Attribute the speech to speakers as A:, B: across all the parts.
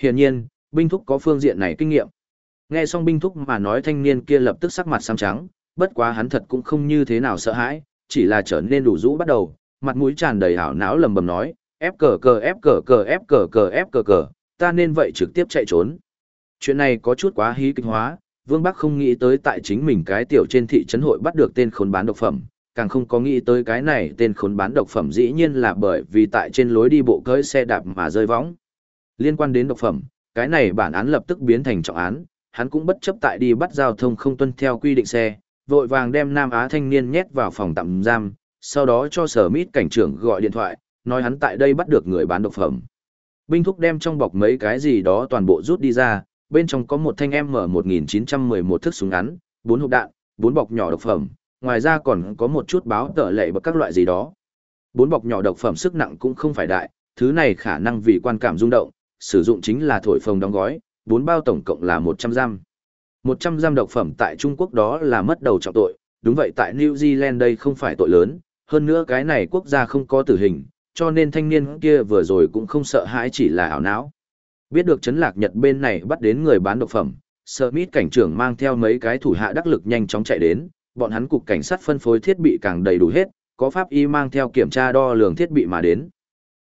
A: Hiển nhiên, binh thúc có phương diện này kinh nghiệm. Nghe xong binh thúc mà nói thanh niên kia lập tức sắc mặt xám trắng, bất quá hắn thật cũng không như thế nào sợ hãi, chỉ là trở nên đủ rũ bắt đầu, mặt mũi tràn đầy hảo não lầm bầm nói, ép cờ cờ ép cờ cờ ép cờ cờ ép cờ cờ, ta nên vậy trực tiếp chạy trốn. Chuyện này có chút quá hí kinh hóa, Vương Bắc không nghĩ tới tại chính mình cái tiểu trên thị trấn hội bắt được tên khốn bán độc phẩm, càng không có nghĩ tới cái này tên khốn bán độc phẩm dĩ nhiên là bởi vì tại trên lối đi bộ cưỡi xe đạp mà rơi võng. Liên quan đến độc phẩm, cái này bản án lập tức biến thành trọng án, hắn cũng bất chấp tại đi bắt giao thông không tuân theo quy định xe, vội vàng đem Nam Á thanh niên nhét vào phòng tạm giam, sau đó cho sở mít cảnh trưởng gọi điện thoại, nói hắn tại đây bắt được người bán độc phẩm. Binh thúc đem trong bọc mấy cái gì đó toàn bộ rút đi ra, bên trong có một thanh M1911 thức súng ngắn, bốn hộp đạn, bốn bọc nhỏ độc phẩm, ngoài ra còn có một chút báo tờ lệ và các loại gì đó. Bốn bọc nhỏ độc phẩm sức nặng cũng không phải đại, thứ này khả năng vì quan cảm rung động, sử dụng chính là thổi phồng đóng gói, bốn bao tổng cộng là 100 giam. 100 giam độc phẩm tại Trung Quốc đó là mất đầu trọng tội, đúng vậy tại New Zealand đây không phải tội lớn, hơn nữa cái này quốc gia không có tử hình, cho nên thanh niên kia vừa rồi cũng không sợ hãi chỉ là ảo não. Biết được chấn lạc Nhật bên này bắt đến người bán độc phẩm, Smith cảnh trưởng mang theo mấy cái thủ hạ đắc lực nhanh chóng chạy đến, bọn hắn cục cảnh sát phân phối thiết bị càng đầy đủ hết, có pháp y mang theo kiểm tra đo lường thiết bị mà đến.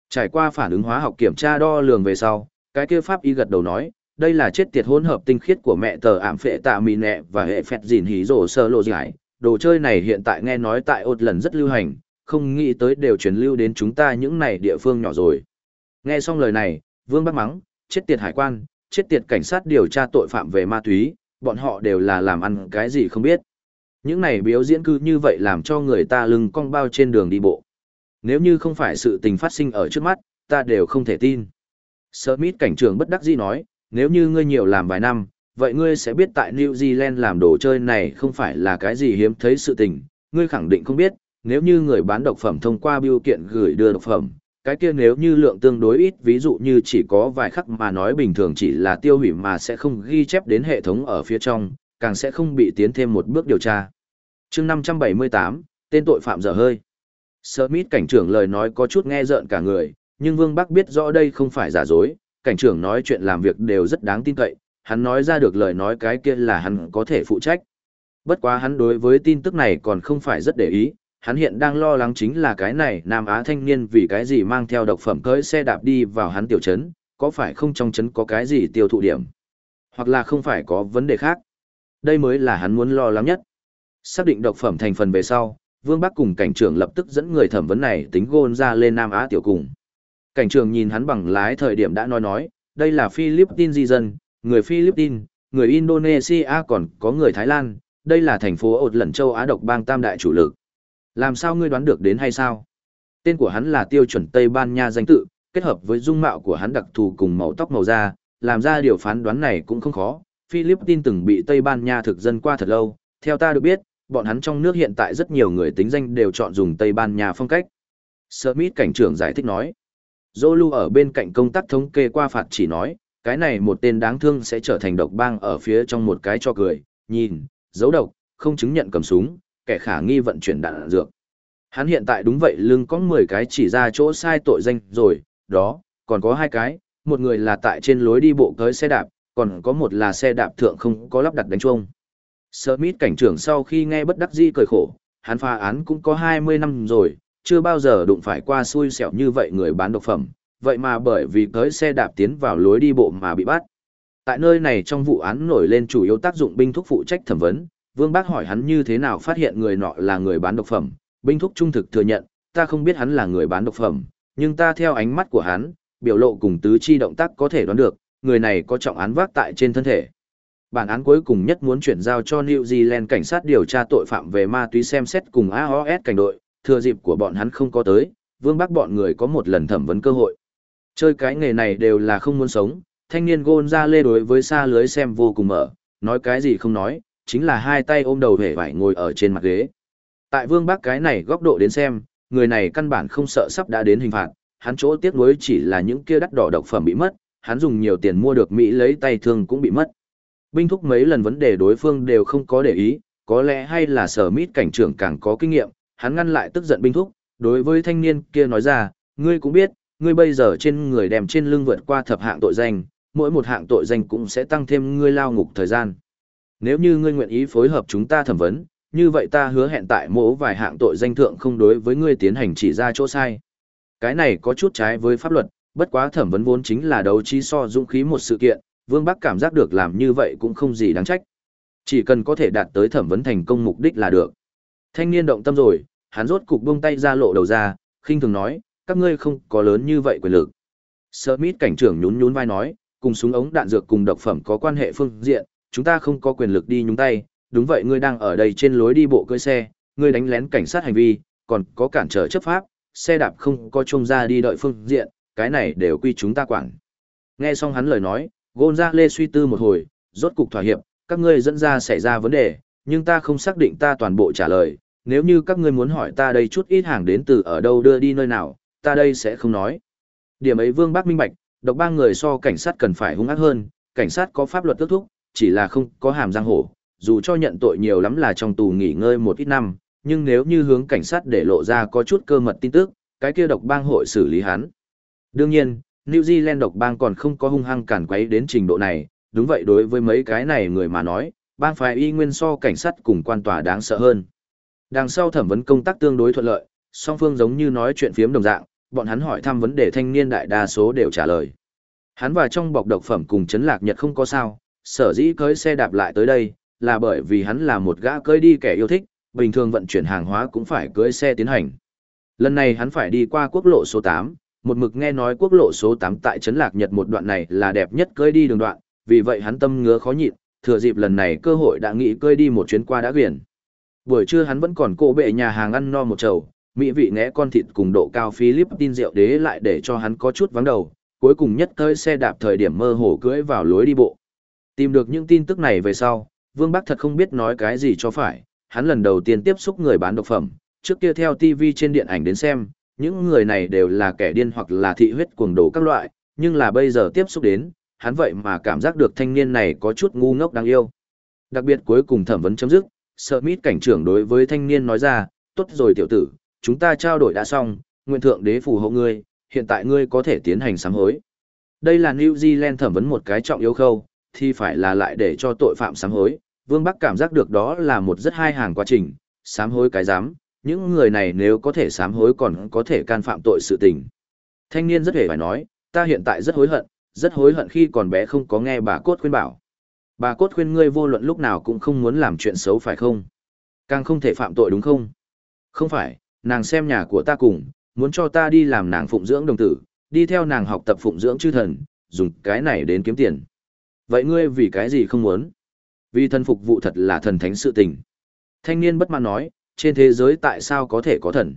A: Trải qua phản ứng hóa học kiểm tra đo lường về sau, cái kia pháp y gật đầu nói, đây là chết tiệt hỗn hợp tinh khiết của mẹ tờ ảm phệ tạ mì nẹ và hệ phẹt dìn hí rổ sơ lộ giải. Đồ chơi này hiện tại nghe nói tại ột lần rất lưu hành, không nghĩ tới đều truyền lưu đến chúng ta những này địa phương nhỏ rồi. Nghe xong lời này, Vương bắt mắng, chết tiệt hải quan, chết tiệt cảnh sát điều tra tội phạm về ma túy, bọn họ đều là làm ăn cái gì không biết. Những này biếu diễn cư như vậy làm cho người ta lưng cong bao trên đường đi bộ. Nếu như không phải sự tình phát sinh ở trước mắt, ta đều không thể tin. Smith cảnh trưởng bất đắc dĩ nói, nếu như ngươi nhiều làm vài năm, vậy ngươi sẽ biết tại New Zealand làm đồ chơi này không phải là cái gì hiếm thấy sự tình, ngươi khẳng định không biết, nếu như người bán độc phẩm thông qua biêu kiện gửi đưa độc phẩm, cái kia nếu như lượng tương đối ít ví dụ như chỉ có vài khắc mà nói bình thường chỉ là tiêu hủy mà sẽ không ghi chép đến hệ thống ở phía trong, càng sẽ không bị tiến thêm một bước điều tra. chương 578, tên tội phạm dở hơi. Smith cảnh trưởng lời nói có chút nghe rợn cả người, nhưng Vương Bắc biết rõ đây không phải giả dối, cảnh trưởng nói chuyện làm việc đều rất đáng tin cậy, hắn nói ra được lời nói cái kia là hắn có thể phụ trách. Bất quá hắn đối với tin tức này còn không phải rất để ý, hắn hiện đang lo lắng chính là cái này Nam Á thanh niên vì cái gì mang theo độc phẩm cưỡi xe đạp đi vào hắn tiểu trấn, có phải không trong trấn có cái gì tiêu thụ điểm, hoặc là không phải có vấn đề khác. Đây mới là hắn muốn lo lắng nhất. Xác định độc phẩm thành phần về sau, Vương Bắc cùng cảnh trưởng lập tức dẫn người thẩm vấn này tính gôn ra lên Nam Á tiểu cùng. Cảnh trưởng nhìn hắn bằng lái thời điểm đã nói nói, đây là Philippines di dân, người Philippines, người Indonesia còn có người Thái Lan, đây là thành phố ột lần châu Á độc bang tam đại chủ lực. Làm sao ngươi đoán được đến hay sao? Tên của hắn là tiêu chuẩn Tây Ban Nha danh tự, kết hợp với dung mạo của hắn đặc thù cùng màu tóc màu da, làm ra điều phán đoán này cũng không khó. Philippines từng bị Tây Ban Nha thực dân qua thật lâu, theo ta được biết, bọn hắn trong nước hiện tại rất nhiều người tính danh đều chọn dùng Tây Ban Nha phong cách. Smith cảnh trưởng giải thích nói. Zolu ở bên cạnh công tác thống kê qua phạt chỉ nói, cái này một tên đáng thương sẽ trở thành độc bang ở phía trong một cái cho cười, nhìn, dấu độc, không chứng nhận cầm súng, kẻ khả nghi vận chuyển đạn dược. Hắn hiện tại đúng vậy lưng có 10 cái chỉ ra chỗ sai tội danh rồi, đó, còn có hai cái, một người là tại trên lối đi bộ tới xe đạp, còn có một là xe đạp thượng không có lắp đặt đánh chuông. Smith cảnh trưởng sau khi nghe bất đắc dĩ cười khổ, hắn phá án cũng có 20 năm rồi, chưa bao giờ đụng phải qua xui xẻo như vậy người bán độc phẩm, vậy mà bởi vì tới xe đạp tiến vào lối đi bộ mà bị bắt. Tại nơi này trong vụ án nổi lên chủ yếu tác dụng binh thúc phụ trách thẩm vấn, Vương Bác hỏi hắn như thế nào phát hiện người nọ là người bán độc phẩm, binh thúc trung thực thừa nhận, ta không biết hắn là người bán độc phẩm, nhưng ta theo ánh mắt của hắn, biểu lộ cùng tứ chi động tác có thể đoán được, người này có trọng án vác tại trên thân thể. Bản án cuối cùng nhất muốn chuyển giao cho New Zealand cảnh sát điều tra tội phạm về ma túy xem xét cùng AOS cảnh đội, thừa dịp của bọn hắn không có tới, Vương Bắc bọn người có một lần thẩm vấn cơ hội. Chơi cái nghề này đều là không muốn sống, thanh niên gôn ra lê đối với xa lưới xem vô cùng mở, nói cái gì không nói, chính là hai tay ôm đầu hề vải ngồi ở trên mặt ghế. Tại Vương Bắc cái này góc độ đến xem, người này căn bản không sợ sắp đã đến hình phạt, hắn chỗ tiếc nuối chỉ là những kia đắt đỏ độc phẩm bị mất, hắn dùng nhiều tiền mua được Mỹ lấy tay thương cũng bị mất. Binh thúc mấy lần vấn đề đối phương đều không có để ý, có lẽ hay là sở mít cảnh trưởng càng có kinh nghiệm, hắn ngăn lại tức giận binh thúc, đối với thanh niên kia nói ra, ngươi cũng biết, ngươi bây giờ trên người đem trên lưng vượt qua thập hạng tội danh, mỗi một hạng tội danh cũng sẽ tăng thêm ngươi lao ngục thời gian. Nếu như ngươi nguyện ý phối hợp chúng ta thẩm vấn, như vậy ta hứa hẹn tại mỗi vài hạng tội danh thượng không đối với ngươi tiến hành chỉ ra chỗ sai. Cái này có chút trái với pháp luật, bất quá thẩm vấn vốn chính là đấu trí so dũng khí một sự kiện, Vương Bắc cảm giác được làm như vậy cũng không gì đáng trách. Chỉ cần có thể đạt tới thẩm vấn thành công mục đích là được. Thanh niên động tâm rồi, hắn rốt cục buông tay ra lộ đầu ra, khinh thường nói, các ngươi không có lớn như vậy quyền lực. Smith cảnh trưởng nhún nhún vai nói, cùng súng ống đạn dược cùng độc phẩm có quan hệ phương diện, chúng ta không có quyền lực đi nhúng tay, đúng vậy ngươi đang ở đây trên lối đi bộ cưỡi xe, ngươi đánh lén cảnh sát hành vi, còn có cản trở chấp pháp, xe đạp không có trông ra đi đợi phương diện, cái này đều quy chúng ta quản. Nghe xong hắn lời nói, Gonzale suy tư một hồi, rốt cục thỏa hiệp, các ngươi dẫn ra xảy ra vấn đề, nhưng ta không xác định ta toàn bộ trả lời, nếu như các ngươi muốn hỏi ta đây chút ít hàng đến từ ở đâu đưa đi nơi nào, ta đây sẽ không nói. Điểm ấy Vương Bác minh bạch, độc ba người so cảnh sát cần phải hung ác hơn, cảnh sát có pháp luật tước thúc, chỉ là không có hàm giang hổ, dù cho nhận tội nhiều lắm là trong tù nghỉ ngơi một ít năm, nhưng nếu như hướng cảnh sát để lộ ra có chút cơ mật tin tức, cái kia độc bang hội xử lý hắn. Đương nhiên, New Zealand độc bang còn không có hung hăng cản quấy đến trình độ này, đúng vậy đối với mấy cái này người mà nói, bang phái y nguyên so cảnh sát cùng quan tòa đáng sợ hơn. Đằng sau thẩm vấn công tác tương đối thuận lợi, song phương giống như nói chuyện phiếm đồng dạng, bọn hắn hỏi thăm vấn đề thanh niên đại đa số đều trả lời. Hắn và trong bọc độc phẩm cùng chấn lạc nhật không có sao, sở dĩ cưới xe đạp lại tới đây, là bởi vì hắn là một gã cưới đi kẻ yêu thích, bình thường vận chuyển hàng hóa cũng phải cưới xe tiến hành. Lần này hắn phải đi qua quốc lộ số 8, một mực nghe nói quốc lộ số 8 tại Trấn Lạc Nhật một đoạn này là đẹp nhất cưới đi đường đoạn, vì vậy hắn tâm ngứa khó nhịn, thừa dịp lần này cơ hội đã nghĩ cưới đi một chuyến qua đã quyển. Buổi trưa hắn vẫn còn cô bệ nhà hàng ăn no một chầu, mỹ vị ngẽ con thịt cùng độ cao Philippines rượu đế lại để cho hắn có chút vắng đầu, cuối cùng nhất tới xe đạp thời điểm mơ hồ cưỡi vào lối đi bộ. Tìm được những tin tức này về sau, Vương Bắc thật không biết nói cái gì cho phải, hắn lần đầu tiên tiếp xúc người bán độc phẩm, trước kia theo TV trên điện ảnh đến xem, những người này đều là kẻ điên hoặc là thị huyết cuồng đồ các loại, nhưng là bây giờ tiếp xúc đến, hắn vậy mà cảm giác được thanh niên này có chút ngu ngốc đáng yêu. Đặc biệt cuối cùng thẩm vấn chấm dứt, Smith cảnh trưởng đối với thanh niên nói ra, tốt rồi tiểu tử, chúng ta trao đổi đã xong, nguyện thượng đế phù hộ ngươi, hiện tại ngươi có thể tiến hành sám hối. Đây là New Zealand thẩm vấn một cái trọng yếu khâu, thì phải là lại để cho tội phạm sám hối. Vương Bắc cảm giác được đó là một rất hai hàng quá trình, sám hối cái dám, những người này nếu có thể sám hối còn có thể can phạm tội sự tình. Thanh niên rất hề phải nói, ta hiện tại rất hối hận, rất hối hận khi còn bé không có nghe bà cốt khuyên bảo. Bà cốt khuyên ngươi vô luận lúc nào cũng không muốn làm chuyện xấu phải không? Càng không thể phạm tội đúng không? Không phải, nàng xem nhà của ta cùng, muốn cho ta đi làm nàng phụng dưỡng đồng tử, đi theo nàng học tập phụng dưỡng chư thần, dùng cái này đến kiếm tiền. Vậy ngươi vì cái gì không muốn? Vì thần phục vụ thật là thần thánh sự tình. Thanh niên bất mãn nói, trên thế giới tại sao có thể có thần?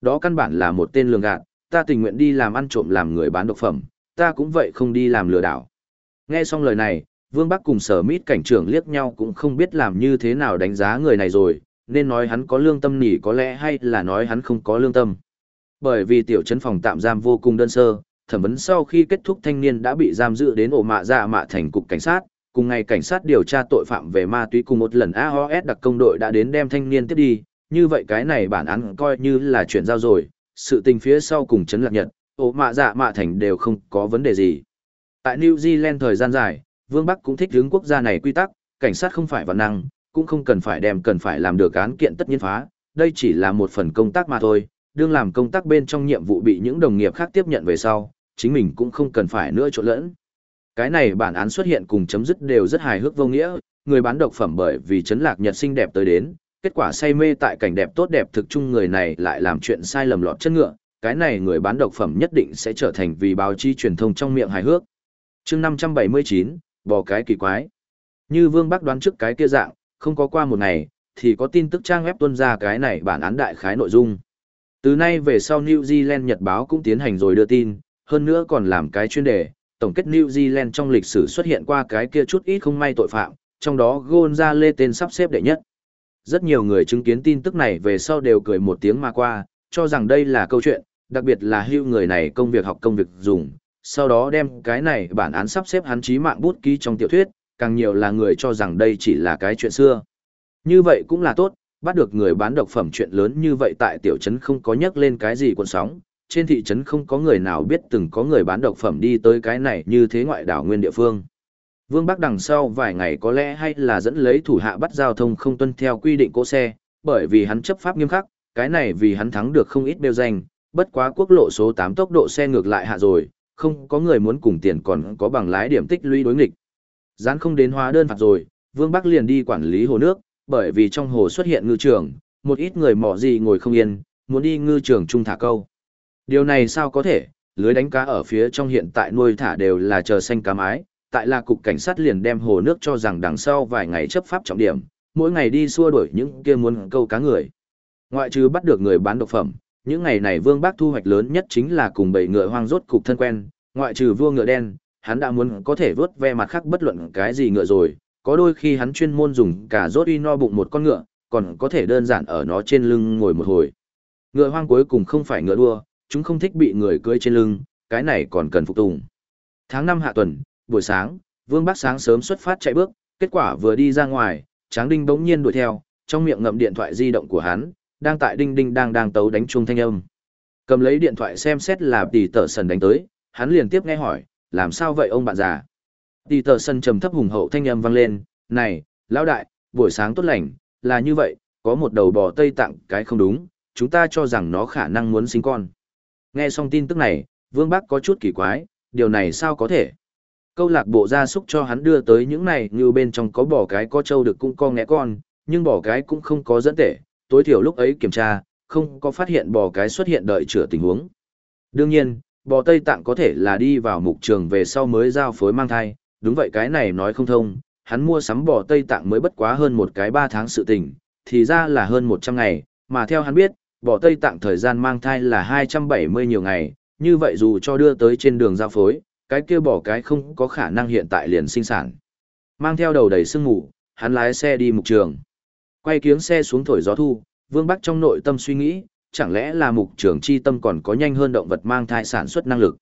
A: Đó căn bản là một tên lường gạt, ta tình nguyện đi làm ăn trộm làm người bán độc phẩm, ta cũng vậy không đi làm lừa đảo. Nghe xong lời này, Vương Bắc cùng sở mít cảnh trưởng liếc nhau cũng không biết làm như thế nào đánh giá người này rồi, nên nói hắn có lương tâm nỉ có lẽ hay là nói hắn không có lương tâm. Bởi vì tiểu trấn phòng tạm giam vô cùng đơn sơ, thẩm vấn sau khi kết thúc thanh niên đã bị giam giữ đến ổ mạ dạ mạ thành cục cảnh sát, cùng ngày cảnh sát điều tra tội phạm về ma túy cùng một lần AOS đặc công đội đã đến đem thanh niên tiếp đi, như vậy cái này bản án coi như là chuyển giao rồi, sự tình phía sau cùng chấn lạc nhật, ổ mạ dạ mạ thành đều không có vấn đề gì. Tại New Zealand thời gian dài, Vương Bắc cũng thích hướng quốc gia này quy tắc, cảnh sát không phải vạn năng, cũng không cần phải đem cần phải làm được án kiện tất nhiên phá, đây chỉ là một phần công tác mà thôi, đương làm công tác bên trong nhiệm vụ bị những đồng nghiệp khác tiếp nhận về sau, chính mình cũng không cần phải nữa trộn lẫn. Cái này bản án xuất hiện cùng chấm dứt đều rất hài hước vô nghĩa, người bán độc phẩm bởi vì chấn lạc nhật sinh đẹp tới đến, kết quả say mê tại cảnh đẹp tốt đẹp thực chung người này lại làm chuyện sai lầm lọt chân ngựa, cái này người bán độc phẩm nhất định sẽ trở thành vì báo chí truyền thông trong miệng hài hước. chương 579, bò cái kỳ quái. Như Vương Bắc đoán trước cái kia dạng, không có qua một ngày, thì có tin tức trang web tuân ra cái này bản án đại khái nội dung. Từ nay về sau New Zealand Nhật báo cũng tiến hành rồi đưa tin, hơn nữa còn làm cái chuyên đề, tổng kết New Zealand trong lịch sử xuất hiện qua cái kia chút ít không may tội phạm, trong đó Gonzale tên sắp xếp đệ nhất. Rất nhiều người chứng kiến tin tức này về sau đều cười một tiếng mà qua, cho rằng đây là câu chuyện, đặc biệt là hưu người này công việc học công việc dùng, sau đó đem cái này bản án sắp xếp hắn trí mạng bút ký trong tiểu thuyết, càng nhiều là người cho rằng đây chỉ là cái chuyện xưa. Như vậy cũng là tốt, bắt được người bán độc phẩm chuyện lớn như vậy tại tiểu trấn không có nhắc lên cái gì cuộn sóng, trên thị trấn không có người nào biết từng có người bán độc phẩm đi tới cái này như thế ngoại đảo nguyên địa phương. Vương Bắc đằng sau vài ngày có lẽ hay là dẫn lấy thủ hạ bắt giao thông không tuân theo quy định cỗ xe, bởi vì hắn chấp pháp nghiêm khắc, cái này vì hắn thắng được không ít bêu danh, bất quá quốc lộ số 8 tốc độ xe ngược lại hạ rồi, không có người muốn cùng tiền còn có bằng lái điểm tích lũy đối nghịch. Gián không đến hóa đơn phạt rồi, Vương Bắc liền đi quản lý hồ nước, bởi vì trong hồ xuất hiện ngư trường, một ít người mỏ gì ngồi không yên, muốn đi ngư trường trung thả câu. Điều này sao có thể, lưới đánh cá ở phía trong hiện tại nuôi thả đều là chờ xanh cá mái, tại là cục cảnh sát liền đem hồ nước cho rằng đằng sau vài ngày chấp pháp trọng điểm, mỗi ngày đi xua đuổi những kia muốn câu cá người. Ngoại trừ bắt được người bán độc phẩm, những ngày này Vương Bác thu hoạch lớn nhất chính là cùng bầy ngựa hoang rốt cục thân quen, ngoại trừ vua ngựa đen, hắn đã muốn có thể vớt ve mặt khác bất luận cái gì ngựa rồi, có đôi khi hắn chuyên môn dùng cả rốt uy no bụng một con ngựa, còn có thể đơn giản ở nó trên lưng ngồi một hồi. Ngựa hoang cuối cùng không phải ngựa đua, chúng không thích bị người cưỡi trên lưng, cái này còn cần phục tùng. Tháng 5 hạ tuần, buổi sáng, Vương bác sáng sớm xuất phát chạy bước, kết quả vừa đi ra ngoài, Tráng Đinh bỗng nhiên đuổi theo, trong miệng ngậm điện thoại di động của hắn, đang tại đinh đinh đang đang tấu đánh chuông thanh âm. Cầm lấy điện thoại xem xét là tỷ tờ sần đánh tới, hắn liền tiếp nghe hỏi, làm sao vậy ông bạn già? Tỷ tờ sần trầm thấp hùng hậu thanh âm vang lên, này, lão đại, buổi sáng tốt lành, là như vậy, có một đầu bò Tây Tạng cái không đúng, chúng ta cho rằng nó khả năng muốn sinh con. Nghe xong tin tức này, Vương Bắc có chút kỳ quái, điều này sao có thể? Câu lạc bộ gia súc cho hắn đưa tới những này như bên trong có bò cái có trâu được cũng co ngẽ con, nhưng bò cái cũng không có dẫn tể, tối thiểu lúc ấy kiểm tra, không có phát hiện bò cái xuất hiện đợi chữa tình huống. Đương nhiên, bò Tây Tạng có thể là đi vào mục trường về sau mới giao phối mang thai, đúng vậy cái này nói không thông, hắn mua sắm bò Tây Tạng mới bất quá hơn một cái 3 tháng sự tình, thì ra là hơn 100 ngày, mà theo hắn biết, bò Tây Tạng thời gian mang thai là 270 nhiều ngày, như vậy dù cho đưa tới trên đường giao phối, cái kia bò cái không có khả năng hiện tại liền sinh sản. Mang theo đầu đầy sương ngủ, hắn lái xe đi mục trường. Quay kiếng xe xuống thổi gió thu, Vương Bắc trong nội tâm suy nghĩ, chẳng lẽ là mục trường chi tâm còn có nhanh hơn động vật mang thai sản xuất năng lực.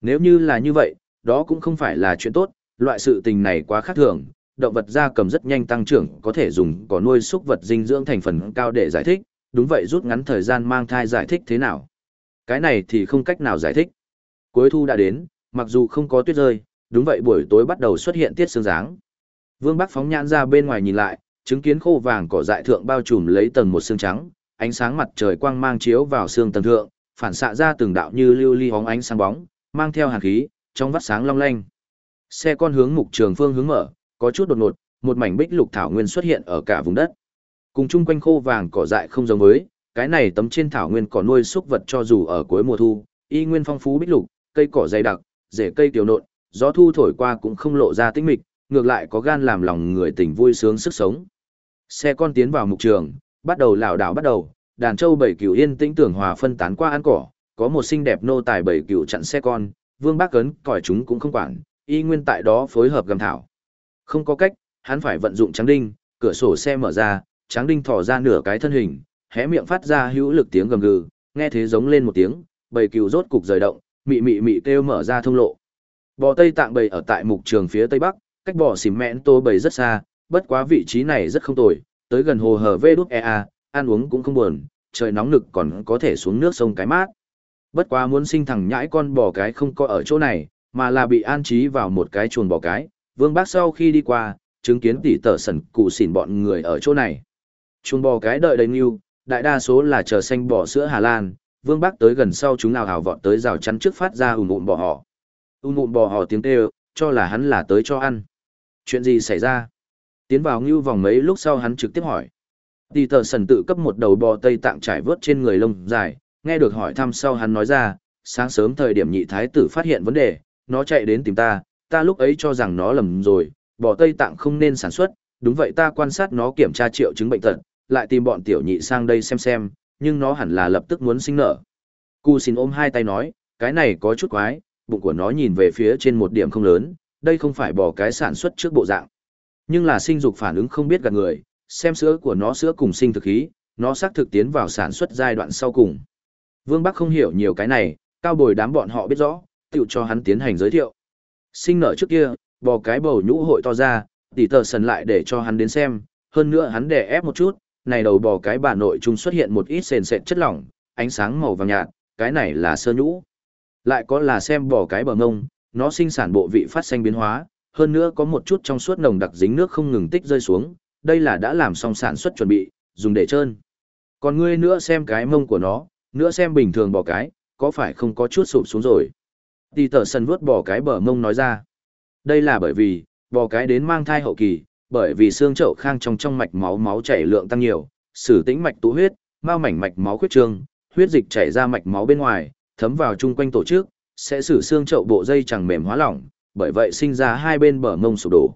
A: Nếu như là như vậy, đó cũng không phải là chuyện tốt, loại sự tình này quá khác thường, động vật da cầm rất nhanh tăng trưởng có thể dùng có nuôi súc vật dinh dưỡng thành phần cao để giải thích, đúng vậy rút ngắn thời gian mang thai giải thích thế nào. Cái này thì không cách nào giải thích. Cuối thu đã đến, mặc dù không có tuyết rơi, đúng vậy buổi tối bắt đầu xuất hiện tiết sương dáng. Vương Bắc phóng nhãn ra bên ngoài nhìn lại, chứng kiến khô vàng cỏ dại thượng bao trùm lấy tầng một xương trắng, ánh sáng mặt trời quang mang chiếu vào xương tầng thượng, phản xạ ra từng đạo như lưu ly hóng ánh sáng bóng, mang theo hàn khí, trong vắt sáng long lanh. Xe con hướng mục trường phương hướng mở, có chút đột ngột, một mảnh bích lục thảo nguyên xuất hiện ở cả vùng đất. Cùng chung quanh khô vàng cỏ dại không giống với, cái này tấm trên thảo nguyên cỏ nuôi súc vật cho dù ở cuối mùa thu, y nguyên phong phú bích lục, cây cỏ dày đặc, rễ cây tiểu nộn, gió thu thổi qua cũng không lộ ra tĩnh mịch, ngược lại có gan làm lòng người tình vui sướng sức sống. Xe con tiến vào mục trường, bắt đầu lảo đảo bắt đầu, đàn châu bảy cửu yên tĩnh tưởng hòa phân tán qua ăn cỏ, có một xinh đẹp nô tài bảy cửu chặn xe con, Vương Bác cấn còi chúng cũng không quản, y nguyên tại đó phối hợp gầm thảo. Không có cách, hắn phải vận dụng trắng đinh, cửa sổ xe mở ra, trắng đinh thò ra nửa cái thân hình, hé miệng phát ra hữu lực tiếng gầm gừ, nghe thế giống lên một tiếng, bảy cừu rốt cục rời động, mị mị mị kêu mở ra thông lộ. Bò Tây Tạng bầy ở tại mục trường phía tây bắc, cách bò xỉm mẹn tô bầy rất xa, bất quá vị trí này rất không tồi, tới gần hồ hở vê đút ea, ăn uống cũng không buồn, trời nóng nực còn có thể xuống nước sông cái mát. Bất quá muốn sinh thằng nhãi con bò cái không có ở chỗ này, mà là bị an trí vào một cái chuồng bò cái. Vương Bác sau khi đi qua, chứng kiến tỷ tờ sẩn cụ xỉn bọn người ở chỗ này. Chuồng bò cái đợi đầy nghiêu, đại đa số là chờ xanh bò sữa Hà Lan. Vương Bác tới gần sau chúng nào hào vọt tới rào chắn trước phát ra ùn ùn bò họ. Ùn ùn bò họ tiếng kêu, cho là hắn là tới cho ăn. Chuyện gì xảy ra? Tiến vào ngưu vòng mấy lúc sau hắn trực tiếp hỏi. Tỷ tờ sần tự cấp một đầu bò Tây Tạng trải vớt trên người lông dài, nghe được hỏi thăm sau hắn nói ra, sáng sớm thời điểm nhị thái tử phát hiện vấn đề, nó chạy đến tìm ta, ta lúc ấy cho rằng nó lầm rồi, bò Tây Tạng không nên sản xuất, đúng vậy ta quan sát nó kiểm tra triệu chứng bệnh tật, lại tìm bọn tiểu nhị sang đây xem xem, nhưng nó hẳn là lập tức muốn sinh nở. Cu xin ôm hai tay nói, cái này có chút quái, bụng của nó nhìn về phía trên một điểm không lớn, đây không phải bò cái sản xuất trước bộ dạng. Nhưng là sinh dục phản ứng không biết gạt người, xem sữa của nó sữa cùng sinh thực khí, nó xác thực tiến vào sản xuất giai đoạn sau cùng. Vương Bắc không hiểu nhiều cái này, cao bồi đám bọn họ biết rõ, tự cho hắn tiến hành giới thiệu. Sinh nở trước kia, bò cái bầu nhũ hội to ra, tỉ tờ sần lại để cho hắn đến xem, hơn nữa hắn đè ép một chút, này đầu bò cái bà nội trung xuất hiện một ít sền sệt chất lỏng, ánh sáng màu vàng nhạt, cái này là sơ nhũ. Lại có là xem bò cái bờ ngông, nó sinh sản bộ vị phát sinh biến hóa, hơn nữa có một chút trong suốt nồng đặc dính nước không ngừng tích rơi xuống, đây là đã làm xong sản xuất chuẩn bị, dùng để trơn. Còn ngươi nữa xem cái mông của nó, nữa xem bình thường bò cái, có phải không có chút sụp xuống rồi. Tì tờ sân vuốt bò cái bờ mông nói ra. Đây là bởi vì, bò cái đến mang thai hậu kỳ, bởi vì xương chậu khang trong trong mạch máu máu chảy lượng tăng nhiều, sử tĩnh mạch tụ huyết, mao mảnh mạch máu khuyết trương, huyết dịch chảy ra mạch máu bên ngoài, thấm vào chung quanh tổ chức, sẽ sử xương chậu bộ dây chẳng mềm hóa lỏng, bởi vậy sinh ra hai bên bờ mông sụp đổ.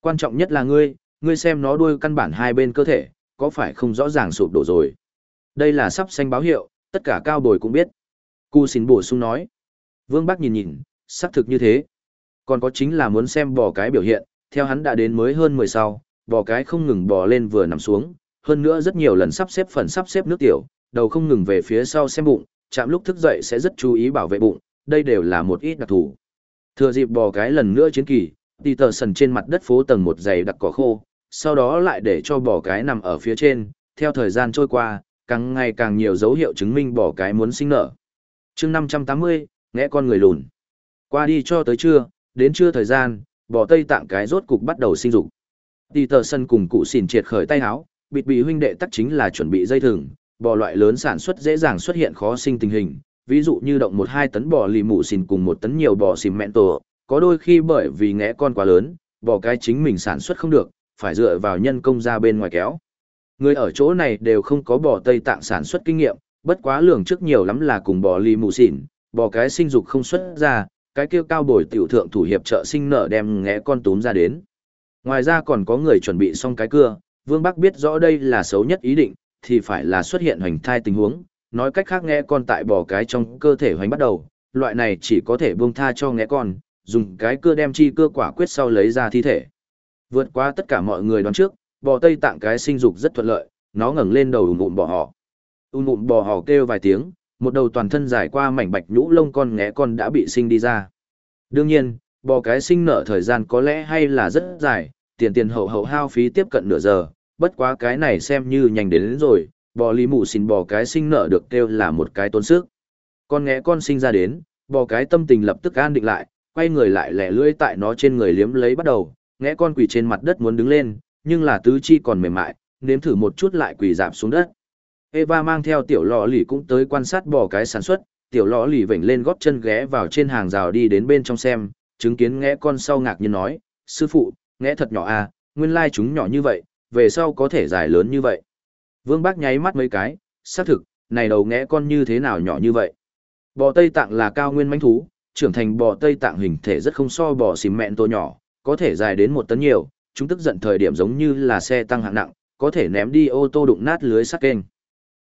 A: Quan trọng nhất là ngươi, ngươi xem nó đuôi căn bản hai bên cơ thể, có phải không rõ ràng sụp đổ rồi. Đây là sắp xanh báo hiệu, tất cả cao bồi cũng biết. Cu xin bổ sung nói. Vương Bắc nhìn nhìn, xác thực như thế. Còn có chính là muốn xem bò cái biểu hiện, theo hắn đã đến mới hơn 10 sau, bò cái không ngừng bò lên vừa nằm xuống, hơn nữa rất nhiều lần sắp xếp phần sắp xếp nước tiểu, đầu không ngừng về phía sau xem bụng, chạm lúc thức dậy sẽ rất chú ý bảo vệ bụng, đây đều là một ít đặc thù. Thừa dịp bò cái lần nữa chiến kỳ, Peterson trên mặt đất phố tầng một dày đặc cỏ khô, sau đó lại để cho bò cái nằm ở phía trên, theo thời gian trôi qua, càng ngày càng nhiều dấu hiệu chứng minh bò cái muốn sinh nở. chương 580, ngẽ con người lùn. Qua đi cho tới trưa, đến trưa thời gian, bò tây tạng cái rốt cục bắt đầu sinh dục. Peterson cùng cụ xỉn triệt khởi tay áo, bịt bị huynh đệ tắc chính là chuẩn bị dây thừng, bò loại lớn sản xuất dễ dàng xuất hiện khó sinh tình hình, ví dụ như động một hai tấn bò lì mù xìn cùng một tấn nhiều bò xìm mẹn tổ, có đôi khi bởi vì ngẽ con quá lớn, bò cái chính mình sản xuất không được, phải dựa vào nhân công ra bên ngoài kéo. Người ở chỗ này đều không có bò Tây Tạng sản xuất kinh nghiệm, bất quá lường trước nhiều lắm là cùng bò lì mù xỉn, bò cái sinh dục không xuất ra, cái kêu cao bồi tiểu thượng thủ hiệp trợ sinh nở đem ngẽ con túm ra đến. Ngoài ra còn có người chuẩn bị xong cái cưa, Vương Bắc biết rõ đây là xấu nhất ý định, thì phải là xuất hiện hoành thai tình huống, nói cách khác nghe con tại bò cái trong cơ thể hoành bắt đầu, loại này chỉ có thể buông tha cho nghe con, dùng cái cưa đem chi cưa quả quyết sau lấy ra thi thể. Vượt qua tất cả mọi người đoán trước, bò Tây Tạng cái sinh dục rất thuận lợi, nó ngẩng lên đầu ùm ùm bò họ. Ùm ùm bò họ kêu vài tiếng, một đầu toàn thân dài qua mảnh bạch nhũ lông con ngẽ con đã bị sinh đi ra. Đương nhiên, bò cái sinh nở thời gian có lẽ hay là rất dài, tiền tiền hậu hậu hao phí tiếp cận nửa giờ, bất quá cái này xem như nhanh đến, đến rồi, bò lì mù xin bò cái sinh nở được kêu là một cái tốn sức. Con ngẽ con sinh ra đến, bò cái tâm tình lập tức an định lại, quay người lại lẻ lưỡi tại nó trên người liếm lấy bắt đầu, ngẽ con quỳ trên mặt đất muốn đứng lên, nhưng là tứ chi còn mềm mại, nếm thử một chút lại quỳ dạp xuống đất. Eva mang theo tiểu lọ lì cũng tới quan sát bò cái sản xuất, tiểu lọ lì vểnh lên góp chân ghé vào trên hàng rào đi đến bên trong xem, chứng kiến ngẽ con sau ngạc nhiên nói, sư phụ, ngẽ thật nhỏ à, nguyên lai chúng nhỏ như vậy, về sau có thể dài lớn như vậy. Vương Bác nháy mắt mấy cái, xác thực, này đầu ngẽ con như thế nào nhỏ như vậy. Bò Tây Tạng là cao nguyên manh thú, trưởng thành bò Tây Tạng hình thể rất không so bò xìm mẹn tô nhỏ, có thể dài đến một tấn nhiều, chúng tức giận thời điểm giống như là xe tăng hạng nặng, có thể ném đi ô tô đụng nát lưới sắt kênh.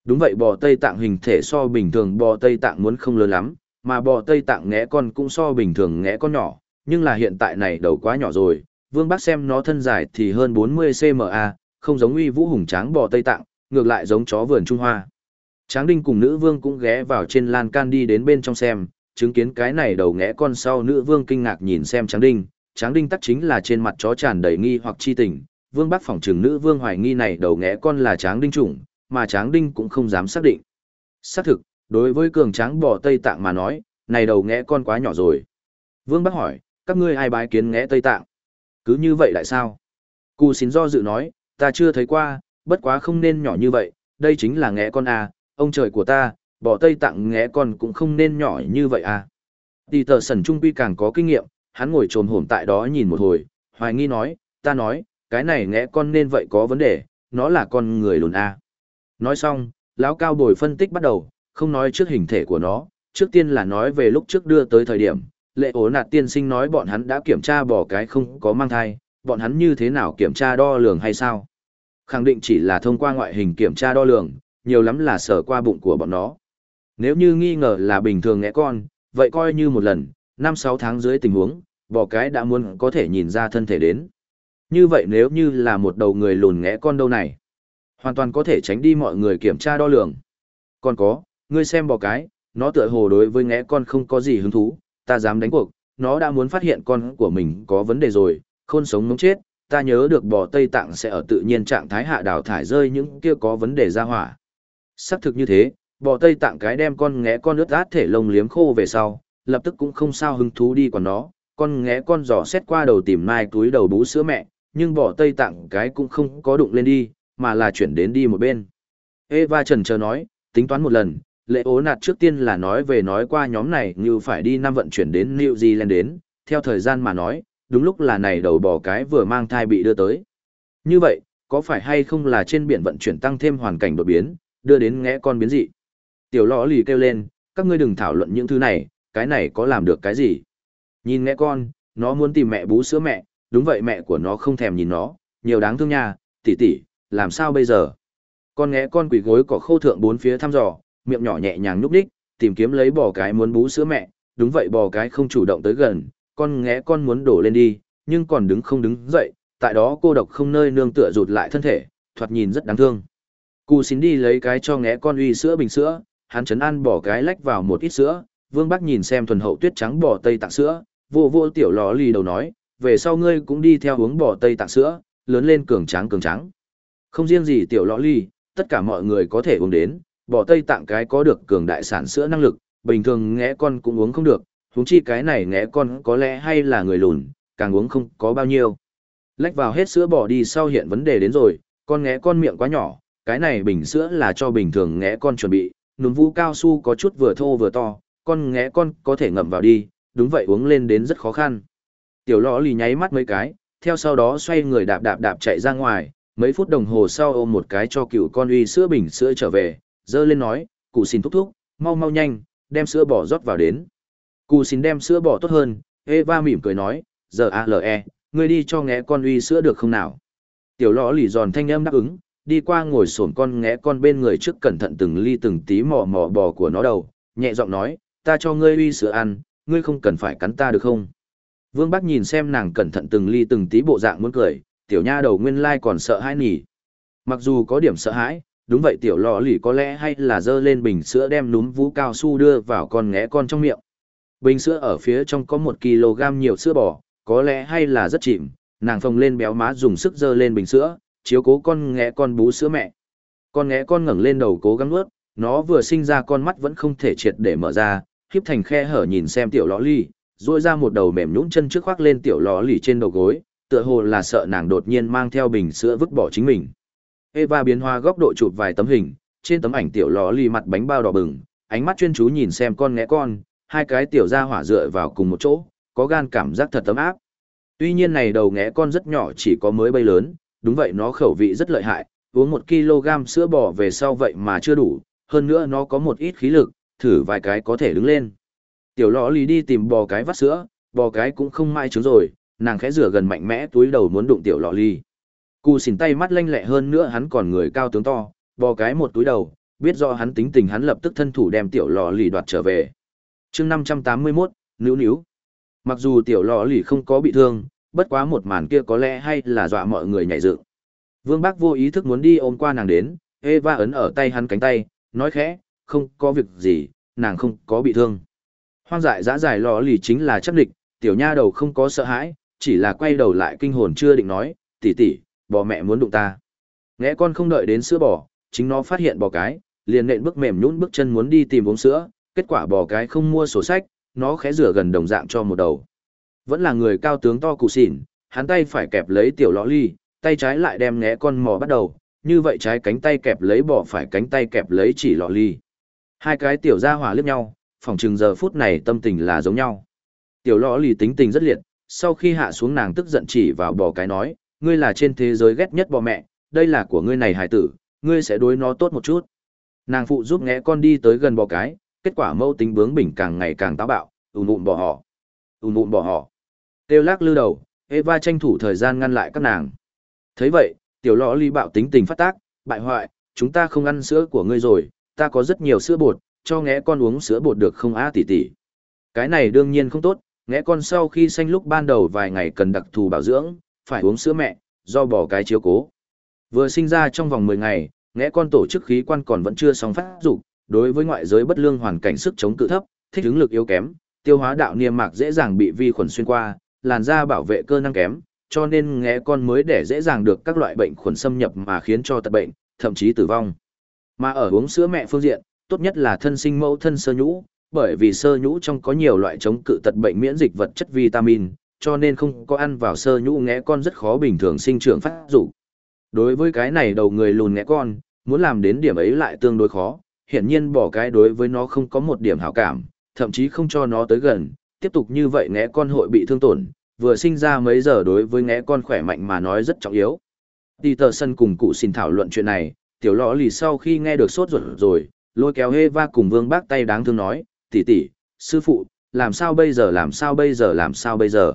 A: Đúng vậy bò Tây Tạng hình thể so bình thường bò Tây Tạng muốn không lớn lắm, mà bò Tây Tạng ngẽ con cũng so bình thường ngẽ con nhỏ, nhưng là hiện tại này đầu quá nhỏ rồi, Vương Bác xem nó thân dài thì hơn 40 a, không giống uy vũ hùng tráng bò Tây Tạng, ngược lại giống chó vườn Trung Hoa. Tráng Đinh cùng nữ vương cũng ghé vào trên lan can đi đến bên trong xem, chứng kiến cái này đầu ngẽ con sau nữ vương kinh ngạc nhìn xem Tráng Đinh, Tráng Đinh tắc chính là trên mặt chó tràn đầy nghi hoặc chi tình, vương bác phỏng trừng nữ vương hoài nghi này đầu ngẽ con là Tráng Đinh chủng, mà Tráng Đinh cũng không dám xác định. Xác thực, đối với cường tráng bò Tây Tạng mà nói, này đầu ngẽ con quá nhỏ rồi. Vương bác hỏi, các ngươi ai bái kiến ngẽ Tây Tạng? Cứ như vậy lại sao? Cù xin do dự nói, ta chưa thấy qua, bất quá không nên nhỏ như vậy, đây chính là ngẽ con à, ông trời của ta, bỏ tây tặng ngẽ con cũng không nên nhỏ như vậy à. Tỷ tờ sần trung quy càng có kinh nghiệm, hắn ngồi trồm hổm tại đó nhìn một hồi, hoài nghi nói, ta nói, cái này ngẽ con nên vậy có vấn đề, nó là con người lùn à. Nói xong, lão cao bồi phân tích bắt đầu, không nói trước hình thể của nó, trước tiên là nói về lúc trước đưa tới thời điểm, lệ ố nạt tiên sinh nói bọn hắn đã kiểm tra bỏ cái không có mang thai, bọn hắn như thế nào kiểm tra đo lường hay sao? Khẳng định chỉ là thông qua ngoại hình kiểm tra đo lường, nhiều lắm là sở qua bụng của bọn nó. Nếu như nghi ngờ là bình thường ngẽ con, vậy coi như một lần, 5-6 tháng dưới tình huống, bò cái đã muốn có thể nhìn ra thân thể đến. Như vậy nếu như là một đầu người lùn ngẽ con đâu này, hoàn toàn có thể tránh đi mọi người kiểm tra đo lường. Còn có, ngươi xem bò cái, nó tựa hồ đối với ngẽ con không có gì hứng thú, ta dám đánh cuộc, nó đã muốn phát hiện con của mình có vấn đề rồi, khôn sống mống chết, ta nhớ được bò Tây Tạng sẽ ở tự nhiên trạng thái hạ đào thải rơi những kia có vấn đề ra hỏa. Xác thực như thế, bò Tây Tạng cái đem con ngẽ con ướt át thể lông liếm khô về sau, lập tức cũng không sao hứng thú đi còn nó, con ngẽ con giỏ xét qua đầu tìm mai túi đầu bú sữa mẹ, nhưng bò Tây Tạng cái cũng không có đụng lên đi, mà là chuyển đến đi một bên. Eva trần chờ nói, tính toán một lần, lệ ố nạt trước tiên là nói về nói qua nhóm này như phải đi năm vận chuyển đến New Zealand đến, theo thời gian mà nói, đúng lúc là này đầu bò cái vừa mang thai bị đưa tới. Như vậy, có phải hay không là trên biển vận chuyển tăng thêm hoàn cảnh đột biến, đưa đến ngẽ con biến dị? Tiểu lõ lì kêu lên, các ngươi đừng thảo luận những thứ này, cái này có làm được cái gì? Nhìn ngẽ con, nó muốn tìm mẹ bú sữa mẹ, đúng vậy mẹ của nó không thèm nhìn nó, nhiều đáng thương nha, tỷ tỷ, làm sao bây giờ? Con ngẽ con quỷ gối cỏ khô thượng bốn phía thăm dò, miệng nhỏ nhẹ nhàng nhúc đích, tìm kiếm lấy bò cái muốn bú sữa mẹ, đúng vậy bò cái không chủ động tới gần, con ngẽ con muốn đổ lên đi, nhưng còn đứng không đứng dậy, tại đó cô độc không nơi nương tựa rụt lại thân thể, thoạt nhìn rất đáng thương. Cù xin đi lấy cái cho ngẽ con uy sữa bình sữa, hắn chấn ăn bỏ cái lách vào một ít sữa, Vương bác nhìn xem thuần hậu tuyết trắng bò tây tặng sữa, vô vô tiểu lò lì đầu nói, về sau ngươi cũng đi theo uống bò tây tặng sữa, lớn lên cường trắng cường trắng. Không riêng gì tiểu lò lì, tất cả mọi người có thể uống đến, bò tây tặng cái có được cường đại sản sữa năng lực, bình thường ngẽ con cũng uống không được, huống chi cái này ngẽ con có lẽ hay là người lùn, càng uống không có bao nhiêu. Lách vào hết sữa bỏ đi sau hiện vấn đề đến rồi, con ngẽ con miệng quá nhỏ, cái này bình sữa là cho bình thường ngẽ con chuẩn bị, núm vũ cao su có chút vừa thô vừa to, con ngẽ con có thể ngậm vào đi, đúng vậy uống lên đến rất khó khăn. Tiểu lọ lì nháy mắt mấy cái, theo sau đó xoay người đạp đạp đạp chạy ra ngoài, mấy phút đồng hồ sau ôm một cái cho cựu con uy sữa bình sữa trở về, dơ lên nói, cụ xin thúc thúc, mau mau nhanh, đem sữa bỏ rót vào đến. Cụ xin đem sữa bò tốt hơn, Eva mỉm cười nói, giờ ALE, ngươi đi cho ngẽ con uy sữa được không nào? Tiểu lọ lì giòn thanh âm đáp ứng, đi qua ngồi xổm con ngẽ con bên người trước cẩn thận từng ly từng tí mò mò bò của nó đầu, nhẹ giọng nói, ta cho ngươi uy sữa ăn, ngươi không cần phải cắn ta được không? Vương Bắc nhìn xem nàng cẩn thận từng ly từng tí bộ dạng muốn cười, tiểu nha đầu nguyên lai còn sợ hãi nỉ. Mặc dù có điểm sợ hãi, đúng vậy tiểu lò lì có lẽ hay là dơ lên bình sữa đem núm vũ cao su đưa vào con ngẽ con trong miệng. Bình sữa ở phía trong có một kg nhiều sữa bò, có lẽ hay là rất chìm, nàng phồng lên béo má dùng sức dơ lên bình sữa, chiếu cố con ngẽ con bú sữa mẹ. Con ngẽ con ngẩng lên đầu cố gắng nuốt, nó vừa sinh ra con mắt vẫn không thể triệt để mở ra, khiếp thành khe hở nhìn xem tiểu lõ ly, duỗi ra một đầu mềm nhũn chân trước khoác lên tiểu lò lì trên đầu gối, tựa hồ là sợ nàng đột nhiên mang theo bình sữa vứt bỏ chính mình. Eva biến hoa góc độ chụp vài tấm hình, trên tấm ảnh tiểu lò lì mặt bánh bao đỏ bừng, ánh mắt chuyên chú nhìn xem con ngẽ con, hai cái tiểu ra hỏa dựa vào cùng một chỗ, có gan cảm giác thật tấm áp. Tuy nhiên này đầu ngẽ con rất nhỏ chỉ có mới bay lớn, đúng vậy nó khẩu vị rất lợi hại, uống một kg sữa bò về sau vậy mà chưa đủ, hơn nữa nó có một ít khí lực, thử vài cái có thể đứng lên. Tiểu lọ lì đi tìm bò cái vắt sữa, bò cái cũng không mai trứng rồi, nàng khẽ rửa gần mạnh mẽ túi đầu muốn đụng tiểu lọ lì. Cù xỉn tay mắt lanh lẹ hơn nữa hắn còn người cao tướng to, bò cái một túi đầu, biết do hắn tính tình hắn lập tức thân thủ đem tiểu lọ lì đoạt trở về chương 581, níu níu. Mặc dù tiểu lọ lì không có bị thương, bất quá một màn kia có lẽ hay là dọa mọi người nhảy dựng. Vương Bác vô ý thức muốn đi ôm qua nàng đến, Eva ấn ở tay hắn cánh tay, nói khẽ, không có việc gì, nàng không có bị thương. Hoang dại dã dài lò lì chính là chấp địch, tiểu nha đầu không có sợ hãi, chỉ là quay đầu lại kinh hồn chưa định nói, tỷ tỷ, bò mẹ muốn đụng ta. Nghe con không đợi đến sữa bò, chính nó phát hiện bò cái, liền nện bước mềm nhũn bước chân muốn đi tìm uống sữa, kết quả bò cái không mua sổ sách, nó khẽ rửa gần đồng dạng cho một đầu. Vẫn là người cao tướng to cụ xỉn, hắn tay phải kẹp lấy tiểu lõ ly, tay trái lại đem ngẽ con mò bắt đầu, như vậy trái cánh tay kẹp lấy bò phải cánh tay kẹp lấy chỉ lọ ly. Hai cái tiểu gia hỏa liếc nhau, phòng chừng giờ phút này tâm tình là giống nhau. Tiểu lọ ly tính tình rất liệt, sau khi hạ xuống nàng tức giận chỉ vào bò cái nói, ngươi là trên thế giới ghét nhất bò mẹ, đây là của ngươi này hài tử, ngươi sẽ đối nó tốt một chút. Nàng phụ giúp ngẽ con đi tới gần bò cái, kết quả mâu tính bướng bỉnh càng ngày càng táo bạo, ùn ùn bỏ họ. ùn ùn bỏ họ. Têu lắc lư đầu, Eva tranh thủ thời gian ngăn lại các nàng. thấy vậy, tiểu lọ ly bạo tính tình phát tác, bại hoại, chúng ta không ăn sữa của ngươi rồi, ta có rất nhiều sữa bột, cho ngẽ con uống sữa bột được không á tỷ tỷ. Cái này đương nhiên không tốt, ngẽ con sau khi sanh lúc ban đầu vài ngày cần đặc thù bảo dưỡng, phải uống sữa mẹ, do bỏ cái chiếu cố. Vừa sinh ra trong vòng 10 ngày, ngẽ con tổ chức khí quan còn vẫn chưa sóng phát dục, đối với ngoại giới bất lương hoàn cảnh sức chống cự thấp, thích ứng lực yếu kém, tiêu hóa đạo niêm mạc dễ dàng bị vi khuẩn xuyên qua, làn da bảo vệ cơ năng kém, cho nên ngẽ con mới để dễ dàng được các loại bệnh khuẩn xâm nhập mà khiến cho tật bệnh, thậm chí tử vong. Mà ở uống sữa mẹ phương diện, tốt nhất là thân sinh mẫu thân sơ nhũ, bởi vì sơ nhũ trong có nhiều loại chống cự tật bệnh miễn dịch vật chất vitamin, cho nên không có ăn vào sơ nhũ ngẽ con rất khó bình thường sinh trưởng phát dục. Đối với cái này đầu người lùn ngẽ con, muốn làm đến điểm ấy lại tương đối khó, hiển nhiên bỏ cái đối với nó không có một điểm hảo cảm, thậm chí không cho nó tới gần, tiếp tục như vậy ngẽ con hội bị thương tổn, vừa sinh ra mấy giờ đối với ngẽ con khỏe mạnh mà nói rất trọng yếu. Đi tờ sân cùng cụ xin thảo luận chuyện này, tiểu lọ lì sau khi nghe được sốt ruột rồi, lôi kéo Eva cùng vương bác tay đáng thương nói, tỷ tỷ, sư phụ, làm sao bây giờ làm sao bây giờ làm sao bây giờ.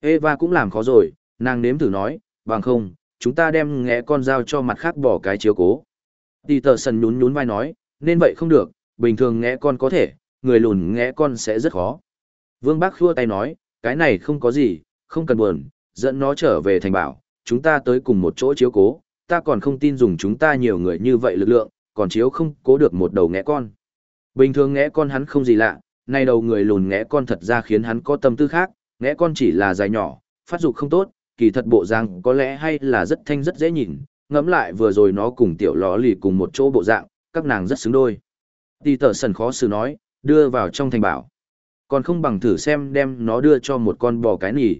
A: Eva cũng làm khó rồi, nàng nếm thử nói, bằng không, chúng ta đem ngẽ con dao cho mặt khác bỏ cái chiếu cố. Đi tờ sân nhún nhún vai nói, nên vậy không được, bình thường ngẽ con có thể, người lùn ngẽ con sẽ rất khó. Vương Bác khua tay nói, cái này không có gì, không cần buồn, dẫn nó trở về thành bảo, chúng ta tới cùng một chỗ chiếu cố, ta còn không tin dùng chúng ta nhiều người như vậy lực lượng, còn chiếu không cố được một đầu ngẽ con. Bình thường ngẽ con hắn không gì lạ, nay đầu người lùn ngẽ con thật ra khiến hắn có tâm tư khác, ngẽ con chỉ là dài nhỏ, phát dục không tốt, kỳ thật bộ dạng có lẽ hay là rất thanh rất dễ nhìn, ngẫm lại vừa rồi nó cùng tiểu ló lì cùng một chỗ bộ dạng, các nàng rất xứng đôi. Tỷ tờ sần khó xử nói, đưa vào trong thành bảo. Còn không bằng thử xem đem nó đưa cho một con bò cái nỉ.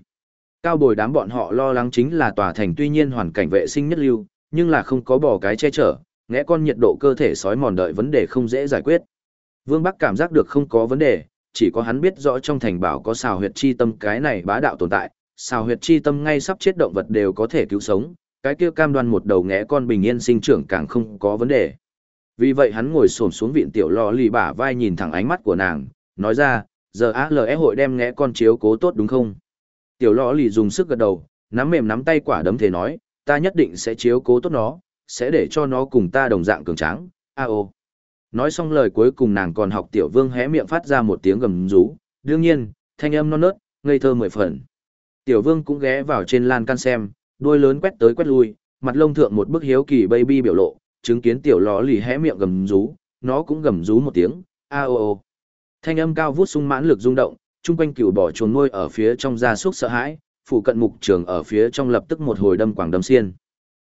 A: Cao bồi đám bọn họ lo lắng chính là tòa thành tuy nhiên hoàn cảnh vệ sinh nhất lưu, nhưng là không có bò cái che chở, ngẽ con nhiệt độ cơ thể sói mòn đợi vấn đề không dễ giải quyết. Vương Bắc cảm giác được không có vấn đề, chỉ có hắn biết rõ trong thành bảo có xào huyệt chi tâm cái này bá đạo tồn tại, xào huyệt chi tâm ngay sắp chết động vật đều có thể cứu sống, cái kia cam đoan một đầu ngẽ con bình yên sinh trưởng càng không có vấn đề. Vì vậy hắn ngồi xổm xuống viện tiểu lò lì bả vai nhìn thẳng ánh mắt của nàng, nói ra, giờ ALE hội đem ngẽ con chiếu cố tốt đúng không? Tiểu lò lì dùng sức gật đầu, nắm mềm nắm tay quả đấm thế nói, ta nhất định sẽ chiếu cố tốt nó, sẽ để cho nó cùng ta đồng dạng cường tráng, a ô. Nói xong lời cuối cùng nàng còn học tiểu vương hé miệng phát ra một tiếng gầm rú, đương nhiên, thanh âm non nớt, ngây thơ mười phần. Tiểu vương cũng ghé vào trên lan can xem, đuôi lớn quét tới quét lui, mặt lông thượng một bức hiếu kỳ baby biểu lộ, chứng kiến tiểu lò lì hé miệng gầm rú, nó cũng gầm rú một tiếng, a ô ô. Thanh âm cao vút sung mãn lực rung động, chung quanh cừu bỏ chuồn nuôi ở phía trong gia súc sợ hãi, phụ cận mục trường ở phía trong lập tức một hồi đâm quảng đâm xiên.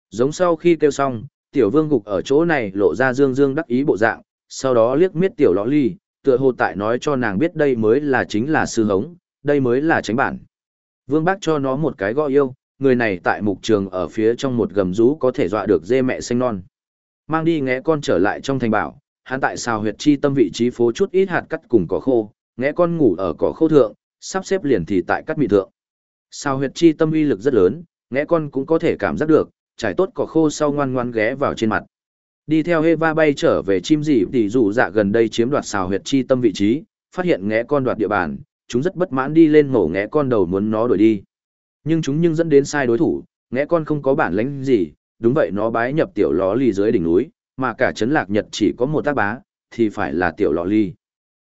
A: Giống sau khi kêu xong, tiểu vương gục ở chỗ này lộ ra dương dương đắc ý bộ dạng, sau đó liếc miết tiểu lõ ly, tựa hồ tại nói cho nàng biết đây mới là chính là sư hống, đây mới là tránh bản. Vương bác cho nó một cái gọi yêu, người này tại mục trường ở phía trong một gầm rú có thể dọa được dê mẹ xanh non. Mang đi ngẽ con trở lại trong thành bảo, hắn tại sao huyệt chi tâm vị trí phố chút ít hạt cắt cùng cỏ khô, ngẽ con ngủ ở cỏ khô thượng, sắp xếp liền thì tại cắt mị thượng. Sao huyệt chi tâm uy lực rất lớn, ngẽ con cũng có thể cảm giác được, trải tốt cỏ khô sau ngoan ngoan ghé vào trên mặt. Đi theo Eva bay trở về chim dị thì dù dạ gần đây chiếm đoạt xào huyệt chi tâm vị trí, phát hiện ngẽ con đoạt địa bàn, chúng rất bất mãn đi lên ngổ ngẽ con đầu muốn nó đuổi đi. Nhưng chúng nhưng dẫn đến sai đối thủ, ngẽ con không có bản lãnh gì, đúng vậy nó bái nhập tiểu lò ly dưới đỉnh núi, mà cả trấn lạc nhật chỉ có một tác bá, thì phải là tiểu lò ly.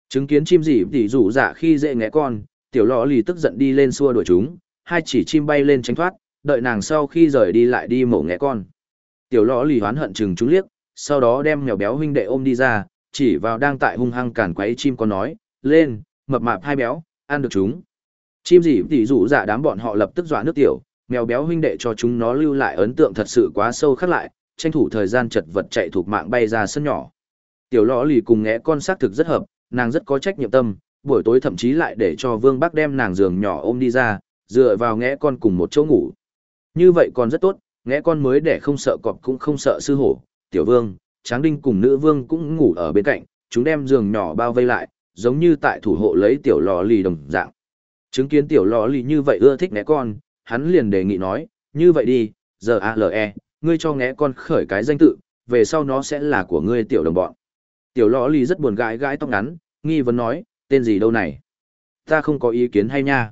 A: Chứng kiến chim gì thì rủ dạ khi dễ ngẽ con, tiểu lò ly tức giận đi lên xua đuổi chúng, hai chỉ chim bay lên tránh thoát, đợi nàng sau khi rời đi lại đi mổ ngẽ con. Tiểu lò ly hoán hận chừng chúng liếc, sau đó đem mèo béo huynh đệ ôm đi ra, chỉ vào đang tại hung hăng cản quấy chim con nói, lên, mập mạp hai béo, ăn được chúng. Chim gì thì rủ dạ đám bọn họ lập tức dọa nước tiểu, mèo béo huynh đệ cho chúng nó lưu lại ấn tượng thật sự quá sâu khắc lại, tranh thủ thời gian chật vật chạy thuộc mạng bay ra sân nhỏ. Tiểu lõ lì cùng ngẽ con xác thực rất hợp, nàng rất có trách nhiệm tâm, buổi tối thậm chí lại để cho vương bác đem nàng giường nhỏ ôm đi ra, dựa vào ngẽ con cùng một chỗ ngủ. Như vậy còn rất tốt, ngẽ con mới để không sợ cọp cũng không sợ sư hổ, tiểu vương, tráng đinh cùng nữ vương cũng ngủ ở bên cạnh, chúng đem giường nhỏ bao vây lại, giống như tại thủ hộ lấy tiểu lò lì đồng dạng. Chứng kiến tiểu lò lì như vậy ưa thích ngẽ con, hắn liền đề nghị nói, như vậy đi, giờ ALE, ngươi cho ngẽ con khởi cái danh tự, về sau nó sẽ là của ngươi tiểu đồng bọn. Tiểu lõ lì rất buồn gãi gãi tóc ngắn, nghi vấn nói, tên gì đâu này? Ta không có ý kiến hay nha.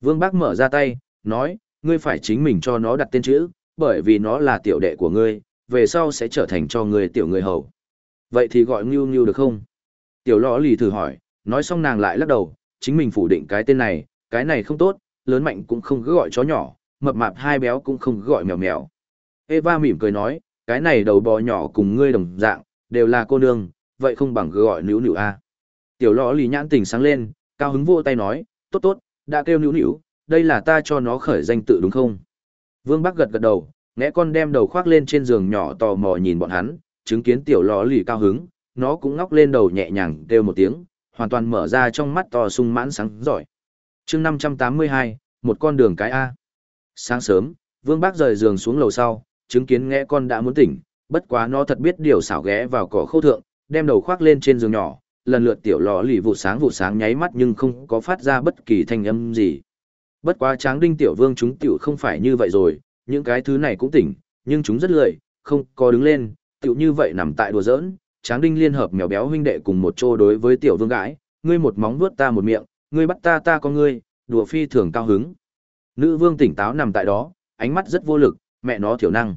A: Vương Bác mở ra tay, nói, ngươi phải chính mình cho nó đặt tên chữ, bởi vì nó là tiểu đệ của ngươi, về sau sẽ trở thành cho ngươi tiểu người hầu. Vậy thì gọi Ngưu Ngưu được không? Tiểu lõ lì thử hỏi, nói xong nàng lại lắc đầu, chính mình phủ định cái tên này, cái này không tốt, lớn mạnh cũng không cứ gọi chó nhỏ, mập mạp hai béo cũng không gọi mèo mèo. Eva mỉm cười nói, cái này đầu bò nhỏ cùng ngươi đồng dạng, đều là cô nương, vậy không bằng gọi níu níu a. Tiểu lọ lì nhãn tình sáng lên, cao hứng vô tay nói, tốt tốt, đã kêu níu níu, đây là ta cho nó khởi danh tự đúng không? Vương Bắc gật gật đầu, ngẽ con đem đầu khoác lên trên giường nhỏ tò mò nhìn bọn hắn, chứng kiến tiểu lọ lì cao hứng, nó cũng ngóc lên đầu nhẹ nhàng kêu một tiếng, hoàn toàn mở ra trong mắt to sung mãn sáng giỏi chương 582, một con đường cái A. Sáng sớm, Vương Bác rời giường xuống lầu sau, chứng kiến nghe con đã muốn tỉnh, bất quá nó thật biết điều xảo ghé vào cỏ khâu thượng, đem đầu khoác lên trên giường nhỏ, lần lượt tiểu lò lì vụ sáng vụ sáng nháy mắt nhưng không có phát ra bất kỳ thanh âm gì. Bất quá tráng đinh tiểu vương chúng tiểu không phải như vậy rồi, những cái thứ này cũng tỉnh, nhưng chúng rất lười, không có đứng lên, tiểu như vậy nằm tại đùa giỡn, tráng đinh liên hợp mèo béo huynh đệ cùng một chỗ đối với tiểu vương gái, ngươi một móng vuốt ta một miệng, ngươi bắt ta ta con ngươi, đùa phi thường cao hứng. Nữ vương tỉnh táo nằm tại đó, ánh mắt rất vô lực, mẹ nó thiểu năng.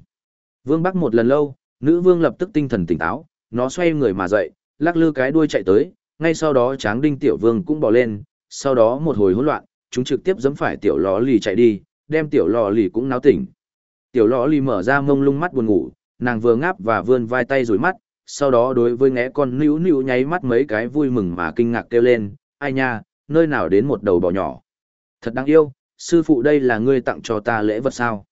A: Vương Bắc một lần lâu, nữ vương lập tức tinh thần tỉnh táo, nó xoay người mà dậy, lắc lư cái đuôi chạy tới, ngay sau đó tráng đinh tiểu vương cũng bỏ lên, sau đó một hồi hỗn loạn, chúng trực tiếp giẫm phải tiểu lò lì chạy đi, đem tiểu lò lì cũng náo tỉnh. Tiểu lò lì mở ra mông lung mắt buồn ngủ, nàng vừa ngáp và vươn vai tay rồi mắt, sau đó đối với ngẽ con nữu nữu nháy mắt mấy cái vui mừng mà kinh ngạc kêu lên, ai nha, nơi nào đến một đầu bò nhỏ. Thật đáng yêu, sư phụ đây là ngươi tặng cho ta lễ vật sao.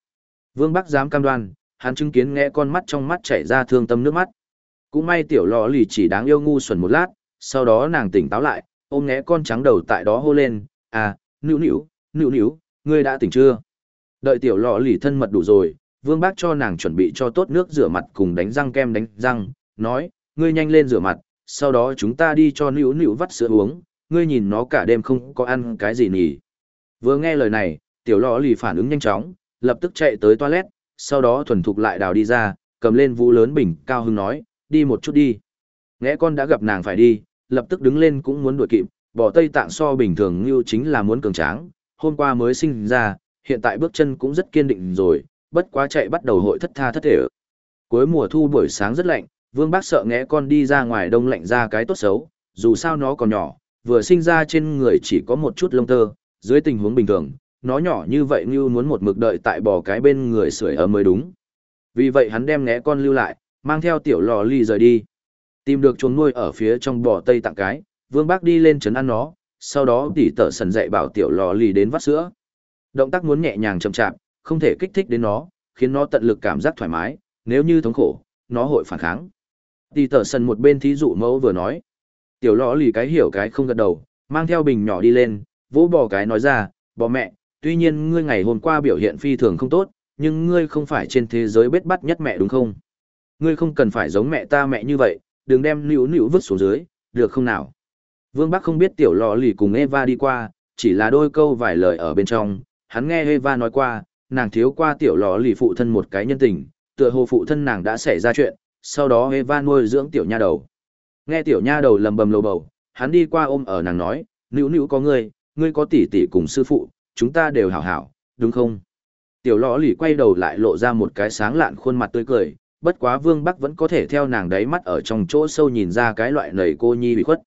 A: Vương Bắc dám cam đoan, hắn chứng kiến ngẽ con mắt trong mắt chảy ra thương tâm nước mắt. Cũng may tiểu lò lì chỉ đáng yêu ngu xuẩn một lát, sau đó nàng tỉnh táo lại, ôm ngẽ con trắng đầu tại đó hô lên, à, nữu nữu, nữu nữu, ngươi đã tỉnh chưa? Đợi tiểu lò lì thân mật đủ rồi, vương bác cho nàng chuẩn bị cho tốt nước rửa mặt cùng đánh răng kem đánh răng, nói, ngươi nhanh lên rửa mặt, sau đó chúng ta đi cho nữu nữu vắt sữa uống, ngươi nhìn nó cả đêm không có ăn cái gì nhỉ. Vừa nghe lời này, tiểu lò lì phản ứng nhanh chóng, lập tức chạy tới toilet, sau đó thuần thục lại đào đi ra, cầm lên vũ lớn bình, cao hưng nói, đi một chút đi. Nghe con đã gặp nàng phải đi, lập tức đứng lên cũng muốn đuổi kịp, bỏ tây tạng so bình thường như chính là muốn cường tráng, hôm qua mới sinh ra, hiện tại bước chân cũng rất kiên định rồi, bất quá chạy bắt đầu hội thất tha thất thể. Cuối mùa thu buổi sáng rất lạnh, Vương Bác sợ ngẽ con đi ra ngoài đông lạnh ra cái tốt xấu, dù sao nó còn nhỏ, vừa sinh ra trên người chỉ có một chút lông tơ, dưới tình huống bình thường, nó nhỏ như vậy như muốn một mực đợi tại bò cái bên người sưởi ấm mới đúng. Vì vậy hắn đem ngẽ con lưu lại, mang theo tiểu lò ly rời đi. Tìm được chuồng nuôi ở phía trong bò tây tặng cái, Vương Bác đi lên trấn ăn nó, sau đó tỉ tở sần dạy bảo tiểu lò ly đến vắt sữa. Động tác muốn nhẹ nhàng chậm chạp, không thể kích thích đến nó, khiến nó tận lực cảm giác thoải mái, nếu như thống khổ, nó hội phản kháng. Tỉ tở sần một bên thí dụ mẫu vừa nói. Tiểu lò lì cái hiểu cái không gật đầu, mang theo bình nhỏ đi lên, vỗ bò cái nói ra, bò mẹ, tuy nhiên ngươi ngày hôm qua biểu hiện phi thường không tốt, nhưng ngươi không phải trên thế giới bết bắt nhất mẹ đúng không? Ngươi không cần phải giống mẹ ta mẹ như vậy, đừng đem nữu nữu vứt xuống dưới, được không nào? Vương Bắc không biết tiểu lò lì cùng Eva đi qua, chỉ là đôi câu vài lời ở bên trong, hắn nghe Eva nói qua, nàng thiếu qua tiểu lò lì phụ thân một cái nhân tình, tựa hồ phụ thân nàng đã xảy ra chuyện, sau đó Eva nuôi dưỡng tiểu nha đầu. Nghe tiểu nha đầu lầm bầm lầu bầu, hắn đi qua ôm ở nàng nói, nữ nữ có ngươi, ngươi có tỷ tỷ cùng sư phụ, chúng ta đều hảo hảo, đúng không? Tiểu lõ lì quay đầu lại lộ ra một cái sáng lạn khuôn mặt tươi cười, bất quá Vương Bắc vẫn có thể theo nàng đáy mắt ở trong chỗ sâu nhìn ra cái loại nầy cô nhi bị khuất.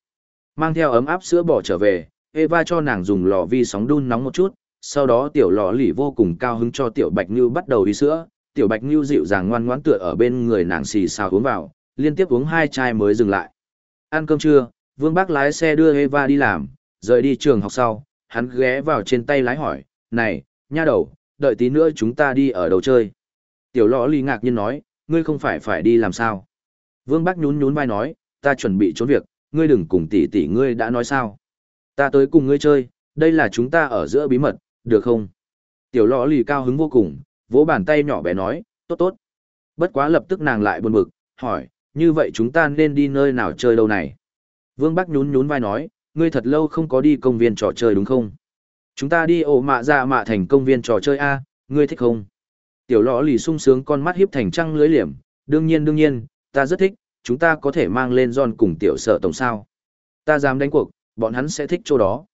A: Mang theo ấm áp sữa bỏ trở về, Eva cho nàng dùng lò vi sóng đun nóng một chút, sau đó tiểu lò lì vô cùng cao hứng cho tiểu Bạch như bắt đầu đi sữa, tiểu Bạch như dịu dàng ngoan ngoãn tựa ở bên người nàng xì xào uống vào, liên tiếp uống hai chai mới dừng lại. Ăn cơm trưa, Vương bác lái xe đưa Eva đi làm, rời đi trường học sau, hắn ghé vào trên tay lái hỏi, này, nha đầu, đợi tí nữa chúng ta đi ở đầu chơi. Tiểu lõ lì ngạc nhiên nói, ngươi không phải phải đi làm sao. Vương bác nhún nhún vai nói, ta chuẩn bị trốn việc, ngươi đừng cùng tỷ tỷ ngươi đã nói sao. Ta tới cùng ngươi chơi, đây là chúng ta ở giữa bí mật, được không? Tiểu lọ lì cao hứng vô cùng, vỗ bàn tay nhỏ bé nói, tốt tốt. Bất quá lập tức nàng lại buồn bực, hỏi, như vậy chúng ta nên đi nơi nào chơi đâu này? Vương Bắc nhún nhún vai nói, ngươi thật lâu không có đi công viên trò chơi đúng không? Chúng ta đi ổ mạ ra mạ thành công viên trò chơi A, ngươi thích không? Tiểu lọ lì sung sướng con mắt hiếp thành trăng lưới liềm, đương nhiên đương nhiên, ta rất thích, chúng ta có thể mang lên giòn cùng tiểu sở tổng sao. Ta dám đánh cuộc, bọn hắn sẽ thích chỗ đó.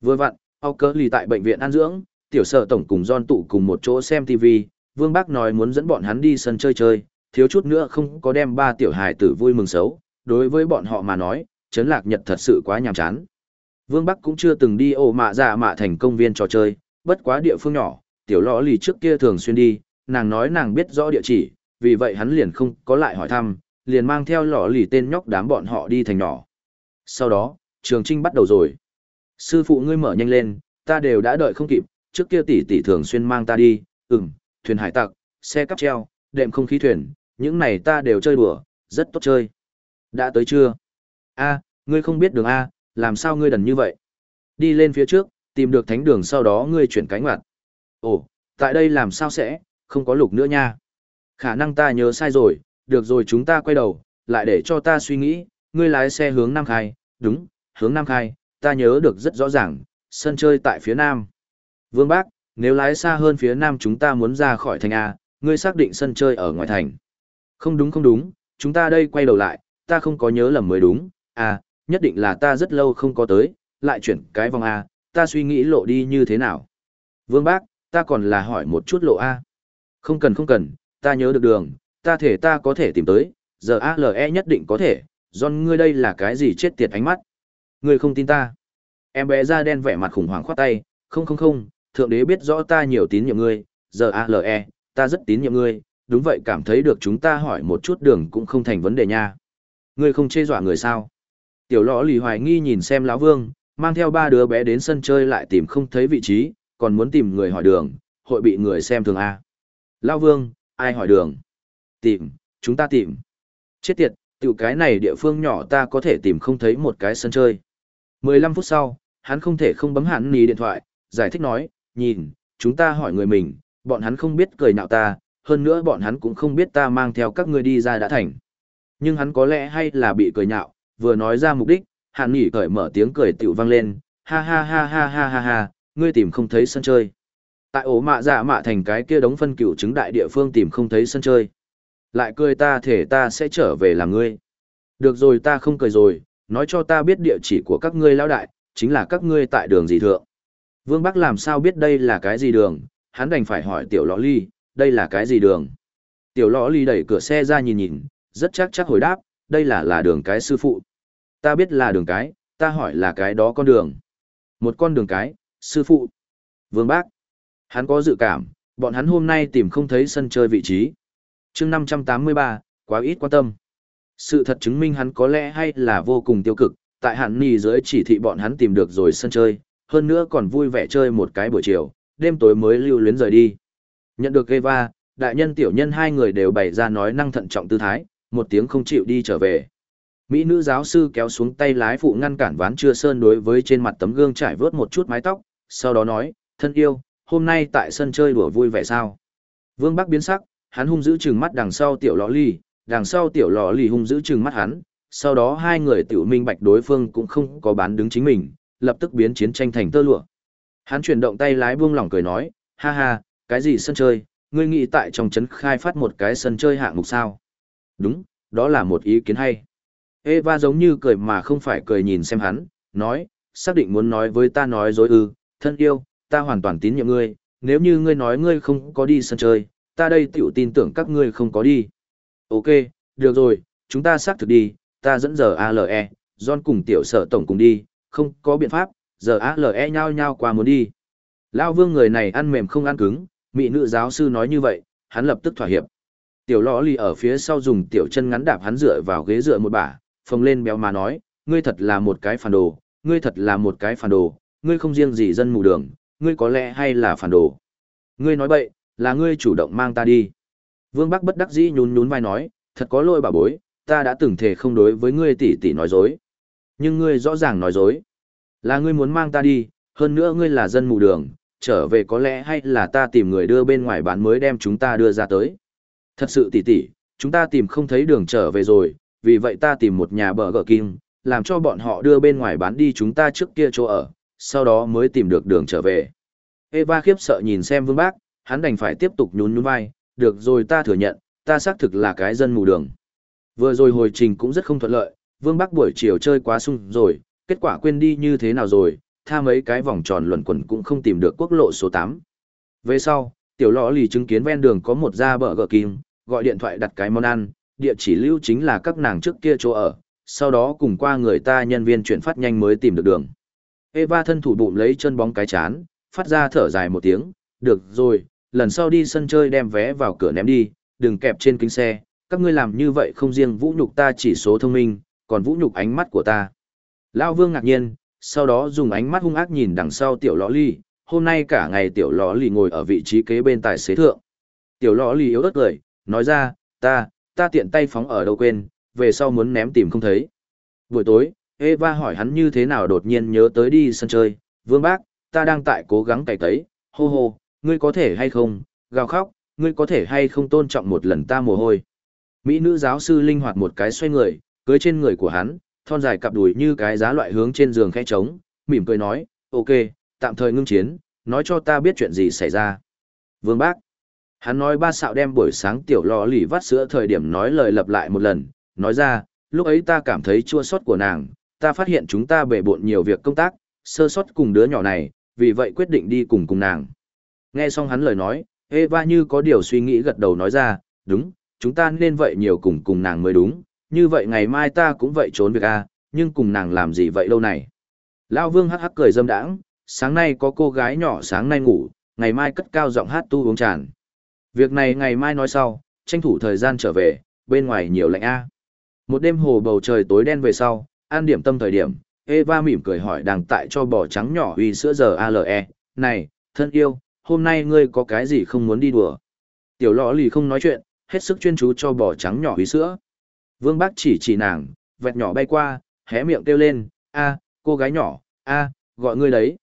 A: Vừa vặn, ao cớ lì tại bệnh viện an dưỡng, tiểu sở tổng cùng giòn tụ cùng một chỗ xem TV, Vương Bác nói muốn dẫn bọn hắn đi sân chơi chơi, thiếu chút nữa không có đem ba tiểu hài tử vui mừng xấu, đối với bọn họ mà nói, chấn lạc nhật thật sự quá nhàm chán. Vương Bắc cũng chưa từng đi ổ mạ dạ mạ thành công viên trò chơi, bất quá địa phương nhỏ, tiểu lọ lì trước kia thường xuyên đi, nàng nói nàng biết rõ địa chỉ, vì vậy hắn liền không có lại hỏi thăm, liền mang theo lọ lì tên nhóc đám bọn họ đi thành nhỏ. Sau đó, trường trinh bắt đầu rồi. Sư phụ ngươi mở nhanh lên, ta đều đã đợi không kịp, trước kia tỷ tỷ thường xuyên mang ta đi, ừm, thuyền hải tặc, xe cắp treo, đệm không khí thuyền, những này ta đều chơi đùa, rất tốt chơi. Đã tới chưa? A, ngươi không biết đường A, làm sao ngươi đần như vậy? Đi lên phía trước, tìm được thánh đường sau đó ngươi chuyển cánh mặt. Ồ, tại đây làm sao sẽ, không có lục nữa nha. Khả năng ta nhớ sai rồi, được rồi chúng ta quay đầu, lại để cho ta suy nghĩ, ngươi lái xe hướng Nam Khai, đúng, hướng Nam Khai, ta nhớ được rất rõ ràng, sân chơi tại phía Nam. Vương Bác, nếu lái xa hơn phía Nam chúng ta muốn ra khỏi thành A, ngươi xác định sân chơi ở ngoài thành. Không đúng không đúng, chúng ta đây quay đầu lại, ta không có nhớ lầm mới đúng, à, nhất định là ta rất lâu không có tới, lại chuyển cái vòng A, ta suy nghĩ lộ đi như thế nào. Vương Bác, ta còn là hỏi một chút lộ A. Không cần không cần, ta nhớ được đường, ta thể ta có thể tìm tới, giờ ALE nhất định có thể, John ngươi đây là cái gì chết tiệt ánh mắt. Ngươi không tin ta. Em bé da đen vẻ mặt khủng hoảng khoát tay, không không không, thượng đế biết rõ ta nhiều tín nhiệm ngươi, giờ ALE, ta rất tín nhiệm ngươi, đúng vậy cảm thấy được chúng ta hỏi một chút đường cũng không thành vấn đề nha. Ngươi không chê dọa người sao? Tiểu lõ lì hoài nghi nhìn xem lão vương, mang theo ba đứa bé đến sân chơi lại tìm không thấy vị trí, còn muốn tìm người hỏi đường, hội bị người xem thường A. Lão vương, ai hỏi đường? Tìm, chúng ta tìm. Chết tiệt, tiểu cái này địa phương nhỏ ta có thể tìm không thấy một cái sân chơi. 15 phút sau, hắn không thể không bấm hẳn ní điện thoại, giải thích nói, nhìn, chúng ta hỏi người mình, bọn hắn không biết cười nhạo ta, hơn nữa bọn hắn cũng không biết ta mang theo các ngươi đi ra đã thành. Nhưng hắn có lẽ hay là bị cười nhạo, vừa nói ra mục đích, hàn nghỉ cởi mở tiếng cười tiểu vang lên, ha ha ha ha ha ha ha, ngươi tìm không thấy sân chơi. Tại ổ mạ dạ mạ thành cái kia đống phân cựu chứng đại địa phương tìm không thấy sân chơi. Lại cười ta thể ta sẽ trở về làm ngươi. Được rồi ta không cười rồi, nói cho ta biết địa chỉ của các ngươi lão đại, chính là các ngươi tại đường gì thượng. Vương Bắc làm sao biết đây là cái gì đường, hắn đành phải hỏi tiểu lõ ly, đây là cái gì đường. Tiểu lõ ly đẩy cửa xe ra nhìn nhìn, rất chắc chắc hồi đáp, đây là là đường cái sư phụ. Ta biết là đường cái, ta hỏi là cái đó con đường. Một con đường cái, sư phụ. Vương Bác. Hắn có dự cảm, bọn hắn hôm nay tìm không thấy sân chơi vị trí. chương 583, quá ít quan tâm. Sự thật chứng minh hắn có lẽ hay là vô cùng tiêu cực, tại hạn nì dưới chỉ thị bọn hắn tìm được rồi sân chơi, hơn nữa còn vui vẻ chơi một cái buổi chiều, đêm tối mới lưu luyến rời đi. Nhận được Eva, đại nhân tiểu nhân hai người đều bày ra nói năng thận trọng tư thái, một tiếng không chịu đi trở về. Mỹ nữ giáo sư kéo xuống tay lái phụ ngăn cản ván chưa sơn đối với trên mặt tấm gương trải vớt một chút mái tóc, sau đó nói, thân yêu, hôm nay tại sân chơi đùa vui vẻ sao? Vương Bắc biến sắc, hắn hung giữ chừng mắt đằng sau tiểu lọ ly, đằng sau tiểu lọ ly hung giữ chừng mắt hắn, sau đó hai người tiểu minh bạch đối phương cũng không có bán đứng chính mình, lập tức biến chiến tranh thành tơ lụa. Hắn chuyển động tay lái buông lỏng cười nói, ha ha, cái gì sân chơi, ngươi nghĩ tại trong trấn khai phát một cái sân chơi hạng mục sao? Đúng, đó là một ý kiến hay. Eva giống như cười mà không phải cười nhìn xem hắn, nói, xác định muốn nói với ta nói dối ư, thân yêu, ta hoàn toàn tín nhiệm ngươi, nếu như ngươi nói ngươi không có đi sân chơi, ta đây tiểu tin tưởng các ngươi không có đi. Ok, được rồi, chúng ta xác thực đi, ta dẫn giờ ALE, John cùng tiểu sở tổng cùng đi, không có biện pháp, giờ ALE nhau nhau qua muốn đi. Lao vương người này ăn mềm không ăn cứng, mỹ nữ giáo sư nói như vậy, hắn lập tức thỏa hiệp. Tiểu lõ lì ở phía sau dùng tiểu chân ngắn đạp hắn dựa vào ghế dựa một bả, phồng lên béo mà nói, ngươi thật là một cái phản đồ, ngươi thật là một cái phản đồ, ngươi không riêng gì dân mù đường, ngươi có lẽ hay là phản đồ. Ngươi nói bậy, là ngươi chủ động mang ta đi. Vương Bắc bất đắc dĩ nhún nhún vai nói, thật có lỗi bà bối, ta đã từng thể không đối với ngươi tỷ tỷ nói dối. Nhưng ngươi rõ ràng nói dối. Là ngươi muốn mang ta đi, hơn nữa ngươi là dân mù đường, trở về có lẽ hay là ta tìm người đưa bên ngoài bán mới đem chúng ta đưa ra tới. Thật sự tỷ tỷ, chúng ta tìm không thấy đường trở về rồi, vì vậy ta tìm một nhà bờ gờ kim, làm cho bọn họ đưa bên ngoài bán đi chúng ta trước kia chỗ ở, sau đó mới tìm được đường trở về. Eva khiếp sợ nhìn xem vương bác, hắn đành phải tiếp tục nhún nhún vai, được rồi ta thừa nhận, ta xác thực là cái dân mù đường. Vừa rồi hồi trình cũng rất không thuận lợi, vương bác buổi chiều chơi quá sung rồi, kết quả quên đi như thế nào rồi, tha mấy cái vòng tròn luẩn quẩn cũng không tìm được quốc lộ số 8. Về sau, tiểu lọ lì chứng kiến ven đường có một gia bờ gờ kim, gọi điện thoại đặt cái món ăn, địa chỉ lưu chính là các nàng trước kia chỗ ở, sau đó cùng qua người ta nhân viên chuyển phát nhanh mới tìm được đường. Eva thân thủ bụng lấy chân bóng cái chán, phát ra thở dài một tiếng, được rồi, lần sau đi sân chơi đem vé vào cửa ném đi, đừng kẹp trên kính xe, các ngươi làm như vậy không riêng vũ nhục ta chỉ số thông minh, còn vũ nhục ánh mắt của ta. Lao vương ngạc nhiên, sau đó dùng ánh mắt hung ác nhìn đằng sau tiểu lõ ly, hôm nay cả ngày tiểu lõ ly ngồi ở vị trí kế bên tài xế thượng. Tiểu lõ ly yếu ớt cười, nói ra, ta, ta tiện tay phóng ở đâu quên, về sau muốn ném tìm không thấy. Buổi tối, Eva hỏi hắn như thế nào đột nhiên nhớ tới đi sân chơi, vương bác, ta đang tại cố gắng cày tấy hô hô, ngươi có thể hay không, gào khóc, ngươi có thể hay không tôn trọng một lần ta mồ hôi. Mỹ nữ giáo sư linh hoạt một cái xoay người, cưới trên người của hắn, thon dài cặp đùi như cái giá loại hướng trên giường khẽ trống, mỉm cười nói, ok, tạm thời ngưng chiến, nói cho ta biết chuyện gì xảy ra. Vương bác, hắn nói ba xạo đem buổi sáng tiểu lò lì vắt sữa thời điểm nói lời lặp lại một lần, nói ra, lúc ấy ta cảm thấy chua sót của nàng, ta phát hiện chúng ta bể bộn nhiều việc công tác, sơ sót cùng đứa nhỏ này, vì vậy quyết định đi cùng cùng nàng. Nghe xong hắn lời nói, Eva như có điều suy nghĩ gật đầu nói ra, đúng, chúng ta nên vậy nhiều cùng cùng nàng mới đúng, như vậy ngày mai ta cũng vậy trốn việc a, à, nhưng cùng nàng làm gì vậy lâu này. Lão Vương hắc hắc cười dâm đãng, sáng nay có cô gái nhỏ sáng nay ngủ, ngày mai cất cao giọng hát tu uống tràn. Việc này ngày mai nói sau, tranh thủ thời gian trở về, bên ngoài nhiều lạnh a. Một đêm hồ bầu trời tối đen về sau, an điểm tâm thời điểm, Eva mỉm cười hỏi đang tại cho bò trắng nhỏ uy sữa giờ ALE, này, thân yêu, hôm nay ngươi có cái gì không muốn đi đùa? Tiểu lọ lì không nói chuyện, hết sức chuyên chú cho bò trắng nhỏ uy sữa. Vương Bác chỉ chỉ nàng, vẹt nhỏ bay qua, hé miệng kêu lên, a, cô gái nhỏ, a, gọi ngươi đấy.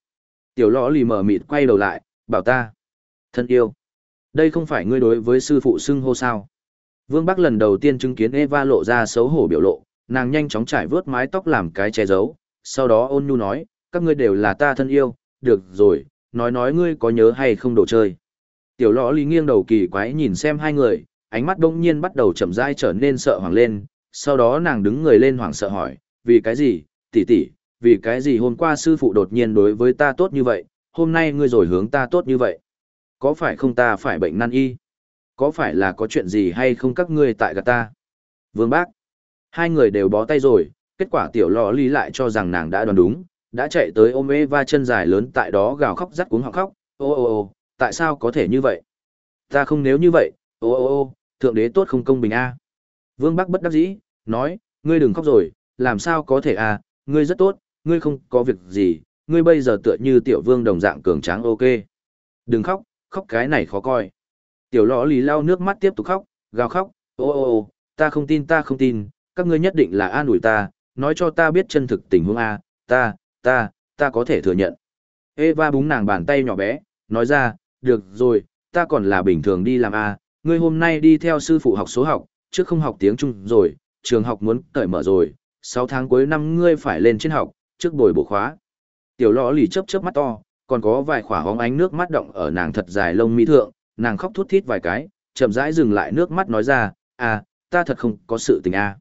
A: Tiểu lõ lì mở mịt quay đầu lại, bảo ta. Thân yêu, đây không phải ngươi đối với sư phụ xưng hô sao. Vương Bắc lần đầu tiên chứng kiến Eva lộ ra xấu hổ biểu lộ, nàng nhanh chóng trải vớt mái tóc làm cái che giấu, sau đó ôn nhu nói, các ngươi đều là ta thân yêu, được rồi, nói nói ngươi có nhớ hay không đồ chơi. Tiểu lõ lý nghiêng đầu kỳ quái nhìn xem hai người, ánh mắt đông nhiên bắt đầu chậm rãi trở nên sợ hoảng lên, sau đó nàng đứng người lên hoảng sợ hỏi, vì cái gì, tỷ tỷ, vì cái gì hôm qua sư phụ đột nhiên đối với ta tốt như vậy, hôm nay ngươi rồi hướng ta tốt như vậy. Có phải không ta phải bệnh nan y? Có phải là có chuyện gì hay không các ngươi tại gạt ta? Vương bác. Hai người đều bó tay rồi, kết quả tiểu lò ly lại cho rằng nàng đã đoán đúng, đã chạy tới ôm Eva chân dài lớn tại đó gào khóc rắt cuống họng khóc, ô ô ô, tại sao có thể như vậy? Ta không nếu như vậy, ô ô ô, thượng đế tốt không công bình a. Vương Bắc bất đắc dĩ, nói, ngươi đừng khóc rồi, làm sao có thể a, ngươi rất tốt, ngươi không có việc gì, ngươi bây giờ tựa như tiểu vương đồng dạng cường tráng ok. Đừng khóc, khóc cái này khó coi. Tiểu lọ lì lau nước mắt tiếp tục khóc, gào khóc, ô ô ô, ta không tin ta không tin, các ngươi nhất định là an ủi ta, nói cho ta biết chân thực tình huống A, ta, ta, ta có thể thừa nhận. Eva búng nàng bàn tay nhỏ bé, nói ra, được rồi, ta còn là bình thường đi làm A, ngươi hôm nay đi theo sư phụ học số học, trước không học tiếng Trung rồi, trường học muốn cởi mở rồi, 6 tháng cuối năm ngươi phải lên trên học, trước bồi bổ khóa. Tiểu lọ lì chớp chớp mắt to, còn có vài khỏa hóng ánh nước mắt động ở nàng thật dài lông mi thượng, nàng khóc thút thít vài cái, chậm rãi dừng lại nước mắt nói ra, à, ta thật không có sự tình a.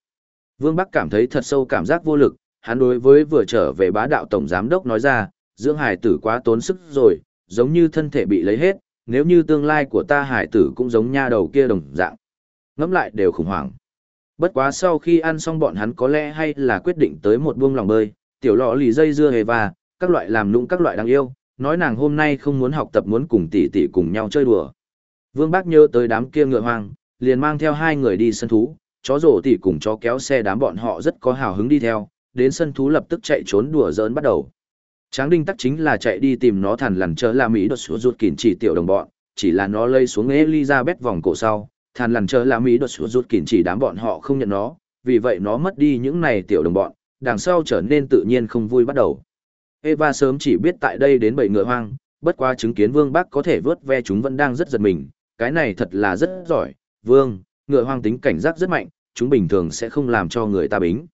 A: Vương Bắc cảm thấy thật sâu cảm giác vô lực, hắn đối với vừa trở về bá đạo tổng giám đốc nói ra, dưỡng hải tử quá tốn sức rồi, giống như thân thể bị lấy hết, nếu như tương lai của ta hải tử cũng giống nha đầu kia đồng dạng. Ngẫm lại đều khủng hoảng. Bất quá sau khi ăn xong bọn hắn có lẽ hay là quyết định tới một buông lòng bơi, tiểu lọ lì dây dưa hề và, các loại làm nũng các loại đáng yêu, nói nàng hôm nay không muốn học tập muốn cùng tỷ tỷ cùng nhau chơi đùa. Vương Bác nhớ tới đám kia ngựa hoang, liền mang theo hai người đi sân thú, chó rổ tỉ cùng chó kéo xe đám bọn họ rất có hào hứng đi theo, đến sân thú lập tức chạy trốn đùa giỡn bắt đầu. Tráng đinh tắc chính là chạy đi tìm nó thằn lằn chờ la Mỹ đột xuống ruột kỉn chỉ tiểu đồng bọn, chỉ là nó lây xuống Elizabeth vòng cổ sau, thằn lằn chờ la Mỹ đột xuống ruột kỉn chỉ đám bọn họ không nhận nó, vì vậy nó mất đi những này tiểu đồng bọn, đằng sau trở nên tự nhiên không vui bắt đầu. Eva sớm chỉ biết tại đây đến bảy ngựa hoang, bất qua chứng kiến Vương bác có thể vớt ve chúng vẫn đang rất giật mình, cái này thật là rất giỏi, Vương, ngựa hoang tính cảnh giác rất mạnh, chúng bình thường sẽ không làm cho người ta bính.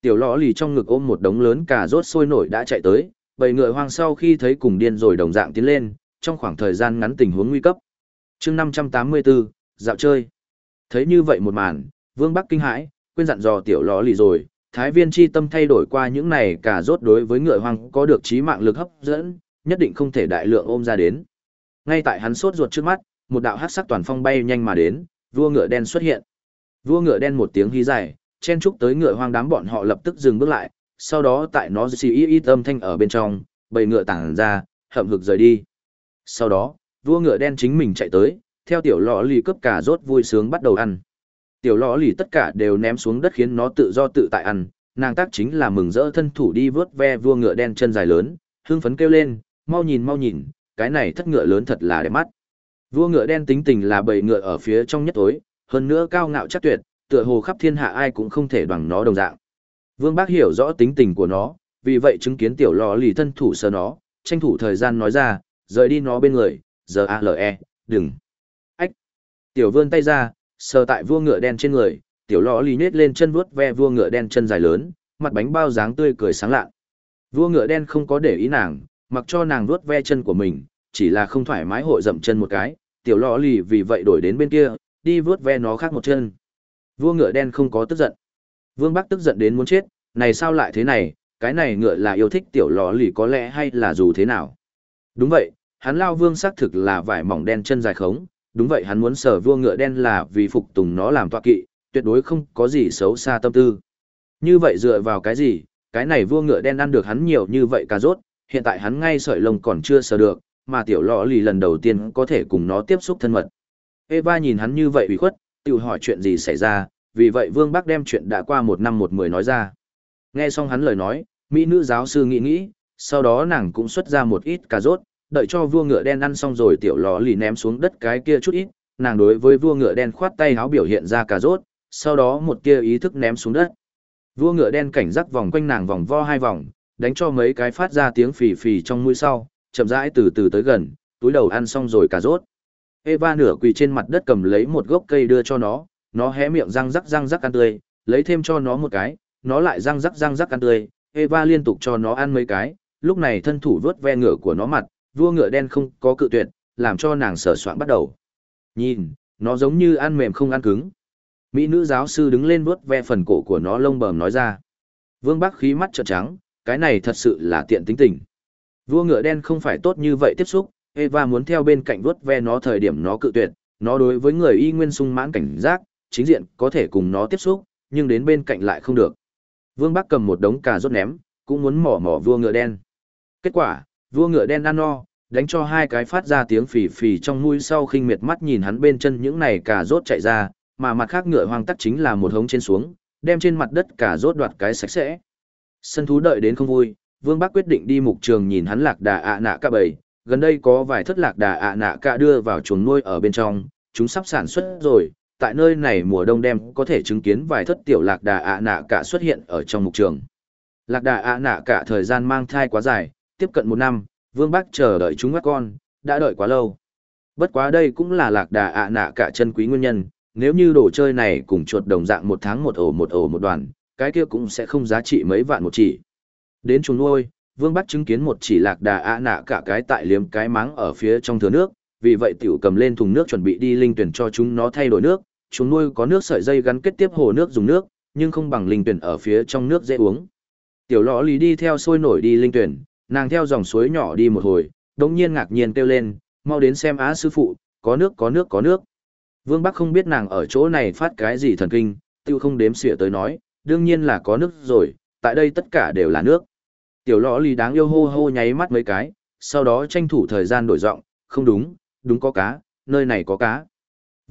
A: Tiểu lõ lì trong ngực ôm một đống lớn cà rốt sôi nổi đã chạy tới, bầy ngựa hoang sau khi thấy cùng điên rồi đồng dạng tiến lên, trong khoảng thời gian ngắn tình huống nguy cấp. chương 584, dạo chơi. Thấy như vậy một màn, Vương Bắc kinh hãi, quên dặn dò tiểu lõ lì rồi, thái viên chi tâm thay đổi qua những này cả rốt đối với ngựa hoang có được trí mạng lực hấp dẫn, nhất định không thể đại lượng ôm ra đến. Ngay tại hắn sốt ruột trước mắt, một đạo hắc sắc toàn phong bay nhanh mà đến, vua ngựa đen xuất hiện. Vua ngựa đen một tiếng hí dài, chen chúc tới ngựa hoang đám bọn họ lập tức dừng bước lại, sau đó tại nó xì y y tâm thanh ở bên trong, bầy ngựa tản ra, hậm hực rời đi. Sau đó, vua ngựa đen chính mình chạy tới, theo tiểu lọ lì cướp cả rốt vui sướng bắt đầu ăn. Tiểu lọ lì tất cả đều ném xuống đất khiến nó tự do tự tại ăn, nàng tác chính là mừng rỡ thân thủ đi vớt ve vua ngựa đen chân dài lớn, hưng phấn kêu lên, mau nhìn mau nhìn, cái này thất ngựa lớn thật là đẹp mắt. Vua ngựa đen tính tình là bầy ngựa ở phía trong nhất tối, hơn nữa cao ngạo chắc tuyệt, tựa hồ khắp thiên hạ ai cũng không thể bằng nó đồng dạng. Vương Bác hiểu rõ tính tình của nó, vì vậy chứng kiến tiểu lò lì thân thủ sờ nó, tranh thủ thời gian nói ra, rời đi nó bên người, giờ A-L-E, đừng. Ách. Tiểu vươn tay ra, sờ tại vua ngựa đen trên người, tiểu lò lì nết lên chân vuốt ve vua ngựa đen chân dài lớn, mặt bánh bao dáng tươi cười sáng lạ. Vua ngựa đen không có để ý nàng, mặc cho nàng vuốt ve chân của mình, chỉ là không thoải mái hội dậm chân một cái, tiểu lò lì vì vậy đổi đến bên kia, đi vuốt ve nó khác một chân. Vua ngựa đen không có tức giận. Vương Bắc tức giận đến muốn chết, này sao lại thế này, cái này ngựa là yêu thích tiểu lò lì có lẽ hay là dù thế nào. Đúng vậy, hắn lao vương xác thực là vải mỏng đen chân dài khống, đúng vậy hắn muốn sở vua ngựa đen là vì phục tùng nó làm tọa kỵ, tuyệt đối không có gì xấu xa tâm tư. Như vậy dựa vào cái gì, cái này vua ngựa đen ăn được hắn nhiều như vậy cà rốt, hiện tại hắn ngay sợi lông còn chưa sờ được, mà tiểu lọ lì lần đầu tiên có thể cùng nó tiếp xúc thân mật. Eva nhìn hắn như vậy ủy khuất, tự hỏi chuyện gì xảy ra, vì vậy Vương Bắc đem chuyện đã qua một năm một mười nói ra. Nghe xong hắn lời nói, Mỹ nữ giáo sư nghĩ nghĩ, sau đó nàng cũng xuất ra một ít cà rốt, đợi cho vua ngựa đen ăn xong rồi tiểu lò lì ném xuống đất cái kia chút ít, nàng đối với vua ngựa đen khoát tay háo biểu hiện ra cà rốt, sau đó một kia ý thức ném xuống đất. Vua ngựa đen cảnh giác vòng quanh nàng vòng vo hai vòng, đánh cho mấy cái phát ra tiếng phì phì trong mũi sau, chậm rãi từ từ tới gần, túi đầu ăn xong rồi cà rốt. Eva nửa quỳ trên mặt đất cầm lấy một gốc cây đưa cho nó, nó hé miệng răng rắc răng rắc ăn tươi, lấy thêm cho nó một cái, nó lại răng rắc răng rắc ăn tươi, Eva liên tục cho nó ăn mấy cái, lúc này thân thủ vớt ve ngựa của nó mặt, vua ngựa đen không có cự tuyệt, làm cho nàng sở soạn bắt đầu. Nhìn, nó giống như ăn mềm không ăn cứng. Mỹ nữ giáo sư đứng lên vuốt ve phần cổ của nó lông bờm nói ra. Vương Bắc khí mắt trợn trắng, cái này thật sự là tiện tính tình. Vua ngựa đen không phải tốt như vậy tiếp xúc, Eva muốn theo bên cạnh vuốt ve nó thời điểm nó cự tuyệt, nó đối với người y nguyên sung mãn cảnh giác, chính diện có thể cùng nó tiếp xúc, nhưng đến bên cạnh lại không được. Vương Bắc cầm một đống cà rốt ném, cũng muốn mỏ mỏ vua ngựa đen. Kết quả, vua ngựa đen ăn no, đánh cho hai cái phát ra tiếng phì phì trong mũi sau khinh miệt mắt nhìn hắn bên chân những này cà rốt chạy ra, mà mặt khác ngựa hoang tắc chính là một hống trên xuống, đem trên mặt đất cà rốt đoạt cái sạch sẽ. Sân thú đợi đến không vui, Vương Bắc quyết định đi mục trường nhìn hắn lạc đà ạ nạ cả bầy, gần đây có vài thất lạc đà ạ nạ cả đưa vào chuồng nuôi ở bên trong, chúng sắp sản xuất rồi, tại nơi này mùa đông đem có thể chứng kiến vài thất tiểu lạc đà ạ nạ cả xuất hiện ở trong mục trường. Lạc đà ạ nạ cả thời gian mang thai quá dài, tiếp cận một năm, Vương Bắc chờ đợi chúng các con, đã đợi quá lâu. Bất quá đây cũng là lạc đà ạ nạ cả chân quý nguyên nhân, nếu như đồ chơi này cùng chuột đồng dạng một tháng một ổ một ổ một đoàn, cái kia cũng sẽ không giá trị mấy vạn một chỉ. Đến chuồng nuôi, Vương Bắc chứng kiến một chỉ lạc đà ạ nạ cả cái tại liếm cái máng ở phía trong thừa nước, vì vậy tiểu cầm lên thùng nước chuẩn bị đi linh tuyển cho chúng nó thay đổi nước, chuồng nuôi có nước sợi dây gắn kết tiếp hồ nước dùng nước, nhưng không bằng linh tuyển ở phía trong nước dễ uống. Tiểu lọ lì đi theo sôi nổi đi linh tuyển, nàng theo dòng suối nhỏ đi một hồi, đống nhiên ngạc nhiên kêu lên, mau đến xem á sư phụ, có nước có nước có nước. Vương Bắc không biết nàng ở chỗ này phát cái gì thần kinh, tiêu không đếm xỉa tới nói, đương nhiên là có nước rồi, tại đây tất cả đều là nước. Tiểu lọ lì đáng yêu hô hô nháy mắt mấy cái, sau đó tranh thủ thời gian đổi giọng, không đúng, đúng có cá, nơi này có cá.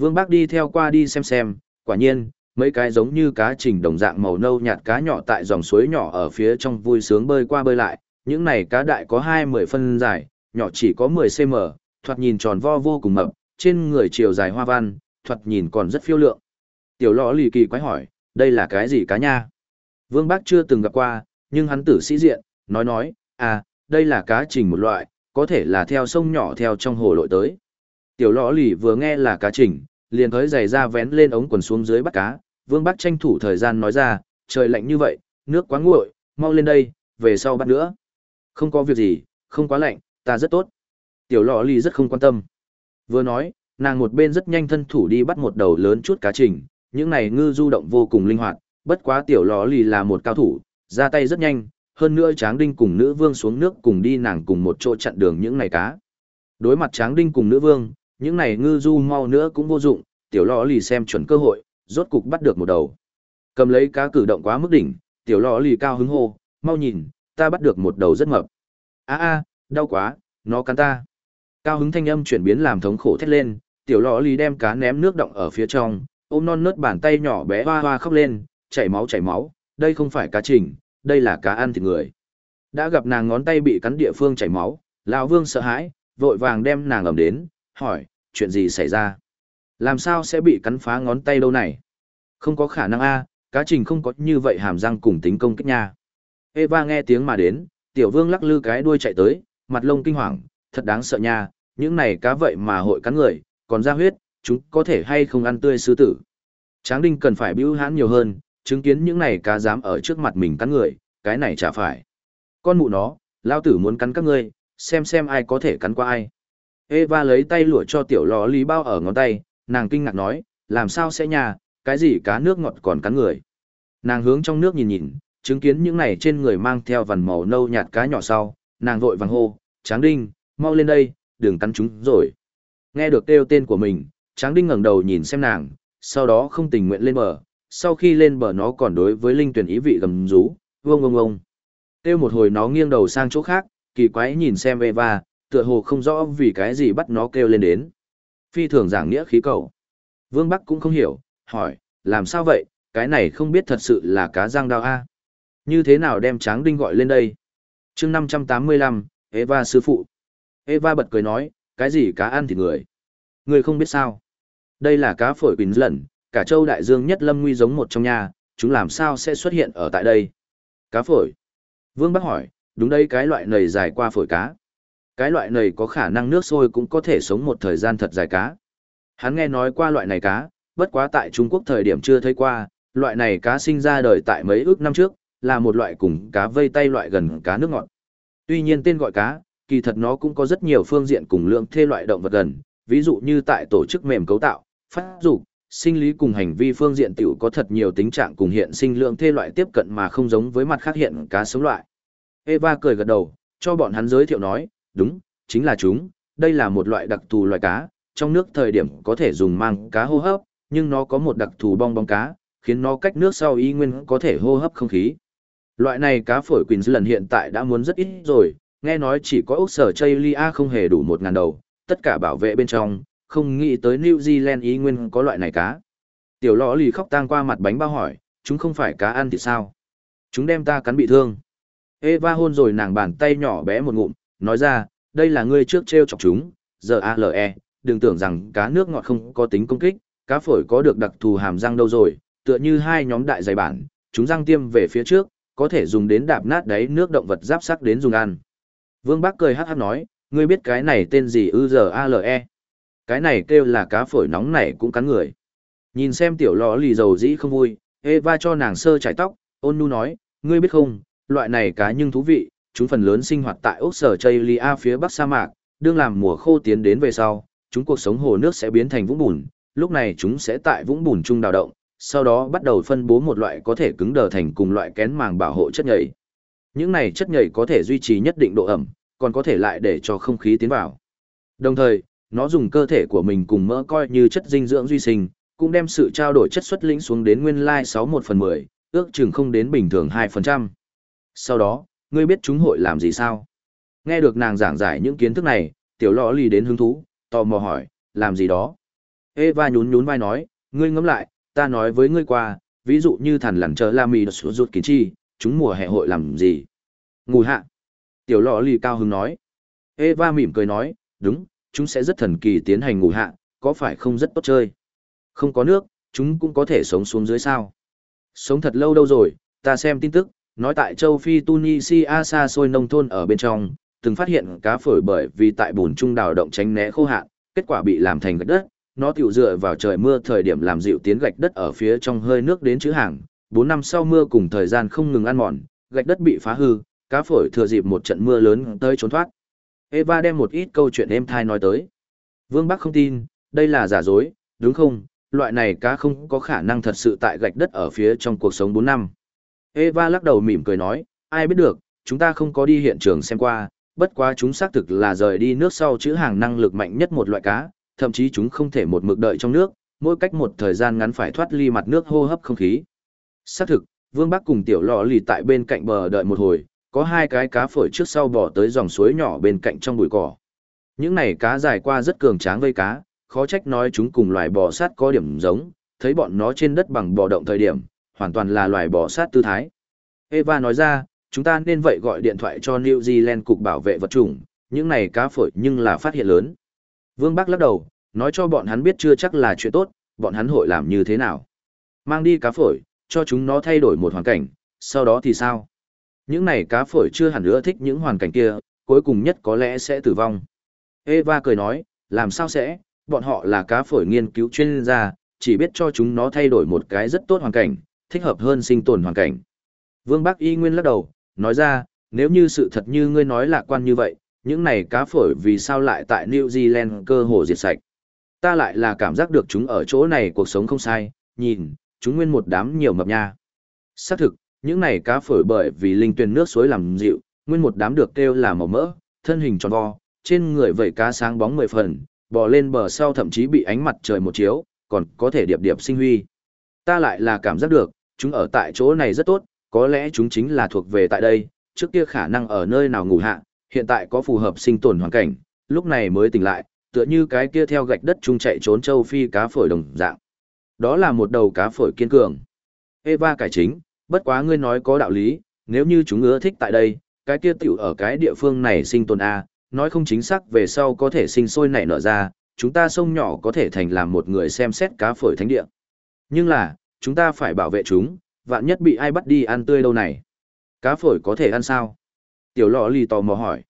A: Vương Bác đi theo qua đi xem xem, quả nhiên, mấy cái giống như cá trình đồng dạng màu nâu nhạt cá nhỏ tại dòng suối nhỏ ở phía trong vui sướng bơi qua bơi lại, những này cá đại có hai mười phân dài, nhỏ chỉ có 10 cm, thoạt nhìn tròn vo vô cùng mập, trên người chiều dài hoa văn, thoạt nhìn còn rất phiêu lượng. Tiểu lọ lì kỳ quái hỏi, đây là cái gì cá nha? Vương Bác chưa từng gặp qua, nhưng hắn tử sĩ diện, nói nói, à, đây là cá trình một loại, có thể là theo sông nhỏ theo trong hồ lội tới. Tiểu lọ lì vừa nghe là cá trình, liền thới giày ra vén lên ống quần xuống dưới bắt cá, Vương Bắc tranh thủ thời gian nói ra, trời lạnh như vậy, nước quá nguội, mau lên đây, về sau bắt nữa. Không có việc gì, không quá lạnh, ta rất tốt. Tiểu lọ lì rất không quan tâm. Vừa nói, nàng một bên rất nhanh thân thủ đi bắt một đầu lớn chút cá trình, những này ngư du động vô cùng linh hoạt, bất quá tiểu lọ lì là một cao thủ, ra tay rất nhanh, hơn nữa Tráng Đinh cùng nữ vương xuống nước cùng đi nàng cùng một chỗ chặn đường những này cá. Đối mặt Tráng Đinh cùng nữ vương, những này ngư du mau nữa cũng vô dụng, tiểu lọ lì xem chuẩn cơ hội, rốt cục bắt được một đầu. Cầm lấy cá cử động quá mức đỉnh, tiểu lọ lì cao hứng hô, mau nhìn, ta bắt được một đầu rất mập. A a, đau quá, nó cắn ta. Cao hứng thanh âm chuyển biến làm thống khổ thét lên, tiểu lọ lì đem cá ném nước động ở phía trong, ôm non nớt bàn tay nhỏ bé hoa hoa khóc lên, chảy máu chảy máu, đây không phải cá trình, đây là cá ăn thịt người. Đã gặp nàng ngón tay bị cắn địa phương chảy máu, lão vương sợ hãi, vội vàng đem nàng ẩm đến, hỏi, chuyện gì xảy ra? Làm sao sẽ bị cắn phá ngón tay đâu này? Không có khả năng a, cá trình không có như vậy hàm răng cùng tính công kích nha. Eva nghe tiếng mà đến, tiểu vương lắc lư cái đuôi chạy tới, mặt lông kinh hoàng, thật đáng sợ nha, những này cá vậy mà hội cắn người, còn ra huyết, chúng có thể hay không ăn tươi sư tử. Tráng đinh cần phải bưu hãn nhiều hơn, chứng kiến những này cá dám ở trước mặt mình cắn người, cái này chả phải. Con mụ nó, lao tử muốn cắn các ngươi, xem xem ai có thể cắn qua ai. Eva lấy tay lụa cho tiểu lò lý bao ở ngón tay, nàng kinh ngạc nói, làm sao sẽ nhà, cái gì cá nước ngọt còn cắn người. Nàng hướng trong nước nhìn nhìn, chứng kiến những này trên người mang theo vằn màu nâu nhạt cá nhỏ sau, nàng vội vàng hô, Tráng Đinh, mau lên đây, đừng cắn chúng rồi. Nghe được kêu tên của mình, Tráng Đinh ngẩng đầu nhìn xem nàng, sau đó không tình nguyện lên bờ, sau khi lên bờ nó còn đối với linh tuyển ý vị gầm rú, vông vông vông. Kêu một hồi nó nghiêng đầu sang chỗ khác, kỳ quái nhìn xem Eva, tựa hồ không rõ vì cái gì bắt nó kêu lên đến. Phi thường giảng nghĩa khí cầu. Vương Bắc cũng không hiểu, hỏi, làm sao vậy, cái này không biết thật sự là cá răng đao a Như thế nào đem tráng đinh gọi lên đây? chương 585, Eva sư phụ. Eva bật cười nói, cái gì cá ăn thịt người? Người không biết sao? Đây là cá phổi bình lẩn cả châu đại dương nhất lâm nguy giống một trong nhà, chúng làm sao sẽ xuất hiện ở tại đây? Cá phổi. Vương Bắc hỏi, đúng đây cái loại này dài qua phổi cá. Cái loại này có khả năng nước sôi cũng có thể sống một thời gian thật dài cá. Hắn nghe nói qua loại này cá, bất quá tại Trung Quốc thời điểm chưa thấy qua, loại này cá sinh ra đời tại mấy ước năm trước, là một loại cùng cá vây tay loại gần cá nước ngọt. Tuy nhiên tên gọi cá, kỳ thật nó cũng có rất nhiều phương diện cùng lượng thê loại động vật gần, ví dụ như tại tổ chức mềm cấu tạo, phát dục, sinh lý cùng hành vi phương diện tiểu có thật nhiều tính trạng cùng hiện sinh lượng thê loại tiếp cận mà không giống với mặt khác hiện cá sống loại. Eva cười gật đầu, cho bọn hắn giới thiệu nói, đúng, chính là chúng, đây là một loại đặc thù loài cá, trong nước thời điểm có thể dùng mang cá hô hấp, nhưng nó có một đặc thù bong bóng cá, khiến nó cách nước sau y nguyên có thể hô hấp không khí. Loại này cá phổi Quỳnh lần hiện tại đã muốn rất ít rồi, nghe nói chỉ có Úc sở Chaylia không hề đủ một ngàn đầu, tất cả bảo vệ bên trong, không nghĩ tới New Zealand y nguyên có loại này cá. Tiểu lọ lì khóc tang qua mặt bánh bao hỏi, chúng không phải cá ăn thì sao? Chúng đem ta cắn bị thương. Eva hôn rồi nàng bàn tay nhỏ bé một ngụm, nói ra, đây là ngươi trước treo chọc chúng, giờ ALE, đừng tưởng rằng cá nước ngọt không có tính công kích, cá phổi có được đặc thù hàm răng đâu rồi, tựa như hai nhóm đại dày bản, chúng răng tiêm về phía trước, có thể dùng đến đạp nát đáy nước động vật giáp sắc đến dùng ăn. Vương Bác cười hát hát nói, ngươi biết cái này tên gì ư giờ ALE. Cái này kêu là cá phổi nóng này cũng cắn người. Nhìn xem tiểu lò lì dầu dĩ không vui, Eva cho nàng sơ trải tóc, ôn nu nói, ngươi biết không, loại này cá nhưng thú vị, chúng phần lớn sinh hoạt tại ốc sở Chaylia phía bắc sa mạc, đương làm mùa khô tiến đến về sau, chúng cuộc sống hồ nước sẽ biến thành vũng bùn, lúc này chúng sẽ tại vũng bùn trung đào động, sau đó bắt đầu phân bố một loại có thể cứng đờ thành cùng loại kén màng bảo hộ chất nhầy. Những này chất nhầy có thể duy trì nhất định độ ẩm, còn có thể lại để cho không khí tiến vào. Đồng thời, nó dùng cơ thể của mình cùng mỡ coi như chất dinh dưỡng duy sinh, cũng đem sự trao đổi chất xuất lĩnh xuống đến nguyên lai 61 phần 10, ước chừng không đến bình thường 2%. Sau đó, ngươi biết chúng hội làm gì sao? Nghe được nàng giảng giải những kiến thức này, tiểu lọ lì đến hứng thú, tò mò hỏi, làm gì đó? Eva nhún nhún vai nói, ngươi ngẫm lại, ta nói với ngươi qua, ví dụ như thằn lằn chờ la mì đột rụt kiến chi, chúng mùa hè hội làm gì? Ngủ hạ. Tiểu lọ lì cao hứng nói. Eva mỉm cười nói, đúng, chúng sẽ rất thần kỳ tiến hành ngủ hạ, có phải không rất tốt chơi? Không có nước, chúng cũng có thể sống xuống dưới sao? Sống thật lâu đâu rồi, ta xem tin tức, nói tại châu Phi Tunisia xa xôi nông thôn ở bên trong, từng phát hiện cá phổi bởi vì tại bùn trung đào động tránh né khô hạn, kết quả bị làm thành gạch đất, nó tiểu dựa vào trời mưa thời điểm làm dịu tiến gạch đất ở phía trong hơi nước đến chữ hàng, 4 năm sau mưa cùng thời gian không ngừng ăn mòn, gạch đất bị phá hư, cá phổi thừa dịp một trận mưa lớn tới trốn thoát. Eva đem một ít câu chuyện êm thai nói tới. Vương Bắc không tin, đây là giả dối, đúng không? Loại này cá không có khả năng thật sự tại gạch đất ở phía trong cuộc sống 4 năm. Eva lắc đầu mỉm cười nói, ai biết được, chúng ta không có đi hiện trường xem qua, bất quá chúng xác thực là rời đi nước sau chữ hàng năng lực mạnh nhất một loại cá, thậm chí chúng không thể một mực đợi trong nước, mỗi cách một thời gian ngắn phải thoát ly mặt nước hô hấp không khí. Xác thực, Vương Bắc cùng tiểu lọ lì tại bên cạnh bờ đợi một hồi, có hai cái cá phổi trước sau bỏ tới dòng suối nhỏ bên cạnh trong bụi cỏ. Những này cá dài qua rất cường tráng vây cá, khó trách nói chúng cùng loài bò sát có điểm giống, thấy bọn nó trên đất bằng bò động thời điểm, hoàn toàn là loài bỏ sát tư thái. Eva nói ra, chúng ta nên vậy gọi điện thoại cho New Zealand cục bảo vệ vật chủng, những này cá phổi nhưng là phát hiện lớn. Vương Bắc lắc đầu, nói cho bọn hắn biết chưa chắc là chuyện tốt, bọn hắn hội làm như thế nào. mang đi cá phổi, cho chúng nó thay đổi một hoàn cảnh, sau đó thì sao? Những này cá phổi chưa hẳn nữa thích những hoàn cảnh kia, cuối cùng nhất có lẽ sẽ tử vong. Eva cười nói, làm sao sẽ, bọn họ là cá phổi nghiên cứu chuyên gia, chỉ biết cho chúng nó thay đổi một cái rất tốt hoàn cảnh, thích hợp hơn sinh tồn hoàn cảnh. Vương Bắc Y Nguyên lắc đầu, nói ra, nếu như sự thật như ngươi nói lạc quan như vậy, những này cá phổi vì sao lại tại New Zealand cơ hồ diệt sạch. Ta lại là cảm giác được chúng ở chỗ này cuộc sống không sai, nhìn, chúng nguyên một đám nhiều mập nha. Xác thực, những này cá phổi bởi vì linh tuyền nước suối làm dịu, nguyên một đám được kêu là màu mỡ, thân hình tròn vo, trên người vẩy cá sáng bóng mười phần, bò lên bờ sau thậm chí bị ánh mặt trời một chiếu, còn có thể điệp điệp sinh huy. Ta lại là cảm giác được, chúng ở tại chỗ này rất tốt, có lẽ chúng chính là thuộc về tại đây, trước kia khả năng ở nơi nào ngủ hạ, hiện tại có phù hợp sinh tồn hoàn cảnh, lúc này mới tỉnh lại, tựa như cái kia theo gạch đất chung chạy trốn châu phi cá phổi đồng dạng. Đó là một đầu cá phổi kiên cường. Eva cải chính, bất quá ngươi nói có đạo lý, nếu như chúng ưa thích tại đây, cái kia tiểu ở cái địa phương này sinh tồn A, nói không chính xác về sau có thể sinh sôi nảy nở ra, chúng ta sông nhỏ có thể thành làm một người xem xét cá phổi thánh địa. Nhưng là, chúng ta phải bảo vệ chúng, vạn nhất bị ai bắt đi ăn tươi đâu này. Cá phổi có thể ăn sao? Tiểu lọ lì tò mò hỏi.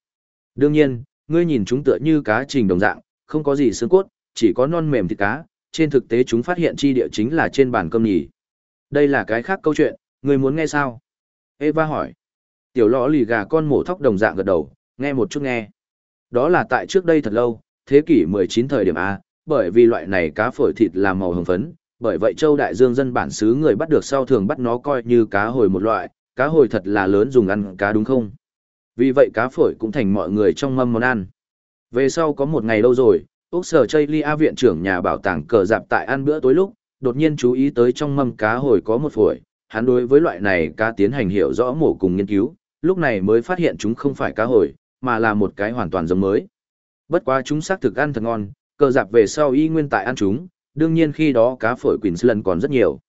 A: Đương nhiên, ngươi nhìn chúng tựa như cá trình đồng dạng, không có gì xương cốt, chỉ có non mềm thịt cá, trên thực tế chúng phát hiện chi địa chính là trên bàn cơm nhỉ. Đây là cái khác câu chuyện, ngươi muốn nghe sao? Eva hỏi. Tiểu lọ lì gà con mổ thóc đồng dạng gật đầu, nghe một chút nghe. Đó là tại trước đây thật lâu, thế kỷ 19 thời điểm A, bởi vì loại này cá phổi thịt là màu hồng phấn, bởi vậy châu đại dương dân bản xứ người bắt được sau thường bắt nó coi như cá hồi một loại, cá hồi thật là lớn dùng ăn cá đúng không? Vì vậy cá phổi cũng thành mọi người trong mâm món ăn. Về sau có một ngày lâu rồi, Úc Sở Chây Lia viện trưởng nhà bảo tàng cờ dạp tại ăn bữa tối lúc, đột nhiên chú ý tới trong mâm cá hồi có một phổi, hắn đối với loại này cá tiến hành hiểu rõ mổ cùng nghiên cứu, lúc này mới phát hiện chúng không phải cá hồi, mà là một cái hoàn toàn giống mới. Bất quá chúng xác thực ăn thật ngon, cờ dạp về sau y nguyên tại ăn chúng, đương nhiên khi đó cá phổi Queensland còn rất nhiều.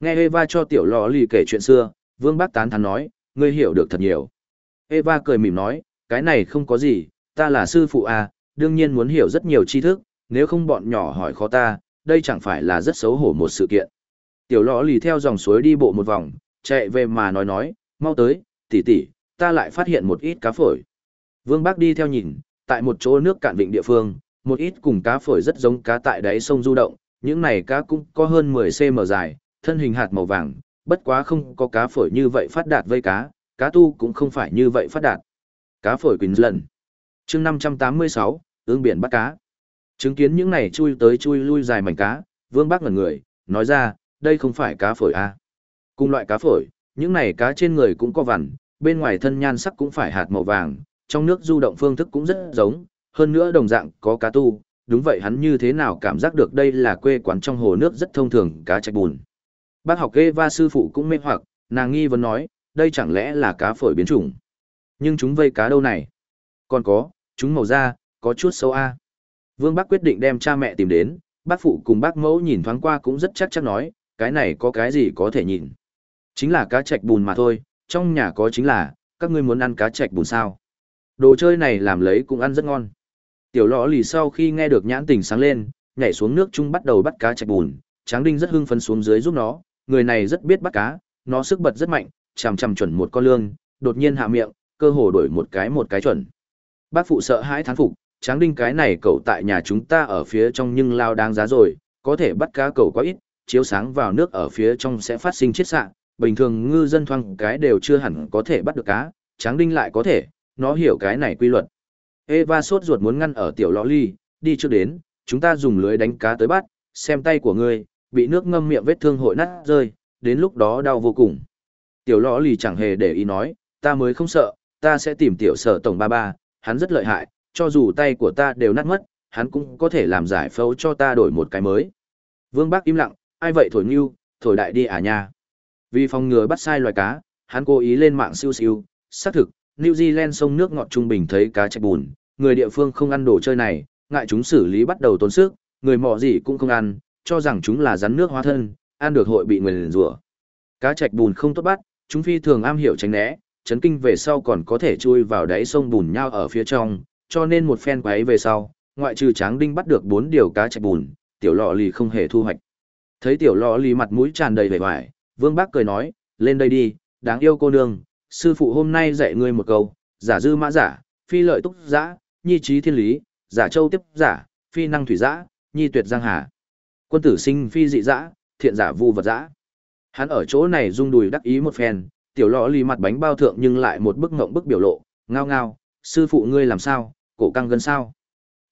A: Nghe Eva cho tiểu lò lì kể chuyện xưa, Vương Bác tán thắn nói, ngươi hiểu được thật nhiều. Eva cười mỉm nói, cái này không có gì, ta là sư phụ à, đương nhiên muốn hiểu rất nhiều tri thức, nếu không bọn nhỏ hỏi khó ta, đây chẳng phải là rất xấu hổ một sự kiện. Tiểu lò lì theo dòng suối đi bộ một vòng, chạy về mà nói nói, mau tới, tỷ tỷ, ta lại phát hiện một ít cá phổi. Vương Bác đi theo nhìn, tại một chỗ nước cạn vịnh địa phương, một ít cùng cá phổi rất giống cá tại đáy sông du động, những này cá cũng có hơn 10cm dài, thân hình hạt màu vàng, bất quá không có cá phổi như vậy phát đạt vây cá, cá tu cũng không phải như vậy phát đạt. Cá phổi quỳnh lần. chương 586, ương biển bắt cá. Chứng kiến những này chui tới chui lui dài mảnh cá, vương bác ngần người, nói ra, đây không phải cá phổi a à. Cùng loại cá phổi, những này cá trên người cũng có vằn, bên ngoài thân nhan sắc cũng phải hạt màu vàng, trong nước du động phương thức cũng rất giống, hơn nữa đồng dạng có cá tu, đúng vậy hắn như thế nào cảm giác được đây là quê quán trong hồ nước rất thông thường cá trạch bùn. Bác học Eva sư phụ cũng mê hoặc, nàng nghi vấn nói, đây chẳng lẽ là cá phổi biến chủng. Nhưng chúng vây cá đâu này? Còn có, chúng màu da, có chút sâu a. Vương Bác quyết định đem cha mẹ tìm đến, bác phụ cùng bác mẫu nhìn thoáng qua cũng rất chắc chắn nói, cái này có cái gì có thể nhìn. Chính là cá trạch bùn mà thôi, trong nhà có chính là, các ngươi muốn ăn cá trạch bùn sao. Đồ chơi này làm lấy cũng ăn rất ngon. Tiểu lọ lì sau khi nghe được nhãn tình sáng lên, nhảy xuống nước chung bắt đầu bắt cá chạch bùn, Tráng Đinh rất hưng phấn xuống dưới giúp nó, người này rất biết bắt cá, nó sức bật rất mạnh, chằm chằm chuẩn một con lương, đột nhiên hạ miệng, cơ hồ đổi một cái một cái chuẩn. Bác phụ sợ hãi thán phục, Tráng Đinh cái này cậu tại nhà chúng ta ở phía trong nhưng lao đáng giá rồi, có thể bắt cá cậu quá ít, chiếu sáng vào nước ở phía trong sẽ phát sinh chết sạng, bình thường ngư dân thoang cái đều chưa hẳn có thể bắt được cá, Tráng Đinh lại có thể, nó hiểu cái này quy luật. Eva sốt ruột muốn ngăn ở tiểu Lõ ly, đi trước đến, chúng ta dùng lưới đánh cá tới bắt, xem tay của ngươi, bị nước ngâm miệng vết thương hội nát rơi, đến lúc đó đau vô cùng. Tiểu Lõ ly chẳng hề để ý nói, ta mới không sợ, ta sẽ tìm tiểu sở tổng ba ba, hắn rất lợi hại, cho dù tay của ta đều nát mất, hắn cũng có thể làm giải phẫu cho ta đổi một cái mới. Vương Bác im lặng, ai vậy thổi nhưu, thổi đại đi à nha. Vì phòng ngừa bắt sai loài cá, hắn cố ý lên mạng siêu siêu, xác thực, New Zealand sông nước ngọt trung bình thấy cá chạch bùn, người địa phương không ăn đồ chơi này, ngại chúng xử lý bắt đầu tốn sức, người mò gì cũng không ăn, cho rằng chúng là rắn nước hóa thân, ăn được hội bị nguyền rủa. Cá chạch bùn không tốt bắt, chúng phi thường am hiểu tránh né, chấn kinh về sau còn có thể chui vào đáy sông bùn nhau ở phía trong, cho nên một phen quấy về sau, ngoại trừ tráng đinh bắt được bốn điều cá chạch bùn, tiểu lọ lì không hề thu hoạch. Thấy tiểu lọ lì mặt mũi tràn đầy vẻ vải, Vương Bác cười nói, lên đây đi, đáng yêu cô nương, sư phụ hôm nay dạy ngươi một câu, giả dư mã giả, phi lợi túc giã, nhi trí thiên lý, giả châu tiếp giả, phi năng thủy giã, nhi tuyệt giang hà. Quân tử sinh phi dị giã, thiện giả vu vật giã. Hắn ở chỗ này rung đùi đắc ý một phen, tiểu lọ lì mặt bánh bao thượng nhưng lại một bức ngộng bức biểu lộ, ngao ngao, sư phụ ngươi làm sao, cổ căng gần sao.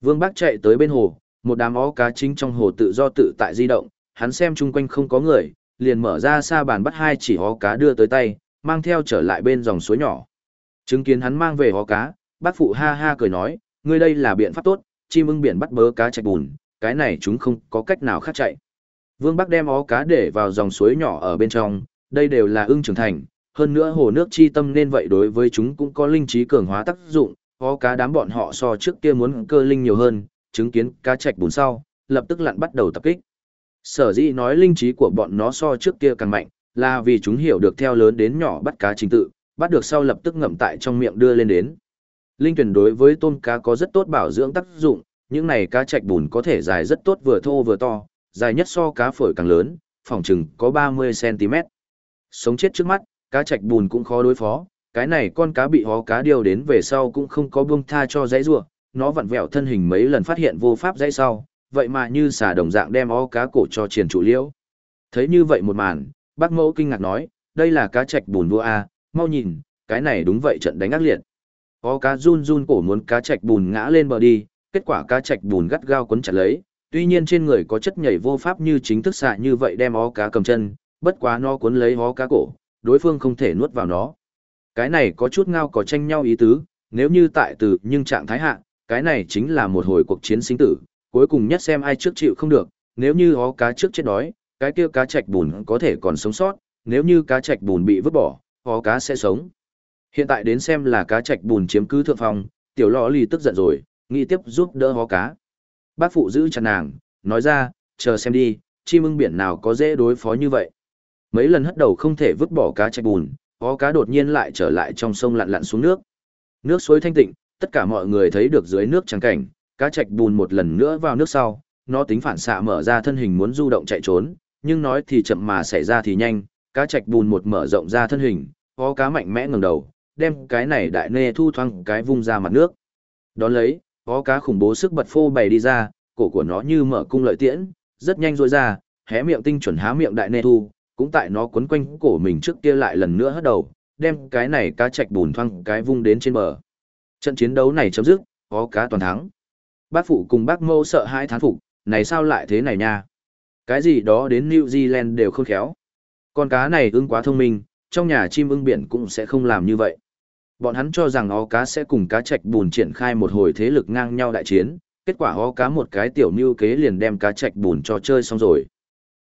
A: Vương Bác chạy tới bên hồ, một đám ó cá chính trong hồ tự do tự tại di động, hắn xem chung quanh không có người, liền mở ra xa bàn bắt hai chỉ ó cá đưa tới tay, mang theo trở lại bên dòng suối nhỏ. Chứng kiến hắn mang về ó cá, bác phụ ha ha cười nói, ngươi đây là biện pháp tốt, chim ưng biển bắt bớ cá chạy bùn, cái này chúng không có cách nào khác chạy. Vương Bắc đem ó cá để vào dòng suối nhỏ ở bên trong, đây đều là ưng trưởng thành, hơn nữa hồ nước chi tâm nên vậy đối với chúng cũng có linh trí cường hóa tác dụng, ó cá đám bọn họ so trước kia muốn cơ linh nhiều hơn, chứng kiến cá trạch bùn sau, lập tức lặn bắt đầu tập kích. Sở dĩ nói linh trí của bọn nó so trước kia càng mạnh, là vì chúng hiểu được theo lớn đến nhỏ bắt cá trình tự, bắt được sau lập tức ngậm tại trong miệng đưa lên đến. Linh tuyển đối với tôm cá có rất tốt bảo dưỡng tác dụng, những này cá trạch bùn có thể dài rất tốt vừa thô vừa to, dài nhất so cá phổi càng lớn, phòng chừng có 30cm. Sống chết trước mắt, cá trạch bùn cũng khó đối phó, cái này con cá bị hó cá điều đến về sau cũng không có buông tha cho dãy rua, nó vặn vẹo thân hình mấy lần phát hiện vô pháp dãy sau, vậy mà như xà đồng dạng đem ó cá cổ cho triển trụ liễu. Thấy như vậy một màn, bác mẫu kinh ngạc nói, đây là cá trạch bùn vua A, mau nhìn, cái này đúng vậy trận đánh ác liệt. Có cá run run cổ muốn cá trạch bùn ngã lên bờ đi, kết quả cá trạch bùn gắt gao quấn chặt lấy, tuy nhiên trên người có chất nhảy vô pháp như chính thức xạ như vậy đem ó cá cầm chân, bất quá nó cuốn lấy ó cá cổ, đối phương không thể nuốt vào nó. Cái này có chút ngao có tranh nhau ý tứ, nếu như tại từ nhưng trạng thái hạ, cái này chính là một hồi cuộc chiến sinh tử, cuối cùng nhất xem ai trước chịu không được, nếu như ó cá trước chết đói, cái kia cá trạch bùn có thể còn sống sót, nếu như cá trạch bùn bị vứt bỏ, có cá sẽ sống. Hiện tại đến xem là cá trạch bùn chiếm cứ thượng phong, tiểu lọ lì tức giận rồi, nghĩ tiếp giúp đỡ hó cá. Bác phụ giữ chặt nàng, nói ra, chờ xem đi, chim ưng biển nào có dễ đối phó như vậy. Mấy lần hất đầu không thể vứt bỏ cá trạch bùn, hó cá đột nhiên lại trở lại trong sông lặn lặn xuống nước. Nước suối thanh tịnh, tất cả mọi người thấy được dưới nước trắng cảnh, cá trạch bùn một lần nữa vào nước sau, nó tính phản xạ mở ra thân hình muốn du động chạy trốn, nhưng nói thì chậm mà xảy ra thì nhanh, cá trạch bùn một mở rộng ra thân hình, có cá mạnh mẽ ngẩng đầu, đem cái này đại nê thu thoang cái vung ra mặt nước. Đón lấy, có cá khủng bố sức bật phô bày đi ra, cổ của nó như mở cung lợi tiễn, rất nhanh rôi ra, hé miệng tinh chuẩn há miệng đại nê thu, cũng tại nó quấn quanh cổ mình trước kia lại lần nữa hất đầu, đem cái này cá trạch bùn thoang cái vung đến trên bờ. Trận chiến đấu này chấm dứt, có cá toàn thắng. Bác phụ cùng bác mâu sợ hãi thán phục, này sao lại thế này nha? Cái gì đó đến New Zealand đều không khéo. Con cá này ưng quá thông minh, trong nhà chim ưng biển cũng sẽ không làm như vậy. Bọn hắn cho rằng ó cá sẽ cùng cá trạch bùn triển khai một hồi thế lực ngang nhau đại chiến, kết quả ó cá một cái tiểu mưu kế liền đem cá trạch bùn cho chơi xong rồi.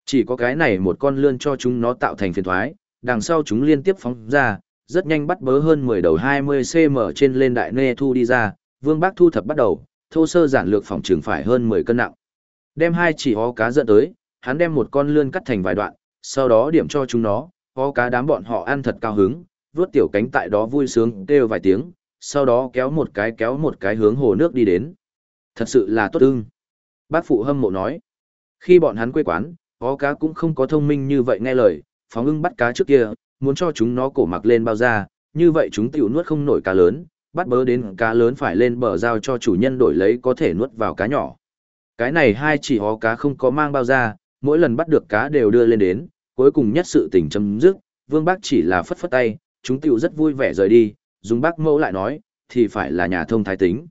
A: Chỉ có cái này một con lươn cho chúng nó tạo thành phiền thoái, đằng sau chúng liên tiếp phóng ra, rất nhanh bắt bớ hơn 10 đầu 20cm trên lên đại nê thu đi ra, vương bác thu thập bắt đầu, thô sơ giản lược phòng trường phải hơn 10 cân nặng. Đem hai chỉ ó cá dẫn tới, hắn đem một con lươn cắt thành vài đoạn, sau đó điểm cho chúng nó, có cá đám bọn họ ăn thật cao hứng, vuốt tiểu cánh tại đó vui sướng kêu vài tiếng, sau đó kéo một cái kéo một cái hướng hồ nước đi đến. Thật sự là tốt ưng. Bác phụ hâm mộ nói. Khi bọn hắn quê quán, có cá cũng không có thông minh như vậy nghe lời, phóng ưng bắt cá trước kia, muốn cho chúng nó cổ mặc lên bao da, như vậy chúng tiểu nuốt không nổi cá lớn, bắt bớ đến cá lớn phải lên bờ giao cho chủ nhân đổi lấy có thể nuốt vào cá nhỏ. Cái này hai chỉ hó cá không có mang bao da, mỗi lần bắt được cá đều đưa lên đến, cuối cùng nhất sự tình chấm dứt, vương bác chỉ là phất phất tay, chúng tiểu rất vui vẻ rời đi, dùng bác mẫu lại nói, thì phải là nhà thông thái tính.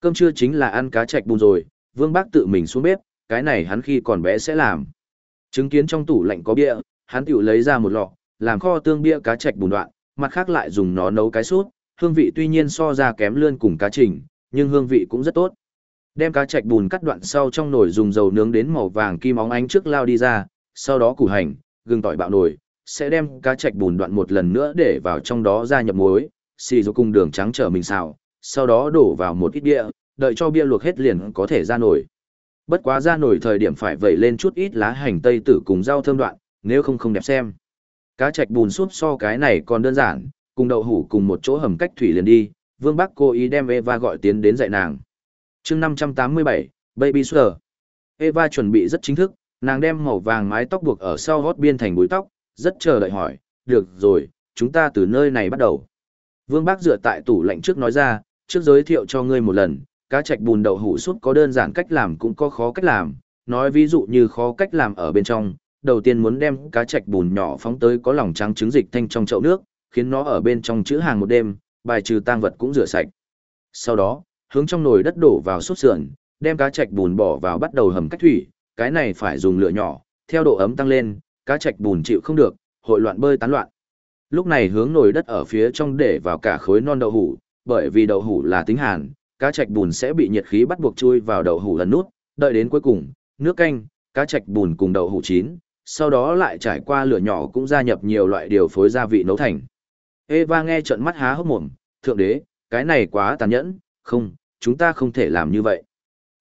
A: Cơm trưa chính là ăn cá chạch bùn rồi, vương bác tự mình xuống bếp, cái này hắn khi còn bé sẽ làm. Chứng kiến trong tủ lạnh có bia, hắn tiểu lấy ra một lọ, làm kho tương bia cá chạch bùn đoạn, mặt khác lại dùng nó nấu cái sốt, hương vị tuy nhiên so ra kém lươn cùng cá trình, nhưng hương vị cũng rất tốt. Đem cá chạch bùn cắt đoạn sau trong nồi dùng dầu nướng đến màu vàng kim óng ánh trước lao đi ra, sau đó củ hành, gừng tỏi bạo nồi, sẽ đem cá chạch bùn đoạn một lần nữa để vào trong đó ra nhập muối, xì rồi cùng đường trắng trở mình xào, sau đó đổ vào một ít bia, đợi cho bia luộc hết liền có thể ra nồi. Bất quá ra nồi thời điểm phải vẩy lên chút ít lá hành tây tử cùng rau thơm đoạn, nếu không không đẹp xem. Cá chạch bùn súp so cái này còn đơn giản, cùng đậu hủ cùng một chỗ hầm cách thủy liền đi, Vương Bắc cố ý đem Eva gọi tiến đến dạy nàng chương 587, Baby Sweater. Eva chuẩn bị rất chính thức, Nàng đem màu vàng mái tóc buộc ở sau gót biên thành búi tóc, rất chờ đợi hỏi, được rồi, chúng ta từ nơi này bắt đầu. Vương Bác dựa tại tủ lạnh trước nói ra, trước giới thiệu cho ngươi một lần, cá chạch bùn đậu hủ súp có đơn giản cách làm cũng có khó cách làm, nói ví dụ như khó cách làm ở bên trong, đầu tiên muốn đem cá chạch bùn nhỏ phóng tới có lòng trắng trứng dịch thanh trong chậu nước, khiến nó ở bên trong chữ hàng một đêm, bài trừ tang vật cũng rửa sạch. Sau đó, hướng trong nồi đất đổ vào sốt sườn, đem cá trạch bùn bỏ vào bắt đầu hầm cách thủy, cái này phải dùng lửa nhỏ, theo độ ấm tăng lên, cá trạch bùn chịu không được, hội loạn bơi tán loạn. Lúc này hướng nồi đất ở phía trong để vào cả khối non đậu hủ, bởi vì đậu hủ là tính hàn, cá trạch bùn sẽ bị nhiệt khí bắt buộc chui vào đậu hủ lần nút, đợi đến cuối cùng, nước canh, cá trạch bùn cùng đậu hủ chín, sau đó lại trải qua lửa nhỏ cũng gia nhập nhiều loại điều phối gia vị nấu thành. Eva nghe trợn mắt há hốc mồm, thượng đế, cái này quá tàn nhẫn, không, chúng ta không thể làm như vậy.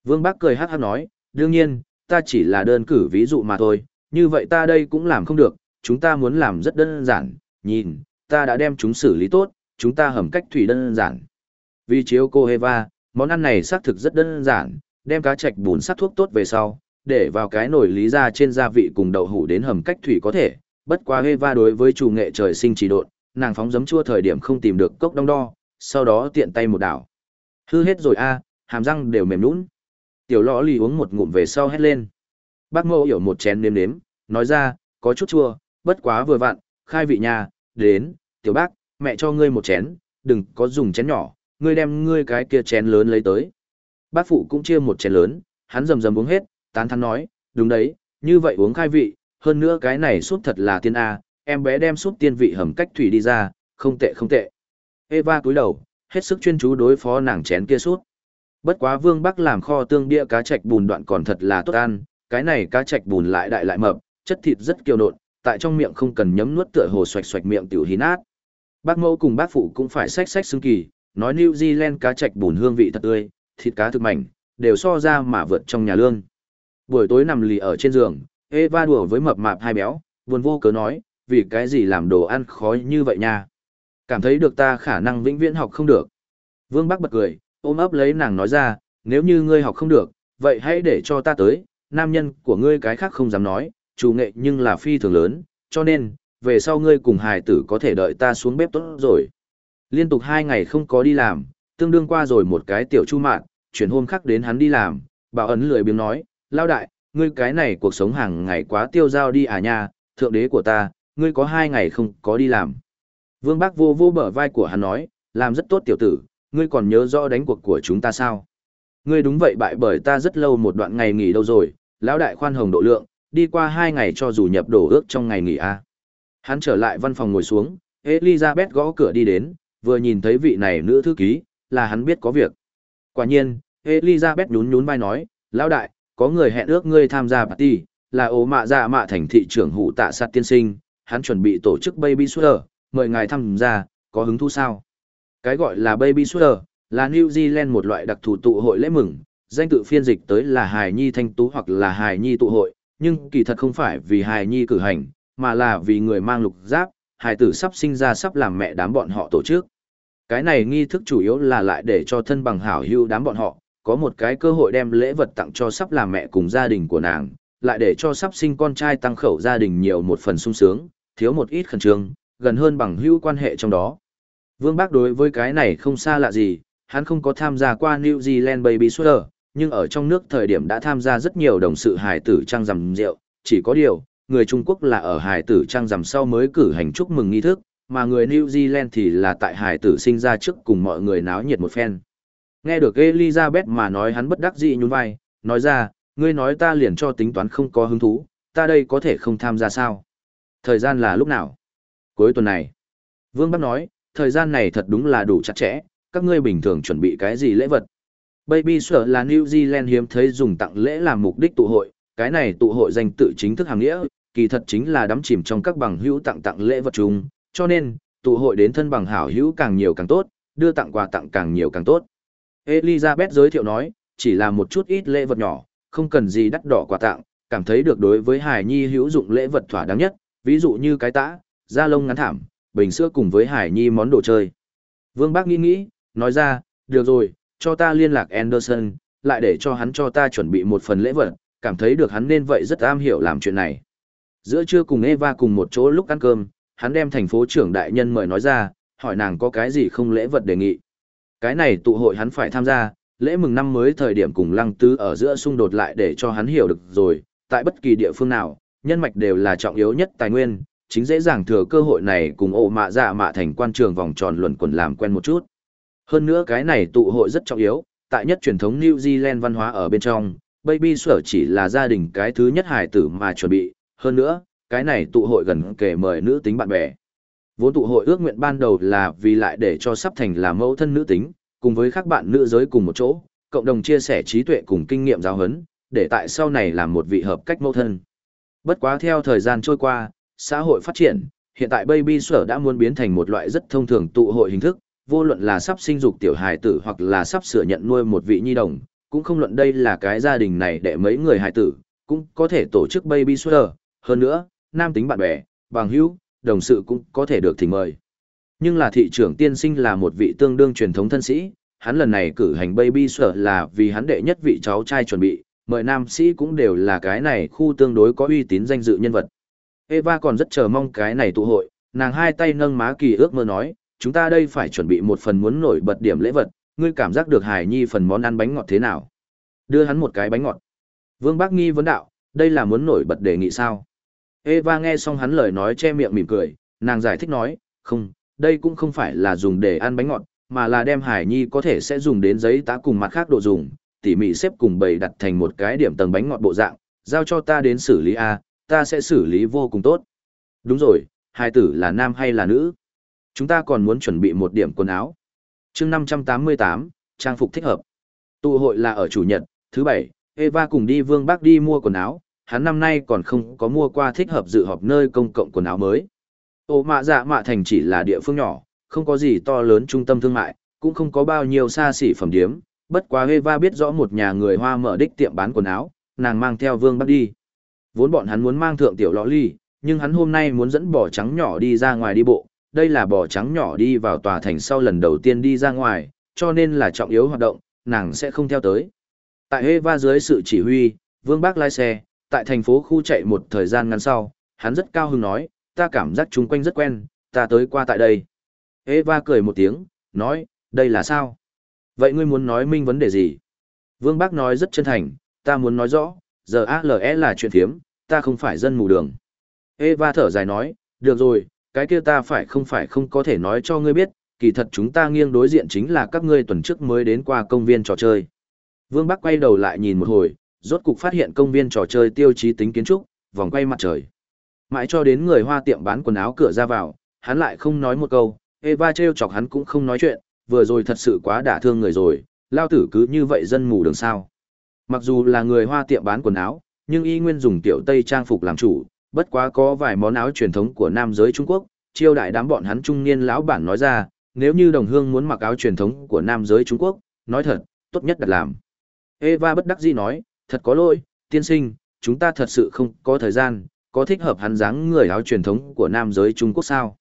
A: Vương Bác cười hát hát nói, đương nhiên, ta chỉ là đơn cử ví dụ mà thôi, như vậy ta đây cũng làm không được, chúng ta muốn làm rất đơn giản, nhìn, ta đã đem chúng xử lý tốt, chúng ta hầm cách thủy đơn giản. Vì chiếu cô Heva, món ăn này xác thực rất đơn giản, đem cá chạch bùn sắc thuốc tốt về sau, để vào cái nồi lý ra trên gia vị cùng đậu hủ đến hầm cách thủy có thể, bất quá Heva đối với chủ nghệ trời sinh chỉ độn, nàng phóng giấm chua thời điểm không tìm được cốc đong đo, sau đó tiện tay một đảo. Hư hết rồi a, hàm răng đều mềm nhũn. Tiểu lọ lì uống một ngụm về sau hét lên. Bác mẫu hiểu một chén nếm nếm, nói ra, có chút chua, bất quá vừa vặn, khai vị nhà, đến, tiểu bác, mẹ cho ngươi một chén, đừng có dùng chén nhỏ, ngươi đem ngươi cái kia chén lớn lấy tới. Bác phụ cũng chia một chén lớn, hắn rầm rầm uống hết, tán thắn nói, đúng đấy, như vậy uống khai vị, hơn nữa cái này súp thật là tiên A, em bé đem súp tiên vị hầm cách thủy đi ra, không tệ không tệ. Eva cúi đầu, hết sức chuyên chú đối phó nàng chén kia suốt. Bất quá Vương Bắc làm kho tương bia cá trạch bùn đoạn còn thật là tốt ăn, cái này cá trạch bùn lại đại lại mập, chất thịt rất kiều nộn, tại trong miệng không cần nhấm nuốt tựa hồ xoạch xoạch miệng tiểu hí nát. Bác mẫu cùng bác phụ cũng phải xách xách xương kỳ, nói New Zealand cá trạch bùn hương vị thật tươi, thịt cá thực mảnh, đều so ra mà vượt trong nhà lương. Buổi tối nằm lì ở trên giường, Eva đùa với mập mạp hai béo, buồn vô cớ nói, vì cái gì làm đồ ăn khói như vậy nha. Cảm thấy được ta khả năng vĩnh viễn học không được. Vương Bắc bật cười, ôm ấp lấy nàng nói ra, nếu như ngươi học không được, vậy hãy để cho ta tới, nam nhân của ngươi cái khác không dám nói, chủ nghệ nhưng là phi thường lớn, cho nên, về sau ngươi cùng hài tử có thể đợi ta xuống bếp tốt rồi. Liên tục hai ngày không có đi làm, tương đương qua rồi một cái tiểu chu mạn, chuyển hôm khác đến hắn đi làm, bảo ấn lười biếng nói, lao đại, ngươi cái này cuộc sống hàng ngày quá tiêu dao đi à nha, thượng đế của ta, ngươi có hai ngày không có đi làm. Vương Bác vô vô bờ vai của hắn nói, làm rất tốt tiểu tử, ngươi còn nhớ rõ đánh cuộc của chúng ta sao? Ngươi đúng vậy bại bởi ta rất lâu một đoạn ngày nghỉ đâu rồi, lão đại khoan hồng độ lượng, đi qua hai ngày cho dù nhập đổ ước trong ngày nghỉ a. Hắn trở lại văn phòng ngồi xuống, Elizabeth gõ cửa đi đến, vừa nhìn thấy vị này nữ thư ký, là hắn biết có việc. Quả nhiên, Elizabeth nhún nhún vai nói, lão đại, có người hẹn ước ngươi tham gia party, là ố mạ dạ mạ thành thị trưởng hụ tạ sát tiên sinh, hắn chuẩn bị tổ chức baby shower, mời ngài tham gia, có hứng thú sao? Cái gọi là baby shower, là New Zealand một loại đặc thù tụ hội lễ mừng, danh tự phiên dịch tới là hài nhi thanh tú hoặc là hài nhi tụ hội, nhưng kỳ thật không phải vì hài nhi cử hành, mà là vì người mang lục giáp, hài tử sắp sinh ra sắp làm mẹ đám bọn họ tổ chức. Cái này nghi thức chủ yếu là lại để cho thân bằng hảo hữu đám bọn họ, có một cái cơ hội đem lễ vật tặng cho sắp làm mẹ cùng gia đình của nàng, lại để cho sắp sinh con trai tăng khẩu gia đình nhiều một phần sung sướng, thiếu một ít khẩn trương, gần hơn bằng hữu quan hệ trong đó. Vương Bác đối với cái này không xa lạ gì, hắn không có tham gia qua New Zealand Baby Sweater, nhưng ở trong nước thời điểm đã tham gia rất nhiều đồng sự hài tử trang rằm rượu, chỉ có điều, người Trung Quốc là ở hài tử trang rằm sau mới cử hành chúc mừng nghi thức, mà người New Zealand thì là tại hài tử sinh ra trước cùng mọi người náo nhiệt một phen. Nghe được Elizabeth mà nói hắn bất đắc dĩ nhún vai, nói ra, ngươi nói ta liền cho tính toán không có hứng thú, ta đây có thể không tham gia sao? Thời gian là lúc nào? Cuối tuần này. Vương Bắc nói, thời gian này thật đúng là đủ chặt chẽ, các ngươi bình thường chuẩn bị cái gì lễ vật? Baby Sở là New Zealand hiếm thấy dùng tặng lễ làm mục đích tụ hội, cái này tụ hội danh tự chính thức hàng nghĩa, kỳ thật chính là đắm chìm trong các bằng hữu tặng tặng lễ vật chung, cho nên, tụ hội đến thân bằng hảo hữu càng nhiều càng tốt, đưa tặng quà tặng càng nhiều càng tốt. Elizabeth giới thiệu nói, chỉ là một chút ít lễ vật nhỏ, không cần gì đắt đỏ quà tặng, cảm thấy được đối với Hải Nhi hữu dụng lễ vật thỏa đáng nhất, ví dụ như cái tã, da lông ngắn thảm, bình sữa cùng với Hải Nhi món đồ chơi. Vương Bác nghĩ nghĩ, nói ra, được rồi, cho ta liên lạc Anderson, lại để cho hắn cho ta chuẩn bị một phần lễ vật, cảm thấy được hắn nên vậy rất am hiểu làm chuyện này. Giữa trưa cùng Eva cùng một chỗ lúc ăn cơm, hắn đem thành phố trưởng đại nhân mời nói ra, hỏi nàng có cái gì không lễ vật đề nghị. Cái này tụ hội hắn phải tham gia, lễ mừng năm mới thời điểm cùng lăng tứ ở giữa xung đột lại để cho hắn hiểu được rồi, tại bất kỳ địa phương nào, nhân mạch đều là trọng yếu nhất tài nguyên, chính dễ dàng thừa cơ hội này cùng ổ mạ dạ mạ thành quan trường vòng tròn luẩn quẩn làm quen một chút. Hơn nữa cái này tụ hội rất trọng yếu, tại nhất truyền thống New Zealand văn hóa ở bên trong, Baby Sở chỉ là gia đình cái thứ nhất hài tử mà chuẩn bị, hơn nữa, cái này tụ hội gần kể mời nữ tính bạn bè. Vốn tụ hội ước nguyện ban đầu là vì lại để cho sắp thành là mẫu thân nữ tính, cùng với các bạn nữ giới cùng một chỗ, cộng đồng chia sẻ trí tuệ cùng kinh nghiệm giáo huấn, để tại sau này làm một vị hợp cách mẫu thân. Bất quá theo thời gian trôi qua, xã hội phát triển, hiện tại Baby Sở đã muốn biến thành một loại rất thông thường tụ hội hình thức, vô luận là sắp sinh dục tiểu hài tử hoặc là sắp sửa nhận nuôi một vị nhi đồng, cũng không luận đây là cái gia đình này để mấy người hài tử, cũng có thể tổ chức Baby Sở, hơn nữa, nam tính bạn bè, bằng hữu, đồng sự cũng có thể được thỉnh mời. Nhưng là thị trưởng tiên sinh là một vị tương đương truyền thống thân sĩ, hắn lần này cử hành baby sở là vì hắn đệ nhất vị cháu trai chuẩn bị, mời nam sĩ cũng đều là cái này khu tương đối có uy tín danh dự nhân vật. Eva còn rất chờ mong cái này tụ hội, nàng hai tay nâng má kỳ ước mơ nói, chúng ta đây phải chuẩn bị một phần muốn nổi bật điểm lễ vật, ngươi cảm giác được Hải Nhi phần món ăn bánh ngọt thế nào? Đưa hắn một cái bánh ngọt. Vương Bác Nghi vấn đạo, đây là muốn nổi bật đề nghị sao? Eva nghe xong hắn lời nói che miệng mỉm cười, nàng giải thích nói, không, đây cũng không phải là dùng để ăn bánh ngọt, mà là đem Hải Nhi có thể sẽ dùng đến giấy tá cùng mặt khác đồ dùng, tỉ mỉ xếp cùng bày đặt thành một cái điểm tầng bánh ngọt bộ dạng, giao cho ta đến xử lý A, ta sẽ xử lý vô cùng tốt. Đúng rồi, hai tử là nam hay là nữ? Chúng ta còn muốn chuẩn bị một điểm quần áo. chương 588, trang phục thích hợp. Tụ hội là ở chủ nhật, thứ bảy, Eva cùng đi Vương Bắc đi mua quần áo, hắn năm nay còn không có mua qua thích hợp dự họp nơi công cộng quần áo mới. Ô mạ dạ mạ thành chỉ là địa phương nhỏ, không có gì to lớn trung tâm thương mại, cũng không có bao nhiêu xa xỉ phẩm điếm, bất quá Eva biết rõ một nhà người Hoa mở đích tiệm bán quần áo, nàng mang theo Vương Bắc đi. Vốn bọn hắn muốn mang thượng tiểu lọ ly, nhưng hắn hôm nay muốn dẫn bò trắng nhỏ đi ra ngoài đi bộ, đây là bò trắng nhỏ đi vào tòa thành sau lần đầu tiên đi ra ngoài, cho nên là trọng yếu hoạt động, nàng sẽ không theo tới. Tại Eva dưới sự chỉ huy, Vương Bác lái xe, tại thành phố khu chạy một thời gian ngắn sau, hắn rất cao hứng nói, ta cảm giác chung quanh rất quen, ta tới qua tại đây. Eva cười một tiếng, nói, đây là sao? Vậy ngươi muốn nói minh vấn đề gì? Vương Bác nói rất chân thành, ta muốn nói rõ, giờ ALE là chuyện thiếm, ta không phải dân mù đường. Eva thở dài nói, được rồi, cái kia ta phải không phải không có thể nói cho ngươi biết, kỳ thật chúng ta nghiêng đối diện chính là các ngươi tuần trước mới đến qua công viên trò chơi. Vương Bắc quay đầu lại nhìn một hồi, rốt cục phát hiện công viên trò chơi tiêu chí tính kiến trúc, vòng quay mặt trời. Mãi cho đến người hoa tiệm bán quần áo cửa ra vào, hắn lại không nói một câu, Eva trêu chọc hắn cũng không nói chuyện, vừa rồi thật sự quá đả thương người rồi, lao tử cứ như vậy dân mù đường sao. Mặc dù là người hoa tiệm bán quần áo, nhưng y nguyên dùng tiểu tây trang phục làm chủ, bất quá có vài món áo truyền thống của nam giới Trung Quốc, chiêu đại đám bọn hắn trung niên lão bản nói ra, nếu như đồng hương muốn mặc áo truyền thống của nam giới Trung Quốc, nói thật, tốt nhất đặt làm. Eva bất đắc dĩ nói, thật có lỗi, tiên sinh, chúng ta thật sự không có thời gian, có thích hợp hắn dáng người áo truyền thống của nam giới Trung Quốc sao?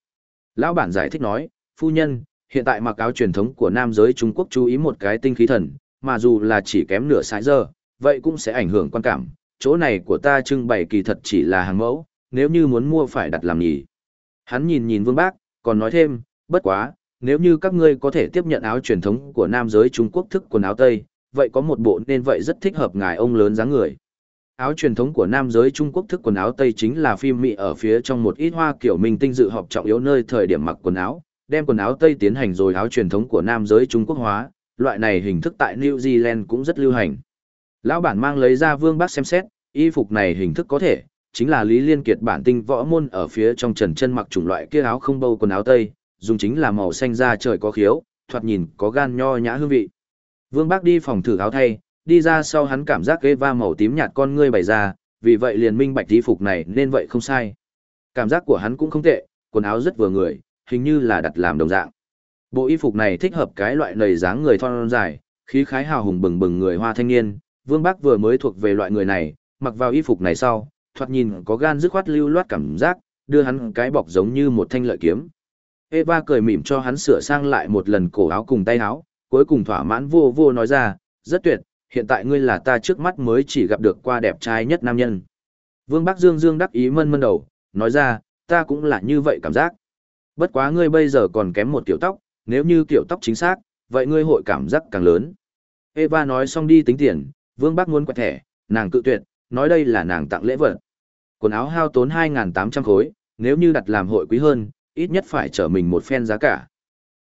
A: Lão bản giải thích nói, phu nhân, hiện tại mặc áo truyền thống của nam giới Trung Quốc chú ý một cái tinh khí thần, mà dù là chỉ kém nửa sái giờ, vậy cũng sẽ ảnh hưởng quan cảm. Chỗ này của ta trưng bày kỳ thật chỉ là hàng mẫu, nếu như muốn mua phải đặt làm nhỉ. Hắn nhìn nhìn vương bác, còn nói thêm, bất quá, nếu như các ngươi có thể tiếp nhận áo truyền thống của nam giới Trung Quốc thức quần áo Tây, vậy có một bộ nên vậy rất thích hợp ngài ông lớn dáng người. Áo truyền thống của nam giới Trung Quốc thức quần áo Tây chính là phim Mỹ ở phía trong một ít hoa kiểu mình tinh dự họp trọng yếu nơi thời điểm mặc quần áo, đem quần áo Tây tiến hành rồi áo truyền thống của nam giới Trung Quốc hóa, loại này hình thức tại New Zealand cũng rất lưu hành. Lão bản mang lấy ra vương bác xem xét, y phục này hình thức có thể, chính là Lý Liên Kiệt bản tinh võ môn ở phía trong trần chân mặc chủng loại kia áo không bâu quần áo Tây, dùng chính là màu xanh da trời có khiếu, thoạt nhìn có gan nho nhã hương vị. Vương Bác đi phòng thử áo thay, đi ra sau hắn cảm giác ghế va màu tím nhạt con ngươi bày ra, vì vậy liền minh bạch y phục này nên vậy không sai. Cảm giác của hắn cũng không tệ, quần áo rất vừa người, hình như là đặt làm đồng dạng. Bộ y phục này thích hợp cái loại nầy dáng người thon dài, khí khái hào hùng bừng bừng người hoa thanh niên, Vương Bác vừa mới thuộc về loại người này, mặc vào y phục này sau, thoạt nhìn có gan dứt khoát lưu loát cảm giác, đưa hắn cái bọc giống như một thanh lợi kiếm. Eva cười mỉm cho hắn sửa sang lại một lần cổ áo cùng tay áo, cuối cùng thỏa mãn vô vô nói ra, rất tuyệt, hiện tại ngươi là ta trước mắt mới chỉ gặp được qua đẹp trai nhất nam nhân. Vương Bắc Dương Dương đắc ý mân mân đầu, nói ra, ta cũng là như vậy cảm giác. Bất quá ngươi bây giờ còn kém một kiểu tóc, nếu như kiểu tóc chính xác, vậy ngươi hội cảm giác càng lớn. Eva nói xong đi tính tiền, Vương Bắc muốn quẹt thẻ, nàng cự tuyệt, nói đây là nàng tặng lễ vật. Quần áo hao tốn 2.800 khối, nếu như đặt làm hội quý hơn, ít nhất phải trở mình một phen giá cả.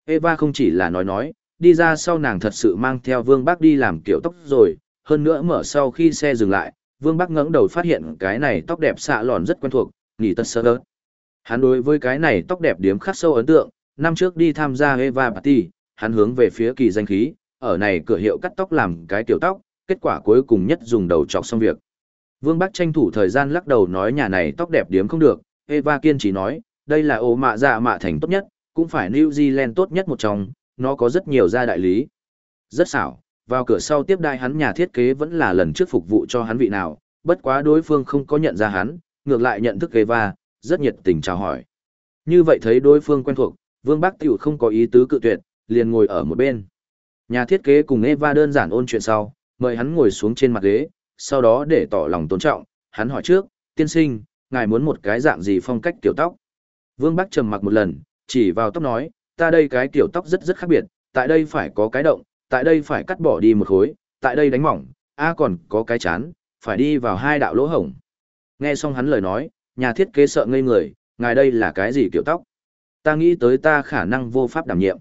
A: Eva không chỉ là nói nói, đi ra sau nàng thật sự mang theo Vương Bắc đi làm kiểu tóc rồi, hơn nữa mở sau khi xe dừng lại, Vương Bắc ngẩng đầu phát hiện cái này tóc đẹp xạ lòn rất quen thuộc, nghỉ tất sơ đớt. Hắn đối với cái này tóc đẹp điếm khắc sâu ấn tượng, năm trước đi tham gia Eva Party, hắn hướng về phía kỳ danh khí, ở này cửa hiệu cắt tóc làm cái kiểu tóc, kết quả cuối cùng nhất dùng đầu chọc xong việc. Vương Bắc tranh thủ thời gian lắc đầu nói nhà này tóc đẹp điếm không được, Eva kiên trì nói, đây là ổ mạ dạ mạ thành tốt nhất, cũng phải New Zealand tốt nhất một trong, nó có rất nhiều gia đại lý. Rất xảo, vào cửa sau tiếp đai hắn nhà thiết kế vẫn là lần trước phục vụ cho hắn vị nào, bất quá đối phương không có nhận ra hắn, ngược lại nhận thức Eva, rất nhiệt tình chào hỏi. Như vậy thấy đối phương quen thuộc, Vương Bắc Tiểu không có ý tứ cự tuyệt, liền ngồi ở một bên. Nhà thiết kế cùng Eva đơn giản ôn chuyện sau, mời hắn ngồi xuống trên mặt ghế, sau đó để tỏ lòng tôn trọng, hắn hỏi trước, tiên sinh, ngài muốn một cái dạng gì phong cách kiểu tóc? Vương Bắc trầm mặc một lần, chỉ vào tóc nói, ta đây cái kiểu tóc rất rất khác biệt, tại đây phải có cái động, tại đây phải cắt bỏ đi một khối, tại đây đánh mỏng, a còn có cái chán, phải đi vào hai đạo lỗ hổng. Nghe xong hắn lời nói, nhà thiết kế sợ ngây người, ngài đây là cái gì kiểu tóc? Ta nghĩ tới ta khả năng vô pháp đảm nhiệm.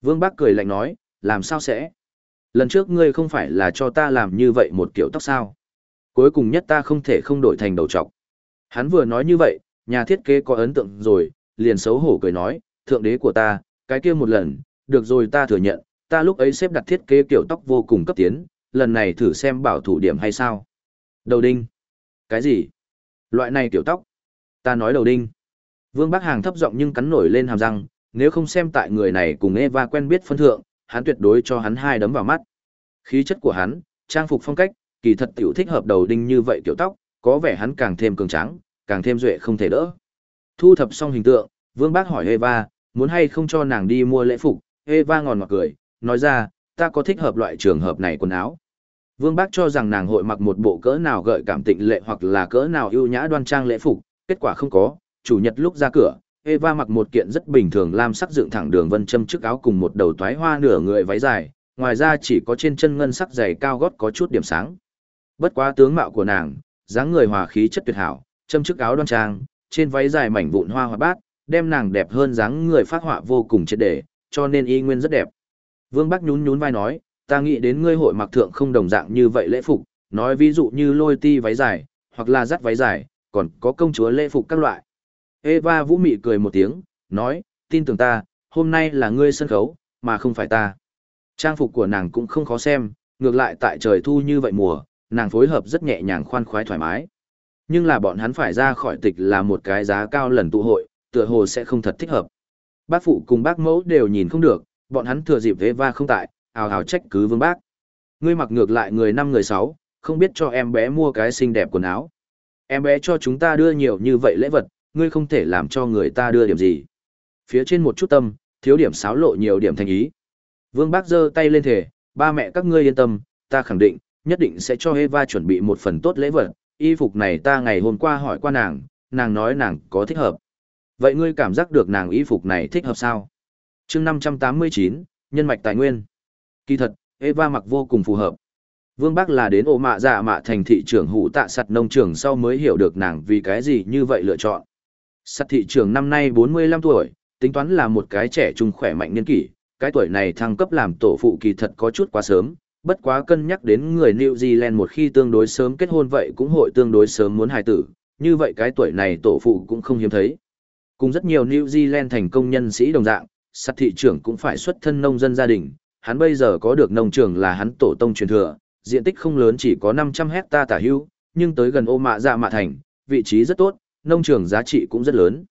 A: Vương Bắc cười lạnh nói, làm sao sẽ? Lần trước ngươi không phải là cho ta làm như vậy một kiểu tóc sao? Cuối cùng nhất ta không thể không đổi thành đầu trọc. Hắn vừa nói như vậy, nhà thiết kế có ấn tượng rồi, liền xấu hổ cười nói, thượng đế của ta, cái kia một lần, được rồi ta thừa nhận, ta lúc ấy xếp đặt thiết kế kiểu tóc vô cùng cấp tiến, lần này thử xem bảo thủ điểm hay sao. Đầu đinh. Cái gì? Loại này kiểu tóc. Ta nói đầu đinh. Vương Bắc Hàng thấp giọng nhưng cắn nổi lên hàm răng, nếu không xem tại người này cùng Eva quen biết phân thượng, hắn tuyệt đối cho hắn hai đấm vào mắt. Khí chất của hắn, trang phục phong cách, kỳ thật tiểu thích hợp đầu đinh như vậy kiểu tóc, có vẻ hắn càng thêm cường tráng, càng thêm duệ không thể đỡ. Thu thập xong hình tượng, Vương Bác hỏi Eva, muốn hay không cho nàng đi mua lễ phục, Eva ngòn ngọt cười, nói ra, ta có thích hợp loại trường hợp này quần áo. Vương Bác cho rằng nàng hội mặc một bộ cỡ nào gợi cảm tịnh lệ hoặc là cỡ nào ưu nhã đoan trang lễ phục, kết quả không có, chủ nhật lúc ra cửa, Eva mặc một kiện rất bình thường lam sắc dựng thẳng đường vân châm trước áo cùng một đầu toái hoa nửa người váy dài, ngoài ra chỉ có trên chân ngân sắc giày cao gót có chút điểm sáng. Bất quá tướng mạo của nàng, dáng người hòa khí chất tuyệt hảo, châm trước áo đoan trang, trên váy dài mảnh vụn hoa hoa bát, đem nàng đẹp hơn dáng người phát họa vô cùng triệt để, cho nên y nguyên rất đẹp. Vương Bắc nhún nhún vai nói, ta nghĩ đến ngươi hội mặc thượng không đồng dạng như vậy lễ phục, nói ví dụ như lôi ti váy dài, hoặc là dắt váy dài, còn có công chúa lễ phục các loại. Eva vũ mị cười một tiếng, nói, tin tưởng ta, hôm nay là ngươi sân khấu, mà không phải ta. Trang phục của nàng cũng không khó xem, ngược lại tại trời thu như vậy mùa, nàng phối hợp rất nhẹ nhàng khoan khoái thoải mái. Nhưng là bọn hắn phải ra khỏi tịch là một cái giá cao lần tụ hội, tựa hồ sẽ không thật thích hợp. Bác phụ cùng bác mẫu đều nhìn không được, bọn hắn thừa dịp Eva không tại, ào ào trách cứ vương bác. Ngươi mặc ngược lại người năm người sáu, không biết cho em bé mua cái xinh đẹp quần áo. Em bé cho chúng ta đưa nhiều như vậy lễ vật, ngươi không thể làm cho người ta đưa điểm gì. Phía trên một chút tâm, thiếu điểm xáo lộ nhiều điểm thành ý. Vương Bác giơ tay lên thể, ba mẹ các ngươi yên tâm, ta khẳng định, nhất định sẽ cho Eva chuẩn bị một phần tốt lễ vật, y phục này ta ngày hôm qua hỏi qua nàng, nàng nói nàng có thích hợp. Vậy ngươi cảm giác được nàng y phục này thích hợp sao? chương 589, nhân mạch tài nguyên. Kỳ thật, Eva mặc vô cùng phù hợp. Vương Bắc là đến ổ mạ dạ mạ thành thị trưởng hủ tạ sặt nông trường sau mới hiểu được nàng vì cái gì như vậy lựa chọn. Sát thị trường năm nay 45 tuổi, tính toán là một cái trẻ trung khỏe mạnh niên kỷ, cái tuổi này thăng cấp làm tổ phụ kỳ thật có chút quá sớm, bất quá cân nhắc đến người New Zealand một khi tương đối sớm kết hôn vậy cũng hội tương đối sớm muốn hài tử, như vậy cái tuổi này tổ phụ cũng không hiếm thấy. Cùng rất nhiều New Zealand thành công nhân sĩ đồng dạng, sát thị trưởng cũng phải xuất thân nông dân gia đình, hắn bây giờ có được nông trường là hắn tổ tông truyền thừa, diện tích không lớn chỉ có 500 hecta tả hữu, nhưng tới gần ô mạ dạ mạ thành, vị trí rất tốt, nông trường giá trị cũng rất lớn.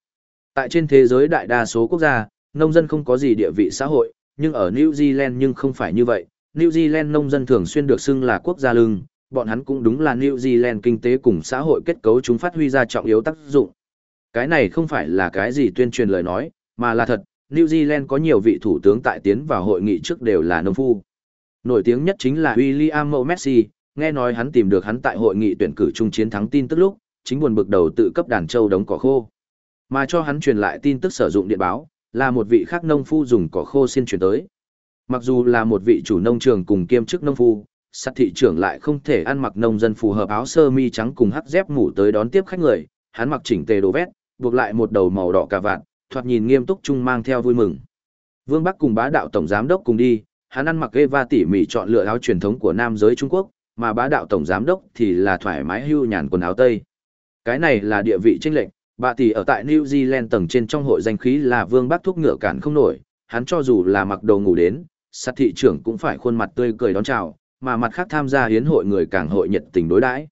A: Tại trên thế giới đại đa số quốc gia, nông dân không có gì địa vị xã hội, nhưng ở New Zealand nhưng không phải như vậy. New Zealand nông dân thường xuyên được xưng là quốc gia lưng, bọn hắn cũng đúng là New Zealand kinh tế cùng xã hội kết cấu chúng phát huy ra trọng yếu tác dụng. Cái này không phải là cái gì tuyên truyền lời nói, mà là thật, New Zealand có nhiều vị thủ tướng tại tiến vào hội nghị trước đều là nông phu. Nổi tiếng nhất chính là William Messi, nghe nói hắn tìm được hắn tại hội nghị tuyển cử chung chiến thắng tin tức lúc, chính buồn bực đầu tự cấp đàn châu đống cỏ khô. Mà cho hắn truyền lại tin tức sử dụng điện báo, là một vị khác nông phu dùng cỏ khô xin truyền tới. Mặc dù là một vị chủ nông trường cùng kiêm chức nông phu, sát thị trưởng lại không thể ăn mặc nông dân phù hợp áo sơ mi trắng cùng hắc dép mũ tới đón tiếp khách người, hắn mặc chỉnh tề đồ vét, buộc lại một đầu màu đỏ cà vạt, thoạt nhìn nghiêm túc chung mang theo vui mừng. Vương Bắc cùng bá đạo tổng giám đốc cùng đi, hắn ăn mặc Eva tỉ mỉ chọn lựa áo truyền thống của nam giới Trung Quốc, mà bá đạo tổng giám đốc thì là thoải mái hưu nhàn quần áo Tây. Cái này là địa vị chênh lệnh, bà tỷ ở tại New Zealand tầng trên trong hội danh khí là Vương bác thúc ngựa cản không nổi, hắn cho dù là mặc đồ ngủ đến, sát thị trưởng cũng phải khuôn mặt tươi cười đón chào, mà mặt khác tham gia hiến hội người càng hội nhiệt tình đối đãi.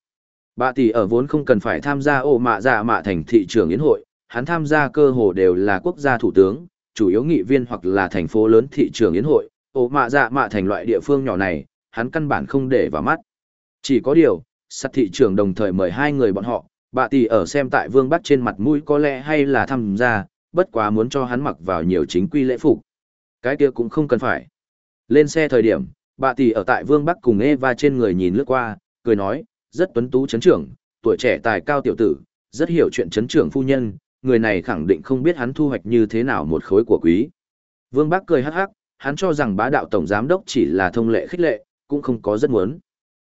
A: Bà tỷ ở vốn không cần phải tham gia ô mạ dạ mạ thành thị trưởng yến hội, hắn tham gia cơ hồ đều là quốc gia thủ tướng, chủ yếu nghị viên hoặc là thành phố lớn thị trường yến hội, ô mạ dạ mạ thành loại địa phương nhỏ này, hắn căn bản không để vào mắt. Chỉ có điều, sát thị trưởng đồng thời mời hai người bọn họ, bà tỷ ở xem tại vương bắc trên mặt mũi có lẽ hay là tham gia, bất quá muốn cho hắn mặc vào nhiều chính quy lễ phục. Cái kia cũng không cần phải. Lên xe thời điểm, bà tỷ ở tại vương bắc cùng Eva trên người nhìn lướt qua, cười nói, rất tuấn tú chấn trưởng, tuổi trẻ tài cao tiểu tử, rất hiểu chuyện chấn trưởng phu nhân, người này khẳng định không biết hắn thu hoạch như thế nào một khối của quý. Vương Bắc cười hắc hắc, hắn cho rằng bá đạo tổng giám đốc chỉ là thông lệ khích lệ, cũng không có rất muốn.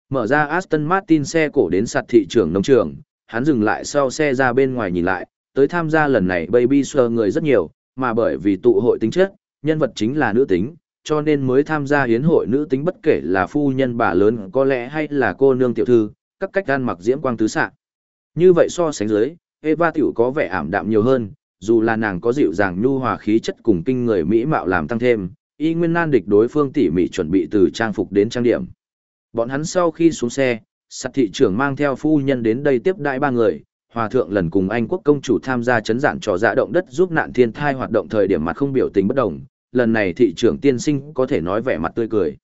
A: Mở ra Aston Martin xe cổ đến sạt thị trường nông trường, hắn dừng lại sau xe ra bên ngoài nhìn lại, tới tham gia lần này Baby Shower người rất nhiều, mà bởi vì tụ hội tính chất, nhân vật chính là nữ tính, cho nên mới tham gia hiến hội nữ tính bất kể là phu nhân bà lớn có lẽ hay là cô nương tiểu thư, các cách ăn mặc diễm quang tứ xạ. Như vậy so sánh dưới, Eva tiểu có vẻ ảm đạm nhiều hơn, dù là nàng có dịu dàng nhu hòa khí chất cùng kinh người mỹ mạo làm tăng thêm, y nguyên nan địch đối phương tỉ mỉ chuẩn bị từ trang phục đến trang điểm. Bọn hắn sau khi xuống xe, sắt thị trưởng mang theo phu nhân đến đây tiếp đại ba người, hòa thượng lần cùng anh quốc công chủ tham gia chấn giản trò dạ động đất giúp nạn thiên thai hoạt động thời điểm mặt không biểu tình bất đồng, lần này thị trưởng tiên sinh có thể nói vẻ mặt tươi cười.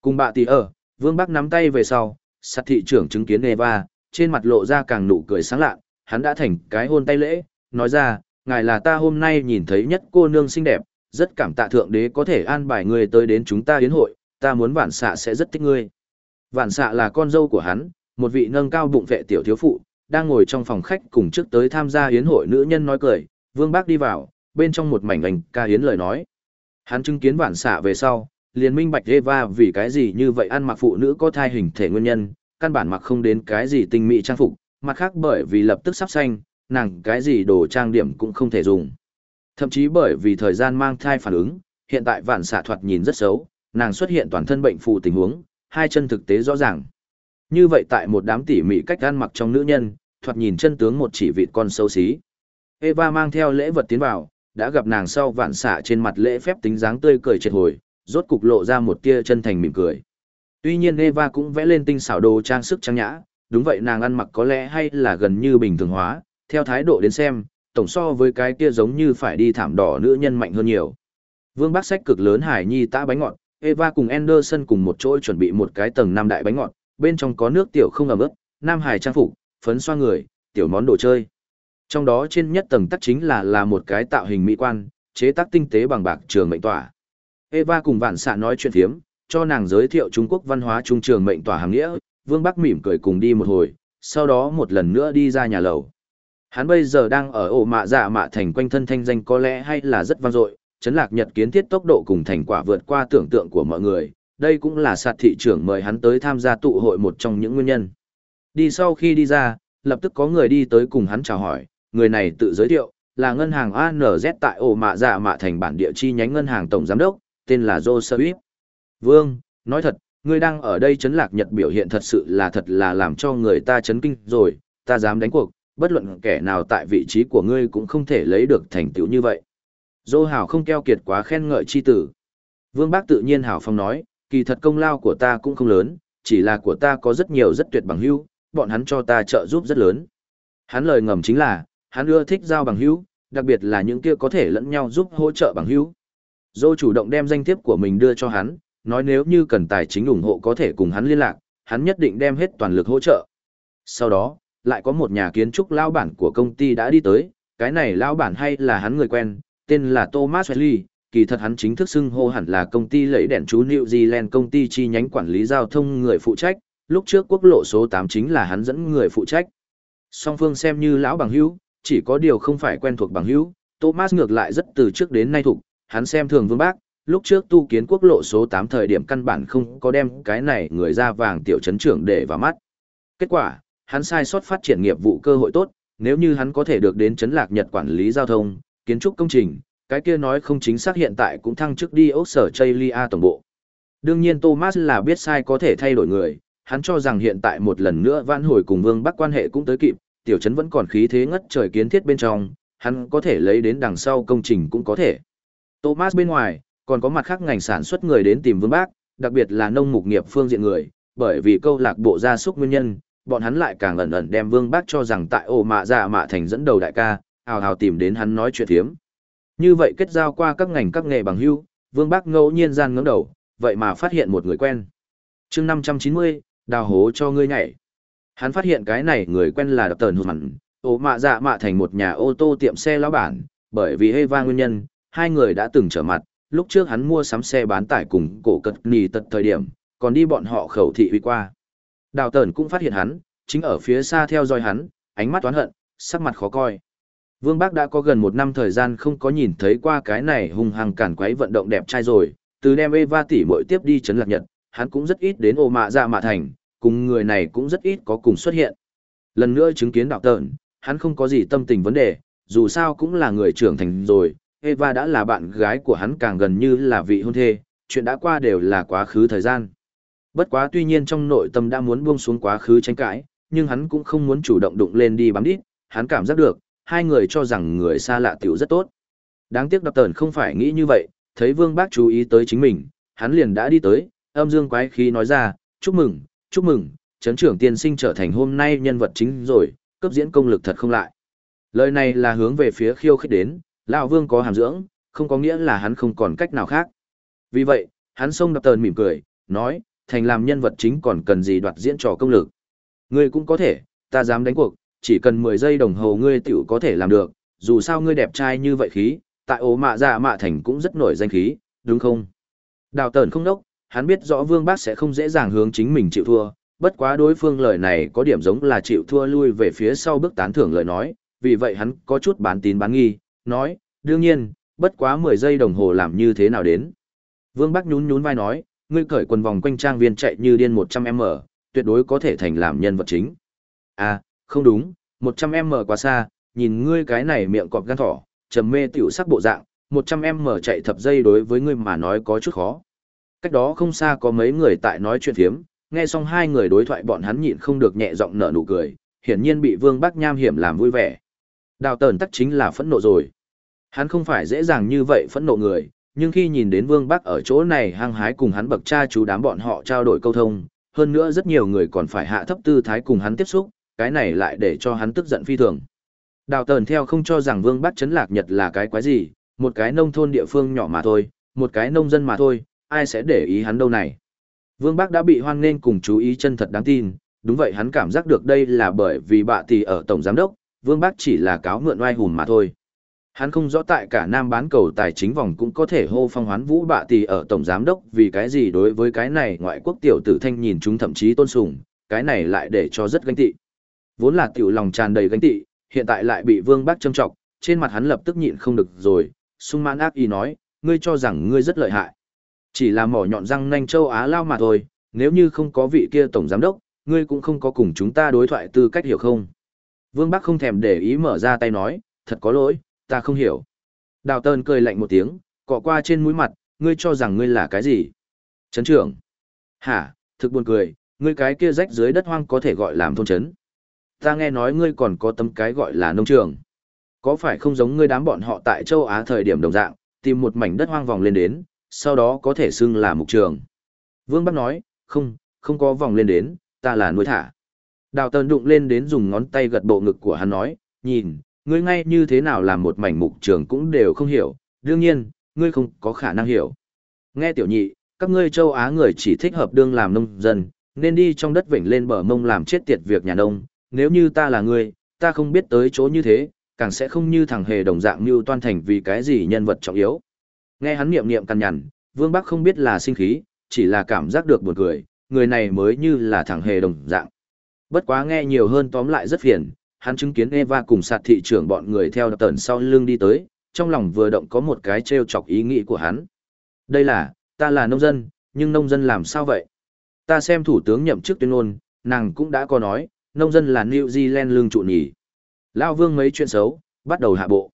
A: Cùng bà tỷ ở, Vương Bắc nắm tay về sau, sắt thị trưởng chứng kiến Eva, trên mặt lộ ra càng nụ cười sáng lạ, hắn đã thành cái hôn tay lễ, nói ra, ngài là ta hôm nay nhìn thấy nhất cô nương xinh đẹp, rất cảm tạ thượng đế có thể an bài người tới đến chúng ta hiến hội, ta muốn bản xạ sẽ rất thích ngươi. Vạn xạ là con dâu của hắn, một vị nâng cao bụng vệ tiểu thiếu phụ, đang ngồi trong phòng khách cùng trước tới tham gia yến hội nữ nhân nói cười, vương bác đi vào, bên trong một mảnh ảnh ca yến lời nói. Hắn chứng kiến vạn xạ về sau, liền minh bạch Eva vì cái gì như vậy ăn mặc phụ nữ có thai hình thể nguyên nhân, căn bản mặc không đến cái gì tinh mỹ trang phục, mặt khác bởi vì lập tức sắp xanh, nàng cái gì đồ trang điểm cũng không thể dùng. Thậm chí bởi vì thời gian mang thai phản ứng, hiện tại vạn xạ thoạt nhìn rất xấu, nàng xuất hiện toàn thân bệnh phụ tình huống, hai chân thực tế rõ ràng. Như vậy tại một đám tỉ mỉ cách ăn mặc trong nữ nhân, thoạt nhìn chân tướng một chỉ vịt con xấu xí. Eva mang theo lễ vật tiến vào, đã gặp nàng sau vạn xạ trên mặt lễ phép tính dáng tươi cười triệt hồi, rốt cục lộ ra một tia chân thành mỉm cười. Tuy nhiên Eva cũng vẽ lên tinh xảo đồ trang sức trang nhã, đúng vậy nàng ăn mặc có lẽ hay là gần như bình thường hóa, theo thái độ đến xem, tổng so với cái kia giống như phải đi thảm đỏ nữ nhân mạnh hơn nhiều. Vương Bác Sách cực lớn hải nhi tã bánh ngọt, Eva cùng Anderson cùng một chỗ chuẩn bị một cái tầng năm đại bánh ngọt, bên trong có nước tiểu không ẩm ướt, nam hải trang phục, phấn xoa người, tiểu món đồ chơi. Trong đó trên nhất tầng tắc chính là là một cái tạo hình mỹ quan, chế tác tinh tế bằng bạc trường mệnh tỏa. Eva cùng vạn xạ nói chuyện thiếm, cho nàng giới thiệu Trung Quốc văn hóa trung trường mệnh tỏa hàng nghĩa, Vương Bắc mỉm cười cùng đi một hồi, sau đó một lần nữa đi ra nhà lầu. Hắn bây giờ đang ở ổ mạ dạ mạ thành quanh thân thanh danh có lẽ hay là rất vang dội, chấn lạc nhật kiến thiết tốc độ cùng thành quả vượt qua tưởng tượng của mọi người, đây cũng là sạt thị trưởng mời hắn tới tham gia tụ hội một trong những nguyên nhân. Đi sau khi đi ra, lập tức có người đi tới cùng hắn chào hỏi, người này tự giới thiệu, là ngân hàng ANZ tại ổ mạ dạ mạ thành bản địa chi nhánh ngân hàng tổng giám đốc, tên là Joseph. Vương, nói thật, ngươi đang ở đây chấn lạc nhật biểu hiện thật sự là thật là làm cho người ta chấn kinh rồi, ta dám đánh cuộc, bất luận kẻ nào tại vị trí của ngươi cũng không thể lấy được thành tựu như vậy. Dô Hảo không keo kiệt quá khen ngợi chi tử. Vương Bác tự nhiên Hảo Phong nói, kỳ thật công lao của ta cũng không lớn, chỉ là của ta có rất nhiều rất tuyệt bằng hữu, bọn hắn cho ta trợ giúp rất lớn. Hắn lời ngầm chính là, hắn ưa thích giao bằng hữu, đặc biệt là những kia có thể lẫn nhau giúp hỗ trợ bằng hữu. Dô chủ động đem danh thiếp của mình đưa cho hắn, nói nếu như cần tài chính ủng hộ có thể cùng hắn liên lạc, hắn nhất định đem hết toàn lực hỗ trợ. Sau đó, lại có một nhà kiến trúc lao bản của công ty đã đi tới, cái này lao bản hay là hắn người quen, tên là Thomas Wesley, kỳ thật hắn chính thức xưng hô hẳn là công ty lấy đèn chú New Zealand công ty chi nhánh quản lý giao thông người phụ trách, lúc trước quốc lộ số 8 chính là hắn dẫn người phụ trách. Song phương xem như lão bằng hữu, chỉ có điều không phải quen thuộc bằng hữu, Thomas ngược lại rất từ trước đến nay thuộc, hắn xem thường Vương Bác, lúc trước tu kiến quốc lộ số 8 thời điểm căn bản không có đem cái này người ra vàng tiểu trấn trưởng để vào mắt. Kết quả, hắn sai sót phát triển nghiệp vụ cơ hội tốt, nếu như hắn có thể được đến trấn lạc Nhật quản lý giao thông, kiến trúc công trình, cái kia nói không chính xác hiện tại cũng thăng chức đi ốc sở Chaylia tổng bộ. Đương nhiên Thomas là biết sai có thể thay đổi người, hắn cho rằng hiện tại một lần nữa vãn hồi cùng Vương Bắc quan hệ cũng tới kịp, tiểu trấn vẫn còn khí thế ngất trời kiến thiết bên trong, hắn có thể lấy đến đằng sau công trình cũng có thể. Thomas bên ngoài, còn có mặt khác ngành sản xuất người đến tìm Vương Bác, đặc biệt là nông mục nghiệp phương diện người, bởi vì câu lạc bộ gia súc nguyên nhân, bọn hắn lại càng ẩn ẩn đem Vương Bác cho rằng tại ổ mạ dạ mạ thành dẫn đầu đại ca, hào hào tìm đến hắn nói chuyện thiếm. Như vậy kết giao qua các ngành các nghề bằng hữu, Vương Bác ngẫu nhiên gian ngẩng đầu, vậy mà phát hiện một người quen. Chương 590, đào hố cho ngươi nhảy. Hắn phát hiện cái này người quen là Đập Tờn Hụt ổ mạ dạ mạ thành một nhà ô tô tiệm xe lão bản, bởi vì Eva nguyên nhân, hai người đã từng trở mặt, lúc trước hắn mua sắm xe bán tải cùng cổ cật nì tật thời điểm, còn đi bọn họ khẩu thị huy qua. Đào tờn cũng phát hiện hắn, chính ở phía xa theo dõi hắn, ánh mắt toán hận, sắc mặt khó coi. Vương Bác đã có gần một năm thời gian không có nhìn thấy qua cái này hung hăng cản quấy vận động đẹp trai rồi, từ đem Eva tỷ muội tiếp đi chấn lạc nhật, hắn cũng rất ít đến ô mạ ra mạ thành, cùng người này cũng rất ít có cùng xuất hiện. Lần nữa chứng kiến đạo tợn, hắn không có gì tâm tình vấn đề, dù sao cũng là người trưởng thành rồi, Eva đã là bạn gái của hắn càng gần như là vị hôn thê, chuyện đã qua đều là quá khứ thời gian. Bất quá tuy nhiên trong nội tâm đã muốn buông xuống quá khứ tranh cãi, nhưng hắn cũng không muốn chủ động đụng lên đi bám đít, hắn cảm giác được, hai người cho rằng người xa lạ tiểu rất tốt. Đáng tiếc đập tờn không phải nghĩ như vậy, thấy vương bác chú ý tới chính mình, hắn liền đã đi tới, âm dương quái khí nói ra, chúc mừng, chúc mừng, chấn trưởng tiên sinh trở thành hôm nay nhân vật chính rồi, cấp diễn công lực thật không lại. Lời này là hướng về phía khiêu khích đến, Lão Vương có hàm dưỡng, không có nghĩa là hắn không còn cách nào khác. Vì vậy, hắn xông đập tờn mỉm cười, nói, thành làm nhân vật chính còn cần gì đoạt diễn trò công lực. Ngươi cũng có thể, ta dám đánh cuộc, chỉ cần 10 giây đồng hồ ngươi tiểu có thể làm được, dù sao ngươi đẹp trai như vậy khí, tại ố mạ dạ mạ thành cũng rất nổi danh khí, đúng không? Đào tờn không đốc, hắn biết rõ vương bác sẽ không dễ dàng hướng chính mình chịu thua, bất quá đối phương lời này có điểm giống là chịu thua lui về phía sau bước tán thưởng lời nói, vì vậy hắn có chút bán tín bán nghi, nói, đương nhiên, bất quá 10 giây đồng hồ làm như thế nào đến. Vương Bắc nhún nhún vai nói, ngươi cởi quần vòng quanh trang viên chạy như điên 100m, tuyệt đối có thể thành làm nhân vật chính. À, không đúng, 100m quá xa, nhìn ngươi cái này miệng cọp gan thỏ, trầm mê tiểu sắc bộ dạng, 100m chạy thập giây đối với ngươi mà nói có chút khó. Cách đó không xa có mấy người tại nói chuyện thiếm, nghe xong hai người đối thoại bọn hắn nhịn không được nhẹ giọng nở nụ cười, hiển nhiên bị Vương Bắc nham hiểm làm vui vẻ. Đào tờn tắc chính là phẫn nộ rồi. Hắn không phải dễ dàng như vậy phẫn nộ người, nhưng khi nhìn đến Vương Bắc ở chỗ này hăng hái cùng hắn bậc cha chú đám bọn họ trao đổi câu thông, hơn nữa rất nhiều người còn phải hạ thấp tư thái cùng hắn tiếp xúc, cái này lại để cho hắn tức giận phi thường. Đào tờn theo không cho rằng Vương bắt chấn lạc Nhật là cái quái gì, một cái nông thôn địa phương nhỏ mà thôi, một cái nông dân mà thôi, ai sẽ để ý hắn đâu này. Vương Bắc đã bị hoan nên cùng chú ý chân thật đáng tin, đúng vậy hắn cảm giác được đây là bởi vì bạ tỷ ở tổng giám đốc, Vương Bắc chỉ là cáo mượn oai hùn mà thôi. Hắn không rõ tại cả nam bán cầu tài chính vòng cũng có thể hô phong hoán vũ bạ tỷ ở tổng giám đốc vì cái gì đối với cái này ngoại quốc tiểu tử thanh nhìn chúng thậm chí tôn sùng, cái này lại để cho rất ganh tị. Vốn là tiểu lòng tràn đầy gánh tị, hiện tại lại bị vương bác châm trọng, trên mặt hắn lập tức nhịn không được rồi, sung mãn ác ý nói, ngươi cho rằng ngươi rất lợi hại. Chỉ là mỏ nhọn răng nanh châu Á lao mà thôi, nếu như không có vị kia tổng giám đốc, ngươi cũng không có cùng chúng ta đối thoại tư cách hiểu không. Vương Bắc không thèm để ý mở ra tay nói, thật có lỗi, ta không hiểu. Đào tơn cười lạnh một tiếng, cọ qua trên mũi mặt, ngươi cho rằng ngươi là cái gì? Trấn trưởng. Hả, thực buồn cười, ngươi cái kia rách dưới đất hoang có thể gọi làm thôn trấn. Ta nghe nói ngươi còn có tấm cái gọi là nông trường. Có phải không giống ngươi đám bọn họ tại châu Á thời điểm đồng dạng, tìm một mảnh đất hoang vòng lên đến, sau đó có thể xưng là mục trường. Vương Bắc nói, không, không có vòng lên đến, ta là nuôi thả. Đào Tần đụng lên đến dùng ngón tay gật bộ ngực của hắn nói, nhìn, ngươi ngay như thế nào làm một mảnh mục trường cũng đều không hiểu, đương nhiên, ngươi không có khả năng hiểu. Nghe tiểu nhị, các ngươi châu Á người chỉ thích hợp đương làm nông dân, nên đi trong đất vịnh lên bờ mông làm chết tiệt việc nhà nông, nếu như ta là ngươi, ta không biết tới chỗ như thế, càng sẽ không như thằng hề đồng dạng như toan thành vì cái gì nhân vật trọng yếu. Nghe hắn niệm niệm căn nhằn, Vương Bắc không biết là sinh khí, chỉ là cảm giác được buồn cười, người này mới như là thằng hề đồng dạng. Bất quá nghe nhiều hơn tóm lại rất phiền, hắn chứng kiến Eva cùng sạt thị trưởng bọn người theo tần sau lưng đi tới, trong lòng vừa động có một cái trêu chọc ý nghĩ của hắn. Đây là, ta là nông dân, nhưng nông dân làm sao vậy? Ta xem thủ tướng nhậm chức tuyên ngôn, nàng cũng đã có nói, nông dân là New Zealand lương trụ nhỉ. Lao vương mấy chuyện xấu, bắt đầu hạ bộ.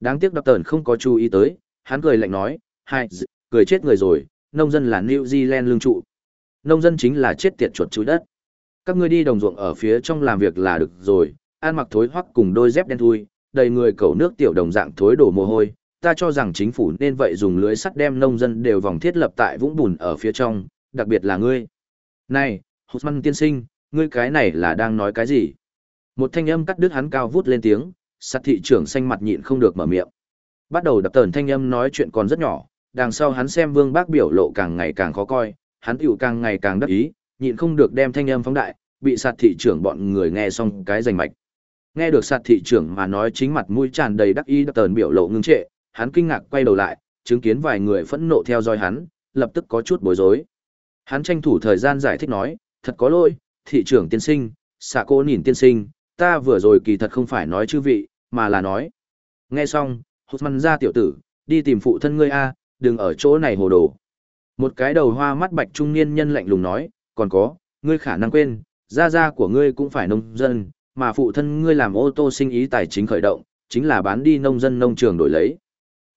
A: Đáng tiếc đọc tờn không có chú ý tới, hắn cười lạnh nói, hai, cười chết người rồi, nông dân là New Zealand lương trụ. Nông dân chính là chết tiệt chuột chuối đất. Các ngươi đi đồng ruộng ở phía trong làm việc là được rồi, ăn mặc thối hoắc cùng đôi dép đen thui, đầy người cầu nước tiểu đồng dạng thối đổ mồ hôi. Ta cho rằng chính phủ nên vậy dùng lưới sắt đem nông dân đều vòng thiết lập tại vũng bùn ở phía trong, đặc biệt là ngươi. Này, Husman tiên sinh, ngươi cái này là đang nói cái gì? Một thanh âm cắt đứt hắn cao vút lên tiếng, sát thị trưởng xanh mặt nhịn không được mở miệng. Bắt đầu đập tờn thanh âm nói chuyện còn rất nhỏ, đằng sau hắn xem vương bác biểu lộ càng ngày càng khó coi, hắn tiểu càng ngày càng đắc ý, nhịn không được đem thanh âm phóng đại, bị sát thị trưởng bọn người nghe xong cái rành mạch. Nghe được sát thị trưởng mà nói chính mặt mũi tràn đầy đắc ý đập tờn biểu lộ ngưng trệ, hắn kinh ngạc quay đầu lại, chứng kiến vài người phẫn nộ theo dõi hắn, lập tức có chút bối rối. Hắn tranh thủ thời gian giải thích nói, thật có lỗi, thị trưởng tiên sinh, xạ cô nhìn tiên sinh, ta vừa rồi kỳ thật không phải nói chư vị, mà là nói. Nghe xong, hụt măn ra tiểu tử, đi tìm phụ thân ngươi a, đừng ở chỗ này hồ đồ. Một cái đầu hoa mắt bạch trung niên nhân lạnh lùng nói, còn có, ngươi khả năng quên, gia gia của ngươi cũng phải nông dân, mà phụ thân ngươi làm ô tô sinh ý tài chính khởi động, chính là bán đi nông dân nông trường đổi lấy.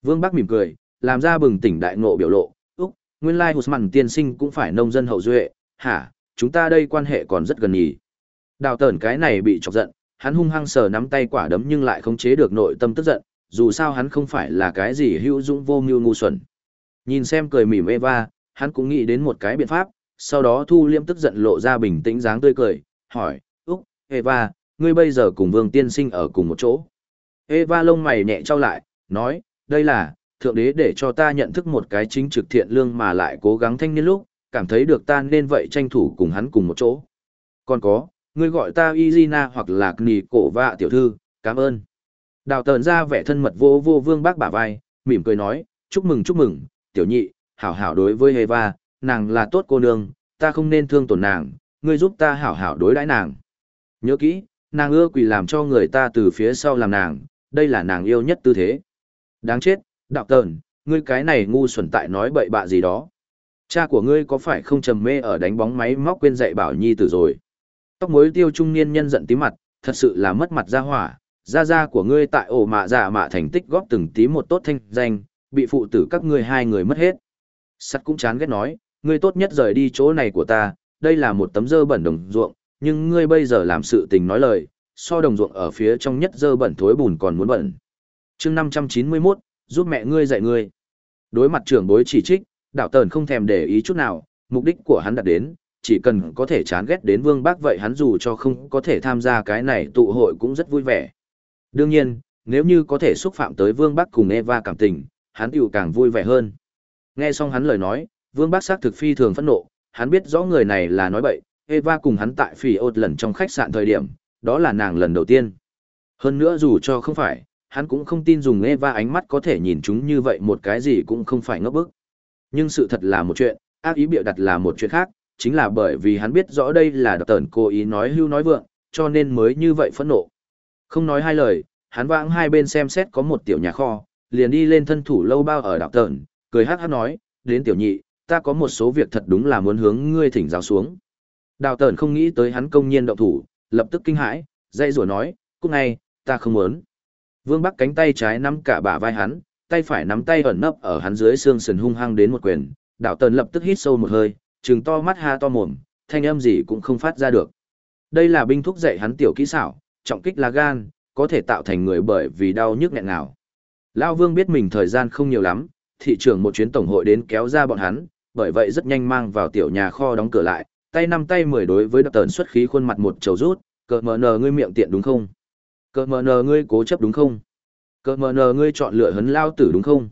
A: Vương Bắc mỉm cười, làm ra bừng tỉnh đại ngộ biểu lộ, úc, nguyên lai Husman tiên sinh cũng phải nông dân hậu duệ, hả, chúng ta đây quan hệ còn rất gần nhỉ. Đào tẩn cái này bị chọc giận, hắn hung hăng sờ nắm tay quả đấm nhưng lại không chế được nội tâm tức giận, dù sao hắn không phải là cái gì hữu dũng vô mưu ngu xuẩn. Nhìn xem cười mỉm Eva, hắn cũng nghĩ đến một cái biện pháp, sau đó thu liêm tức giận lộ ra bình tĩnh dáng tươi cười, hỏi, Úc, Eva, ngươi bây giờ cùng vương tiên sinh ở cùng một chỗ. Eva lông mày nhẹ trao lại, nói, đây là, thượng đế để cho ta nhận thức một cái chính trực thiện lương mà lại cố gắng thanh niên lúc, cảm thấy được ta nên vậy tranh thủ cùng hắn cùng một chỗ. Còn có, ngươi gọi ta Izina hoặc là Nì cổ vạ tiểu thư, cảm ơn. Đào tờn ra vẻ thân mật vô vô vương bác bả vai, mỉm cười nói, chúc mừng chúc mừng, tiểu nhị, hảo hảo đối với Eva, nàng là tốt cô nương, ta không nên thương tổn nàng, ngươi giúp ta hảo hảo đối đãi nàng. Nhớ kỹ, nàng ưa quỷ làm cho người ta từ phía sau làm nàng, đây là nàng yêu nhất tư thế. Đáng chết, đạo tờn, ngươi cái này ngu xuẩn tại nói bậy bạ gì đó. Cha của ngươi có phải không trầm mê ở đánh bóng máy móc quên dạy bảo nhi tử rồi. Tóc mối tiêu trung niên nhân giận tí mặt, thật sự là mất mặt ra hỏa, gia gia của ngươi tại ổ mạ giả mạ thành tích góp từng tí một tốt thanh danh, bị phụ tử các ngươi hai người mất hết. Sắt cũng chán ghét nói, ngươi tốt nhất rời đi chỗ này của ta, đây là một tấm dơ bẩn đồng ruộng, nhưng ngươi bây giờ làm sự tình nói lời, so đồng ruộng ở phía trong nhất dơ bẩn thối bùn còn muốn bẩn. chương 591, giúp mẹ ngươi dạy ngươi. Đối mặt trưởng bối chỉ trích, đạo tờn không thèm để ý chút nào, mục đích của hắn đạt đến, chỉ cần có thể chán ghét đến vương bác vậy hắn dù cho không có thể tham gia cái này tụ hội cũng rất vui vẻ. Đương nhiên, nếu như có thể xúc phạm tới vương bác cùng Eva cảm tình, hắn tiểu càng vui vẻ hơn. Nghe xong hắn lời nói, vương bác xác thực phi thường phẫn nộ, hắn biết rõ người này là nói bậy, Eva cùng hắn tại phỉ ột lần trong khách sạn thời điểm, đó là nàng lần đầu tiên. Hơn nữa dù cho không phải, hắn cũng không tin dùng Eva ánh mắt có thể nhìn chúng như vậy một cái gì cũng không phải ngốc bức. Nhưng sự thật là một chuyện, ác ý bịa đặt là một chuyện khác, chính là bởi vì hắn biết rõ đây là đặc tờn cố ý nói hưu nói vượng, cho nên mới như vậy phẫn nộ. Không nói hai lời, hắn vãng hai bên xem xét có một tiểu nhà kho, liền đi lên thân thủ lâu bao ở đạo tờn, cười hát hát nói, đến tiểu nhị, ta có một số việc thật đúng là muốn hướng ngươi thỉnh giáo xuống. Đào tờn không nghĩ tới hắn công nhiên động thủ, lập tức kinh hãi, dây rủa nói, cúc ngay, ta không muốn. Vương Bắc cánh tay trái nắm cả bả vai hắn, tay phải nắm tay ẩn nấp ở hắn dưới xương sườn hung hăng đến một quyền, đạo tần lập tức hít sâu một hơi, trừng to mắt ha to mồm, thanh âm gì cũng không phát ra được. Đây là binh thúc dạy hắn tiểu kỹ xảo, trọng kích là gan, có thể tạo thành người bởi vì đau nhức nghẹn nào. Lao Vương biết mình thời gian không nhiều lắm, thị trường một chuyến tổng hội đến kéo ra bọn hắn, bởi vậy rất nhanh mang vào tiểu nhà kho đóng cửa lại, tay năm tay mười đối với đập tần xuất khí khuôn mặt một trầu rút, cờ mờ nờ ngươi miệng tiện đúng không? Cờ mờ nờ ngươi cố chấp đúng không? Cờ mờ nờ ngươi chọn lựa hấn lao tử đúng không?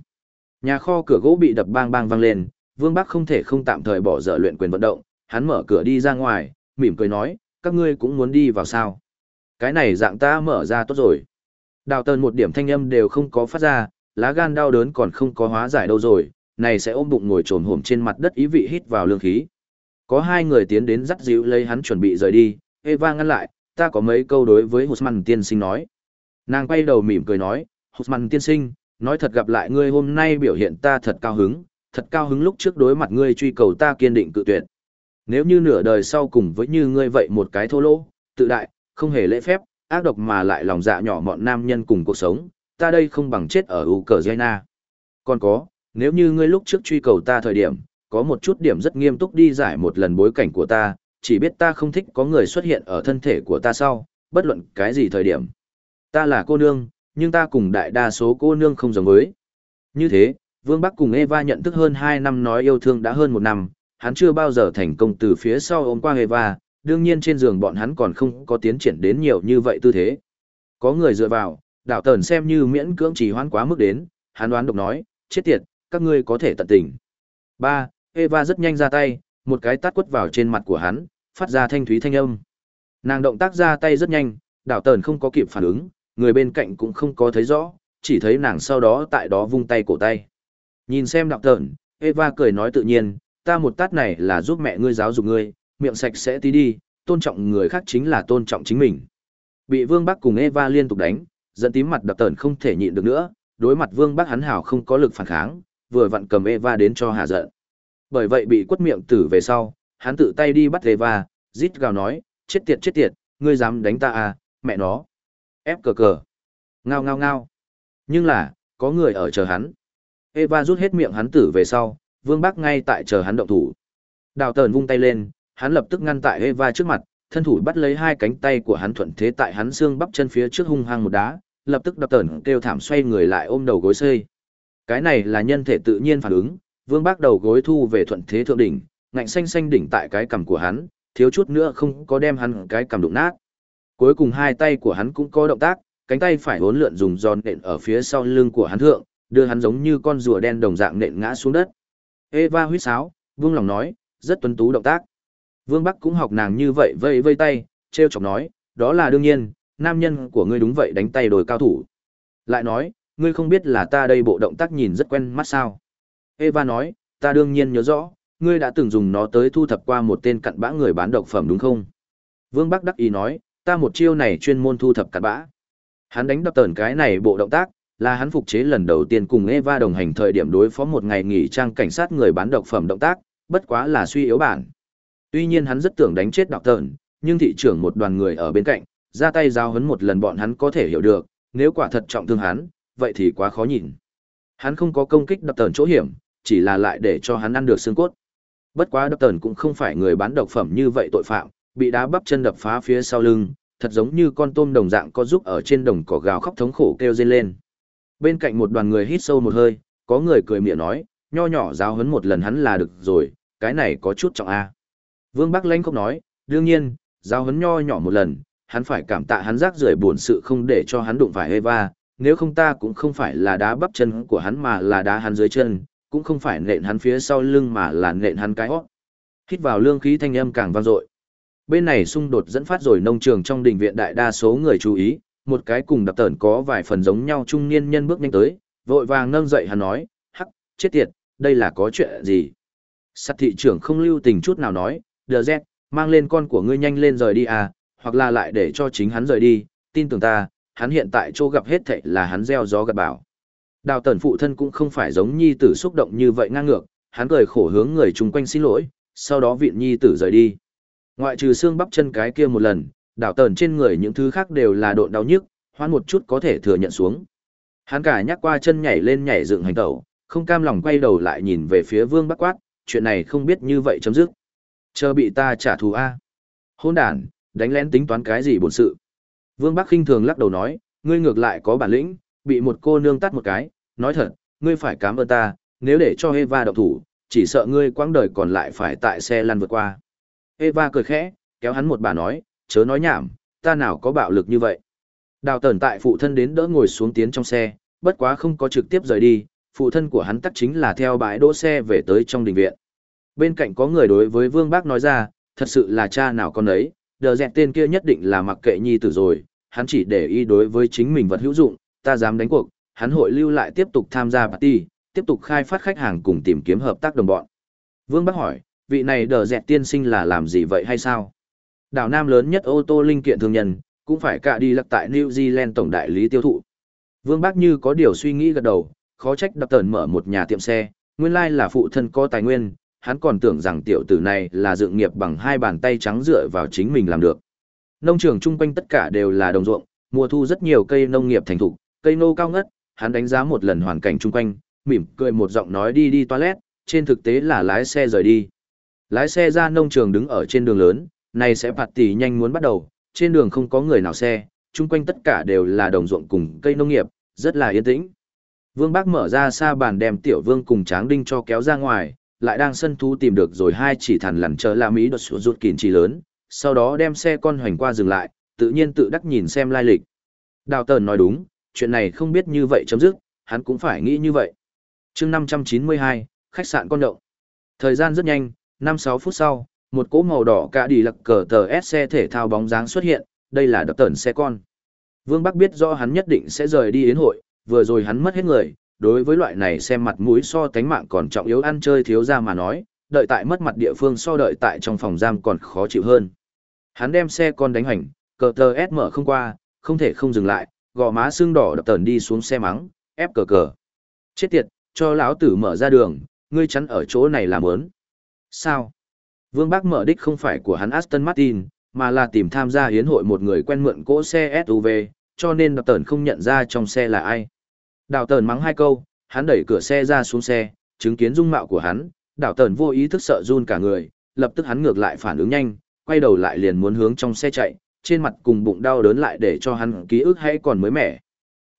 A: Nhà kho cửa gỗ bị đập bang bang vang lên, Vương Bắc không thể không tạm thời bỏ dở luyện quyền vận động, hắn mở cửa đi ra ngoài, mỉm cười nói, các ngươi cũng muốn đi vào sao? Cái này dạng ta mở ra tốt rồi. Đào tần một điểm thanh âm đều không có phát ra, lá gan đau đớn còn không có hóa giải đâu rồi, này sẽ ôm bụng ngồi trồm hổm trên mặt đất ý vị hít vào lương khí. Có hai người tiến đến dắt dịu lấy hắn chuẩn bị rời đi, Eva ngăn lại, ta có mấy câu đối với Husman tiên sinh nói. Nàng quay đầu mỉm cười nói, Husman tiên sinh, nói thật gặp lại ngươi hôm nay biểu hiện ta thật cao hứng, thật cao hứng lúc trước đối mặt ngươi truy cầu ta kiên định cự tuyệt. Nếu như nửa đời sau cùng với như ngươi vậy một cái thô lỗ, tự đại, không hề lễ phép, ác độc mà lại lòng dạ nhỏ mọn nam nhân cùng cuộc sống, ta đây không bằng chết ở Ukraine. Còn có, nếu như ngươi lúc trước truy cầu ta thời điểm, có một chút điểm rất nghiêm túc đi giải một lần bối cảnh của ta, chỉ biết ta không thích có người xuất hiện ở thân thể của ta sau, bất luận cái gì thời điểm. Ta là cô nương, nhưng ta cùng đại đa số cô nương không giống với. Như thế, Vương Bắc cùng Eva nhận thức hơn 2 năm nói yêu thương đã hơn một năm, hắn chưa bao giờ thành công từ phía sau ôm qua Eva, đương nhiên trên giường bọn hắn còn không có tiến triển đến nhiều như vậy tư thế. Có người dựa vào, đảo tần xem như miễn cưỡng chỉ hoãn quá mức đến, hắn đoán độc nói, chết tiệt, các ngươi có thể tận tình. Ba, Eva rất nhanh ra tay, một cái tát quất vào trên mặt của hắn, phát ra thanh thúy thanh âm. Nàng động tác ra tay rất nhanh, đảo tần không có kịp phản ứng, người bên cạnh cũng không có thấy rõ, chỉ thấy nàng sau đó tại đó vung tay cổ tay. Nhìn xem đảo tợn, Eva cười nói tự nhiên, ta một tát này là giúp mẹ ngươi giáo dục ngươi, miệng sạch sẽ tí đi, tôn trọng người khác chính là tôn trọng chính mình. Bị Vương Bắc cùng Eva liên tục đánh, dẫn tím mặt đập tờn không thể nhịn được nữa, đối mặt Vương Bắc hắn hảo không có lực phản kháng, vừa vặn cầm Eva đến cho hạ giận. Bởi vậy bị quất miệng tử về sau, hắn tự tay đi bắt Eva, rít gào nói, chết tiệt chết tiệt, ngươi dám đánh ta à, mẹ nó. Ép cờ cờ. Ngao ngao ngao. Nhưng là, có người ở chờ hắn. Eva rút hết miệng hắn tử về sau, Vương Bắc ngay tại chờ hắn động thủ. Đào tờn vung tay lên, hắn lập tức ngăn tại Eva trước mặt, thân thủ bắt lấy hai cánh tay của hắn thuận thế tại hắn xương bắp chân phía trước hung hăng một đá, lập tức đập tờn kêu thảm xoay người lại ôm đầu gối xơi Cái này là nhân thể tự nhiên phản ứng, Vương Bác đầu gối thu về thuận thế thượng đỉnh, ngạnh xanh xanh đỉnh tại cái cằm của hắn, thiếu chút nữa không có đem hắn cái cằm đụng nát. Cuối cùng hai tay của hắn cũng có động tác, cánh tay phải uốn lượn dùng giòn nện ở phía sau lưng của hắn thượng, đưa hắn giống như con rùa đen đồng dạng nện ngã xuống đất. Eva huýt sáo, Vương lòng nói, rất tuấn tú động tác. Vương Bắc cũng học nàng như vậy vây vây tay, treo chọc nói, đó là đương nhiên, nam nhân của ngươi đúng vậy đánh tay đồi cao thủ. Lại nói, ngươi không biết là ta đây bộ động tác nhìn rất quen mắt sao. Eva nói, ta đương nhiên nhớ rõ, ngươi đã từng dùng nó tới thu thập qua một tên cặn bã người bán độc phẩm đúng không? Vương Bắc đắc ý nói, ta một chiêu này chuyên môn thu thập cặn bã. Hắn đánh đập tờn cái này bộ động tác, là hắn phục chế lần đầu tiên cùng Eva đồng hành thời điểm đối phó một ngày nghỉ trang cảnh sát người bán độc phẩm động tác, bất quá là suy yếu bản. Tuy nhiên hắn rất tưởng đánh chết đọc tờn, nhưng thị trưởng một đoàn người ở bên cạnh, ra tay giao hấn một lần bọn hắn có thể hiểu được, nếu quả thật trọng thương hắn, vậy thì quá khó nhìn. Hắn không có công kích đập tờn chỗ hiểm, chỉ là lại để cho hắn ăn được xương cốt. Bất quá đập tờn cũng không phải người bán độc phẩm như vậy tội phạm, bị đá bắp chân đập phá phía sau lưng, thật giống như con tôm đồng dạng có giúp ở trên đồng cỏ gào khóc thống khổ kêu dên lên. Bên cạnh một đoàn người hít sâu một hơi, có người cười miệng nói, nho nhỏ giáo hấn một lần hắn là được rồi, cái này có chút trọng a. Vương Bắc Lanh không nói, đương nhiên, giáo hấn nho nhỏ một lần, hắn phải cảm tạ hắn rác rưởi buồn sự không để cho hắn đụng phải Eva, nếu không ta cũng không phải là đá bắp chân của hắn mà là đá hắn dưới chân, cũng không phải nện hắn phía sau lưng mà là nện hắn cái hót. Hít vào lương khí thanh âm càng vang dội. Bên này xung đột dẫn phát rồi nông trường trong đình viện đại đa số người chú ý, một cái cùng đập tởn có vài phần giống nhau trung niên nhân bước nhanh tới, vội vàng nâng dậy hắn nói, hắc, chết tiệt, đây là có chuyện gì? Sát thị trưởng không lưu tình chút nào nói, đờ dẹt, mang lên con của ngươi nhanh lên rời đi à, hoặc là lại để cho chính hắn rời đi, tin tưởng ta, hắn hiện tại chỗ gặp hết thệ là hắn gieo gió gặt bảo. Đào tần phụ thân cũng không phải giống nhi tử xúc động như vậy ngang ngược, hắn cười khổ hướng người chung quanh xin lỗi, sau đó viện nhi tử rời đi. Ngoại trừ xương bắp chân cái kia một lần, đảo tần trên người những thứ khác đều là độn đau nhức, hoan một chút có thể thừa nhận xuống. Hắn cả nhắc qua chân nhảy lên nhảy dựng hành tẩu, không cam lòng quay đầu lại nhìn về phía vương bắc quát, chuyện này không biết như vậy chấm dứt. Chờ bị ta trả thù A. Hôn đàn, đánh lén tính toán cái gì bổn sự. Vương Bắc khinh thường lắc đầu nói, ngươi ngược lại có bản lĩnh, bị một cô nương tắt một cái, nói thật, ngươi phải cảm ơn ta, nếu để cho Eva động thủ, chỉ sợ ngươi quãng đời còn lại phải tại xe lăn vượt qua. Eva cười khẽ, kéo hắn một bà nói, chớ nói nhảm, ta nào có bạo lực như vậy. Đào tẩn tại phụ thân đến đỡ ngồi xuống tiến trong xe, bất quá không có trực tiếp rời đi, phụ thân của hắn tắc chính là theo bãi đỗ xe về tới trong đình viện. Bên cạnh có người đối với Vương Bác nói ra, thật sự là cha nào con ấy, đờ dẹt tên kia nhất định là mặc kệ nhi tử rồi, hắn chỉ để ý đối với chính mình vật hữu dụng, ta dám đánh cuộc, hắn hội lưu lại tiếp tục tham gia party, tiếp tục khai phát khách hàng cùng tìm kiếm hợp tác đồng bọn. Vương Bác hỏi, vị này đờ dẹt tiên sinh là làm gì vậy hay sao? Đảo Nam lớn nhất ô tô linh kiện thương nhân, cũng phải cả đi lặc tại New Zealand tổng đại lý tiêu thụ. Vương bác như có điều suy nghĩ gật đầu, khó trách đập tờn mở một nhà tiệm xe, nguyên lai là phụ thân có tài nguyên, hắn còn tưởng rằng tiểu tử này là dự nghiệp bằng hai bàn tay trắng dựa vào chính mình làm được. Nông trường chung quanh tất cả đều là đồng ruộng, mùa thu rất nhiều cây nông nghiệp thành thục, cây nô cao ngất, hắn đánh giá một lần hoàn cảnh chung quanh, mỉm cười một giọng nói đi đi toilet, trên thực tế là lái xe rời đi. Lái xe ra nông trường đứng ở trên đường lớn, này sẽ phạt tỷ nhanh muốn bắt đầu, trên đường không có người nào xe, chung quanh tất cả đều là đồng ruộng cùng cây nông nghiệp, rất là yên tĩnh. Vương Bác mở ra xa bàn đem Tiểu Vương cùng Tráng Đinh cho kéo ra ngoài, lại đang sân thú tìm được rồi hai chỉ thằn lằn chờ la mỹ đột sụt rụt kín chỉ lớn, sau đó đem xe con hoành qua dừng lại, tự nhiên tự đắc nhìn xem lai lịch. Đào Tần nói đúng, chuyện này không biết như vậy chấm dứt, hắn cũng phải nghĩ như vậy. chương 592, khách sạn con động. Thời gian rất nhanh, 5-6 phút sau, một cỗ màu đỏ cả đi lặc cờ tờ S xe thể thao bóng dáng xuất hiện, đây là đập tần xe con. Vương Bắc biết rõ hắn nhất định sẽ rời đi yến hội, vừa rồi hắn mất hết người, đối với loại này xem mặt mũi so tánh mạng còn trọng yếu ăn chơi thiếu ra mà nói, đợi tại mất mặt địa phương so đợi tại trong phòng giam còn khó chịu hơn. Hắn đem xe con đánh hành, cờ tờ S mở không qua, không thể không dừng lại, gò má xương đỏ đập tần đi xuống xe mắng, ép cờ cờ. Chết tiệt, cho lão tử mở ra đường, ngươi chắn ở chỗ này làm ớn. Sao? Vương Bác mở đích không phải của hắn Aston Martin, mà là tìm tham gia hiến hội một người quen mượn cỗ xe SUV, cho nên đào tần không nhận ra trong xe là ai. Đào tần mắng hai câu, hắn đẩy cửa xe ra xuống xe, chứng kiến dung mạo của hắn, đào tần vô ý thức sợ run cả người, lập tức hắn ngược lại phản ứng nhanh, quay đầu lại liền muốn hướng trong xe chạy, trên mặt cùng bụng đau đớn lại để cho hắn ký ức hay còn mới mẻ.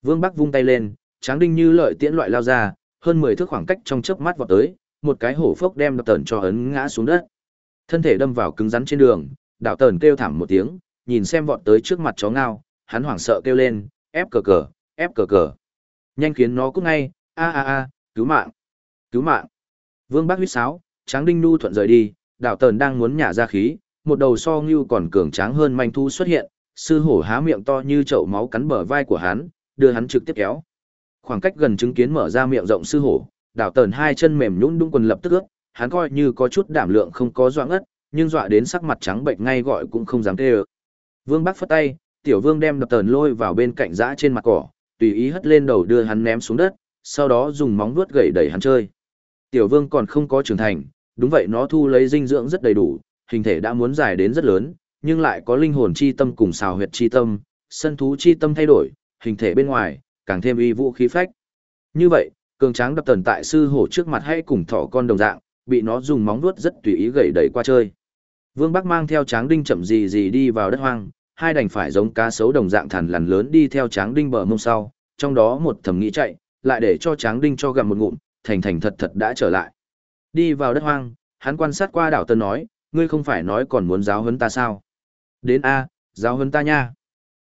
A: Vương Bắc vung tay lên, tráng đinh như lợi tiễn loại lao ra, hơn 10 thước khoảng cách trong chớp mắt vọt tới, một cái hổ phốc đem đạo tần cho ấn ngã xuống đất. Thân thể đâm vào cứng rắn trên đường, đạo tần kêu thảm một tiếng, nhìn xem vọt tới trước mặt chó ngao, hắn hoảng sợ kêu lên, ép cờ cờ, ép cờ cờ. Nhanh khiến nó cút ngay, a a a, cứu mạng, cứu mạng. Vương Bác huyết sáo, Tráng Đinh Nu thuận rời đi, đạo tần đang muốn nhả ra khí, một đầu so ngưu còn cường tráng hơn manh thu xuất hiện, sư hổ há miệng to như chậu máu cắn bờ vai của hắn, đưa hắn trực tiếp kéo. Khoảng cách gần chứng kiến mở ra miệng rộng sư hổ, đảo tần hai chân mềm nhũn đung quần lập tức ướt, hắn coi như có chút đảm lượng không có dọa ngất, nhưng dọa đến sắc mặt trắng bệnh ngay gọi cũng không dám tê ơ. Vương Bắc phất tay, tiểu vương đem đập tờn lôi vào bên cạnh dã trên mặt cỏ, tùy ý hất lên đầu đưa hắn ném xuống đất, sau đó dùng móng vuốt gậy đẩy hắn chơi. Tiểu vương còn không có trưởng thành, đúng vậy nó thu lấy dinh dưỡng rất đầy đủ, hình thể đã muốn dài đến rất lớn, nhưng lại có linh hồn chi tâm cùng xào huyệt chi tâm, sân thú chi tâm thay đổi, hình thể bên ngoài, càng thêm uy vũ khí phách. Như vậy, cường tráng đập tần tại sư hổ trước mặt hay cùng thỏ con đồng dạng, bị nó dùng móng vuốt rất tùy ý gậy đẩy qua chơi. Vương Bắc mang theo tráng đinh chậm gì gì đi vào đất hoang, hai đành phải giống cá sấu đồng dạng thằn lằn lớn đi theo tráng đinh bờ mông sau, trong đó một thầm nghĩ chạy, lại để cho tráng đinh cho gặm một ngụm, thành thành thật thật đã trở lại. Đi vào đất hoang, hắn quan sát qua đảo tân nói, ngươi không phải nói còn muốn giáo huấn ta sao? Đến A, giáo huấn ta nha.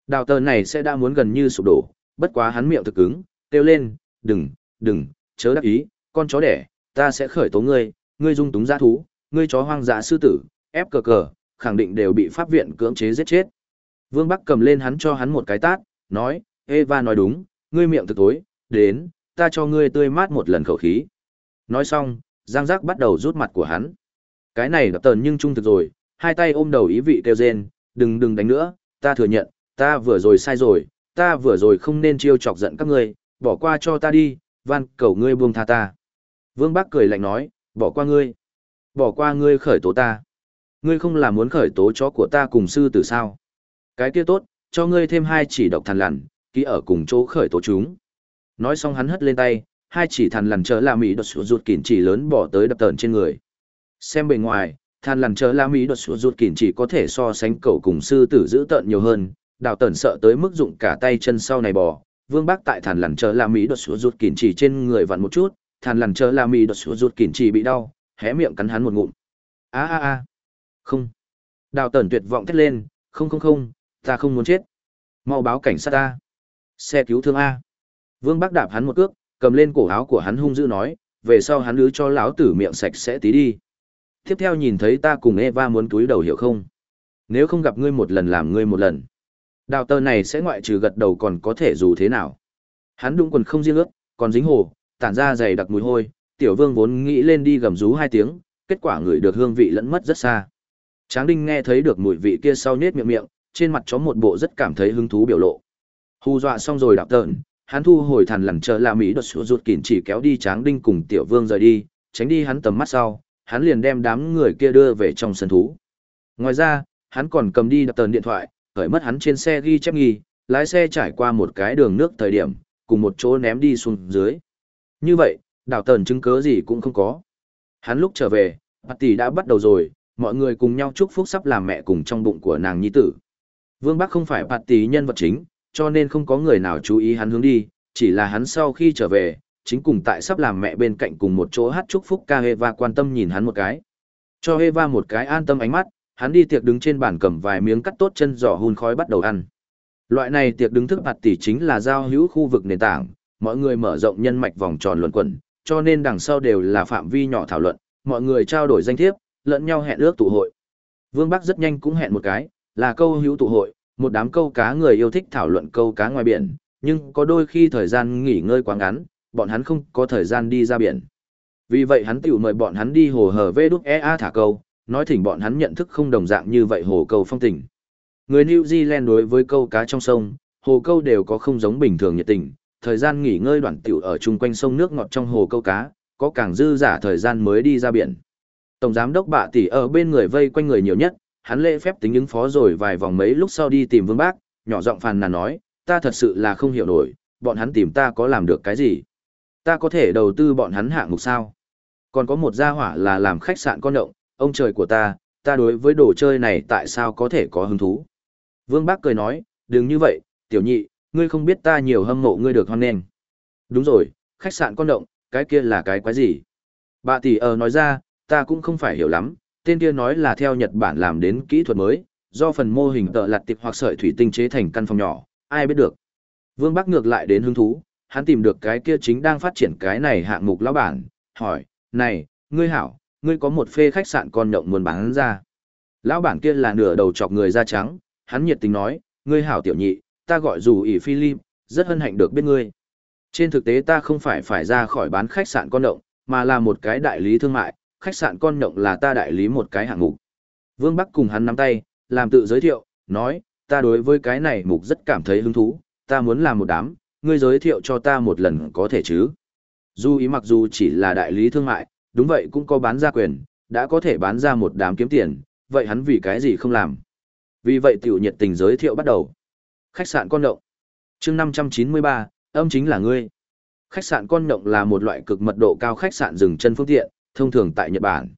A: Đào tờ này sẽ đã muốn gần như sụp đổ, bất quá hắn miệng thực cứng, kêu lên, đừng, đừng, chớ đắc ý, con chó đẻ, ta sẽ khởi tố ngươi, ngươi dung túng giã thú, ngươi chó hoang dã sư tử, ép cờ cờ, khẳng định đều bị pháp viện cưỡng chế giết chết. Vương Bắc cầm lên hắn cho hắn một cái tát, nói, Eva nói đúng, ngươi miệng thực tối, đến, ta cho ngươi tươi mát một lần khẩu khí. Nói xong, Giang Giác bắt đầu rút mặt của hắn. Cái này đập tờn nhưng trung thực rồi, hai tay ôm đầu ý vị kêu rên, đừng đừng đánh nữa, ta thừa nhận, ta vừa rồi sai rồi, ta vừa rồi không nên chiêu chọc giận các ngươi, bỏ qua cho ta đi, van cầu ngươi buông tha ta. Vương bác cười lạnh nói, bỏ qua ngươi, bỏ qua ngươi khởi tố ta. Ngươi không là muốn khởi tố chó của ta cùng sư tử sao? Cái kia tốt, cho ngươi thêm hai chỉ độc thằn lằn, ký ở cùng chỗ khởi tố chúng. Nói xong hắn hất lên tay, hai chỉ thằn lằn chớ là mỹ đột sụt rụt kỉn chỉ lớn bỏ tới đập tờn trên người. Xem bề ngoài, thằn lằn chớ là mỹ đột sụt rụt kỉn chỉ có thể so sánh cậu cùng sư tử giữ tợn nhiều hơn, đào tần sợ tới mức dụng cả tay chân sau này bò. Vương Bác tại thàn lằn chờ la mỹ đột sụt rụt kỉn chỉ trên người vặn một chút, thàn lằn chờ la mỹ đột sụt rụt kỉn chỉ bị đau, hé miệng cắn hắn một ngụm. A a a. Không. Đào tần tuyệt vọng thét lên, không không không, ta không muốn chết. Mau báo cảnh sát ta. Xe cứu thương A. Vương bác đạp hắn một cước, cầm lên cổ áo của hắn hung dữ nói, về sau hắn lứ cho láo tử miệng sạch sẽ tí đi. Tiếp theo nhìn thấy ta cùng Eva muốn túi đầu hiểu không? Nếu không gặp ngươi một lần làm ngươi một lần. Đào tờ này sẽ ngoại trừ gật đầu còn có thể dù thế nào? Hắn đụng quần không riêng ướt, còn dính hồ, tản ra dày đặc mùi hôi, tiểu vương vốn nghĩ lên đi gầm rú hai tiếng, kết quả người được hương vị lẫn mất rất xa. Tráng đinh nghe thấy được mùi vị kia sau nết miệng miệng, trên mặt chó một bộ rất cảm thấy hứng thú biểu lộ. Hù dọa xong rồi đạp tợn, hắn thu hồi thần lằn chờ là mỹ đột sụt ruột kỉn chỉ kéo đi tráng đinh cùng tiểu vương rời đi, tránh đi hắn tầm mắt sau, hắn liền đem đám người kia đưa về trong sân thú. Ngoài ra, hắn còn cầm đi đạo tợn điện thoại, khởi mất hắn trên xe ghi chép nghi, lái xe trải qua một cái đường nước thời điểm, cùng một chỗ ném đi xuống dưới. Như vậy, đào tần chứng cớ gì cũng không có. Hắn lúc trở về, tỷ đã bắt đầu rồi, mọi người cùng nhau chúc phúc sắp làm mẹ cùng trong bụng của nàng nhi tử. Vương Bắc không phải tỷ nhân vật chính, cho nên không có người nào chú ý hắn hướng đi, chỉ là hắn sau khi trở về, chính cùng tại sắp làm mẹ bên cạnh cùng một chỗ hát chúc phúc ca Eva quan tâm nhìn hắn một cái. Cho Eva một cái an tâm ánh mắt, hắn đi tiệc đứng trên bàn cầm vài miếng cắt tốt chân giò hun khói bắt đầu ăn. Loại này tiệc đứng thức bạt tỷ chính là giao hữu khu vực nền tảng, mọi người mở rộng nhân mạch vòng tròn luận quẩn, cho nên đằng sau đều là phạm vi nhỏ thảo luận, mọi người trao đổi danh thiếp, lẫn nhau hẹn ước tụ hội. Vương Bắc rất nhanh cũng hẹn một cái, là câu hữu tụ hội, một đám câu cá người yêu thích thảo luận câu cá ngoài biển, nhưng có đôi khi thời gian nghỉ ngơi quá ngắn, bọn hắn không có thời gian đi ra biển. Vì vậy hắn tiểu mời bọn hắn đi hồ hở vê đúc EA thả câu, nói thỉnh bọn hắn nhận thức không đồng dạng như vậy hồ câu phong tình. Người New Zealand đối với câu cá trong sông, hồ câu đều có không giống bình thường nhiệt tình, thời gian nghỉ ngơi đoạn tiểu ở chung quanh sông nước ngọt trong hồ câu cá, có càng dư giả thời gian mới đi ra biển. Tổng giám đốc bạ tỷ ở bên người vây quanh người nhiều nhất, hắn lễ phép tính ứng phó rồi vài vòng mấy lúc sau đi tìm Vương Bác, nhỏ giọng phàn nàn nói, ta thật sự là không hiểu nổi, bọn hắn tìm ta có làm được cái gì? Ta có thể đầu tư bọn hắn hạng mục sao? Còn có một gia hỏa là làm khách sạn con động, ông trời của ta, ta đối với đồ chơi này tại sao có thể có hứng thú? Vương Bác cười nói, đừng như vậy, tiểu nhị, ngươi không biết ta nhiều hâm mộ ngươi được hoan nền. Đúng rồi, khách sạn con động, cái kia là cái quái gì? Bà tỷ ờ nói ra, ta cũng không phải hiểu lắm, tên kia nói là theo Nhật Bản làm đến kỹ thuật mới, do phần mô hình tợ lặt tiệp hoặc sợi thủy tinh chế thành căn phòng nhỏ, ai biết được. Vương Bắc ngược lại đến hứng thú, hắn tìm được cái kia chính đang phát triển cái này hạng mục lão bản, hỏi, này, ngươi hảo, ngươi có một phê khách sạn con nhộng muốn bán ra. Lão bản kia là nửa đầu chọc người da trắng, hắn nhiệt tình nói, ngươi hảo tiểu nhị, ta gọi dù ỷ Philip, rất hân hạnh được biết ngươi. Trên thực tế ta không phải phải ra khỏi bán khách sạn con nhộng, mà là một cái đại lý thương mại, khách sạn con nhộng là ta đại lý một cái hạng mục. Vương Bắc cùng hắn nắm tay, làm tự giới thiệu, nói, ta đối với cái này mục rất cảm thấy hứng thú, ta muốn làm một đám, ngươi giới thiệu cho ta một lần có thể chứ. Dù ý mặc dù chỉ là đại lý thương mại, đúng vậy cũng có bán ra quyền, đã có thể bán ra một đám kiếm tiền, vậy hắn vì cái gì không làm. Vì vậy tiểu nhiệt tình giới thiệu bắt đầu. Khách sạn con động. chương 593, âm chính là ngươi. Khách sạn con động là một loại cực mật độ cao khách sạn dừng chân phương tiện, thông thường tại Nhật Bản.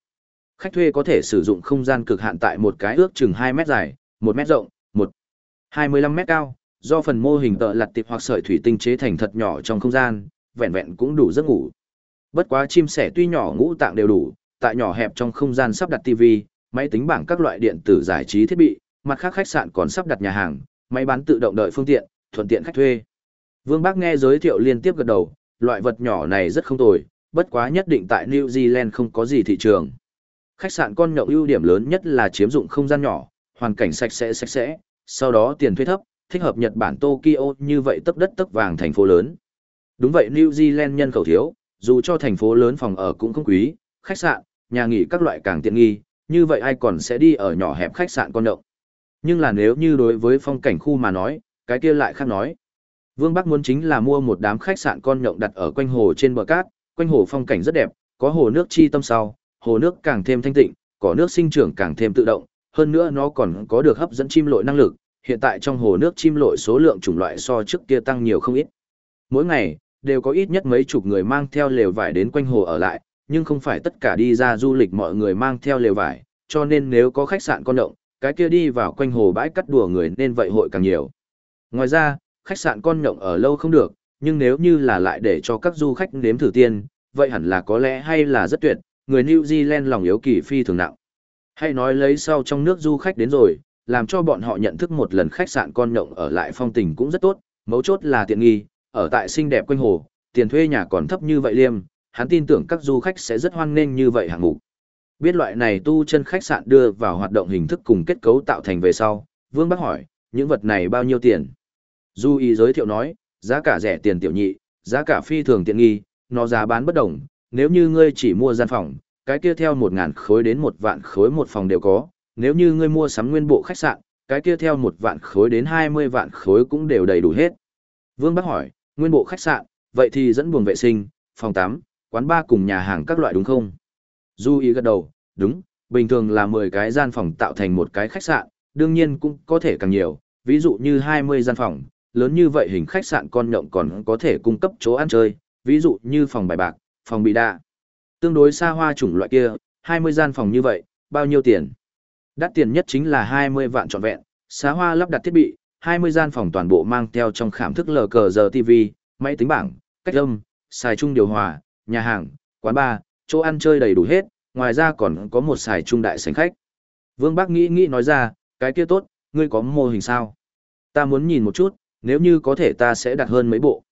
A: Khách thuê có thể sử dụng không gian cực hạn tại một cái ước chừng 2 mét dài, 1 mét rộng, 1, 25 mét cao, do phần mô hình tợ lặt tiệp hoặc sợi thủy tinh chế thành thật nhỏ trong không gian, vẹn vẹn cũng đủ giấc ngủ. Bất quá chim sẻ tuy nhỏ ngũ tạng đều đủ, tại nhỏ hẹp trong không gian sắp đặt TV, máy tính bảng các loại điện tử giải trí thiết bị, mặt khác khách sạn còn sắp đặt nhà hàng, máy bán tự động đợi phương tiện, thuận tiện khách thuê. Vương Bác nghe giới thiệu liên tiếp gật đầu, loại vật nhỏ này rất không tồi, bất quá nhất định tại New Zealand không có gì thị trường. Khách sạn con nhậu ưu điểm lớn nhất là chiếm dụng không gian nhỏ, hoàn cảnh sạch sẽ sạch sẽ, sau đó tiền thuê thấp, thích hợp Nhật Bản Tokyo như vậy tấp đất tấp vàng thành phố lớn. Đúng vậy New Zealand nhân khẩu thiếu, dù cho thành phố lớn phòng ở cũng không quý, khách sạn, nhà nghỉ các loại càng tiện nghi, như vậy ai còn sẽ đi ở nhỏ hẹp khách sạn con động. Nhưng là nếu như đối với phong cảnh khu mà nói, cái kia lại khác nói. Vương Bắc muốn chính là mua một đám khách sạn con nhộng đặt ở quanh hồ trên bờ cát, quanh hồ phong cảnh rất đẹp, có hồ nước chi tâm sau, hồ nước càng thêm thanh tịnh, có nước sinh trưởng càng thêm tự động, hơn nữa nó còn có được hấp dẫn chim lội năng lực, hiện tại trong hồ nước chim lội số lượng chủng loại so trước kia tăng nhiều không ít. Mỗi ngày, đều có ít nhất mấy chục người mang theo lều vải đến quanh hồ ở lại, nhưng không phải tất cả đi ra du lịch mọi người mang theo lều vải, cho nên nếu có khách sạn con động, cái kia đi vào quanh hồ bãi cắt đùa người nên vậy hội càng nhiều. Ngoài ra, khách sạn con nhộng ở lâu không được, nhưng nếu như là lại để cho các du khách nếm thử tiên, vậy hẳn là có lẽ hay là rất tuyệt, người New Zealand lòng yếu kỳ phi thường nặng. Hay nói lấy sau trong nước du khách đến rồi, làm cho bọn họ nhận thức một lần khách sạn con nhộng ở lại phong tình cũng rất tốt, mấu chốt là tiện nghi, ở tại xinh đẹp quanh hồ, tiền thuê nhà còn thấp như vậy liêm, hắn tin tưởng các du khách sẽ rất hoan nghênh như vậy hạng mục. Biết loại này tu chân khách sạn đưa vào hoạt động hình thức cùng kết cấu tạo thành về sau, Vương Bắc hỏi, những vật này bao nhiêu tiền? Du ý giới thiệu nói, giá cả rẻ tiền tiểu nhị, giá cả phi thường tiện nghi, nó giá bán bất đồng, nếu như ngươi chỉ mua gian phòng, cái kia theo 1000 khối đến 1 vạn khối một phòng đều có, nếu như ngươi mua sắm nguyên bộ khách sạn, cái kia theo 1 vạn khối đến 20 vạn khối cũng đều đầy đủ hết. Vương Bắc hỏi, nguyên bộ khách sạn, vậy thì dẫn buồng vệ sinh, phòng tắm, quán bar cùng nhà hàng các loại đúng không? Du ý gật đầu, đúng, bình thường là 10 cái gian phòng tạo thành một cái khách sạn, đương nhiên cũng có thể càng nhiều, ví dụ như 20 gian phòng, lớn như vậy hình khách sạn con nhộng còn có thể cung cấp chỗ ăn chơi, ví dụ như phòng bài bạc, phòng bị đa. Tương đối xa hoa chủng loại kia, 20 gian phòng như vậy, bao nhiêu tiền? Đắt tiền nhất chính là 20 vạn trọn vẹn, xá hoa lắp đặt thiết bị, 20 gian phòng toàn bộ mang theo trong khảm thức lờ cờ giờ TV, máy tính bảng, cách âm, xài chung điều hòa, nhà hàng, quán bar, chỗ ăn chơi đầy đủ hết, ngoài ra còn có một xài chung đại sảnh khách. Vương Bác nghĩ nghĩ nói ra, cái kia tốt, ngươi có mô hình sao? Ta muốn nhìn một chút, nếu như có thể ta sẽ đặt hơn mấy bộ.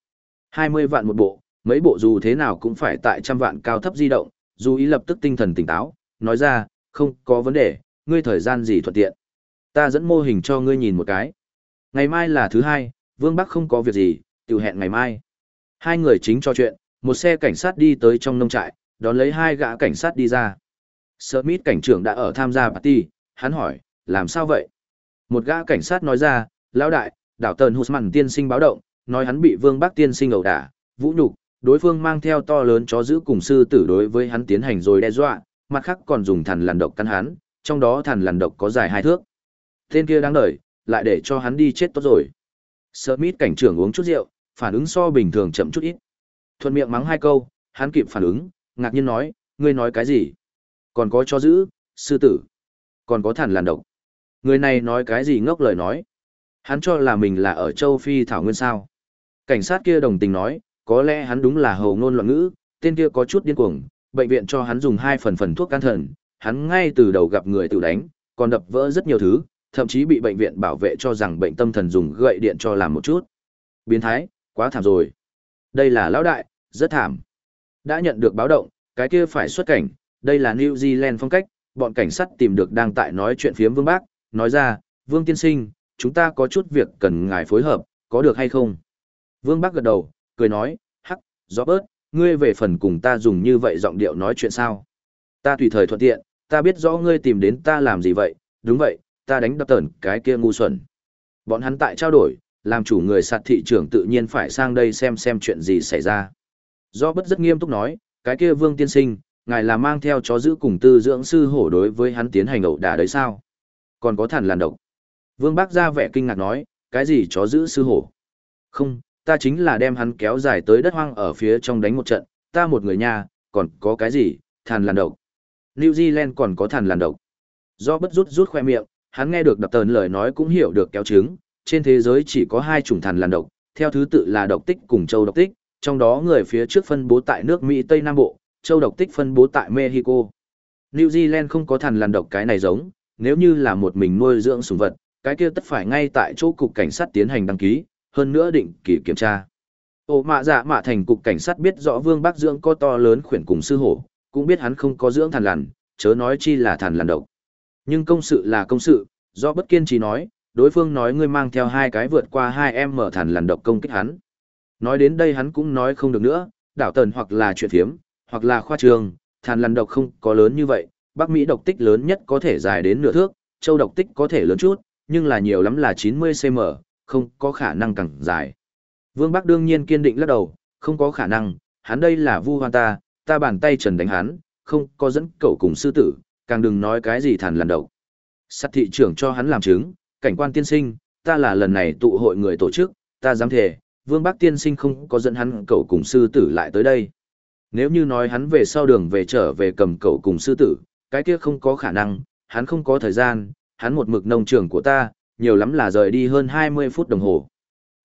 A: 20 vạn một bộ, mấy bộ dù thế nào cũng phải tại trăm vạn cao thấp di động, dù ý lập tức tinh thần tỉnh táo, nói ra, không có vấn đề, ngươi thời gian gì thuận tiện. Ta dẫn mô hình cho ngươi nhìn một cái. Ngày mai là thứ hai, Vương Bắc không có việc gì, tiểu hẹn ngày mai. Hai người chính cho chuyện, một xe cảnh sát đi tới trong nông trại, đón lấy hai gã cảnh sát đi ra. Smith cảnh trưởng đã ở tham gia party, hắn hỏi, làm sao vậy? Một gã cảnh sát nói ra, lão đại, đảo tần Husman tiên sinh báo động, nói hắn bị Vương Bắc tiên sinh ẩu đả, vũ nhục, đối phương mang theo to lớn chó giữ cùng sư tử đối với hắn tiến hành rồi đe dọa, mặt khác còn dùng thần lằn độc cắn hắn, trong đó thần lằn độc có dài hai thước. Tên kia đáng đợi, lại để cho hắn đi chết tốt rồi. Smith cảnh trưởng uống chút rượu, phản ứng so bình thường chậm chút ít. Thuận miệng mắng hai câu, hắn kịp phản ứng, ngạc nhiên nói, ngươi nói cái gì? Còn có cho giữ, sư tử, còn có thản làn độc. Người này nói cái gì ngốc lời nói? Hắn cho là mình là ở châu Phi Thảo Nguyên sao. Cảnh sát kia đồng tình nói, có lẽ hắn đúng là hầu ngôn loạn ngữ, tên kia có chút điên cuồng, bệnh viện cho hắn dùng hai phần phần thuốc can thần, hắn ngay từ đầu gặp người tự đánh, còn đập vỡ rất nhiều thứ, thậm chí bị bệnh viện bảo vệ cho rằng bệnh tâm thần dùng gậy điện cho làm một chút. Biến thái, quá thảm rồi. Đây là lão đại, rất thảm. Đã nhận được báo động, cái kia phải xuất cảnh, đây là New Zealand phong cách, bọn cảnh sát tìm được đang tại nói chuyện phiếm Vương Bác, nói ra, Vương Tiên Sinh, chúng ta có chút việc cần ngài phối hợp, có được hay không? Vương Bác gật đầu, cười nói, hắc, rõ bớt, ngươi về phần cùng ta dùng như vậy giọng điệu nói chuyện sao? Ta tùy thời thuận tiện, ta biết rõ ngươi tìm đến ta làm gì vậy, đúng vậy, ta đánh đập tờn cái kia ngu xuẩn. Bọn hắn tại trao đổi, làm chủ người sạt thị trường tự nhiên phải sang đây xem xem chuyện gì xảy ra. Do bất rất nghiêm túc nói, cái kia vương tiên sinh, ngài là mang theo chó giữ cùng tư dưỡng sư hổ đối với hắn tiến hành ẩu đả đấy sao? Còn có thản làn độc. Vương bác ra vẻ kinh ngạc nói, cái gì chó giữ sư hổ? Không, ta chính là đem hắn kéo dài tới đất hoang ở phía trong đánh một trận, ta một người nhà, còn có cái gì, thàn làn độc. New Zealand còn có thàn làn độc. Do bất rút rút khoe miệng, hắn nghe được đập tờn lời nói cũng hiểu được kéo chứng, trên thế giới chỉ có hai chủng thần làn độc, theo thứ tự là độc tích cùng châu độc tích, trong đó người phía trước phân bố tại nước Mỹ Tây Nam Bộ, châu độc tích phân bố tại Mexico. New Zealand không có thần làn độc cái này giống, nếu như là một mình nuôi dưỡng sủng vật, cái kia tất phải ngay tại chỗ cục cảnh sát tiến hành đăng ký, hơn nữa định kỳ kiểm tra. Ô mạ dạ mạ thành cục cảnh sát biết rõ Vương Bắc Dưỡng có to lớn khuyển cùng sư hổ, cũng biết hắn không có dưỡng thằn lằn, chớ nói chi là thằn lằn độc. Nhưng công sự là công sự, do bất kiên trì nói, đối phương nói ngươi mang theo hai cái vượt qua hai em mở thằn lằn độc công kích hắn. Nói đến đây hắn cũng nói không được nữa, đảo tần hoặc là chuyện thiếm, hoặc là khoa trường, thằn lằn độc không có lớn như vậy, Bắc Mỹ độc tích lớn nhất có thể dài đến nửa thước, châu độc tích có thể lớn chút, nhưng là nhiều lắm là 90 cm, không có khả năng càng dài. Vương Bắc đương nhiên kiên định lắc đầu, không có khả năng, hắn đây là vu hoan ta, ta bàn tay trần đánh hắn, không có dẫn cậu cùng sư tử, càng đừng nói cái gì thản lần đầu. Sát thị trưởng cho hắn làm chứng, cảnh quan tiên sinh, ta là lần này tụ hội người tổ chức, ta dám thề, Vương Bắc tiên sinh không có dẫn hắn cậu cùng sư tử lại tới đây. Nếu như nói hắn về sau đường về trở về cầm cậu cùng sư tử, cái kia không có khả năng, hắn không có thời gian, hắn một mực nông trường của ta, nhiều lắm là rời đi hơn 20 phút đồng hồ.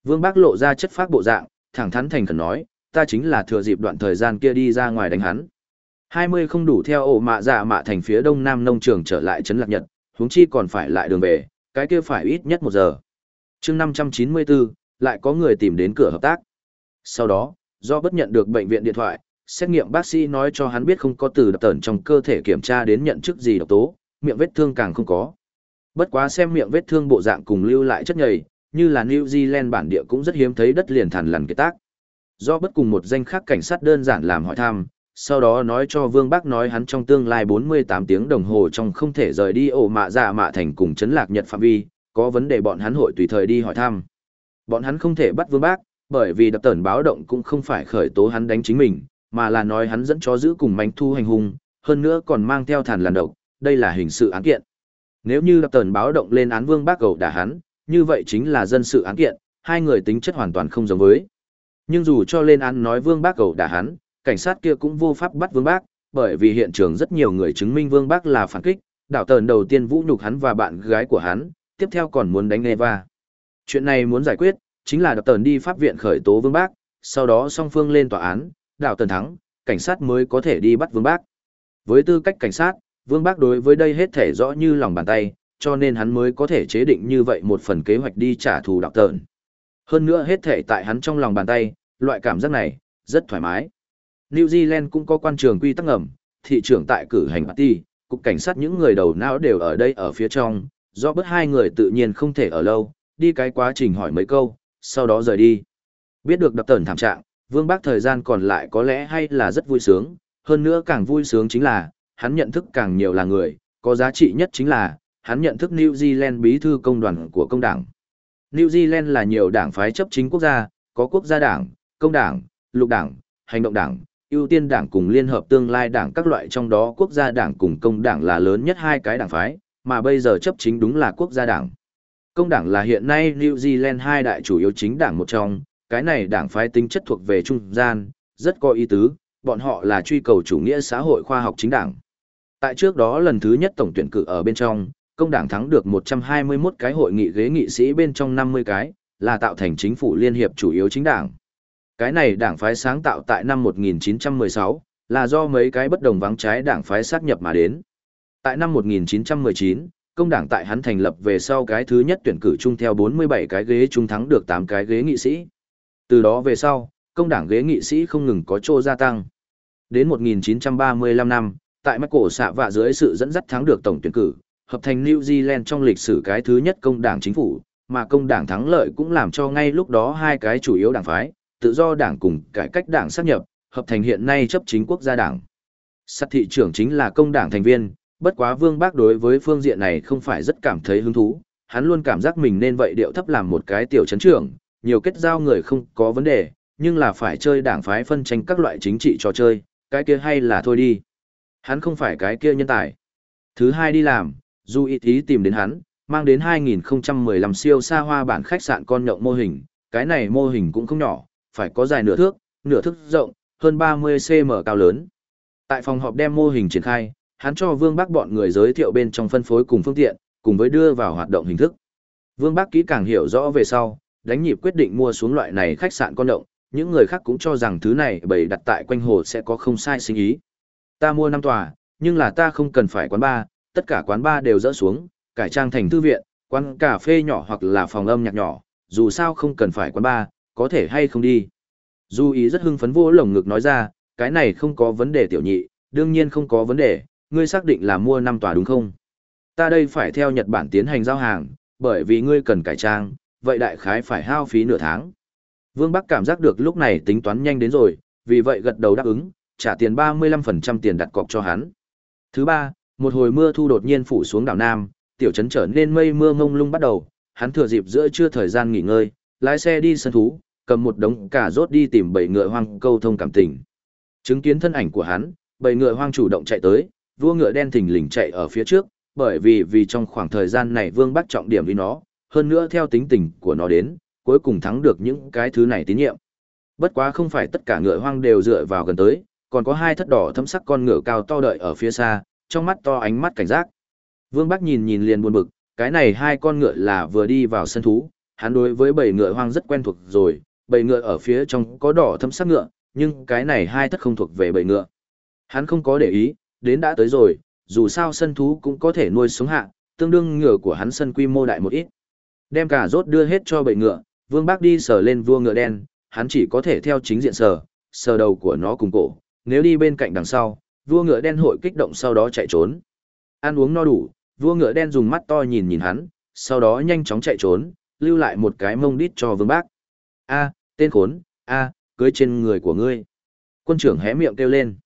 A: Vương Bác lộ ra chất phác bộ dạng, thẳng thắn thành khẩn nói, ta chính là thừa dịp đoạn thời gian kia đi ra ngoài đánh hắn. 20 không đủ theo ổ mạ dạ mạ thành phía đông nam nông trường trở lại trấn lạc nhật, huống chi còn phải lại đường về, cái kia phải ít nhất một giờ. chương 594, lại có người tìm đến cửa hợp tác. Sau đó, do bất nhận được bệnh viện điện thoại, xét nghiệm bác sĩ nói cho hắn biết không có từ đập tẩn trong cơ thể kiểm tra đến nhận chức gì độc tố, miệng vết thương càng không có. Bất quá xem miệng vết thương bộ dạng cùng lưu lại chất nhầy, như là New Zealand bản địa cũng rất hiếm thấy đất liền thằn lằn kế tác. Do bất cùng một danh khác cảnh sát đơn giản làm hỏi thăm, sau đó nói cho Vương Bắc nói hắn trong tương lai 48 tiếng đồng hồ trong không thể rời đi ổ mạ dạ mạ thành cùng chấn lạc Nhật phạm vi, có vấn đề bọn hắn hội tùy thời đi hỏi thăm. Bọn hắn không thể bắt Vương Bác, bởi vì đập tẩn báo động cũng không phải khởi tố hắn đánh chính mình, mà là nói hắn dẫn chó giữ cùng manh thu hành hung, hơn nữa còn mang theo thàn làn độc, đây là hình sự án kiện. Nếu như đập tẩn báo động lên án Vương Bác cầu đả hắn, như vậy chính là dân sự án kiện, hai người tính chất hoàn toàn không giống với. Nhưng dù cho lên án nói Vương Bác cầu đả hắn, cảnh sát kia cũng vô pháp bắt Vương Bác, bởi vì hiện trường rất nhiều người chứng minh Vương Bác là phản kích, đảo tờn đầu tiên vũ nhục hắn và bạn gái của hắn, tiếp theo còn muốn đánh Eva. Chuyện này muốn giải quyết, chính là đảo tờn đi pháp viện khởi tố Vương Bác, sau đó song phương lên tòa án, đảo tần thắng, cảnh sát mới có thể đi bắt Vương Bác. Với tư cách cảnh sát, Vương Bác đối với đây hết thể rõ như lòng bàn tay, cho nên hắn mới có thể chế định như vậy một phần kế hoạch đi trả thù đạo tợn. Hơn nữa hết thể tại hắn trong lòng bàn tay, loại cảm giác này, rất thoải mái. New Zealand cũng có quan trường quy tắc ngầm, thị trưởng tại cử hành party, cục cảnh sát những người đầu não đều ở đây ở phía trong, do bất hai người tự nhiên không thể ở lâu, đi cái quá trình hỏi mấy câu, sau đó rời đi. Biết được đập tẩn thảm trạng, Vương Bác thời gian còn lại có lẽ hay là rất vui sướng, hơn nữa càng vui sướng chính là, hắn nhận thức càng nhiều là người, có giá trị nhất chính là, hắn nhận thức New Zealand bí thư công đoàn của công đảng. New Zealand là nhiều đảng phái chấp chính quốc gia, có quốc gia đảng, công đảng, lục đảng, hành động đảng, ưu tiên đảng cùng liên hợp tương lai đảng các loại trong đó quốc gia đảng cùng công đảng là lớn nhất hai cái đảng phái, mà bây giờ chấp chính đúng là quốc gia đảng. Công đảng là hiện nay New Zealand hai đại chủ yếu chính đảng một trong, cái này đảng phái tính chất thuộc về trung gian, rất có ý tứ, bọn họ là truy cầu chủ nghĩa xã hội khoa học chính đảng. Tại trước đó lần thứ nhất tổng tuyển cử ở bên trong, công đảng thắng được 121 cái hội nghị ghế nghị sĩ bên trong 50 cái, là tạo thành chính phủ liên hiệp chủ yếu chính đảng. Cái này đảng phái sáng tạo tại năm 1916, là do mấy cái bất đồng vắng trái đảng phái sát nhập mà đến. Tại năm 1919, công đảng tại hắn thành lập về sau cái thứ nhất tuyển cử chung theo 47 cái ghế chung thắng được 8 cái ghế nghị sĩ. Từ đó về sau, công đảng ghế nghị sĩ không ngừng có chỗ gia tăng. Đến 1935 năm, tại mắt cổ xạ vạ dưới sự dẫn dắt thắng được tổng tuyển cử, hợp thành New Zealand trong lịch sử cái thứ nhất công đảng chính phủ, mà công đảng thắng lợi cũng làm cho ngay lúc đó hai cái chủ yếu đảng phái, tự do đảng cùng cải cách đảng sáp nhập, hợp thành hiện nay chấp chính quốc gia đảng. Sát thị trưởng chính là công đảng thành viên, bất quá Vương Bác đối với phương diện này không phải rất cảm thấy hứng thú, hắn luôn cảm giác mình nên vậy điệu thấp làm một cái tiểu chấn trưởng, nhiều kết giao người không có vấn đề, nhưng là phải chơi đảng phái phân tranh các loại chính trị trò chơi, cái kia hay là thôi đi. Hắn không phải cái kia nhân tài. Thứ hai đi làm, Du ý ý tìm đến hắn, mang đến 2015 siêu xa hoa bản khách sạn con nhộng mô hình, cái này mô hình cũng không nhỏ, phải có dài nửa thước, nửa thước rộng, hơn 30cm cao lớn. Tại phòng họp đem mô hình triển khai, hắn cho Vương Bắc bọn người giới thiệu bên trong phân phối cùng phương tiện, cùng với đưa vào hoạt động hình thức. Vương Bắc kỹ càng hiểu rõ về sau, đánh nhịp quyết định mua xuống loại này khách sạn con động, những người khác cũng cho rằng thứ này bày đặt tại quanh hồ sẽ có không sai sinh ý. Ta mua năm tòa, nhưng là ta không cần phải quán bar, tất cả quán bar đều dỡ xuống, cải trang thành thư viện, quán cà phê nhỏ hoặc là phòng âm nhạc nhỏ, dù sao không cần phải quán bar, có thể hay không đi. Du ý rất hưng phấn vô lồng ngực nói ra, cái này không có vấn đề tiểu nhị, đương nhiên không có vấn đề, ngươi xác định là mua năm tòa đúng không? Ta đây phải theo Nhật Bản tiến hành giao hàng, bởi vì ngươi cần cải trang, vậy đại khái phải hao phí nửa tháng. Vương Bắc cảm giác được lúc này tính toán nhanh đến rồi, vì vậy gật đầu đáp ứng, trả tiền 35% tiền đặt cọc cho hắn. Thứ ba, một hồi mưa thu đột nhiên phủ xuống đảo Nam, tiểu trấn trở nên mây mưa ngông lung bắt đầu, hắn thừa dịp giữa trưa thời gian nghỉ ngơi, lái xe đi sân thú, cầm một đống cà rốt đi tìm bảy ngựa hoang câu thông cảm tình. Chứng kiến thân ảnh của hắn, bảy ngựa hoang chủ động chạy tới, vua ngựa đen thình lình chạy ở phía trước, bởi vì vì trong khoảng thời gian này Vương Bắc trọng điểm với nó, hơn nữa theo tính tình của nó đến, cuối cùng thắng được những cái thứ này tín nhiệm. Bất quá không phải tất cả ngựa hoang đều dựa vào gần tới, còn có hai thất đỏ thâm sắc con ngựa cao to đợi ở phía xa, trong mắt to ánh mắt cảnh giác. Vương Bắc nhìn nhìn liền buồn bực, cái này hai con ngựa là vừa đi vào sân thú, hắn đối với bầy ngựa hoang rất quen thuộc rồi, bầy ngựa ở phía trong có đỏ thâm sắc ngựa, nhưng cái này hai thất không thuộc về bầy ngựa. Hắn không có để ý, đến đã tới rồi, dù sao sân thú cũng có thể nuôi sống hạ, tương đương ngựa của hắn sân quy mô đại một ít. Đem cả rốt đưa hết cho bầy ngựa, Vương Bác đi sờ lên vua ngựa đen, hắn chỉ có thể theo chính diện sờ, sờ đầu của nó cùng cổ, nếu đi bên cạnh đằng sau, vua ngựa đen hội kích động sau đó chạy trốn. Ăn uống no đủ, vua ngựa đen dùng mắt to nhìn nhìn hắn, sau đó nhanh chóng chạy trốn, lưu lại một cái mông đít cho vương bác. A, tên khốn, a, cưới trên người của ngươi. Quân trưởng hé miệng kêu lên.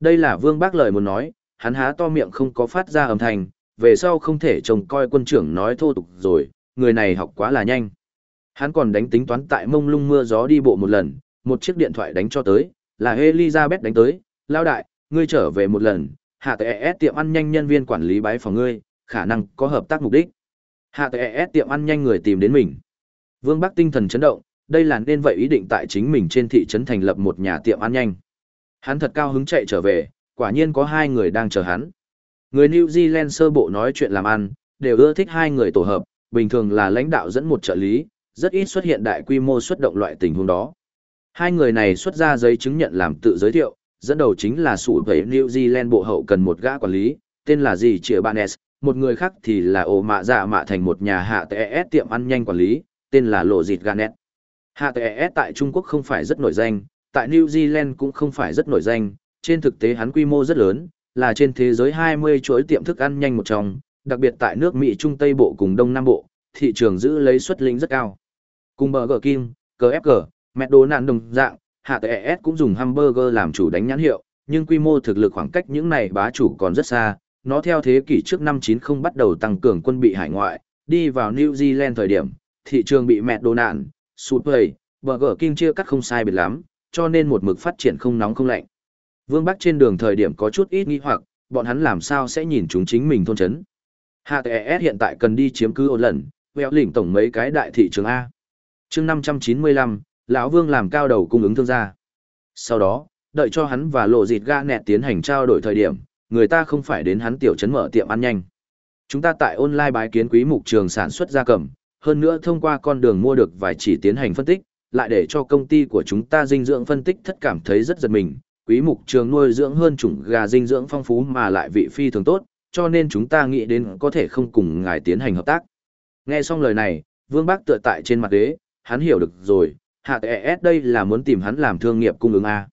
A: Đây là vương bác lời muốn nói, hắn há to miệng không có phát ra âm thanh, về sau không thể trông coi quân trưởng nói thô tục rồi, người này học quá là nhanh. Hắn còn đánh tính toán tại mông lung mưa gió đi bộ một lần, một chiếc điện thoại đánh cho tới, là Elizabeth đánh tới, lao đại, ngươi trở về một lần, hạ tệ tiệm ăn nhanh nhân viên quản lý bái phòng ngươi, khả năng có hợp tác mục đích. Hạ tệ tiệm ăn nhanh người tìm đến mình. Vương Bắc tinh thần chấn động, đây là nên vậy ý định tại chính mình trên thị trấn thành lập một nhà tiệm ăn nhanh. Hắn thật cao hứng chạy trở về, quả nhiên có hai người đang chờ hắn. Người New Zealand sơ bộ nói chuyện làm ăn, đều ưa thích hai người tổ hợp, bình thường là lãnh đạo dẫn một trợ lý, rất ít xuất hiện đại quy mô xuất động loại tình huống đó. Hai người này xuất ra giấy chứng nhận làm tự giới thiệu, dẫn đầu chính là sủ vẩy New Zealand bộ hậu cần một gã quản lý, tên là gì Chìa Banes, một người khác thì là ổ mạ dạ mạ thành một nhà hạ TS tiệm ăn nhanh quản lý, tên là Lộ Dịt ganet Hạ TS tại Trung Quốc không phải rất nổi danh, tại New Zealand cũng không phải rất nổi danh, trên thực tế hắn quy mô rất lớn, là trên thế giới 20 chuỗi tiệm thức ăn nhanh một trong, đặc biệt tại nước Mỹ Trung Tây Bộ cùng Đông Nam Bộ, thị trường giữ lấy suất linh rất cao. Cùng Burger King, KFC, McDonald's đồng dạng, HTS cũng dùng hamburger làm chủ đánh nhãn hiệu, nhưng quy mô thực lực khoảng cách những này bá chủ còn rất xa. Nó theo thế kỷ trước năm 90 bắt đầu tăng cường quân bị hải ngoại, đi vào New Zealand thời điểm, thị trường bị McDonald's, Subway, Burger King chia cắt không sai biệt lắm, cho nên một mực phát triển không nóng không lạnh. Vương Bắc trên đường thời điểm có chút ít nghi hoặc, bọn hắn làm sao sẽ nhìn chúng chính mình thôn chấn. HTS hiện tại cần đi chiếm cứ ổn lần, vẹo lỉnh tổng mấy cái đại thị trường A. chương 595, lão Vương làm cao đầu cung ứng thương gia. Sau đó, đợi cho hắn và lộ dịt ga nẹt tiến hành trao đổi thời điểm, người ta không phải đến hắn tiểu trấn mở tiệm ăn nhanh. Chúng ta tại online bái kiến quý mục trường sản xuất gia cầm, hơn nữa thông qua con đường mua được vài chỉ tiến hành phân tích, lại để cho công ty của chúng ta dinh dưỡng phân tích thất cảm thấy rất giật mình. Quý mục trường nuôi dưỡng hơn chủng gà dinh dưỡng phong phú mà lại vị phi thường tốt, cho nên chúng ta nghĩ đến có thể không cùng ngài tiến hành hợp tác. Nghe xong lời này, Vương Bác tựa tại trên mặt ghế, hắn hiểu được rồi, hạ tệ đây là muốn tìm hắn làm thương nghiệp cung ứng A.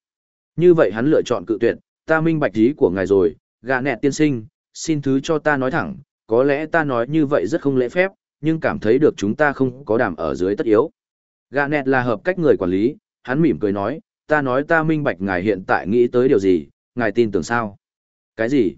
A: Như vậy hắn lựa chọn cự tuyệt, ta minh bạch ý của ngài rồi, gà nẹt tiên sinh, xin thứ cho ta nói thẳng, có lẽ ta nói như vậy rất không lễ phép, nhưng cảm thấy được chúng ta không có đảm ở dưới tất yếu. Gà nẹt là hợp cách người quản lý, hắn mỉm cười nói, ta nói ta minh bạch ngài hiện tại nghĩ tới điều gì, ngài tin tưởng sao? Cái gì?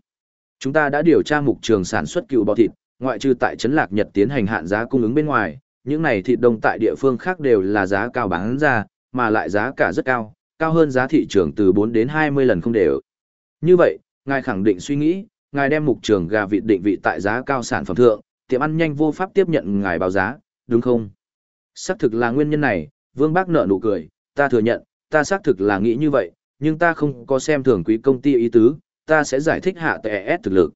A: Chúng ta đã điều tra mục trường sản xuất cựu bò thịt, ngoại trừ tại trấn lạc Nhật tiến hành hạn giá cung ứng bên ngoài, những này thịt đông tại địa phương khác đều là giá cao bán ra, mà lại giá cả rất cao, cao hơn giá thị trường từ 4 đến 20 lần không đều. Như vậy, ngài khẳng định suy nghĩ, ngài đem mục trường gà vịt định vị tại giá cao sản phẩm thượng, tiệm ăn nhanh vô pháp tiếp nhận ngài báo giá, đúng không? Xác thực là nguyên nhân này, Vương Bác nợ nụ cười, ta thừa nhận, ta xác thực là nghĩ như vậy, nhưng ta không có xem thường quý công ty ý tứ, ta sẽ giải thích hạ tệ S thực lực.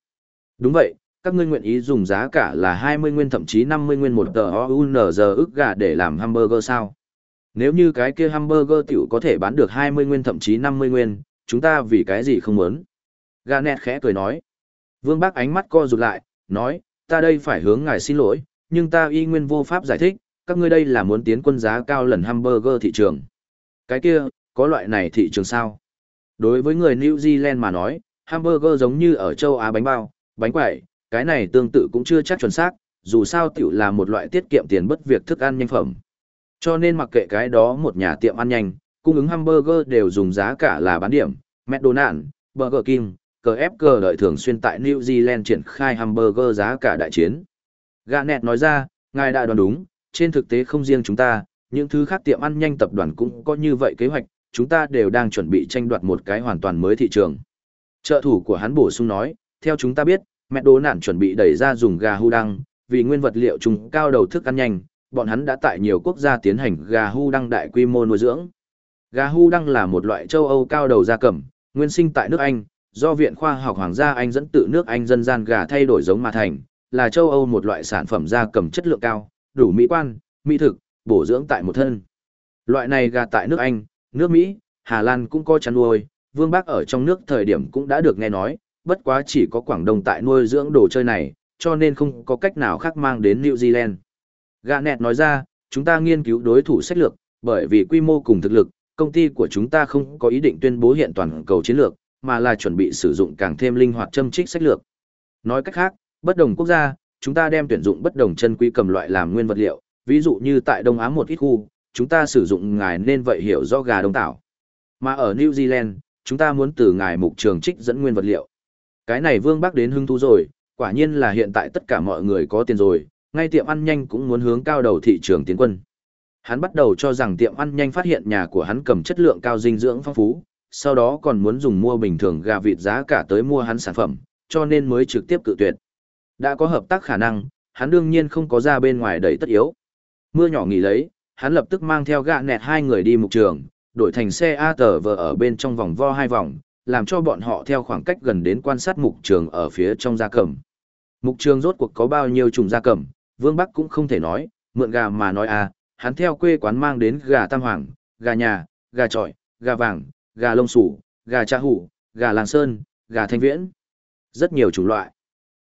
A: Đúng vậy, các ngươi nguyện ý dùng giá cả là 20 nguyên thậm chí 50 nguyên một tờ OUNZ ức gà để làm hamburger sao? Nếu như cái kia hamburger tiểu có thể bán được 20 nguyên thậm chí 50 nguyên, chúng ta vì cái gì không muốn? Gà nẹt khẽ cười nói. Vương Bác ánh mắt co rụt lại, nói, ta đây phải hướng ngài xin lỗi, nhưng ta y nguyên vô pháp giải thích, các ngươi đây là muốn tiến quân giá cao lần hamburger thị trường. Cái kia, có loại này thị trường sao? Đối với người New Zealand mà nói, hamburger giống như ở châu Á bánh bao, bánh quẩy, cái này tương tự cũng chưa chắc chuẩn xác, dù sao tiểu là một loại tiết kiệm tiền bất việc thức ăn nhanh phẩm. Cho nên mặc kệ cái đó một nhà tiệm ăn nhanh, cung ứng hamburger đều dùng giá cả là bán điểm, McDonald, Burger King, cờ đợi thường xuyên tại New Zealand triển khai hamburger giá cả đại chiến. Garnet nói ra, ngài đã đoán đúng, trên thực tế không riêng chúng ta, những thứ khác tiệm ăn nhanh tập đoàn cũng có như vậy kế hoạch, chúng ta đều đang chuẩn bị tranh đoạt một cái hoàn toàn mới thị trường. Trợ thủ của hắn bổ sung nói, theo chúng ta biết, mẹ đồ nản chuẩn bị đẩy ra dùng gà hu đăng, vì nguyên vật liệu trùng cao đầu thức ăn nhanh, bọn hắn đã tại nhiều quốc gia tiến hành gà hu đăng đại quy mô nuôi dưỡng. Gà hu đăng là một loại châu Âu cao đầu gia cầm, nguyên sinh tại nước Anh, do Viện Khoa học Hoàng gia Anh dẫn tự nước Anh dân gian gà thay đổi giống mà thành, là châu Âu một loại sản phẩm gia cầm chất lượng cao, đủ mỹ quan, mỹ thực, bổ dưỡng tại một thân. Loại này gà tại nước Anh, nước Mỹ, Hà Lan cũng có chăn nuôi, Vương Bác ở trong nước thời điểm cũng đã được nghe nói, bất quá chỉ có Quảng Đông tại nuôi dưỡng đồ chơi này, cho nên không có cách nào khác mang đến New Zealand. Gà nẹt nói ra, chúng ta nghiên cứu đối thủ sách lược, bởi vì quy mô cùng thực lực, công ty của chúng ta không có ý định tuyên bố hiện toàn cầu chiến lược, mà là chuẩn bị sử dụng càng thêm linh hoạt châm trích sách lược. Nói cách khác, bất đồng quốc gia, chúng ta đem tuyển dụng bất đồng chân quý cầm loại làm nguyên vật liệu, ví dụ như tại Đông Á một ít khu, chúng ta sử dụng ngài nên vậy hiểu do gà đông tảo. Mà ở New Zealand, chúng ta muốn từ ngài mục trường trích dẫn nguyên vật liệu. Cái này Vương Bắc đến hưng thú rồi, quả nhiên là hiện tại tất cả mọi người có tiền rồi, ngay tiệm ăn nhanh cũng muốn hướng cao đầu thị trường tiến quân. Hắn bắt đầu cho rằng tiệm ăn nhanh phát hiện nhà của hắn cầm chất lượng cao dinh dưỡng phong phú, sau đó còn muốn dùng mua bình thường gà vịt giá cả tới mua hắn sản phẩm, cho nên mới trực tiếp cự tuyệt. Đã có hợp tác khả năng, hắn đương nhiên không có ra bên ngoài đầy tất yếu. Mưa nhỏ nghỉ lấy, hắn lập tức mang theo gạ nẹt hai người đi mục trường, đổi thành xe A tờ vờ ở bên trong vòng vo hai vòng, làm cho bọn họ theo khoảng cách gần đến quan sát mục trường ở phía trong gia cầm. Mục trường rốt cuộc có bao nhiêu trùng gia cầm, Vương Bắc cũng không thể nói, mượn gà mà nói à, hắn theo quê quán mang đến gà tam hoàng, gà nhà, gà trọi, gà vàng, gà lông sủ, gà cha hủ, gà làng sơn, gà thanh viễn. Rất nhiều chủng loại.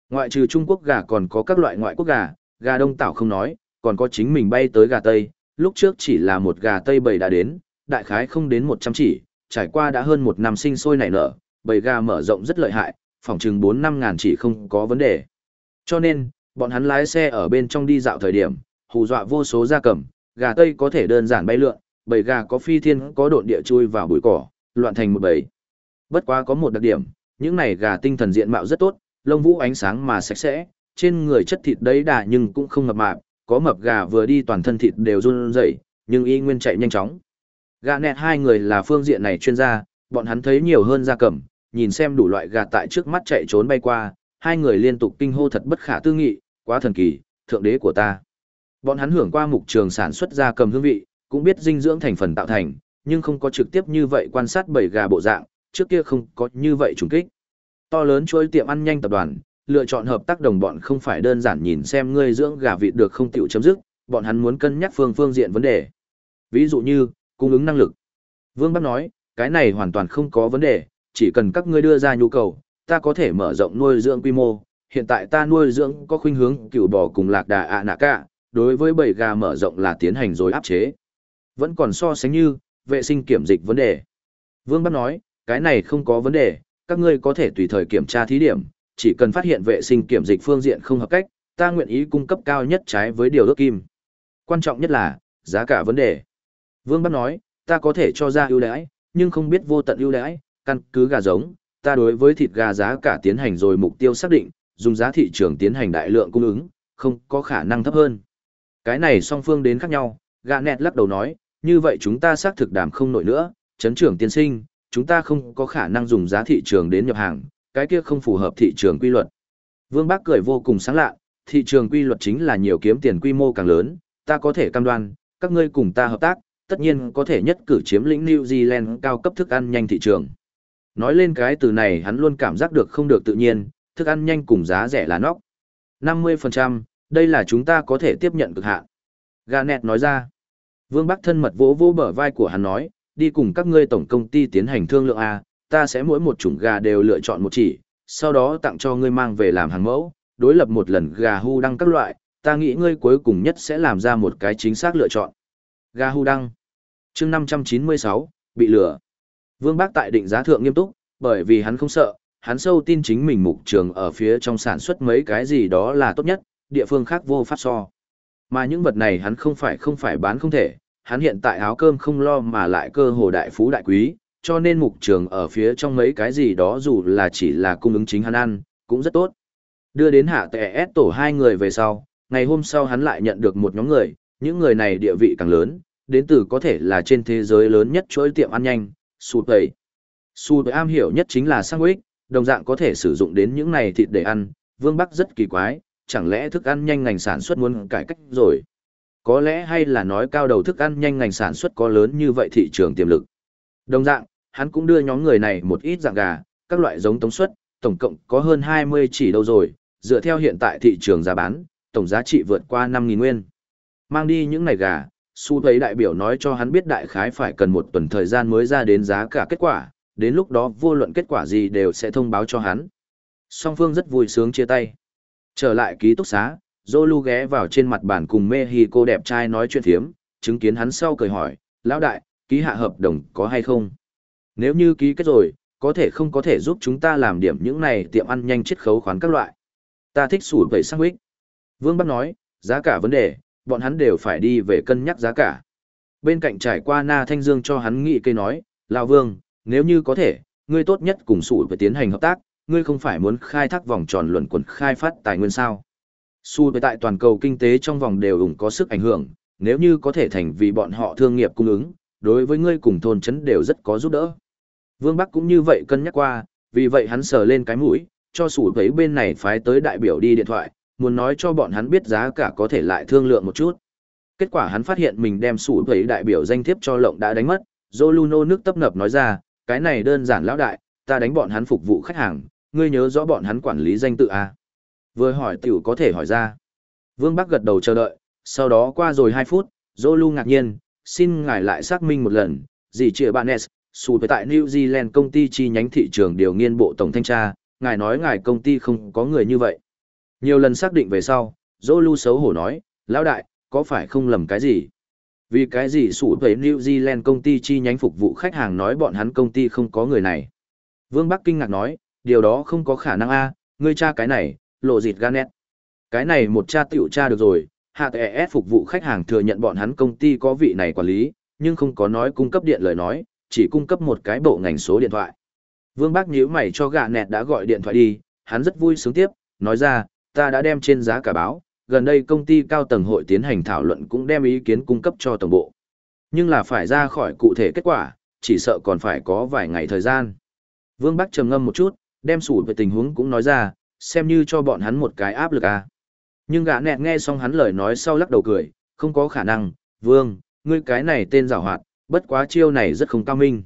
A: Ngoại trừ Trung Quốc gà còn có các loại ngoại quốc gà, gà đông tảo không nói, còn có chính mình bay tới gà Tây, lúc trước chỉ là một gà Tây bầy đã đến, đại khái không đến 100 chỉ, trải qua đã hơn một năm sinh sôi nảy nở, bầy gà mở rộng rất lợi hại, phòng chừng 4-5 ngàn chỉ không có vấn đề. Cho nên, bọn hắn lái xe ở bên trong đi dạo thời điểm, hù dọa vô số gia cầm, gà Tây có thể đơn giản bay lượn, bầy gà có phi thiên có độn địa chui vào bụi cỏ, loạn thành một bầy. Bất quá có một đặc điểm, những này gà tinh thần diện mạo rất tốt, lông vũ ánh sáng mà sạch sẽ, trên người chất thịt đấy đà nhưng cũng không mập mạp, có mập gà vừa đi toàn thân thịt đều run rẩy, nhưng y nguyên chạy nhanh chóng. Gà nẹt hai người là phương diện này chuyên gia, bọn hắn thấy nhiều hơn gia cầm, nhìn xem đủ loại gà tại trước mắt chạy trốn bay qua, hai người liên tục kinh hô thật bất khả tư nghị, quá thần kỳ, thượng đế của ta. Bọn hắn hưởng qua mục trường sản xuất gia cầm hương vị, cũng biết dinh dưỡng thành phần tạo thành, nhưng không có trực tiếp như vậy quan sát bảy gà bộ dạng, trước kia không có như vậy trùng kích. To lớn chuỗi tiệm ăn nhanh tập đoàn, lựa chọn hợp tác đồng bọn không phải đơn giản nhìn xem ngươi dưỡng gà vịt được không tiểu chấm dứt, bọn hắn muốn cân nhắc phương phương diện vấn đề. Ví dụ như, cung ứng năng lực. Vương Bắc nói, cái này hoàn toàn không có vấn đề, chỉ cần các ngươi đưa ra nhu cầu, ta có thể mở rộng nuôi dưỡng quy mô. Hiện tại ta nuôi dưỡng có khuynh hướng cựu bò cùng lạc đà ạ nạ cả, đối với bầy gà mở rộng là tiến hành rồi áp chế. Vẫn còn so sánh như, vệ sinh kiểm dịch vấn đề. Vương Bắc nói, cái này không có vấn đề, các ngươi có thể tùy thời kiểm tra thí điểm, chỉ cần phát hiện vệ sinh kiểm dịch phương diện không hợp cách, ta nguyện ý cung cấp cao nhất trái với điều ước kim. Quan trọng nhất là, giá cả vấn đề. Vương Bắc nói, ta có thể cho ra ưu đãi, nhưng không biết vô tận ưu đãi, căn cứ gà giống, ta đối với thịt gà giá cả tiến hành rồi mục tiêu xác định, dùng giá thị trường tiến hành đại lượng cung ứng, không có khả năng thấp hơn. Cái này song phương đến khác nhau, gà nẹt lắc đầu nói, như vậy chúng ta xác thực đảm không nổi nữa, chấn trưởng tiên sinh, chúng ta không có khả năng dùng giá thị trường đến nhập hàng, cái kia không phù hợp thị trường quy luật. Vương Bác cười vô cùng sáng lạ, thị trường quy luật chính là nhiều kiếm tiền quy mô càng lớn, ta có thể cam đoan, các ngươi cùng ta hợp tác, tất nhiên có thể nhất cử chiếm lĩnh New Zealand cao cấp thức ăn nhanh thị trường. Nói lên cái từ này hắn luôn cảm giác được không được tự nhiên, thức ăn nhanh cùng giá rẻ là nóc. 50%, đây là chúng ta có thể tiếp nhận cực hạn. Garnet nói ra. Vương Bắc thân mật vỗ vỗ bờ vai của hắn nói, đi cùng các ngươi tổng công ty tiến hành thương lượng A, ta sẽ mỗi một chủng gà đều lựa chọn một chỉ, sau đó tặng cho ngươi mang về làm hàng mẫu, đối lập một lần gà hu đăng các loại, ta nghĩ ngươi cuối cùng nhất sẽ làm ra một cái chính xác lựa chọn. Gà hu đăng. chương 596, bị lừa. Vương Bác tại định giá thượng nghiêm túc, bởi vì hắn không sợ, hắn sâu tin chính mình mục trường ở phía trong sản xuất mấy cái gì đó là tốt nhất, địa phương khác vô pháp so. Mà những vật này hắn không phải không phải bán không thể, hắn hiện tại áo cơm không lo mà lại cơ hồ đại phú đại quý, cho nên mục trường ở phía trong mấy cái gì đó dù là chỉ là cung ứng chính hắn ăn, cũng rất tốt. Đưa đến hạ tệ ép tổ hai người về sau, ngày hôm sau hắn lại nhận được một nhóm người, những người này địa vị càng lớn, đến từ có thể là trên thế giới lớn nhất chuỗi tiệm ăn nhanh, Su tẩy, Su tẩy am hiểu nhất chính là sandwich, đồng dạng có thể sử dụng đến những này thịt để ăn, Vương Bắc rất kỳ quái, chẳng lẽ thức ăn nhanh ngành sản xuất muốn cải cách rồi? Có lẽ hay là nói cao đầu thức ăn nhanh ngành sản xuất có lớn như vậy thị trường tiềm lực. Đồng dạng, hắn cũng đưa nhóm người này một ít dạng gà, các loại giống tống suất, tổng cộng có hơn 20 chỉ đâu rồi, dựa theo hiện tại thị trường giá bán, tổng giá trị vượt qua 5.000 nguyên. Mang đi những này gà, su thấy đại biểu nói cho hắn biết đại khái phải cần một tuần thời gian mới ra đến giá cả kết quả, đến lúc đó vô luận kết quả gì đều sẽ thông báo cho hắn. Song phương rất vui sướng chia tay. Trở lại ký túc xá, Zolu ghé vào trên mặt bàn cùng Mexico đẹp trai nói chuyện thiếm, chứng kiến hắn sau cười hỏi, lão đại, ký hạ hợp đồng có hay không? Nếu như ký kết rồi, có thể không có thể giúp chúng ta làm điểm những này tiệm ăn nhanh chiết khấu khoán các loại. Ta thích sủi vậy sang huyết. Vương Bắc nói, giá cả vấn đề, bọn hắn đều phải đi về cân nhắc giá cả. Bên cạnh trải qua Na Thanh Dương cho hắn nghị cây nói, Lão Vương, nếu như có thể, ngươi tốt nhất cùng sủi về tiến hành hợp tác, ngươi không phải muốn khai thác vòng tròn luẩn quẩn khai phát tài nguyên sao. Su tại toàn cầu kinh tế trong vòng đều ủng có sức ảnh hưởng, nếu như có thể thành vì bọn họ thương nghiệp cung ứng, đối với ngươi cùng thôn chấn đều rất có giúp đỡ. Vương Bắc cũng như vậy cân nhắc qua, vì vậy hắn sờ lên cái mũi, cho sủ thấy bên này phái tới đại biểu đi điện thoại, muốn nói cho bọn hắn biết giá cả có thể lại thương lượng một chút. Kết quả hắn phát hiện mình đem sủ thấy đại biểu danh thiếp cho lộng đã đánh mất, Zoluno nước tấp nập nói ra, cái này đơn giản lão đại, ta đánh bọn hắn phục vụ khách hàng, ngươi nhớ rõ bọn hắn quản lý danh tự à? Vừa hỏi tiểu có thể hỏi ra. Vương Bắc gật đầu chờ đợi, sau đó qua rồi 2 phút, Zolu ngạc nhiên, xin ngài lại xác minh một lần, gì chìa bạn S, xù tại New Zealand công ty chi nhánh thị trường điều nghiên bộ tổng thanh tra, ngài nói ngài công ty không có người như vậy. Nhiều lần xác định về sau, Zolu xấu hổ nói, lão đại, có phải không lầm cái gì? Vì cái gì sủ về New Zealand công ty chi nhánh phục vụ khách hàng nói bọn hắn công ty không có người này? Vương Bắc kinh ngạc nói, điều đó không có khả năng a ngươi tra cái này, lộ dịt ganet. Cái này một cha tiểu tra được rồi, HTS phục vụ khách hàng thừa nhận bọn hắn công ty có vị này quản lý, nhưng không có nói cung cấp điện lời nói, chỉ cung cấp một cái bộ ngành số điện thoại. Vương Bác nhíu mày cho gạ nẹt đã gọi điện thoại đi, hắn rất vui sướng tiếp, nói ra, ta đã đem trên giá cả báo, gần đây công ty cao tầng hội tiến hành thảo luận cũng đem ý kiến cung cấp cho tổng bộ. Nhưng là phải ra khỏi cụ thể kết quả, chỉ sợ còn phải có vài ngày thời gian. Vương Bắc trầm ngâm một chút, đem sủ về tình huống cũng nói ra, xem như cho bọn hắn một cái áp lực à. Nhưng gã nẹt nghe xong hắn lời nói sau lắc đầu cười, không có khả năng, Vương, ngươi cái này tên giảo hoạt, bất quá chiêu này rất không cao minh.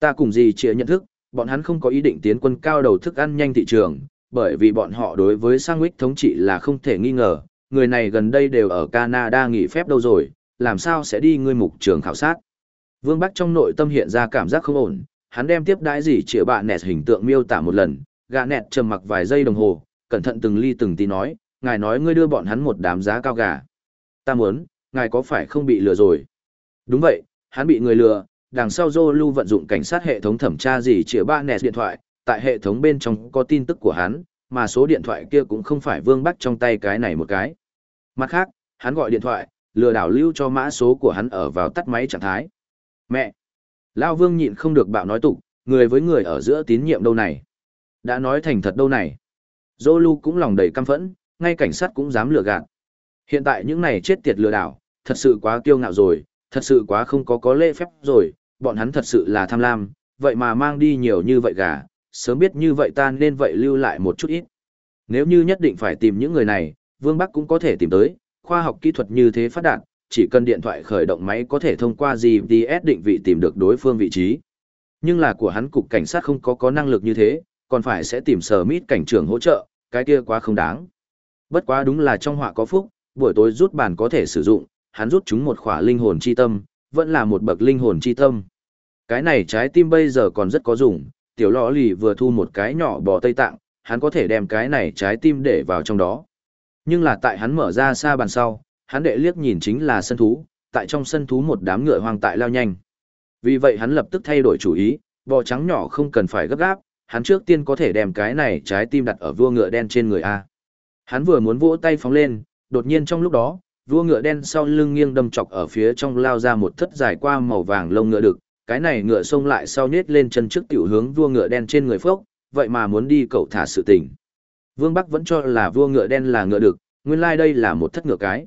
A: Ta cùng gì chỉ nhận thức, bọn hắn không có ý định tiến quân cao đầu thức ăn nhanh thị trường, bởi vì bọn họ đối với sandwich thống trị là không thể nghi ngờ, người này gần đây đều ở Canada nghỉ phép đâu rồi, làm sao sẽ đi ngươi mục trường khảo sát. Vương Bắc trong nội tâm hiện ra cảm giác không ổn, hắn đem tiếp đãi gì chĩa bạn nẹt hình tượng miêu tả một lần, gà nẹt trầm mặc vài giây đồng hồ, cẩn thận từng ly từng tí nói, ngài nói ngươi đưa bọn hắn một đám giá cao gà. Ta muốn, ngài có phải không bị lừa rồi? Đúng vậy, hắn bị người lừa, đằng sau Zolu vận dụng cảnh sát hệ thống thẩm tra gì chĩa ba nẹt điện thoại, tại hệ thống bên trong có tin tức của hắn, mà số điện thoại kia cũng không phải Vương Bắc trong tay cái này một cái. Mặt khác, hắn gọi điện thoại, lừa đảo lưu cho mã số của hắn ở vào tắt máy trạng thái. Mẹ! Lao Vương nhịn không được bạo nói tục, người với người ở giữa tín nhiệm đâu này. Đã nói thành thật đâu này. Zolu cũng lòng đầy căm phẫn, ngay cảnh sát cũng dám lừa gạt. Hiện tại những này chết tiệt lừa đảo, thật sự quá kiêu ngạo rồi, thật sự quá không có có lễ phép rồi, bọn hắn thật sự là tham lam, vậy mà mang đi nhiều như vậy gà, sớm biết như vậy ta nên vậy lưu lại một chút ít. Nếu như nhất định phải tìm những người này, Vương Bắc cũng có thể tìm tới, khoa học kỹ thuật như thế phát đạt, chỉ cần điện thoại khởi động máy có thể thông qua GPS định vị tìm được đối phương vị trí. Nhưng là của hắn cục cảnh sát không có có năng lực như thế, còn phải sẽ tìm sở mít cảnh trưởng hỗ trợ, cái kia quá không đáng. Bất quá đúng là trong họa có phúc, buổi tối rút bàn có thể sử dụng, hắn rút chúng một khỏa linh hồn chi tâm, vẫn là một bậc linh hồn chi tâm. Cái này trái tim bây giờ còn rất có dùng, tiểu lọ lì vừa thu một cái nhỏ bò Tây Tạng, hắn có thể đem cái này trái tim để vào trong đó. Nhưng là tại hắn mở ra xa bàn sau, hắn đệ liếc nhìn chính là sân thú, tại trong sân thú một đám ngựa hoang tại lao nhanh. Vì vậy hắn lập tức thay đổi chủ ý, bò trắng nhỏ không cần phải gấp gáp, hắn trước tiên có thể đem cái này trái tim đặt ở vua ngựa đen trên người A. Hắn vừa muốn vỗ tay phóng lên, đột nhiên trong lúc đó, vua ngựa đen sau lưng nghiêng đâm chọc ở phía trong lao ra một thất dài qua màu vàng lông ngựa đực, cái này ngựa xông lại sau nhét lên chân trước tiểu hướng vua ngựa đen trên người phốc, vậy mà muốn đi cậu thả sự tình. Vương Bắc vẫn cho là vua ngựa đen là ngựa đực, nguyên lai like đây là một thất ngựa cái.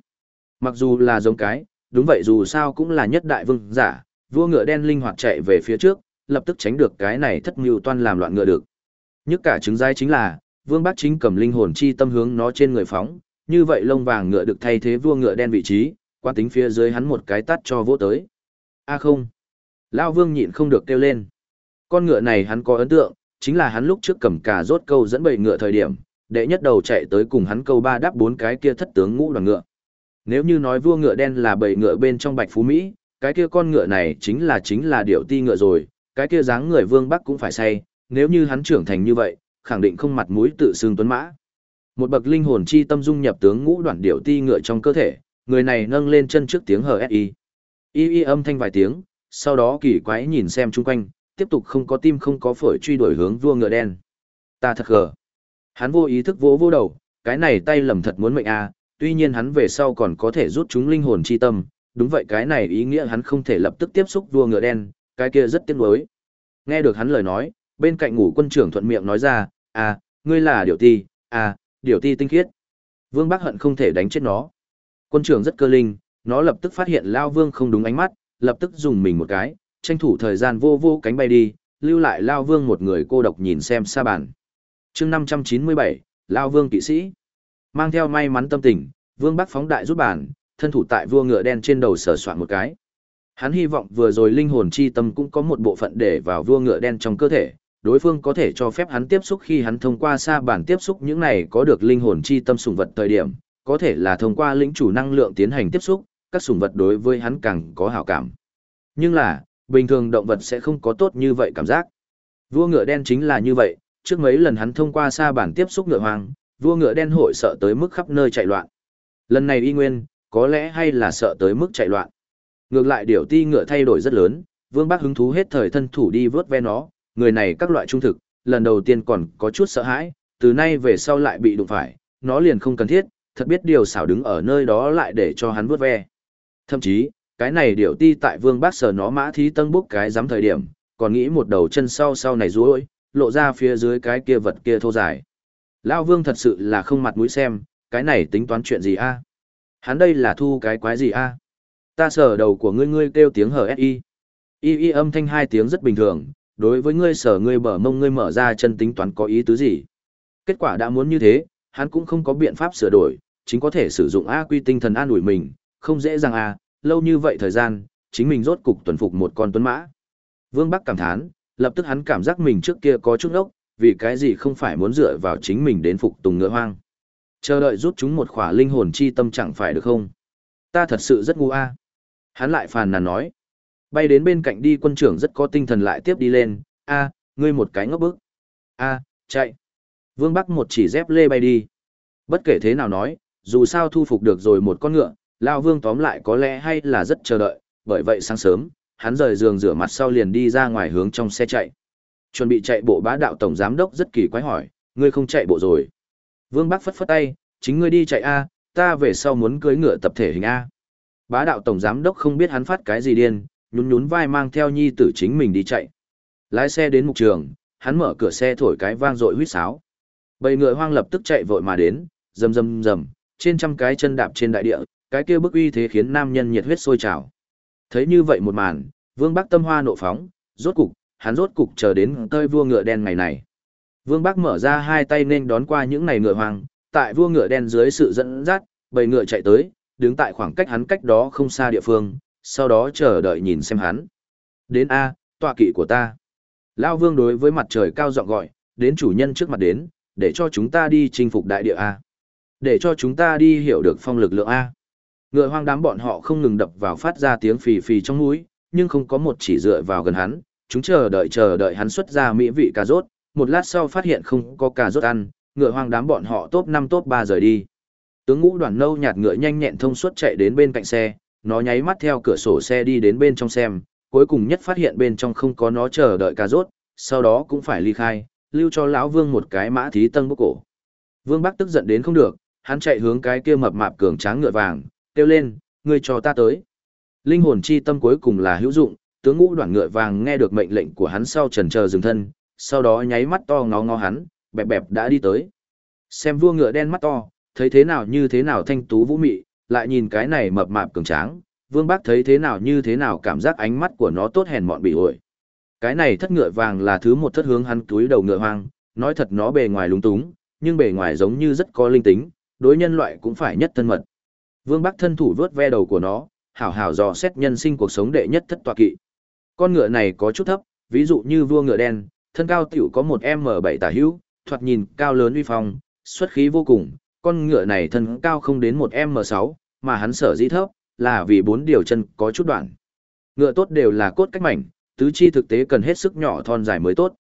A: Mặc dù là giống cái, đúng vậy dù sao cũng là nhất đại vương giả, vua ngựa đen linh hoạt chạy về phía trước, lập tức tránh được cái này thất mưu toan làm loạn ngựa được. Nhất cả chứng giai chính là, vương bác chính cầm linh hồn chi tâm hướng nó trên người phóng, như vậy lông vàng ngựa được thay thế vua ngựa đen vị trí, quan tính phía dưới hắn một cái tắt cho vỗ tới. A không. Lao vương nhịn không được kêu lên. Con ngựa này hắn có ấn tượng, chính là hắn lúc trước cầm cà rốt câu dẫn bầy ngựa thời điểm, đệ nhất đầu chạy tới cùng hắn câu ba đáp bốn cái kia thất tướng ngũ đoàn ngựa. Nếu như nói vua ngựa đen là bầy ngựa bên trong bạch phú Mỹ, cái kia con ngựa này chính là chính là điệu ti ngựa rồi, cái kia dáng người vương bắc cũng phải say, nếu như hắn trưởng thành như vậy, khẳng định không mặt mũi tự xưng tuấn mã. Một bậc linh hồn chi tâm dung nhập tướng ngũ đoạn điệu ti ngựa trong cơ thể, người này nâng lên chân trước tiếng hờ SI. Y y âm thanh vài tiếng, sau đó kỳ quái nhìn xem chung quanh, tiếp tục không có tim không có phổi truy đuổi hướng vua ngựa đen. Ta thật gờ. Hắn vô ý thức vỗ vô đầu, cái này tay lầm thật muốn mệnh a, à, tuy nhiên hắn về sau còn có thể rút chúng linh hồn chi tâm, đúng vậy cái này ý nghĩa hắn không thể lập tức tiếp xúc vua ngựa đen, cái kia rất tiếc nuối. Nghe được hắn lời nói, bên cạnh ngủ quân trưởng thuận miệng nói ra, à, ngươi là điều ti, à, điều ti tinh khiết. Vương Bắc hận không thể đánh chết nó. Quân trưởng rất cơ linh, nó lập tức phát hiện Lao Vương không đúng ánh mắt, lập tức dùng mình một cái, tranh thủ thời gian vô vô cánh bay đi, lưu lại Lao Vương một người cô độc nhìn xem xa bàn. chương 597, Lao Vương kỵ sĩ. Mang theo may mắn tâm tình, Vương Bắc phóng đại rút bản, thân thủ tại vua ngựa đen trên đầu sở soạn một cái. Hắn hy vọng vừa rồi linh hồn chi tâm cũng có một bộ phận để vào vua ngựa đen trong cơ thể, đối phương có thể cho phép hắn tiếp xúc khi hắn thông qua xa bản tiếp xúc những này có được linh hồn chi tâm sùng vật thời điểm, có thể là thông qua lĩnh chủ năng lượng tiến hành tiếp xúc, các sùng vật đối với hắn càng có hảo cảm. Nhưng là, bình thường động vật sẽ không có tốt như vậy cảm giác. Vua ngựa đen chính là như vậy, trước mấy lần hắn thông qua xa bản tiếp xúc ngựa hoang, vua ngựa đen hội sợ tới mức khắp nơi chạy loạn. Lần này y nguyên, có lẽ hay là sợ tới mức chạy loạn. Ngược lại điều ti ngựa thay đổi rất lớn, Vương Bắc hứng thú hết thời thân thủ đi vớt ve nó, người này các loại trung thực, lần đầu tiên còn có chút sợ hãi, từ nay về sau lại bị đụng phải, nó liền không cần thiết, thật biết điều xảo đứng ở nơi đó lại để cho hắn vớt ve. Thậm chí, cái này điều ti tại Vương Bắc sờ nó mã thí tân búc cái dám thời điểm, còn nghĩ một đầu chân sau sau này rối, lộ ra phía dưới cái kia vật kia thô dài. Lao Vương thật sự là không mặt mũi xem, cái này tính toán chuyện gì a? Hắn đây là thu cái quái gì a? Ta sờ đầu của ngươi ngươi kêu tiếng hở SI. Y y âm thanh hai tiếng rất bình thường, đối với ngươi sở ngươi bở mông ngươi mở ra chân tính toán có ý tứ gì. Kết quả đã muốn như thế, hắn cũng không có biện pháp sửa đổi, chính có thể sử dụng A quy tinh thần an ủi mình, không dễ dàng A, lâu như vậy thời gian, chính mình rốt cục tuần phục một con tuấn mã. Vương Bắc cảm thán, lập tức hắn cảm giác mình trước kia có chút ốc, vì cái gì không phải muốn dựa vào chính mình đến phục tùng ngựa hoang. Chờ đợi rút chúng một khỏa linh hồn chi tâm chẳng phải được không? Ta thật sự rất ngu a. Hắn lại phàn nàn nói. Bay đến bên cạnh đi quân trưởng rất có tinh thần lại tiếp đi lên, a, ngươi một cái ngốc bức. a, chạy. Vương Bắc một chỉ dép lê bay đi. Bất kể thế nào nói, dù sao thu phục được rồi một con ngựa, Lao Vương tóm lại có lẽ hay là rất chờ đợi, bởi vậy sáng sớm, hắn rời giường rửa mặt sau liền đi ra ngoài hướng trong xe chạy. Chuẩn bị chạy bộ bá đạo tổng giám đốc rất kỳ quái hỏi, ngươi không chạy bộ rồi. Vương Bắc phất phất tay, chính ngươi đi chạy A, ta về sau muốn cưới ngựa tập thể hình A. Bá đạo tổng giám đốc không biết hắn phát cái gì điên, nhún nhún vai mang theo nhi tử chính mình đi chạy. Lái xe đến mục trường, hắn mở cửa xe thổi cái vang dội huýt sáo. Bầy ngựa hoang lập tức chạy vội mà đến, rầm rầm rầm, trên trăm cái chân đạp trên đại địa, cái kia bức uy thế khiến nam nhân nhiệt huyết sôi trào. Thấy như vậy một màn, Vương Bắc tâm hoa nộ phóng, rốt cục, hắn rốt cục chờ đến tơi vua ngựa đen ngày này. Vương Bắc mở ra hai tay nên đón qua những này ngựa hoang, tại vua ngựa đen dưới sự dẫn dắt, bầy ngựa chạy tới, đứng tại khoảng cách hắn cách đó không xa địa phương, sau đó chờ đợi nhìn xem hắn. Đến A, tọa kỵ của ta. Lao vương đối với mặt trời cao giọng gọi, đến chủ nhân trước mặt đến, để cho chúng ta đi chinh phục đại địa A. Để cho chúng ta đi hiểu được phong lực lượng A. Ngựa hoang đám bọn họ không ngừng đập vào phát ra tiếng phì phì trong mũi, nhưng không có một chỉ dựa vào gần hắn, chúng chờ đợi chờ đợi hắn xuất ra mỹ vị cà rốt, một lát sau phát hiện không có cà rốt ăn, ngựa hoang đám bọn họ top 5 top 3 rời đi. Tướng ngũ đoàn nâu nhạt ngựa nhanh nhẹn thông suốt chạy đến bên cạnh xe, nó nháy mắt theo cửa sổ xe đi đến bên trong xem, cuối cùng nhất phát hiện bên trong không có nó chờ đợi cà rốt, sau đó cũng phải ly khai, lưu cho lão Vương một cái mã thí tân bốc cổ. Vương Bắc tức giận đến không được, hắn chạy hướng cái kia mập mạp cường tráng ngựa vàng, kêu lên, ngươi cho ta tới. Linh hồn chi tâm cuối cùng là hữu dụng, tướng ngũ đoàn ngựa vàng nghe được mệnh lệnh của hắn sau trần chờ dừng thân, sau đó nháy mắt to ngó ngó hắn, bẹp bẹp đã đi tới. Xem vua ngựa đen mắt to, thấy thế nào như thế nào thanh tú vũ mị, lại nhìn cái này mập mạp cường tráng, vương bác thấy thế nào như thế nào cảm giác ánh mắt của nó tốt hèn mọn bị ổi. Cái này thất ngựa vàng là thứ một thất hướng hắn túi đầu ngựa hoang, nói thật nó bề ngoài lúng túng, nhưng bề ngoài giống như rất có linh tính, đối nhân loại cũng phải nhất thân mật. Vương Bắc thân thủ vớt ve đầu của nó, hảo hảo dò xét nhân sinh cuộc sống đệ nhất thất tọa kỵ. Con ngựa này có chút thấp, ví dụ như vua ngựa đen, thân cao tiểu có một m bảy tả hữu, thoạt nhìn cao lớn uy phong, xuất khí vô cùng, con ngựa này thân cao không đến một m sáu, mà hắn sở dĩ thấp, là vì bốn điều chân có chút đoạn. Ngựa tốt đều là cốt cách mảnh, tứ chi thực tế cần hết sức nhỏ thon dài mới tốt.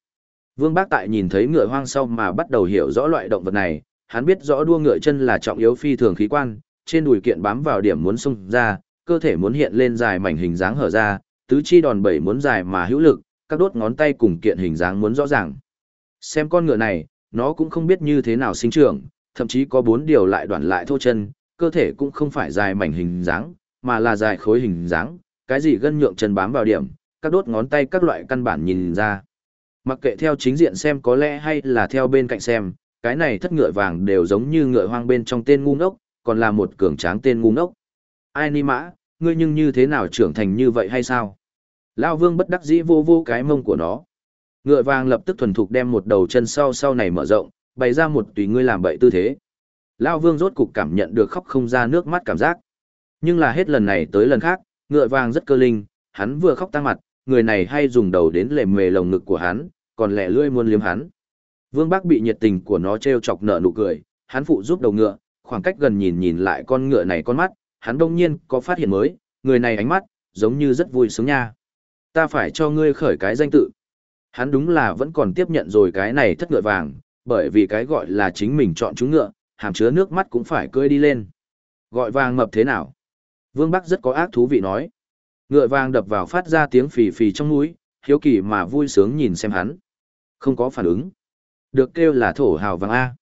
A: Vương Bác Tại nhìn thấy ngựa hoang sau mà bắt đầu hiểu rõ loại động vật này, hắn biết rõ đua ngựa chân là trọng yếu phi thường khí quan, trên đùi kiện bám vào điểm muốn xung ra, cơ thể muốn hiện lên dài mảnh hình dáng hở ra, tứ chi đòn bẩy muốn dài mà hữu lực, các đốt ngón tay cùng kiện hình dáng muốn rõ ràng. Xem con ngựa này, nó cũng không biết như thế nào sinh trưởng, thậm chí có bốn điều lại đoạn lại thô chân, cơ thể cũng không phải dài mảnh hình dáng, mà là dài khối hình dáng, cái gì gân nhượng chân bám vào điểm, các đốt ngón tay các loại căn bản nhìn ra. Mặc kệ theo chính diện xem có lẽ hay là theo bên cạnh xem, cái này thất ngựa vàng đều giống như ngựa hoang bên trong tên ngu ngốc, còn là một cường tráng tên ngu ngốc. Ai ni mã, ngươi nhưng như thế nào trưởng thành như vậy hay sao? Lao vương bất đắc dĩ vô vô cái mông của nó. Ngựa vàng lập tức thuần thục đem một đầu chân sau sau này mở rộng, bày ra một tùy ngươi làm bậy tư thế. Lao vương rốt cục cảm nhận được khóc không ra nước mắt cảm giác. Nhưng là hết lần này tới lần khác, ngựa vàng rất cơ linh, hắn vừa khóc tăng mặt, người này hay dùng đầu đến lề mề lồng ngực của hắn, còn lẻ lươi muốn liếm hắn. Vương Bắc bị nhiệt tình của nó trêu chọc nở nụ cười, hắn phụ giúp đầu ngựa, khoảng cách gần nhìn nhìn lại con ngựa này con mắt, hắn đông nhiên có phát hiện mới, người này ánh mắt, giống như rất vui sướng nha. Ta phải cho ngươi khởi cái danh tự. Hắn đúng là vẫn còn tiếp nhận rồi cái này thất ngựa vàng, bởi vì cái gọi là chính mình chọn chúng ngựa, hàm chứa nước mắt cũng phải cưỡi đi lên. Gọi vàng mập thế nào? Vương Bắc rất có ác thú vị nói. Ngựa vàng đập vào phát ra tiếng phì phì trong mũi, hiếu kỳ mà vui sướng nhìn xem hắn. Không có phản ứng. Được kêu là thổ hào vàng A.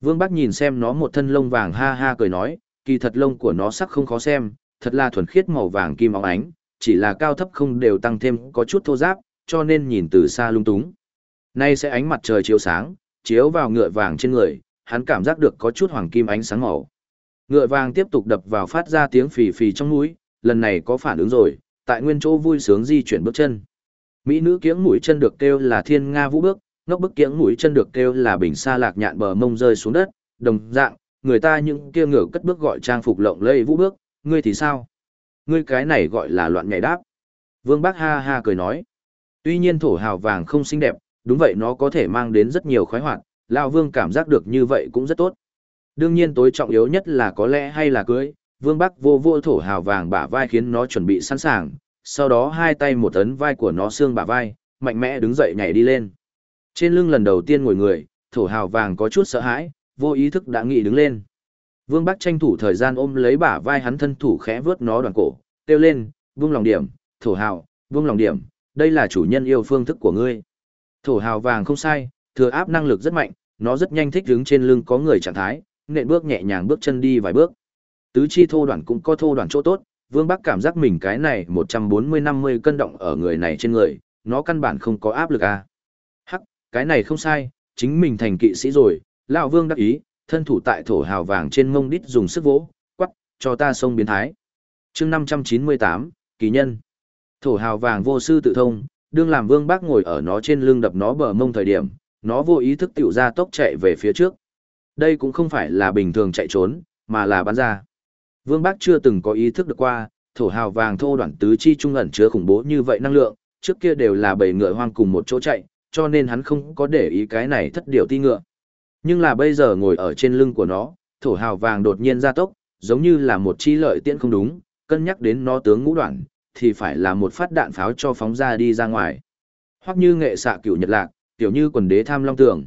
A: Vương Bắc nhìn xem nó một thân lông vàng ha ha cười nói, kỳ thật lông của nó sắc không khó xem, thật là thuần khiết màu vàng kim óng ánh, chỉ là cao thấp không đều tăng thêm có chút thô giáp, cho nên nhìn từ xa lung túng. Nay sẽ ánh mặt trời chiếu sáng, chiếu vào ngựa vàng trên người, hắn cảm giác được có chút hoàng kim ánh sáng màu. Ngựa vàng tiếp tục đập vào phát ra tiếng phì phì trong mũi, lần này có phản ứng rồi, tại nguyên chỗ vui sướng di chuyển bước chân. Mỹ nữ kiếng mũi chân được kêu là thiên nga vũ bước, ngốc bức kiếng mũi chân được kêu là bình sa lạc nhạn bờ mông rơi xuống đất, đồng dạng, người ta những kia ngựa cất bước gọi trang phục lộng lẫy vũ bước, ngươi thì sao? Ngươi cái này gọi là loạn nhảy đáp. Vương Bác ha ha cười nói. Tuy nhiên thổ hào vàng không xinh đẹp, đúng vậy nó có thể mang đến rất nhiều khoái hoạt, Lão Vương cảm giác được như vậy cũng rất tốt. Đương nhiên tối trọng yếu nhất là có lẽ hay là cưới, Vương Bắc vô vô thổ hào vàng bả vai khiến nó chuẩn bị sẵn sàng, sau đó hai tay một tấn vai của nó xương bả vai, mạnh mẽ đứng dậy nhảy đi lên. Trên lưng lần đầu tiên ngồi người, thổ hào vàng có chút sợ hãi, vô ý thức đã nghĩ đứng lên. Vương Bắc tranh thủ thời gian ôm lấy bả vai hắn thân thủ khẽ vướt nó đoàn cổ, kêu lên, vương lòng điểm, thổ hào, vương lòng điểm, đây là chủ nhân yêu phương thức của ngươi. Thổ hào vàng không sai, thừa áp năng lực rất mạnh, nó rất nhanh thích đứng trên lưng có người trạng thái, nện bước nhẹ nhàng bước chân đi vài bước. Tứ chi thô đoạn cũng có thô đoạn chỗ tốt, Vương Bắc cảm giác mình cái này 140-50 cân động ở người này trên người, nó căn bản không có áp lực à. Hắc, cái này không sai, chính mình thành kỵ sĩ rồi, lão Vương đắc ý, thân thủ tại thổ hào vàng trên mông đít dùng sức vỗ, quắc, cho ta sông biến thái. chương 598, kỳ nhân. Thổ hào vàng vô sư tự thông, đương làm Vương Bác ngồi ở nó trên lưng đập nó bờ mông thời điểm, nó vô ý thức tiểu ra tốc chạy về phía trước. Đây cũng không phải là bình thường chạy trốn, mà là bắn ra. Vương Bác chưa từng có ý thức được qua, thổ hào vàng thô đoạn tứ chi trung ẩn chứa khủng bố như vậy năng lượng, trước kia đều là bầy ngựa hoang cùng một chỗ chạy, cho nên hắn không có để ý cái này thất điều ti ngựa. Nhưng là bây giờ ngồi ở trên lưng của nó, thổ hào vàng đột nhiên ra tốc, giống như là một chi lợi tiễn không đúng, cân nhắc đến nó tướng ngũ đoạn, thì phải là một phát đạn pháo cho phóng ra đi ra ngoài. Hoặc như nghệ xạ cửu nhật lạc, tiểu như quần đế tham long tường.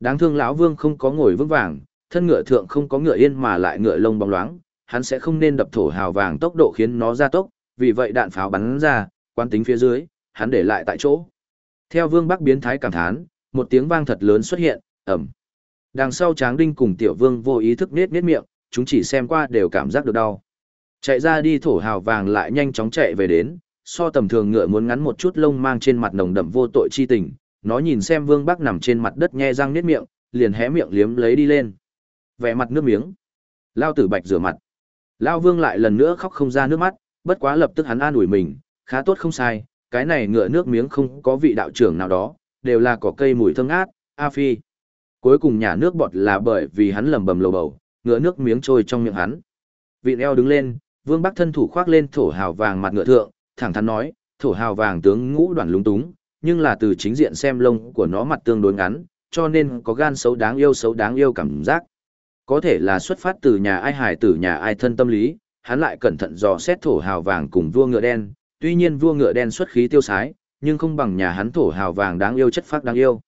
A: Đáng thương lão vương không có ngồi vững vàng, thân ngựa thượng không có ngựa yên mà lại ngựa lông bóng loáng, hắn sẽ không nên đập thổ hào vàng tốc độ khiến nó ra tốc, vì vậy đạn pháo bắn ra, quan tính phía dưới, hắn để lại tại chỗ. Theo vương bắc biến thái cảm thán, một tiếng vang thật lớn xuất hiện, ẩm. Đằng sau tráng đinh cùng tiểu vương vô ý thức nết nết miệng, chúng chỉ xem qua đều cảm giác được đau. Chạy ra đi thổ hào vàng lại nhanh chóng chạy về đến, so tầm thường ngựa muốn ngắn một chút lông mang trên mặt nồng đậm vô tội chi tình, nó nhìn xem Vương Bắc nằm trên mặt đất nhe răng niết miệng, liền hé miệng liếm lấy đi lên. Vẻ mặt nước miếng. Lao tử bạch rửa mặt. Lao Vương lại lần nữa khóc không ra nước mắt, bất quá lập tức hắn an ủi mình, khá tốt không sai, cái này ngựa nước miếng không có vị đạo trưởng nào đó, đều là cỏ cây mùi thơm ngát, a phi. Cuối cùng nhà nước bọt là bởi vì hắn lầm bầm lầu bầu, ngựa nước miếng trôi trong miệng hắn. Vị eo đứng lên, Vương Bắc thân thủ khoác lên thổ hào vàng mặt ngựa thượng, thẳng thắn nói, thổ hào vàng tướng ngũ đoàn lúng túng, nhưng là từ chính diện xem lông của nó mặt tương đối ngắn, cho nên có gan xấu đáng yêu xấu đáng yêu cảm giác. Có thể là xuất phát từ nhà ai hải tử nhà ai thân tâm lý, hắn lại cẩn thận dò xét thổ hào vàng cùng vua ngựa đen, tuy nhiên vua ngựa đen xuất khí tiêu sái, nhưng không bằng nhà hắn thổ hào vàng đáng yêu chất phác đáng yêu.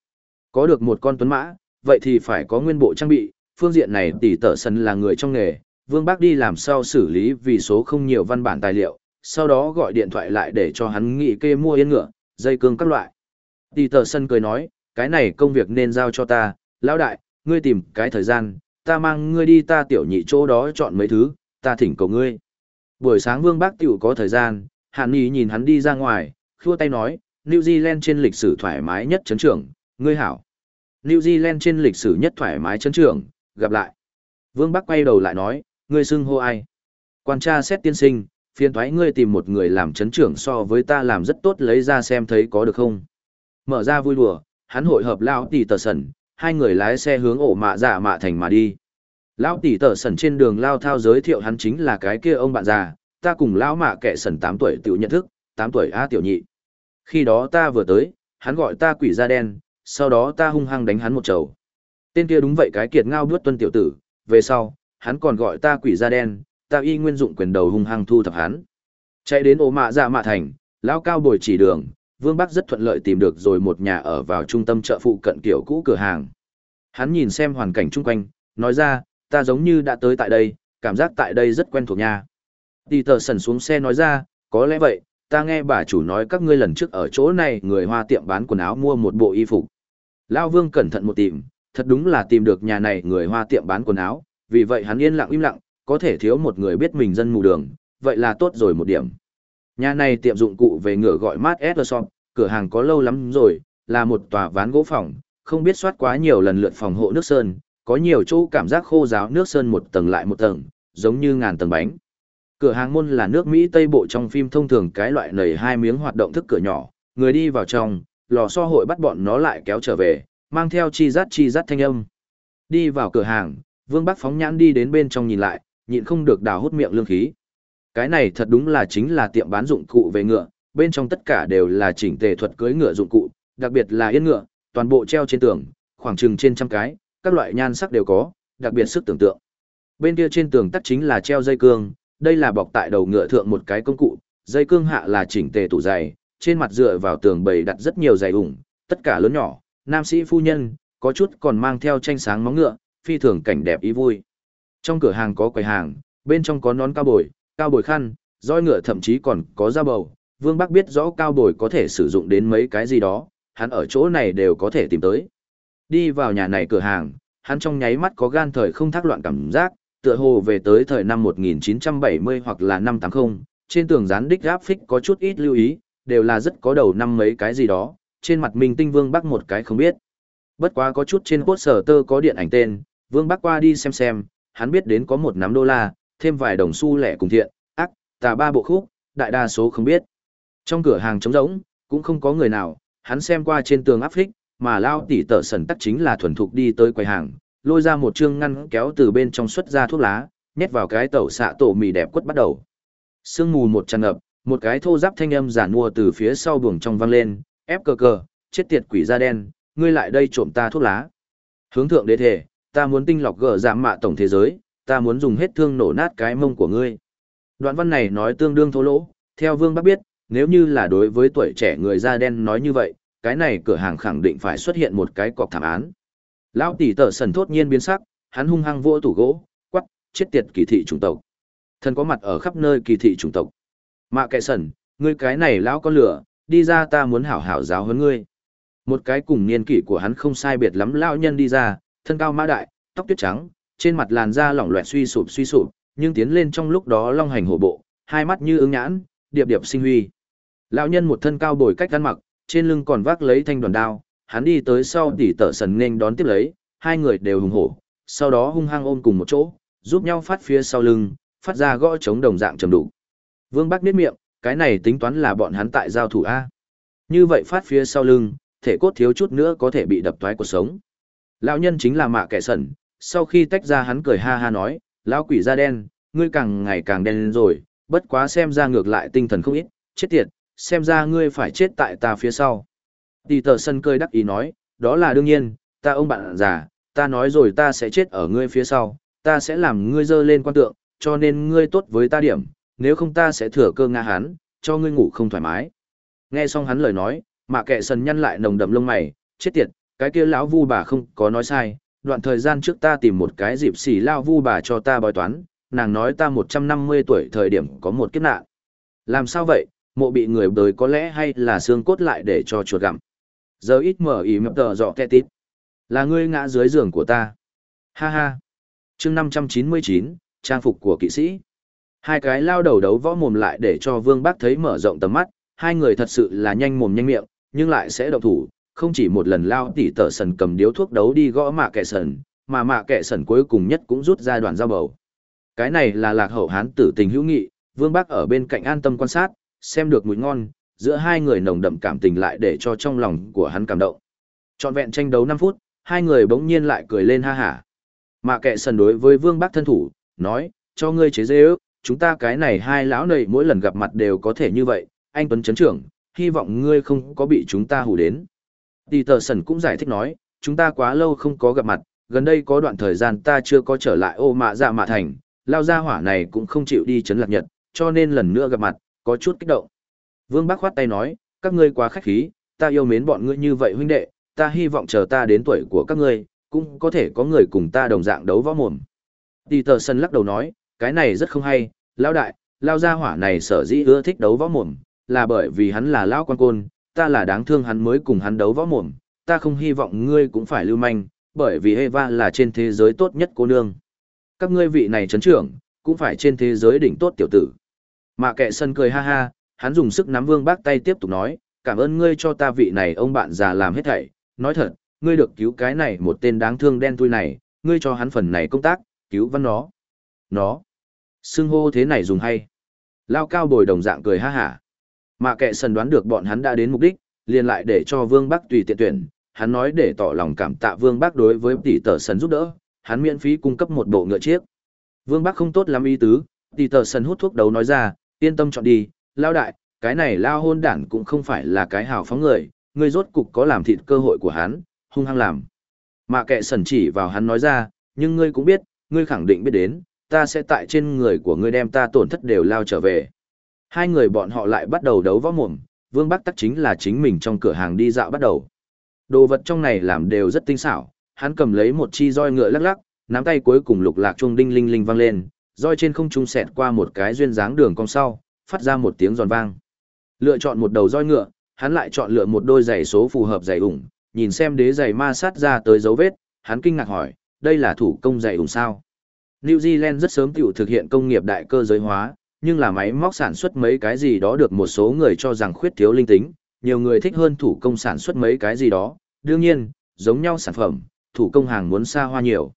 A: Có được một con tuấn mã, vậy thì phải có nguyên bộ trang bị, phương diện này tỷ tở sân là người trong nghề, Vương Bác đi làm sao xử lý vì số không nhiều văn bản tài liệu, sau đó gọi điện thoại lại để cho hắn nghị kê mua yên ngựa, dây cương các loại. Tỷ tờ sân cười nói, cái này công việc nên giao cho ta, lão đại, ngươi tìm cái thời gian, ta mang ngươi đi ta tiểu nhị chỗ đó chọn mấy thứ, ta thỉnh cầu ngươi. Buổi sáng Vương Bác tiểu có thời gian, Hàn Nghị nhìn hắn đi ra ngoài, khua tay nói, New Zealand trên lịch sử thoải mái nhất chấn trưởng, ngươi hảo. New Zealand trên lịch sử nhất thoải mái chấn trưởng, gặp lại. Vương Bắc quay đầu lại nói, ngươi xưng hô ai? Quan tra xét tiên sinh, phiền thoái ngươi tìm một người làm chấn trưởng so với ta làm rất tốt lấy ra xem thấy có được không. Mở ra vui đùa, hắn hội hợp lão tỷ tờ sẩn, hai người lái xe hướng ổ mạ giả mạ thành mà đi. Lão tỷ tờ sẩn trên đường lao thao giới thiệu hắn chính là cái kia ông bạn già, ta cùng lão mạ kệ sẩn 8 tuổi tiểu nhận thức, 8 tuổi A tiểu nhị. Khi đó ta vừa tới, hắn gọi ta quỷ da đen, sau đó ta hung hăng đánh hắn một chầu. Tên kia đúng vậy cái kiệt ngao bước tuân tiểu tử, về sau, hắn còn gọi ta quỷ da đen, ta y nguyên dụng quyền đầu hung hăng thu thập hắn. Chạy đến ổ mạ dạ mạ thành, lão cao bồi chỉ đường, Vương Bắc rất thuận lợi tìm được rồi một nhà ở vào trung tâm chợ phụ cận kiểu cũ cửa hàng. Hắn nhìn xem hoàn cảnh chung quanh, nói ra, ta giống như đã tới tại đây, cảm giác tại đây rất quen thuộc nha. Tì tờ sần xuống xe nói ra, có lẽ vậy, ta nghe bà chủ nói các ngươi lần trước ở chỗ này người hoa tiệm bán quần áo mua một bộ y phục. Lao Vương cẩn thận một tìm, thật đúng là tìm được nhà này người hoa tiệm bán quần áo, vì vậy hắn yên lặng im lặng, có thể thiếu một người biết mình dân mù đường, vậy là tốt rồi một điểm. Nhà này tiệm dụng cụ về ngựa gọi mát Ederson, cửa hàng có lâu lắm rồi, là một tòa ván gỗ phòng, không biết soát quá nhiều lần lượt phòng hộ nước sơn, có nhiều chỗ cảm giác khô ráo nước sơn một tầng lại một tầng, giống như ngàn tầng bánh. Cửa hàng môn là nước Mỹ Tây Bộ trong phim thông thường cái loại nầy hai miếng hoạt động thức cửa nhỏ, người đi vào trong, lò xo hội bắt bọn nó lại kéo trở về, mang theo chi rát chi rát thanh âm. Đi vào cửa hàng, Vương Bắc phóng nhãn đi đến bên trong nhìn lại, nhịn không được đào hút miệng lương khí. Cái này thật đúng là chính là tiệm bán dụng cụ về ngựa, bên trong tất cả đều là chỉnh tề thuật cưới ngựa dụng cụ, đặc biệt là yên ngựa, toàn bộ treo trên tường, khoảng chừng trên trăm cái, các loại nhan sắc đều có, đặc biệt sức tưởng tượng. Bên kia trên tường tắt chính là treo dây cương, đây là bọc tại đầu ngựa thượng một cái công cụ, dây cương hạ là chỉnh tề tủ giày, trên mặt dựa vào tường bày đặt rất nhiều giày ủng, tất cả lớn nhỏ, nam sĩ phu nhân, có chút còn mang theo tranh sáng móng ngựa, phi thường cảnh đẹp ý vui. Trong cửa hàng có quầy hàng, bên trong có nón cao bồi, cao bồi khăn, roi ngựa thậm chí còn có da bầu. Vương Bắc biết rõ cao bồi có thể sử dụng đến mấy cái gì đó, hắn ở chỗ này đều có thể tìm tới. Đi vào nhà này cửa hàng, hắn trong nháy mắt có gan thời không thác loạn cảm giác, tựa hồ về tới thời năm 1970 hoặc là năm 80, trên tường dán đích áp phích có chút ít lưu ý, đều là rất có đầu năm mấy cái gì đó, trên mặt mình tinh Vương Bắc một cái không biết. Bất quá có chút trên cốt sở tơ có điện ảnh tên, Vương Bắc qua đi xem xem, hắn biết đến có một nắm đô la, thêm vài đồng xu lẻ cùng thiện, ác, tà ba bộ khúc, đại đa số không biết. Trong cửa hàng trống rỗng, cũng không có người nào, hắn xem qua trên tường áp phích, mà lao tỉ tở sần tắc chính là thuần thục đi tới quầy hàng, lôi ra một chương ngăn kéo từ bên trong xuất ra thuốc lá, nhét vào cái tẩu xạ tổ mì đẹp quất bắt đầu. Sương mù một tràn ngập, một cái thô giáp thanh âm giả mua từ phía sau buồng trong vang lên, ép cờ cờ, chết tiệt quỷ da đen, ngươi lại đây trộm ta thuốc lá. Hướng thượng đế thể, ta muốn tinh lọc gỡ giảm dạ mạ tổng thế giới, ta muốn dùng hết thương nổ nát cái mông của ngươi. Đoạn văn này nói tương đương thô lỗ, theo Vương Bắc biết, nếu như là đối với tuổi trẻ người da đen nói như vậy, cái này cửa hàng khẳng định phải xuất hiện một cái cọc thảm án. Lão tỷ tở sần thốt nhiên biến sắc, hắn hung hăng vỗ tủ gỗ, quắc, chết tiệt kỳ thị chủng tộc. Thần có mặt ở khắp nơi kỳ thị chủng tộc. Mạ kệ sần, ngươi cái này lão con lửa, đi ra ta muốn hảo hảo giáo hơn ngươi. Một cái cùng niên kỷ của hắn không sai biệt lắm lão nhân đi ra, thân cao mã đại, tóc tuyết trắng, trên mặt làn da lỏng loẹt suy sụp suy sụp, nhưng tiến lên trong lúc đó long hành hổ bộ, hai mắt như ứng nhãn, điệp điệp sinh huy. Lão nhân một thân cao bồi cách ăn mặc, trên lưng còn vác lấy thanh đoàn đao, hắn đi tới sau tỉ tở sần nên đón tiếp lấy, hai người đều hùng hổ, sau đó hung hăng ôm cùng một chỗ, giúp nhau phát phía sau lưng, phát ra gõ chống đồng dạng trầm đủ. Vương Bắc niết miệng, cái này tính toán là bọn hắn tại giao thủ A. Như vậy phát phía sau lưng, thể cốt thiếu chút nữa có thể bị đập thoái cuộc sống. Lão nhân chính là mạ kẻ sẩn, sau khi tách ra hắn cười ha ha nói, lão quỷ da đen, ngươi càng ngày càng đen lên rồi, bất quá xem ra ngược lại tinh thần không ít, chết tiệt, xem ra ngươi phải chết tại ta phía sau. Tỷ tờ sân cười đắc ý nói, đó là đương nhiên, ta ông bạn già, ta nói rồi ta sẽ chết ở ngươi phía sau, ta sẽ làm ngươi dơ lên quan tượng, cho nên ngươi tốt với ta điểm, nếu không ta sẽ thừa cơ ngã hắn, cho ngươi ngủ không thoải mái. Nghe xong hắn lời nói, mạ kệ sần nhăn lại nồng đậm lông mày, chết tiệt, cái kia lão vu bà không có nói sai, đoạn thời gian trước ta tìm một cái dịp xỉ lao vu bà cho ta bói toán, nàng nói ta 150 tuổi thời điểm có một kiếp nạn. Làm sao vậy, mộ bị người đời có lẽ hay là xương cốt lại để cho chuột gặm. Giờ ít mở ý mập tờ dọ kẹ tít. Là ngươi ngã dưới giường của ta. Ha ha. chương 599, trang phục của kỵ sĩ. Hai cái lao đầu đấu võ mồm lại để cho Vương Bác thấy mở rộng tầm mắt, hai người thật sự là nhanh mồm nhanh miệng, nhưng lại sẽ động thủ, không chỉ một lần lao tỉ tở sần cầm điếu thuốc đấu đi gõ mạ kẻ sần, mà mạ kẻ sần cuối cùng nhất cũng rút ra đoạn dao bầu. Cái này là lạc hậu hán tử tình hữu nghị, Vương Bác ở bên cạnh an tâm quan sát, xem được mùi ngon, giữa hai người nồng đậm cảm tình lại để cho trong lòng của hắn cảm động. Trọn vẹn tranh đấu 5 phút, hai người bỗng nhiên lại cười lên ha hả. Mạ kệ sần đối với Vương Bác thân thủ, nói, cho ngươi chế dê ước, chúng ta cái này hai lão nầy mỗi lần gặp mặt đều có thể như vậy, anh Tuấn Trấn Trưởng, hy vọng ngươi không có bị chúng ta hù đến. Tỷ tờ sần cũng giải thích nói, chúng ta quá lâu không có gặp mặt, gần đây có đoạn thời gian ta chưa có trở lại ô mạ dạ mạ thành, lao ra hỏa này cũng không chịu đi chấn lạc nhật, cho nên lần nữa gặp mặt, có chút kích động. Vương Bác khoát tay nói, các ngươi quá khách khí, ta yêu mến bọn ngươi như vậy huynh đệ, ta hy vọng chờ ta đến tuổi của các ngươi, cũng có thể có người cùng ta đồng dạng đấu võ mồm. Tỷ tờ sân lắc đầu nói, cái này rất không hay, lão đại, lao gia hỏa này sở dĩ ưa thích đấu võ mồm, là bởi vì hắn là lão quan côn, ta là đáng thương hắn mới cùng hắn đấu võ mồm, ta không hy vọng ngươi cũng phải lưu manh, bởi vì Eva là trên thế giới tốt nhất cô nương. Các ngươi vị này chấn trưởng, cũng phải trên thế giới đỉnh tốt tiểu tử. Mạ kệ sân cười ha ha, hắn dùng sức nắm vương bác tay tiếp tục nói, cảm ơn ngươi cho ta vị này ông bạn già làm hết thảy, nói thật, ngươi được cứu cái này một tên đáng thương đen thui này, ngươi cho hắn phần này công tác, cứu văn nó. Nó. Xưng hô thế này dùng hay. Lao cao bồi đồng dạng cười ha hả. Mà kệ sần đoán được bọn hắn đã đến mục đích, liền lại để cho Vương Bắc tùy tiện tuyển, hắn nói để tỏ lòng cảm tạ Vương Bắc đối với tỷ tờ sần giúp đỡ, hắn miễn phí cung cấp một bộ ngựa chiếc. Vương Bắc không tốt lắm ý tứ, tỷ tờ sần hút thuốc đấu nói ra, yên tâm chọn đi, lao đại, cái này lao hôn đản cũng không phải là cái hào phóng người, ngươi rốt cục có làm thịt cơ hội của hắn, hung hăng làm. Mạ kệ sần chỉ vào hắn nói ra, nhưng ngươi cũng biết, ngươi khẳng định biết đến, ta sẽ tại trên người của ngươi đem ta tổn thất đều lao trở về. Hai người bọn họ lại bắt đầu đấu võ mồm, Vương Bắc tắc chính là chính mình trong cửa hàng đi dạo bắt đầu. Đồ vật trong này làm đều rất tinh xảo, hắn cầm lấy một chi roi ngựa lắc lắc, nắm tay cuối cùng lục lạc chuông đinh linh linh vang lên, roi trên không trung xẹt qua một cái duyên dáng đường cong sau, phát ra một tiếng giòn vang. Lựa chọn một đầu roi ngựa, hắn lại chọn lựa một đôi giày số phù hợp giày ủng, nhìn xem đế giày ma sát ra tới dấu vết, hắn kinh ngạc hỏi, đây là thủ công giày ủng sao? New Zealand rất sớm tiểu thực hiện công nghiệp đại cơ giới hóa, nhưng là máy móc sản xuất mấy cái gì đó được một số người cho rằng khuyết thiếu linh tính, nhiều người thích hơn thủ công sản xuất mấy cái gì đó, đương nhiên, giống nhau sản phẩm, thủ công hàng muốn xa hoa nhiều.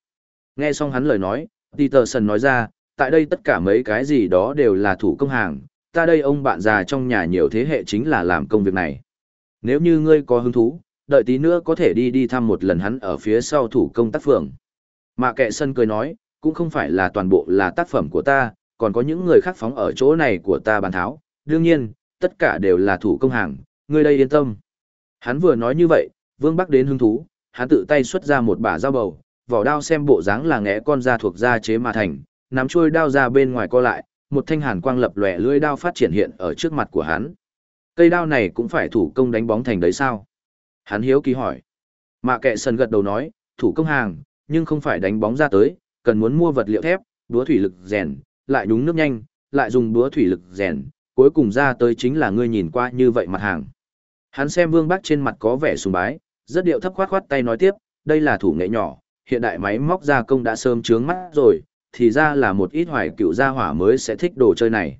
A: Nghe xong hắn lời nói, Peterson nói ra, tại đây tất cả mấy cái gì đó đều là thủ công hàng, ta đây ông bạn già trong nhà nhiều thế hệ chính là làm công việc này. Nếu như ngươi có hứng thú, đợi tí nữa có thể đi đi thăm một lần hắn ở phía sau thủ công tác phường. Mạ kệ sân cười nói, cũng không phải là toàn bộ là tác phẩm của ta, còn có những người khác phóng ở chỗ này của ta bàn tháo, đương nhiên, tất cả đều là thủ công hàng, ngươi đây yên tâm. Hắn vừa nói như vậy, Vương Bắc đến hứng thú, hắn tự tay xuất ra một bả dao bầu, vỏ đao xem bộ dáng là ngẽ con da thuộc da chế mà thành, nắm chuôi đao ra bên ngoài co lại, một thanh hàn quang lập lòe lưỡi đao phát triển hiện ở trước mặt của hắn. Cây đao này cũng phải thủ công đánh bóng thành đấy sao? Hắn hiếu kỳ hỏi. Mạ kệ sần gật đầu nói, thủ công hàng, nhưng không phải đánh bóng ra tới, cần muốn mua vật liệu thép, đúa thủy lực rèn, lại nhúng nước nhanh, lại dùng búa thủy lực rèn, cuối cùng ra tới chính là ngươi nhìn qua như vậy mặt hàng. Hắn xem Vương Bắc trên mặt có vẻ sùng bái, rất điệu thấp khoát khoát tay nói tiếp, đây là thủ nghệ nhỏ, hiện đại máy móc gia công đã sớm chướng mắt rồi, thì ra là một ít hoài cựu gia hỏa mới sẽ thích đồ chơi này.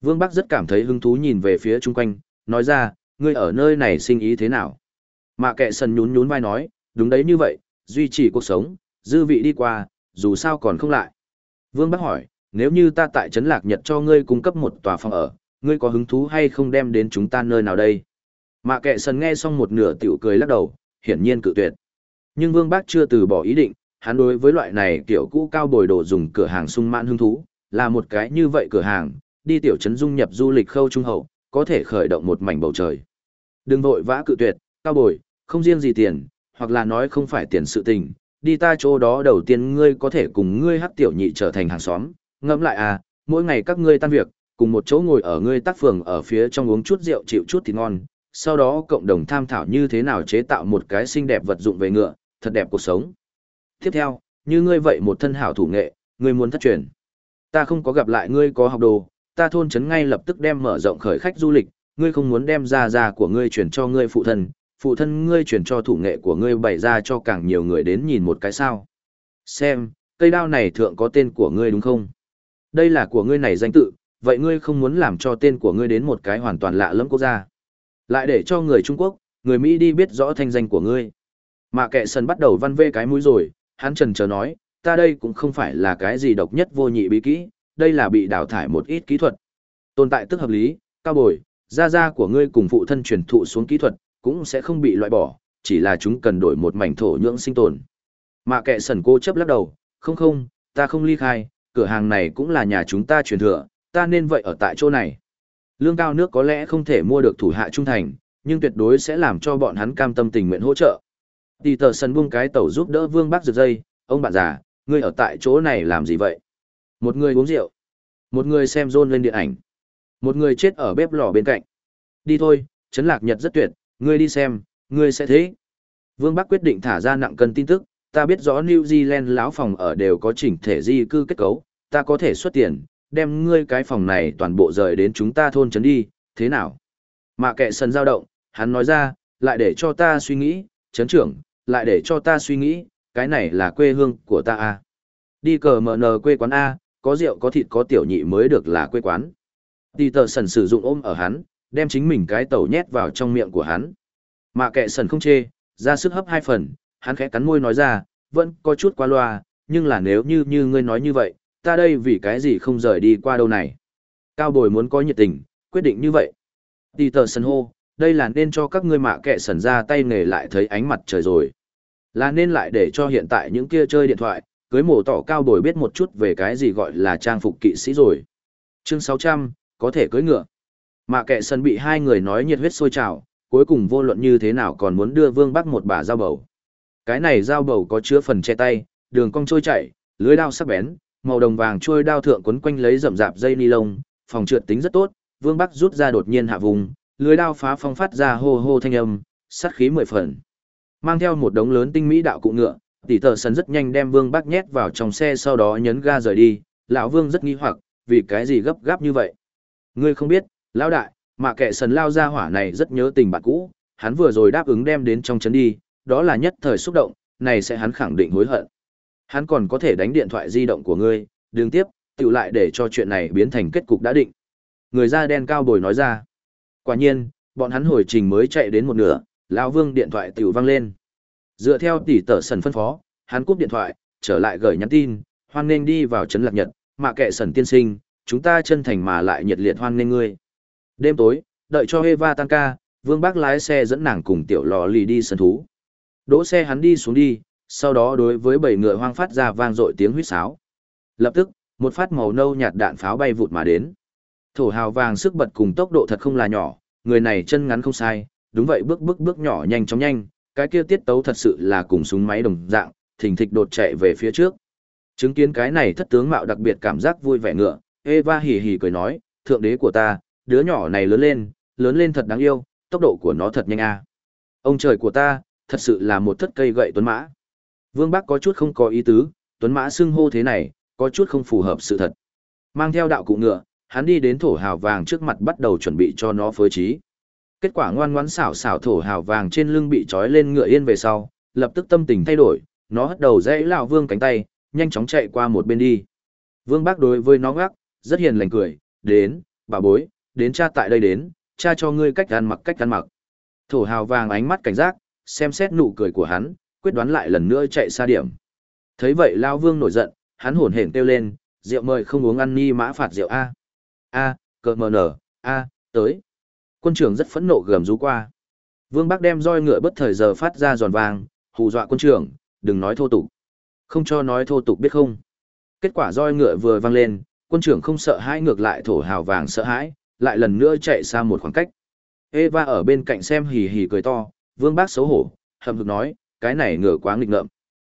A: Vương Bắc rất cảm thấy hứng thú nhìn về phía chung quanh, nói ra, ngươi ở nơi này sinh ý thế nào? Mạ kệ sần nhún nhún vai nói, đúng đấy như vậy, duy trì cuộc sống, dư vị đi qua, dù sao còn không lại. Vương Bắc hỏi, nếu như ta tại Trấn Lạc Nhật cho ngươi cung cấp một tòa phòng ở, ngươi có hứng thú hay không đem đến chúng ta nơi nào đây? Mạ kệ sần nghe xong một nửa tiểu cười lắc đầu, hiển nhiên cự tuyệt. Nhưng Vương Bác chưa từ bỏ ý định, hắn đối với loại này kiểu cũ cao bồi đồ dùng cửa hàng sung mãn hứng thú, là một cái như vậy cửa hàng, đi tiểu trấn dung nhập du lịch khâu trung hậu, có thể khởi động một mảnh bầu trời. Đừng vội vã cự tuyệt, cao bồi, không riêng gì tiền, hoặc là nói không phải tiền sự tình, đi ta chỗ đó đầu tiên ngươi có thể cùng ngươi hắc tiểu nhị trở thành hàng xóm, ngẫm lại à, mỗi ngày các ngươi tan việc, cùng một chỗ ngồi ở ngươi tác phường ở phía trong uống chút rượu chịu chút thì ngon, sau đó cộng đồng tham thảo như thế nào chế tạo một cái xinh đẹp vật dụng về ngựa, thật đẹp cuộc sống. Tiếp theo, như ngươi vậy một thân hảo thủ nghệ, ngươi muốn thất truyền. Ta không có gặp lại ngươi có học đồ, ta thôn trấn ngay lập tức đem mở rộng khởi khách du lịch, ngươi không muốn đem ra ra của ngươi chuyển cho ngươi phụ thân, phụ thân ngươi chuyển cho thủ nghệ của ngươi bày ra cho càng nhiều người đến nhìn một cái sao. Xem, cây đao này thượng có tên của ngươi đúng không? Đây là của ngươi này danh tự, vậy ngươi không muốn làm cho tên của ngươi đến một cái hoàn toàn lạ lẫm quốc gia. Lại để cho người Trung Quốc, người Mỹ đi biết rõ thanh danh của ngươi. Mà kệ sần bắt đầu văn vê cái mũi rồi, hắn trần chờ nói, ta đây cũng không phải là cái gì độc nhất vô nhị bí kỹ, đây là bị đào thải một ít kỹ thuật. Tồn tại tức hợp lý, cao bồi, gia gia của ngươi cùng phụ thân truyền thụ xuống kỹ thuật, cũng sẽ không bị loại bỏ, chỉ là chúng cần đổi một mảnh thổ nhưỡng sinh tồn. Mà kệ sần cô chấp lắc đầu, không không, ta không ly khai, cửa hàng này cũng là nhà chúng ta truyền thừa, ta nên vậy ở tại chỗ này. Lương cao nước có lẽ không thể mua được thủ hạ trung thành, nhưng tuyệt đối sẽ làm cho bọn hắn cam tâm tình nguyện hỗ trợ. Tỷ tờ sân buông cái tàu giúp đỡ vương bác rực dây, ông bạn già, ngươi ở tại chỗ này làm gì vậy? Một người uống rượu, một người xem rôn lên điện ảnh, một người chết ở bếp lò bên cạnh. Đi thôi, chấn lạc nhật rất tuyệt, ngươi đi xem, ngươi sẽ thế. Vương Bắc quyết định thả ra nặng cân tin tức, ta biết rõ New Zealand lão phòng ở đều có chỉnh thể di cư kết cấu, ta có thể xuất tiền, đem ngươi cái phòng này toàn bộ rời đến chúng ta thôn trấn đi, thế nào? Mạ kệ sân dao động, hắn nói ra, lại để cho ta suy nghĩ, trấn trưởng, lại để cho ta suy nghĩ, cái này là quê hương của ta à. Đi cờ mở nờ quê quán A, có rượu có thịt có tiểu nhị mới được là quê quán. Tì tờ sần sử dụng ôm ở hắn, đem chính mình cái tẩu nhét vào trong miệng của hắn. Mạ kệ sần không chê, ra sức hấp hai phần, hắn khẽ cắn môi nói ra, vẫn có chút quá loa, nhưng là nếu như như ngươi nói như vậy, ta đây vì cái gì không rời đi qua đâu này. Cao bồi muốn có nhiệt tình, quyết định như vậy. Tì tờ sân hô, đây là nên cho các ngươi mạ kệ sần ra tay nghề lại thấy ánh mặt trời rồi. Là nên lại để cho hiện tại những kia chơi điện thoại, cưới mổ tỏ cao bồi biết một chút về cái gì gọi là trang phục kỵ sĩ rồi. Chương 600, có thể cưới ngựa. Mạ kệ sân bị hai người nói nhiệt huyết sôi trào, cuối cùng vô luận như thế nào còn muốn đưa vương bắc một bà dao bầu. Cái này dao bầu có chứa phần che tay, đường cong trôi chảy, lưới đao sắc bén, màu đồng vàng trôi đao thượng quấn quanh lấy rậm rạp dây ni lông, phòng trượt tính rất tốt, Vương Bắc rút ra đột nhiên hạ vùng, lưới đao phá phong phát ra hô hô thanh âm, sát khí mười phần. Mang theo một đống lớn tinh mỹ đạo cụ ngựa, tỷ tờ sân rất nhanh đem Vương Bắc nhét vào trong xe sau đó nhấn ga rời đi, lão Vương rất nghi hoặc, vì cái gì gấp gáp như vậy? Ngươi không biết, lão đại, mà kẻ sần lao ra hỏa này rất nhớ tình bạn cũ, hắn vừa rồi đáp ứng đem đến trong trấn đi, đó là nhất thời xúc động, này sẽ hắn khẳng định hối hận. Hắn còn có thể đánh điện thoại di động của ngươi, đường tiếp, tự lại để cho chuyện này biến thành kết cục đã định. Người da đen cao bồi nói ra. Quả nhiên, bọn hắn hồi trình mới chạy đến một nửa, lão vương điện thoại tiểu vang lên. Dựa theo tỷ tở sần phân phó, hắn cúp điện thoại, trở lại gửi nhắn tin, hoan nghênh đi vào trấn lạc nhật, mà kệ sần tiên sinh, chúng ta chân thành mà lại nhiệt liệt hoan nghênh ngươi. Đêm tối, đợi cho Eva tan ca, vương bác lái xe dẫn nàng cùng tiểu lò lì đi sân thú. Đỗ xe hắn đi xuống đi, sau đó đối với bảy ngựa hoang phát ra vang dội tiếng huýt sáo. Lập tức, một phát màu nâu nhạt đạn pháo bay vụt mà đến. Thổ hào vàng sức bật cùng tốc độ thật không là nhỏ, người này chân ngắn không sai, đúng vậy bước bước bước nhỏ nhanh chóng nhanh, cái kia tiết tấu thật sự là cùng súng máy đồng dạng, thình thịch đột chạy về phía trước. Chứng kiến cái này thất tướng mạo đặc biệt cảm giác vui vẻ ngựa, Eva hì hì cười nói, thượng đế của ta, đứa nhỏ này lớn lên, lớn lên thật đáng yêu, tốc độ của nó thật nhanh a. Ông trời của ta, thật sự là một thất cây gậy tuấn mã. Vương Bắc có chút không có ý tứ, tuấn mã xưng hô thế này, có chút không phù hợp sự thật. Mang theo đạo cụ ngựa, hắn đi đến thổ hào vàng trước mặt bắt đầu chuẩn bị cho nó phối trí. Kết quả ngoan ngoãn xảo xảo thổ hào vàng trên lưng bị trói lên ngựa yên về sau, lập tức tâm tình thay đổi, nó hất đầu dãy lão vương cánh tay, nhanh chóng chạy qua một bên đi. Vương Bác đối với nó gác, rất hiền lành cười, đến, bà bối, đến cha tại đây đến, cha cho ngươi cách ăn mặc cách ăn mặc. Thổ hào vàng ánh mắt cảnh giác, xem xét nụ cười của hắn, quyết đoán lại lần nữa chạy xa điểm. Thấy vậy Lao Vương nổi giận, hắn hổn hển kêu lên, rượu mời không uống ăn ni mã phạt rượu A. A, cờ mờ nở, A, tới. Quân trưởng rất phẫn nộ gầm rú qua. Vương Bắc đem roi ngựa bất thời giờ phát ra giòn vàng, hù dọa quân trưởng, đừng nói thô tục. Không cho nói thô tục biết không. Kết quả roi ngựa vừa vang lên, quân trưởng không sợ hãi ngược lại thổ hào vàng sợ hãi, lại lần nữa chạy xa một khoảng cách. Eva ở bên cạnh xem hì hì cười to, Vương Bác xấu hổ, hầm hực nói, cái này ngựa quá nghịch ngợm.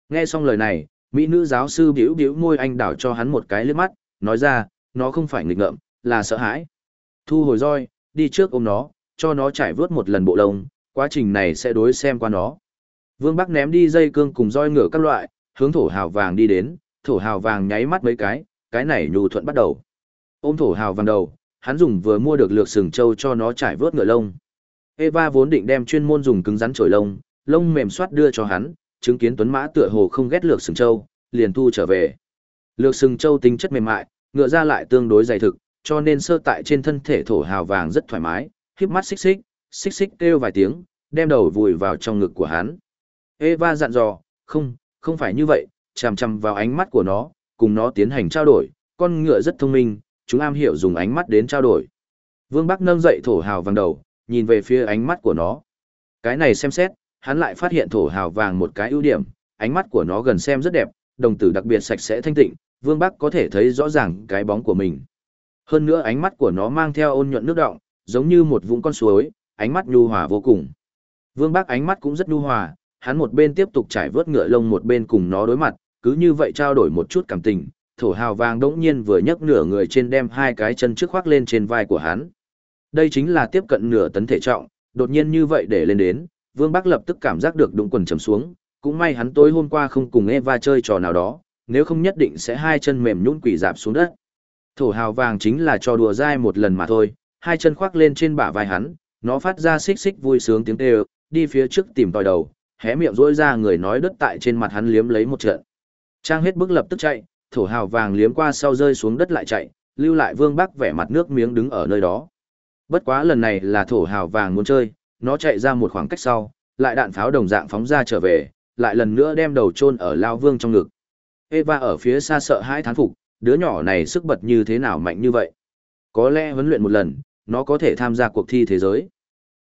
A: Nghe xong lời này, mỹ nữ giáo sư biểu biểu môi anh đảo cho hắn một cái liếc mắt, nói ra, nó không phải nghịch ngợm, là sợ hãi. Thu hồi roi, đi trước ôm nó, cho nó trải vớt một lần bộ lông, quá trình này sẽ đối xem qua nó. Vương Bắc ném đi dây cương cùng roi ngựa các loại, hướng thổ hào vàng đi đến, thổ hào vàng nháy mắt mấy cái, cái này nhu thuận bắt đầu. Ôm thổ hào vàng đầu, hắn dùng vừa mua được lược sừng trâu cho nó trải vớt ngựa lông. Eva vốn định đem chuyên môn dùng cứng rắn chổi lông, lông mềm soát đưa cho hắn, chứng kiến tuấn mã tựa hồ không ghét lược sừng trâu, liền thu trở về. Lược sừng châu tính chất mềm mại, ngựa ra lại tương đối dày thực, cho nên sơ tại trên thân thể thổ hào vàng rất thoải mái, híp mắt xích xích, xích xích kêu vài tiếng, đem đầu vùi vào trong ngực của hắn. Eva dặn dò, không, không phải như vậy, chằm chằm vào ánh mắt của nó, cùng nó tiến hành trao đổi, con ngựa rất thông minh, chúng am hiểu dùng ánh mắt đến trao đổi. Vương Bắc nâng dậy thổ hào vàng đầu, nhìn về phía ánh mắt của nó. Cái này xem xét, hắn lại phát hiện thổ hào vàng một cái ưu điểm, ánh mắt của nó gần xem rất đẹp, đồng tử đặc biệt sạch sẽ thanh tịnh, Vương Bắc có thể thấy rõ ràng cái bóng của mình. Hơn nữa ánh mắt của nó mang theo ôn nhuận nước động, giống như một vũng con suối, ánh mắt nhu hòa vô cùng. Vương Bắc ánh mắt cũng rất nhu hòa, hắn một bên tiếp tục trải vớt ngựa lông một bên cùng nó đối mặt, cứ như vậy trao đổi một chút cảm tình, thổ hào vàng đỗng nhiên vừa nhấc nửa người trên đem hai cái chân trước khoác lên trên vai của hắn. Đây chính là tiếp cận nửa tấn thể trọng, đột nhiên như vậy để lên đến, Vương Bắc lập tức cảm giác được đụng quần trầm xuống, cũng may hắn tối hôm qua không cùng Eva chơi trò nào đó, nếu không nhất định sẽ hai chân mềm nhũn quỷ dạp xuống đất. Thổ hào vàng chính là trò đùa dai một lần mà thôi, hai chân khoác lên trên bả vai hắn, nó phát ra xích xích vui sướng tiếng kêu, đi phía trước tìm tòi đầu, hé miệng rỗi ra người nói đất tại trên mặt hắn liếm lấy một trận. Trang hết bước lập tức chạy, thổ hào vàng liếm qua sau rơi xuống đất lại chạy, lưu lại Vương Bắc vẻ mặt nước miếng đứng ở nơi đó. Bất quá lần này là thổ hào vàng muốn chơi, nó chạy ra một khoảng cách sau, lại đạn pháo đồng dạng phóng ra trở về, lại lần nữa đem đầu chôn ở Lao Vương trong ngực. Eva ở phía xa sợ hãi thán phục, đứa nhỏ này sức bật như thế nào mạnh như vậy. Có lẽ huấn luyện một lần, nó có thể tham gia cuộc thi thế giới.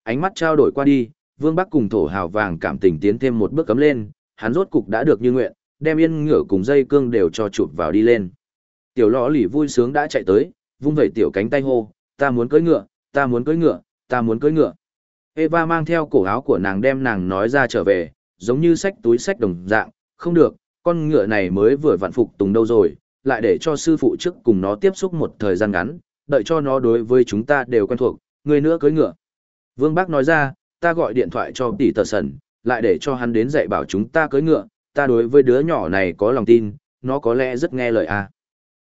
A: Ánh mắt trao đổi qua đi, Vương Bắc cùng thổ hào vàng cảm tình tiến thêm một bước cấm lên, hắn rốt cục đã được như nguyện, đem yên ngựa cùng dây cương đều cho chụp vào đi lên. Tiểu lọ lì vui sướng đã chạy tới, vung vẩy tiểu cánh tay hô, ta muốn cưỡi ngựa, ta muốn cưỡi ngựa, ta muốn cưỡi ngựa. Eva mang theo cổ áo của nàng đem nàng nói ra trở về, giống như sách túi sách đồng dạng, không được, con ngựa này mới vừa vặn phục tùng đâu rồi, lại để cho sư phụ trước cùng nó tiếp xúc một thời gian ngắn, đợi cho nó đối với chúng ta đều quen thuộc, người nữa cưỡi ngựa. Vương Bác nói ra, ta gọi điện thoại cho tỷ tờ sần, lại để cho hắn đến dạy bảo chúng ta cưỡi ngựa, ta đối với đứa nhỏ này có lòng tin, nó có lẽ rất nghe lời à.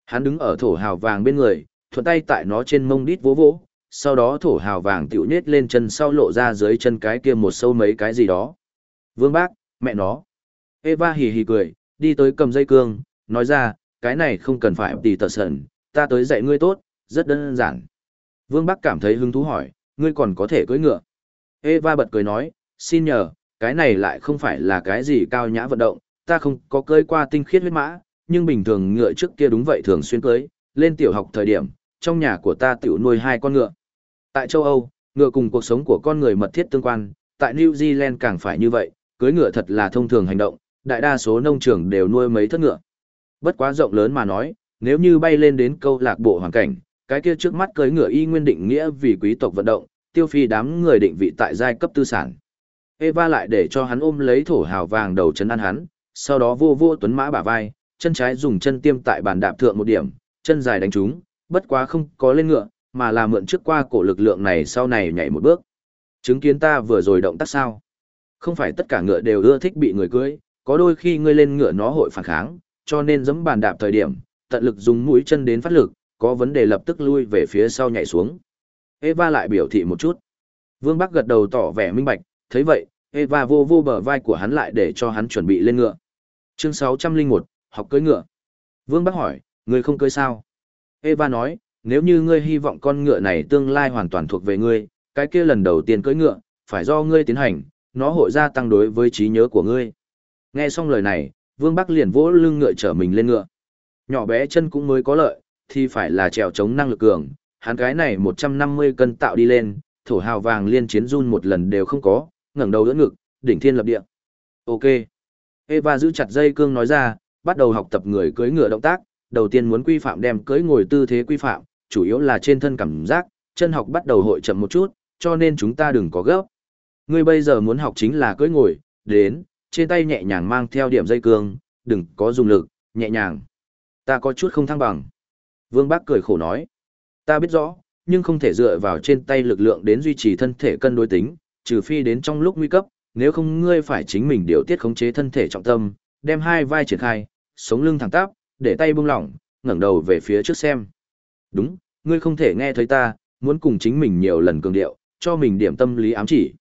A: Hắn đứng ở thổ hào vàng bên người, thuận tay tại nó trên mông đít vỗ vỗ, sau đó thổ hào vàng tiểu nết lên chân sau lộ ra dưới chân cái kia một sâu mấy cái gì đó. Vương bác, mẹ nó. Eva hì hì cười, đi tới cầm dây cương, nói ra, cái này không cần phải tì tờ sần, ta tới dạy ngươi tốt, rất đơn giản. Vương bác cảm thấy hứng thú hỏi, ngươi còn có thể cưỡi ngựa. Eva bật cười nói, xin nhờ, cái này lại không phải là cái gì cao nhã vận động, ta không có cưỡi qua tinh khiết huyết mã, nhưng bình thường ngựa trước kia đúng vậy thường xuyên cưỡi, lên tiểu học thời điểm, trong nhà của ta tiểu nuôi hai con ngựa. Tại châu Âu, ngựa cùng cuộc sống của con người mật thiết tương quan, tại New Zealand càng phải như vậy, cưới ngựa thật là thông thường hành động, đại đa số nông trường đều nuôi mấy thất ngựa. Bất quá rộng lớn mà nói, nếu như bay lên đến câu lạc bộ hoàn cảnh, cái kia trước mắt cưới ngựa y nguyên định nghĩa vì quý tộc vận động, tiêu phi đám người định vị tại giai cấp tư sản. Eva lại để cho hắn ôm lấy thổ hào vàng đầu chân ăn hắn, sau đó vô vô tuấn mã bả vai, chân trái dùng chân tiêm tại bàn đạp thượng một điểm, chân dài đánh trúng, bất quá không có lên ngựa, mà là mượn trước qua cổ lực lượng này sau này nhảy một bước. Chứng kiến ta vừa rồi động tác sao? Không phải tất cả ngựa đều ưa thích bị người cưỡi, có đôi khi ngươi lên ngựa nó hội phản kháng, cho nên giẫm bàn đạp thời điểm, tận lực dùng mũi chân đến phát lực, có vấn đề lập tức lui về phía sau nhảy xuống. Eva lại biểu thị một chút. Vương Bắc gật đầu tỏ vẻ minh bạch, thấy vậy, Eva vô vô bờ vai của hắn lại để cho hắn chuẩn bị lên ngựa. Chương 601, học cưỡi ngựa. Vương Bắc hỏi, ngươi không cưỡi sao? Eva nói, nếu như ngươi hy vọng con ngựa này tương lai hoàn toàn thuộc về ngươi, cái kia lần đầu tiên cưỡi ngựa, phải do ngươi tiến hành, nó hội gia tăng đối với trí nhớ của ngươi. Nghe xong lời này, Vương Bắc liền vỗ lưng ngựa trở mình lên ngựa. Nhỏ bé chân cũng mới có lợi, thì phải là trèo chống năng lực cường, hắn cái này 150 cân tạo đi lên, thổ hào vàng liên chiến run một lần đều không có, ngẩng đầu đỡ ngực, đỉnh thiên lập địa. Ok. Eva giữ chặt dây cương nói ra, bắt đầu học tập người cưỡi ngựa động tác, đầu tiên muốn quy phạm đem cưỡi ngồi tư thế quy phạm, chủ yếu là trên thân cảm giác, chân học bắt đầu hội chậm một chút, cho nên chúng ta đừng có gấp. Ngươi bây giờ muốn học chính là cưỡi ngồi, đến, trên tay nhẹ nhàng mang theo điểm dây cương, đừng có dùng lực, nhẹ nhàng. Ta có chút không thăng bằng. Vương Bác cười khổ nói. Ta biết rõ, nhưng không thể dựa vào trên tay lực lượng đến duy trì thân thể cân đối tính, trừ phi đến trong lúc nguy cấp, nếu không ngươi phải chính mình điều tiết khống chế thân thể trọng tâm, đem hai vai triển khai, sống lưng thẳng tắp, để tay buông lỏng, ngẩng đầu về phía trước xem. Đúng, ngươi không thể nghe thấy ta, muốn cùng chính mình nhiều lần cường điệu, cho mình điểm tâm lý ám chỉ.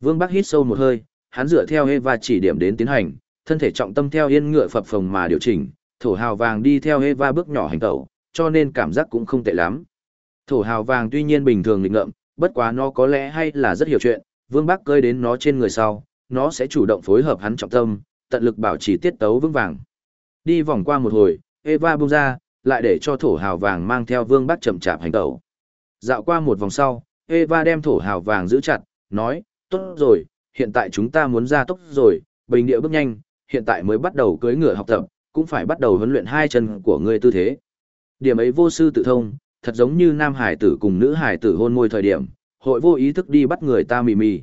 A: Vương Bắc hít sâu một hơi, hắn dựa theo Eva chỉ điểm đến tiến hành, thân thể trọng tâm theo yên ngựa phập phồng mà điều chỉnh, thổ hào vàng đi theo Eva bước nhỏ hành tẩu, cho nên cảm giác cũng không tệ lắm. Thổ hào vàng tuy nhiên bình thường lịch ngợm, bất quá nó có lẽ hay là rất hiểu chuyện, Vương Bắc cơi đến nó trên người sau, nó sẽ chủ động phối hợp hắn trọng tâm, tận lực bảo trì tiết tấu vững vàng. Đi vòng qua một hồi, Eva buông ra, lại để cho thổ hào vàng mang theo Vương Bắc chậm chạp hành tẩu. Dạo qua một vòng sau, Eva đem thổ hào vàng giữ chặt, nói, tốt rồi, hiện tại chúng ta muốn ra tốc rồi, bình địa bước nhanh, hiện tại mới bắt đầu cưỡi ngựa học tập, cũng phải bắt đầu huấn luyện hai chân của ngươi tư thế. Điểm ấy vô sư tự thông, thật giống như nam hải tử cùng nữ hải tử hôn môi thời điểm, hội vô ý thức đi bắt người ta mì mì.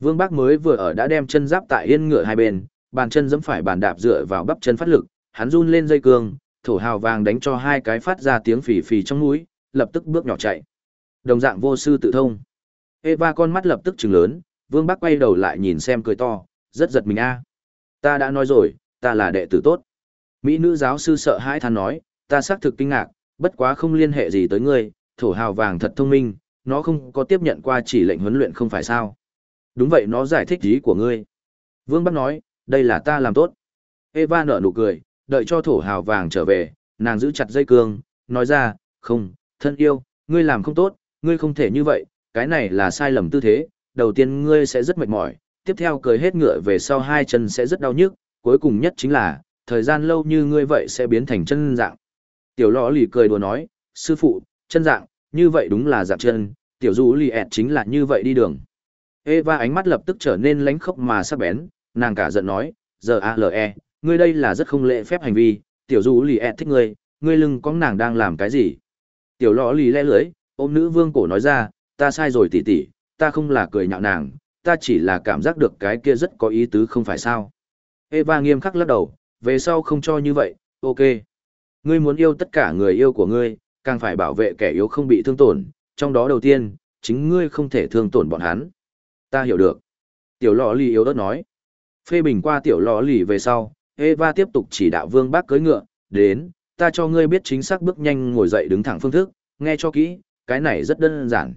A: Vương Bác mới vừa ở đã đem chân giáp tại yên ngựa hai bên, bàn chân giẫm phải bàn đạp dựa vào bắp chân phát lực, hắn run lên dây cương, thổ hào vàng đánh cho hai cái phát ra tiếng phì phì trong mũi, lập tức bước nhỏ chạy. Đồng dạng vô sư tự thông. Eva con mắt lập tức trừng lớn, Vương bắc quay đầu lại nhìn xem cười to, rất giật mình a. Ta đã nói rồi, ta là đệ tử tốt. Mỹ nữ giáo sư sợ hãi than nói, ta xác thực kinh ngạc, bất quá không liên hệ gì tới ngươi, thổ hào vàng thật thông minh, nó không có tiếp nhận qua chỉ lệnh huấn luyện không phải sao. Đúng vậy nó giải thích ý của ngươi. Vương Bắc nói, đây là ta làm tốt. Eva nở nụ cười, đợi cho thổ hào vàng trở về, nàng giữ chặt dây cương, nói ra, không, thân yêu, ngươi làm không tốt, ngươi không thể như vậy, cái này là sai lầm tư thế, đầu tiên ngươi sẽ rất mệt mỏi, tiếp theo cười hết ngựa về sau hai chân sẽ rất đau nhức, cuối cùng nhất chính là, thời gian lâu như ngươi vậy sẽ biến thành chân dạng. Tiểu lọ lì cười đùa nói, sư phụ, chân dạng, như vậy đúng là dạng chân, tiểu du lì ẹt chính là như vậy đi đường. Eva ánh mắt lập tức trở nên lánh khốc mà sắc bén, nàng cả giận nói, giờ ALE, ngươi đây là rất không lễ phép hành vi, tiểu du lì ẹt thích ngươi, ngươi lưng có nàng đang làm cái gì. Tiểu lọ lì lẽ lưới, ôm nữ vương cổ nói ra, ta sai rồi tỷ tỷ, ta không là cười nhạo nàng, ta chỉ là cảm giác được cái kia rất có ý tứ không phải sao. Eva nghiêm khắc lắc đầu, về sau không cho như vậy, ok. Ngươi muốn yêu tất cả người yêu của ngươi, càng phải bảo vệ kẻ yếu không bị thương tổn, trong đó đầu tiên, chính ngươi không thể thương tổn bọn hắn. Ta hiểu được. Tiểu lò lì yếu đất nói. Phê bình qua tiểu lò lì về sau, Eva tiếp tục chỉ đạo vương bác cưới ngựa, đến, ta cho ngươi biết chính xác bước nhanh ngồi dậy đứng thẳng phương thức, nghe cho kỹ, cái này rất đơn giản.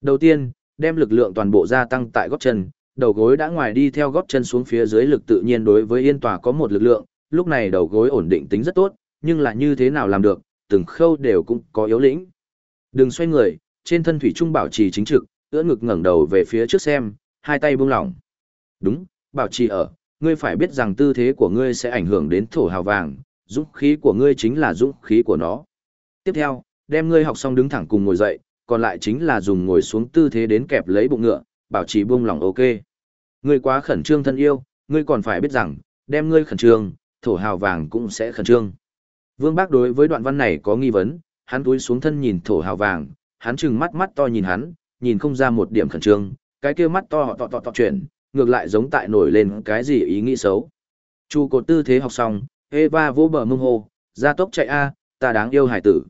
A: Đầu tiên, đem lực lượng toàn bộ gia tăng tại gót chân, đầu gối đã ngoài đi theo gót chân xuống phía dưới lực tự nhiên đối với yên tòa có một lực lượng, lúc này đầu gối ổn định tính rất tốt, nhưng là như thế nào làm được, từng khâu đều cũng có yếu lĩnh. Đừng xoay người, trên thân thủy trung bảo trì chính trực, ưỡn ngực ngẩng đầu về phía trước xem, hai tay buông lỏng. Đúng, bảo trì ở, ngươi phải biết rằng tư thế của ngươi sẽ ảnh hưởng đến thổ hào vàng, dũng khí của ngươi chính là dũng khí của nó. Tiếp theo, đem ngươi học xong đứng thẳng cùng ngồi dậy, còn lại chính là dùng ngồi xuống tư thế đến kẹp lấy bụng ngựa, bảo trì buông lỏng ok. Ngươi quá khẩn trương thân yêu, ngươi còn phải biết rằng, đem ngươi khẩn trương, thổ hào vàng cũng sẽ khẩn trương. Vương Bác đối với đoạn văn này có nghi vấn, hắn túi xuống thân nhìn thổ hào vàng, hắn trừng mắt mắt to nhìn hắn, nhìn không ra một điểm khẩn trương, cái kia mắt to tọ tọ tọ chuyển, ngược lại giống tại nổi lên cái gì ý nghĩ xấu. Chu cột tư thế học xong, Eva vô bờ mông hồ, ra tốc chạy a, ta đáng yêu hải tử.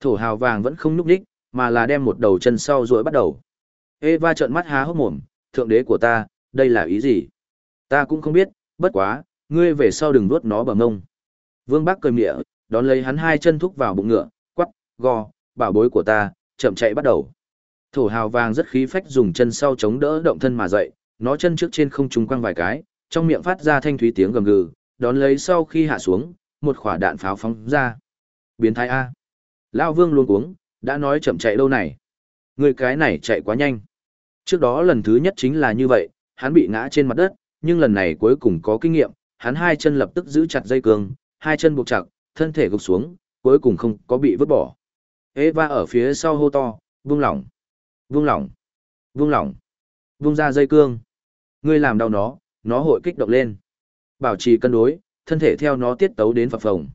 A: Thổ hào vàng vẫn không núp đích, mà là đem một đầu chân sau rồi bắt đầu. Eva trợn mắt há hốc mồm, thượng đế của ta, đây là ý gì? Ta cũng không biết, bất quá, ngươi về sau đừng nuốt nó bờ mông. Vương bắc cười mịa, đón lấy hắn hai chân thúc vào bụng ngựa, quắc, gò, bảo bối của ta, chậm chạy bắt đầu. Thổ hào vàng rất khí phách dùng chân sau chống đỡ động thân mà dậy, nó chân trước trên không trung quăng vài cái, trong miệng phát ra thanh thúy tiếng gầm gừ, đón lấy sau khi hạ xuống, một quả đạn pháo phóng ra. Biến thái A. lão vương luôn uống, đã nói chậm chạy lâu này. Người cái này chạy quá nhanh. Trước đó lần thứ nhất chính là như vậy, hắn bị ngã trên mặt đất, nhưng lần này cuối cùng có kinh nghiệm, hắn hai chân lập tức giữ chặt dây cương, hai chân buộc chặt, thân thể gục xuống, cuối cùng không có bị vứt bỏ. Eva ở phía sau hô to, vung lỏng, vung lỏng, vung lỏng, vung ra dây cương. Ngươi làm đau nó, nó hội kích động lên. Bảo trì cân đối, thân thể theo nó tiết tấu đến phập phồng.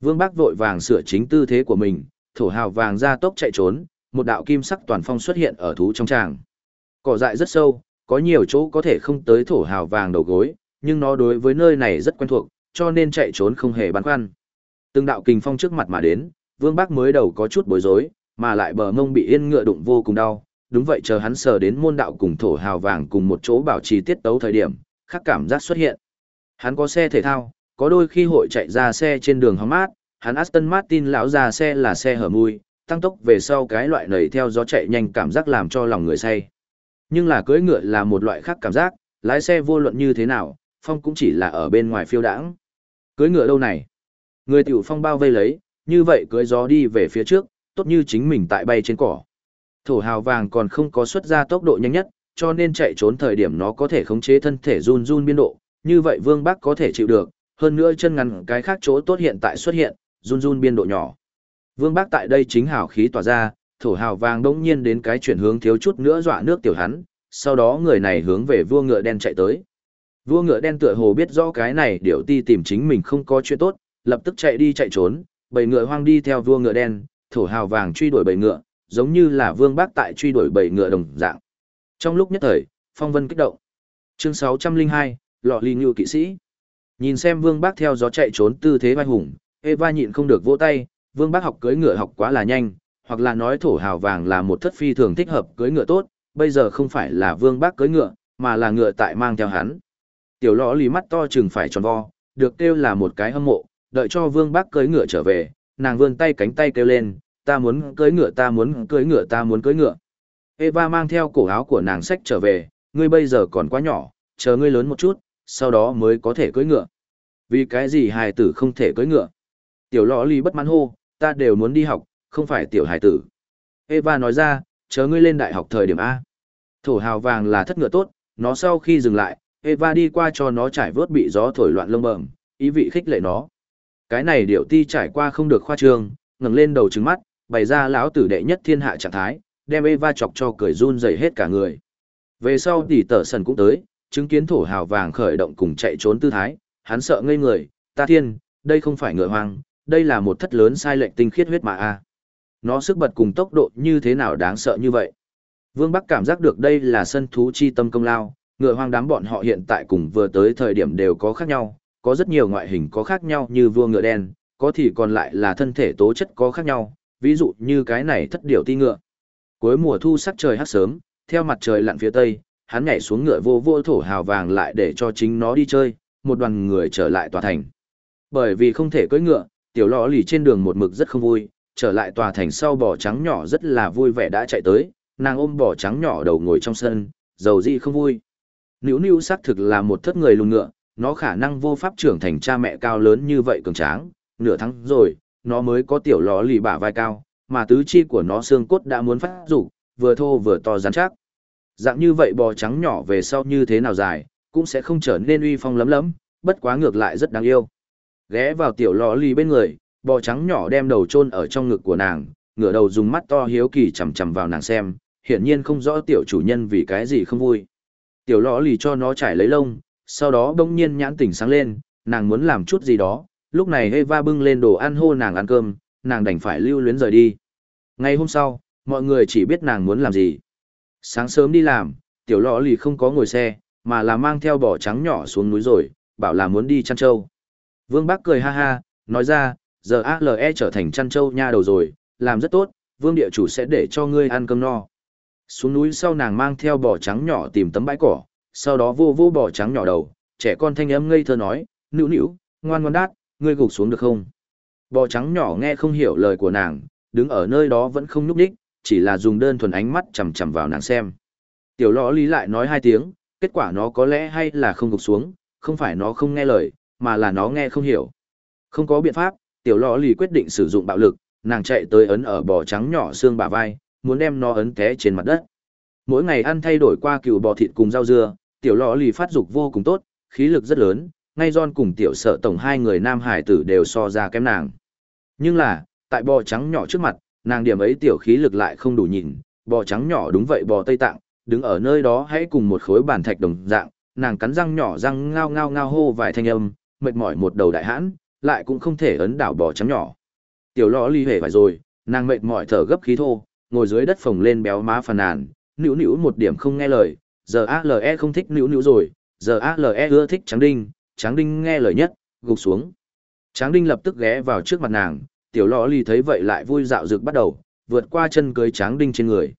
A: Vương Bác vội vàng sửa chính tư thế của mình, thổ hào vàng ra tốc chạy trốn, một đạo kim sắc toàn phong xuất hiện ở thú trong tràng. Cỏ dại rất sâu, có nhiều chỗ có thể không tới thổ hào vàng đầu gối, nhưng nó đối với nơi này rất quen thuộc, cho nên chạy trốn không hề băn khoăn. Từng đạo kình phong trước mặt mà đến, Vương Bác mới đầu có chút bối rối, mà lại bờ mông bị yên ngựa đụng vô cùng đau. Đúng vậy chờ hắn sờ đến môn đạo cùng thổ hào vàng cùng một chỗ bảo trì tiết tấu thời điểm, khắc cảm giác xuất hiện. Hắn có xe thể thao, có đôi khi hội chạy ra xe trên đường hóng mát, hắn Aston Martin lão ra xe là xe hở mùi tăng tốc về sau cái loại nầy theo gió chạy nhanh cảm giác làm cho lòng người say. Nhưng là cưỡi ngựa là một loại khác cảm giác, lái xe vô luận như thế nào, phong cũng chỉ là ở bên ngoài phiêu đãng. cưỡi ngựa đâu này? Người tiểu phong bao vây lấy, như vậy cưỡi gió đi về phía trước, tốt như chính mình tại bay trên cỏ. Thổ hào vàng còn không có xuất ra tốc độ nhanh nhất, cho nên chạy trốn thời điểm nó có thể khống chế thân thể run run biên độ, như vậy Vương Bắc có thể chịu được, hơn nữa chân ngắn cái khác chỗ tốt hiện tại xuất hiện, run run biên độ nhỏ. Vương Bắc tại đây chính hào khí tỏa ra, thổ hào vàng đống nhiên đến cái chuyển hướng thiếu chút nữa dọa nước tiểu hắn, sau đó người này hướng về vua ngựa đen chạy tới. Vua ngựa đen tựa hồ biết rõ cái này điệu ti tìm chính mình không có chuyện tốt, lập tức chạy đi chạy trốn, bầy ngựa hoang đi theo vua ngựa đen, thổ hào vàng truy đuổi bầy ngựa, giống như là vương bác tại truy đuổi bầy ngựa đồng dạng. Trong lúc nhất thời, phong vân kích động. Chương 602, lọ ly ngưu kỵ sĩ. Nhìn xem vương bác theo gió chạy trốn tư thế vai hùng, Eva nhịn không được vỗ tay, vương bác học cưỡi ngựa học quá là nhanh, hoặc là nói thổ hào vàng là một thất phi thường thích hợp cưỡi ngựa tốt, bây giờ không phải là vương bác cưỡi ngựa, mà là ngựa tại mang theo hắn. Tiểu lọ lì mắt to chừng phải tròn vo, được kêu là một cái hâm mộ, đợi cho vương bác cưỡi ngựa trở về, nàng vươn tay cánh tay kêu lên, ta muốn cưỡi ngựa ta muốn cưỡi ngựa ta muốn cưỡi ngựa. Eva mang theo cổ áo của nàng sách trở về, ngươi bây giờ còn quá nhỏ, chờ ngươi lớn một chút, sau đó mới có thể cưỡi ngựa. Vì cái gì hài tử không thể cưỡi ngựa? Tiểu lọ lì bất mãn hô, ta đều muốn đi học, không phải tiểu hài tử. Eva nói ra, chờ ngươi lên đại học thời điểm A. Thổ hào vàng là thất ngựa tốt, nó sau khi dừng lại, Eva đi qua cho nó trải vớt bị gió thổi loạn lông bẩm, ý vị khích lệ nó. Cái này điệu ti trải qua không được khoa trương, ngẩng lên đầu trứng mắt, bày ra lão tử đệ nhất thiên hạ trạng thái, đem Eva chọc cho cười run rẩy hết cả người. Về sau tỷ tở sần cũng tới, chứng kiến thổ hào vàng khởi động cùng chạy trốn tư thái, hắn sợ ngây người, ta thiên, đây không phải ngựa hoang, đây là một thất lớn sai lệnh tinh khiết huyết mà a. Nó sức bật cùng tốc độ như thế nào đáng sợ như vậy. Vương Bắc cảm giác được đây là sân thú chi tâm công lao, ngựa hoang đám bọn họ hiện tại cùng vừa tới thời điểm đều có khác nhau, có rất nhiều ngoại hình có khác nhau như vua ngựa đen, có thì còn lại là thân thể tố chất có khác nhau, ví dụ như cái này thất điểu ti ngựa. Cuối mùa thu sắc trời hắt sớm, theo mặt trời lặn phía tây, hắn nhảy xuống ngựa vô vô thổ hào vàng lại để cho chính nó đi chơi, một đoàn người trở lại tòa thành. Bởi vì không thể cưỡi ngựa, tiểu lọ lì trên đường một mực rất không vui, trở lại tòa thành sau bò trắng nhỏ rất là vui vẻ đã chạy tới, nàng ôm bò trắng nhỏ đầu ngồi trong sân, dầu gì không vui. Nữu nữu xác thực là một thất người lùn ngựa, nó khả năng vô pháp trưởng thành cha mẹ cao lớn như vậy cường tráng, nửa tháng rồi, nó mới có tiểu lò lì bả vai cao, mà tứ chi của nó xương cốt đã muốn phát rủ, vừa thô vừa to rắn chắc. Dạng như vậy bò trắng nhỏ về sau như thế nào dài, cũng sẽ không trở nên uy phong lấm lấm, bất quá ngược lại rất đáng yêu. Ghé vào tiểu lò lì bên người, bò trắng nhỏ đem đầu chôn ở trong ngực của nàng, ngửa đầu dùng mắt to hiếu kỳ chằm chằm vào nàng xem, hiển nhiên không rõ tiểu chủ nhân vì cái gì không vui. Tiểu lò lì cho nó trải lấy lông, sau đó bỗng nhiên nhãn tỉnh sáng lên, nàng muốn làm chút gì đó, lúc này Eva bưng lên đồ ăn hô nàng ăn cơm, nàng đành phải lưu luyến rời đi. Ngày hôm sau, mọi người chỉ biết nàng muốn làm gì. Sáng sớm đi làm, tiểu lọ lì không có ngồi xe, mà là mang theo bò trắng nhỏ xuống núi rồi, bảo là muốn đi chăn trâu. Vương Bắc cười ha ha, nói ra, giờ ALE trở thành chăn trâu nha đầu rồi, làm rất tốt, vương địa chủ sẽ để cho ngươi ăn cơm no. Xuống núi sau nàng mang theo bò trắng nhỏ tìm tấm bãi cỏ, sau đó vô vô bò trắng nhỏ đầu, trẻ con thanh âm ngây thơ nói, nữu nữu, ngoan ngoan đát, ngươi gục xuống được không? Bò trắng nhỏ nghe không hiểu lời của nàng, đứng ở nơi đó vẫn không nhúc đích, chỉ là dùng đơn thuần ánh mắt chằm chằm vào nàng xem. Tiểu lõ lý lại nói hai tiếng, kết quả nó có lẽ hay là không gục xuống, không phải nó không nghe lời, mà là nó nghe không hiểu. Không có biện pháp, tiểu lõ lì quyết định sử dụng bạo lực, nàng chạy tới ấn ở bò trắng nhỏ xương bả vai, muốn đem nó ấn té trên mặt đất. Mỗi ngày ăn thay đổi qua cừu bò thịt cùng rau dưa, tiểu lọ lì phát dục vô cùng tốt, khí lực rất lớn, ngay John cùng tiểu sợ tổng hai người nam hải tử đều so ra kém nàng. Nhưng là, tại bò trắng nhỏ trước mặt, nàng điểm ấy tiểu khí lực lại không đủ nhìn, bò trắng nhỏ đúng vậy bò Tây Tạng, đứng ở nơi đó hãy cùng một khối bàn thạch đồng dạng, nàng cắn răng nhỏ răng ngao ngao ngao hô vài thanh âm, mệt mỏi một đầu đại hãn, lại cũng không thể ấn đảo bò trắng nhỏ. Tiểu lọ ly hề phải rồi, nàng mệt mỏi thở gấp khí thô, ngồi dưới đất phồng lên béo má phàn nàn, nữu nữu một điểm không nghe lời, giờ ALE không thích nữu nữu rồi, giờ ALE ưa thích Trắng Đinh, Tráng Đinh nghe lời nhất, gục xuống. Tráng Đinh lập tức ghé vào trước mặt nàng, tiểu lọ Lì thấy vậy lại vui dạo dược bắt đầu, vượt qua chân cưới Tráng Đinh trên người.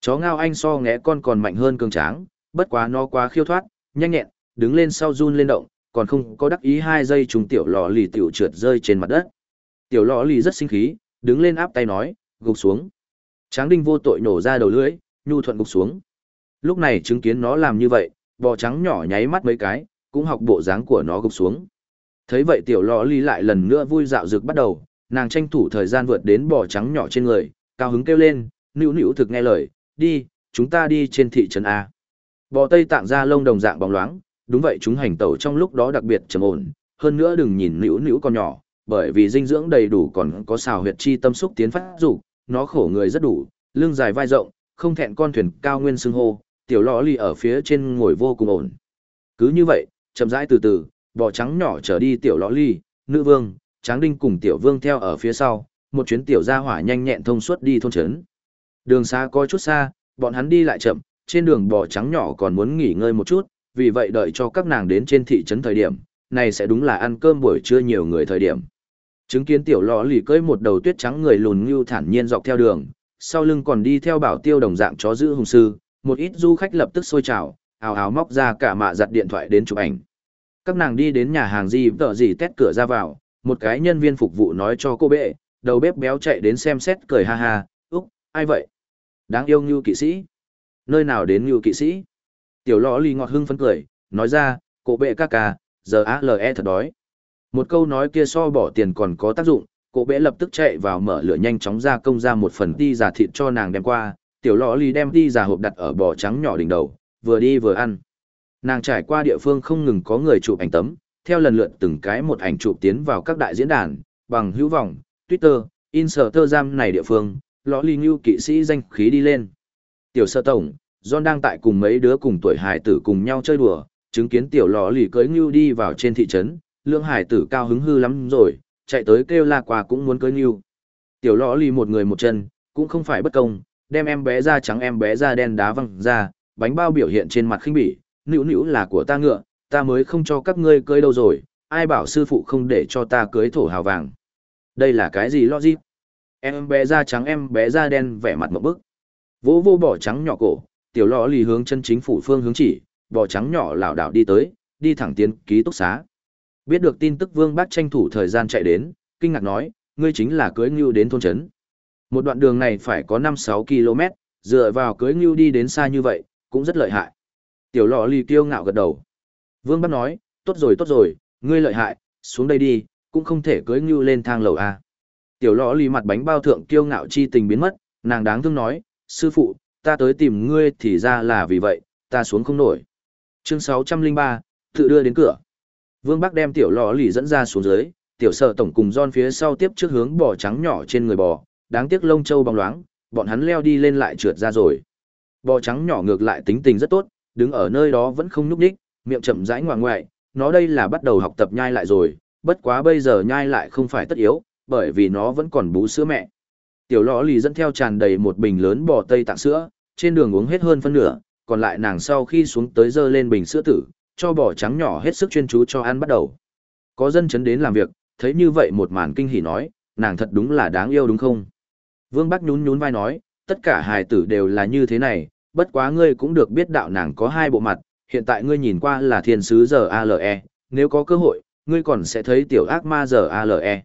A: Chó ngao anh so ngẽ con còn mạnh hơn cường tráng, bất quá nó quá khiêu thoát, nhanh nhẹn, đứng lên sau run lên động, còn không có đắc ý hai giây chúng tiểu lọ lì tiểu trượt rơi trên mặt đất. Tiểu lọ lì rất sinh khí, đứng lên áp tay nói, gục xuống. Tráng đinh vô tội nổ ra đầu lưỡi, nhu thuận gục xuống. Lúc này chứng kiến nó làm như vậy, bò trắng nhỏ nháy mắt mấy cái, cũng học bộ dáng của nó gục xuống. Thấy vậy tiểu lọ ly lại lần nữa vui dạo dược bắt đầu, nàng tranh thủ thời gian vượt đến bò trắng nhỏ trên người, cao hứng kêu lên, nữu nữu thực nghe lời, đi, chúng ta đi trên thị trấn A. Bò Tây tạng ra lông đồng dạng bóng loáng, đúng vậy chúng hành tẩu trong lúc đó đặc biệt trầm ổn, hơn nữa đừng nhìn nữu nữu con nhỏ, bởi vì dinh dưỡng đầy đủ còn có xào huyệt chi tâm xúc tiến phát dục, nó khổ người rất đủ, lưng dài vai rộng, không thẹn con thuyền cao nguyên xưng hô, tiểu lọ ly ở phía trên ngồi vô cùng ổn. Cứ như vậy, chậm rãi từ từ, bò trắng nhỏ trở đi tiểu lõ ly, nữ vương, tráng đinh cùng tiểu vương theo ở phía sau, một chuyến tiểu gia hỏa nhanh nhẹn thông suốt đi thôn trấn. Đường xa có chút xa, bọn hắn đi lại chậm, trên đường bò trắng nhỏ còn muốn nghỉ ngơi một chút, vì vậy đợi cho các nàng đến trên thị trấn thời điểm, này sẽ đúng là ăn cơm buổi trưa nhiều người thời điểm. Chứng kiến tiểu lọ lì cưỡi một đầu tuyết trắng người lùn như thản nhiên dọc theo đường, sau lưng còn đi theo bảo tiêu đồng dạng chó giữ hùng sư, một ít du khách lập tức sôi trào, ào ào móc ra cả mạ giặt điện thoại đến chụp ảnh. Các nàng đi đến nhà hàng gì tờ gì tét cửa ra vào, một cái nhân viên phục vụ nói cho cô bệ, đầu bếp béo chạy đến xem xét cười ha ha, úc, ai vậy? Đáng yêu như kỵ sĩ. Nơi nào đến như kỵ sĩ? Tiểu lọ lì ngọt hưng phấn cười, nói ra, cô bệ ca ca, giờ á lời e thật đói. Một câu nói kia so bỏ tiền còn có tác dụng, cô bệ lập tức chạy vào mở lửa nhanh chóng ra công ra một phần ti giả thịt cho nàng đem qua, tiểu lọ lì đem ti giả hộp đặt ở bò trắng nhỏ đỉnh đầu, vừa đi vừa ăn. Nàng trải qua địa phương không ngừng có người chụp ảnh tấm, theo lần lượt từng cái một ảnh chụp tiến vào các đại diễn đàn, bằng hữu vọng, Twitter, Instagram này địa phương, lõ ly như kỵ sĩ danh khí đi lên. Tiểu sơ tổng, John đang tại cùng mấy đứa cùng tuổi hải tử cùng nhau chơi đùa, chứng kiến tiểu lò lì cưới ngưu đi vào trên thị trấn, lương hải tử cao hứng hư lắm rồi, chạy tới kêu la quà cũng muốn cưới ngưu. Tiểu lò lì một người một chân, cũng không phải bất công, đem em bé da trắng em bé da đen đá văng ra, bánh bao biểu hiện trên mặt khinh bỉ, nữu nữu là của ta ngựa, ta mới không cho các ngươi cưới đâu rồi, ai bảo sư phụ không để cho ta cưới thổ hào vàng. Đây là cái gì logic? Em bé da trắng em bé da đen vẻ mặt một bức. Vỗ vô bỏ trắng nhỏ cổ, tiểu lọ lì hướng chân chính phủ phương hướng chỉ, bỏ trắng nhỏ lảo đảo đi tới, đi thẳng tiến ký túc xá. Biết được tin tức Vương Bác tranh thủ thời gian chạy đến, kinh ngạc nói, ngươi chính là cưới ngưu đến thôn trấn. Một đoạn đường này phải có 5-6 km, dựa vào cưới ngưu đi đến xa như vậy, cũng rất lợi hại. Tiểu lọ lì kiêu ngạo gật đầu. Vương Bác nói, tốt rồi tốt rồi, ngươi lợi hại, xuống đây đi, cũng không thể cưới ngưu lên thang lầu A. Tiểu lọ lì mặt bánh bao thượng kiêu ngạo chi tình biến mất, nàng đáng thương nói, sư phụ, ta tới tìm ngươi thì ra là vì vậy, ta xuống không nổi. Chương 603, tự đưa đến cửa. Vương Bắc đem tiểu lọ lì dẫn ra xuống dưới, tiểu sợ tổng cùng John phía sau tiếp trước hướng bò trắng nhỏ trên người bò, đáng tiếc lông châu bóng loáng, bọn hắn leo đi lên lại trượt ra rồi. Bò trắng nhỏ ngược lại tính tình rất tốt, đứng ở nơi đó vẫn không nhúc nhích, miệng chậm rãi ngoạng ngoại, nó đây là bắt đầu học tập nhai lại rồi, bất quá bây giờ nhai lại không phải tất yếu, bởi vì nó vẫn còn bú sữa mẹ. Tiểu lọ lì dẫn theo tràn đầy một bình lớn bò tây tạng sữa, trên đường uống hết hơn phân nửa, còn lại nàng sau khi xuống tới dơ lên bình sữa tử, cho bò trắng nhỏ hết sức chuyên chú cho ăn bắt đầu. Có dân chấn đến làm việc, thấy như vậy một màn kinh hỉ nói, nàng thật đúng là đáng yêu đúng không? Vương Bắc nhún nhún vai nói, tất cả hài tử đều là như thế này, bất quá ngươi cũng được biết đạo nàng có hai bộ mặt, hiện tại ngươi nhìn qua là thiên sứ giờ ALE, nếu có cơ hội, ngươi còn sẽ thấy tiểu ác ma giờ ALE.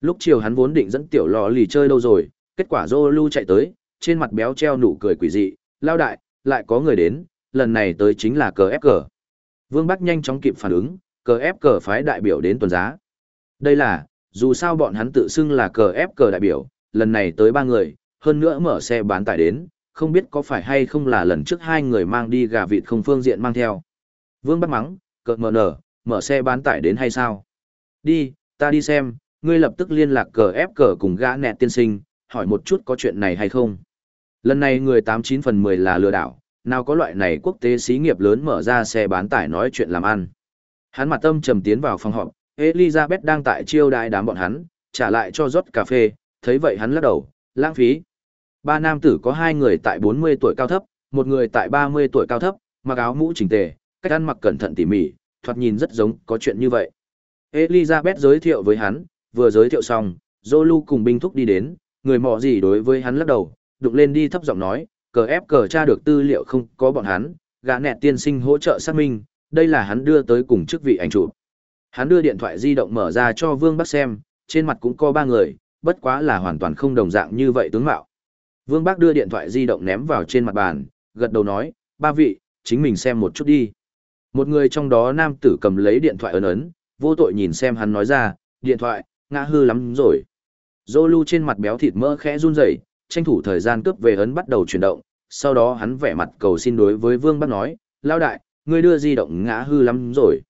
A: Lúc chiều hắn vốn định dẫn tiểu lò lì chơi đâu rồi, kết quả dô lưu chạy tới, trên mặt béo treo nụ cười quỷ dị, lao đại, lại có người đến, lần này tới chính là cờ ép cờ. Vương Bắc nhanh chóng kịp phản ứng, cờ ép cờ phái đại biểu đến tuần giá. Đây là, dù sao bọn hắn tự xưng là cờ ép cờ đại biểu, lần này tới ba người, hơn nữa mở xe bán tải đến, không biết có phải hay không là lần trước hai người mang đi gà vịt không phương diện mang theo. Vương bắt mắng, cợt mở nở, mở xe bán tải đến hay sao? Đi, ta đi xem, ngươi lập tức liên lạc cờ ép cờ cùng gã nẹt tiên sinh, hỏi một chút có chuyện này hay không. Lần này người 89 phần 10 là lừa đảo, nào có loại này quốc tế xí nghiệp lớn mở ra xe bán tải nói chuyện làm ăn. Hắn mặt tâm trầm tiến vào phòng họp, Elizabeth đang tại chiêu đãi đám bọn hắn, trả lại cho rót cà phê, thấy vậy hắn lắc đầu, lãng phí. Ba nam tử có hai người tại 40 tuổi cao thấp, một người tại 30 tuổi cao thấp, mặc áo mũ chỉnh tề, cách ăn mặc cẩn thận tỉ mỉ, thoạt nhìn rất giống có chuyện như vậy. Elizabeth giới thiệu với hắn, vừa giới thiệu xong, Zolu cùng binh thúc đi đến, người mò gì đối với hắn lắc đầu, đụng lên đi thấp giọng nói, cờ ép cờ tra được tư liệu không có bọn hắn, gã nẹt tiên sinh hỗ trợ xác minh, đây là hắn đưa tới cùng chức vị ảnh chụp. Hắn đưa điện thoại di động mở ra cho Vương Bắc xem, trên mặt cũng có ba người, bất quá là hoàn toàn không đồng dạng như vậy tướng mạo. Vương Bác đưa điện thoại di động ném vào trên mặt bàn, gật đầu nói, ba vị, chính mình xem một chút đi. Một người trong đó nam tử cầm lấy điện thoại ấn ấn, vô tội nhìn xem hắn nói ra, điện thoại, ngã hư lắm rồi. Zolu trên mặt béo thịt mỡ khẽ run rẩy, tranh thủ thời gian cướp về ấn bắt đầu chuyển động, sau đó hắn vẻ mặt cầu xin đối với Vương Bác nói, lao đại, ngươi đưa di động ngã hư lắm rồi.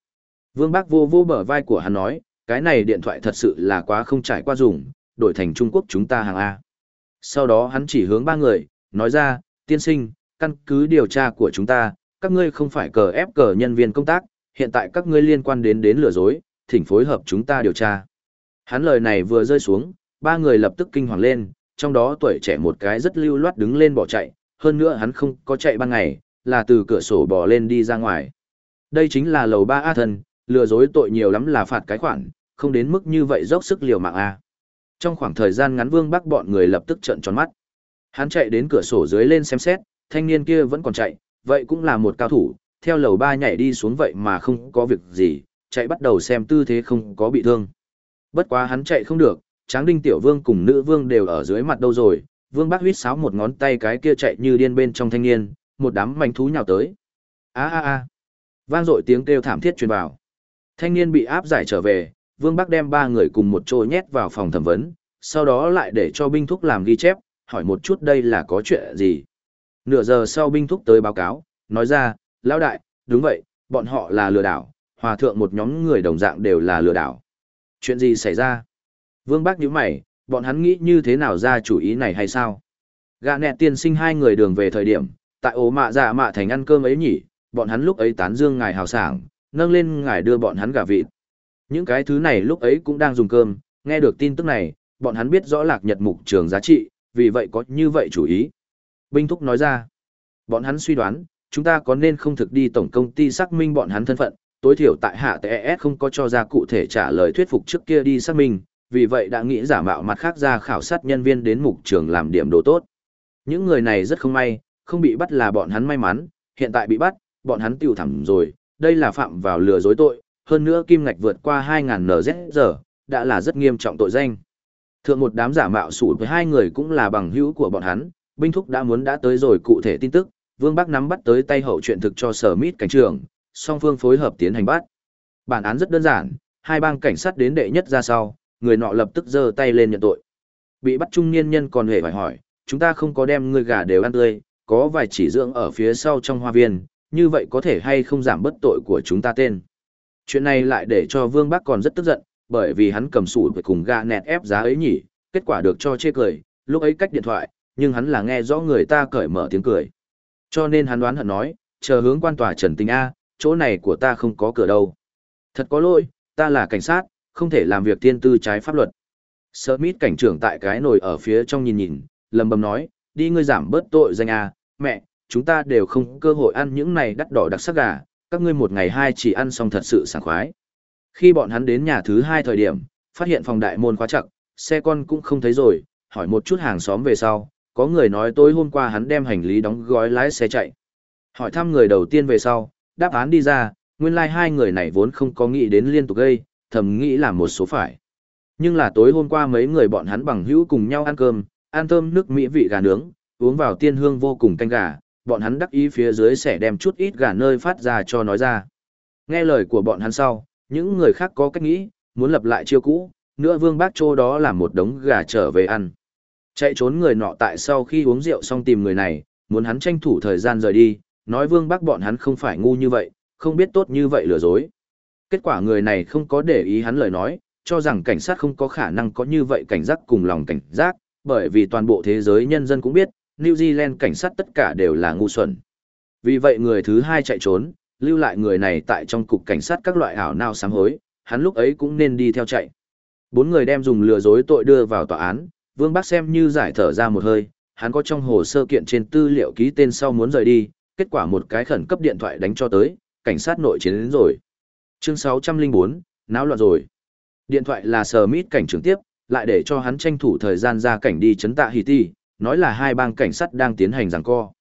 A: Vương Bác vô vô bờ vai của hắn nói, cái này điện thoại thật sự là quá không trải qua dùng, đổi thành Trung Quốc chúng ta hàng A. Sau đó hắn chỉ hướng ba người, nói ra, tiên sinh, căn cứ điều tra của chúng ta, các ngươi không phải cờ ép cờ nhân viên công tác, hiện tại các ngươi liên quan đến đến lừa dối, thỉnh phối hợp chúng ta điều tra. Hắn lời này vừa rơi xuống, ba người lập tức kinh hoàng lên, trong đó tuổi trẻ một cái rất lưu loát đứng lên bỏ chạy, hơn nữa hắn không có chạy ban ngày, là từ cửa sổ bỏ lên đi ra ngoài. Đây chính là lầu ba A thần, lừa dối tội nhiều lắm là phạt cái khoản, không đến mức như vậy dốc sức liều mạng A. Trong khoảng thời gian ngắn Vương Bắc bọn người lập tức trợn tròn mắt. Hắn chạy đến cửa sổ dưới lên xem xét, thanh niên kia vẫn còn chạy, vậy cũng là một cao thủ, theo lầu ba nhảy đi xuống vậy mà không có việc gì, chạy bắt đầu xem tư thế không có bị thương. Bất quá hắn chạy không được, Tráng Đinh Tiểu Vương cùng nữ vương đều ở dưới mặt đâu rồi, Vương Bắc huýt sáo một ngón tay cái kia chạy như điên bên trong thanh niên, một đám manh thú nhào tới. A a a. Vang dội tiếng kêu thảm thiết truyền vào. Thanh niên bị áp giải trở về, Vương Bắc đem ba người cùng một chỗ nhét vào phòng thẩm vấn, sau đó lại để cho binh thúc làm ghi chép, hỏi một chút đây là có chuyện gì. Nửa giờ sau binh thúc tới báo cáo, nói ra, lão đại, đúng vậy, bọn họ là lừa đảo, hòa thượng một nhóm người đồng dạng đều là lừa đảo. Chuyện gì xảy ra? Vương Bác nhíu mày, bọn hắn nghĩ như thế nào ra chủ ý này hay sao? Gã nẹ tiên sinh hai người đường về thời điểm, tại ố mạ dạ mạ thành ăn cơm ấy nhỉ, bọn hắn lúc ấy tán dương ngài hào sảng, nâng lên ngài đưa bọn hắn gà vịt. Những cái thứ này lúc ấy cũng đang dùng cơm, nghe được tin tức này, bọn hắn biết rõ lạc nhật mục trường giá trị, vì vậy có như vậy chủ ý. Binh Thúc nói ra, bọn hắn suy đoán, chúng ta có nên không thực đi tổng công ty xác minh bọn hắn thân phận, tối thiểu tại hạ TES không có cho ra cụ thể trả lời thuyết phục trước kia đi xác minh, vì vậy đã nghĩ giả mạo mặt khác ra khảo sát nhân viên đến mục trường làm điểm đồ tốt. Những người này rất không may, không bị bắt là bọn hắn may mắn, hiện tại bị bắt, bọn hắn tiêu thẳng rồi, đây là phạm vào lừa dối tội, hơn nữa kim ngạch vượt qua 2.000 NZ giờ, đã là rất nghiêm trọng tội danh. Thượng một đám giả mạo sủ với hai người cũng là bằng hữu của bọn hắn, binh thúc đã muốn đã tới rồi cụ thể tin tức, Vương Bắc nắm bắt tới tay hậu chuyện thực cho sở mít cảnh trường, song phương phối hợp tiến hành bắt. Bản án rất đơn giản, hai bang cảnh sát đến đệ nhất ra sau, người nọ lập tức giơ tay lên nhận tội. Bị bắt trung niên nhân còn hề phải hỏi, chúng ta không có đem người gà đều ăn tươi, có vài chỉ dưỡng ở phía sau trong hoa viên, như vậy có thể hay không giảm bất tội của chúng ta tên. Chuyện này lại để cho Vương Bắc còn rất tức giận, bởi vì hắn cầm sủ về cùng gà nẹt ép giá ấy nhỉ, kết quả được cho chê cười, lúc ấy cách điện thoại, nhưng hắn là nghe rõ người ta cởi mở tiếng cười. Cho nên hắn đoán hận nói, chờ hướng quan tòa Trần Tình A, chỗ này của ta không có cửa đâu. Thật có lỗi, ta là cảnh sát, không thể làm việc tiên tư trái pháp luật. Smith cảnh trưởng tại cái nồi ở phía trong nhìn nhìn, lầm bầm nói, đi ngươi giảm bớt tội danh A, mẹ, chúng ta đều không cơ hội ăn những này đắt đỏ đặc sắc gà, các ngươi một ngày hai chỉ ăn xong thật sự sảng khoái. Khi bọn hắn đến nhà thứ hai thời điểm, phát hiện phòng đại môn khóa chặt, xe con cũng không thấy rồi, hỏi một chút hàng xóm về sau, có người nói tối hôm qua hắn đem hành lý đóng gói lái xe chạy. Hỏi thăm người đầu tiên về sau, đáp án đi ra, nguyên lai like hai người này vốn không có nghĩ đến liên tục gây, thầm nghĩ là một số phải. Nhưng là tối hôm qua mấy người bọn hắn bằng hữu cùng nhau ăn cơm, ăn thơm nước mỹ vị gà nướng, uống vào tiên hương vô cùng canh gà, bọn hắn đắc ý phía dưới sẽ đem chút ít gà nơi phát ra cho nói ra. Nghe lời của bọn hắn sau, những người khác có cách nghĩ, muốn lập lại chiêu cũ, nữa vương bác trô đó làm một đống gà trở về ăn. Chạy trốn người nọ tại sau khi uống rượu xong tìm người này, muốn hắn tranh thủ thời gian rời đi, nói vương bác bọn hắn không phải ngu như vậy, không biết tốt như vậy lừa dối. Kết quả người này không có để ý hắn lời nói, cho rằng cảnh sát không có khả năng có như vậy cảnh giác cùng lòng cảnh giác, bởi vì toàn bộ thế giới nhân dân cũng biết, New Zealand cảnh sát tất cả đều là ngu xuẩn. Vì vậy người thứ hai chạy trốn, lưu lại người này tại trong cục cảnh sát các loại ảo nào sám hối, hắn lúc ấy cũng nên đi theo chạy. Bốn người đem dùng lừa dối tội đưa vào tòa án, Vương Bắc xem như giải thở ra một hơi, hắn có trong hồ sơ kiện trên tư liệu ký tên sau muốn rời đi, kết quả một cái khẩn cấp điện thoại đánh cho tới, cảnh sát nội chiến đến rồi. Chương 604, náo loạn rồi. Điện thoại là Smith cảnh trưởng tiếp, lại để cho hắn tranh thủ thời gian ra cảnh đi chấn tạ Hì Ti, nói là hai bang cảnh sát đang tiến hành giằng co.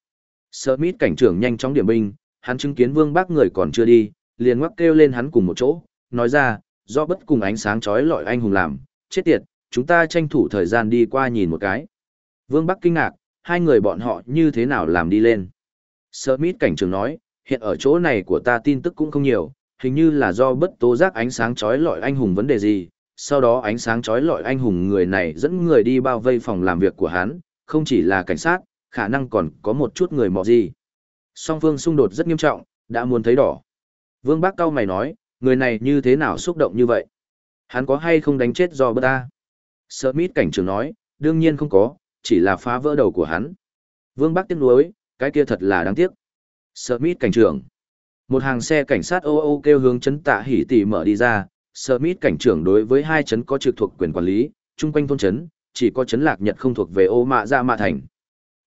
A: Smith cảnh trưởng nhanh chóng điểm binh, hắn chứng kiến Vương Bác người còn chưa đi, liền ngoắc kêu lên hắn cùng một chỗ, nói ra, do bất cùng ánh sáng chói lọi anh hùng làm, chết tiệt, chúng ta tranh thủ thời gian đi qua nhìn một cái. Vương Bắc kinh ngạc, hai người bọn họ như thế nào làm đi lên. Smith cảnh trưởng nói, hiện ở chỗ này của ta tin tức cũng không nhiều, hình như là do bất tố giác ánh sáng chói lọi anh hùng vấn đề gì, sau đó ánh sáng chói lọi anh hùng người này dẫn người đi bao vây phòng làm việc của hắn, không chỉ là cảnh sát, khả năng còn có một chút người mọ gì. Song phương xung đột rất nghiêm trọng, đã muốn thấy đỏ. Vương Bác Cao mày nói, người này như thế nào xúc động như vậy? Hắn có hay không đánh chết do bất ta? Smith cảnh trưởng nói, đương nhiên không có, chỉ là phá vỡ đầu của hắn. Vương bác tiếc nuối, cái kia thật là đáng tiếc. Smith cảnh trưởng. Một hàng xe cảnh sát ô ô kêu hướng chấn tạ hỉ tỷ mở đi ra, Smith cảnh trưởng đối với hai chấn có trực thuộc quyền quản lý, chung quanh thôn chấn, chỉ có chấn lạc Nhật không thuộc về ô mạ ra mạ thành.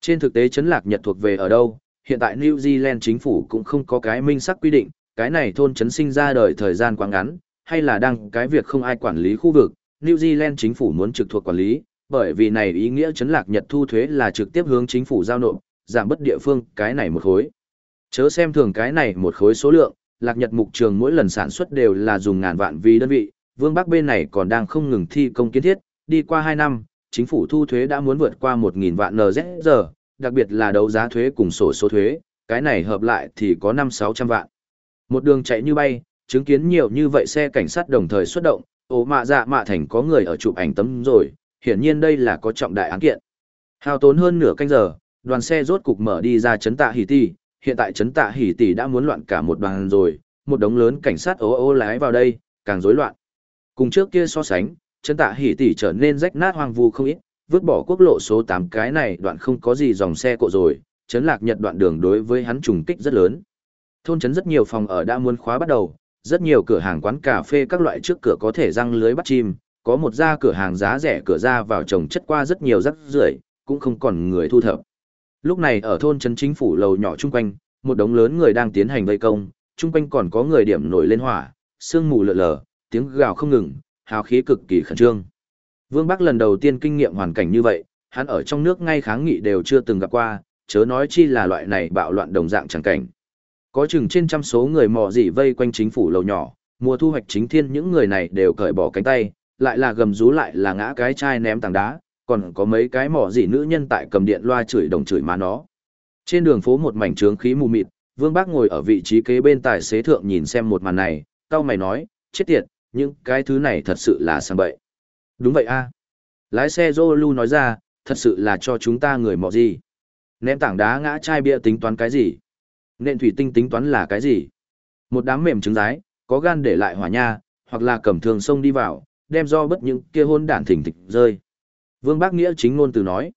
A: Trên thực tế chấn lạc Nhật thuộc về ở đâu, hiện tại New Zealand chính phủ cũng không có cái minh sắc quy định, cái này thôn chấn sinh ra đời thời gian quá ngắn, hay là đang cái việc không ai quản lý khu vực, New Zealand chính phủ muốn trực thuộc quản lý, bởi vì này ý nghĩa chấn lạc Nhật thu thuế là trực tiếp hướng chính phủ giao nộp, giảm bất địa phương cái này một khối. Chớ xem thường cái này một khối số lượng, lạc Nhật mục trường mỗi lần sản xuất đều là dùng ngàn vạn vì đơn vị, vương bắc bên này còn đang không ngừng thi công kiến thiết, đi qua 2 năm, chính phủ thu thuế đã muốn vượt qua 1.000 vạn NZ đặc biệt là đấu giá thuế cùng sổ số thuế, cái này hợp lại thì có 5-600 vạn. Một đường chạy như bay, chứng kiến nhiều như vậy xe cảnh sát đồng thời xuất động, ố mạ dạ mạ thành có người ở chụp ảnh tấm rồi, hiển nhiên đây là có trọng đại án kiện. Hao tốn hơn nửa canh giờ, đoàn xe rốt cục mở đi ra chấn tạ hỉ tỷ, hiện tại chấn tạ hỉ tỷ đã muốn loạn cả một đoàn rồi, một đống lớn cảnh sát ố ô lái vào đây, càng rối loạn. Cùng trước kia so sánh, chấn tạ hỉ tỷ trở nên rách nát hoang vu không ít, vứt bỏ quốc lộ số 8 cái này đoạn không có gì dòng xe cộ rồi, chấn lạc nhật đoạn đường đối với hắn trùng kích rất lớn. Thôn chấn rất nhiều phòng ở đã muốn khóa bắt đầu, rất nhiều cửa hàng quán cà phê các loại trước cửa có thể răng lưới bắt chim, có một gia cửa hàng giá rẻ cửa ra vào trồng chất qua rất nhiều rắc rưởi, cũng không còn người thu thập. Lúc này ở thôn trấn chính phủ lầu nhỏ chung quanh, một đống lớn người đang tiến hành vây công, chung quanh còn có người điểm nổi lên hỏa, sương mù lờ lờ, tiếng gào không ngừng, hào khí cực kỳ khẩn trương. Vương Bắc lần đầu tiên kinh nghiệm hoàn cảnh như vậy, hắn ở trong nước ngay kháng nghị đều chưa từng gặp qua, chớ nói chi là loại này bạo loạn đồng dạng chẳng cảnh. Có chừng trên trăm số người mò dị vây quanh chính phủ lầu nhỏ, mùa thu hoạch chính thiên những người này đều cởi bỏ cánh tay, lại là gầm rú lại là ngã cái chai ném tảng đá, còn có mấy cái mỏ dị nữ nhân tại cầm điện loa chửi đồng chửi má nó. Trên đường phố một mảnh trướng khí mù mịt, Vương Bác ngồi ở vị trí kế bên tài xế thượng nhìn xem một màn này, tao mày nói, chết tiệt, những cái thứ này thật sự là sang bậy. Đúng vậy a Lái xe Zolu nói ra, thật sự là cho chúng ta người mọ gì. Ném tảng đá ngã chai bia tính toán cái gì? Nện thủy tinh tính toán là cái gì? Một đám mềm trứng rái, có gan để lại hỏa nha, hoặc là cầm thường sông đi vào, đem do bất những kia hôn đản thỉnh thịch rơi. Vương Bác Nghĩa chính ngôn từ nói.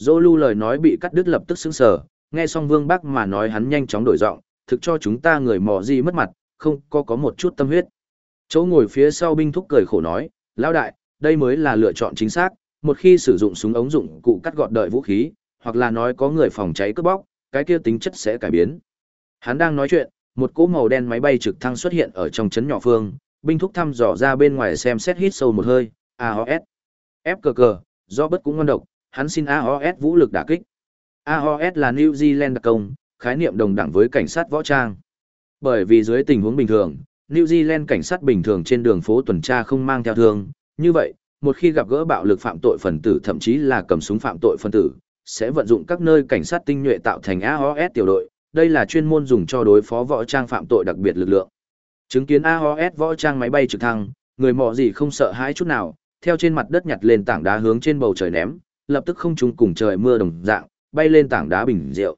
A: Zolu lời nói bị cắt đứt lập tức sững sờ, nghe xong Vương Bác mà nói hắn nhanh chóng đổi giọng, thực cho chúng ta người mò gì mất mặt, không có có một chút tâm huyết. Chỗ ngồi phía sau binh thúc cười khổ nói, lão đại, đây mới là lựa chọn chính xác, một khi sử dụng súng ống dụng cụ cắt gọt đợi vũ khí, hoặc là nói có người phòng cháy cướp bóc, cái kia tính chất sẽ cải biến. Hắn đang nói chuyện, một cỗ màu đen máy bay trực thăng xuất hiện ở trong trấn nhỏ phương, binh thúc thăm dò ra bên ngoài xem xét hít sâu một hơi, AOS. F cờ cờ, do bất cũng ngon độc, hắn xin AOS vũ lực đả kích. AOS là New Zealand đặc công, khái niệm đồng đẳng với cảnh sát võ trang. Bởi vì dưới tình huống bình thường, New Zealand cảnh sát bình thường trên đường phố tuần tra không mang theo thương, như vậy, một khi gặp gỡ bạo lực phạm tội phần tử thậm chí là cầm súng phạm tội phần tử, sẽ vận dụng các nơi cảnh sát tinh nhuệ tạo thành AOS tiểu đội, đây là chuyên môn dùng cho đối phó võ trang phạm tội đặc biệt lực lượng. Chứng kiến AOS võ trang máy bay trực thăng, người mọ gì không sợ hãi chút nào, theo trên mặt đất nhặt lên tảng đá hướng trên bầu trời ném, lập tức không trùng cùng trời mưa đồng dạng, bay lên tảng đá bình rượu.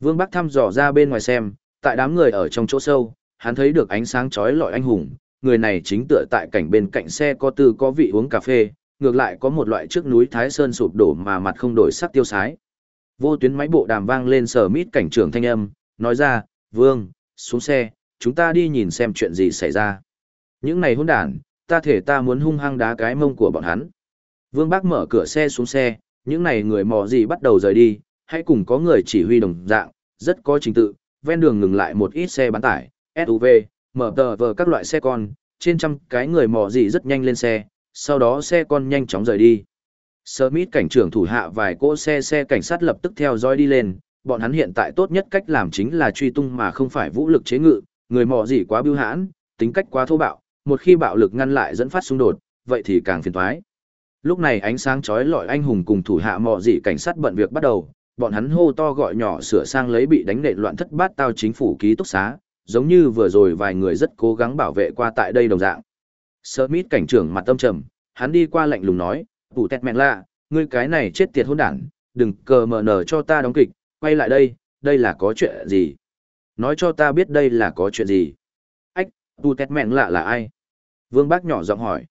A: Vương Bắc thăm dò ra bên ngoài xem, tại đám người ở trong chỗ sâu, hắn thấy được ánh sáng chói lọi anh hùng, người này chính tựa tại cảnh bên cạnh xe có tư có vị uống cà phê, ngược lại có một loại trước núi Thái Sơn sụp đổ mà mặt không đổi sắc tiêu sái. Vô tuyến máy bộ đàm vang lên sở mít cảnh trưởng thanh âm, nói ra, Vương, xuống xe, chúng ta đi nhìn xem chuyện gì xảy ra. Những này hôn đản, ta thể ta muốn hung hăng đá cái mông của bọn hắn. Vương Bác mở cửa xe xuống xe, những này người mò gì bắt đầu rời đi, hãy cùng có người chỉ huy đồng dạng, rất có trình tự, ven đường ngừng lại một ít xe bán tải, SUV, mở tờ vờ các loại xe con, trên trăm cái người mò gì rất nhanh lên xe, sau đó xe con nhanh chóng rời đi. Smith cảnh trưởng thủ hạ vài cỗ xe xe cảnh sát lập tức theo dõi đi lên, bọn hắn hiện tại tốt nhất cách làm chính là truy tung mà không phải vũ lực chế ngự, người mò gì quá bưu hãn, tính cách quá thô bạo, một khi bạo lực ngăn lại dẫn phát xung đột, vậy thì càng phiền toái. Lúc này ánh sáng chói lọi anh hùng cùng thủ hạ mò gì cảnh sát bận việc bắt đầu, bọn hắn hô to gọi nhỏ sửa sang lấy bị đánh nện loạn thất bát tao chính phủ ký túc xá, giống như vừa rồi vài người rất cố gắng bảo vệ qua tại đây đồng dạng. Smith cảnh trưởng mặt tâm trầm, hắn đi qua lạnh lùng nói, "Phủ tẹt mẹ lạ, ngươi cái này chết tiệt hỗn đản, đừng cờ mở nở cho ta đóng kịch, quay lại đây, đây là có chuyện gì? Nói cho ta biết đây là có chuyện gì?" Ách, Tu tẹt mẹ lạ là ai? Vương Bác nhỏ giọng hỏi.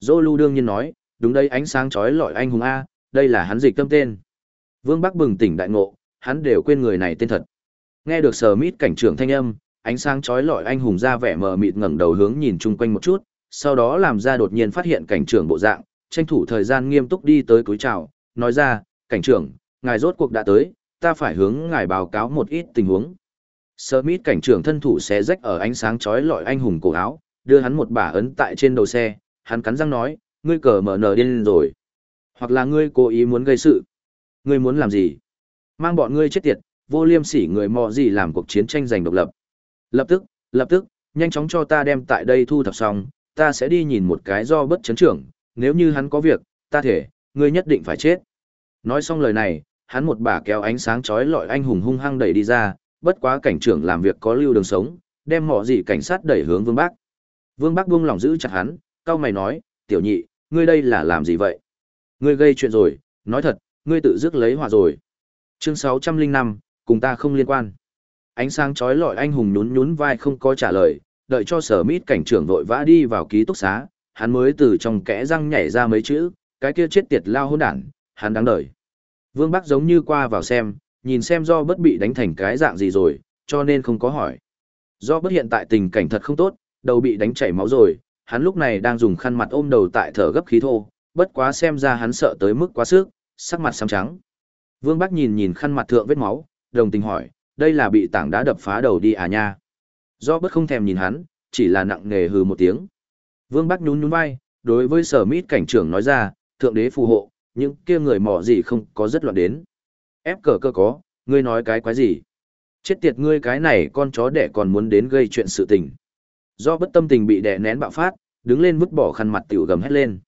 A: Zolu đương nhiên nói, đúng đây ánh sáng chói lọi anh hùng A, đây là hắn dịch tâm tên. Vương Bắc bừng tỉnh đại ngộ, hắn đều quên người này tên thật. Nghe được sờ mít cảnh trưởng thanh âm, ánh sáng chói lọi anh hùng ra vẻ mờ mịt ngẩng đầu hướng nhìn chung quanh một chút, sau đó làm ra đột nhiên phát hiện cảnh trưởng bộ dạng, tranh thủ thời gian nghiêm túc đi tới cúi chào, nói ra, cảnh trưởng, ngài rốt cuộc đã tới, ta phải hướng ngài báo cáo một ít tình huống. Smith cảnh trưởng thân thủ xé rách ở ánh sáng chói lọi anh hùng cổ áo, đưa hắn một bả ấn tại trên đầu xe, hắn cắn răng nói, ngươi cờ mở nở điên rồi. Hoặc là ngươi cố ý muốn gây sự. Ngươi muốn làm gì? Mang bọn ngươi chết tiệt, vô liêm sỉ người mò gì làm cuộc chiến tranh giành độc lập. Lập tức, lập tức, nhanh chóng cho ta đem tại đây thu thập xong, ta sẽ đi nhìn một cái do bất chấn trưởng, nếu như hắn có việc, ta thể, ngươi nhất định phải chết. Nói xong lời này, hắn một bà kéo ánh sáng chói lọi anh hùng hung hăng đẩy đi ra, bất quá cảnh trưởng làm việc có lưu đường sống, đem mỏ gì cảnh sát đẩy hướng Vương Bắc. Vương Bắc buông lòng giữ chặt hắn, cao mày nói, tiểu nhị, ngươi đây là làm gì vậy? Ngươi gây chuyện rồi, nói thật, ngươi tự dứt lấy họa rồi. Chương 605, cùng ta không liên quan. Ánh sáng chói lọi anh hùng nhún nhún vai không có trả lời, đợi cho sở mít cảnh trưởng vội vã đi vào ký túc xá, hắn mới từ trong kẽ răng nhảy ra mấy chữ, cái kia chết tiệt lao hôn đản, hắn đáng đợi. Vương Bắc giống như qua vào xem, nhìn xem do bất bị đánh thành cái dạng gì rồi, cho nên không có hỏi. Do bất hiện tại tình cảnh thật không tốt, đầu bị đánh chảy máu rồi, hắn lúc này đang dùng khăn mặt ôm đầu tại thở gấp khí thô, bất quá xem ra hắn sợ tới mức quá sức, sắc mặt xám trắng. Vương Bắc nhìn nhìn khăn mặt thượng vết máu, đồng tình hỏi, đây là bị tảng đá đập phá đầu đi à nha. Do bất không thèm nhìn hắn, chỉ là nặng nề hừ một tiếng. Vương Bắc nhún nhún vai, đối với sở mít cảnh trưởng nói ra, thượng đế phù hộ, những kia người mỏ gì không có rất loạn đến. Ép cờ cơ có, ngươi nói cái quái gì? Chết tiệt ngươi cái này con chó đẻ còn muốn đến gây chuyện sự tình. Do bất tâm tình bị đè nén bạo phát, đứng lên vứt bỏ khăn mặt tiểu gầm hết lên.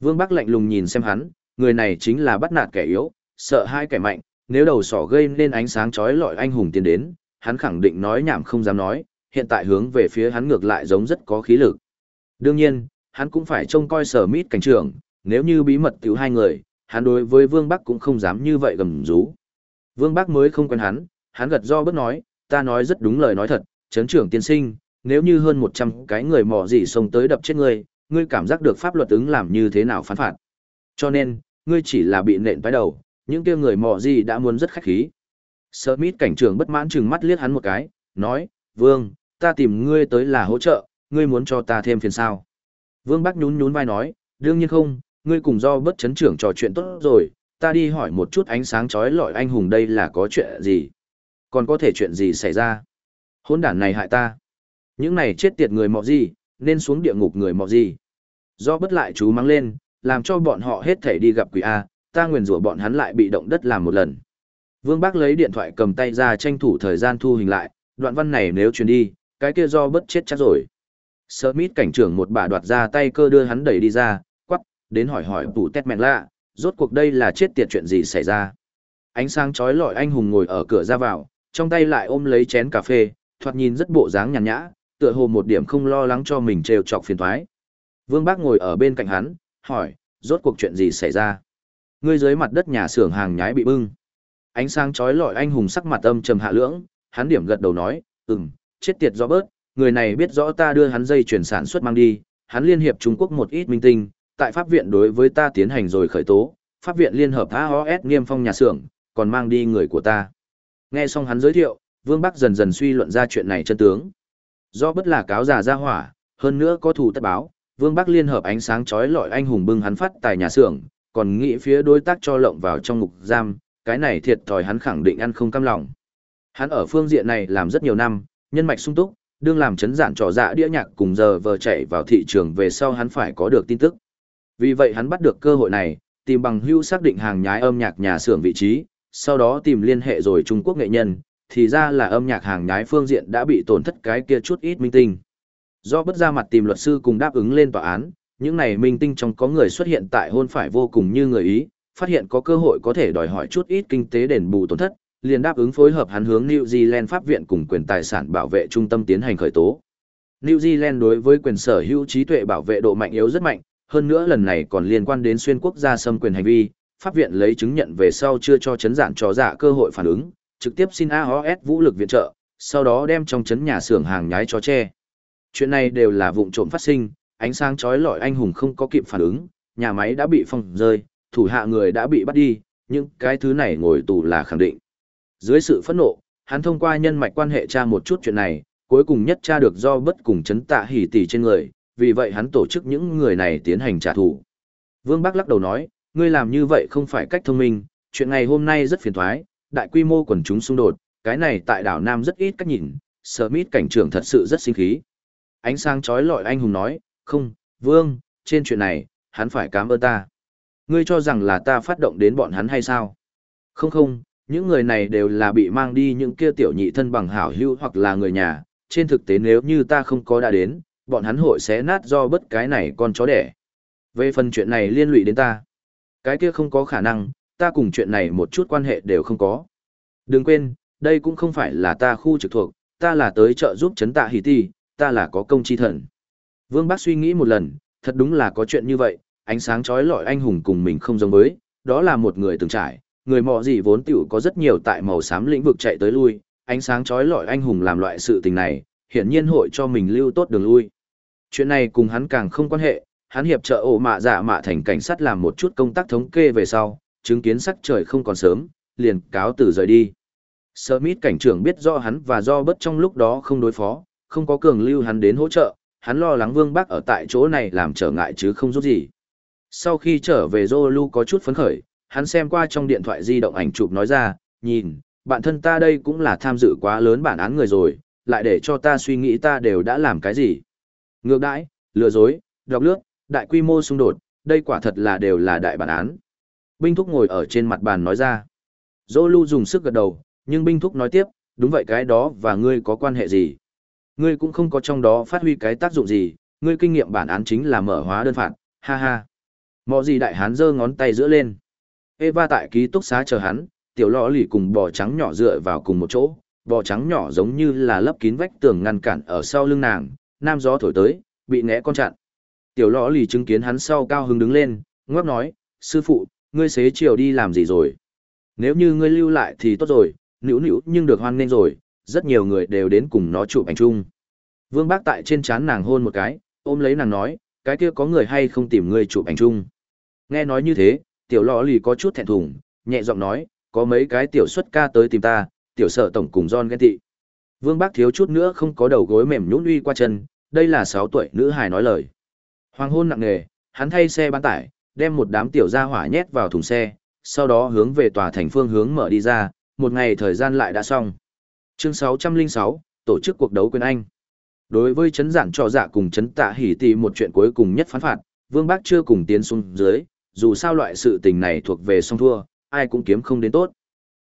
A: Vương Bắc lạnh lùng nhìn xem hắn, người này chính là bắt nạt kẻ yếu, sợ hai kẻ mạnh, nếu đầu sỏ gây nên ánh sáng chói lọi anh hùng tiến đến, hắn khẳng định nói nhảm không dám nói, hiện tại hướng về phía hắn ngược lại giống rất có khí lực. Đương nhiên, hắn cũng phải trông coi sở mít cảnh trưởng, nếu như bí mật tiểu hai người, hắn đối với Vương Bắc cũng không dám như vậy gầm rú. Vương Bắc mới không quen hắn, hắn gật do bất nói, ta nói rất đúng lời nói thật, chấn trưởng tiên sinh, nếu như hơn 100 cái người mò gì xông tới đập chết ngươi, ngươi cảm giác được pháp luật ứng làm như thế nào phán phạt. Cho nên, ngươi chỉ là bị nện vai đầu, những kia người mò gì đã muốn rất khách khí. Smith cảnh trưởng bất mãn chừng mắt liếc hắn một cái, nói, Vương, ta tìm ngươi tới là hỗ trợ, ngươi muốn cho ta thêm phiền sao. Vương Bắc nhún nhún vai nói, đương nhiên không, ngươi cùng do bất chấn trưởng trò chuyện tốt rồi, ta đi hỏi một chút ánh sáng chói lọi anh hùng đây là có chuyện gì. Còn có thể chuyện gì xảy ra. Hôn đản này hại ta. Những này chết tiệt người mọ gì, nên xuống địa ngục người mọ gì. Do bất lại chú mang lên, làm cho bọn họ hết thể đi gặp quỷ A, ta nguyền rủa bọn hắn lại bị động đất làm một lần. Vương Bác lấy điện thoại cầm tay ra tranh thủ thời gian thu hình lại, đoạn văn này nếu truyền đi, cái kia do bất chết chắc rồi. Smith cảnh trưởng một bà đoạt ra tay cơ đưa hắn đẩy đi ra, quắc, đến hỏi hỏi tủ tét mẹn lạ, rốt cuộc đây là chết tiệt chuyện gì xảy ra. Ánh sáng chói lọi anh hùng ngồi ở cửa ra vào, trong tay lại ôm lấy chén cà phê, thoạt nhìn rất bộ dáng nhàn nhã, tựa hồ một điểm không lo lắng cho mình trêu chọc phiền toái. Vương Bác ngồi ở bên cạnh hắn, hỏi, rốt cuộc chuyện gì xảy ra? Ngươi dưới mặt đất nhà xưởng hàng nhái bị bưng. Ánh sáng chói lọi anh hùng sắc mặt âm trầm hạ lưỡng, hắn điểm gật đầu nói, ừm, chết tiệt do bớt, người này biết rõ ta đưa hắn dây chuyển sản xuất mang đi, hắn liên hiệp Trung Quốc một ít minh tinh, tại pháp viện đối với ta tiến hành rồi khởi tố, pháp viện liên hợp AOS nghiêm phong nhà xưởng, còn mang đi người của ta. Nghe xong hắn giới thiệu, Vương Bắc dần dần suy luận ra chuyện này chân tướng. Do bất là cáo già ra hỏa, hơn nữa có thủ tất báo, Vương Bắc liên hợp ánh sáng chói lọi anh hùng bưng hắn phát tại nhà xưởng, còn nghĩ phía đối tác cho lộng vào trong ngục giam, cái này thiệt thòi hắn khẳng định ăn không cam lòng. Hắn ở phương diện này làm rất nhiều năm, nhân mạch sung túc, đương làm chấn giản trò dạ đĩa nhạc cùng giờ vờ chạy vào thị trường về sau hắn phải có được tin tức. Vì vậy hắn bắt được cơ hội này, tìm bằng hữu xác định hàng nhái âm nhạc nhà xưởng vị trí, sau đó tìm liên hệ rồi Trung Quốc nghệ nhân, thì ra là âm nhạc hàng nhái phương diện đã bị tổn thất cái kia chút ít minh tinh. Do bất ra mặt tìm luật sư cùng đáp ứng lên tòa án, những này minh tinh trong có người xuất hiện tại hôn phải vô cùng như người ý, phát hiện có cơ hội có thể đòi hỏi chút ít kinh tế đền bù tổn thất, liền đáp ứng phối hợp hắn hướng New Zealand pháp viện cùng quyền tài sản bảo vệ trung tâm tiến hành khởi tố. New Zealand đối với quyền sở hữu trí tuệ bảo vệ độ mạnh yếu rất mạnh, hơn nữa lần này còn liên quan đến xuyên quốc gia xâm quyền hành vi, pháp viện lấy chứng nhận về sau chưa cho chấn giản cho giả dạ cơ hội phản ứng, trực tiếp xin AOS vũ lực viện trợ, sau đó đem trong chấn nhà xưởng hàng nhái cho che. Chuyện này đều là vụng trộm phát sinh, ánh sáng chói lọi anh hùng không có kịp phản ứng, nhà máy đã bị phong rơi, thủ hạ người đã bị bắt đi, nhưng cái thứ này ngồi tù là khẳng định. Dưới sự phẫn nộ, hắn thông qua nhân mạch quan hệ tra một chút chuyện này, cuối cùng nhất tra được do bất cùng chấn tạ hỉ tỷ trên người, vì vậy hắn tổ chức những người này tiến hành trả thù. Vương Bắc lắc đầu nói, ngươi làm như vậy không phải cách thông minh, chuyện ngày hôm nay rất phiền thoái, đại quy mô quần chúng xung đột, cái này tại đảo Nam rất ít cách nhìn, Smith cảnh trưởng thật sự rất sinh khí. Ánh sáng chói lọi anh hùng nói, không, Vương, trên chuyện này, hắn phải cảm ơn ta. Ngươi cho rằng là ta phát động đến bọn hắn hay sao? Không không, những người này đều là bị mang đi những kia tiểu nhị thân bằng hảo hữu hoặc là người nhà, trên thực tế nếu như ta không có đã đến, bọn hắn hội sẽ nát do bất cái này con chó đẻ. Về phần chuyện này liên lụy đến ta, cái kia không có khả năng, ta cùng chuyện này một chút quan hệ đều không có. Đừng quên, đây cũng không phải là ta khu trực thuộc, ta là tới trợ giúp chấn tạ hỷ ti, ta là có công chi thần. Vương Bác suy nghĩ một lần, thật đúng là có chuyện như vậy, ánh sáng chói lọi anh hùng cùng mình không giống với, đó là một người từng trải, người mọ gì vốn tiểu có rất nhiều tại màu xám lĩnh vực chạy tới lui, ánh sáng chói lọi anh hùng làm loại sự tình này, hiển nhiên hội cho mình lưu tốt đường lui. Chuyện này cùng hắn càng không quan hệ, hắn hiệp trợ ổ mạ giả mạ thành cảnh sát làm một chút công tác thống kê về sau, chứng kiến sắc trời không còn sớm, liền cáo từ rời đi. Smith cảnh trưởng biết do hắn và do bất trong lúc đó không đối phó, không có cường lưu hắn đến hỗ trợ, hắn lo lắng Vương bác ở tại chỗ này làm trở ngại chứ không giúp gì. Sau khi trở về Zolu có chút phấn khởi, hắn xem qua trong điện thoại di động ảnh chụp nói ra, nhìn, bạn thân ta đây cũng là tham dự quá lớn bản án người rồi, lại để cho ta suy nghĩ ta đều đã làm cái gì. Ngược đãi, lừa dối, đọc lướt, đại quy mô xung đột, đây quả thật là đều là đại bản án. Binh Thúc ngồi ở trên mặt bàn nói ra. Zolu dùng sức gật đầu, nhưng Binh Thúc nói tiếp, đúng vậy cái đó và ngươi có quan hệ gì? Ngươi cũng không có trong đó phát huy cái tác dụng gì, ngươi kinh nghiệm bản án chính là mở hóa đơn phạt, ha ha. Mọ gì đại hán giơ ngón tay giữa lên. Eva tại ký túc xá chờ hắn, tiểu lọ lì cùng bò trắng nhỏ dựa vào cùng một chỗ, bò trắng nhỏ giống như là lấp kín vách tường ngăn cản ở sau lưng nàng, nam gió thổi tới, bị né con chặn. Tiểu lọ lì chứng kiến hắn sau cao hứng đứng lên, ngoắc nói, sư phụ, ngươi xế chiều đi làm gì rồi? Nếu như ngươi lưu lại thì tốt rồi, nữu nữu nhưng được hoan nghênh rồi, rất nhiều người đều đến cùng nó chụp ảnh chung. Vương Bác tại trên trán nàng hôn một cái, ôm lấy nàng nói, cái kia có người hay không tìm ngươi chụp ảnh chung. Nghe nói như thế, tiểu lọ lì có chút thẹn thùng, nhẹ giọng nói, có mấy cái tiểu xuất ca tới tìm ta, tiểu sợ tổng cùng John ghen tị. Vương Bác thiếu chút nữa không có đầu gối mềm nhũn uy qua chân, đây là 6 tuổi nữ hài nói lời. Hoàng hôn nặng nề, hắn thay xe bán tải, đem một đám tiểu gia hỏa nhét vào thùng xe, sau đó hướng về tòa thành phương hướng mở đi ra, một ngày thời gian lại đã xong. Chương 606, tổ chức cuộc đấu quyền Anh. Đối với chấn giản trò dạ cùng chấn tạ hỉ tì một chuyện cuối cùng nhất phán phạt, Vương Bác chưa cùng tiến xuống dưới, dù sao loại sự tình này thuộc về song thua, ai cũng kiếm không đến tốt.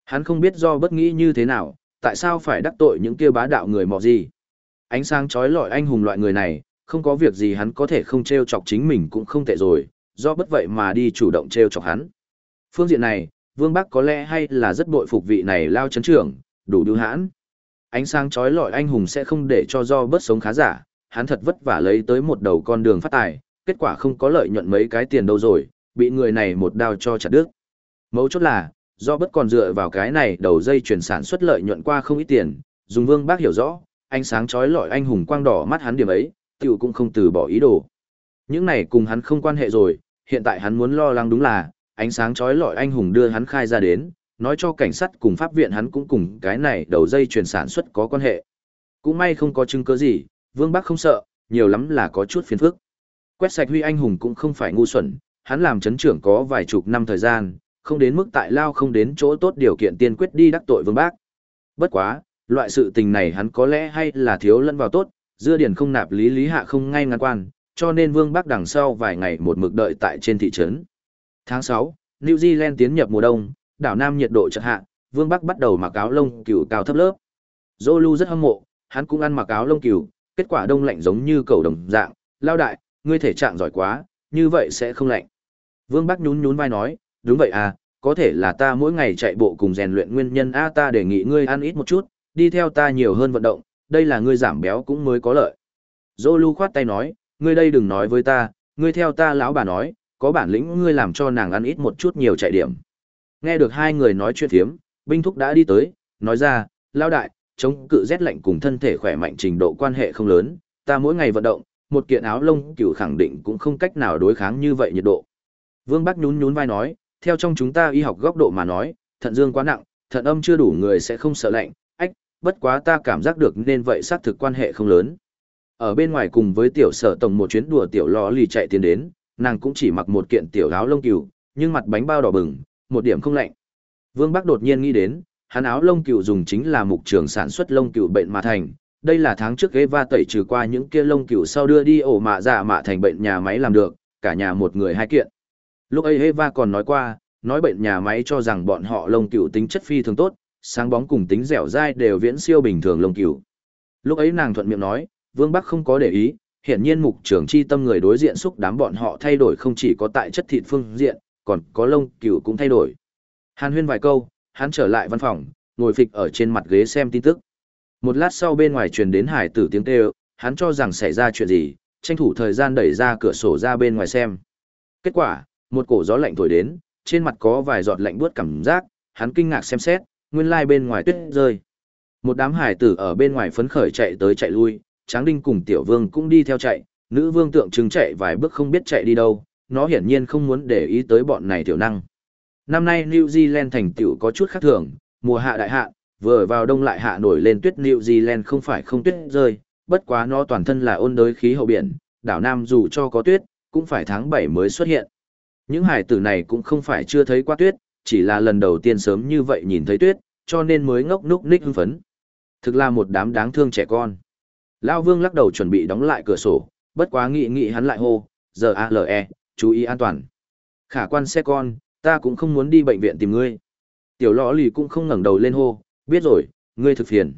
A: Hắn không biết do bất nghĩ như thế nào, tại sao phải đắc tội những kia bá đạo người mọ gì. Ánh sáng chói lọi anh hùng loại người này, không có việc gì hắn có thể không treo chọc chính mình cũng không tệ rồi, do bất vậy mà đi chủ động treo chọc hắn. Phương diện này, Vương Bắc có lẽ hay là rất bội phục vị này lao chấn trưởng, đủ đưu hãn. Ánh sáng chói lọi anh hùng sẽ không để cho do bớt sống khá giả, hắn thật vất vả lấy tới một đầu con đường phát tài, kết quả không có lợi nhuận mấy cái tiền đâu rồi, bị người này một đao cho chặt đứt. Mấu chốt là, do bất còn dựa vào cái này đầu dây chuyển sản xuất lợi nhuận qua không ít tiền, dùng vương bác hiểu rõ, ánh sáng chói lọi anh hùng quang đỏ mắt hắn điểm ấy, tiểu cũng không từ bỏ ý đồ. Những này cùng hắn không quan hệ rồi, hiện tại hắn muốn lo lắng đúng là, ánh sáng chói lọi anh hùng đưa hắn khai ra đến, nói cho cảnh sát cùng pháp viện hắn cũng cùng cái này đầu dây chuyển sản xuất có quan hệ. Cũng may không có chứng cứ gì, Vương Bắc không sợ, nhiều lắm là có chút phiền phức. Quét sạch Huy anh hùng cũng không phải ngu xuẩn, hắn làm chấn trưởng có vài chục năm thời gian, không đến mức tại lao không đến chỗ tốt điều kiện tiên quyết đi đắc tội Vương Bác. Bất quá, loại sự tình này hắn có lẽ hay là thiếu lẫn vào tốt, dưa điển không nạp lý lý hạ không ngay ngăn quan, cho nên Vương Bác đằng sau vài ngày một mực đợi tại trên thị trấn. Tháng 6, New Zealand tiến nhập mùa đông, đảo Nam nhiệt độ chợt hạ, Vương Bắc bắt đầu mặc áo lông cừu cao thấp lớp. Zolu rất hâm mộ, hắn cũng ăn mặc áo lông cừu, kết quả đông lạnh giống như cầu đồng dạng, lao đại, ngươi thể trạng giỏi quá, như vậy sẽ không lạnh. Vương Bắc nhún nhún vai nói, đúng vậy à, có thể là ta mỗi ngày chạy bộ cùng rèn luyện nguyên nhân a ta đề nghị ngươi ăn ít một chút, đi theo ta nhiều hơn vận động, đây là ngươi giảm béo cũng mới có lợi. Zolu khoát tay nói, ngươi đây đừng nói với ta, ngươi theo ta lão bà nói, có bản lĩnh ngươi làm cho nàng ăn ít một chút nhiều chạy điểm. Nghe được hai người nói chuyện thiếm, binh thúc đã đi tới, nói ra, lao đại, chống cự rét lạnh cùng thân thể khỏe mạnh trình độ quan hệ không lớn, ta mỗi ngày vận động, một kiện áo lông cửu khẳng định cũng không cách nào đối kháng như vậy nhiệt độ. Vương Bắc nhún nhún vai nói, theo trong chúng ta y học góc độ mà nói, thận dương quá nặng, thận âm chưa đủ người sẽ không sợ lạnh, ách, bất quá ta cảm giác được nên vậy xác thực quan hệ không lớn. Ở bên ngoài cùng với tiểu sở tổng một chuyến đùa tiểu lò lì chạy tiến đến, nàng cũng chỉ mặc một kiện tiểu áo lông cừu, nhưng mặt bánh bao đỏ bừng, một điểm không lạnh. Vương Bắc đột nhiên nghĩ đến, hắn áo lông cừu dùng chính là mục trường sản xuất lông cừu bệnh mà thành, đây là tháng trước Eva tẩy trừ qua những kia lông cừu sau đưa đi ổ mạ dạ mạ thành bệnh nhà máy làm được, cả nhà một người hai kiện. Lúc ấy Eva còn nói qua, nói bệnh nhà máy cho rằng bọn họ lông cừu tính chất phi thường tốt, sáng bóng cùng tính dẻo dai đều viễn siêu bình thường lông cừu. Lúc ấy nàng thuận miệng nói, Vương Bắc không có để ý, hiển nhiên mục trưởng chi tâm người đối diện xúc đám bọn họ thay đổi không chỉ có tại chất thịt phương diện, còn có lông cừu cũng thay đổi. Hàn huyên vài câu, hắn trở lại văn phòng, ngồi phịch ở trên mặt ghế xem tin tức. Một lát sau bên ngoài truyền đến hải tử tiếng kêu, hắn cho rằng xảy ra chuyện gì, tranh thủ thời gian đẩy ra cửa sổ ra bên ngoài xem. Kết quả, một cổ gió lạnh thổi đến, trên mặt có vài giọt lạnh buốt cảm giác, hắn kinh ngạc xem xét, nguyên lai bên ngoài tuyết rơi. Một đám hải tử ở bên ngoài phấn khởi chạy tới chạy lui, Tráng Đinh cùng Tiểu Vương cũng đi theo chạy, nữ vương tượng trưng chạy vài bước không biết chạy đi đâu, nó hiển nhiên không muốn để ý tới bọn này tiểu năng. Năm nay New Zealand thành tựu có chút khác thường, mùa hạ đại hạ, vừa vào đông lại hạ nổi lên tuyết New Zealand không phải không tuyết rơi, bất quá nó toàn thân là ôn đới khí hậu biển, đảo Nam dù cho có tuyết, cũng phải tháng 7 mới xuất hiện. Những hải tử này cũng không phải chưa thấy qua tuyết, chỉ là lần đầu tiên sớm như vậy nhìn thấy tuyết, cho nên mới ngốc núc ních hưng phấn. Thực là một đám đáng thương trẻ con. Lao Vương lắc đầu chuẩn bị đóng lại cửa sổ, bất quá nghị nghị hắn lại hô, giờ ALE, chú ý an toàn. Khả quan xe con, ta cũng không muốn đi bệnh viện tìm ngươi. Tiểu lõ lì cũng không ngẩng đầu lên hô, biết rồi, ngươi thực phiền.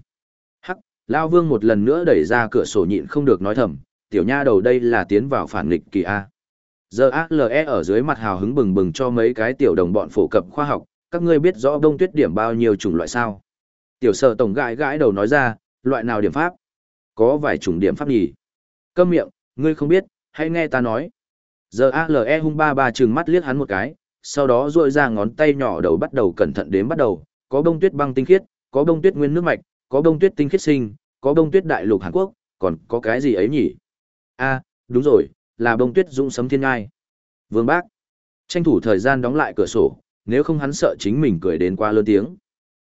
A: Hắc, Lao Vương một lần nữa đẩy ra cửa sổ nhịn không được nói thầm, tiểu nha đầu đây là tiến vào phản nghịch kỳ A. Giờ ALE ở dưới mặt hào hứng bừng bừng cho mấy cái tiểu đồng bọn phổ cập khoa học, các ngươi biết rõ đông tuyết điểm bao nhiêu chủng loại sao. Tiểu sở tổng gãi gãi đầu nói ra, loại nào điểm pháp? Có vài chủng điểm pháp nhỉ? Câm miệng, ngươi không biết, hãy nghe ta nói. Giờ ALE hung ba ba trừng mắt liếc hắn một cái, sau đó duỗi ra ngón tay nhỏ đầu bắt đầu cẩn thận đếm bắt đầu, có bông tuyết băng tinh khiết, có bông tuyết nguyên nước mạch, có bông tuyết tinh khiết sinh, có bông tuyết đại lục Hàn Quốc, còn có cái gì ấy nhỉ? A, đúng rồi, là bông tuyết dũng sấm thiên ngai. Vương Bác, tranh thủ thời gian đóng lại cửa sổ, nếu không hắn sợ chính mình cười đến quá lớn tiếng.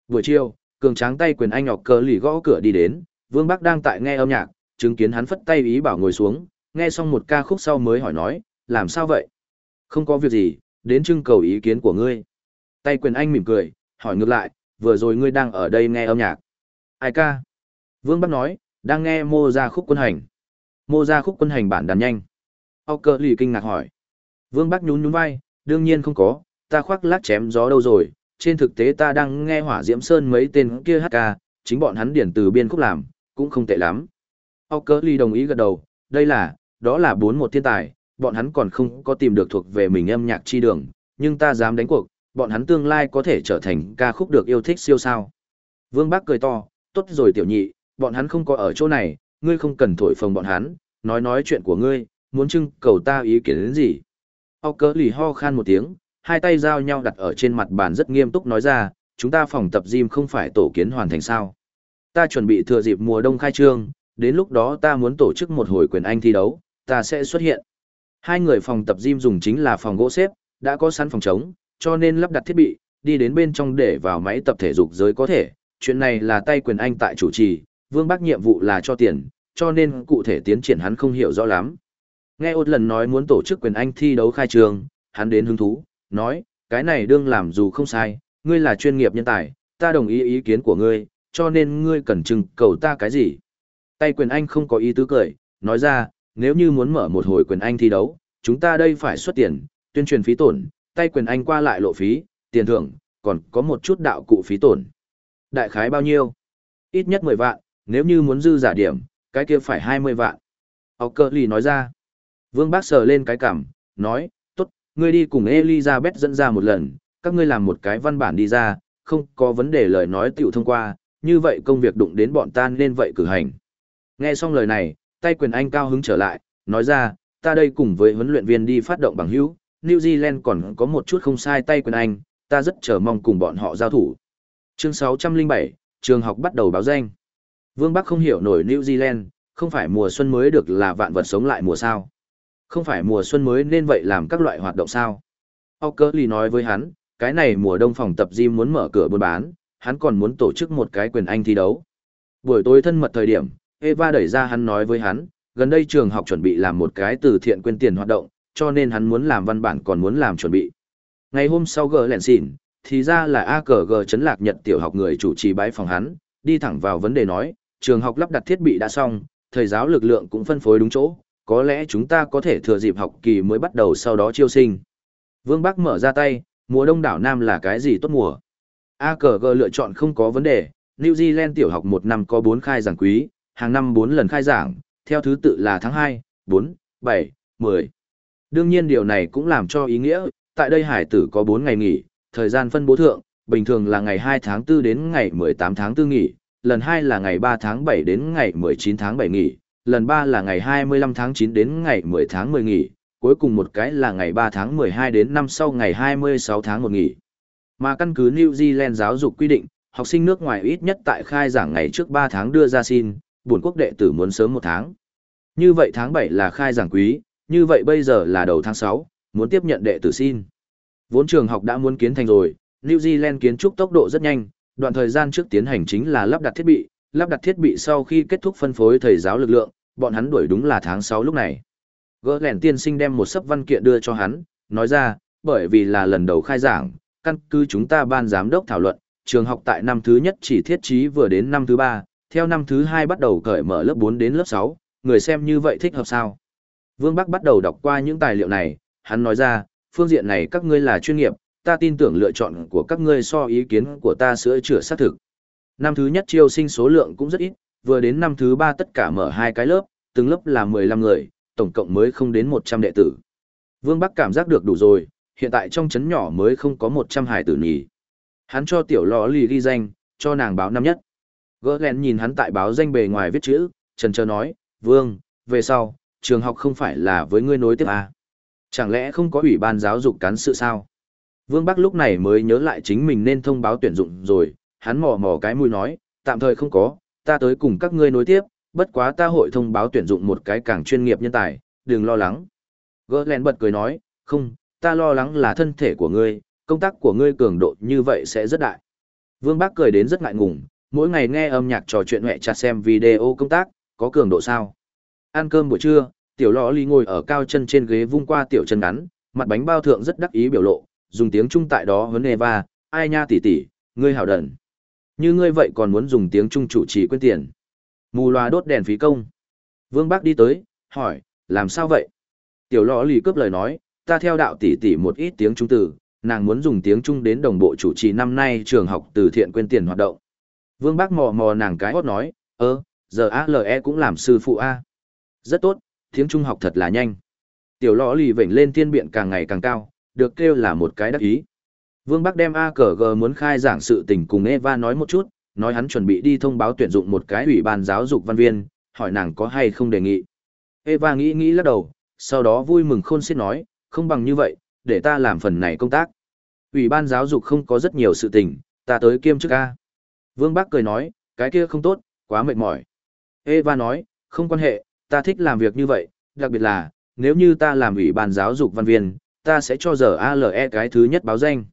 A: Buổi chiều, cường tráng tay quyền anh ngọc cờ lì gõ cửa đi đến, Vương Bác đang tại nghe âm nhạc, chứng kiến hắn phất tay ý bảo ngồi xuống, nghe xong một ca khúc sau mới hỏi nói, làm sao vậy? Không có việc gì, đến trưng cầu ý kiến của ngươi. Tay quyền anh mỉm cười, hỏi ngược lại, vừa rồi ngươi đang ở đây nghe âm nhạc. Ai ca? Vương Bắc nói, đang nghe mô ra khúc quân hành. Mô ra khúc quân hành bản đàn nhanh. Âu cơ lì kinh ngạc hỏi. Vương Bắc nhún nhún vai, đương nhiên không có, ta khoác lác chém gió đâu rồi. Trên thực tế ta đang nghe hỏa diễm sơn mấy tên kia hát ca, chính bọn hắn điển từ biên khúc làm, cũng không tệ lắm. Âu cơ lì đồng ý gật đầu, đây là, đó là bốn một thiên tài, bọn hắn còn không có tìm được thuộc về mình âm nhạc chi đường, nhưng ta dám đánh cuộc, bọn hắn tương lai có thể trở thành ca khúc được yêu thích siêu sao. Vương Bác cười to, tốt rồi tiểu nhị, bọn hắn không có ở chỗ này, ngươi không cần thổi phồng bọn hắn, nói nói chuyện của ngươi, muốn trưng cầu ta ý kiến đến gì. Ốc cỡ lì ho khan một tiếng, hai tay giao nhau đặt ở trên mặt bàn rất nghiêm túc nói ra, chúng ta phòng tập gym không phải tổ kiến hoàn thành sao. Ta chuẩn bị thừa dịp mùa đông khai trương, đến lúc đó ta muốn tổ chức một hồi quyền anh thi đấu, ta sẽ xuất hiện. Hai người phòng tập gym dùng chính là phòng gỗ xếp, đã có sẵn phòng trống, cho nên lắp đặt thiết bị, đi đến bên trong để vào máy tập thể dục giới có thể. Chuyện này là tay quyền anh tại chủ trì, Vương Bắc nhiệm vụ là cho tiền, cho nên cụ thể tiến triển hắn không hiểu rõ lắm. Nghe ột lần nói muốn tổ chức quyền anh thi đấu khai trường, hắn đến hứng thú, nói, cái này đương làm dù không sai, ngươi là chuyên nghiệp nhân tài, ta đồng ý ý kiến của ngươi, cho nên ngươi cần chừng cầu ta cái gì. Tay quyền anh không có ý tứ cười, nói ra, nếu như muốn mở một hồi quyền anh thi đấu, chúng ta đây phải xuất tiền, tuyên truyền phí tổn, tay quyền anh qua lại lộ phí, tiền thưởng, còn có một chút đạo cụ phí tổn. Đại khái bao nhiêu? Ít nhất 10 vạn, nếu như muốn dư giả điểm, cái kia phải 20 vạn. Ốc cơ lì nói ra. Vương Bác sờ lên cái cằm, nói, tốt, ngươi đi cùng Elizabeth dẫn ra một lần, các ngươi làm một cái văn bản đi ra, không có vấn đề lời nói tiểu thông qua, như vậy công việc đụng đến bọn ta nên vậy cử hành. Nghe xong lời này, tay quyền anh cao hứng trở lại, nói ra, ta đây cùng với huấn luyện viên đi phát động bằng hữu, New Zealand còn có một chút không sai tay quyền anh, ta rất chờ mong cùng bọn họ giao thủ. Chương 607, trường học bắt đầu báo danh. Vương Bắc không hiểu nổi New Zealand, không phải mùa xuân mới được là vạn vật sống lại mùa sao. Không phải mùa xuân mới nên vậy làm các loại hoạt động sao. Ockerly nói với hắn, cái này mùa đông phòng tập gym muốn mở cửa buôn bán, hắn còn muốn tổ chức một cái quyền anh thi đấu. Buổi tối thân mật thời điểm, Eva đẩy ra hắn nói với hắn, gần đây trường học chuẩn bị làm một cái từ thiện quyên tiền hoạt động, cho nên hắn muốn làm văn bản còn muốn làm chuẩn bị. Ngày hôm sau gờ lẹn xỉn, thì ra là AKG chấn lạc nhật tiểu học người chủ trì bái phòng hắn, đi thẳng vào vấn đề nói, trường học lắp đặt thiết bị đã xong, thầy giáo lực lượng cũng phân phối đúng chỗ, có lẽ chúng ta có thể thừa dịp học kỳ mới bắt đầu sau đó chiêu sinh. Vương Bắc mở ra tay, mùa đông đảo Nam là cái gì tốt mùa? AKG lựa chọn không có vấn đề, New Zealand tiểu học một năm có 4 khai giảng quý, hàng năm 4 lần khai giảng, theo thứ tự là tháng 2, 4, 7, 10. Đương nhiên điều này cũng làm cho ý nghĩa, tại đây hải tử có 4 ngày nghỉ, thời gian phân bố thượng, bình thường là ngày 2 tháng 4 đến ngày 18 tháng 4 nghỉ, lần 2 là ngày 3 tháng 7 đến ngày 19 tháng 7 nghỉ, lần 3 là ngày 25 tháng 9 đến ngày 10 tháng 10 nghỉ, cuối cùng một cái là ngày 3 tháng 12 đến năm sau ngày 26 tháng 1 nghỉ. Mà căn cứ New Zealand giáo dục quy định, học sinh nước ngoài ít nhất tại khai giảng ngày trước 3 tháng đưa ra xin, buồn quốc đệ tử muốn sớm một tháng. Như vậy tháng 7 là khai giảng quý, như vậy bây giờ là đầu tháng 6, muốn tiếp nhận đệ tử xin. Vốn trường học đã muốn kiến thành rồi, New Zealand kiến trúc tốc độ rất nhanh, đoạn thời gian trước tiến hành chính là lắp đặt thiết bị, lắp đặt thiết bị sau khi kết thúc phân phối thầy giáo lực lượng, bọn hắn đuổi đúng là tháng 6 lúc này. Gỡ lẻn tiên sinh đem một sấp văn kiện đưa cho hắn, nói ra, bởi vì là lần đầu khai giảng, căn cứ chúng ta ban giám đốc thảo luận, trường học tại năm thứ nhất chỉ thiết trí vừa đến năm thứ ba, theo năm thứ hai bắt đầu cởi mở lớp 4 đến lớp 6, người xem như vậy thích hợp sao. Vương Bắc bắt đầu đọc qua những tài liệu này, hắn nói ra, phương diện này các ngươi là chuyên nghiệp, ta tin tưởng lựa chọn của các ngươi so ý kiến của ta sửa chữa xác thực. Năm thứ nhất chiêu sinh số lượng cũng rất ít, vừa đến năm thứ ba tất cả mở hai cái lớp, từng lớp là 15 người, tổng cộng mới không đến 100 đệ tử. Vương Bắc cảm giác được đủ rồi, hiện tại trong chấn nhỏ mới không có 100 hải tử nhỉ. Hắn cho tiểu lò lì ghi danh, cho nàng báo năm nhất. Gỡ lẹn nhìn hắn tại báo danh bề ngoài viết chữ, trần trờ nói, Vương, về sau, trường học không phải là với ngươi nối tiếp à? Chẳng lẽ không có ủy ban giáo dục cán sự sao? Vương Bắc lúc này mới nhớ lại chính mình nên thông báo tuyển dụng rồi, hắn mò mò cái mũi nói, tạm thời không có, ta tới cùng các ngươi nối tiếp, bất quá ta hội thông báo tuyển dụng một cái càng chuyên nghiệp nhân tài, đừng lo lắng. Gỡ lén bật cười nói, không, ta lo lắng là thân thể của ngươi, công tác của ngươi cường độ như vậy sẽ rất đại. Vương Bắc cười đến rất ngại ngùng, mỗi ngày nghe âm nhạc trò chuyện huệ chặt xem video công tác, có cường độ sao? Ăn cơm buổi trưa, tiểu lọ ly ngồi ở cao chân trên ghế vung qua tiểu chân ngắn, mặt bánh bao thượng rất đắc ý biểu lộ, dùng tiếng Trung tại đó vấn Eva, ai nha tỷ tỷ, ngươi hảo đần. Như ngươi vậy còn muốn dùng tiếng Trung chủ trì quên tiền. Mù loà đốt đèn phí công. Vương Bác đi tới, hỏi, làm sao vậy? Tiểu lọ lì cướp lời nói, ta theo đạo tỷ tỷ một ít tiếng Trung từ, nàng muốn dùng tiếng Trung đến đồng bộ chủ trì năm nay trường học từ thiện quên tiền hoạt động. Vương Bác mò mò nàng cái hót nói, ơ, giờ ALE cũng làm sư phụ A. Rất tốt, tiếng Trung học thật là nhanh. Tiểu lọ lì vệnh lên tiên biện càng ngày càng cao, được kêu là một cái đắc ý. Vương Bắc đem A Cờ G muốn khai giảng sự tình cùng Eva nói một chút, nói hắn chuẩn bị đi thông báo tuyển dụng một cái ủy ban giáo dục văn viên, hỏi nàng có hay không đề nghị. Eva nghĩ nghĩ lắc đầu, sau đó vui mừng khôn xiết nói, không bằng như vậy, để ta làm phần này công tác. Ủy ban giáo dục không có rất nhiều sự tình, ta tới kiêm chức A. Vương Bắc cười nói, cái kia không tốt, quá mệt mỏi. Eva nói, không quan hệ, ta thích làm việc như vậy, đặc biệt là, nếu như ta làm ủy ban giáo dục văn viên, ta sẽ cho giờ ALE cái thứ nhất báo danh.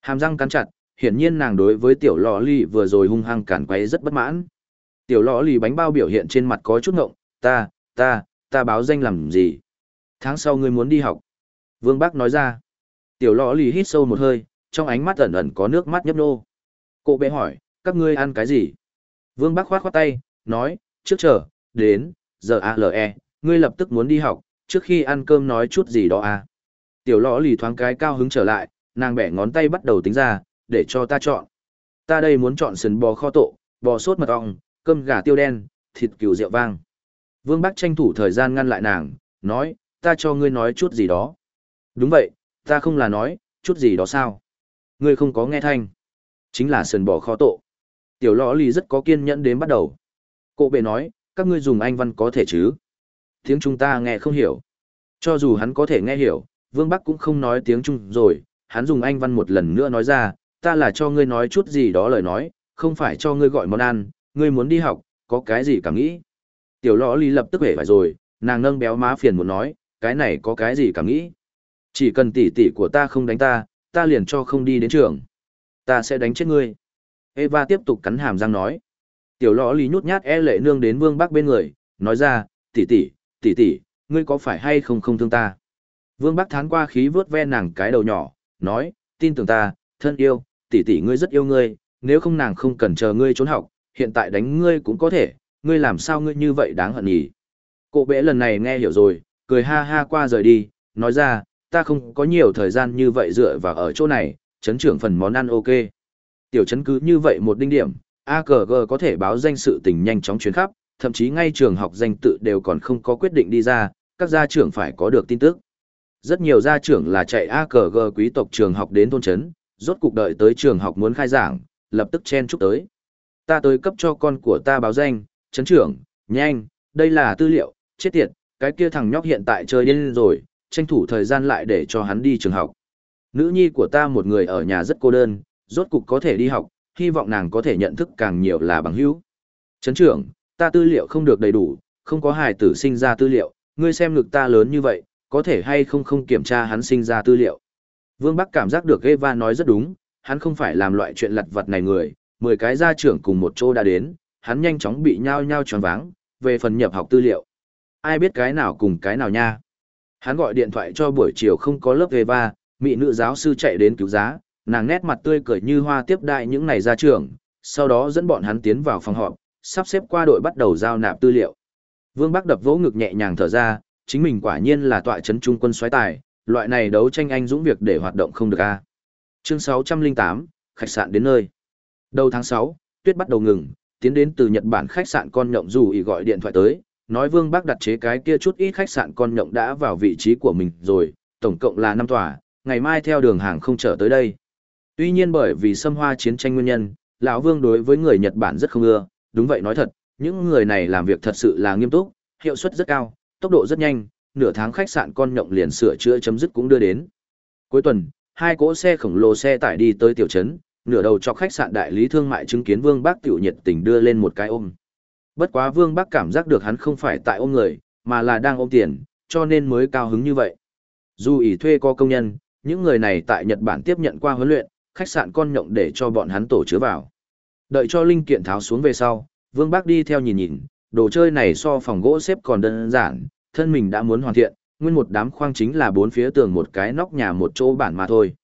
A: Hàm răng cắn chặt, hiển nhiên nàng đối với tiểu lọ Lì vừa rồi hung hăng cản quấy rất bất mãn. Tiểu lọ Lì bánh bao biểu hiện trên mặt có chút ngộng, ta, ta, ta báo danh làm gì? Tháng sau ngươi muốn đi học. Vương Bắc nói ra. Tiểu lọ Lì hít sâu một hơi, trong ánh mắt ẩn ẩn có nước mắt nhấp nô. Cô bé hỏi, các ngươi ăn cái gì? Vương Bắc khoát khoát tay, nói, trước chờ, đến, giờ ALE, ngươi lập tức muốn đi học, trước khi ăn cơm nói chút gì đó à. Tiểu lọ lì thoáng cái cao hứng trở lại, nàng bẻ ngón tay bắt đầu tính ra, để cho ta chọn. Ta đây muốn chọn sườn bò kho tộ, bò sốt mật ong, cơm gà tiêu đen, thịt cừu rượu vang. Vương Bắc tranh thủ thời gian ngăn lại nàng, nói, ta cho ngươi nói chút gì đó. Đúng vậy, ta không là nói, chút gì đó sao? Ngươi không có nghe thanh. Chính là sườn bò kho tộ. Tiểu lõ lì rất có kiên nhẫn đến bắt đầu. Cô bệ nói, các ngươi dùng anh văn có thể chứ? Tiếng chúng ta nghe không hiểu. Cho dù hắn có thể nghe hiểu, Vương Bắc cũng không nói tiếng Trung rồi, hắn dùng anh văn một lần nữa nói ra, ta là cho ngươi nói chút gì đó lời nói, không phải cho ngươi gọi món ăn, ngươi muốn đi học, có cái gì cảm nghĩ. Tiểu lõ lì lập tức hể phải rồi, nàng nâng béo má phiền muốn nói, cái này có cái gì cảm nghĩ. Chỉ cần tỷ tỷ của ta không đánh ta, ta liền cho không đi đến trường. Ta sẽ đánh chết ngươi. Eva tiếp tục cắn hàm răng nói. Tiểu lõ ly nhút nhát e lệ nương đến vương Bác bên người, nói ra, tỷ tỷ, tỷ tỷ, ngươi có phải hay không không thương ta? Vương Bác thán qua khí vướt ve nàng cái đầu nhỏ, nói, tin tưởng ta, thân yêu, tỷ tỷ ngươi rất yêu ngươi, nếu không nàng không cần chờ ngươi trốn học, hiện tại đánh ngươi cũng có thể, ngươi làm sao ngươi như vậy đáng hận nhỉ? Cô bé lần này nghe hiểu rồi, cười ha ha qua rời đi, nói ra, ta không có nhiều thời gian như vậy dựa vào ở chỗ này, chấn trưởng phần món ăn ok. Tiểu chấn cứ như vậy một đinh điểm, AKG có thể báo danh sự tình nhanh chóng chuyến khắp, thậm chí ngay trường học danh tự đều còn không có quyết định đi ra, các gia trưởng phải có được tin tức. Rất nhiều gia trưởng là chạy AKG quý tộc trường học đến thôn trấn, rốt cục đợi tới trường học muốn khai giảng, lập tức chen chúc tới. Ta tới cấp cho con của ta báo danh, chấn trưởng, nhanh, đây là tư liệu, chết tiệt, cái kia thằng nhóc hiện tại chơi điên rồi, tranh thủ thời gian lại để cho hắn đi trường học. Nữ nhi của ta một người ở nhà rất cô đơn, rốt cục có thể đi học, hy vọng nàng có thể nhận thức càng nhiều là bằng hữu. Chấn trưởng, ta tư liệu không được đầy đủ, không có hài tử sinh ra tư liệu, ngươi xem ngực ta lớn như vậy, có thể hay không không kiểm tra hắn sinh ra tư liệu. Vương Bắc cảm giác được Eva nói rất đúng, hắn không phải làm loại chuyện lặt vặt này người, 10 cái gia trưởng cùng một chỗ đã đến, hắn nhanh chóng bị nhao nhao tròn váng, về phần nhập học tư liệu. Ai biết cái nào cùng cái nào nha. Hắn gọi điện thoại cho buổi chiều không có lớp Eva, mỹ nữ giáo sư chạy đến cứu giá, nàng nét mặt tươi cười như hoa tiếp đại những này ra trường, sau đó dẫn bọn hắn tiến vào phòng họp, sắp xếp qua đội bắt đầu giao nạp tư liệu. Vương Bắc đập vỗ ngực nhẹ nhàng thở ra, chính mình quả nhiên là tọa trấn trung quân xoáy tài, loại này đấu tranh anh dũng việc để hoạt động không được a. Chương 608, khách sạn đến nơi. Đầu tháng 6, tuyết bắt đầu ngừng, tiến đến từ Nhật Bản khách sạn con nhộng dù ý gọi điện thoại tới, nói Vương Bắc đặt chế cái kia chút ít khách sạn con nhộng đã vào vị trí của mình rồi, tổng cộng là 5 tòa, ngày mai theo đường hàng không trở tới đây. Tuy nhiên bởi vì xâm hoa chiến tranh nguyên nhân, lão Vương đối với người Nhật Bản rất không ưa, đúng vậy nói thật, những người này làm việc thật sự là nghiêm túc, hiệu suất rất cao, tốc độ rất nhanh, nửa tháng khách sạn con nhộng liền sửa chữa chấm dứt cũng đưa đến. Cuối tuần, hai cỗ xe khổng lồ xe tải đi tới tiểu trấn, nửa đầu cho khách sạn đại lý thương mại chứng kiến Vương Bác tiểu nhiệt tình đưa lên một cái ôm. Bất quá Vương Bác cảm giác được hắn không phải tại ôm người, mà là đang ôm tiền, cho nên mới cao hứng như vậy. Dù ỷ thuê có công nhân, những người này tại Nhật Bản tiếp nhận qua huấn luyện, khách sạn con nhộng để cho bọn hắn tổ chứa vào. Đợi cho linh kiện tháo xuống về sau, Vương Bác đi theo nhìn nhìn, đồ chơi này so phòng gỗ xếp còn đơn giản, thân mình đã muốn hoàn thiện, nguyên một đám khoang chính là bốn phía tường một cái nóc nhà một chỗ bản mà thôi.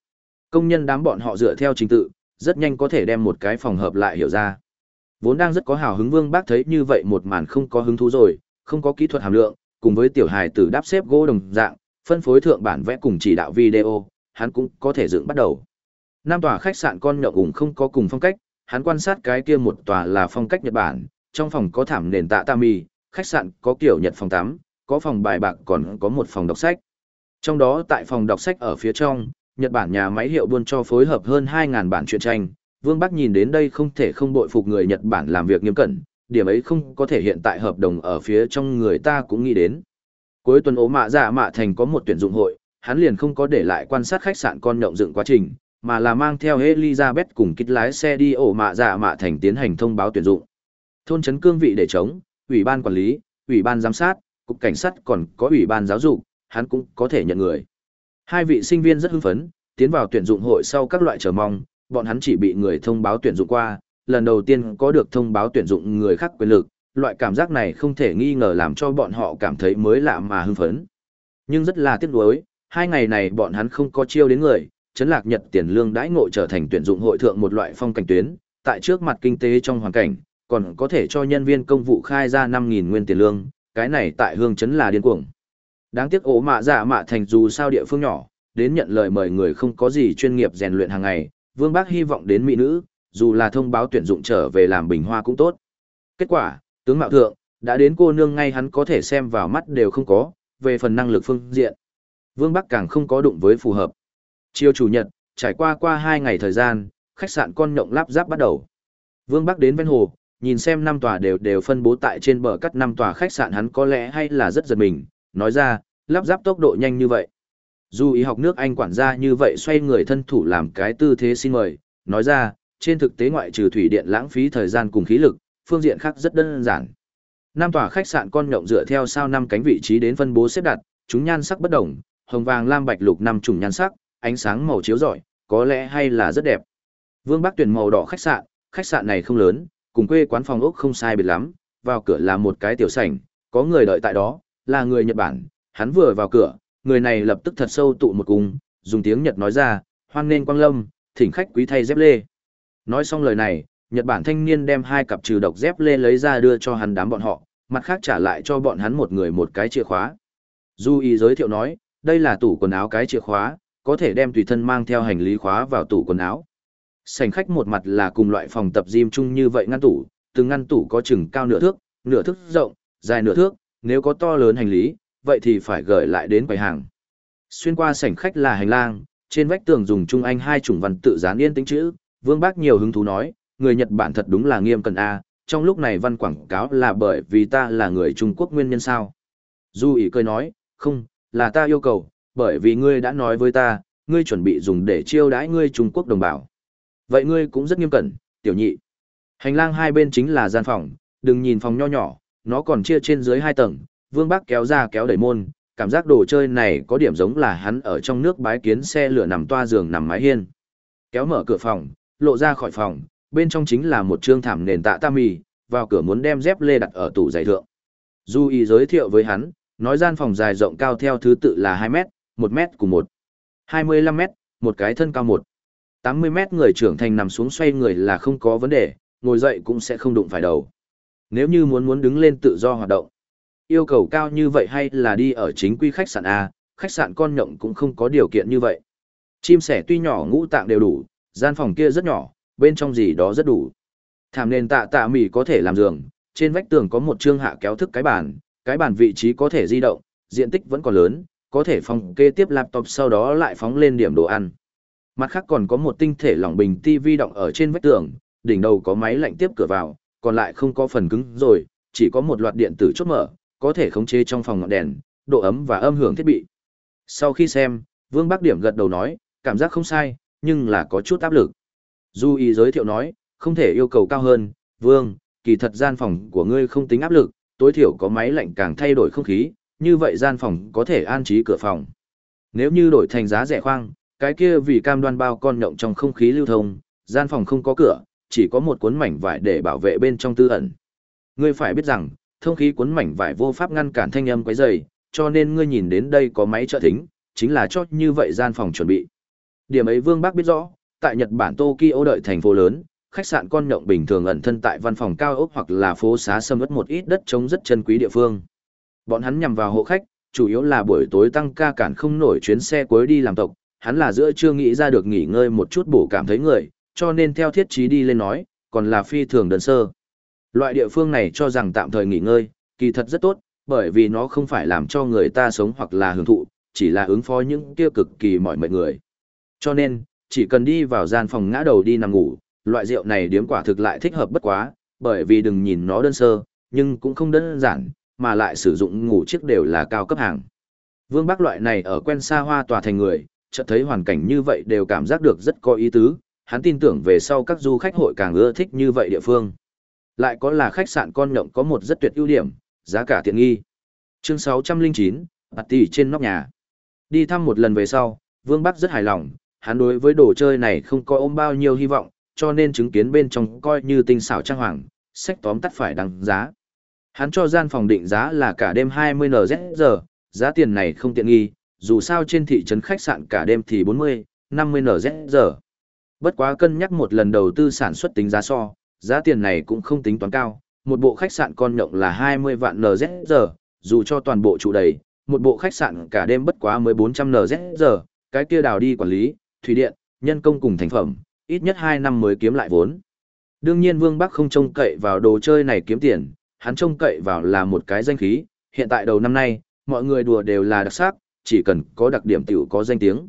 A: Công nhân đám bọn họ dựa theo trình tự, rất nhanh có thể đem một cái phòng hợp lại hiểu ra. Vốn đang rất có hào hứng Vương Bác thấy như vậy một màn không có hứng thú rồi, không có kỹ thuật hàm lượng, cùng với tiểu hài tử đáp xếp gỗ đồng dạng, phân phối thượng bản vẽ cùng chỉ đạo video, hắn cũng có thể dựng bắt đầu. Nam tòa khách sạn con nhậu ủng không có cùng phong cách, hắn quan sát cái kia một tòa là phong cách Nhật Bản, trong phòng có thảm nền tạ tami, khách sạn có kiểu Nhật phòng tắm, có phòng bài bạc còn có một phòng đọc sách. Trong đó tại phòng đọc sách ở phía trong, Nhật Bản nhà máy hiệu buôn cho phối hợp hơn 2.000 bản truyện tranh. Vương Bắc nhìn đến đây không thể không bội phục người Nhật Bản làm việc nghiêm cẩn, điểm ấy không có thể hiện tại hợp đồng ở phía trong người ta cũng nghĩ đến. Cuối tuần ố mạ dạ mạ thành có một tuyển dụng hội, hắn liền không có để lại quan sát khách sạn con nhộng dựng quá trình, mà là mang theo Elizabeth cùng kích lái xe đi ổ mạ dạ mạ thành tiến hành thông báo tuyển dụng. Thôn trấn cương vị để chống, ủy ban quản lý, ủy ban giám sát, cục cảnh sát còn có ủy ban giáo dục, hắn cũng có thể nhận người. Hai vị sinh viên rất hưng phấn, tiến vào tuyển dụng hội sau các loại chờ mong, bọn hắn chỉ bị người thông báo tuyển dụng qua, lần đầu tiên có được thông báo tuyển dụng người khác quyền lực, loại cảm giác này không thể nghi ngờ làm cho bọn họ cảm thấy mới lạ mà hưng phấn. Nhưng rất là tiếc nuối, hai ngày này bọn hắn không có chiêu đến người, chấn lạc nhật tiền lương đãi ngộ trở thành tuyển dụng hội thượng một loại phong cảnh tuyến, tại trước mặt kinh tế trong hoàn cảnh, còn có thể cho nhân viên công vụ khai ra 5.000 nguyên tiền lương, cái này tại hương chấn là điên cuồng. Đáng tiếc ố mạ dạ mạ thành dù sao địa phương nhỏ, đến nhận lời mời người không có gì chuyên nghiệp rèn luyện hàng ngày, Vương Bác hy vọng đến mỹ nữ, dù là thông báo tuyển dụng trở về làm bình hoa cũng tốt. Kết quả, tướng mạo thượng, đã đến cô nương ngay hắn có thể xem vào mắt đều không có, về phần năng lực phương diện. Vương Bắc càng không có đụng với phù hợp. Chiều chủ nhật, trải qua qua hai ngày thời gian, khách sạn con nhộng lắp ráp bắt đầu. Vương Bắc đến ven hồ, nhìn xem năm tòa đều đều phân bố tại trên bờ cắt năm tòa khách sạn hắn có lẽ hay là rất giật mình, nói ra, lắp ráp tốc độ nhanh như vậy. Dù ý học nước Anh quản gia như vậy xoay người thân thủ làm cái tư thế xin mời, nói ra, trên thực tế ngoại trừ thủy điện lãng phí thời gian cùng khí lực, phương diện khác rất đơn giản. Năm tòa khách sạn con nhộng dựa theo sao năm cánh vị trí đến phân bố xếp đặt, chúng nhan sắc bất đồng, hồng vàng lam bạch lục năm trùng nhan sắc, ánh sáng màu chiếu rọi, có lẽ hay là rất đẹp. Vương Bắc tuyển màu đỏ khách sạn, khách sạn này không lớn, cùng quê quán phòng ốc không sai biệt lắm, vào cửa là một cái tiểu sảnh, có người đợi tại đó, là người Nhật Bản, hắn vừa vào cửa, người này lập tức thật sâu tụ một cung, dùng tiếng Nhật nói ra, hoan nên quang lâm, thỉnh khách quý thay dép lê. Nói xong lời này, Nhật Bản thanh niên đem hai cặp trừ độc dép lê lấy ra đưa cho hắn đám bọn họ, mặt khác trả lại cho bọn hắn một người một cái chìa khóa. Du y giới thiệu nói, đây là tủ quần áo cái chìa khóa, có thể đem tùy thân mang theo hành lý khóa vào tủ quần áo. Sảnh khách một mặt là cùng loại phòng tập gym chung như vậy ngăn tủ, từng ngăn tủ có chừng cao nửa thước, nửa thước rộng, dài nửa thước, nếu có to lớn hành lý, vậy thì phải gửi lại đến quầy hàng. Xuyên qua sảnh khách là hành lang, trên vách tường dùng trung anh hai chủng văn tự dán yên tính chữ, Vương Bác nhiều hứng thú nói, người Nhật Bản thật đúng là nghiêm cẩn a, trong lúc này văn quảng cáo là bởi vì ta là người Trung Quốc nguyên nhân sao? Du ỉ cười nói, không, là ta yêu cầu, bởi vì ngươi đã nói với ta, ngươi chuẩn bị dùng để chiêu đãi ngươi Trung Quốc đồng bào. Vậy ngươi cũng rất nghiêm cẩn, tiểu nhị. Hành lang hai bên chính là gian phòng, đừng nhìn phòng nho nhỏ, nó còn chia trên dưới hai tầng, Vương Bắc kéo ra kéo đẩy môn, cảm giác đồ chơi này có điểm giống là hắn ở trong nước bái kiến xe lửa nằm toa giường nằm mái hiên. Kéo mở cửa phòng, lộ ra khỏi phòng, bên trong chính là một trương thảm nền tạ tam mì, vào cửa muốn đem dép lê đặt ở tủ giày thượng. Du y giới thiệu với hắn, nói gian phòng dài rộng cao theo thứ tự là 2 mét, 1 mét cùng 1. 25 mét, một cái thân cao 1. 80 mét người trưởng thành nằm xuống xoay người là không có vấn đề, ngồi dậy cũng sẽ không đụng phải đầu. Nếu như muốn muốn đứng lên tự do hoạt động, yêu cầu cao như vậy hay là đi ở chính quy khách sạn A, khách sạn con nhộng cũng không có điều kiện như vậy. Chim sẻ tuy nhỏ ngũ tạng đều đủ, gian phòng kia rất nhỏ, bên trong gì đó rất đủ. Thảm nền tạ tạ mỉ có thể làm giường, trên vách tường có một chương hạ kéo thức cái bàn, cái bàn vị trí có thể di động, diện tích vẫn còn lớn, có thể phòng kê tiếp laptop sau đó lại phóng lên điểm đồ ăn. Mặt khác còn có một tinh thể lỏng bình TV động ở trên vách tường, đỉnh đầu có máy lạnh tiếp cửa vào, còn lại không có phần cứng rồi, chỉ có một loạt điện tử chốt mở, có thể khống chế trong phòng ngọn đèn, độ ấm và âm hưởng thiết bị. Sau khi xem, Vương Bắc Điểm gật đầu nói, cảm giác không sai, nhưng là có chút áp lực. Du ý giới thiệu nói, không thể yêu cầu cao hơn, Vương, kỳ thật gian phòng của ngươi không tính áp lực, tối thiểu có máy lạnh càng thay đổi không khí, như vậy gian phòng có thể an trí cửa phòng. Nếu như đổi thành giá rẻ khoang, cái kia vì cam đoan bao con nhộng trong không khí lưu thông, gian phòng không có cửa, chỉ có một cuốn mảnh vải để bảo vệ bên trong tư ẩn. Ngươi phải biết rằng, thông khí cuốn mảnh vải vô pháp ngăn cản thanh âm quấy rầy, cho nên ngươi nhìn đến đây có máy trợ thính, chính là cho như vậy gian phòng chuẩn bị. Điểm ấy Vương Bác biết rõ, tại Nhật Bản Tokyo đợi thành phố lớn, khách sạn con nhộng bình thường ẩn thân tại văn phòng cao ốc hoặc là phố xá sâm ướt một ít đất trống rất chân quý địa phương. Bọn hắn nhằm vào hộ khách, chủ yếu là buổi tối tăng ca cản không nổi chuyến xe cuối đi làm tộc, hắn là giữa chưa nghĩ ra được nghỉ ngơi một chút bổ cảm thấy người, cho nên theo thiết trí đi lên nói, còn là phi thường đơn sơ. Loại địa phương này cho rằng tạm thời nghỉ ngơi, kỳ thật rất tốt, bởi vì nó không phải làm cho người ta sống hoặc là hưởng thụ, chỉ là ứng phó những kia cực kỳ mỏi mệt người. Cho nên, chỉ cần đi vào gian phòng ngã đầu đi nằm ngủ, loại rượu này điếm quả thực lại thích hợp bất quá, bởi vì đừng nhìn nó đơn sơ, nhưng cũng không đơn giản, mà lại sử dụng ngủ chiếc đều là cao cấp hàng. Vương Bắc loại này ở quen xa hoa tòa thành người, chợt thấy hoàn cảnh như vậy đều cảm giác được rất có ý tứ, hắn tin tưởng về sau các du khách hội càng ưa thích như vậy địa phương. Lại có là khách sạn con nhộng có một rất tuyệt ưu điểm, giá cả tiện nghi. Chương 609, tỷ trên nóc nhà. Đi thăm một lần về sau, Vương Bắc rất hài lòng, hắn đối với đồ chơi này không có ôm bao nhiêu hy vọng, cho nên chứng kiến bên trong coi như tinh xảo trang hoàng, sách tóm tắt phải đăng giá. Hắn cho gian phòng định giá là cả đêm 20 NZ giờ, giá tiền này không tiện nghi, dù sao trên thị trấn khách sạn cả đêm thì 40, 50 NZ giờ. Bất quá cân nhắc một lần đầu tư sản xuất tính giá so, giá tiền này cũng không tính toán cao, một bộ khách sạn con nhộng là 20 vạn NZ giờ, dù cho toàn bộ trụ đầy, một bộ khách sạn cả đêm bất quá mới 400 NZ giờ, cái kia đào đi quản lý, thủy điện, nhân công cùng thành phẩm, ít nhất 2 năm mới kiếm lại vốn. Đương nhiên Vương Bắc không trông cậy vào đồ chơi này kiếm tiền, hắn trông cậy vào là một cái danh khí, hiện tại đầu năm nay, mọi người đùa đều là đặc sắc, chỉ cần có đặc điểm tiểu có danh tiếng.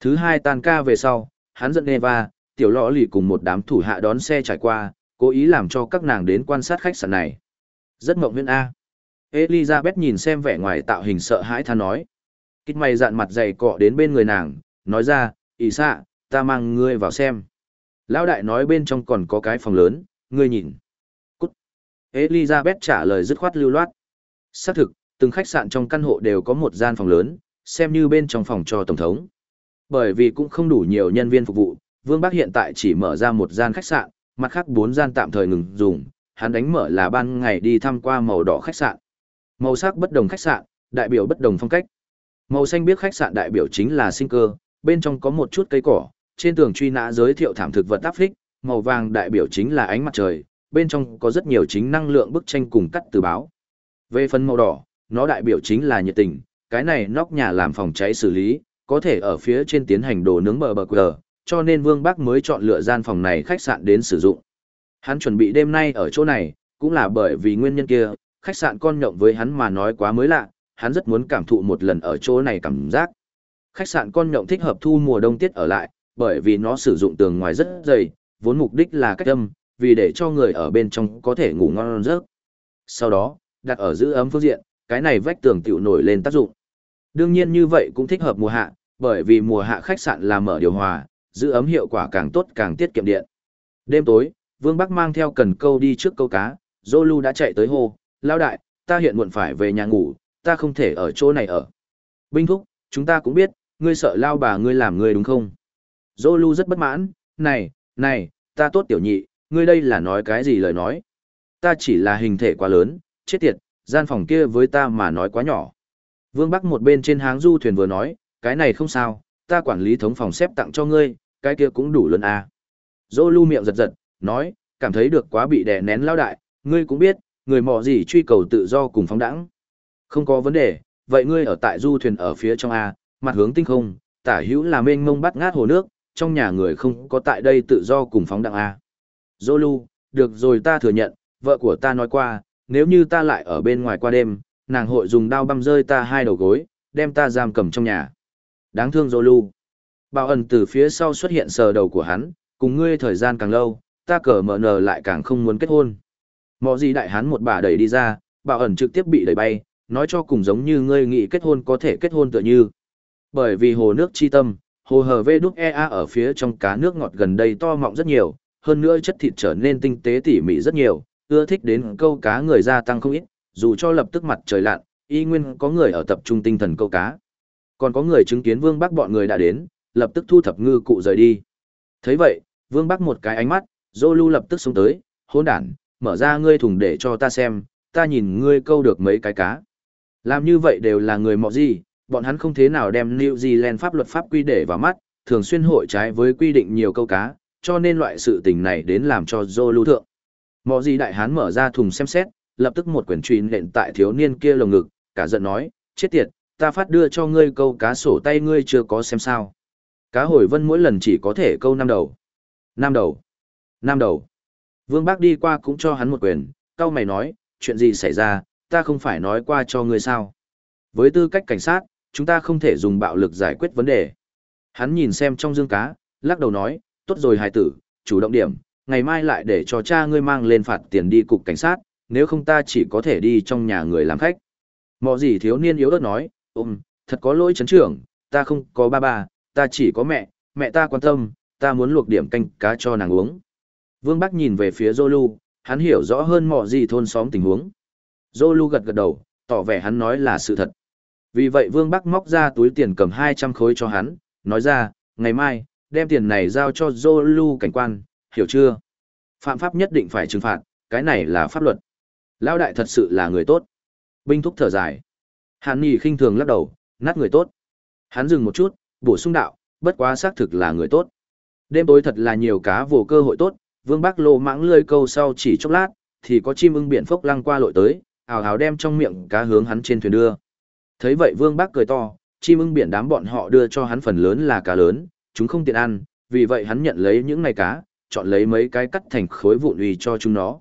A: Thứ hai tan ca về sau, hắn dẫn Eva, tiểu lọ lì cùng một đám thủ hạ đón xe trải qua, cố ý làm cho các nàng đến quan sát khách sạn này. Rất mộng huyễn A. Elizabeth nhìn xem vẻ ngoài tạo hình sợ hãi than nói. Kích mày dạn mặt dày cọ đến bên người nàng, nói ra, ý xạ, ta mang ngươi vào xem. Lão đại nói bên trong còn có cái phòng lớn, ngươi nhìn. Elizabeth trả lời dứt khoát lưu loát. Xác thực, từng khách sạn trong căn hộ đều có một gian phòng lớn, xem như bên trong phòng cho tổng thống. Bởi vì cũng không đủ nhiều nhân viên phục vụ, Vương Bắc hiện tại chỉ mở ra một gian khách sạn, mặt khác bốn gian tạm thời ngừng dùng, hắn đánh mở là ban ngày đi thăm qua màu đỏ khách sạn. Màu sắc bất đồng khách sạn, đại biểu bất đồng phong cách. Màu xanh biết khách sạn đại biểu chính là sinh cơ, bên trong có một chút cây cỏ, trên tường truy nã giới thiệu thảm thực vật áp phích, màu vàng đại biểu chính là ánh mặt trời, bên trong có rất nhiều chính năng lượng bức tranh cùng cắt từ báo. Về phần màu đỏ, nó đại biểu chính là nhiệt tình, cái này nóc nhà làm phòng cháy xử lý, có thể ở phía trên tiến hành đồ nướng bờ bờ quờ, cho nên Vương Bắc mới chọn lựa gian phòng này khách sạn đến sử dụng. Hắn chuẩn bị đêm nay ở chỗ này, cũng là bởi vì nguyên nhân kia, khách sạn con nhộng với hắn mà nói quá mới lạ, hắn rất muốn cảm thụ một lần ở chỗ này cảm giác. Khách sạn con nhộng thích hợp thu mùa đông tiết ở lại, bởi vì nó sử dụng tường ngoài rất dày, vốn mục đích là cách âm, vì để cho người ở bên trong có thể ngủ ngon giấc. Sau đó, đặt ở giữ ấm phương diện, cái này vách tường tiểu nổi lên tác dụng. Đương nhiên như vậy cũng thích hợp mùa hạ, bởi vì mùa hạ khách sạn là mở điều hòa, giữ ấm hiệu quả càng tốt càng tiết kiệm điện. Đêm tối, Vương Bắc mang theo cần câu đi trước câu cá, Zolu đã chạy tới hồ, lao đại, ta hiện muộn phải về nhà ngủ, ta không thể ở chỗ này ở. Binh thúc, chúng ta cũng biết, ngươi sợ lao bà ngươi làm ngươi đúng không? Zolu rất bất mãn, này, này, ta tốt tiểu nhị, ngươi đây là nói cái gì lời nói? Ta chỉ là hình thể quá lớn, chết tiệt, gian phòng kia với ta mà nói quá nhỏ. Vương Bắc một bên trên háng du thuyền vừa nói, cái này không sao, ta quản lý thống phòng xếp tặng cho ngươi, cái kia cũng đủ lớn à. Zolu miệng giật giật, nói, cảm thấy được quá bị đè nén lao đại, ngươi cũng biết, người mò gì truy cầu tự do cùng phóng đẳng. Không có vấn đề, vậy ngươi ở tại du thuyền ở phía trong A, mặt hướng tinh không, tả hữu là mênh mông bắt ngát hồ nước, trong nhà người không có tại đây tự do cùng phóng đẳng A. Zolu, được rồi ta thừa nhận, vợ của ta nói qua, nếu như ta lại ở bên ngoài qua đêm, nàng hội dùng đao băm rơi ta hai đầu gối, đem ta giam cầm trong nhà. Đáng thương Zolu. Bảo ẩn từ phía sau xuất hiện sờ đầu của hắn, cùng ngươi thời gian càng lâu, ta cờ mở nở lại càng không muốn kết hôn. Mọ gì đại hắn một bà đẩy đi ra, bảo ẩn trực tiếp bị đẩy bay, nói cho cùng giống như ngươi nghĩ kết hôn có thể kết hôn tựa như. Bởi vì hồ nước chi tâm, hồ hờ vê đúc EA ở phía trong cá nước ngọt gần đây to mọng rất nhiều, hơn nữa chất thịt trở nên tinh tế tỉ mỉ rất nhiều, ưa thích đến câu cá người gia tăng không ít, dù cho lập tức mặt trời lặn, y nguyên có người ở tập trung tinh thần câu cá. Còn có người chứng kiến Vương Bắc bọn người đã đến, lập tức thu thập ngư cụ rời đi. thấy vậy, Vương Bắc một cái ánh mắt, Zolu lập tức xuống tới, hỗn đản, mở ra ngươi thùng để cho ta xem, ta nhìn ngươi câu được mấy cái cá. Làm như vậy đều là người mọ gì, bọn hắn không thế nào đem New Zealand pháp luật pháp quy để vào mắt, thường xuyên hội trái với quy định nhiều câu cá, cho nên loại sự tình này đến làm cho Zolu thượng. Mò gì đại hán mở ra thùng xem xét, lập tức một quyển truyền lệnh tại thiếu niên kia lồng ngực, cả giận nói, chết tiệt, ta phát đưa cho ngươi câu cá sổ tay ngươi chưa có xem sao. Cá hồi vân mỗi lần chỉ có thể câu năm đầu. Năm đầu. Năm đầu. Vương Bác đi qua cũng cho hắn một quyền, cao mày nói, chuyện gì xảy ra, ta không phải nói qua cho ngươi sao. Với tư cách cảnh sát, chúng ta không thể dùng bạo lực giải quyết vấn đề. Hắn nhìn xem trong dương cá, lắc đầu nói, tốt rồi hài tử, chủ động điểm, ngày mai lại để cho cha ngươi mang lên phạt tiền đi cục cảnh sát, nếu không ta chỉ có thể đi trong nhà người làm khách. Mọ gì thiếu niên yếu ớt nói, ôm, thật có lỗi chấn trưởng, ta không có ba ba, ta chỉ có mẹ, mẹ ta quan tâm, ta muốn luộc điểm canh cá cho nàng uống. Vương Bắc nhìn về phía Zolu, hắn hiểu rõ hơn mọi gì thôn xóm tình huống. Zolu gật gật đầu, tỏ vẻ hắn nói là sự thật. Vì vậy Vương Bắc móc ra túi tiền cầm 200 khối cho hắn, nói ra, ngày mai, đem tiền này giao cho Zolu cảnh quan, hiểu chưa? Phạm pháp nhất định phải trừng phạt, cái này là pháp luật. Lão đại thật sự là người tốt. Binh thúc thở dài. Hàn Nghị khinh thường lắc đầu, nát người tốt. Hắn dừng một chút, bổ sung đạo, bất quá xác thực là người tốt. Đêm tối thật là nhiều cá vô cơ hội tốt, Vương Bắc lô mãng lươi câu sau chỉ chốc lát, thì có chim ưng biển phốc lăng qua lội tới, ào ào đem trong miệng cá hướng hắn trên thuyền đưa. Thấy vậy Vương Bắc cười to, chim ưng biển đám bọn họ đưa cho hắn phần lớn là cá lớn, chúng không tiện ăn, vì vậy hắn nhận lấy những này cá, chọn lấy mấy cái cắt thành khối vụn uy cho chúng nó.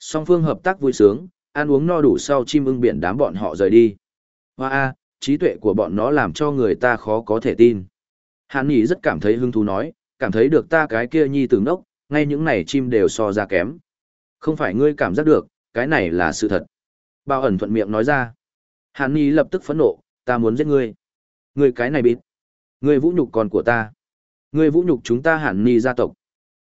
A: Song phương hợp tác vui sướng, ăn uống no đủ sau chim ưng biển đám bọn họ rời đi. Hoa a, trí tuệ của bọn nó làm cho người ta khó có thể tin. Hàn Nghị rất cảm thấy hứng thú nói, cảm thấy được ta cái kia nhi tử nốc, ngay những này chim đều so ra kém. Không phải ngươi cảm giác được, cái này là sự thật. Bao ẩn thuận miệng nói ra. Hàn Nghị lập tức phẫn nộ, ta muốn giết ngươi. Ngươi cái này bịt. Ngươi vũ nhục con của ta. Ngươi vũ nhục chúng ta hẳn ni gia tộc.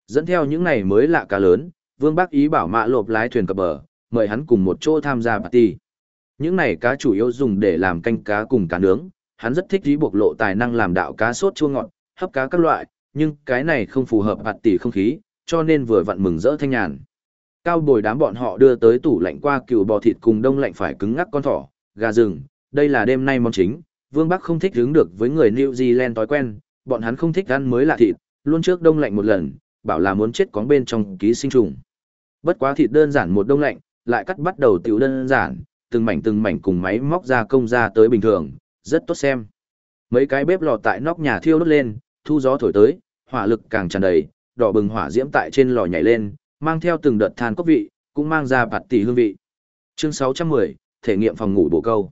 A: Dẫn theo những này mới lạ cá lớn, Vương Bắc ý bảo mạ lộp lái thuyền cập bờ, mời hắn cùng một chỗ tham gia party. Những này cá chủ yếu dùng để làm canh cá cùng cá nướng, hắn rất thích ý bộc lộ tài năng làm đạo cá sốt chua ngọt, hấp cá các loại, nhưng cái này không phù hợp party không khí, cho nên vừa vặn mừng rỡ thanh nhàn. Cao bồi đám bọn họ đưa tới tủ lạnh qua cừu bò thịt cùng đông lạnh phải cứng ngắc con thỏ, gà rừng, đây là đêm nay món chính. Vương Bắc không thích hứng được với người New Zealand thói quen, bọn hắn không thích ăn mới lạ thịt, luôn trước đông lạnh một lần, bảo là muốn chết cóng bên trong ký sinh trùng. Bất quá thịt đơn giản một đông lạnh, lại cắt bắt đầu tiểu đơn giản, từng mảnh từng mảnh cùng máy móc ra công ra tới bình thường, rất tốt xem. Mấy cái bếp lò tại nóc nhà thiêu đốt lên, thu gió thổi tới, hỏa lực càng tràn đầy, đỏ bừng hỏa diễm tại trên lò nhảy lên, mang theo từng đợt than cốc vị, cũng mang ra bạt tỷ hương vị. Chương 610, thể nghiệm phòng ngủ bổ câu.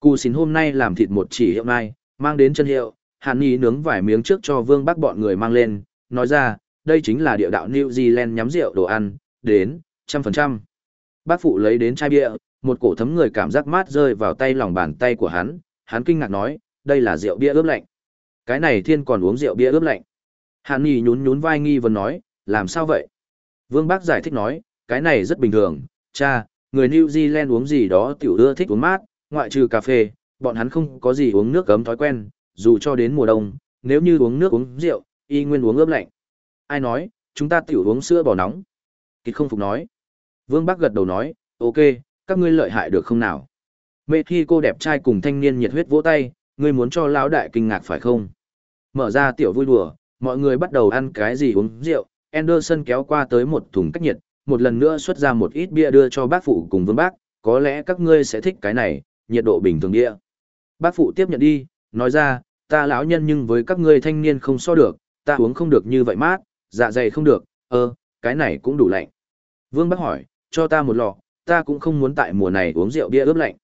A: Cù xin hôm nay làm thịt một chỉ hiệu mai, mang đến chân hiệu, Hàn Nhi nướng vài miếng trước cho Vương Bắc bọn người mang lên, nói ra, đây chính là địa đạo New Zealand nhắm rượu đồ ăn, đến, trăm phần trăm. Bác phụ lấy đến chai bia, một cổ thấm người cảm giác mát rơi vào tay lòng bàn tay của hắn, hắn kinh ngạc nói, đây là rượu bia ướp lạnh. Cái này thiên còn uống rượu bia ướp lạnh. Hàn Nhi nhún nhún vai nghi vấn nói, làm sao vậy? Vương Bác giải thích nói, cái này rất bình thường, cha, người New Zealand uống gì đó tiểu ưa thích uống mát, ngoại trừ cà phê, bọn hắn không có gì uống nước cấm thói quen, dù cho đến mùa đông, nếu như uống nước uống rượu, y nguyên uống ướp lạnh. Ai nói, chúng ta tiểu uống sữa bò nóng. Kịt không phục nói. Vương Bác gật đầu nói, ok, các ngươi lợi hại được không nào? Mê khi cô đẹp trai cùng thanh niên nhiệt huyết vỗ tay, ngươi muốn cho lão đại kinh ngạc phải không? Mở ra tiểu vui đùa, mọi người bắt đầu ăn cái gì uống rượu, Anderson kéo qua tới một thùng cách nhiệt, một lần nữa xuất ra một ít bia đưa cho bác phụ cùng vương bác, có lẽ các ngươi sẽ thích cái này, nhiệt độ bình thường địa. Bác phụ tiếp nhận đi, nói ra, ta lão nhân nhưng với các ngươi thanh niên không so được, ta uống không được như vậy mát, dạ dày không được, ơ, cái này cũng đủ lạnh. Vương bác hỏi, cho ta một lọ, ta cũng không muốn tại mùa này uống rượu bia ướp lạnh.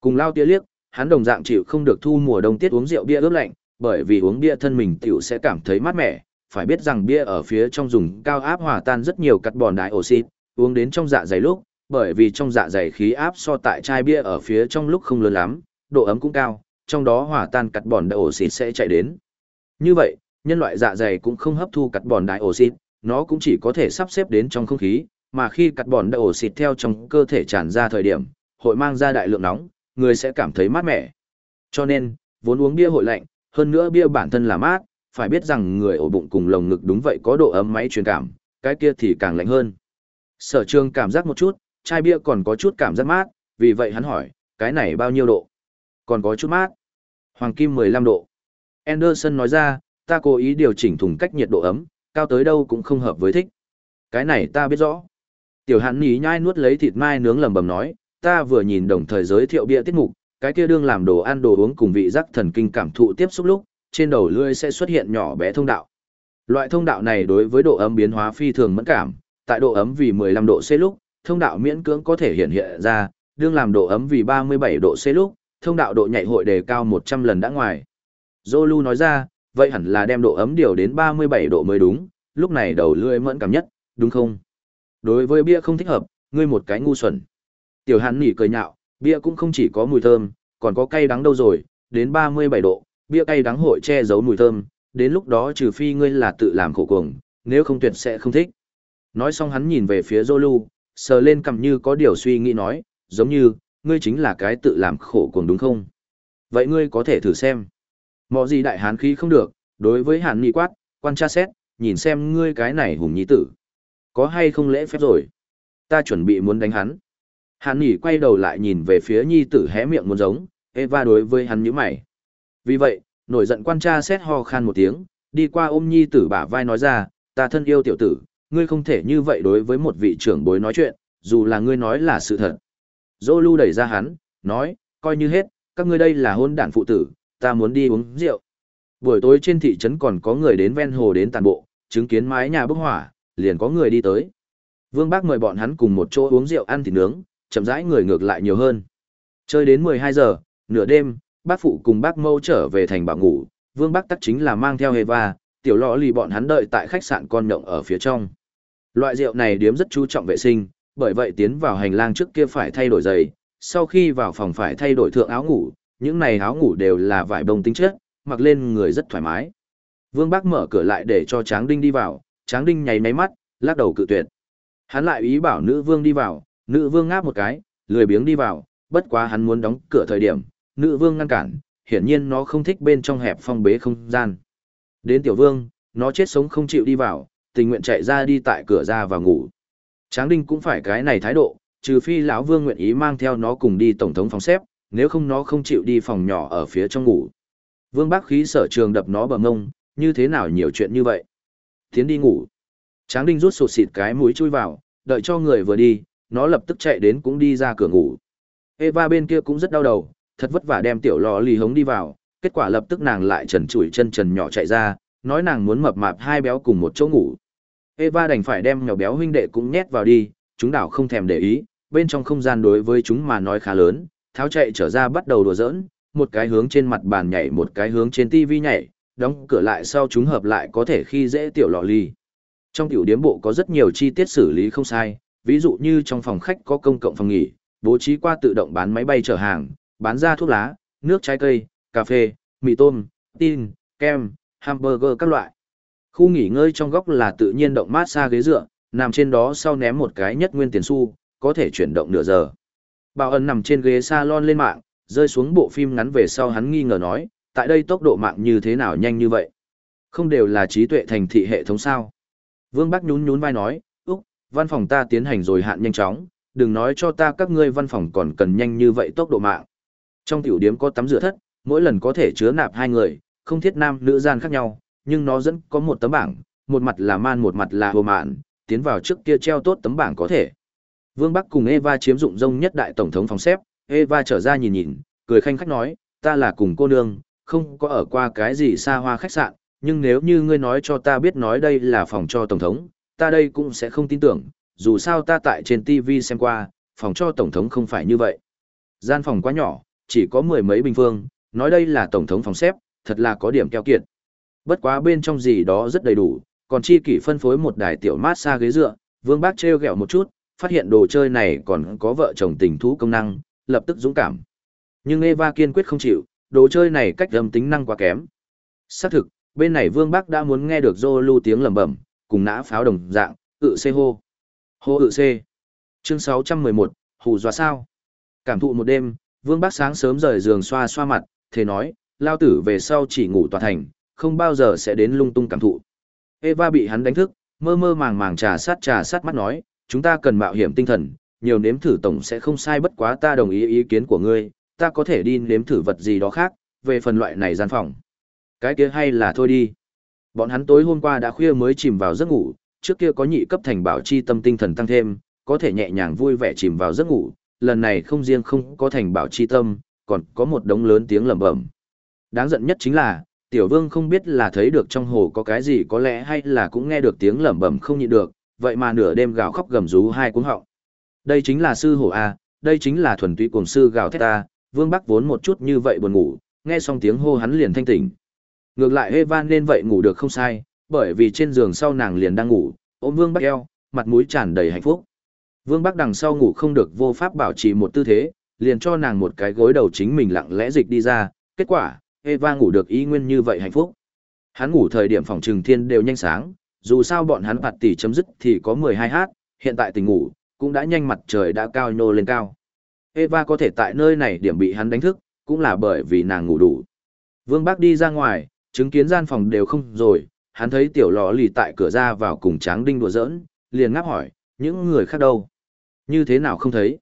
A: Cùng lao tia liếc, hắn đồng dạng chịu không được thu mùa đông tiết uống rượu bia ướp lạnh, bởi vì uống bia thân mình tiểu sẽ cảm thấy mát mẻ, phải biết rằng bia ở phía trong dùng cao áp hòa tan rất nhiều carbon dioxide, uống đến trong dạ dày lúc, bởi vì trong dạ dày khí áp so tại chai bia ở phía trong lúc không lớn lắm, độ ấm cũng cao, trong đó hòa tan carbon dioxide sẽ chạy đến. Như vậy, nhân loại dạ dày cũng không hấp thu carbon dioxide, nó cũng chỉ có thể sắp xếp đến trong không khí, mà khi carbon dioxide theo trong cơ thể tràn ra thời điểm, hội mang ra đại lượng nóng, người sẽ cảm thấy mát mẻ. Cho nên, vốn uống bia hội lạnh, hơn nữa bia bản thân là mát, phải biết rằng người ổ bụng cùng lồng ngực đúng vậy có độ ấm máy truyền cảm, cái kia thì càng lạnh hơn. Sở trường cảm giác một chút, chai bia còn có chút cảm giác mát, vì vậy hắn hỏi, cái này bao nhiêu độ? Còn có chút mát. Hoàng kim 15 độ. Anderson nói ra, ta cố ý điều chỉnh thùng cách nhiệt độ ấm, cao tới đâu cũng không hợp với thích. Cái này ta biết rõ. Tiểu hàn nhí nhai nuốt lấy thịt mai nướng lầm bầm nói, ta vừa nhìn đồng thời giới thiệu bia tiết mục, cái kia đương làm đồ ăn đồ uống cùng vị giác thần kinh cảm thụ tiếp xúc lúc, trên đầu lưỡi sẽ xuất hiện nhỏ bé thông đạo. Loại thông đạo này đối với độ ấm biến hóa phi thường mẫn cảm, tại độ ấm vì 15 độ C lúc, thông đạo miễn cưỡng có thể hiện hiện ra, đương làm độ ấm vì 37 độ C lúc, thông đạo độ nhạy hội đề cao 100 lần đã ngoài. Zolu nói ra, vậy hẳn là đem độ ấm điều đến 37 độ mới đúng, lúc này đầu lưỡi mẫn cảm nhất, đúng không? Đối với bia không thích hợp, ngươi một cái ngu xuẩn. Tiểu Hàn nỉ cười nhạo, bia cũng không chỉ có mùi thơm, còn có cay đắng đâu rồi, đến 37 độ, bia cay đắng hội che giấu mùi thơm, đến lúc đó trừ phi ngươi là tự làm khổ cuồng, nếu không tuyệt sẽ không thích. Nói xong hắn nhìn về phía Zolu, sờ lên cầm như có điều suy nghĩ nói, giống như, ngươi chính là cái tự làm khổ cuồng đúng không? Vậy ngươi có thể thử xem. Mọ gì đại hán khí không được, đối với hàn nghị quát, quan tra xét, nhìn xem ngươi cái này hùng nhi tử. Có hay không lễ phép rồi? Ta chuẩn bị muốn đánh hắn. Hàn Nghị quay đầu lại nhìn về phía nhi tử hé miệng muốn giống, Eva đối với hắn như mày. Vì vậy, nổi giận quan tra xét ho khan một tiếng, đi qua ôm nhi tử bả vai nói ra, ta thân yêu tiểu tử, ngươi không thể như vậy đối với một vị trưởng bối nói chuyện, dù là ngươi nói là sự thật. Dô Lu đẩy ra hắn, nói, coi như hết, các ngươi đây là hôn đản phụ tử, ta muốn đi uống rượu. Buổi tối trên thị trấn còn có người đến ven hồ đến tàn bộ, chứng kiến mái nhà bốc hỏa, liền có người đi tới. Vương Bác mời bọn hắn cùng một chỗ uống rượu ăn thịt nướng, chậm rãi người ngược lại nhiều hơn. Chơi đến 12 giờ, nửa đêm, bác phụ cùng bác mâu trở về thành bảo ngủ, Vương Bác tắc chính là mang theo Eva, tiểu lọ lì bọn hắn đợi tại khách sạn con nhộng ở phía trong. Loại rượu này điếm rất chú trọng vệ sinh, bởi vậy tiến vào hành lang trước kia phải thay đổi giày, sau khi vào phòng phải thay đổi thượng áo ngủ, những này áo ngủ đều là vải bông tinh chất, mặc lên người rất thoải mái. Vương bác mở cửa lại để cho Tráng Đinh đi vào, Tráng Đinh nháy máy mắt, lắc đầu cự tuyệt. Hắn lại ý bảo nữ vương đi vào, nữ vương ngáp một cái, lười biếng đi vào, bất quá hắn muốn đóng cửa thời điểm, nữ vương ngăn cản, hiển nhiên nó không thích bên trong hẹp phong bế không gian. Đến tiểu vương, nó chết sống không chịu đi vào, tình nguyện chạy ra đi tại cửa ra và ngủ. Tráng Đinh cũng phải cái này thái độ, trừ phi lão vương nguyện ý mang theo nó cùng đi tổng thống phòng xếp, nếu không nó không chịu đi phòng nhỏ ở phía trong ngủ. Vương Bác khí sở trường đập nó bằng ngông, như thế nào nhiều chuyện như vậy. Tiến đi ngủ. Tráng Đinh rút sụt xịt cái mũi chui vào, đợi cho người vừa đi, nó lập tức chạy đến cũng đi ra cửa ngủ. Eva bên kia cũng rất đau đầu, thật vất vả đem tiểu lò lì hống đi vào, kết quả lập tức nàng lại trần trụi chân trần nhỏ chạy ra, nói nàng muốn mập mạp hai béo cùng một chỗ ngủ. Eva đành phải đem nhỏ béo huynh đệ cũng nhét vào đi, chúng đảo không thèm để ý, bên trong không gian đối với chúng mà nói khá lớn, tháo chạy trở ra bắt đầu đùa giỡn, một cái hướng trên mặt bàn nhảy một cái hướng trên tivi nhảy, đóng cửa lại sau chúng hợp lại có thể khi dễ tiểu lọ ly. Trong tiểu điếm bộ có rất nhiều chi tiết xử lý không sai, ví dụ như trong phòng khách có công cộng phòng nghỉ, bố trí qua tự động bán máy bay chở hàng, bán ra thuốc lá, nước trái cây, cà phê, mì tôm, tin, kem, hamburger các loại. Khu nghỉ ngơi trong góc là tự nhiên động mát xa ghế dựa, nằm trên đó sau ném một cái nhất nguyên tiền xu, có thể chuyển động nửa giờ. Bảo ẩn nằm trên ghế salon lên mạng, rơi xuống bộ phim ngắn về sau hắn nghi ngờ nói, tại đây tốc độ mạng như thế nào nhanh như vậy? Không đều là trí tuệ thành thị hệ thống sao? Vương Bắc nhún nhún vai nói, Úc, văn phòng ta tiến hành rồi hạn nhanh chóng, đừng nói cho ta các ngươi văn phòng còn cần nhanh như vậy tốc độ mạng. Trong tiểu điếm có tắm rửa thất, mỗi lần có thể chứa nạp hai người, không thiết nam nữ gian khác nhau, nhưng nó dẫn có một tấm bảng, một mặt là man một mặt là hồ mạn, tiến vào trước kia treo tốt tấm bảng có thể. Vương Bắc cùng Eva chiếm dụng rông nhất đại tổng thống phòng xếp, Eva trở ra nhìn nhìn, cười khanh khách nói, ta là cùng cô nương, không có ở qua cái gì xa hoa khách sạn, nhưng nếu như ngươi nói cho ta biết nói đây là phòng cho tổng thống, ta đây cũng sẽ không tin tưởng, dù sao ta tại trên TV xem qua, phòng cho tổng thống không phải như vậy. Gian phòng quá nhỏ, chỉ có mười mấy bình phương, nói đây là tổng thống phòng xếp, thật là có điểm keo kiệt. Bất quá bên trong gì đó rất đầy đủ, còn chi kỷ phân phối một đài tiểu mát xa ghế dựa, Vương Bác treo gẹo một chút, phát hiện đồ chơi này còn có vợ chồng tình thú công năng, lập tức dũng cảm. Nhưng Eva kiên quyết không chịu, đồ chơi này cách âm tính năng quá kém. Xác thực, bên này Vương bác đã muốn nghe được Zolu tiếng lẩm bẩm, cùng nã pháo đồng dạng, tự xê hô. Hô tự xê. Chương 611, hù dọa sao? Cảm thụ một đêm, Vương bác sáng sớm rời giường xoa xoa mặt, thế nói, lao tử về sau chỉ ngủ tòa thành, không bao giờ sẽ đến lung tung cảm thụ. Eva bị hắn đánh thức, mơ mơ màng màng trà sát trà sát mắt nói, chúng ta cần mạo hiểm tinh thần, nhiều nếm thử tổng sẽ không sai bất quá ta đồng ý ý kiến của ngươi, ta có thể đi nếm thử vật gì đó khác, về phần loại này gian phòng. Cái kia hay là thôi đi. Bọn hắn tối hôm qua đã khuya mới chìm vào giấc ngủ, trước kia có nhị cấp thành bảo chi tâm tinh thần tăng thêm, có thể nhẹ nhàng vui vẻ chìm vào giấc ngủ, lần này không riêng không có thành bảo chi tâm, còn có một đống lớn tiếng lẩm bẩm. Đáng giận nhất chính là, tiểu vương không biết là thấy được trong hồ có cái gì có lẽ hay là cũng nghe được tiếng lẩm bẩm không nhịn được, vậy mà nửa đêm gào khóc gầm rú hai cuống họng. Đây chính là sư hổ A, đây chính là thuần túy cuồng sư gào thét ta, vương bắc vốn một chút như vậy buồn ngủ, nghe xong tiếng hô hắn liền thanh tỉnh. Ngược lại Evan nên vậy ngủ được không sai, bởi vì trên giường sau nàng liền đang ngủ, ôm vương bắc eo, mặt mũi tràn đầy hạnh phúc. Vương bắc đằng sau ngủ không được vô pháp bảo trì một tư thế, liền cho nàng một cái gối đầu chính mình lặng lẽ dịch đi ra, kết quả, Eva ngủ được ý nguyên như vậy hạnh phúc. Hắn ngủ thời điểm phòng trừng thiên đều nhanh sáng, dù sao bọn hắn phạt tỷ chấm dứt thì có 12 hát, hiện tại tỉnh ngủ, cũng đã nhanh mặt trời đã cao nhô lên cao. Eva có thể tại nơi này điểm bị hắn đánh thức, cũng là bởi vì nàng ngủ đủ. Vương Bác đi ra ngoài, chứng kiến gian phòng đều không rồi, hắn thấy tiểu lò lì tại cửa ra vào cùng tráng đinh đùa giỡn, liền ngáp hỏi, những người khác đâu? Như thế nào không thấy?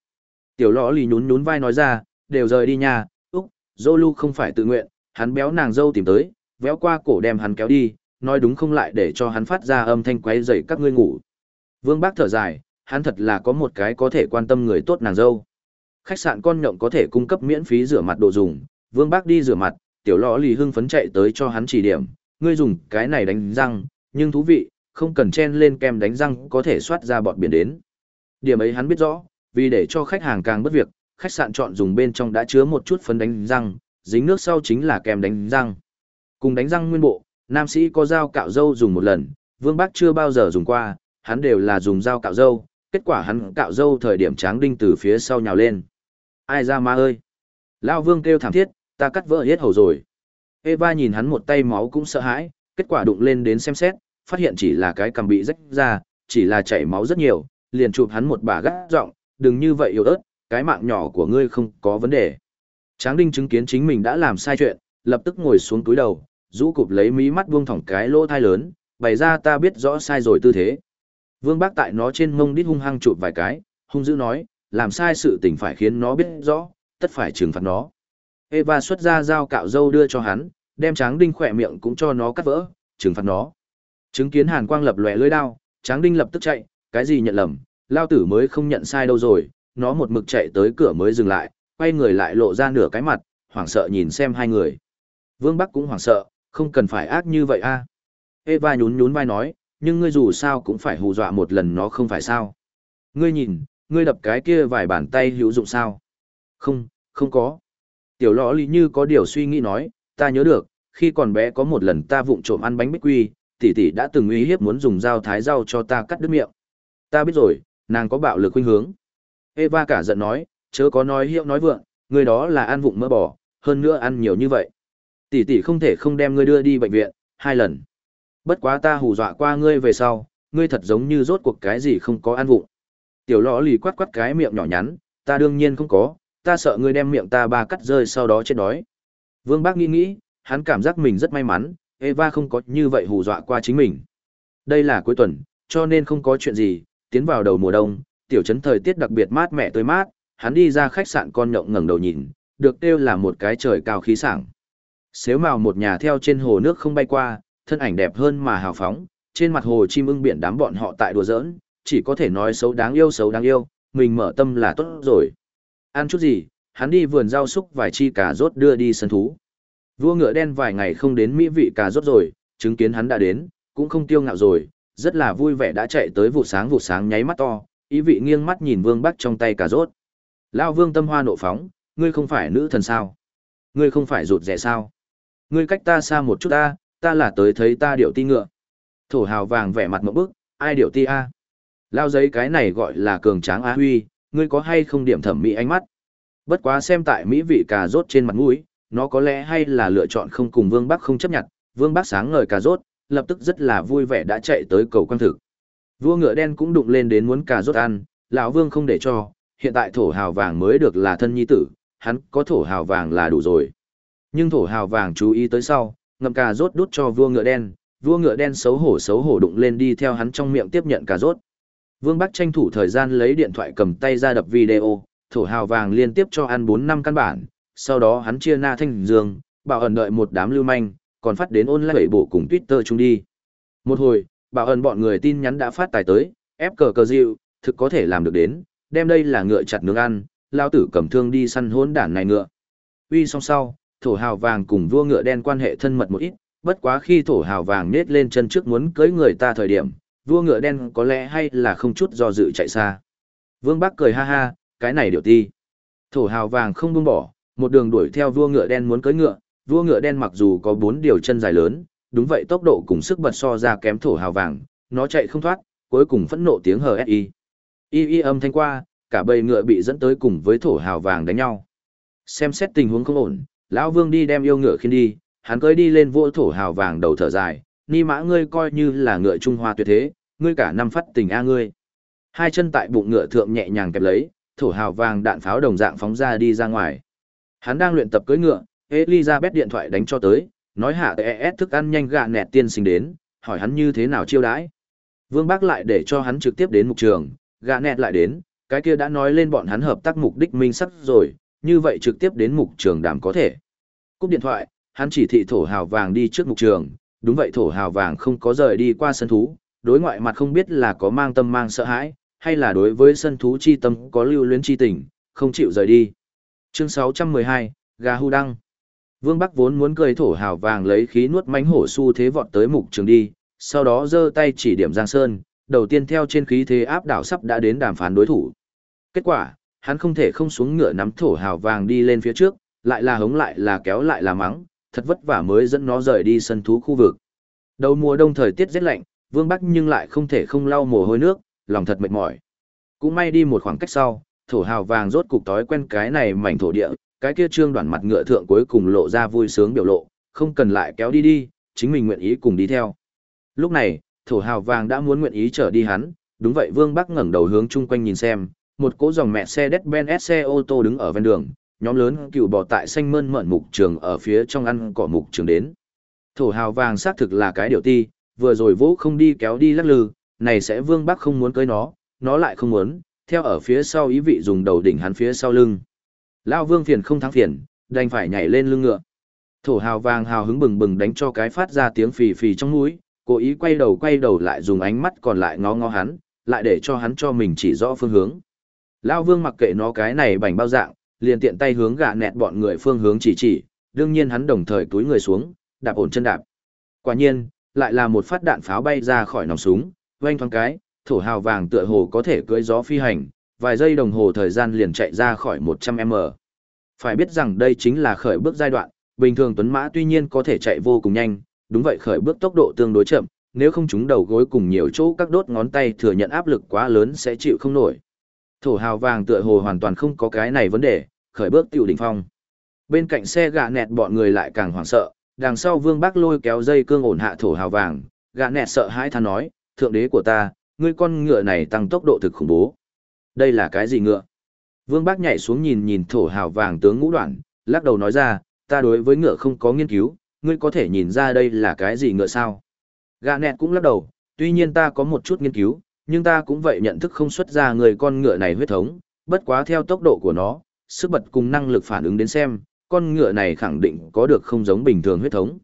A: Tiểu lò lì nhún nhún vai nói ra, đều rời đi nha, úc, Zolu không phải tự nguyện, hắn béo nàng dâu tìm tới, véo qua cổ đem hắn kéo đi, nói đúng không lại để cho hắn phát ra âm thanh quấy rầy các ngươi ngủ. Vương Bác thở dài, hắn thật là có một cái có thể quan tâm người tốt nàng dâu. Khách sạn con nhộng có thể cung cấp miễn phí rửa mặt đồ dùng, Vương Bác đi rửa mặt, tiểu lọ lì hưng phấn chạy tới cho hắn chỉ điểm, ngươi dùng cái này đánh răng, nhưng thú vị, không cần chen lên kem đánh răng có thể soát ra bọt biển đến. Điểm ấy hắn biết rõ, vì để cho khách hàng càng bất việc, khách sạn chọn dùng bên trong đã chứa một chút phấn đánh răng, dính nước sau chính là kem đánh răng. Cùng đánh răng nguyên bộ, nam sĩ có dao cạo râu dùng một lần, Vương Bắc chưa bao giờ dùng qua, hắn đều là dùng dao cạo râu, kết quả hắn cạo râu thời điểm tráng đinh từ phía sau nhào lên. Ai ra ma ơi! Lao Vương kêu thảm thiết, ta cắt vỡ hết hầu rồi. Eva nhìn hắn một tay máu cũng sợ hãi, kết quả đụng lên đến xem xét, phát hiện chỉ là cái cầm bị rách ra, chỉ là chảy máu rất nhiều, liền chụp hắn một bà gắt giọng, đừng như vậy yếu ớt, cái mạng nhỏ của ngươi không có vấn đề. Tráng Đinh chứng kiến chính mình đã làm sai chuyện, lập tức ngồi xuống túi đầu, rũ cụp lấy mí mắt buông thỏng cái lỗ thai lớn, bày ra ta biết rõ sai rồi tư thế. Vương Bác tại nó trên mông đít hung hăng chụp vài cái, hung dữ nói, làm sai sự tình phải khiến nó biết rõ, tất phải trừng phạt nó. Eva xuất ra dao cạo dâu đưa cho hắn, đem Tráng Đinh khỏe miệng cũng cho nó cắt vỡ, trừng phạt nó. Chứng kiến Hàn Quang lập lòe lưỡi đao, Tráng Đinh lập tức chạy, cái gì nhận lầm, lao tử mới không nhận sai đâu rồi, nó một mực chạy tới cửa mới dừng lại, quay người lại lộ ra nửa cái mặt, hoảng sợ nhìn xem hai người. Vương Bắc cũng hoảng sợ, không cần phải ác như vậy a. Eva nhún nhún vai nói, nhưng ngươi dù sao cũng phải hù dọa một lần nó không phải sao. Ngươi nhìn, ngươi đập cái kia vài bàn tay hữu dụng sao? Không, không có. Tiểu lõ lý như có điều suy nghĩ nói, ta nhớ được, khi còn bé có một lần ta vụng trộm ăn bánh bích quy, tỷ tỷ đã từng uy hiếp muốn dùng dao thái rau cho ta cắt đứt miệng. Ta biết rồi, nàng có bạo lực khuynh hướng. Eva cả giận nói, chớ có nói hiệu nói vượng, người đó là ăn vụng mỡ bò, hơn nữa ăn nhiều như vậy. Tỷ tỷ không thể không đem ngươi đưa đi bệnh viện, hai lần. Bất quá ta hù dọa qua ngươi về sau, ngươi thật giống như rốt cuộc cái gì không có ăn vụng. Tiểu lõ lì quát quát cái miệng nhỏ nhắn, ta đương nhiên không có, ta sợ ngươi đem miệng ta ba cắt rơi sau đó chết đói. Vương Bác nghĩ nghĩ, hắn cảm giác mình rất may mắn, Eva không có như vậy hù dọa qua chính mình. Đây là cuối tuần, cho nên không có chuyện gì, tiến vào đầu mùa đông, tiểu trấn thời tiết đặc biệt mát mẻ tươi mát, hắn đi ra khách sạn con nhộng ngẩng đầu nhìn, được kêu là một cái trời cao khí sảng. Xếu màu một nhà theo trên hồ nước không bay qua, thân ảnh đẹp hơn mà hào phóng, trên mặt hồ chim ưng biển đám bọn họ tại đùa giỡn, chỉ có thể nói xấu đáng yêu xấu đáng yêu, mình mở tâm là tốt rồi. Ăn chút gì, hắn đi vườn rau xúc vài chi cà rốt đưa đi sân thú. Vua ngựa đen vài ngày không đến mỹ vị cà rốt rồi, chứng kiến hắn đã đến, cũng không tiêu ngạo rồi, rất là vui vẻ đã chạy tới vụ sáng vụ sáng nháy mắt to, ý vị nghiêng mắt nhìn vương bắc trong tay cà rốt. Lao vương tâm hoa nộ phóng, ngươi không phải nữ thần sao? Ngươi không phải rụt rẻ sao? Ngươi cách ta xa một chút ta, ta là tới thấy ta điệu ti ngựa. Thổ hào vàng vẻ mặt một bức, ai điệu ti a? Lao giấy cái này gọi là cường tráng á huy, ngươi có hay không điểm thẩm mỹ ánh mắt? Bất quá xem tại mỹ vị cà rốt trên mặt mũi, nó có lẽ hay là lựa chọn không cùng Vương Bắc không chấp nhận, Vương Bắc sáng ngời cà rốt, lập tức rất là vui vẻ đã chạy tới cầu quan thực. Vua ngựa đen cũng đụng lên đến muốn cà rốt ăn, lão Vương không để cho, hiện tại thổ hào vàng mới được là thân nhi tử, hắn có thổ hào vàng là đủ rồi. Nhưng thổ hào vàng chú ý tới sau, ngậm cà rốt đút cho vua ngựa đen, vua ngựa đen xấu hổ xấu hổ đụng lên đi theo hắn trong miệng tiếp nhận cà rốt. Vương Bắc tranh thủ thời gian lấy điện thoại cầm tay ra đập video, thổ hào vàng liên tiếp cho ăn 4 năm căn bản, sau đó hắn chia na thanh dương, bảo ẩn đợi một đám lưu manh, còn phát đến ôn lại bộ cùng Twitter chung đi. Một hồi, bảo ẩn bọn người tin nhắn đã phát tài tới, ép cờ cờ dịu, thực có thể làm được đến, đem đây là ngựa chặt nướng ăn, lao tử cầm thương đi săn hỗn đản này ngựa. Uy song sau, thổ hào vàng cùng vua ngựa đen quan hệ thân mật một ít, bất quá khi thổ hào vàng nết lên chân trước muốn cưới người ta thời điểm, vua ngựa đen có lẽ hay là không chút do dự chạy xa. Vương Bắc cười ha ha, cái này điều ti. Thổ hào vàng không buông bỏ, một đường đuổi theo vua ngựa đen muốn cưới ngựa, vua ngựa đen mặc dù có bốn điều chân dài lớn, đúng vậy tốc độ cùng sức bật so ra kém thổ hào vàng, nó chạy không thoát, cuối cùng phẫn nộ tiếng hờ SI. Y y âm thanh qua, cả bầy ngựa bị dẫn tới cùng với thổ hào vàng đánh nhau. Xem xét tình huống không ổn, lão vương đi đem yêu ngựa khiên đi, hắn cưỡi đi lên vỗ thổ hào vàng đầu thở dài, ni mã ngươi coi như là ngựa Trung Hoa tuyệt thế, ngươi cả năm phát tình a ngươi. Hai chân tại bụng ngựa thượng nhẹ nhàng kẹp lấy, thổ hào vàng đạn pháo đồng dạng phóng ra đi ra ngoài. Hắn đang luyện tập cưỡi ngựa, Elizabeth điện thoại đánh cho tới, nói hạ ES thức ăn nhanh gạ nẹt tiên sinh đến, hỏi hắn như thế nào chiêu đãi. Vương Bác lại để cho hắn trực tiếp đến mục trường, gã nẹt lại đến, cái kia đã nói lên bọn hắn hợp tác mục đích minh sắc rồi, như vậy trực tiếp đến mục trường đàm có thể. Cúp điện thoại, hắn chỉ thị thổ hào vàng đi trước mục trường, đúng vậy thổ hào vàng không có rời đi qua sân thú, đối ngoại mặt không biết là có mang tâm mang sợ hãi, hay là đối với sân thú chi tâm có lưu luyến chi tình, không chịu rời đi. Chương 612, gà hu đăng. Vương Bắc vốn muốn cười thổ hào vàng lấy khí nuốt mánh hổ su thế vọt tới mục trường đi, sau đó giơ tay chỉ điểm Giang Sơn, đầu tiên theo trên khí thế áp đảo sắp đã đến đàm phán đối thủ. Kết quả, hắn không thể không xuống ngựa nắm thổ hào vàng đi lên phía trước, lại là hống lại là kéo lại là mắng, thật vất vả mới dẫn nó rời đi sân thú khu vực. Đầu mùa đông thời tiết rất lạnh, Vương Bắc nhưng lại không thể không lau mồ hôi nước, lòng thật mệt mỏi. Cũng may đi một khoảng cách sau, thổ hào vàng rốt cục tối quen cái này mảnh thổ địa, cái kia trương đoàn mặt ngựa thượng cuối cùng lộ ra vui sướng biểu lộ, không cần lại kéo đi đi, chính mình nguyện ý cùng đi theo. Lúc này, thổ hào vàng đã muốn nguyện ý trở đi hắn, đúng vậy Vương Bắc ngẩng đầu hướng chung quanh nhìn xem, một cỗ dòng mẹ xe Mercedes-Benz xe ô tô đứng ở ven đường, nhóm lớn cựu bò tại xanh mơn mận mục trường ở phía trong ăn cỏ mục trường đến. Thổ hào vàng xác thực là cái điều ti, vừa rồi vỗ không đi kéo đi lắc lư, này sẽ Vương Bắc không muốn cưới nó, nó lại không muốn, theo ở phía sau ý vị dùng đầu đỉnh hắn phía sau lưng. Lao Vương phiền không thắng phiền, đành phải nhảy lên lưng ngựa. Thổ hào vàng hào hứng bừng bừng đánh cho cái phát ra tiếng phì phì trong mũi, cố ý quay đầu quay đầu lại dùng ánh mắt còn lại ngó ngó hắn, lại để cho hắn cho mình chỉ rõ phương hướng. Lão Vương mặc kệ nó cái này bảnh bao dạng, liền tiện tay hướng gạ nẹt bọn người phương hướng chỉ chỉ, đương nhiên hắn đồng thời túi người xuống, đạp ổn chân đạp. Quả nhiên, lại là một phát đạn pháo bay ra khỏi nòng súng, vang thoáng cái, thổ hào vàng tựa hồ có thể cưỡi gió phi hành, vài giây đồng hồ thời gian liền chạy ra khỏi 100m. Phải biết rằng đây chính là khởi bước giai đoạn, bình thường tuấn mã tuy nhiên có thể chạy vô cùng nhanh, đúng vậy khởi bước tốc độ tương đối chậm, nếu không chúng đầu gối cùng nhiều chỗ các đốt ngón tay thừa nhận áp lực quá lớn sẽ chịu không nổi. Thổ hào vàng tựa hồ hoàn toàn không có cái này vấn đề, khởi bước tiểu đỉnh phong. Bên cạnh xe gạ nẹt bọn người lại càng hoảng sợ, đằng sau vương bác lôi kéo dây cương ổn hạ thổ hào vàng, gạ nẹt sợ hãi than nói, thượng đế của ta, ngươi con ngựa này tăng tốc độ thực khủng bố. Đây là cái gì ngựa? Vương bác nhảy xuống nhìn nhìn thổ hào vàng tướng ngũ đoạn, lắc đầu nói ra, ta đối với ngựa không có nghiên cứu, ngươi có thể nhìn ra đây là cái gì ngựa sao? Gã nẹt cũng lắc đầu, tuy nhiên ta có một chút nghiên cứu, nhưng ta cũng vậy nhận thức không xuất ra người con ngựa này huyết thống, bất quá theo tốc độ của nó, sức bật cùng năng lực phản ứng đến xem, con ngựa này khẳng định có được không giống bình thường huyết thống.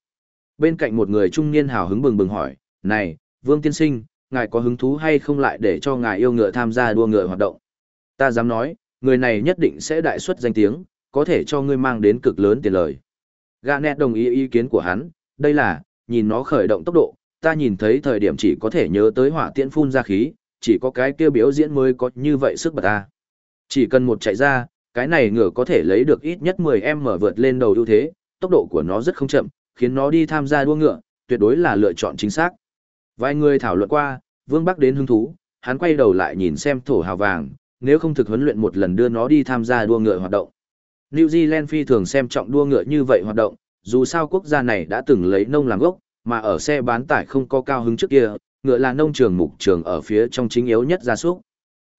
A: Bên cạnh một người trung niên hào hứng bừng bừng hỏi, này, Vương Tiên Sinh, ngài có hứng thú hay không lại để cho ngài yêu ngựa tham gia đua ngựa hoạt động? Ta dám nói, người này nhất định sẽ đại xuất danh tiếng, có thể cho ngươi mang đến cực lớn tiền lời. Gã nét đồng ý ý kiến của hắn, đây là, nhìn nó khởi động tốc độ, ta nhìn thấy thời điểm chỉ có thể nhớ tới hỏa tiễn phun ra khí, chỉ có cái kia biểu diễn mới có như vậy sức bật ta. Chỉ cần một chạy ra, cái này ngựa có thể lấy được ít nhất 10 mở vượt lên đầu ưu thế, tốc độ của nó rất không chậm, khiến nó đi tham gia đua ngựa, tuyệt đối là lựa chọn chính xác. Vài người thảo luận qua, Vương Bắc đến hứng thú, hắn quay đầu lại nhìn xem thổ hào vàng, nếu không thực huấn luyện một lần đưa nó đi tham gia đua ngựa hoạt động. New Zealand phi thường xem trọng đua ngựa như vậy hoạt động, dù sao quốc gia này đã từng lấy nông làm gốc, mà ở xe bán tải không có cao hứng trước kia, ngựa là nông trường mục trường ở phía trong chính yếu nhất gia súc.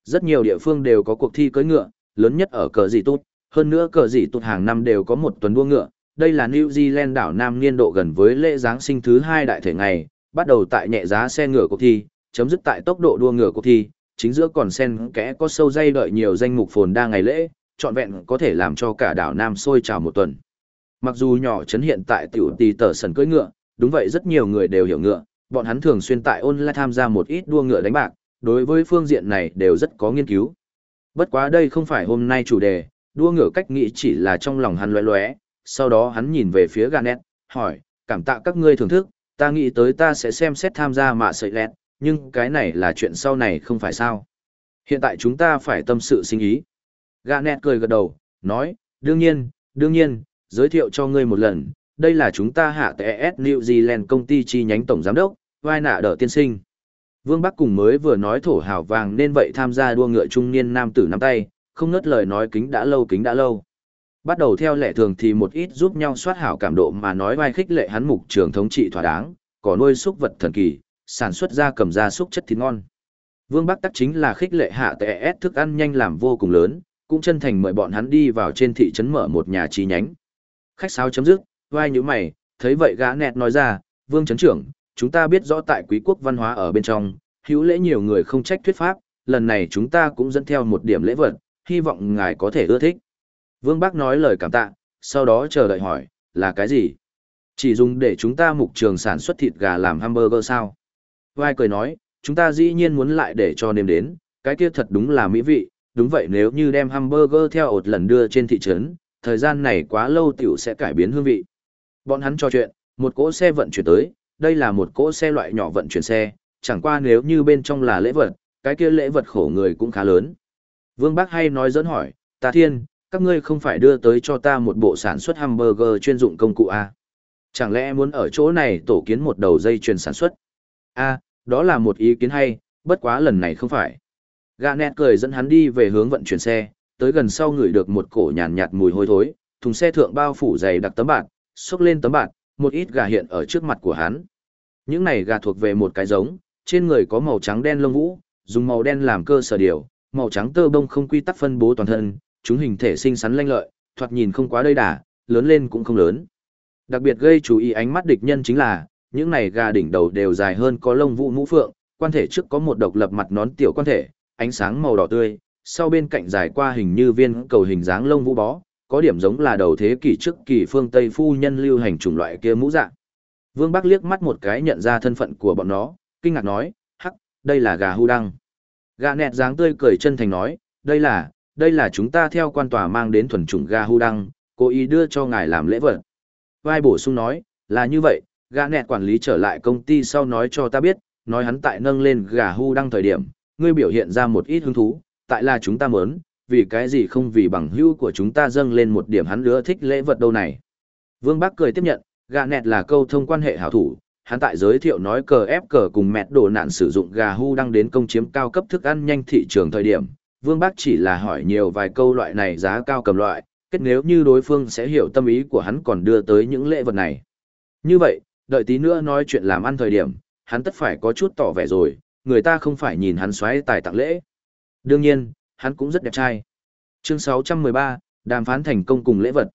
A: Rất nhiều địa phương đều có cuộc thi cưỡi ngựa, lớn nhất ở cờ dị tốt, hơn nữa cờ dị tốt hàng năm đều có một tuần đua ngựa. Đây là New Zealand đảo Nam niên độ gần với lễ Giáng sinh thứ hai đại thể ngày, bắt đầu tại nhẹ giá xe ngựa cuộc thi, chấm dứt tại tốc độ đua ngựa cuộc thi, chính giữa còn sen kẽ có sâu dây đợi nhiều danh mục phồn đa ngày lễ, trọn vẹn có thể làm cho cả đảo Nam sôi trào một tuần. Mặc dù nhỏ chấn hiện tại tiểu tỷ tờ sần cưỡi ngựa, đúng vậy rất nhiều người đều hiểu ngựa, bọn hắn thường xuyên tại online tham gia một ít đua ngựa đánh bạc, đối với phương diện này đều rất có nghiên cứu. Bất quá đây không phải hôm nay chủ đề, đua ngựa cách nghĩ chỉ là trong lòng hắn lóe lóe, sau đó hắn nhìn về phía Garnet, hỏi, cảm tạ các ngươi thưởng thức, ta nghĩ tới ta sẽ xem xét tham gia mạ sợi lẹt, nhưng cái này là chuyện sau này không phải sao. Hiện tại chúng ta phải tâm sự sinh ý. Garnet cười gật đầu, nói, đương nhiên, đương nhiên, giới thiệu cho ngươi một lần, đây là chúng ta hạ TS New Zealand công ty chi nhánh tổng giám đốc, vai nạ đỡ tiên sinh. Vương Bắc cùng mới vừa nói thổ hào vàng nên vậy tham gia đua ngựa trung niên nam tử nắm tay, không ngớt lời nói kính đã lâu kính đã lâu. Bắt đầu theo lệ thường thì một ít giúp nhau soát hảo cảm độ mà nói vai khích lệ hắn mục trường thống trị thỏa đáng, có nuôi súc vật thần kỳ, sản xuất ra cầm ra súc chất thịt ngon. Vương Bắc tắc chính là khích lệ hạ TS thức ăn nhanh làm vô cùng lớn, cũng chân thành mời bọn hắn đi vào trên thị trấn mở một nhà chi nhánh. Khách sáo chấm dứt, vai như mày, thấy vậy gã nẹt nói ra, Vương chấn Trưởng, chúng ta biết rõ tại quý quốc văn hóa ở bên trong, hữu lễ nhiều người không trách thuyết pháp, lần này chúng ta cũng dẫn theo một điểm lễ vật, hy vọng ngài có thể ưa thích. Vương Bác nói lời cảm tạ, sau đó chờ đợi hỏi, là cái gì? Chỉ dùng để chúng ta mục trường sản xuất thịt gà làm hamburger sao? Vai cười nói, chúng ta dĩ nhiên muốn lại để cho nêm đến, cái kia thật đúng là mỹ vị, đúng vậy nếu như đem hamburger theo ột lần đưa trên thị trấn, thời gian này quá lâu tiểu sẽ cải biến hương vị. Bọn hắn trò chuyện, một cỗ xe vận chuyển tới, đây là một cỗ xe loại nhỏ vận chuyển xe, chẳng qua nếu như bên trong là lễ vật, cái kia lễ vật khổ người cũng khá lớn. Vương Bác hay nói dẫn hỏi, ta thiên, các ngươi không phải đưa tới cho ta một bộ sản xuất hamburger chuyên dụng công cụ à? Chẳng lẽ muốn ở chỗ này tổ kiến một đầu dây chuyền sản xuất? a đó là một ý kiến hay, bất quá lần này không phải. Gà nẹt cười dẫn hắn đi về hướng vận chuyển xe, tới gần sau ngửi được một cổ nhàn nhạt mùi hôi thối, thùng xe thượng bao phủ dày đặc tấm bạt, xốc lên tấm bạt, một ít gà hiện ở trước mặt của hắn. Những này gà thuộc về một cái giống, trên người có màu trắng đen lông vũ, dùng màu đen làm cơ sở điều, màu trắng tơ bông không quy tắc phân bố toàn thân, chúng hình thể xinh xắn lanh lợi, thoạt nhìn không quá đầy đà, lớn lên cũng không lớn. Đặc biệt gây chú ý ánh mắt địch nhân chính là, những này gà đỉnh đầu đều dài hơn có lông vũ mũ phượng, quan thể trước có một độc lập mặt nón tiểu quan thể, ánh sáng màu đỏ tươi, sau bên cạnh dài qua hình như viên cầu hình dáng lông vũ bó, có điểm giống là đầu thế kỷ trước kỳ phương Tây phu nhân lưu hành chủng loại kia mũ dạng. Vương Bắc liếc mắt một cái nhận ra thân phận của bọn nó, kinh ngạc nói, hắc, đây là gà hu đăng. Gà nẹt dáng tươi cười chân thành nói, đây là, đây là chúng ta theo quan tòa mang đến thuần chủng gà hu đăng, cố ý đưa cho ngài làm lễ vật. Vai bổ sung nói, là như vậy, gà nẹt quản lý trở lại công ty sau nói cho ta biết, nói hắn tại nâng lên gà hu đăng thời điểm, ngươi biểu hiện ra một ít hứng thú, tại là chúng ta muốn, vì cái gì không vì bằng hữu của chúng ta dâng lên một điểm hắn nữa thích lễ vật đâu này. Vương Bắc cười tiếp nhận, gà nẹt là câu thông quan hệ hảo thủ, hắn tại giới thiệu nói cờ ép cờ cùng mẹt đồ nạn sử dụng gà hu đang đến công chiếm cao cấp thức ăn nhanh thị trường thời điểm. Vương Bắc chỉ là hỏi nhiều vài câu loại này giá cao cầm loại, kết nếu như đối phương sẽ hiểu tâm ý của hắn còn đưa tới những lễ vật này. Như vậy, đợi tí nữa nói chuyện làm ăn thời điểm, hắn tất phải có chút tỏ vẻ rồi, người ta không phải nhìn hắn xoáy tài tặng lễ. Đương nhiên, hắn cũng rất đẹp trai. Chương 613, đàm phán thành công cùng lễ vật.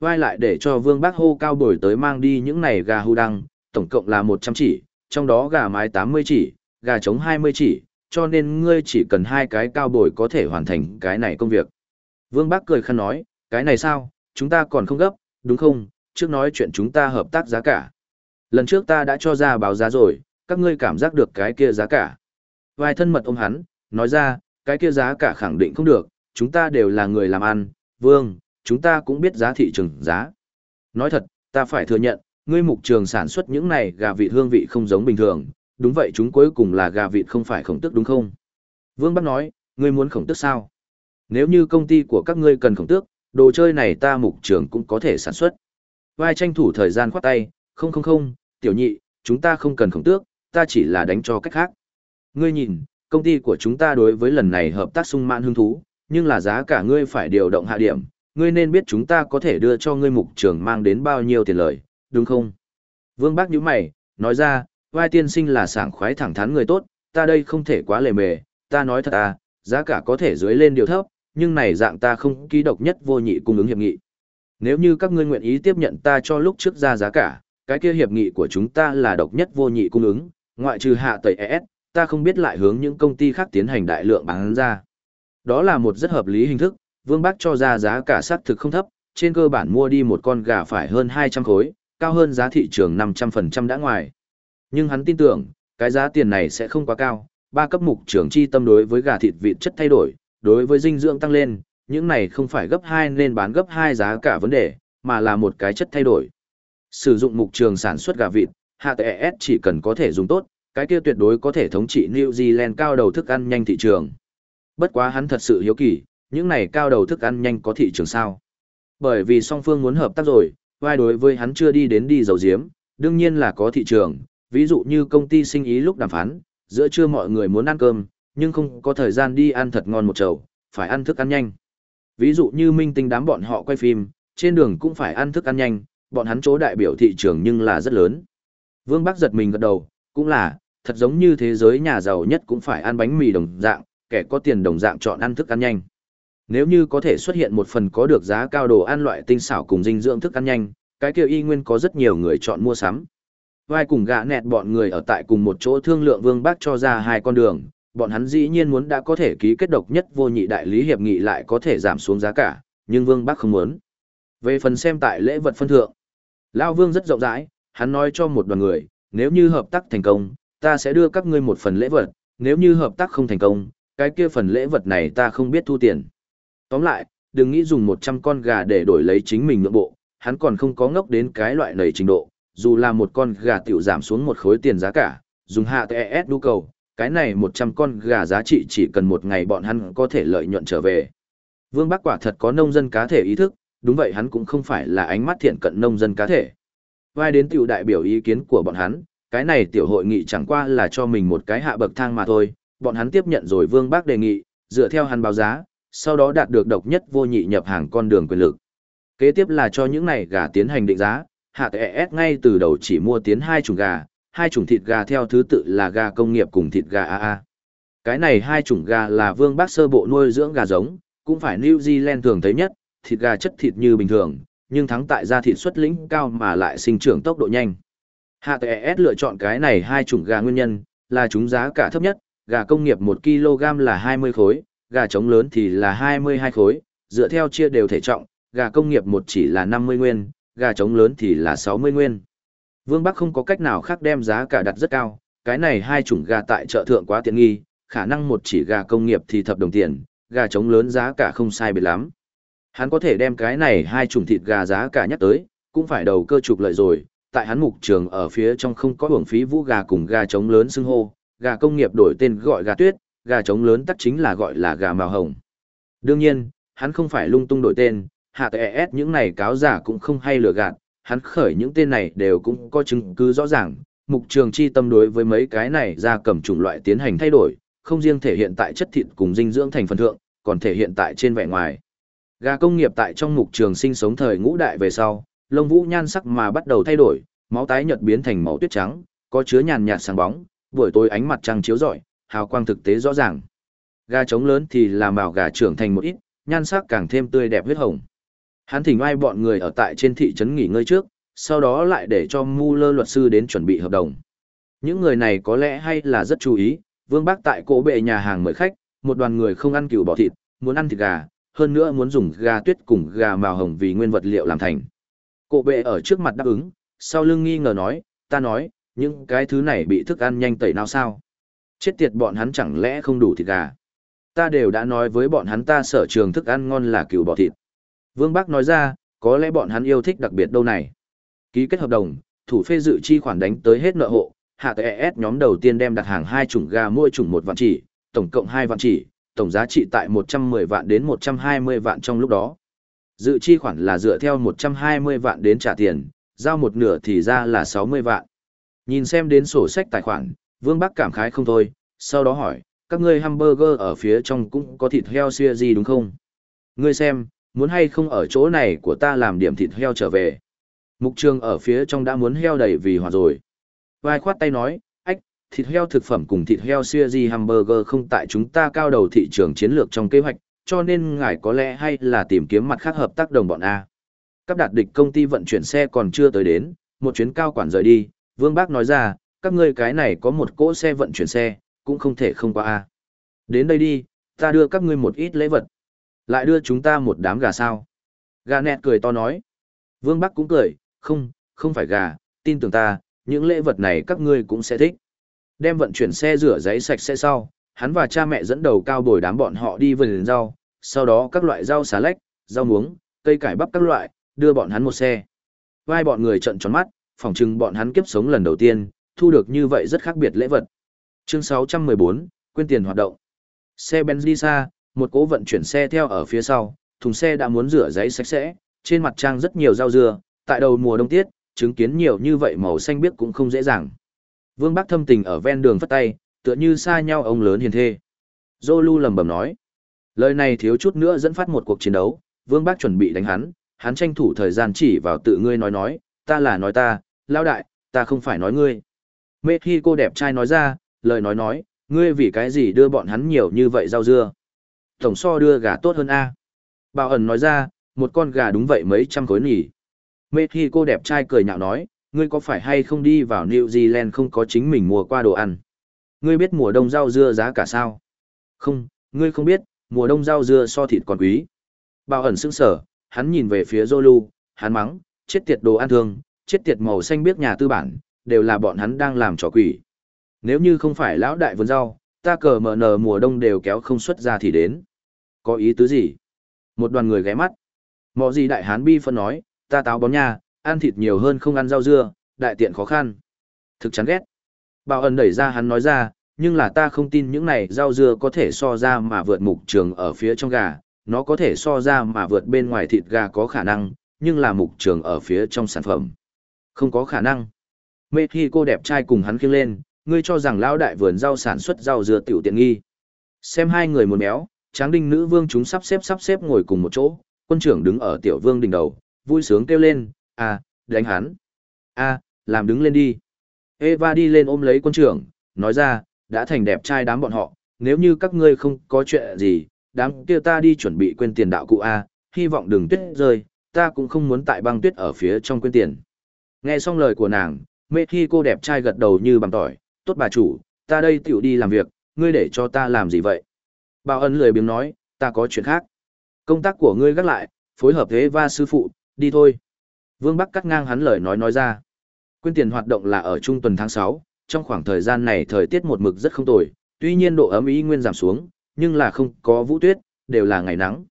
A: Vai lại để cho Vương Bác hô cao bồi tới mang đi những này gà hưu đăng, tổng cộng là 100 chỉ, trong đó gà mái 80 chỉ, gà trống 20 chỉ, cho nên ngươi chỉ cần hai cái cao bồi có thể hoàn thành cái này công việc. Vương Bác cười khăn nói, cái này sao, chúng ta còn không gấp, đúng không, trước nói chuyện chúng ta hợp tác giá cả. Lần trước ta đã cho ra báo giá rồi, các ngươi cảm giác được cái kia giá cả. Vài thân mật ôm hắn, nói ra, cái kia giá cả khẳng định không được, chúng ta đều là người làm ăn, vương, chúng ta cũng biết giá thị trường giá. Nói thật, ta phải thừa nhận, ngươi mục trường sản xuất những này gà vịt hương vị không giống bình thường, đúng vậy chúng cuối cùng là gà vịt không phải khổng tức đúng không? Vương Bắc nói, ngươi muốn khổng tức sao? Nếu như công ty của các ngươi cần khổng tước, đồ chơi này ta mục trường cũng có thể sản xuất. Vai tranh thủ thời gian khoát tay, không không không, tiểu nhị, chúng ta không cần khổng tước, ta chỉ là đánh cho cách khác. Ngươi nhìn, công ty của chúng ta đối với lần này hợp tác sung mãn hứng thú, nhưng là giá cả ngươi phải điều động hạ điểm, ngươi nên biết chúng ta có thể đưa cho ngươi mục trường mang đến bao nhiêu tiền lợi, đúng không? Vương Bác nhíu mày, nói ra, vai tiên sinh là sảng khoái thẳng thắn người tốt, ta đây không thể quá lề mề, ta nói thật à, giá cả có thể dưới lên điều thấp, nhưng này dạng ta không ký độc nhất vô nhị cung ứng hiệp nghị. Nếu như các ngươi nguyện ý tiếp nhận ta cho lúc trước ra giá cả, cái kia hiệp nghị của chúng ta là độc nhất vô nhị cung ứng, ngoại trừ hạ tẩy ES, ta không biết lại hướng những công ty khác tiến hành đại lượng bán ra. Đó là một rất hợp lý hình thức, Vương Bắc cho ra giá cả sát thực không thấp, trên cơ bản mua đi một con gà phải hơn 200 khối, cao hơn giá thị trường 500% đã ngoài. Nhưng hắn tin tưởng, cái giá tiền này sẽ không quá cao, ba cấp mục trưởng chi tâm đối với gà thịt vịt chất thay đổi, đối với dinh dưỡng tăng lên, những này không phải gấp 2 nên bán gấp 2 giá cả vấn đề, mà là một cái chất thay đổi. Sử dụng mục trường sản xuất gà vịt, HTS chỉ cần có thể dùng tốt, cái kia tuyệt đối có thể thống trị New Zealand cao đầu thức ăn nhanh thị trường. Bất quá hắn thật sự hiếu kỳ, những này cao đầu thức ăn nhanh có thị trường sao? Bởi vì song phương muốn hợp tác rồi, vai đối với hắn chưa đi đến đi dầu diếm, đương nhiên là có thị trường, ví dụ như công ty sinh ý lúc đàm phán, giữa trưa mọi người muốn ăn cơm, nhưng không có thời gian đi ăn thật ngon một chầu, phải ăn thức ăn nhanh. Ví dụ như minh tinh đám bọn họ quay phim, trên đường cũng phải ăn thức ăn nhanh, bọn hắn chỗ đại biểu thị trường nhưng là rất lớn. Vương Bắc giật mình gật đầu, cũng là, thật giống như thế giới nhà giàu nhất cũng phải ăn bánh mì đồng dạng, kẻ có tiền đồng dạng chọn ăn thức ăn nhanh. Nếu như có thể xuất hiện một phần có được giá cao đồ ăn loại tinh xảo cùng dinh dưỡng thức ăn nhanh, cái kia y nguyên có rất nhiều người chọn mua sắm. Vai cùng gã nẹt bọn người ở tại cùng một chỗ thương lượng Vương Bác cho ra hai con đường, bọn hắn dĩ nhiên muốn đã có thể ký kết độc nhất vô nhị đại lý hiệp nghị lại có thể giảm xuống giá cả, nhưng Vương Bác không muốn. Về phần xem tại lễ vật phân thượng, Lao Vương rất rộng rãi, hắn nói cho một đoàn người, nếu như hợp tác thành công, ta sẽ đưa các ngươi một phần lễ vật, nếu như hợp tác không thành công, cái kia phần lễ vật này ta không biết thu tiền. Tóm lại, đừng nghĩ dùng 100 con gà để đổi lấy chính mình nhượng bộ, hắn còn không có ngốc đến cái loại nầy trình độ, dù là một con gà tiểu giảm xuống một khối tiền giá cả, dùng hạ TES đu cầu, cái này 100 con gà giá trị chỉ cần một ngày bọn hắn có thể lợi nhuận trở về. Vương Bắc quả thật có nông dân cá thể ý thức, đúng vậy hắn cũng không phải là ánh mắt thiện cận nông dân cá thể vai đến tiểu đại biểu ý kiến của bọn hắn, cái này tiểu hội nghị chẳng qua là cho mình một cái hạ bậc thang mà thôi, bọn hắn tiếp nhận rồi Vương Bác đề nghị, dựa theo hắn báo giá, sau đó đạt được độc nhất vô nhị nhập hàng con đường quyền lực. Kế tiếp là cho những này gà tiến hành định giá, hạ tệ S ngay từ đầu chỉ mua tiến hai chủng gà, hai chủng thịt gà theo thứ tự là gà công nghiệp cùng thịt gà AA. Cái này hai chủng gà là Vương Bác sơ bộ nuôi dưỡng gà giống, cũng phải New Zealand thường thấy nhất, thịt gà chất thịt như bình thường, nhưng thắng tại gia thịt xuất lĩnh cao mà lại sinh trưởng tốc độ nhanh. Hạ HTS lựa chọn cái này hai chủng gà nguyên nhân, là chúng giá cả thấp nhất, gà công nghiệp 1 kg là 20 khối, gà trống lớn thì là 22 khối, dựa theo chia đều thể trọng, gà công nghiệp một chỉ là 50 nguyên, gà trống lớn thì là 60 nguyên. Vương Bắc không có cách nào khác đem giá cả đặt rất cao, cái này hai chủng gà tại chợ thượng quá tiện nghi, khả năng một chỉ gà công nghiệp thì thập đồng tiền, gà trống lớn giá cả không sai biệt lắm. Hắn có thể đem cái này hai chủng thịt gà giá cả nhắc tới, cũng phải đầu cơ trục lợi rồi, tại hắn mục trường ở phía trong không có hưởng phí vũ gà cùng gà trống lớn xưng hô, gà công nghiệp đổi tên gọi gà tuyết, gà trống lớn tắc chính là gọi là gà màu hồng. Đương nhiên, hắn không phải lung tung đổi tên, hạ tệ S những này cáo giả cũng không hay lừa gạt, hắn khởi những tên này đều cũng có chứng cứ rõ ràng, mục trường chi tâm đối với mấy cái này ra cầm chủng loại tiến hành thay đổi, không riêng thể hiện tại chất thịt cùng dinh dưỡng thành phần thượng, còn thể hiện tại trên vẻ ngoài. Gà công nghiệp tại trong mục trường sinh sống thời ngũ đại về sau, lông vũ nhan sắc mà bắt đầu thay đổi, máu tái nhợt biến thành màu tuyết trắng, có chứa nhàn nhạt sáng bóng, buổi tối ánh mặt trăng chiếu rọi, hào quang thực tế rõ ràng. Gà trống lớn thì làm bảo gà trưởng thành một ít, nhan sắc càng thêm tươi đẹp huyết hồng. Hắn thỉnh ai bọn người ở tại trên thị trấn nghỉ ngơi trước, sau đó lại để cho Mu Lơ luật sư đến chuẩn bị hợp đồng. Những người này có lẽ hay là rất chú ý, Vương Bác tại cổ bệ nhà hàng mời khách, một đoàn người không ăn cừu bỏ thịt, muốn ăn thịt gà, hơn nữa muốn dùng gà tuyết cùng gà màu hồng vì nguyên vật liệu làm thành. Cổ bệ ở trước mặt đáp ứng, sau lưng nghi ngờ nói, ta nói, những cái thứ này bị thức ăn nhanh tẩy nào sao? Chết tiệt bọn hắn chẳng lẽ không đủ thịt gà? Ta đều đã nói với bọn hắn ta sở trường thức ăn ngon là cừu bò thịt. Vương Bắc nói ra, có lẽ bọn hắn yêu thích đặc biệt đâu này. Ký kết hợp đồng, thủ phê dự chi khoản đánh tới hết nợ hộ, hạ TS nhóm đầu tiên đem đặt hàng hai chủng gà mỗi chủng một vạn chỉ, tổng cộng hai vạn chỉ, tổng giá trị tại 110 vạn đến 120 vạn trong lúc đó. Dự chi khoản là dựa theo 120 vạn đến trả tiền, giao một nửa thì ra là 60 vạn. Nhìn xem đến sổ sách tài khoản, Vương Bắc cảm khái không thôi, sau đó hỏi, các ngươi hamburger ở phía trong cũng có thịt heo xưa gì đúng không? Ngươi xem, muốn hay không ở chỗ này của ta làm điểm thịt heo trở về. Mục trường ở phía trong đã muốn heo đầy vì hòa rồi. Vai khoát tay nói, thịt heo thực phẩm cùng thịt heo xưa gì hamburger không tại chúng ta cao đầu thị trường chiến lược trong kế hoạch, cho nên ngài có lẽ hay là tìm kiếm mặt khác hợp tác đồng bọn A. Các đạt địch công ty vận chuyển xe còn chưa tới đến, một chuyến cao quản rời đi, Vương Bác nói ra, các ngươi cái này có một cỗ xe vận chuyển xe, cũng không thể không qua A. Đến đây đi, ta đưa các ngươi một ít lễ vật. Lại đưa chúng ta một đám gà sao. Gà nẹt cười to nói. Vương Bắc cũng cười, không, không phải gà, tin tưởng ta, những lễ vật này các ngươi cũng sẽ thích. Đem vận chuyển xe rửa giấy sạch sẽ sau, hắn và cha mẹ dẫn đầu cao bồi đám bọn họ đi vườn rau, sau đó các loại rau xà lách, rau muống, cây cải bắp các loại, đưa bọn hắn một xe. Vai bọn người trận tròn mắt, phỏng chừng bọn hắn kiếp sống lần đầu tiên, thu được như vậy rất khác biệt lễ vật. Chương 614, quyên tiền hoạt động. Xe Benz đi xa, một cố vận chuyển xe theo ở phía sau, thùng xe đã muốn rửa giấy sạch sẽ, trên mặt trang rất nhiều rau dưa, tại đầu mùa đông tiết, chứng kiến nhiều như vậy màu xanh biếc cũng không dễ dàng. Vương Bắc thâm tình ở ven đường phất tay, tựa như xa nhau ông lớn hiền thê. Zolu lầm bầm nói. Lời này thiếu chút nữa dẫn phát một cuộc chiến đấu, Vương Bắc chuẩn bị đánh hắn, hắn tranh thủ thời gian chỉ vào tự ngươi nói nói, ta là nói ta, lao đại, ta không phải nói ngươi. Mê khi cô đẹp trai nói ra, lời nói nói, ngươi vì cái gì đưa bọn hắn nhiều như vậy rau dưa. Tổng so đưa gà tốt hơn A. Bảo ẩn nói ra, một con gà đúng vậy mấy trăm khối nhỉ. Mê khi cô đẹp trai cười nhạo nói, ngươi có phải hay không đi vào New Zealand không có chính mình mua qua đồ ăn. Ngươi biết mùa đông rau dưa giá cả sao? Không, ngươi không biết, mùa đông rau dưa so thịt còn quý. Bao ẩn sững sở, hắn nhìn về phía Zolu, hắn mắng, chết tiệt đồ ăn thương, chết tiệt màu xanh biết nhà tư bản, đều là bọn hắn đang làm trò quỷ. Nếu như không phải lão đại vườn rau, ta cờ mở nở mùa đông đều kéo không xuất ra thì đến. Có ý tứ gì? Một đoàn người ghé mắt. Mọ gì đại hán bi phân nói, ta táo bón nha, ăn thịt nhiều hơn không ăn rau dưa, đại tiện khó khăn. Thực chán ghét. Bảo ẩn đẩy ra hắn nói ra, nhưng là ta không tin những này rau dưa có thể so ra mà vượt mục trường ở phía trong gà, nó có thể so ra mà vượt bên ngoài thịt gà có khả năng, nhưng là mục trường ở phía trong sản phẩm. Không có khả năng. Mê khi cô đẹp trai cùng hắn khiêng lên, ngươi cho rằng lão đại vườn rau sản xuất rau dưa tiểu tiện nghi. Xem hai người muốn béo, tráng đinh nữ vương chúng sắp xếp sắp xếp ngồi cùng một chỗ, quân trưởng đứng ở tiểu vương đỉnh đầu, vui sướng kêu lên, à, đánh hắn. a làm đứng lên đi. Eva đi lên ôm lấy quân trưởng, nói ra, đã thành đẹp trai đám bọn họ, nếu như các ngươi không có chuyện gì, đám kia ta đi chuẩn bị quên tiền đạo cụ A, hy vọng đừng tuyết rơi, ta cũng không muốn tại băng tuyết ở phía trong quên tiền. Nghe xong lời của nàng, mê khi cô đẹp trai gật đầu như bằng tỏi, tốt bà chủ, ta đây tựu đi làm việc, ngươi để cho ta làm gì vậy? Bảo ân lười biếng nói, ta có chuyện khác. Công tác của ngươi gác lại, phối hợp thế va sư phụ, đi thôi. Vương Bắc cắt ngang hắn lời nói nói ra. Quyên tiền hoạt động là ở trung tuần tháng 6, trong khoảng thời gian này thời tiết một mực rất không tồi, tuy nhiên độ ấm ý nguyên giảm xuống, nhưng là không có vũ tuyết, đều là ngày nắng.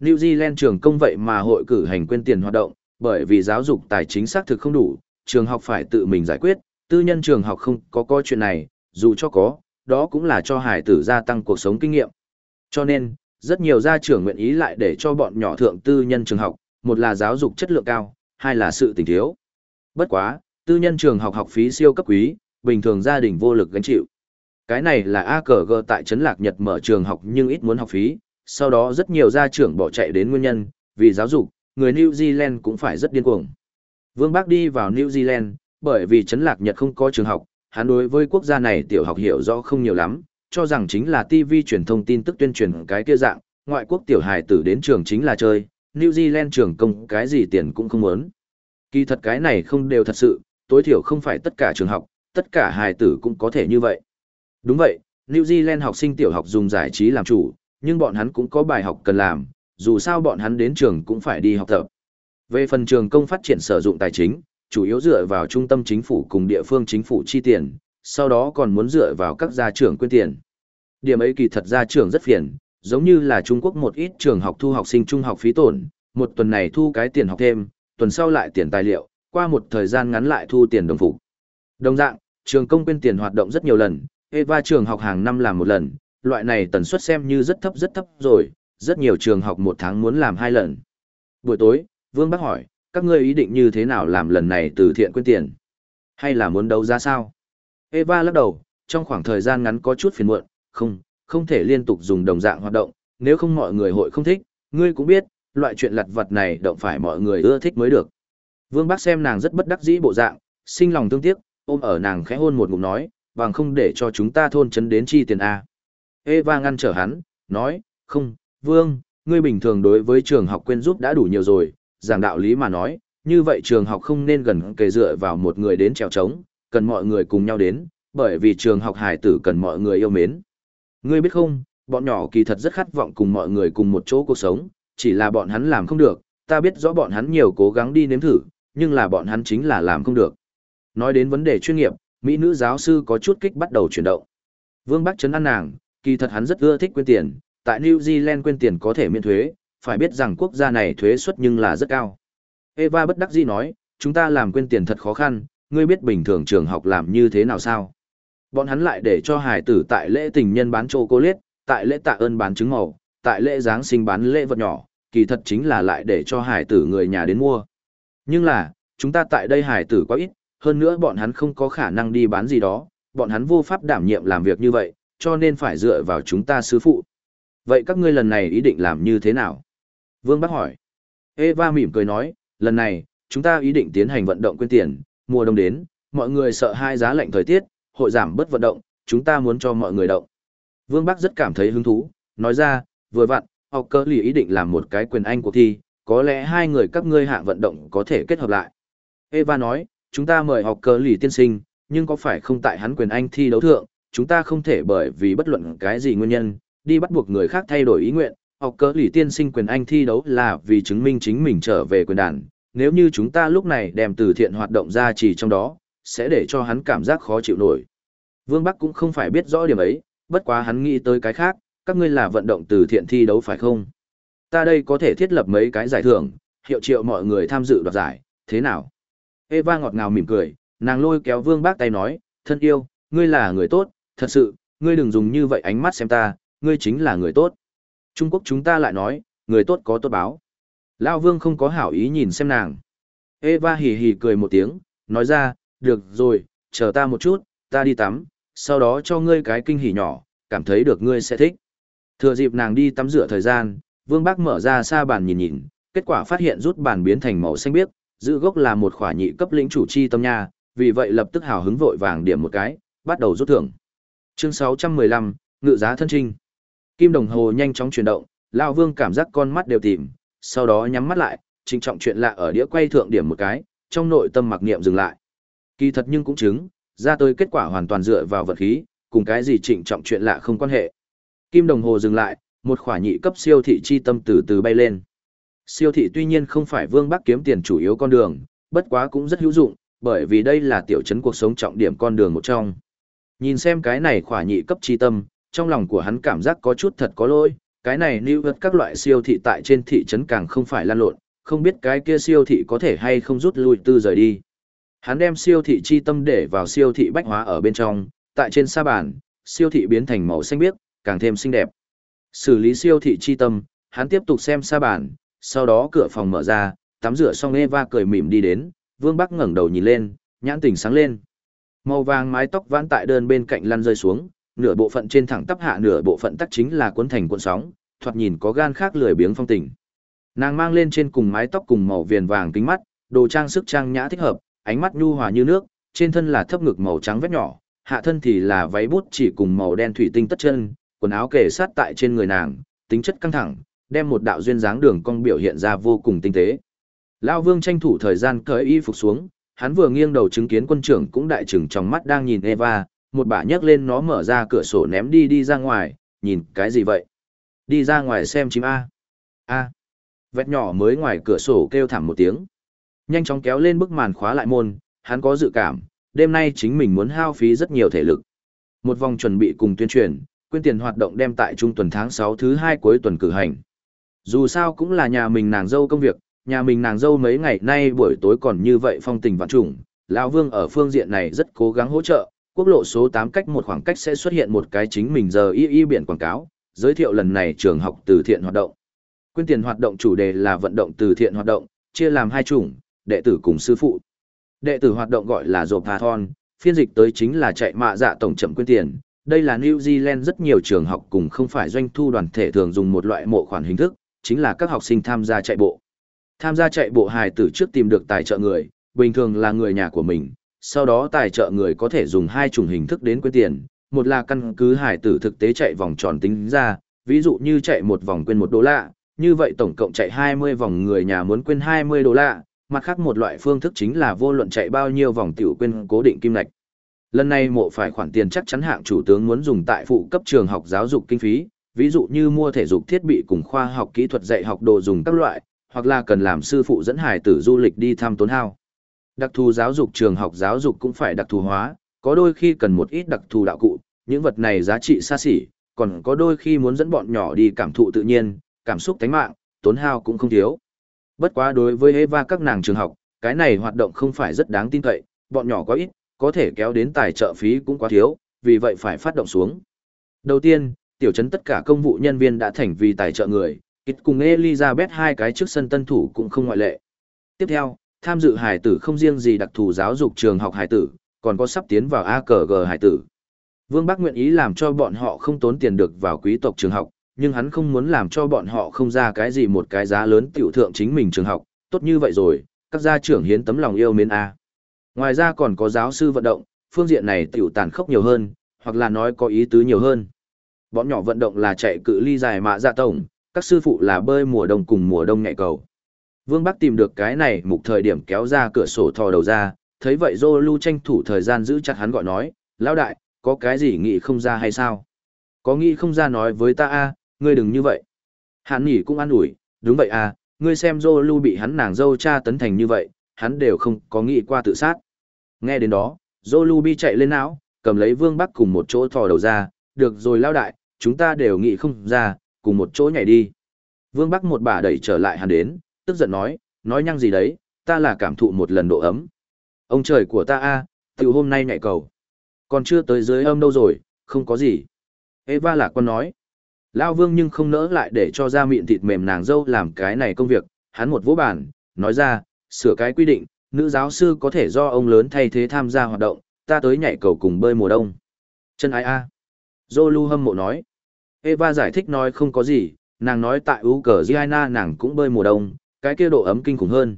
A: New Zealand trường công vậy mà hội cử hành quyên tiền hoạt động, bởi vì giáo dục tài chính xác thực không đủ, trường học phải tự mình giải quyết, tư nhân trường học không có coi chuyện này, dù cho có, đó cũng là cho hải tử gia tăng cuộc sống kinh nghiệm. Cho nên, rất nhiều gia trưởng nguyện ý lại để cho bọn nhỏ thượng tư nhân trường học, một là giáo dục chất lượng cao, hai là sự tình thiếu. Bất quá, tư nhân trường học học phí siêu cấp quý, bình thường gia đình vô lực gánh chịu. Cái này là AKG tại Trấn Lạc Nhật mở trường học nhưng ít muốn học phí, sau đó rất nhiều gia trưởng bỏ chạy đến nguyên nhân, vì giáo dục, người New Zealand cũng phải rất điên cuồng. Vương Bác đi vào New Zealand, bởi vì Trấn Lạc Nhật không có trường học, hắn đối với quốc gia này tiểu học hiểu rõ không nhiều lắm, cho rằng chính là TV truyền thông tin tức tuyên truyền cái kia dạng, ngoại quốc tiểu hài tử đến trường chính là chơi, New Zealand trường công cái gì tiền cũng không muốn. Kỳ thật cái này không đều thật sự, tối thiểu không phải tất cả trường học, tất cả hài tử cũng có thể như vậy. Đúng vậy, New Zealand học sinh tiểu học dùng giải trí làm chủ, nhưng bọn hắn cũng có bài học cần làm, dù sao bọn hắn đến trường cũng phải đi học tập. Về phần trường công phát triển sử dụng tài chính, chủ yếu dựa vào trung tâm chính phủ cùng địa phương chính phủ chi tiền, sau đó còn muốn dựa vào các gia trưởng quyên tiền. Điểm ấy kỳ thật gia trưởng rất phiền, giống như là Trung Quốc một ít trường học thu học sinh trung học phí tổn, một tuần này thu cái tiền học thêm, tuần sau lại tiền tài liệu, qua một thời gian ngắn lại thu tiền đồng phục. Đồng dạng, trường công quên tiền hoạt động rất nhiều lần, Eva trường học hàng năm làm một lần, loại này tần suất xem như rất thấp rất thấp rồi, rất nhiều trường học một tháng muốn làm hai lần. Buổi tối, Vương Bắc hỏi, các ngươi ý định như thế nào làm lần này từ thiện quyên tiền? Hay là muốn đấu giá sao? Eva lắc đầu, trong khoảng thời gian ngắn có chút phiền muộn, không, không thể liên tục dùng đồng dạng hoạt động, nếu không mọi người hội không thích, ngươi cũng biết, loại chuyện lặt vật này động phải mọi người ưa thích mới được. Vương bác xem nàng rất bất đắc dĩ bộ dạng, sinh lòng thương tiếc, ôm ở nàng khẽ hôn một ngụm nói, bằng không để cho chúng ta thôn chấn đến chi tiền A. Eva ngăn trở hắn, nói, không, Vương, ngươi bình thường đối với trường học quên giúp đã đủ nhiều rồi, giảng đạo lý mà nói, như vậy trường học không nên gần kề dựa vào một người đến trèo trống, cần mọi người cùng nhau đến, bởi vì trường học hải tử cần mọi người yêu mến. Ngươi biết không, bọn nhỏ kỳ thật rất khát vọng cùng mọi người cùng một chỗ cuộc sống, chỉ là bọn hắn làm không được, ta biết rõ bọn hắn nhiều cố gắng đi nếm thử, nhưng là bọn hắn chính là làm không được. Nói đến vấn đề chuyên nghiệp, mỹ nữ giáo sư có chút kích bắt đầu chuyển động. Vương Bắc trấn an nàng, kỳ thật hắn rất ưa thích quên tiền, tại New Zealand quên tiền có thể miễn thuế, phải biết rằng quốc gia này thuế suất nhưng là rất cao. Eva bất đắc dĩ nói, chúng ta làm quên tiền thật khó khăn, ngươi biết bình thường trường học làm như thế nào sao? Bọn hắn lại để cho hải tử tại lễ tình nhân bán chô cô liết, tại lễ tạ ơn bán trứng màu, tại lễ Giáng sinh bán lễ vật nhỏ, kỳ thật chính là lại để cho hải tử người nhà đến mua. Nhưng là, chúng ta tại đây hải tử quá ít, hơn nữa bọn hắn không có khả năng đi bán gì đó, bọn hắn vô pháp đảm nhiệm làm việc như vậy, cho nên phải dựa vào chúng ta sư phụ. Vậy các ngươi lần này ý định làm như thế nào? Vương Bắc hỏi. Eva mỉm cười nói, lần này, chúng ta ý định tiến hành vận động quyên tiền, mùa đông đến, mọi người sợ hai giá lạnh thời tiết, hội giảm bớt vận động, chúng ta muốn cho mọi người động. Vương Bắc rất cảm thấy hứng thú, nói ra, vừa vặn, học cơ lì ý định làm một cái quyền anh cuộc thi, có lẽ hai người các ngươi hạng vận động có thể kết hợp lại. Eva nói, chúng ta mời học cơ lì tiên sinh, nhưng có phải không tại hắn quyền anh thi đấu thượng, chúng ta không thể bởi vì bất luận cái gì nguyên nhân, đi bắt buộc người khác thay đổi ý nguyện, học cơ lì tiên sinh quyền anh thi đấu là vì chứng minh chính mình trở về quyền đàn. Nếu như chúng ta lúc này đem từ thiện hoạt động ra chỉ trong đó, sẽ để cho hắn cảm giác khó chịu nổi. Vương Bắc cũng không phải biết rõ điểm ấy, bất quá hắn nghĩ tới cái khác, các ngươi là vận động từ thiện thi đấu phải không? Ta đây có thể thiết lập mấy cái giải thưởng, hiệu triệu mọi người tham dự đoạt giải, thế nào? Eva ngọt ngào mỉm cười, nàng lôi kéo Vương Bác tay nói, thân yêu, ngươi là người tốt, thật sự, ngươi đừng dùng như vậy ánh mắt xem ta, ngươi chính là người tốt. Trung Quốc chúng ta lại nói, người tốt có tốt báo. Lao Vương không có hảo ý nhìn xem nàng. Eva hì hì cười một tiếng, nói ra, được rồi, chờ ta một chút, ta đi tắm, sau đó cho ngươi cái kinh hỉ nhỏ, cảm thấy được ngươi sẽ thích. Thừa dịp nàng đi tắm rửa thời gian, Vương Bác mở ra xa bàn nhìn nhìn, kết quả phát hiện rút bàn biến thành màu xanh biếc, giữ gốc là một khỏa nhị cấp lĩnh chủ chi tâm nha, vì vậy lập tức hào hứng vội vàng điểm một cái, bắt đầu rút thưởng. Chương 615, ngự giá thân trinh. Kim đồng hồ nhanh chóng chuyển động, lão Vương cảm giác con mắt đều tìm, sau đó nhắm mắt lại, trình trọng chuyện lạ ở đĩa quay thượng điểm một cái, trong nội tâm mặc niệm dừng lại. Kỳ thật nhưng cũng chứng, ra tới kết quả hoàn toàn dựa vào vật khí, cùng cái gì trịnh trọng chuyện lạ không quan hệ. Kim đồng hồ dừng lại, một khỏa nhị cấp siêu thị chi tâm từ từ bay lên. Siêu thị tuy nhiên không phải Vương Bắc kiếm tiền chủ yếu con đường, bất quá cũng rất hữu dụng, bởi vì đây là tiểu trấn cuộc sống trọng điểm con đường một trong. Nhìn xem cái này khỏa nhị cấp chi tâm, trong lòng của hắn cảm giác có chút thật có lỗi, cái này lưu vật các loại siêu thị tại trên thị trấn càng không phải lan lộn, không biết cái kia siêu thị có thể hay không rút lui tư rời đi. Hắn đem siêu thị chi tâm để vào siêu thị bách hóa ở bên trong, tại trên sa bàn, siêu thị biến thành màu xanh biếc, càng thêm xinh đẹp. Xử lý siêu thị chi tâm, hắn tiếp tục xem sa bàn, sau đó cửa phòng mở ra, tắm rửa xong Eva cười mỉm đi đến, Vương Bắc ngẩng đầu nhìn lên, nhãn tỉnh sáng lên. Màu vàng mái tóc vãn tại đơn bên cạnh lăn rơi xuống, nửa bộ phận trên thẳng tắp hạ nửa bộ phận tắc chính là cuốn thành cuộn sóng, thoạt nhìn có gan khác lười biếng phong tình. Nàng mang lên trên cùng mái tóc cùng màu viền vàng kính mắt, đồ trang sức trang nhã thích hợp, ánh mắt nhu hòa như nước, trên thân là thấp ngực màu trắng vết nhỏ, hạ thân thì là váy bút chỉ cùng màu đen thủy tinh tất chân, quần áo kề sát tại trên người nàng, tính chất căng thẳng, đem một đạo duyên dáng đường cong biểu hiện ra vô cùng tinh tế. Lão Vương tranh thủ thời gian cởi y phục xuống, hắn vừa nghiêng đầu chứng kiến quân trưởng cũng đại trừng trong mắt đang nhìn Eva, một bà nhấc lên nó mở ra cửa sổ ném đi đi ra ngoài, nhìn cái gì vậy? Đi ra ngoài xem chim A. A. Vẹt nhỏ mới ngoài cửa sổ kêu thảm một tiếng. Nhanh chóng kéo lên bức màn khóa lại môn, hắn có dự cảm, đêm nay chính mình muốn hao phí rất nhiều thể lực. Một vòng chuẩn bị cùng tuyên truyền, quyên tiền hoạt động đem tại trung tuần tháng 6 thứ 2 cuối tuần cử hành. Dù sao cũng là nhà mình nàng dâu công việc, nhà mình nàng dâu mấy ngày nay buổi tối còn như vậy phong tình vạn trùng, lão Vương ở phương diện này rất cố gắng hỗ trợ, quốc lộ số 8 cách một khoảng cách sẽ xuất hiện một cái chính mình giờ y y biển quảng cáo, giới thiệu lần này trường học từ thiện hoạt động. Quyên tiền hoạt động chủ đề là vận động từ thiện hoạt động, chia làm hai chủng, đệ tử cùng sư phụ. Đệ tử hoạt động gọi là Zopathon, phiên dịch tới chính là chạy mạ dạ tổng chậm quyên tiền. Đây là New Zealand rất nhiều trường học cùng không phải doanh thu đoàn thể thường dùng một loại mộ khoản hình thức, chính là các học sinh tham gia chạy bộ. Tham gia chạy bộ hài tử trước tìm được tài trợ người, bình thường là người nhà của mình, sau đó tài trợ người có thể dùng hai chủng hình thức đến quyên tiền, một là căn cứ hài tử thực tế chạy vòng tròn tính ra, ví dụ như chạy một vòng quên một đô la, như vậy tổng cộng chạy 20 vòng người nhà muốn quên 20 đô la, mặt khác một loại phương thức chính là vô luận chạy bao nhiêu vòng tiểu quên cố định kim ngạch. Lần này mộ phải khoản tiền chắc chắn hạng chủ tướng muốn dùng tại phụ cấp trường học giáo dục kinh phí, ví dụ như mua thể dục thiết bị cùng khoa học kỹ thuật dạy học đồ dùng các loại, hoặc là cần làm sư phụ dẫn hải tử du lịch đi thăm tốn hao. Đặc thù giáo dục trường học giáo dục cũng phải đặc thù hóa, có đôi khi cần một ít đặc thù đạo cụ, những vật này giá trị xa xỉ, còn có đôi khi muốn dẫn bọn nhỏ đi cảm thụ tự nhiên, cảm xúc tánh mạng, tốn hao cũng không thiếu. Bất quá đối với Eva các nàng trường học, cái này hoạt động không phải rất đáng tin cậy, bọn nhỏ quá ít, có thể kéo đến tài trợ phí cũng quá thiếu, vì vậy phải phát động xuống. Đầu tiên, tiểu trấn tất cả công vụ nhân viên đã thành vì tài trợ người, Kịch cùng Elizabeth hai cái trước sân tân thủ cũng không ngoại lệ. Tiếp theo, tham dự hải tử không riêng gì đặc thù giáo dục trường học hải tử, còn có sắp tiến vào AKG hải tử. Vương Bắc nguyện ý làm cho bọn họ không tốn tiền được vào quý tộc trường học, nhưng hắn không muốn làm cho bọn họ không ra cái gì một cái giá lớn tiểu thượng chính mình trường học, tốt như vậy rồi, các gia trưởng hiến tấm lòng yêu mến A. Ngoài ra còn có giáo sư vận động, phương diện này tiểu tàn khốc nhiều hơn, hoặc là nói có ý tứ nhiều hơn. Bọn nhỏ vận động là chạy cự ly dài mạ dạ tổng, các sư phụ là bơi mùa đông cùng mùa đông nhạy cầu. Vương Bắc tìm được cái này mục thời điểm kéo ra cửa sổ thò đầu ra, thấy vậy Dô Lưu tranh thủ thời gian giữ chặt hắn gọi nói, lão đại, có cái gì nghĩ không ra hay sao? Có nghĩ không ra nói với ta a ngươi đừng như vậy. Hắn nhỉ cũng an ủi, đúng vậy à, ngươi xem Dô Lưu bị hắn nàng dâu cha tấn thành như vậy, hắn đều không có nghĩ qua tự sát. Nghe đến đó, Dô Lưu bị chạy lên não, cầm lấy Vương Bắc cùng một chỗ thò đầu ra, được rồi lão đại, chúng ta đều nghĩ không ra, cùng một chỗ nhảy đi. Vương Bắc một bà đẩy trở lại hắn đến, tức giận nói, nói nhăng gì đấy, ta là cảm thụ một lần độ ấm. Ông trời của ta a, từ hôm nay nhảy cầu. Còn chưa tới dưới âm đâu rồi, không có gì. Eva lạc con nói. Lao vương nhưng không nỡ lại để cho ra miệng thịt mềm nàng dâu làm cái này công việc, hắn một vỗ bản, nói ra, sửa cái quy định, nữ giáo sư có thể do ông lớn thay thế tham gia hoạt động, ta tới nhảy cầu cùng bơi mùa đông. Chân ai a? Zolu hâm mộ nói. Eva giải thích nói không có gì, nàng nói tại Ukraine nàng cũng bơi mùa đông, cái kia độ ấm kinh khủng hơn.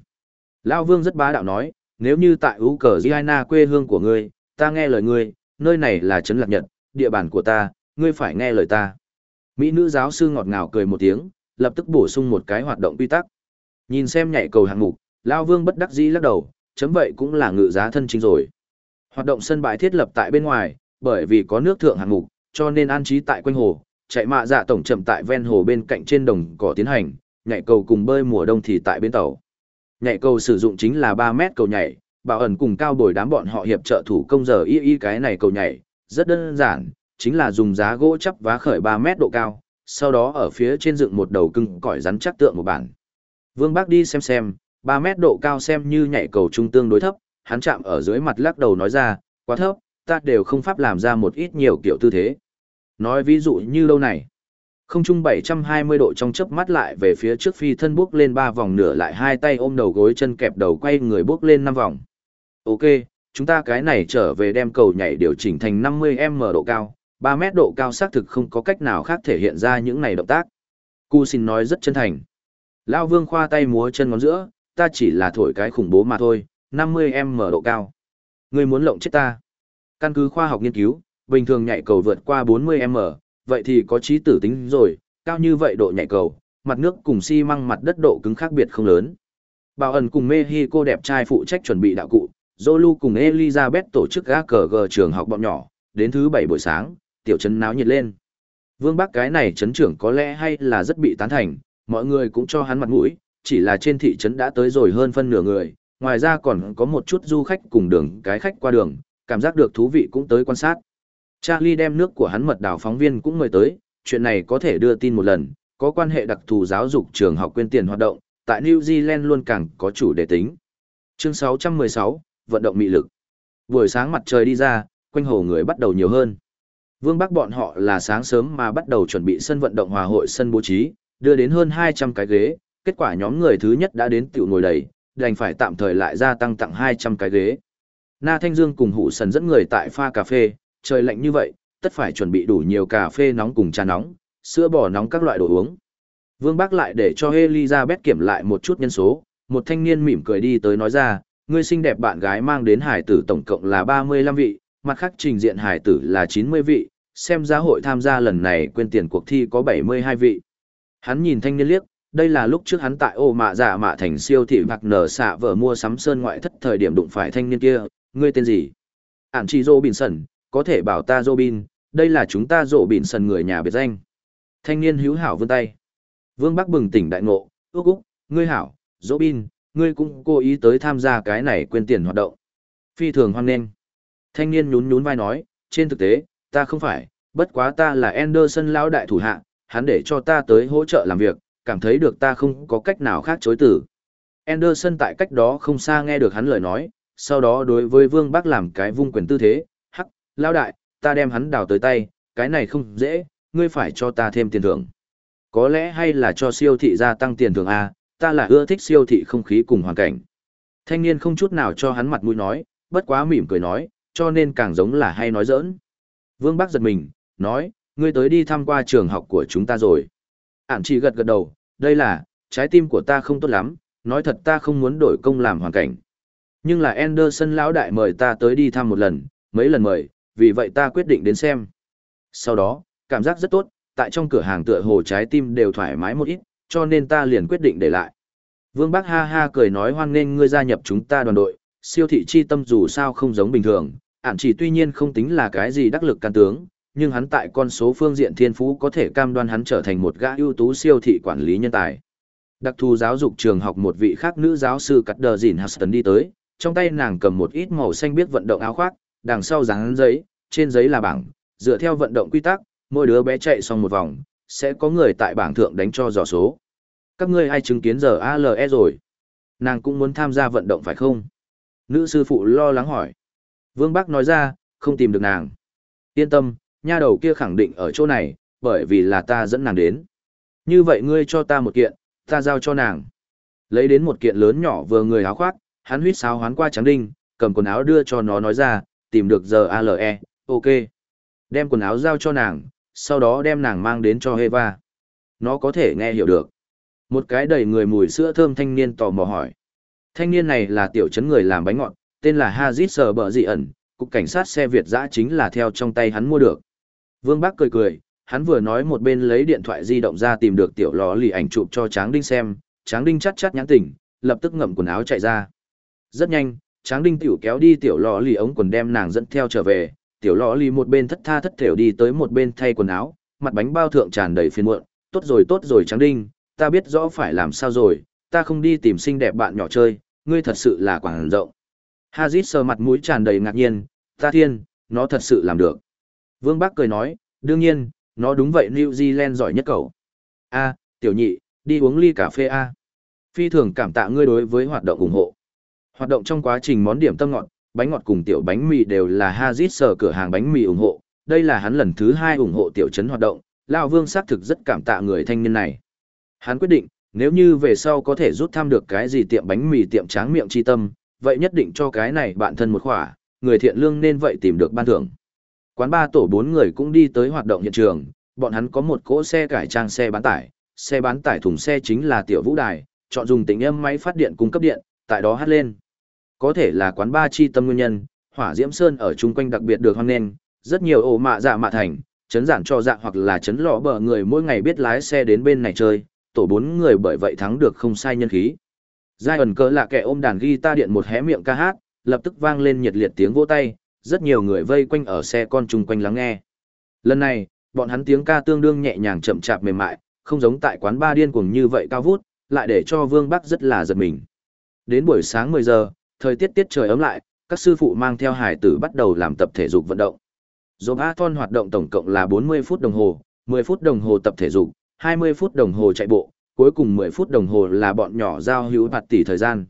A: Lão Vương rất bá đạo nói, nếu như tại Ukraine quê hương của ngươi, ta nghe lời ngươi, nơi này là trấn lạc nhật, địa bàn của ta, ngươi phải nghe lời ta. Mỹ nữ giáo sư ngọt ngào cười một tiếng, lập tức bổ sung một cái hoạt động quy tắc. Nhìn xem nhảy cầu hạng mục, Lão Vương bất đắc dĩ lắc đầu, chấm vậy cũng là ngự giá thân chính rồi. Hoạt động sân bãi thiết lập tại bên ngoài, bởi vì có nước thượng hạng mục, cho nên an trí tại quanh hồ, chạy mạ dạ tổng chậm tại ven hồ bên cạnh trên đồng cỏ tiến hành, nhảy cầu cùng bơi mùa đông thì tại bến tàu. Nhảy cầu sử dụng chính là 3 mét cầu nhảy, bảo ẩn cùng cao bồi đám bọn họ hiệp trợ thủ công giờ y y cái này cầu nhảy, rất đơn giản, chính là dùng giá gỗ chắp vá khởi 3 mét độ cao, sau đó ở phía trên dựng một đầu cưng cỏi rắn chắc tượng một bản. Vương Bác đi xem xem, 3 mét độ cao xem như nhảy cầu trung tương đối thấp, hắn chạm ở dưới mặt lắc đầu nói ra, quá thấp, ta đều không pháp làm ra một ít nhiều kiểu tư thế. Nói ví dụ như lâu này, không trung 720 độ trong chớp mắt lại về phía trước phi thân bước lên 3 vòng nửa lại hai tay ôm đầu gối chân kẹp đầu quay người bước lên 5 vòng. Ok, chúng ta cái này trở về đem cầu nhảy điều chỉnh thành 50m độ cao, 3 mét độ cao xác thực không có cách nào khác thể hiện ra những này động tác. Cú xin nói rất chân thành. Lao vương khoa tay múa chân ngón giữa, ta chỉ là thổi cái khủng bố mà thôi, 50m độ cao. Ngươi muốn lộng chết ta. Căn cứ khoa học nghiên cứu, bình thường nhảy cầu vượt qua 40m, vậy thì có trí tử tính rồi, cao như vậy độ nhảy cầu, mặt nước cùng xi măng mặt đất độ cứng khác biệt không lớn. Bảo ẩn cùng Mexico đẹp trai phụ trách chuẩn bị đạo cụ, Zolu cùng Elizabeth tổ chức gác cờ gờ trường học bọn nhỏ, đến thứ bảy buổi sáng, tiểu trấn náo nhiệt lên. Vương Bắc cái này trấn trưởng có lẽ hay là rất bị tán thành, mọi người cũng cho hắn mặt mũi, chỉ là trên thị trấn đã tới rồi hơn phân nửa người, ngoài ra còn có một chút du khách cùng đường cái khách qua đường, cảm giác được thú vị cũng tới quan sát. Charlie đem nước của hắn mật đảo phóng viên cũng mời tới, chuyện này có thể đưa tin một lần, có quan hệ đặc thù giáo dục trường học quên tiền hoạt động, tại New Zealand luôn càng có chủ đề tính. Chương 616, vận động mị lực. Buổi sáng mặt trời đi ra, quanh hồ người bắt đầu nhiều hơn. Vương Bắc bọn họ là sáng sớm mà bắt đầu chuẩn bị sân vận động hòa hội sân bố trí, đưa đến hơn 200 cái ghế, kết quả nhóm người thứ nhất đã đến tiểu ngồi đầy, đành phải tạm thời lại gia tăng tặng 200 cái ghế. Na Thanh Dương cùng Hụ Sần dẫn người tại pha cà phê, trời lạnh như vậy, tất phải chuẩn bị đủ nhiều cà phê nóng cùng trà nóng, sữa bò nóng các loại đồ uống. Vương Bắc lại để cho Elizabeth kiểm lại một chút nhân số, một thanh niên mỉm cười đi tới nói ra, người xinh đẹp bạn gái mang đến hải tử tổng cộng là 35 vị, mặt khác trình diện hải tử là 90 vị, xem giá hội tham gia lần này quên tiền cuộc thi có 72 vị. Hắn nhìn thanh niên liếc, đây là lúc trước hắn tại ô mạ giả dạ mạ thành siêu thị hoặc nở xạ vợ mua sắm sơn ngoại thất thời điểm đụng phải thanh niên kia, ngươi tên gì? Ản chỉ Dô Bình Sẩn, có thể bảo ta Dô Bin, đây là chúng ta Dô Bình Sẩn người nhà biệt danh. Thanh niên hữu hảo vươn tay. Vương Bắc bừng tỉnh đại ngộ, ước úc, ngươi hảo, Dô Bin, ngươi cũng cố ý tới tham gia cái này quên tiền hoạt động. Phi thường hoan nghênh. Thanh niên nhún nhún vai nói, trên thực tế, ta không phải, bất quá ta là Anderson lão đại thủ hạ, hắn để cho ta tới hỗ trợ làm việc, cảm thấy được ta không có cách nào khác chối từ. Anderson tại cách đó không xa nghe được hắn lời nói, sau đó đối với Vương Bắc làm cái vung quyền tư thế, hắc, lão đại, ta đem hắn đào tới tay, cái này không dễ, ngươi phải cho ta thêm tiền thưởng. Có lẽ hay là cho siêu thị gia tăng tiền thưởng A, ta là ưa thích siêu thị không khí cùng hoàn cảnh. Thanh niên không chút nào cho hắn mặt mũi nói, bất quá mỉm cười nói, cho nên càng giống là hay nói giỡn. Vương Bắc giật mình, nói, ngươi tới đi thăm qua trường học của chúng ta rồi. Ản chỉ gật gật đầu, đây là, trái tim của ta không tốt lắm, nói thật ta không muốn đổi công làm hoàn cảnh. Nhưng là Anderson lão đại mời ta tới đi thăm một lần, mấy lần mời, vì vậy ta quyết định đến xem. Sau đó, cảm giác rất tốt, tại trong cửa hàng tựa hồ trái tim đều thoải mái một ít, cho nên ta liền quyết định để lại. Vương Bắc ha ha cười nói hoan nghênh ngươi gia nhập chúng ta đoàn đội, siêu thị chi tâm dù sao không giống bình thường, ản chỉ tuy nhiên không tính là cái gì đắc lực can tướng, nhưng hắn tại con số phương diện thiên phú có thể cam đoan hắn trở thành một gã ưu tú siêu thị quản lý nhân tài. Đặc thù giáo dục trường học một vị khác nữ giáo sư cắt đờ dìn Huston đi tới, trong tay nàng cầm một ít màu xanh biết vận động áo khoác, đằng sau dán giấy, trên giấy là bảng, dựa theo vận động quy tắc, mỗi đứa bé chạy xong một vòng, sẽ có người tại bảng thượng đánh cho dò số. Các ngươi ai chứng kiến giờ ALE rồi? Nàng cũng muốn tham gia vận động phải không? Nữ sư phụ lo lắng hỏi. Vương Bắc nói ra, không tìm được nàng. Yên tâm, nha đầu kia khẳng định ở chỗ này, bởi vì là ta dẫn nàng đến. Như vậy ngươi cho ta một kiện, ta giao cho nàng. Lấy đến một kiện lớn nhỏ vừa người áo khoác, Hắn huyết sáo hoán qua trắng đinh, cầm quần áo đưa cho nó nói ra, tìm được giờ ALE, ok. Đem quần áo giao cho nàng, sau đó đem nàng mang đến cho Eva. Nó có thể nghe hiểu được. Một cái đầy người mùi sữa thơm thanh niên tò mò hỏi. Thanh niên này là tiểu chấn người làm bánh ngọt, tên là Hazit Sở Bợ Dị ẩn, cục cảnh sát xe Việt dã chính là theo trong tay hắn mua được. Vương Bắc cười cười, hắn vừa nói một bên lấy điện thoại di động ra tìm được tiểu lò lì ảnh chụp cho Tráng Đinh xem, Tráng Đinh chắt chắt nhãn tỉnh, lập tức ngậm quần áo chạy ra. Rất nhanh, Tráng Đinh tiểu kéo đi tiểu lò lì ống quần đem nàng dẫn theo trở về, tiểu lò lì một bên thất tha thất thểu đi tới một bên thay quần áo, mặt bánh bao thượng tràn đầy phiền muộn, tốt rồi tốt rồi Tráng Đinh, ta biết rõ phải làm sao rồi, ta không đi tìm xinh đẹp bạn nhỏ chơi, ngươi thật sự là quảng rộng. Hazit sờ mặt mũi tràn đầy ngạc nhiên, ta thiên, nó thật sự làm được. Vương Bắc cười nói, đương nhiên, nó đúng vậy New Zealand giỏi nhất cậu. A, tiểu nhị, đi uống ly cà phê A. Phi thường cảm tạ ngươi đối với hoạt động ủng hộ. Hoạt động trong quá trình món điểm tâm ngọt, bánh ngọt cùng tiểu bánh mì đều là Hazit sờ cửa hàng bánh mì ủng hộ. Đây là hắn lần thứ hai ủng hộ tiểu trấn hoạt động, Lão Vương xác thực rất cảm tạ người thanh niên này. Hắn quyết định, nếu như về sau có thể rút thăm được cái gì tiệm bánh mì tiệm tráng miệng chi tâm, vậy nhất định cho cái này bạn thân một khỏa, người thiện lương nên vậy tìm được ban thưởng. Quán ba tổ bốn người cũng đi tới hoạt động hiện trường, bọn hắn có một cỗ xe cải trang xe bán tải, xe bán tải thùng xe chính là tiểu vũ đài, chọn dùng tính âm máy phát điện cung cấp điện, tại đó hát lên. Có thể là quán ba chi tâm nguyên nhân, hỏa diễm sơn ở chung quanh đặc biệt được hoan nghênh, rất nhiều ổ mạ dạ mạ thành, chấn giản cho dạ hoặc là chấn lọ bờ người mỗi ngày biết lái xe đến bên này chơi, tổ bốn người bởi vậy thắng được không sai nhân khí. Giai ẩn cỡ là kẻ ôm đàn guitar điện một hé miệng ca hát, lập tức vang lên nhiệt liệt tiếng vỗ tay, rất nhiều người vây quanh ở xe con chung quanh lắng nghe. Lần này, bọn hắn tiếng ca tương đương nhẹ nhàng chậm chạp mềm mại, không giống tại quán ba điên cuồng như vậy cao vút, lại để cho Vương Bắc rất là giật mình. Đến buổi sáng 10 giờ, thời tiết tiết trời ấm lại, các sư phụ mang theo hải tử bắt đầu làm tập thể dục vận động. Zobathon hoạt động tổng cộng là 40 phút đồng hồ, 10 phút đồng hồ tập thể dục, 20 phút đồng hồ chạy bộ, cuối cùng 10 phút đồng hồ là bọn nhỏ giao hữu bạt tỷ thời gian.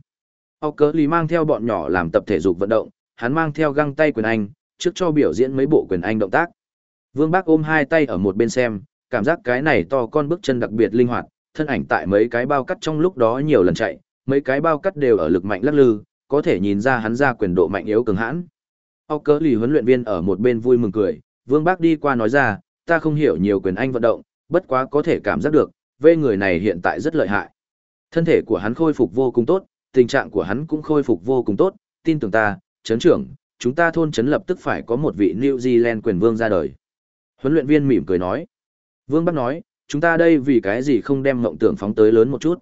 A: Ốc cớ lý mang theo bọn nhỏ làm tập thể dục vận động, hắn mang theo găng tay quyền anh, trước cho biểu diễn mấy bộ quyền anh động tác. Vương Bác ôm hai tay ở một bên xem, cảm giác cái này to con bước chân đặc biệt linh hoạt, thân ảnh tại mấy cái bao cắt trong lúc đó nhiều lần chạy, mấy cái bao cắt đều ở lực mạnh lắc lư, có thể nhìn ra hắn ra quyền độ mạnh yếu cường hãn. Ốc cớ lý huấn luyện viên ở một bên vui mừng cười, Vương Bác đi qua nói ra, ta không hiểu nhiều quyền anh vận động, bất quá có thể cảm giác được, vê người này hiện tại rất lợi hại. Thân thể của hắn khôi phục vô cùng tốt, tình trạng của hắn cũng khôi phục vô cùng tốt, tin tưởng ta, chấn trưởng, chúng ta thôn chấn lập tức phải có một vị New Zealand quyền vương ra đời. Huấn luyện viên mỉm cười nói. Vương Bắc nói, chúng ta đây vì cái gì không đem mộng tưởng phóng tới lớn một chút.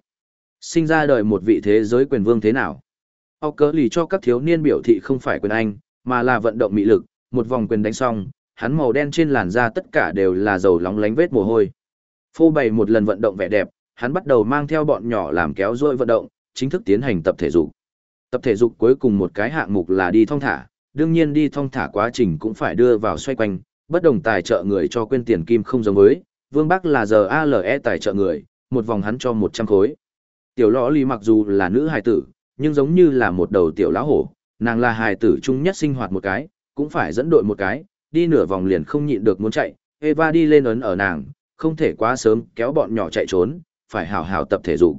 A: Sinh ra đời một vị thế giới quyền vương thế nào? Ốc cớ lì cho các thiếu niên biểu thị không phải quyền anh, mà là vận động mị lực, một vòng quyền đánh xong, hắn màu đen trên làn da tất cả đều là dầu lóng lánh vết mồ hôi. Phô bày một lần vận động vẻ đẹp, hắn bắt đầu mang theo bọn nhỏ làm kéo dôi vận động, chính thức tiến hành tập thể dục. Tập thể dục cuối cùng một cái hạng mục là đi thong thả, đương nhiên đi thong thả quá trình cũng phải đưa vào xoay quanh, bất đồng tài trợ người cho quên tiền kim không giống với, Vương Bắc là giờ ALE tài trợ người, một vòng hắn cho 100 khối. Tiểu lõ ly mặc dù là nữ hài tử, nhưng giống như là một đầu tiểu lão hổ, nàng là hài tử chung nhất sinh hoạt một cái, cũng phải dẫn đội một cái, đi nửa vòng liền không nhịn được muốn chạy, Eva đi lên ấn ở nàng, không thể quá sớm kéo bọn nhỏ chạy trốn, phải hào hào tập thể dục.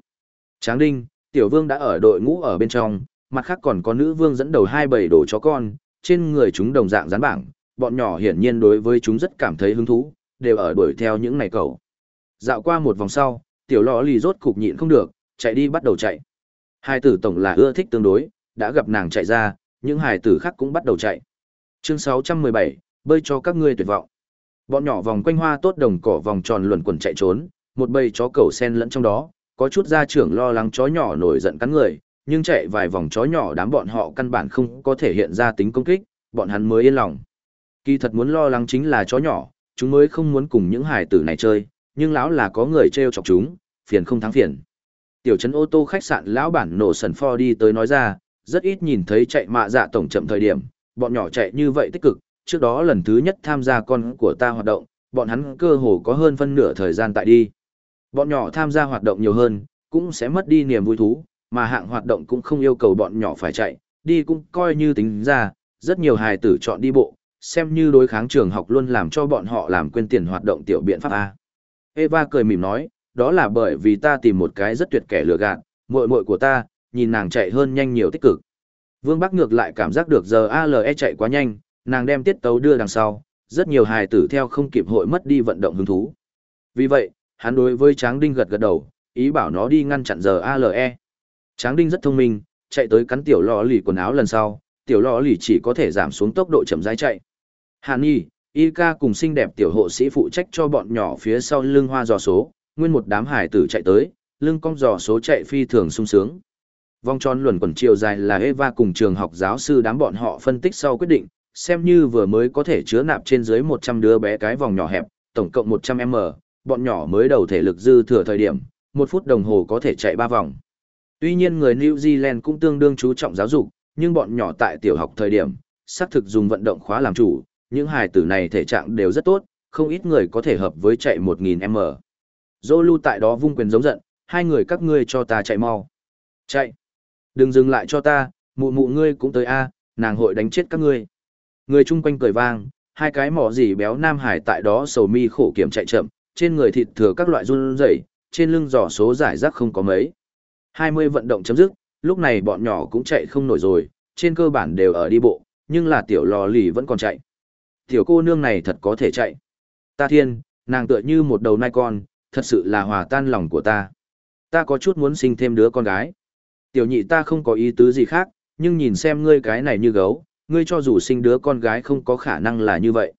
A: Tráng Đinh, Tiểu Vương đã ở đội ngũ ở bên trong, mặt khác còn có nữ vương dẫn đầu hai bầy đồ chó con, trên người chúng đồng dạng dán bảng, bọn nhỏ hiển nhiên đối với chúng rất cảm thấy hứng thú, đều ở đuổi theo những này cầu. Dạo qua một vòng sau, tiểu lọ lì rốt cục nhịn không được, chạy đi bắt đầu chạy. Hai tử tổng là ưa thích tương đối, đã gặp nàng chạy ra, những hài tử khác cũng bắt đầu chạy. Chương 617, bơi cho các ngươi tuyệt vọng. Bọn nhỏ vòng quanh hoa tốt đồng cỏ vòng tròn luẩn quẩn chạy trốn, một bầy chó cầu sen lẫn trong đó, có chút gia trưởng lo lắng chó nhỏ nổi giận cắn người, nhưng chạy vài vòng chó nhỏ đám bọn họ căn bản không có thể hiện ra tính công kích, bọn hắn mới yên lòng. Kỳ thật muốn lo lắng chính là chó nhỏ, chúng mới không muốn cùng những hài tử này chơi, nhưng lão là có người trêu chọc chúng, phiền không thắng phiền. Tiểu trấn ô tô khách sạn lão bản nổ sần pho đi tới nói ra, rất ít nhìn thấy chạy mạ dạ tổng chậm thời điểm, bọn nhỏ chạy như vậy tích cực, trước đó lần thứ nhất tham gia con của ta hoạt động, bọn hắn cơ hồ có hơn phân nửa thời gian tại đi. Bọn nhỏ tham gia hoạt động nhiều hơn, cũng sẽ mất đi niềm vui thú, mà hạng hoạt động cũng không yêu cầu bọn nhỏ phải chạy, đi cũng coi như tính ra, rất nhiều hài tử chọn đi bộ, xem như đối kháng trường học luôn làm cho bọn họ làm quên tiền hoạt động tiểu biện pháp A. Eva cười mỉm nói, đó là bởi vì ta tìm một cái rất tuyệt kẻ lừa gạt, muội muội của ta, nhìn nàng chạy hơn nhanh nhiều tích cực. Vương Bắc ngược lại cảm giác được giờ ALE chạy quá nhanh, nàng đem tiết tấu đưa đằng sau, rất nhiều hài tử theo không kịp hội mất đi vận động hứng thú. Vì vậy, hắn đối với Tráng Đinh gật gật đầu, ý bảo nó đi ngăn chặn giờ ALE. Tráng Đinh rất thông minh, chạy tới cắn tiểu lọ lì quần áo lần sau, tiểu lọ lì chỉ có thể giảm xuống tốc độ chậm rãi chạy. Hàn Nhi, Y ca cùng xinh đẹp tiểu hộ sĩ phụ trách cho bọn nhỏ phía sau lưng hoa giò số, nguyên một đám hải tử chạy tới, lưng cong giò số chạy phi thường sung sướng. Vòng tròn luẩn quẩn chiều dài là Eva cùng trường học giáo sư đám bọn họ phân tích sau quyết định, xem như vừa mới có thể chứa nạp trên dưới 100 đứa bé cái vòng nhỏ hẹp, tổng cộng 100m, bọn nhỏ mới đầu thể lực dư thừa thời điểm, một phút đồng hồ có thể chạy ba vòng. Tuy nhiên người New Zealand cũng tương đương chú trọng giáo dục, nhưng bọn nhỏ tại tiểu học thời điểm, xác thực dùng vận động khóa làm chủ, những hài tử này thể trạng đều rất tốt, không ít người có thể hợp với chạy 1000m. Zolu tại đó vung quyền giống giận, hai người các ngươi cho ta chạy mau. Chạy. Đừng dừng lại cho ta, mụ mụ ngươi cũng tới a, nàng hội đánh chết các ngươi. Người chung quanh cười vang, hai cái mỏ dì béo nam hải tại đó sầu mi khổ kiểm chạy chậm, trên người thịt thừa các loại run rẩy, trên lưng giỏ số giải rác không có mấy. 20 vận động chấm dứt, lúc này bọn nhỏ cũng chạy không nổi rồi, trên cơ bản đều ở đi bộ, nhưng là tiểu lò lì vẫn còn chạy. Tiểu cô nương này thật có thể chạy. Ta thiên, nàng tựa như một đầu nai con, thật sự là hòa tan lòng của ta. Ta có chút muốn sinh thêm đứa con gái. Tiểu nhị ta không có ý tứ gì khác, nhưng nhìn xem ngươi cái này như gấu, ngươi cho dù sinh đứa con gái không có khả năng là như vậy.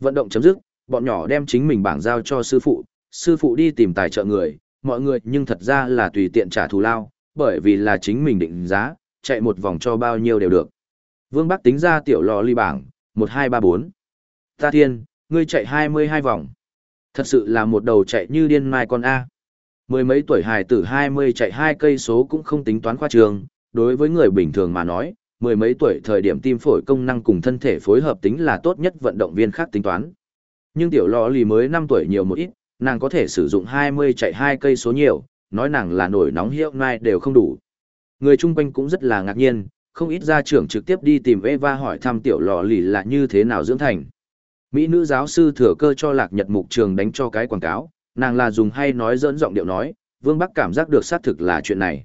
A: Vận động chấm dứt, bọn nhỏ đem chính mình bảng giao cho sư phụ, sư phụ đi tìm tài trợ người, mọi người nhưng thật ra là tùy tiện trả thù lao, bởi vì là chính mình định giá, chạy một vòng cho bao nhiêu đều được. Vương Bắc tính ra tiểu lò ly bảng, 1234. Ta thiên, ngươi chạy 22 vòng. Thật sự là một đầu chạy như điên mai con A. Mười mấy tuổi hài tử 20 chạy hai cây số cũng không tính toán khoa trường, đối với người bình thường mà nói, mười mấy tuổi thời điểm tim phổi công năng cùng thân thể phối hợp tính là tốt nhất vận động viên khác tính toán. Nhưng tiểu lò lì mới 5 tuổi nhiều một ít, nàng có thể sử dụng 20 chạy hai cây số nhiều, nói nàng là nổi nóng hiệu mai đều không đủ. Người chung quanh cũng rất là ngạc nhiên, không ít gia trưởng trực tiếp đi tìm Eva hỏi thăm tiểu lò lì là như thế nào dưỡng thành. Mỹ nữ giáo sư thừa cơ cho lạc nhật mục trường đánh cho cái quảng cáo, nàng là dùng hay nói dẫn giọng điệu nói, Vương Bắc cảm giác được xác thực là chuyện này.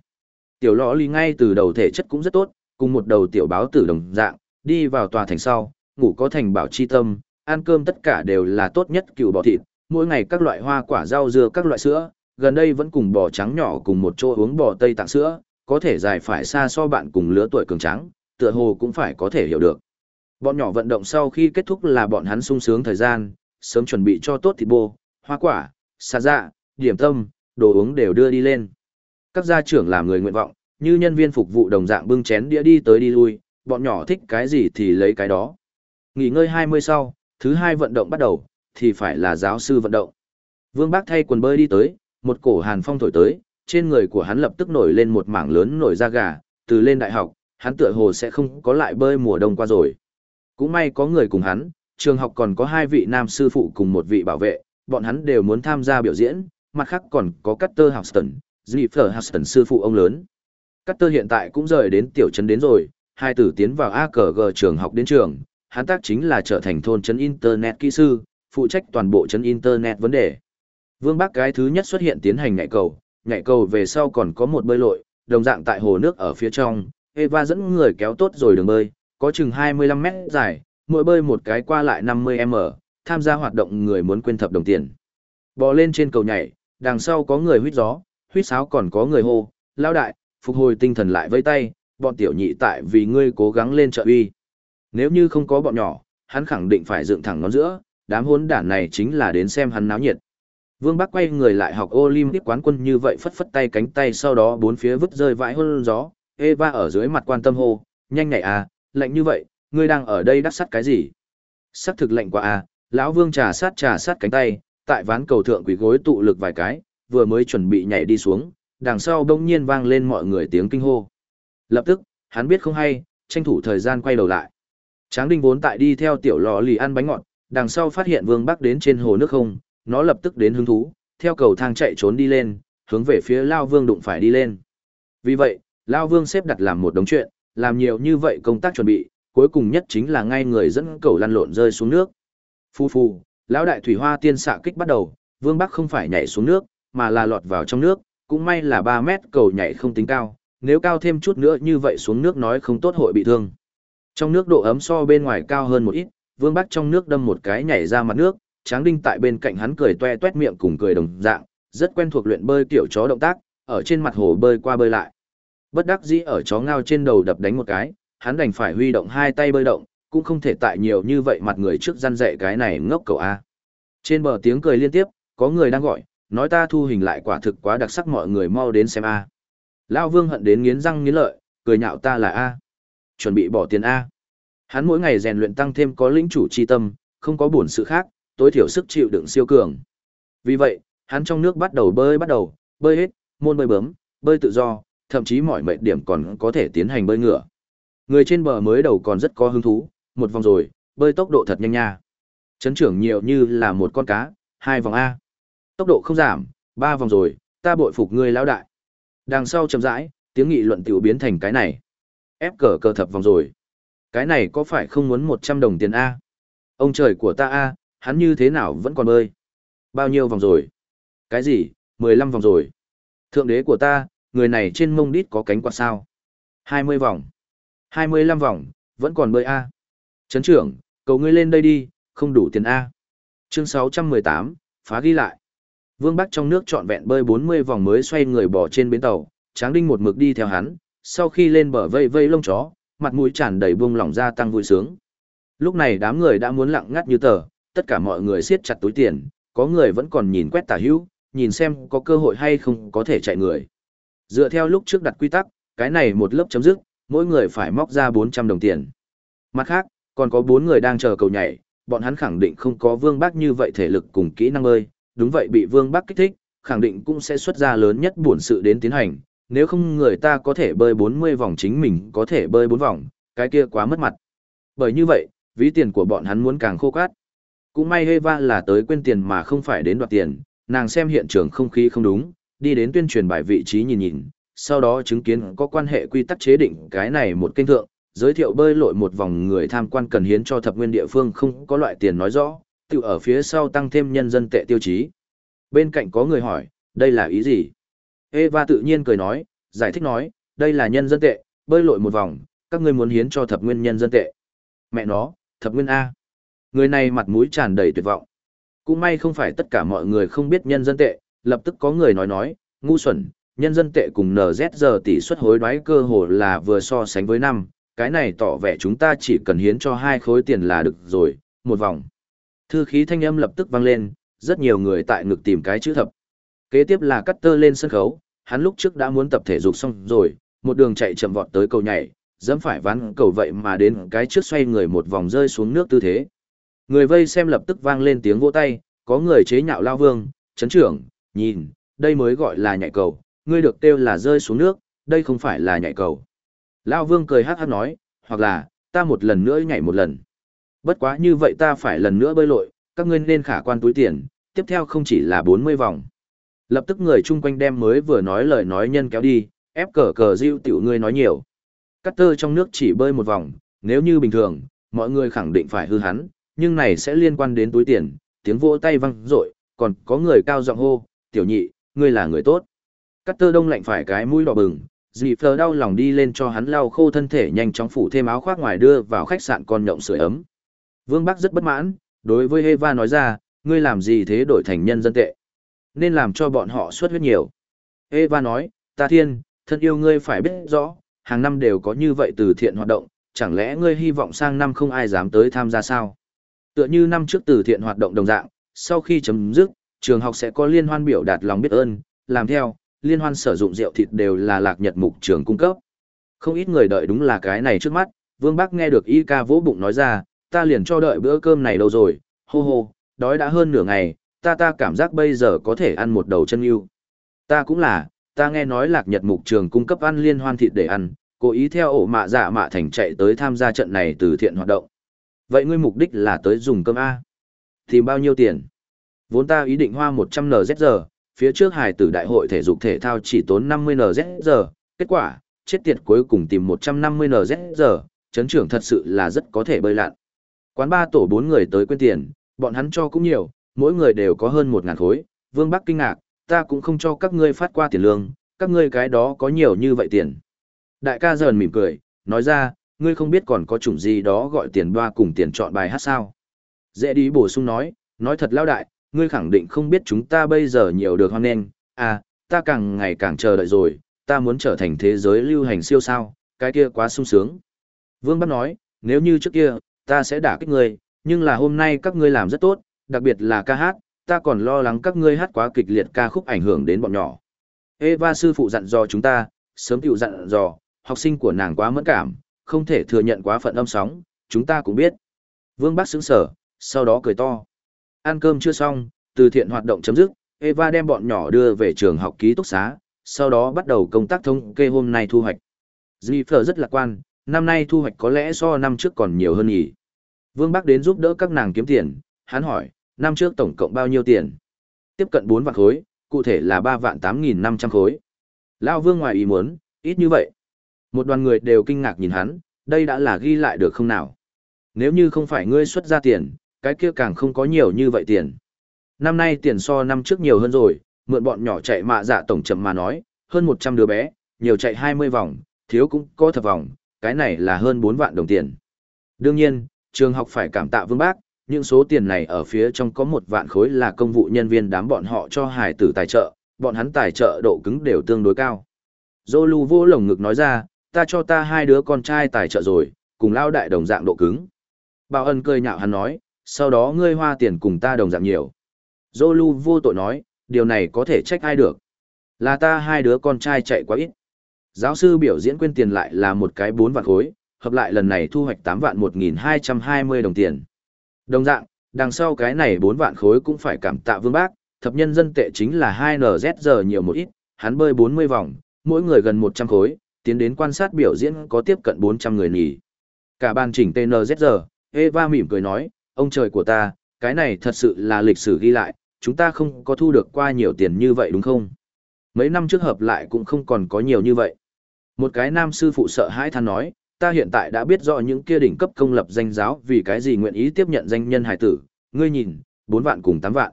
A: Tiểu lò lì ngay từ đầu thể chất cũng rất tốt, cùng một đầu tiểu báo tử đồng dạng, đi vào tòa thành sau, ngủ có thành bảo chi tâm, ăn cơm tất cả đều là tốt nhất cừu bò thịt, mỗi ngày các loại hoa quả rau dưa các loại sữa, gần đây vẫn cùng bò trắng nhỏ cùng một chỗ uống bò tây tặng sữa, có thể dài phải xa so bạn cùng lứa tuổi cường trắng, tựa hồ cũng phải có thể hiểu được. Bọn nhỏ vận động sau khi kết thúc là bọn hắn sung sướng thời gian, sớm chuẩn bị cho tốt thịt bò, hoa quả, xà dạ, điểm tâm, đồ uống đều đưa đi lên. Các gia trưởng làm người nguyện vọng, như nhân viên phục vụ đồng dạng bưng chén đĩa đi tới đi lui, bọn nhỏ thích cái gì thì lấy cái đó. Nghỉ ngơi 20 sau, thứ hai vận động bắt đầu, thì phải là giáo sư vận động. Vương Bác thay quần bơi đi tới, một cổ hàn phong thổi tới, trên người của hắn lập tức nổi lên một mảng lớn nổi da gà, từ lên đại học, hắn tựa hồ sẽ không có lại bơi mùa đông qua rồi. Cũng may có người cùng hắn, trường học còn có hai vị nam sư phụ cùng một vị bảo vệ, bọn hắn đều muốn tham gia biểu diễn, mặt khác còn có Cutter Houston, Jennifer Houston sư phụ ông lớn. Cutter hiện tại cũng rời đến tiểu trấn đến rồi, hai tử tiến vào AKG trường học đến trường, hắn tác chính là trở thành thôn trấn Internet kỹ sư, phụ trách toàn bộ trấn Internet vấn đề. Vương bác cái thứ nhất xuất hiện tiến hành nhảy cầu, nhảy cầu về sau còn có một bơi lội, đồng dạng tại hồ nước ở phía trong, Eva dẫn người kéo tốt rồi đường bơi, có chừng 25 mét dài, mỗi bơi một cái qua lại 50m, tham gia hoạt động người muốn quên thập đồng tiền. Bò lên trên cầu nhảy, đằng sau có người huýt gió, huýt sáo còn có người hô, lao đại, phục hồi tinh thần lại với tay, bọn tiểu nhị tại vì ngươi cố gắng lên trợ uy. Nếu như không có bọn nhỏ, hắn khẳng định phải dựng thẳng nó giữa, đám hỗn đản này chính là đến xem hắn náo nhiệt. Vương Bắc quay người lại học Olympic quán quân như vậy phất phất tay cánh tay sau đó bốn phía vứt rơi vãi hôn gió, Eva ở dưới mặt quan tâm hô, nhanh nhảy à, lạnh như vậy, ngươi đang ở đây đắc sắt cái gì? Sắc thực lạnh quá à, lão Vương trà sát trà sát cánh tay, tại ván cầu thượng quỷ gối tụ lực vài cái, vừa mới chuẩn bị nhảy đi xuống, đằng sau đông nhiên vang lên mọi người tiếng kinh hô. Lập tức, hắn biết không hay, tranh thủ thời gian quay đầu lại. Tráng đinh vốn tại đi theo tiểu lò lì ăn bánh ngọt, đằng sau phát hiện vương bắc đến trên hồ nước không, nó lập tức đến hứng thú, theo cầu thang chạy trốn đi lên, hướng về phía Lao Vương đụng phải đi lên. Vì vậy, Lao Vương xếp đặt làm một đống chuyện, làm nhiều như vậy công tác chuẩn bị, cuối cùng nhất chính là ngay người dẫn cầu lăn lộn rơi xuống nước. Phu phu, lão đại thủy hoa tiên xạ kích bắt đầu, Vương Bắc không phải nhảy xuống nước, mà là lọt vào trong nước, cũng may là 3 mét cầu nhảy không tính cao, nếu cao thêm chút nữa như vậy xuống nước nói không tốt hội bị thương. Trong nước độ ấm so bên ngoài cao hơn một ít, Vương Bắc trong nước đâm một cái nhảy ra mặt nước, Tráng Đinh tại bên cạnh hắn cười toe toét miệng cùng cười đồng dạng, rất quen thuộc luyện bơi kiểu chó động tác, ở trên mặt hồ bơi qua bơi lại. Bất đắc dĩ ở chó ngao trên đầu đập đánh một cái, hắn đành phải huy động hai tay bơi động, cũng không thể tại nhiều như vậy mặt người trước răn dạy cái này ngốc cậu A. Trên bờ tiếng cười liên tiếp, có người đang gọi, nói ta thu hình lại quả thực quá đặc sắc mọi người mau đến xem A. Lao vương hận đến nghiến răng nghiến lợi, cười nhạo ta là A. Chuẩn bị bỏ tiền A. Hắn mỗi ngày rèn luyện tăng thêm có lĩnh chủ chi tâm, không có buồn sự khác, tối thiểu sức chịu đựng siêu cường. Vì vậy, hắn trong nước bắt đầu bơi bắt đầu, bơi hết, môn bơi bướm, bơi tự do, thậm chí mọi mệnh điểm còn có thể tiến hành bơi ngựa. Người trên bờ mới đầu còn rất có hứng thú, một vòng rồi, bơi tốc độ thật nhanh nha. Chấn trưởng nhiều như là một con cá, hai vòng A. Tốc độ không giảm, ba vòng rồi, ta bội phục ngươi lão đại. Đằng sau chậm rãi, tiếng nghị luận tiểu biến thành cái này. Ép cờ cờ thập vòng rồi. Cái này có phải không muốn 100 đồng tiền A? Ông trời của ta A, hắn như thế nào vẫn còn bơi? Bao nhiêu vòng rồi? Cái gì, 15 vòng rồi? Thượng đế của ta, người này trên mông đít có cánh quạt sao? 20 vòng. 25 vòng, vẫn còn bơi A. Trấn trưởng, cầu ngươi lên đây đi, không đủ tiền A. Chương 618, phá ghi lại. Vương Bắc trong nước trọn vẹn bơi 40 vòng mới xoay người bỏ trên bến tàu, Tráng Đinh một mực đi theo hắn, sau khi lên bờ vây vây lông chó, mặt mũi tràn đầy buông lỏng ra tăng vui sướng. Lúc này đám người đã muốn lặng ngắt như tờ, tất cả mọi người siết chặt túi tiền, có người vẫn còn nhìn quét tả hữu, nhìn xem có cơ hội hay không có thể chạy người. Dựa theo lúc trước đặt quy tắc, cái này một lớp chấm dứt, mỗi người phải móc ra 400 đồng tiền. Mặt khác, còn có 4 người đang chờ cầu nhảy, bọn hắn khẳng định không có Vương Bắc như vậy thể lực cùng kỹ năng bơi, đúng vậy bị Vương Bắc kích thích, khẳng định cũng sẽ xuất ra lớn nhất buồn sự đến tiến hành, nếu không người ta có thể bơi 40 vòng chính mình có thể bơi 4 vòng, cái kia quá mất mặt. Bởi như vậy, ví tiền của bọn hắn muốn càng khô cát. Cũng may Eva là tới quên tiền mà không phải đến đoạt tiền, nàng xem hiện trường không khí không đúng, đi đến tuyên truyền bài vị trí nhìn nhìn, sau đó chứng kiến có quan hệ quy tắc chế định cái này một kênh thượng, giới thiệu bơi lội một vòng người tham quan cần hiến cho thập nguyên địa phương không có loại tiền nói rõ, tự ở phía sau tăng thêm nhân dân tệ tiêu chí. Bên cạnh có người hỏi, đây là ý gì? Eva tự nhiên cười nói, giải thích nói, đây là nhân dân tệ, bơi lội một vòng, các ngươi muốn hiến cho thập nguyên nhân dân tệ. Mẹ nó, thập nguyên A. Người này mặt mũi tràn đầy tuyệt vọng. Cũng may không phải tất cả mọi người không biết nhân dân tệ, lập tức có người nói nói, ngu xuẩn, nhân dân tệ cùng NZ giờ tỷ suất hối đoái cơ hồ là vừa so sánh với năm, cái này tỏ vẻ chúng ta chỉ cần hiến cho hai khối tiền là được rồi, một vòng. Thư khí thanh âm lập tức vang lên, rất nhiều người tại ngực tìm cái chữ thập. Kế tiếp là cắt tơ lên sân khấu, hắn lúc trước đã muốn tập thể dục xong rồi, một đường chạy chậm vọt tới cầu nhảy, dẫm phải ván cầu vậy mà đến cái trước xoay người một vòng rơi xuống nước tư thế. Người vây xem lập tức vang lên tiếng vỗ tay, có người chế nhạo lao vương, chấn trưởng, nhìn, đây mới gọi là nhảy cầu, ngươi được kêu là rơi xuống nước, đây không phải là nhảy cầu. Lao vương cười hát hát nói, hoặc là, ta một lần nữa nhảy một lần. Bất quá như vậy ta phải lần nữa bơi lội, các ngươi nên khả quan túi tiền, tiếp theo không chỉ là 40 vòng. Lập tức người chung quanh đem mới vừa nói lời nói nhân kéo đi, ép cờ cờ diêu tiểu ngươi nói nhiều. Cắt tơ trong nước chỉ bơi một vòng, nếu như bình thường, mọi người khẳng định phải hư hắn, nhưng này sẽ liên quan đến túi tiền, tiếng vỗ tay văng rội, còn có người cao giọng hô, tiểu nhị, ngươi là người tốt. Cắt tơ đông lạnh phải cái mũi đỏ bừng, dì phờ đau lòng đi lên cho hắn lau khô thân thể nhanh chóng phủ thêm áo khoác ngoài đưa vào khách sạn con nhộng sưởi ấm. Vương Bắc rất bất mãn, đối với Eva nói ra, ngươi làm gì thế đổi thành nhân dân tệ. Nên làm cho bọn họ suất huyết nhiều. Eva nói, ta thiên, thân yêu ngươi phải biết rõ, hàng năm đều có như vậy từ thiện hoạt động, chẳng lẽ ngươi hy vọng sang năm không ai dám tới tham gia sao? Tựa như năm trước từ thiện hoạt động đồng dạng, sau khi chấm dứt, trường học sẽ có liên hoan biểu đạt lòng biết ơn, làm theo, liên hoan sử dụng rượu thịt đều là lạc nhật mục trường cung cấp. Không ít người đợi đúng là cái này trước mắt, Vương Bắc nghe được Y ca vỗ bụng nói ra, ta liền cho đợi bữa cơm này lâu rồi, hô hô, đói đã hơn nửa ngày, ta ta cảm giác bây giờ có thể ăn một đầu chân yêu. Ta cũng là, ta nghe nói lạc nhật mục trường cung cấp ăn liên hoan thịt để ăn, cố ý theo ổ mạ dạ mạ thành chạy tới tham gia trận này từ thiện hoạt động. Vậy ngươi mục đích là tới dùng cơm A. Thì bao nhiêu tiền? Vốn ta ý định hoa 100 NZ phía trước hải tử đại hội thể dục thể thao chỉ tốn 50 NZ kết quả, chết tiệt cuối cùng tìm 150 NZ chấn trưởng thật sự là rất có thể bơi lặn. Quán ba tổ bốn người tới quên tiền, bọn hắn cho cũng nhiều, mỗi người đều có hơn một ngàn khối, Vương Bắc kinh ngạc, ta cũng không cho các ngươi phát qua tiền lương, các ngươi cái đó có nhiều như vậy tiền, Đại ca dần mỉm cười, nói ra, ngươi không biết còn có chủng gì đó gọi tiền đoa cùng tiền chọn bài hát sao. Dễ đi bổ sung nói, nói thật lao đại, ngươi khẳng định không biết chúng ta bây giờ nhiều được hoan nghênh, à, ta càng ngày càng chờ đợi rồi, ta muốn trở thành thế giới lưu hành siêu sao, cái kia quá sung sướng. Vương Bắc nói, nếu như trước kia, ta sẽ đả kích ngươi, nhưng là hôm nay các ngươi làm rất tốt, đặc biệt là ca hát, ta còn lo lắng các ngươi hát quá kịch liệt ca khúc ảnh hưởng đến bọn nhỏ. Eva sư phụ dặn dò chúng ta, sớm chịu dặn dò, học sinh của nàng quá mẫn cảm, không thể thừa nhận quá phận âm sóng, chúng ta cũng biết. Vương Bắc sững sở, sau đó cười to. Ăn cơm chưa xong, từ thiện hoạt động chấm dứt, Eva đem bọn nhỏ đưa về trường học ký túc xá, sau đó bắt đầu công tác thống kê hôm nay thu hoạch. Jennifer rất lạc quan, năm nay thu hoạch có lẽ so năm trước còn nhiều hơn nhỉ. Vương Bắc đến giúp đỡ các nàng kiếm tiền, hắn hỏi, năm trước tổng cộng bao nhiêu tiền? Tiếp cận 4 vạn khối, cụ thể là 3 vạn 8.500 khối. Lao Vương ngoài ý muốn, ít như vậy. Một đoàn người đều kinh ngạc nhìn hắn, đây đã là ghi lại được không nào? Nếu như không phải ngươi xuất ra tiền, cái kia càng không có nhiều như vậy tiền. Năm nay tiền so năm trước nhiều hơn rồi, mượn bọn nhỏ chạy mạ dạ tổng chậm mà nói, hơn 100 đứa bé, nhiều chạy 20 vòng, thiếu cũng có thập vòng, cái này là hơn 4 vạn đồng tiền. Đương nhiên, trường học phải cảm tạ Vương Bác, những số tiền này ở phía trong có một vạn khối là công vụ nhân viên đám bọn họ cho hải tử tài trợ, bọn hắn tài trợ độ cứng đều tương đối cao. Zolu vô lồng ngực nói ra, ta cho ta hai đứa con trai tài trợ rồi, cùng lao đại đồng dạng độ cứng. Bảo ân cười nhạo hắn nói, sau đó ngươi hoa tiền cùng ta đồng dạng nhiều. Zolu vô tội nói, điều này có thể trách ai được. Là ta hai đứa con trai chạy quá ít. Giáo sư biểu diễn quên tiền lại là một cái bốn vạn khối, hợp lại lần này thu hoạch 8 vạn 1220 đồng tiền. Đồng dạng, đằng sau cái này 4 vạn khối cũng phải cảm tạ Vương Bác, thập nhân dân tệ chính là 2NZ giờ nhiều một ít, hắn bơi 40 vòng, mỗi người gần 100 khối, tiến đến quan sát biểu diễn có tiếp cận 400 người nhỉ. Cả ban chỉnh TNZ giờ, Eva mỉm cười nói, ông trời của ta, cái này thật sự là lịch sử ghi lại, chúng ta không có thu được qua nhiều tiền như vậy đúng không? Mấy năm trước hợp lại cũng không còn có nhiều như vậy. Một cái nam sư phụ sợ hãi than nói, ta hiện tại đã biết rõ những kia đỉnh cấp công lập danh giáo vì cái gì nguyện ý tiếp nhận danh nhân hải tử, ngươi nhìn, 4 vạn cùng 8 vạn.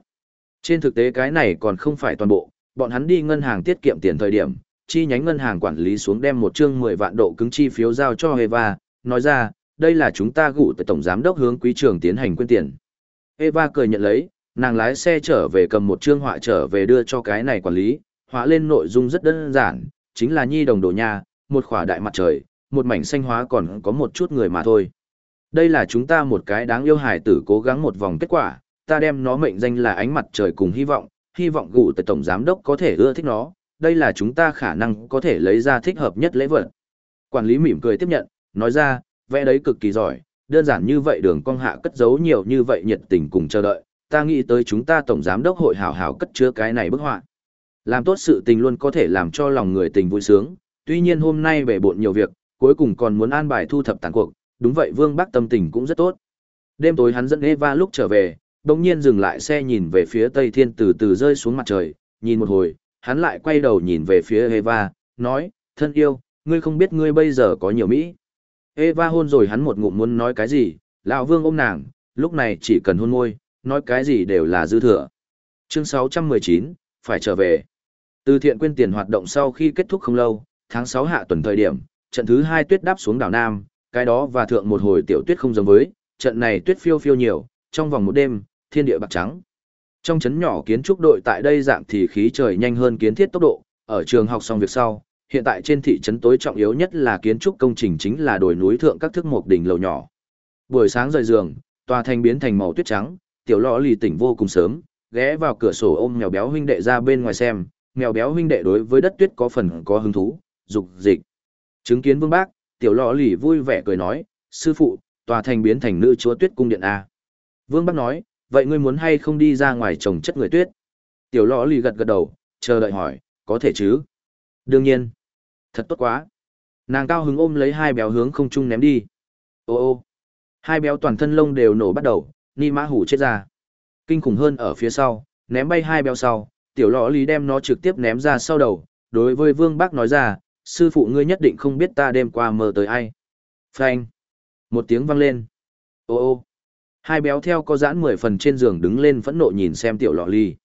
A: Trên thực tế cái này còn không phải toàn bộ, bọn hắn đi ngân hàng tiết kiệm tiền thời điểm, chi nhánh ngân hàng quản lý xuống đem một chương 10 vạn độ cứng chi phiếu giao cho Eva, nói ra, đây là chúng ta gụ tại tổng giám đốc hướng quý trường tiến hành quyên tiền. Eva cười nhận lấy, nàng lái xe trở về cầm một chương họa trở về đưa cho cái này quản lý, họa lên nội dung rất đơn giản, chính là nhi đồng đồ nhà, một khỏa đại mặt trời, một mảnh xanh hóa còn có một chút người mà thôi. Đây là chúng ta một cái đáng yêu hài tử cố gắng một vòng kết quả, ta đem nó mệnh danh là ánh mặt trời cùng hy vọng, hy vọng gụ tại tổng giám đốc có thể ưa thích nó, đây là chúng ta khả năng có thể lấy ra thích hợp nhất lễ vật. Quản lý mỉm cười tiếp nhận, nói ra, vẽ đấy cực kỳ giỏi, đơn giản như vậy đường cong hạ cất giấu nhiều như vậy nhiệt tình cùng chờ đợi, ta nghĩ tới chúng ta tổng giám đốc hội hảo hảo cất chứa cái này bức họa. Làm tốt sự tình luôn có thể làm cho lòng người tình vui sướng, tuy nhiên hôm nay bể bộn nhiều việc, cuối cùng còn muốn an bài thu thập tàn cuộc, đúng vậy Vương Bắc tâm tình cũng rất tốt. Đêm tối hắn dẫn Eva lúc trở về, đồng nhiên dừng lại xe nhìn về phía tây thiên từ từ rơi xuống mặt trời, nhìn một hồi, hắn lại quay đầu nhìn về phía Eva, nói, thân yêu, ngươi không biết ngươi bây giờ có nhiều Mỹ. Eva hôn rồi hắn một ngụm muốn nói cái gì, lão vương ôm nàng, lúc này chỉ cần hôn môi, nói cái gì đều là dư thừa. Chương 619, phải trở về. Từ thiện quyên tiền hoạt động sau khi kết thúc không lâu, tháng 6 hạ tuần thời điểm, trận thứ hai tuyết đáp xuống đảo Nam, cái đó và thượng một hồi tiểu tuyết không giống với, trận này tuyết phiêu phiêu nhiều, trong vòng một đêm, thiên địa bạc trắng. Trong chấn nhỏ kiến trúc đội tại đây dạng thì khí trời nhanh hơn kiến thiết tốc độ, ở trường học xong việc sau, hiện tại trên thị trấn tối trọng yếu nhất là kiến trúc công trình chính là đồi núi thượng các thức mộc đỉnh lầu nhỏ. Buổi sáng rời giường, tòa thành biến thành màu tuyết trắng, tiểu lọ lì tỉnh vô cùng sớm, ghé vào cửa sổ ôm mèo béo huynh đệ ra bên ngoài xem, mèo béo huynh đệ đối với đất tuyết có phần có hứng thú, dục dịch. Chứng kiến vương bác, tiểu lọ lì vui vẻ cười nói, sư phụ, tòa thành biến thành nữ chúa tuyết cung điện A. Vương bác nói, vậy ngươi muốn hay không đi ra ngoài trồng chất người tuyết? Tiểu lọ lì gật gật đầu, chờ đợi hỏi, có thể chứ? Đương nhiên. Thật tốt quá. Nàng cao hứng ôm lấy hai béo hướng không trung ném đi. Ô ô. Hai béo toàn thân lông đều nổ bắt đầu, ni mã hủ chết ra. Kinh khủng hơn ở phía sau, ném bay hai béo sau, tiểu lọ lì đem nó trực tiếp ném ra sau đầu. Đối với vương bác nói ra, sư phụ ngươi nhất định không biết ta đêm qua mơ tới ai. Phanh. Một tiếng vang lên. Ô ô. Hai béo theo có giãn mười phần trên giường đứng lên phẫn nộ nhìn xem tiểu lọ ly.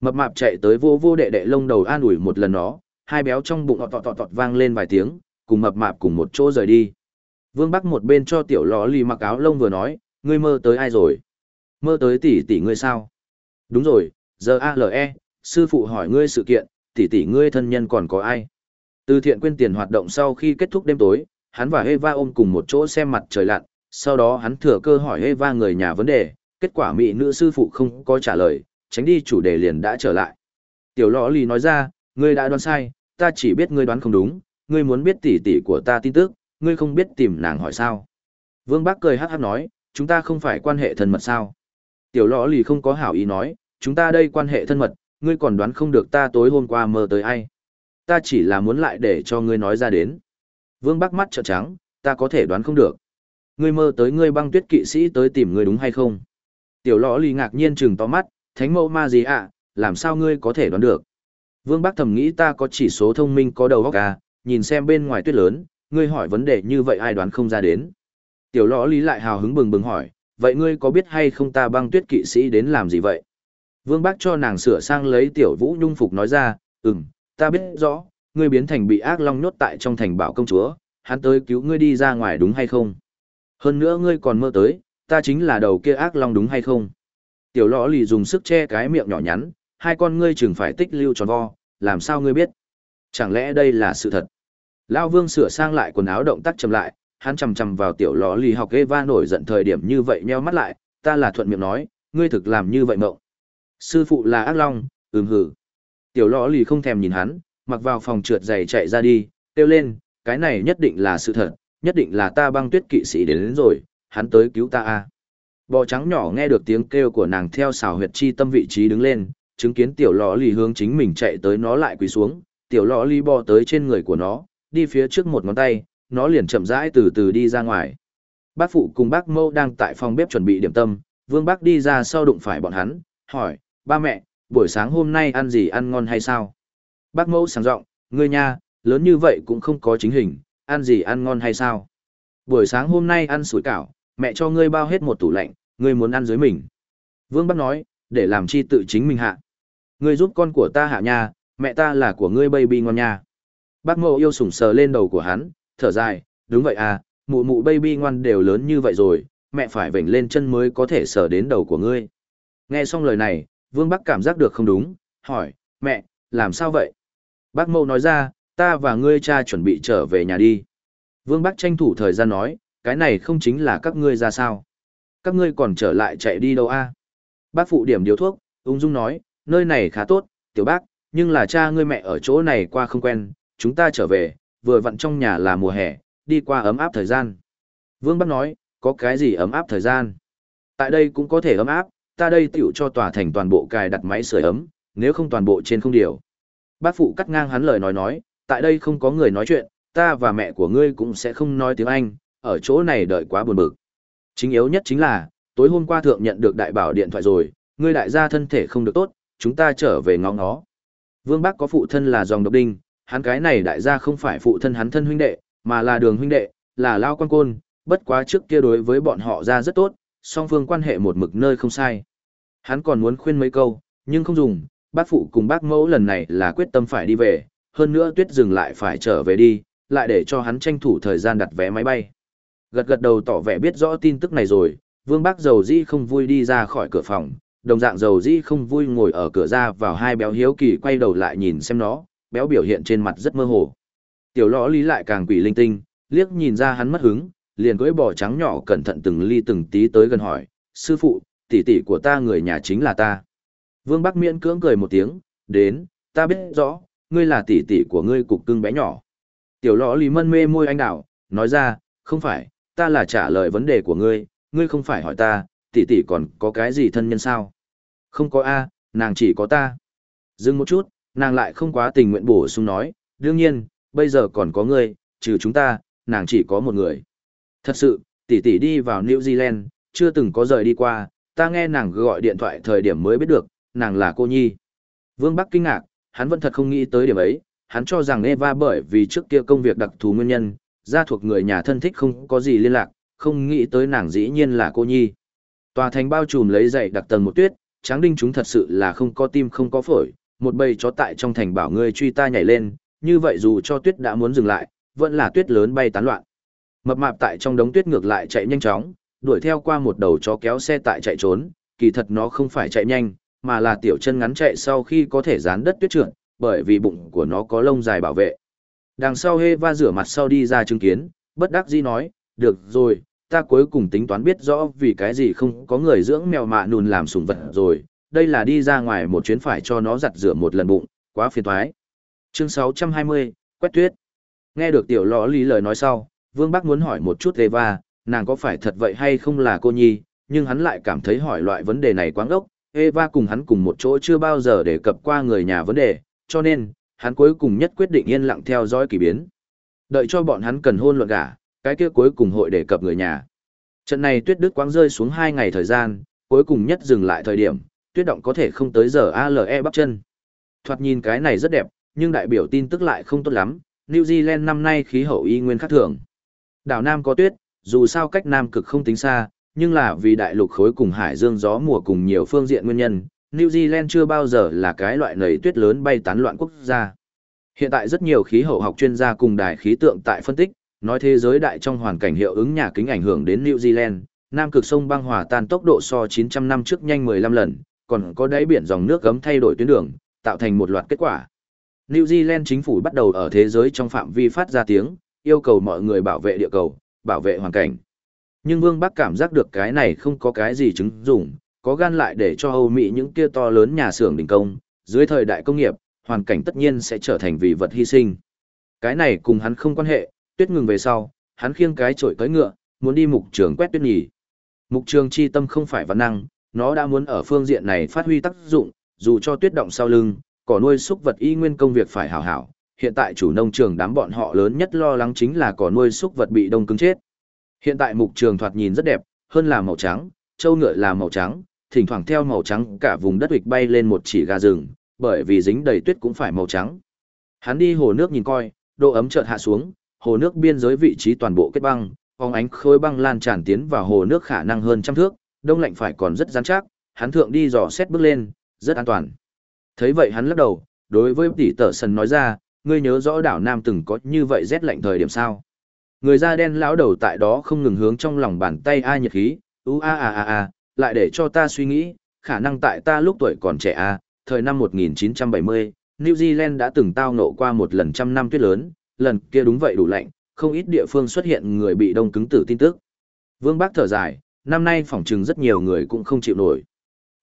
A: Mập mạp chạy tới vô vô đệ đệ lông đầu an ủi một lần nó, hai béo trong bụng ọt tọt tọt vang lên vài tiếng, cùng mập mạp cùng một chỗ rời đi. Vương Bắc một bên cho tiểu Lọ lì mặc áo lông vừa nói, ngươi mơ tới ai rồi? Mơ tới tỷ tỷ ngươi sao? Đúng rồi, giờ ALE, sư phụ hỏi ngươi sự kiện, tỷ tỷ ngươi thân nhân còn có ai? Từ thiện quyên tiền hoạt động sau khi kết thúc đêm tối, hắn và Eva ôm cùng một chỗ xem mặt trời lặn, sau đó hắn thừa cơ hỏi Eva người nhà vấn đề, kết quả mỹ nữ sư phụ không có trả lời, tránh đi chủ đề liền đã trở lại. Tiểu lọ lì nói ra, ngươi đã đoán sai, ta chỉ biết ngươi đoán không đúng, ngươi muốn biết tỷ tỷ của ta tin tức, ngươi không biết tìm nàng hỏi sao. Vương Bác cười hát hát nói, chúng ta không phải quan hệ thân mật sao. Tiểu lọ lì không có hảo ý nói, chúng ta đây quan hệ thân mật, ngươi còn đoán không được ta tối hôm qua mơ tới ai. Ta chỉ là muốn lại để cho ngươi nói ra đến. Vương Bắc mắt trợn trắng, ta có thể đoán không được. Ngươi mơ tới ngươi băng tuyết kỵ sĩ tới tìm ngươi đúng hay không? Tiểu lõ lì ngạc nhiên trừng to mắt, thánh mẫu ma gì ạ, làm sao ngươi có thể đoán được? Vương Bắc thầm nghĩ ta có chỉ số thông minh có đầu óc à, nhìn xem bên ngoài tuyết lớn, ngươi hỏi vấn đề như vậy ai đoán không ra đến. Tiểu lõ lý lại hào hứng bừng bừng hỏi, vậy ngươi có biết hay không ta băng tuyết kỵ sĩ đến làm gì vậy? Vương Bác cho nàng sửa sang lấy tiểu vũ nhung phục nói ra, ừm, ta biết rõ, ngươi biến thành bị ác long nhốt tại trong thành bảo công chúa, hắn tới cứu ngươi đi ra ngoài đúng hay không? Hơn nữa ngươi còn mơ tới, ta chính là đầu kia ác long đúng hay không? Tiểu lõ lì dùng sức che cái miệng nhỏ nhắn, hai con ngươi chừng phải tích lưu tròn vo, làm sao ngươi biết? Chẳng lẽ đây là sự thật? Lao vương sửa sang lại quần áo động tác chậm lại, hắn chầm chầm vào tiểu lõ lì học Eva nổi giận thời điểm như vậy nheo mắt lại, ta là thuận miệng nói, ngươi thực làm như vậy mộng. Sư phụ là ác long, ừm hử. Tiểu lò lì không thèm nhìn hắn, mặc vào phòng trượt giày chạy ra đi, kêu lên, cái này nhất định là sự thật, nhất định là ta băng tuyết kỵ sĩ đến, đến rồi, hắn tới cứu ta a. Bò trắng nhỏ nghe được tiếng kêu của nàng theo xào huyệt chi tâm vị trí đứng lên, chứng kiến tiểu lò lì hướng chính mình chạy tới nó lại quỳ xuống, tiểu lò lì bò tới trên người của nó, đi phía trước một ngón tay, nó liền chậm rãi từ từ đi ra ngoài. Bác phụ cùng bác mâu đang tại phòng bếp chuẩn bị điểm tâm, vương bác đi ra sau đụng phải bọn hắn, hỏi, ba mẹ, buổi sáng hôm nay ăn gì ăn ngon hay sao? Bác mẫu sáng giọng ngươi nha, lớn như vậy cũng không có chính hình, ăn gì ăn ngon hay sao? Buổi sáng hôm nay ăn sủi cảo, mẹ cho ngươi bao hết một tủ lạnh, ngươi muốn ăn dưới mình. Vương bác nói, để làm chi tự chính mình hạ. Ngươi giúp con của ta hạ nha, mẹ ta là của ngươi baby ngon nha. Bác mẫu yêu sủng sờ lên đầu của hắn, thở dài, đúng vậy à, mụ mụ baby ngoan đều lớn như vậy rồi, mẹ phải vểnh lên chân mới có thể sờ đến đầu của ngươi. Nghe xong lời này, Vương Bắc cảm giác được không đúng, hỏi, mẹ, làm sao vậy? Bác mẫu nói ra, ta và ngươi cha chuẩn bị trở về nhà đi. Vương Bắc tranh thủ thời gian nói, cái này không chính là các ngươi ra sao? Các ngươi còn trở lại chạy đi đâu a? Bác phụ điểm điều thuốc, ung dung nói, nơi này khá tốt, tiểu bác, nhưng là cha ngươi mẹ ở chỗ này qua không quen, chúng ta trở về, vừa vặn trong nhà là mùa hè, đi qua ấm áp thời gian. Vương Bắc nói, có cái gì ấm áp thời gian? Tại đây cũng có thể ấm áp, ta đây tiểu cho tòa thành toàn bộ cài đặt máy sưởi ấm, nếu không toàn bộ trên không điều. Bác phụ cắt ngang hắn lời nói nói, tại đây không có người nói chuyện, ta và mẹ của ngươi cũng sẽ không nói tiếng Anh, ở chỗ này đợi quá buồn bực. Chính yếu nhất chính là, tối hôm qua thượng nhận được đại bảo điện thoại rồi, ngươi đại gia thân thể không được tốt, chúng ta trở về ngóng nó. Vương bác có phụ thân là dòng độc đinh, hắn cái này đại gia không phải phụ thân hắn thân huynh đệ, mà là đường huynh đệ, là lao quan côn, bất quá trước kia đối với bọn họ ra rất tốt, song phương quan hệ một mực nơi không sai. Hắn còn muốn khuyên mấy câu, nhưng không dùng, bác phụ cùng bác mẫu lần này là quyết tâm phải đi về, hơn nữa tuyết dừng lại phải trở về đi, lại để cho hắn tranh thủ thời gian đặt vé máy bay. Gật gật đầu tỏ vẻ biết rõ tin tức này rồi, vương bác dầu di không vui đi ra khỏi cửa phòng, đồng dạng dầu di không vui ngồi ở cửa ra vào hai béo hiếu kỳ quay đầu lại nhìn xem nó, béo biểu hiện trên mặt rất mơ hồ. Tiểu lõ lý lại càng quỷ linh tinh, liếc nhìn ra hắn mất hứng, liền cưỡi bò trắng nhỏ cẩn thận từng ly từng tí tới gần hỏi, sư phụ, tỷ tỷ của ta người nhà chính là ta. Vương Bắc miễn cưỡng cười một tiếng, đến, ta biết rõ, ngươi là tỷ tỷ của ngươi cục cưng bé nhỏ. Tiểu lõ lý mân mê môi anh đảo, nói ra, không phải, ta là trả lời vấn đề của ngươi, ngươi không phải hỏi ta, tỷ tỷ còn có cái gì thân nhân sao? Không có A, nàng chỉ có ta. Dừng một chút, nàng lại không quá tình nguyện bổ sung nói, đương nhiên, bây giờ còn có ngươi, trừ chúng ta, nàng chỉ có một người. Thật sự, tỷ tỷ đi vào New Zealand, chưa từng có rời đi qua, ta nghe nàng gọi điện thoại thời điểm mới biết được, nàng là cô nhi. Vương Bắc kinh ngạc, hắn vẫn thật không nghĩ tới điểm ấy, hắn cho rằng Eva bởi vì trước kia công việc đặc thù nguyên nhân, gia thuộc người nhà thân thích không có gì liên lạc, không nghĩ tới nàng dĩ nhiên là cô nhi. Tòa thành bao trùm lấy dậy đặc tầng một tuyết, tráng đinh chúng thật sự là không có tim không có phổi, một bầy chó tại trong thành bảo ngươi truy ta nhảy lên, như vậy dù cho tuyết đã muốn dừng lại, vẫn là tuyết lớn bay tán loạn. Mập mạp tại trong đống tuyết ngược lại chạy nhanh chóng, đuổi theo qua một đầu chó kéo xe tại chạy trốn, kỳ thật nó không phải chạy nhanh, mà là tiểu chân ngắn chạy sau khi có thể dán đất tuyết trượt, bởi vì bụng của nó có lông dài bảo vệ. Đằng sau Heva rửa mặt sau đi ra chứng kiến, bất đắc dĩ nói, được rồi, ta cuối cùng tính toán biết rõ vì cái gì không có người dưỡng mèo mạ nùn làm sủng vật rồi, đây là đi ra ngoài một chuyến phải cho nó giặt rửa một lần bụng, quá phiền toái. Chương 620, Quét Tuyết. Nghe được tiểu lọ lý lời nói sau, Vương Bắc muốn hỏi một chút Eva, nàng có phải thật vậy hay không là cô nhi, nhưng hắn lại cảm thấy hỏi loại vấn đề này quá ngốc. Eva cùng hắn cùng một chỗ chưa bao giờ đề cập qua người nhà vấn đề, cho nên, hắn cuối cùng nhất quyết định yên lặng theo dõi kỳ biến. Đợi cho bọn hắn cần hôn luận gả, cái kia cuối cùng hội đề cập người nhà. Trận này tuyết đức quáng rơi xuống hai ngày thời gian, cuối cùng nhất dừng lại thời điểm, tuyết động có thể không tới giờ ALE bắp chân. Thoạt nhìn cái này rất đẹp, nhưng đại biểu tin tức lại không tốt lắm, New Zealand năm nay khí hậu y nguyên khác thường. Đảo Nam có tuyết, dù sao cách Nam cực không tính xa, nhưng là vì đại lục khối cùng hải dương gió mùa cùng nhiều phương diện nguyên nhân, New Zealand chưa bao giờ là cái loại nầy tuyết lớn bay tán loạn quốc gia. Hiện tại rất nhiều khí hậu học chuyên gia cùng đài khí tượng tại phân tích, nói thế giới đại trong hoàn cảnh hiệu ứng nhà kính ảnh hưởng đến New Zealand, Nam cực sông băng hòa tan tốc độ so 900 năm trước nhanh 15 lần, còn có đáy biển dòng nước gấm thay đổi tuyến đường, tạo thành một loạt kết quả. New Zealand chính phủ bắt đầu ở thế giới trong phạm vi phát ra tiếng, yêu cầu mọi người bảo vệ địa cầu, bảo vệ hoàn cảnh. Nhưng Vương Bắc cảm giác được cái này không có cái gì chứng dụng, có gan lại để cho Âu Mỹ những kia to lớn nhà xưởng đình công, dưới thời đại công nghiệp, hoàn cảnh tất nhiên sẽ trở thành vì vật hy sinh. Cái này cùng hắn không quan hệ, tuyết ngừng về sau, hắn khiêng cái trội tới ngựa, muốn đi mục trường quét tuyết nhỉ. Mục trường chi tâm không phải văn năng, nó đã muốn ở phương diện này phát huy tác dụng, dù cho tuyết động sau lưng, cỏ nuôi súc vật y nguyên công việc phải hảo hảo. Hiện tại chủ nông trường đám bọn họ lớn nhất lo lắng chính là cỏ nuôi súc vật bị đông cứng chết. Hiện tại mục trường thoạt nhìn rất đẹp, hơn là màu trắng, châu ngựa là màu trắng, thỉnh thoảng theo màu trắng cả vùng đất hịch bay lên một chỉ gà rừng, bởi vì dính đầy tuyết cũng phải màu trắng. Hắn đi hồ nước nhìn coi, độ ấm chợt hạ xuống, hồ nước biên giới vị trí toàn bộ kết băng, phóng ánh khối băng lan tràn tiến vào hồ nước khả năng hơn trăm thước, đông lạnh phải còn rất rắn chắc, hắn thượng đi dò xét bước lên, rất an toàn. Thấy vậy hắn lắc đầu, đối với tỷ tở sần nói ra, ngươi nhớ rõ đảo Nam từng có như vậy rét lạnh thời điểm sao. Người da đen lão đầu tại đó không ngừng hướng trong lòng bàn tay a nhiệt khí, u a a a a, lại để cho ta suy nghĩ, khả năng tại ta lúc tuổi còn trẻ a, thời năm 1970, New Zealand đã từng tao nộ qua một lần trăm năm tuyết lớn, lần kia đúng vậy đủ lạnh, không ít địa phương xuất hiện người bị đông cứng tử tin tức. Vương Bác thở dài, năm nay phỏng trừng rất nhiều người cũng không chịu nổi.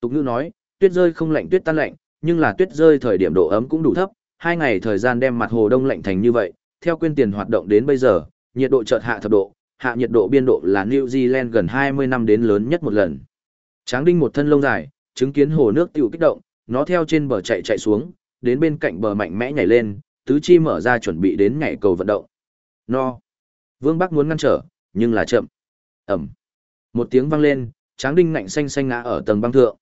A: Tục ngữ nói, tuyết rơi không lạnh tuyết tan lạnh, nhưng là tuyết rơi thời điểm độ ấm cũng đủ thấp, hai ngày thời gian đem mặt hồ đông lạnh thành như vậy, theo quyên tiền hoạt động đến bây giờ, nhiệt độ chợt hạ thập độ, hạ nhiệt độ biên độ là New Zealand gần 20 năm đến lớn nhất một lần. Tráng đinh một thân lông dài, chứng kiến hồ nước tiểu kích động, nó theo trên bờ chạy chạy xuống, đến bên cạnh bờ mạnh mẽ nhảy lên, tứ chi mở ra chuẩn bị đến nhảy cầu vận động. No. Vương Bắc muốn ngăn trở, nhưng là chậm. Ẩm. Một tiếng vang lên, tráng đinh ngạnh xanh xanh ngã ở tầng băng thượng.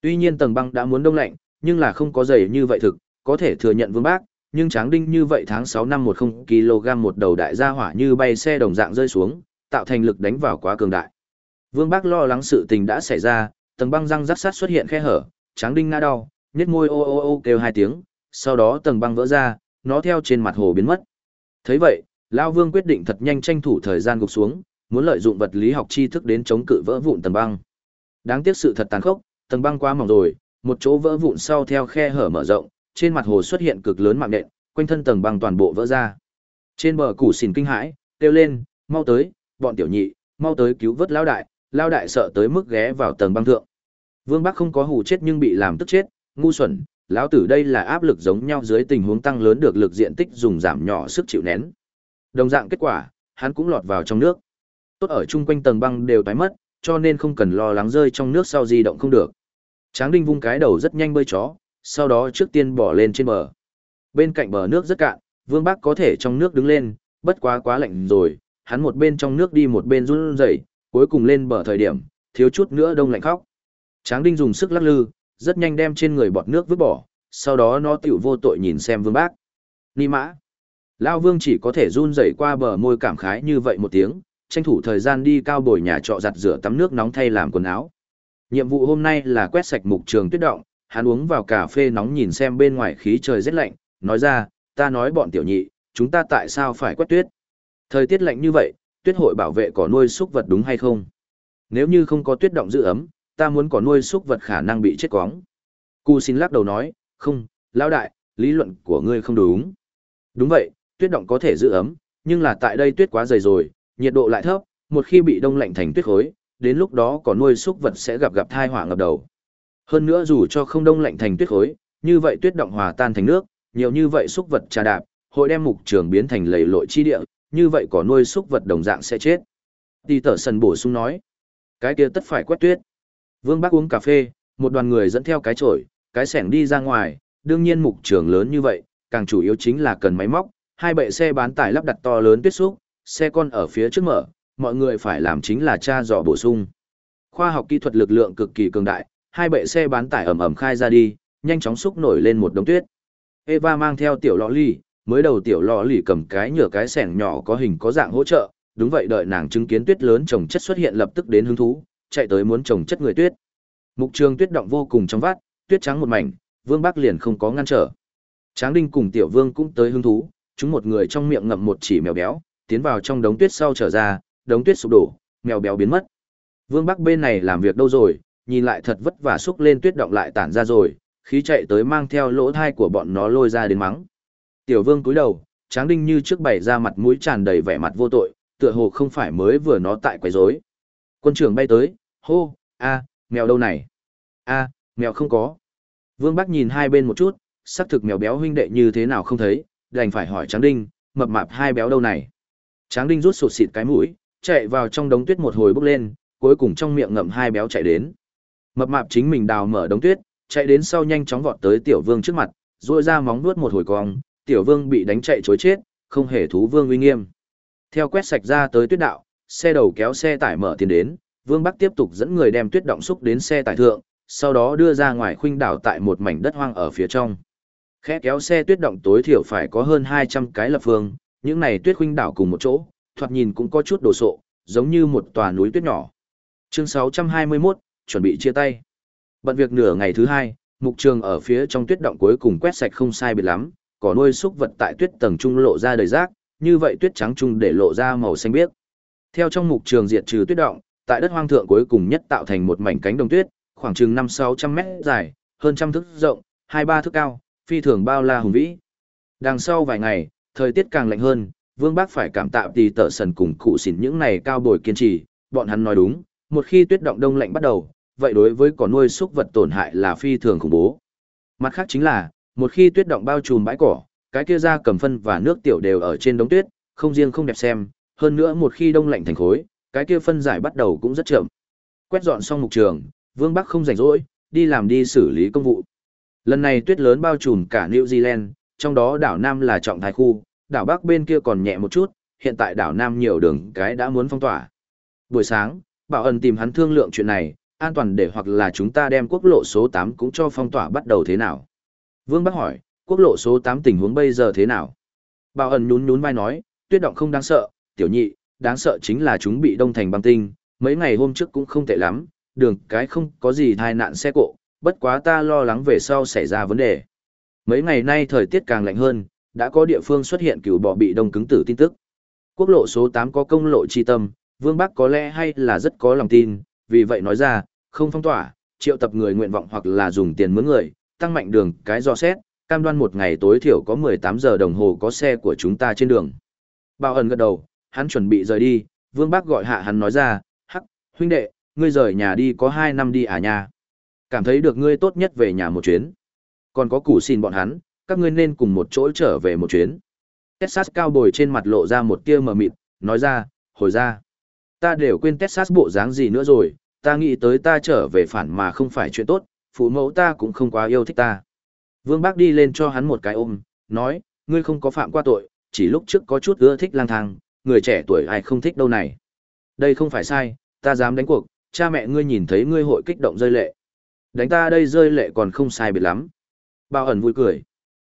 A: Tuy nhiên tầng băng đã muốn đông lạnh, nhưng là không có dày như vậy thực, có thể thừa nhận Vương Bác, nhưng tráng đinh như vậy tháng 6 năm 10 kg một đầu đại gia hỏa như bay xe đồng dạng rơi xuống, tạo thành lực đánh vào quá cường đại. Vương Bác lo lắng sự tình đã xảy ra, tầng băng răng rắc sát xuất hiện khe hở, tráng đinh ngã đau, nhếch môi ô ô ô kêu hai tiếng, sau đó tầng băng vỡ ra, nó theo trên mặt hồ biến mất. Thấy vậy, Lão Vương quyết định thật nhanh tranh thủ thời gian gục xuống, muốn lợi dụng vật lý học tri thức đến chống cự vỡ vụn tầng băng. Đáng tiếc sự thật tàn khốc, tầng băng quá mỏng rồi, một chỗ vỡ vụn sau theo khe hở mở rộng, trên mặt hồ xuất hiện cực lớn mạng nện, quanh thân tầng băng toàn bộ vỡ ra. Trên bờ củ xỉn kinh hãi, kêu lên, mau tới, bọn tiểu nhị, mau tới cứu vớt lão đại, lão đại sợ tới mức ghé vào tầng băng thượng. Vương Bắc không có hù chết nhưng bị làm tức chết, ngu xuẩn, lão tử đây là áp lực giống nhau dưới tình huống tăng lớn được lực diện tích dùng giảm nhỏ sức chịu nén. Đồng dạng kết quả, hắn cũng lọt vào trong nước. Tốt ở chung quanh tầng băng đều tái mất, cho nên không cần lo lắng rơi trong nước sau di động không được. Tráng Đinh vung cái đầu rất nhanh bơi chó, sau đó trước tiên bỏ lên trên bờ. Bên cạnh bờ nước rất cạn, Vương Bắc có thể trong nước đứng lên, bất quá quá lạnh rồi, hắn một bên trong nước đi một bên run rẩy, cuối cùng lên bờ thời điểm, thiếu chút nữa đông lạnh khóc. Tráng Đinh dùng sức lắc lư, rất nhanh đem trên người bọt nước vứt bỏ, sau đó nó tiểu vô tội nhìn xem Vương Bác. Ni mã. Lao Vương chỉ có thể run rẩy qua bờ môi cảm khái như vậy một tiếng, tranh thủ thời gian đi cao bồi nhà trọ giặt rửa tắm nước nóng thay làm quần áo. Nhiệm vụ hôm nay là quét sạch mục trường tuyết động, hắn uống vào cà phê nóng nhìn xem bên ngoài khí trời rất lạnh, nói ra, ta nói bọn tiểu nhị, chúng ta tại sao phải quét tuyết? Thời tiết lạnh như vậy, tuyết hội bảo vệ cỏ nuôi súc vật đúng hay không? Nếu như không có tuyết động giữ ấm, ta muốn cỏ nuôi súc vật khả năng bị chết quóng. Cụ xin lắc đầu nói, không, lão đại, lý luận của ngươi không đúng. Đúng vậy, tuyết động có thể giữ ấm, nhưng là tại đây tuyết quá dày rồi, nhiệt độ lại thấp, một khi bị đông lạnh thành tuyết khối, đến lúc đó cỏ nuôi súc vật sẽ gặp gặp thai họa ngập đầu. Hơn nữa dù cho không đông lạnh thành tuyết khối, như vậy tuyết động hòa tan thành nước, nhiều như vậy xúc vật trà đạp, hội đem mục trường biến thành lầy lội chi địa, như vậy cỏ nuôi xúc vật đồng dạng sẽ chết. Tỷ tở sần bổ sung nói, cái kia tất phải quét tuyết. Vương Bắc uống cà phê, một đoàn người dẫn theo cái chổi, cái sẻng đi ra ngoài, đương nhiên mục trường lớn như vậy, càng chủ yếu chính là cần máy móc, hai bệ xe bán tải lắp đặt to lớn tuyết xúc, xe con ở phía trước mở, mọi người phải làm chính là tra dò bổ sung. Khoa học kỹ thuật lực lượng cực kỳ cường đại, hai bệ xe bán tải ầm ầm khai ra đi, nhanh chóng xúc nổi lên một đống tuyết. Eva mang theo tiểu lọ ly, mới đầu tiểu lọ lì cầm cái nhựa cái sẻng nhỏ có hình có dạng hỗ trợ, đúng vậy đợi nàng chứng kiến tuyết lớn trồng chất xuất hiện lập tức đến hứng thú, chạy tới muốn trồng chất người tuyết. Mục trường tuyết động vô cùng trong vắt, tuyết trắng một mảnh, Vương Bắc liền không có ngăn trở. Tráng Đinh cùng Tiểu Vương cũng tới hứng thú, chúng một người trong miệng ngậm một chỉ mèo béo, tiến vào trong đống tuyết sau trở ra, đống tuyết sụp đổ, mèo béo biến mất. Vương Bắc bên này làm việc đâu rồi, nhìn lại thật vất vả xúc lên tuyết động lại tản ra rồi, khí chạy tới mang theo lỗ thai của bọn nó lôi ra đến mắng. Tiểu Vương cúi đầu, Tráng Đinh như trước bày ra mặt mũi tràn đầy vẻ mặt vô tội, tựa hồ không phải mới vừa nó tại quấy rối. Quân trưởng bay tới, hô, a, mèo đâu này? A, mèo không có. Vương Bắc nhìn hai bên một chút, xác thực mèo béo huynh đệ như thế nào không thấy, đành phải hỏi Tráng Đinh, mập mạp hai béo đâu này? Tráng Đinh rút sụt xịt cái mũi, chạy vào trong đống tuyết một hồi bốc lên, cuối cùng trong miệng ngậm hai béo chạy đến. Mập mạp chính mình đào mở đống tuyết, chạy đến sau nhanh chóng vọt tới Tiểu Vương trước mặt, duỗi ra móng vuốt một hồi cong, Tiểu Vương bị đánh chạy chối chết, không hề thú vương uy nghiêm. Theo quét sạch ra tới tuyết đạo, xe đầu kéo xe tải mở tiền đến, Vương Bắc tiếp tục dẫn người đem tuyết động xúc đến xe tải thượng, sau đó đưa ra ngoài khuynh đảo tại một mảnh đất hoang ở phía trong. Khẽ kéo xe tuyết động tối thiểu phải có hơn 200 cái lập phương, những này tuyết khuynh đảo cùng một chỗ, thoạt nhìn cũng có chút đồ sộ, giống như một tòa núi tuyết nhỏ. Chương 621, chuẩn bị chia tay. Bận việc nửa ngày thứ hai, mục trường ở phía trong tuyết động cuối cùng quét sạch không sai biệt lắm, cỏ nuôi xúc vật tại tuyết tầng trung lộ ra đầy rác, như vậy tuyết trắng trung để lộ ra màu xanh biếc. Theo trong mục trường diệt trừ tuyết động, tại đất hoang thượng cuối cùng nhất tạo thành một mảnh cánh đồng tuyết, khoảng chừng 5-600 mét dài, hơn trăm thước rộng, 2-3 thước cao, phi thường bao la hùng vĩ. Đằng sau vài ngày, thời tiết càng lạnh hơn, Vương Bác phải cảm tạ tỷ tợ sần cùng cụ xỉn những này cao bồi kiên trì, bọn hắn nói đúng, một khi tuyết động đông lạnh bắt đầu, vậy đối với cỏ nuôi súc vật tổn hại là phi thường khủng bố. Mặt khác chính là, một khi tuyết động bao trùm bãi cỏ, cái kia ra cầm phân và nước tiểu đều ở trên đống tuyết, không riêng không đẹp xem, hơn nữa một khi đông lạnh thành khối, cái kia phân giải bắt đầu cũng rất chậm. Quét dọn xong mục trường, Vương Bắc không rảnh rỗi, đi làm đi xử lý công vụ. Lần này tuyết lớn bao trùm cả New Zealand, trong đó đảo Nam là trọng thái khu, đảo Bắc bên kia còn nhẹ một chút, hiện tại đảo Nam nhiều đường cái đã muốn phong tỏa. Buổi sáng, Bảo Ân tìm hắn thương lượng chuyện này, an toàn để hoặc là chúng ta đem quốc lộ số 8 cũng cho phong tỏa bắt đầu thế nào. Vương Bắc hỏi, quốc lộ số 8 tình huống bây giờ thế nào? Bảo Ân nhún nhún vai nói, tuyết động không đáng sợ, tiểu nhị, đáng sợ chính là chúng bị đông thành băng tinh, mấy ngày hôm trước cũng không tệ lắm, đường cái không có gì thai nạn xe cộ, bất quá ta lo lắng về sau xảy ra vấn đề. Mấy ngày nay thời tiết càng lạnh hơn, đã có địa phương xuất hiện cửu bọ bị đông cứng tử tin tức. Quốc lộ số 8 có công lộ chi tâm, Vương Bắc có lẽ hay là rất có lòng tin, vì vậy nói ra, không phong tỏa, triệu tập người nguyện vọng hoặc là dùng tiền mướn người, tăng mạnh đường cái do xét, cam đoan một ngày tối thiểu có 18 giờ đồng hồ có xe của chúng ta trên đường. Bao ẩn gật đầu, hắn chuẩn bị rời đi, Vương Bác gọi hạ hắn nói ra, hắc, huynh đệ, ngươi rời nhà đi có 2 năm đi à nha. Cảm thấy được ngươi tốt nhất về nhà một chuyến. Còn có củ xin bọn hắn, các ngươi nên cùng một chỗ trở về một chuyến. Texas cao bồi trên mặt lộ ra một tia mờ mịt, nói ra, hồi ra. Ta đều quên Texas bộ dáng gì nữa rồi, ta nghĩ tới ta trở về phản mà không phải chuyện tốt, phụ mẫu ta cũng không quá yêu thích ta. Vương Bác đi lên cho hắn một cái ôm, nói, ngươi không có phạm qua tội, chỉ lúc trước có chút ưa thích lang thang, người trẻ tuổi ai không thích đâu này. Đây không phải sai, ta dám đánh cuộc, cha mẹ ngươi nhìn thấy ngươi hội kích động rơi lệ. Đánh ta đây rơi lệ còn không sai biệt lắm. Bao ẩn vui cười.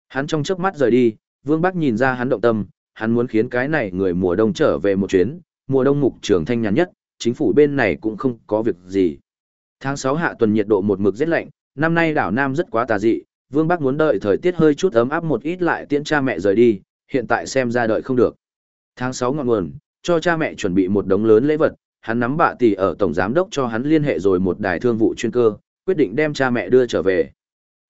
A: Hắn trong chớp mắt rời đi, Vương Bắc nhìn ra hắn động tâm, hắn muốn khiến cái này người mùa đông trở về một chuyến, mùa đông mục trưởng thanh nhàn nhất, chính phủ bên này cũng không có việc gì. Tháng 6 hạ tuần nhiệt độ một mực rất lạnh, năm nay đảo Nam rất quá tà dị, Vương Bắc muốn đợi thời tiết hơi chút ấm áp một ít lại tiễn cha mẹ rời đi, hiện tại xem ra đợi không được. Tháng 6 ngọn nguồn, cho cha mẹ chuẩn bị một đống lớn lễ vật, hắn nắm bạ tỷ ở tổng giám đốc cho hắn liên hệ rồi một đài thương vụ chuyên cơ, quyết định đem cha mẹ đưa trở về.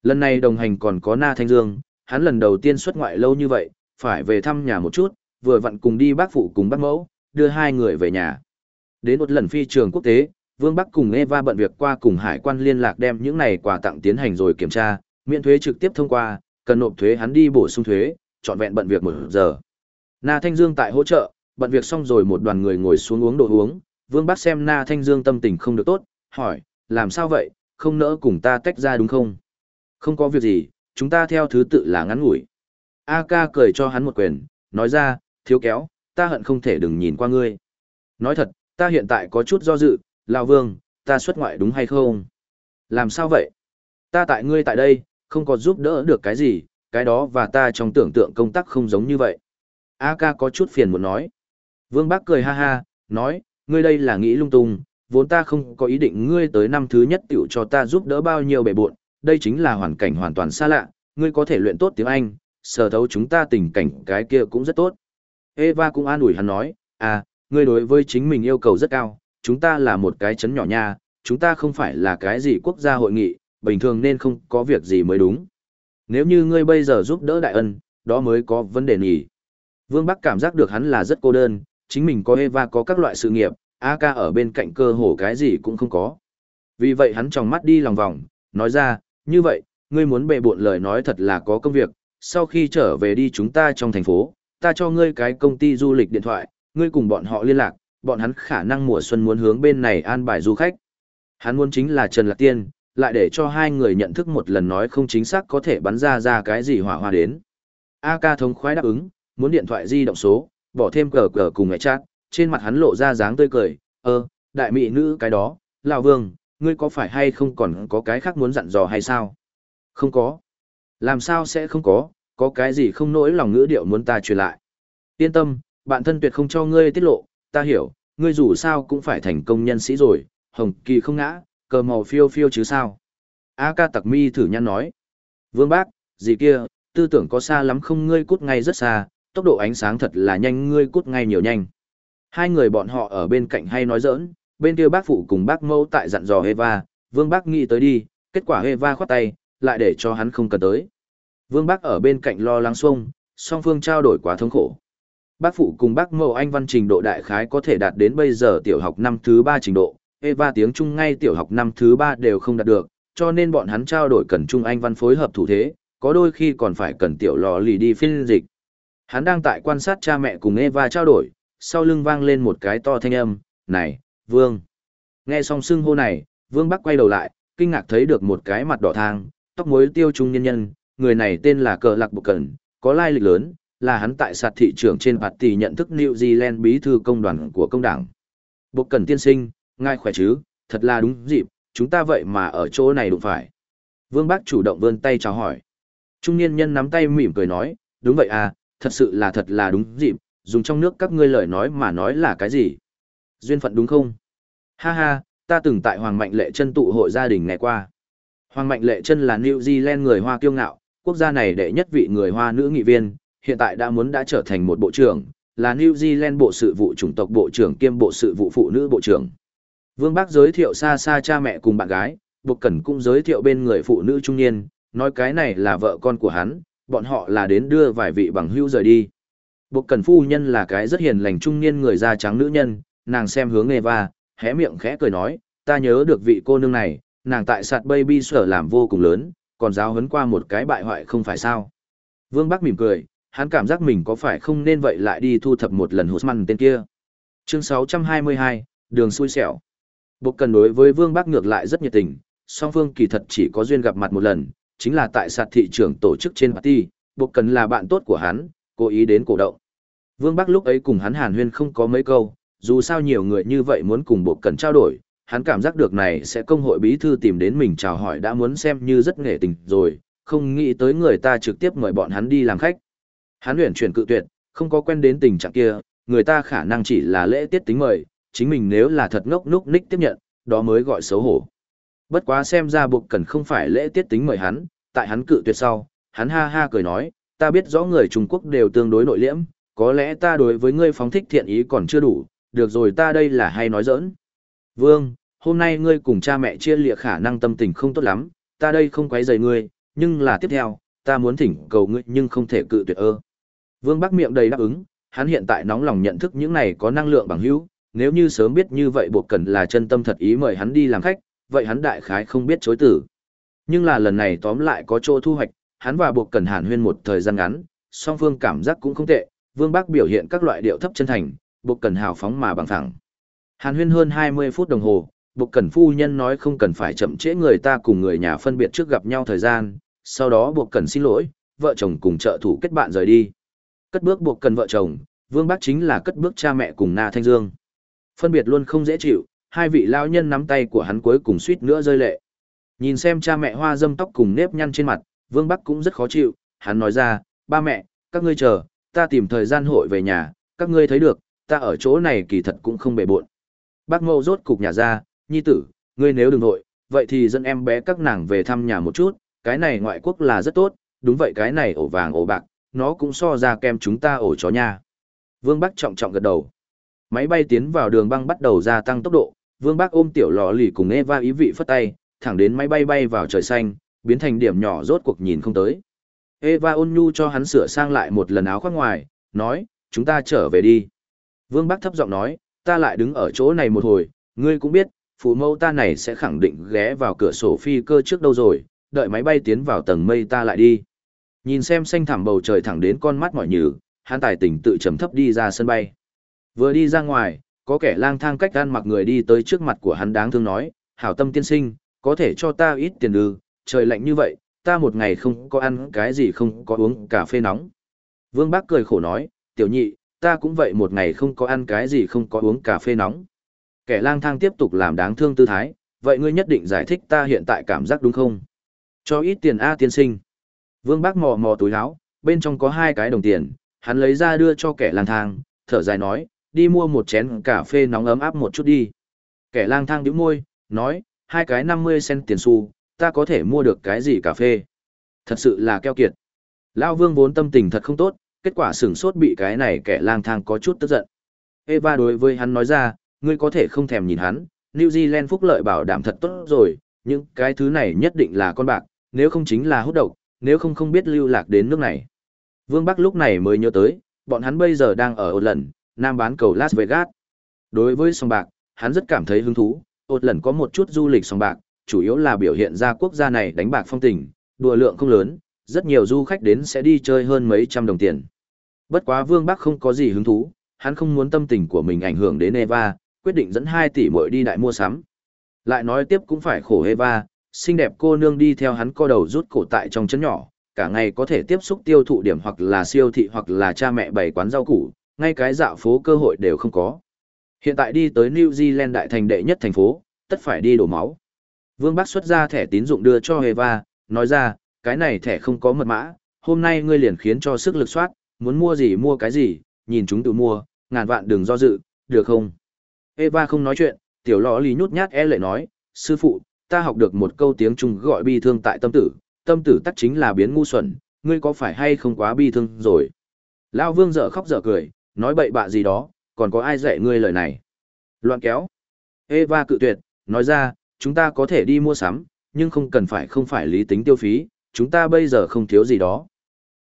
A: Lần này đồng hành còn có Na Thanh Dương, hắn lần đầu tiên xuất ngoại lâu như vậy, phải về thăm nhà một chút, vừa vặn cùng đi bác phụ cùng bác mẫu, đưa hai người về nhà. Đến một lần phi trường quốc tế, Vương Bắc cùng Eva bận việc qua cùng hải quan liên lạc đem những này quà tặng tiến hành rồi kiểm tra, miễn thuế trực tiếp thông qua, cần nộp thuế hắn đi bổ sung thuế, trọn vẹn bận việc một giờ. Na Thanh Dương tại hỗ trợ, bận việc xong rồi một đoàn người ngồi xuống uống đồ uống, Vương Bắc xem Na Thanh Dương tâm tình không được tốt, hỏi, làm sao vậy, không nỡ cùng ta tách ra đúng không? Không có việc gì, chúng ta theo thứ tự là ngắn ngủi. A ca cười cho hắn một quyền, nói ra, thiếu kéo, ta hận không thể đừng nhìn qua ngươi. Nói thật, ta hiện tại có chút do dự, Lão Vương, ta xuất ngoại đúng hay không? Làm sao vậy? Ta tại ngươi tại đây, không có giúp đỡ được cái gì, cái đó và ta trong tưởng tượng công tác không giống như vậy. A ca có chút phiền muốn nói. Vương Bác cười ha ha, nói, ngươi đây là nghĩ lung tung, vốn ta không có ý định ngươi tới năm thứ nhất tiểu cho ta giúp đỡ bao nhiêu bể buộn, đây chính là hoàn cảnh hoàn toàn xa lạ, ngươi có thể luyện tốt tiếng Anh, sở thấu chúng ta tình cảnh cái kia cũng rất tốt. Eva cũng an ủi hắn nói, à, ngươi đối với chính mình yêu cầu rất cao, chúng ta là một cái chấn nhỏ nha, chúng ta không phải là cái gì quốc gia hội nghị, bình thường nên không có việc gì mới đúng. Nếu như ngươi bây giờ giúp đỡ đại ân, đó mới có vấn đề nhỉ. Vương Bắc cảm giác được hắn là rất cô đơn, chính mình có Eva có các loại sự nghiệp, AK ở bên cạnh cơ hồ cái gì cũng không có. Vì vậy hắn tròng mắt đi lòng vòng, nói ra, như vậy, ngươi muốn bệ buộn lời nói thật là có công việc, sau khi trở về đi chúng ta trong thành phố, ta cho ngươi cái công ty du lịch điện thoại, ngươi cùng bọn họ liên lạc, bọn hắn khả năng mùa xuân muốn hướng bên này an bài du khách. Hắn muốn chính là Trần Lạc Tiên, lại để cho hai người nhận thức một lần nói không chính xác có thể bắn ra ra cái gì hỏa hoa đến. A ca thống khoái đáp ứng, muốn điện thoại di động số, bỏ thêm cờ cờ cùng mẹ chát, trên mặt hắn lộ ra dáng tươi cười, ơ, đại mỹ nữ cái đó, lão vương, ngươi có phải hay không còn có cái khác muốn dặn dò hay sao? Không có. Làm sao sẽ không có, có cái gì không nỗi lòng ngữ điệu muốn ta truyền lại. Yên tâm, bạn thân tuyệt không cho ngươi tiết lộ, ta hiểu, ngươi dù sao cũng phải thành công nhân sĩ rồi, hồng kỳ không ngã, cờ màu phiêu phiêu chứ sao. A ca tặc mi thử nhăn nói. Vương bác, gì kia, tư tưởng có xa lắm không ngươi cút ngay rất xa, tốc độ ánh sáng thật là nhanh ngươi cút ngay nhiều nhanh. Hai người bọn họ ở bên cạnh hay nói giỡn, bên kia bác phụ cùng bác mẫu tại dặn dò Eva, vương bác nghĩ tới đi, kết quả Eva khoát tay, lại để cho hắn không cần tới. Vương bác ở bên cạnh lo lắng xuông, song phương trao đổi quá thống khổ. Bác phụ cùng bác mẫu anh văn trình độ đại khái có thể đạt đến bây giờ tiểu học năm thứ ba trình độ, Eva tiếng Trung ngay tiểu học năm thứ ba đều không đạt được, cho nên bọn hắn trao đổi cần Trung Anh văn phối hợp thủ thế, có đôi khi còn phải cần tiểu lò lì đi phiên dịch. Hắn đang tại quan sát cha mẹ cùng Eva trao đổi, sau lưng vang lên một cái to thanh âm, này, Vương. Nghe xong xưng hô này, Vương Bắc quay đầu lại, kinh ngạc thấy được một cái mặt đỏ thang, tóc mối tiêu trung nhân nhân, người này tên là Cờ Lạc Bộ Cẩn, có lai lịch lớn, là hắn tại sạt thị trường trên bạt tỷ nhận thức New Zealand bí thư công đoàn của công đảng. Bộc cần tiên sinh, ngài khỏe chứ, thật là đúng dịp, chúng ta vậy mà ở chỗ này đụng phải. Vương bác chủ động vươn tay chào hỏi. Trung niên nhân nắm tay mỉm cười nói, đúng vậy à, thật sự là thật là đúng dịp, dùng trong nước các ngươi lời nói mà nói là cái gì? Duyên phận đúng không? Ha ha, ta từng tại Hoàng Mạnh Lệ chân tụ hội gia đình ngày qua. Hoàng Mạnh Lệ chân là New Zealand người Hoa kiêu ngạo, quốc gia này đệ nhất vị người Hoa nữ nghị viên, hiện tại đã muốn đã trở thành một bộ trưởng, là New Zealand bộ sự vụ chủng tộc bộ trưởng kiêm bộ sự vụ phụ nữ bộ trưởng. Vương Bắc giới thiệu xa xa cha mẹ cùng bạn gái, Bục Cẩn cũng giới thiệu bên người phụ nữ trung niên, nói cái này là vợ con của hắn, bọn họ là đến đưa vài vị bằng hữu rời đi. Bục Cẩn phu nhân là cái rất hiền lành trung niên người da trắng nữ nhân, nàng xem hướng Eva, hé miệng khẽ cười nói, ta nhớ được vị cô nương này, nàng tại sạt baby sở làm vô cùng lớn, còn giáo huấn qua một cái bại hoại không phải sao. Vương Bắc mỉm cười, hắn cảm giác mình có phải không nên vậy lại đi thu thập một lần Husman tên kia. Chương 622, đường xui xẻo. Bộc cần đối với Vương Bắc ngược lại rất nhiệt tình, song phương kỳ thật chỉ có duyên gặp mặt một lần, chính là tại sạt thị trường tổ chức trên party, Bộc cần là bạn tốt của hắn, cố ý đến cổ động. Vương Bắc lúc ấy cùng hắn hàn huyên không có mấy câu, dù sao nhiều người như vậy muốn cùng Bộc cần trao đổi, hắn cảm giác được này sẽ công hội bí thư tìm đến mình chào hỏi đã muốn xem như rất nghệ tình rồi, không nghĩ tới người ta trực tiếp mời bọn hắn đi làm khách. Hắn luyện chuyển cự tuyệt, không có quen đến tình trạng kia, người ta khả năng chỉ là lễ tiết tính mời, chính mình nếu là thật ngốc núc ních tiếp nhận, đó mới gọi xấu hổ. Bất quá xem ra buộc cần không phải lễ tiết tính mời hắn, tại hắn cự tuyệt sau, hắn ha ha cười nói, ta biết rõ người Trung Quốc đều tương đối nội liễm, có lẽ ta đối với ngươi phóng thích thiện ý còn chưa đủ, được rồi ta đây là hay nói giỡn. Vương, hôm nay ngươi cùng cha mẹ chia lịa khả năng tâm tình không tốt lắm, ta đây không quấy rầy ngươi, nhưng là tiếp theo, ta muốn thỉnh cầu ngươi nhưng không thể cự tuyệt ơ. Vương Bắc miệng đầy đáp ứng, hắn hiện tại nóng lòng nhận thức những này có năng lượng bằng hữu, nếu như sớm biết như vậy buộc cần là chân tâm thật ý mời hắn đi làm khách, vậy hắn đại khái không biết chối tử. Nhưng là lần này tóm lại có chỗ thu hoạch, hắn và buộc cần hàn huyên một thời gian ngắn, song phương cảm giác cũng không tệ, Vương Bắc biểu hiện các loại điệu thấp chân thành, buộc cần hào phóng mà bằng phẳng. Hàn huyên hơn 20 phút đồng hồ, buộc cần phu nhân nói không cần phải chậm trễ người ta cùng người nhà phân biệt trước gặp nhau thời gian, sau đó buộc cần xin lỗi, vợ chồng cùng trợ thủ kết bạn rời đi. Cất bước buộc cần vợ chồng, Vương Bác chính là cất bước cha mẹ cùng Na Thanh Dương. Phân biệt luôn không dễ chịu, hai vị lao nhân nắm tay của hắn cuối cùng suýt nữa rơi lệ. Nhìn xem cha mẹ hoa dâm tóc cùng nếp nhăn trên mặt, Vương Bắc cũng rất khó chịu, hắn nói ra, ba mẹ, các ngươi chờ, ta tìm thời gian hội về nhà, các ngươi thấy được, ta ở chỗ này kỳ thật cũng không bề bộn. Bác mâu rốt cục nhà ra, nhi tử, ngươi nếu đừng hội, vậy thì dẫn em bé các nàng về thăm nhà một chút, cái này ngoại quốc là rất tốt, đúng vậy cái này ổ vàng ổ bạc, nó cũng so ra kem chúng ta ổ chó nha. Vương Bắc trọng trọng gật đầu. Máy bay tiến vào đường băng bắt đầu gia tăng tốc độ, Vương Bắc ôm tiểu lò lì cùng Eva ý vị phất tay, thẳng đến máy bay bay vào trời xanh, biến thành điểm nhỏ rốt cuộc nhìn không tới. Eva ôn nhu cho hắn sửa sang lại một lần áo khoác ngoài, nói, chúng ta trở về đi. Vương Bắc thấp giọng nói, ta lại đứng ở chỗ này một hồi, ngươi cũng biết, phụ mẫu ta này sẽ khẳng định ghé vào cửa sổ phi cơ trước đâu rồi, đợi máy bay tiến vào tầng mây ta lại đi. Nhìn xem xanh thẳm bầu trời thẳng đến con mắt mỏi nhừ, hắn tài tỉnh tự trầm thấp đi ra sân bay. Vừa đi ra ngoài, có kẻ lang thang cách gan mặc người đi tới trước mặt của hắn đáng thương nói, hảo tâm tiên sinh, có thể cho ta ít tiền ư, trời lạnh như vậy, ta một ngày không có ăn cái gì không có uống cà phê nóng. Vương Bác cười khổ nói, tiểu nhị, ta cũng vậy một ngày không có ăn cái gì không có uống cà phê nóng. Kẻ lang thang tiếp tục làm đáng thương tư thái, vậy ngươi nhất định giải thích ta hiện tại cảm giác đúng không? Cho ít tiền A tiên sinh. Vương Bác mò mò túi áo, bên trong có hai cái đồng tiền, hắn lấy ra đưa cho kẻ lang thang, thở dài nói, đi mua một chén cà phê nóng ấm áp một chút đi. Kẻ lang thang điểm môi, nói, hai cái 50 cent tiền xu, ta có thể mua được cái gì cà phê. Thật sự là keo kiệt. Lao vương vốn tâm tình thật không tốt, kết quả sửng sốt bị cái này kẻ lang thang có chút tức giận. Eva đối với hắn nói ra, ngươi có thể không thèm nhìn hắn, New Zealand phúc lợi bảo đảm thật tốt rồi, nhưng cái thứ này nhất định là con bạc, nếu không chính là hút độc, nếu không không biết lưu lạc đến nước này. Vương Bắc lúc này mới nhớ tới, bọn hắn bây giờ đang ở ột lần, nam bán cầu Las Vegas. Đối với sòng bạc, hắn rất cảm thấy hứng thú, ột lần có một chút du lịch sòng bạc, chủ yếu là biểu hiện ra quốc gia này đánh bạc phong tình, đùa lượng không lớn, rất nhiều du khách đến sẽ đi chơi hơn mấy trăm đồng tiền. Bất quá Vương Bắc không có gì hứng thú, hắn không muốn tâm tình của mình ảnh hưởng đến Eva, quyết định dẫn 2 tỷ mỗi đi đại mua sắm. Lại nói tiếp cũng phải khổ Eva, xinh đẹp cô nương đi theo hắn co đầu rút cổ tại trong chấn nhỏ, cả ngày có thể tiếp xúc tiêu thụ điểm hoặc là siêu thị hoặc là cha mẹ bày quán rau củ, ngay cái dạo phố cơ hội đều không có. Hiện tại đi tới New Zealand đại thành đệ nhất thành phố, tất phải đi đổ máu. Vương Bắc xuất ra thẻ tín dụng đưa cho Eva, nói ra, cái này thẻ không có mật mã, hôm nay ngươi liền khiến cho sức lực soát, muốn mua gì mua cái gì, nhìn chúng tự mua, ngàn vạn đừng do dự, được không? Eva không nói chuyện, tiểu lọ lì nhút nhát e lệ nói, sư phụ, ta học được một câu tiếng Trung gọi bi thương tại tâm tử, tâm tử tắc chính là biến ngu xuẩn, ngươi có phải hay không quá bi thương rồi? Lao vương dở khóc dở cười, nói bậy bạ gì đó, còn có ai dạy ngươi lời này? Loạn kéo. Eva cự tuyệt, nói ra, chúng ta có thể đi mua sắm, nhưng không cần phải không phải lý tính tiêu phí, chúng ta bây giờ không thiếu gì đó.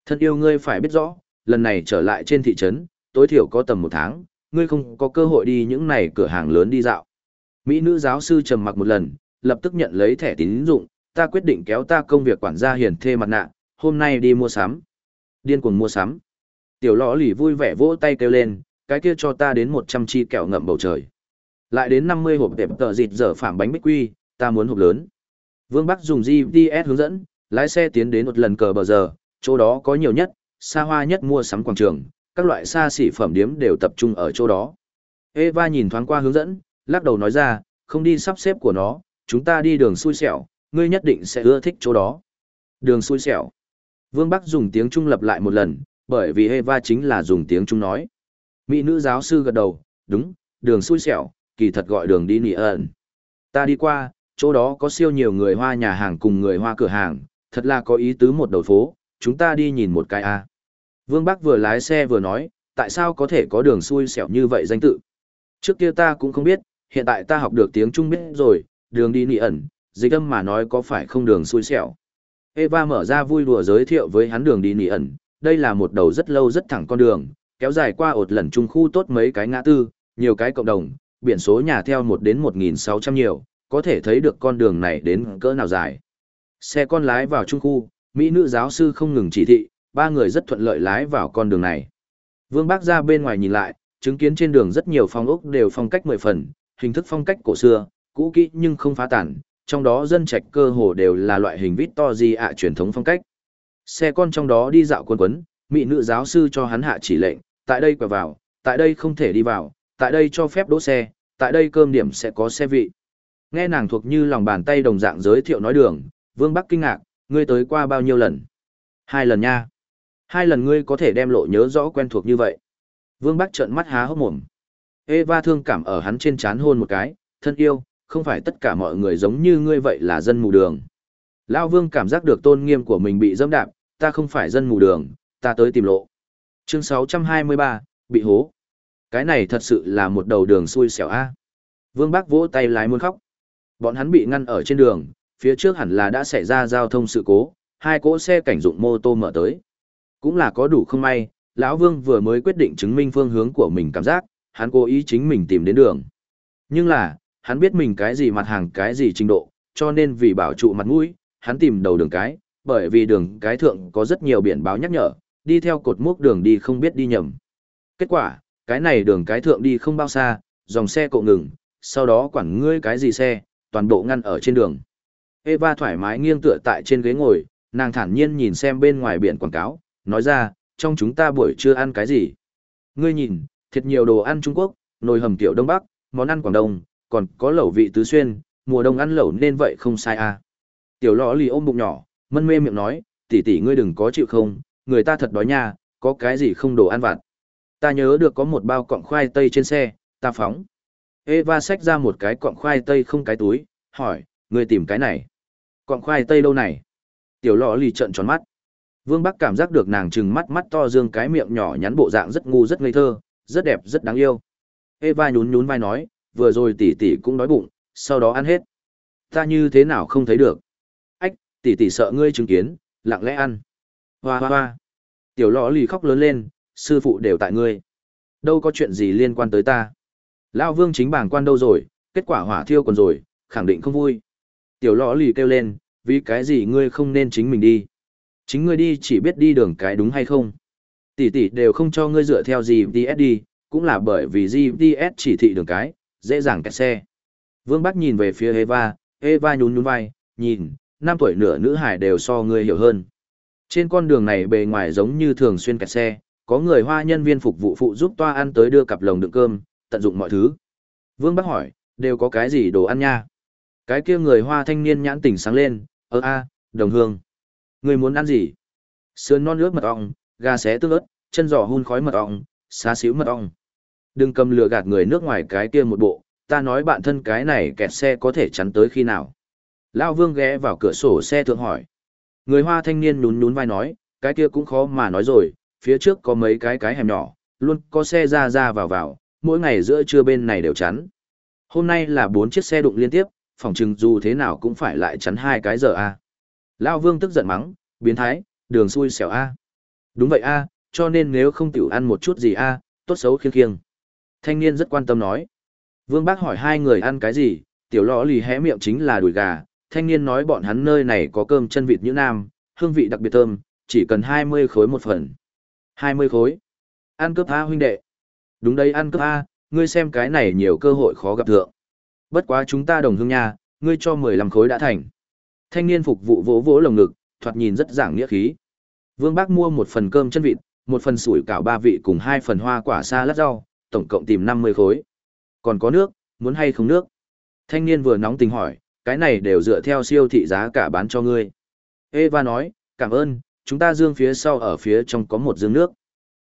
A: Thân yêu ngươi phải biết rõ, lần này trở lại trên thị trấn, tối thiểu có tầm một tháng, ngươi không có cơ hội đi những này cửa hàng lớn đi dạo. Mỹ nữ giáo sư trầm mặc một lần, lập tức nhận lấy thẻ tín dụng, ta quyết định kéo ta công việc quản gia hiền thê mặt nạ, hôm nay đi mua sắm. Điên cuồng mua sắm. Tiểu lõ lì vui vẻ vỗ tay kêu lên, cái kia cho ta đến 100 chi kẹo ngậm bầu trời. Lại đến 50 hộp đẹp tờ dịt dở phạm bánh bích quy, ta muốn hộp lớn. Vương Bắc dùng GPS hướng dẫn, lái xe tiến đến một lần cờ bờ giờ, chỗ đó có nhiều nhất, xa hoa nhất mua sắm quảng trường, các loại xa xỉ phẩm điếm đều tập trung ở chỗ đó. Eva nhìn thoáng qua hướng dẫn, lắc đầu nói ra, không đi sắp xếp của nó, chúng ta đi đường xui xẻo, ngươi nhất định sẽ ưa thích chỗ đó. Đường xui xẻo. Vương Bắc dùng tiếng Trung lập lại một lần, bởi vì Eva chính là dùng tiếng Trung nói. Mỹ nữ giáo sư gật đầu, đúng, đường xui xẻo, kỳ thật gọi đường đi nỉ ẩn. Ta đi qua, chỗ đó có siêu nhiều người hoa nhà hàng cùng người hoa cửa hàng, thật là có ý tứ một đầu phố, chúng ta đi nhìn một cái a. Vương Bắc vừa lái xe vừa nói, tại sao có thể có đường xui xẻo như vậy danh tự. Trước kia ta cũng không biết, hiện tại ta học được tiếng Trung biết rồi, đường đi nị ẩn, dịch âm mà nói có phải không đường xui xẻo. Eva mở ra vui đùa giới thiệu với hắn đường đi nị ẩn, đây là một đầu rất lâu rất thẳng con đường, kéo dài qua ột lần trung khu tốt mấy cái ngã tư, nhiều cái cộng đồng, biển số nhà theo một đến 1.600 nhiều, có thể thấy được con đường này đến cỡ nào dài. Xe con lái vào trung khu, Mỹ nữ giáo sư không ngừng chỉ thị, ba người rất thuận lợi lái vào con đường này. Vương Bác ra bên ngoài nhìn lại, chứng kiến trên đường rất nhiều phong ốc đều phong cách mười phần, hình thức phong cách cổ xưa, cũ kỹ nhưng không phá tản, trong đó dân trạch cơ hồ đều là loại hình vít to gì ạ truyền thống phong cách. Xe con trong đó đi dạo quân quấn, mỹ nữ giáo sư cho hắn hạ chỉ lệnh, tại đây quẹo vào, tại đây không thể đi vào, tại đây cho phép đỗ xe, tại đây cơm điểm sẽ có xe vị. Nghe nàng thuộc như lòng bàn tay đồng dạng giới thiệu nói đường, Vương Bắc kinh ngạc, ngươi tới qua bao nhiêu lần? Hai lần nha. Hai lần ngươi có thể đem lộ nhớ rõ quen thuộc như vậy. Vương Bắc trợn mắt há hốc mồm. Eva thương cảm ở hắn trên chán hôn một cái, thân yêu, không phải tất cả mọi người giống như ngươi vậy là dân mù đường. Lão Vương cảm giác được tôn nghiêm của mình bị dâm đạp, ta không phải dân mù đường, ta tới tìm lộ. Chương 623, bị hố. Cái này thật sự là một đầu đường xui xẻo a. Vương Bác vỗ tay lái muốn khóc. Bọn hắn bị ngăn ở trên đường, phía trước hẳn là đã xảy ra giao thông sự cố, hai cỗ xe cảnh dụng mô tô mở tới. Cũng là có đủ không may, lão Vương vừa mới quyết định chứng minh phương hướng của mình cảm giác, hắn cố ý chính mình tìm đến đường. Nhưng là, hắn biết mình cái gì mặt hàng cái gì trình độ, cho nên vì bảo trụ mặt mũi, hắn tìm đầu đường cái, bởi vì đường cái thượng có rất nhiều biển báo nhắc nhở, đi theo cột mốc đường đi không biết đi nhầm. Kết quả, cái này đường cái thượng đi không bao xa, dòng xe cộ ngừng, sau đó quản ngươi cái gì xe, toàn bộ ngăn ở trên đường. Eva thoải mái nghiêng tựa tại trên ghế ngồi, nàng thản nhiên nhìn xem bên ngoài biển quảng cáo, nói ra, trong chúng ta buổi trưa ăn cái gì? Ngươi nhìn, thiệt nhiều đồ ăn Trung Quốc, nồi hầm tiểu Đông Bắc, món ăn Quảng Đông, còn có lẩu vị tứ xuyên, mùa đông ăn lẩu nên vậy không sai à. Tiểu lọ lì ôm bụng nhỏ, mân mê miệng nói, tỷ tỷ ngươi đừng có chịu không, người ta thật đói nha, có cái gì không đồ ăn vặt. Ta nhớ được có một bao cọng khoai tây trên xe, ta phóng. Eva xách ra một cái cọng khoai tây không cái túi, hỏi, ngươi tìm cái này. Cọng khoai tây đâu này? Tiểu lọ lì trợn tròn mắt. Vương Bắc cảm giác được nàng trừng mắt mắt to dương cái miệng nhỏ nhắn bộ dạng rất ngu rất ngây thơ, rất đẹp rất đáng yêu. Eva nhún nhún vai nói, vừa rồi tỷ tỷ cũng đói bụng, sau đó ăn hết. Ta như thế nào không thấy được? Ách, tỷ tỷ sợ ngươi chứng kiến, lặng lẽ ăn. Hoa hoa hoa. Tiểu lọ lì khóc lớn lên, sư phụ đều tại ngươi. Đâu có chuyện gì liên quan tới ta. Lao vương chính bảng quan đâu rồi, kết quả hỏa thiêu còn rồi, khẳng định không vui. Tiểu lọ lì kêu lên, vì cái gì ngươi không nên chính mình đi. Chính ngươi đi chỉ biết đi đường cái đúng hay không. Tỷ tỷ đều không cho ngươi dựa theo gì đi, cũng là bởi vì GPS chỉ thị đường cái, dễ dàng kẹt xe. Vương Bắc nhìn về phía Eva, Eva nhún nhún vai, nhìn, năm tuổi nửa nữ hải đều so người hiểu hơn. Trên con đường này bề ngoài giống như thường xuyên kẹt xe, có người hoa nhân viên phục vụ phụ giúp toa ăn tới đưa cặp lồng đựng cơm, tận dụng mọi thứ. Vương Bắc hỏi, đều có cái gì đồ ăn nha? Cái kia người hoa thanh niên nhãn tỉnh sáng lên, ơ a, đồng hương. Người muốn ăn gì? Sườn non nước mật ong, gà xé tương ớt, chân giò hun khói mật ong, xá xíu mật ong. Đừng cầm lừa gạt người nước ngoài cái kia một bộ, ta nói bạn thân cái này kẹt xe có thể chắn tới khi nào. Lao vương ghé vào cửa sổ xe thượng hỏi. Người hoa thanh niên nhún nhún vai nói, cái kia cũng khó mà nói rồi, phía trước có mấy cái cái hẻm nhỏ, luôn có xe ra ra vào vào, mỗi ngày giữa trưa bên này đều chắn. Hôm nay là bốn chiếc xe đụng liên tiếp, phòng chừng dù thế nào cũng phải lại chắn hai cái giờ a. Lao vương tức giận mắng, biến thái, đường xui xẻo a. Đúng vậy a, cho nên nếu không tiểu ăn một chút gì a, tốt xấu khiêng khiêng. Thanh niên rất quan tâm nói. Vương Bác hỏi hai người ăn cái gì, tiểu lọ lì hé miệng chính là đùi gà, thanh niên nói bọn hắn nơi này có cơm chân vịt như nam, hương vị đặc biệt thơm, chỉ cần 20 khối một phần. 20 khối. Ăn cướp A huynh đệ. Đúng đây ăn cướp A, ngươi xem cái này nhiều cơ hội khó gặp thượng. Bất quá chúng ta đồng hương nha, ngươi cho 15 khối đã thành. Thanh niên phục vụ vỗ vỗ lồng ngực, thoạt nhìn rất giảng nghĩa khí. Vương Bác mua một phần cơm chân vịt, một phần sủi cảo ba vị cùng hai phần hoa quả xa lát rau, tổng cộng tìm 50 khối. Còn có nước, muốn hay không nước? Thanh niên vừa nóng tình hỏi, cái này đều dựa theo siêu thị giá cả bán cho ngươi. Eva nói, cảm ơn, chúng ta dương phía sau ở phía trong có một dương nước.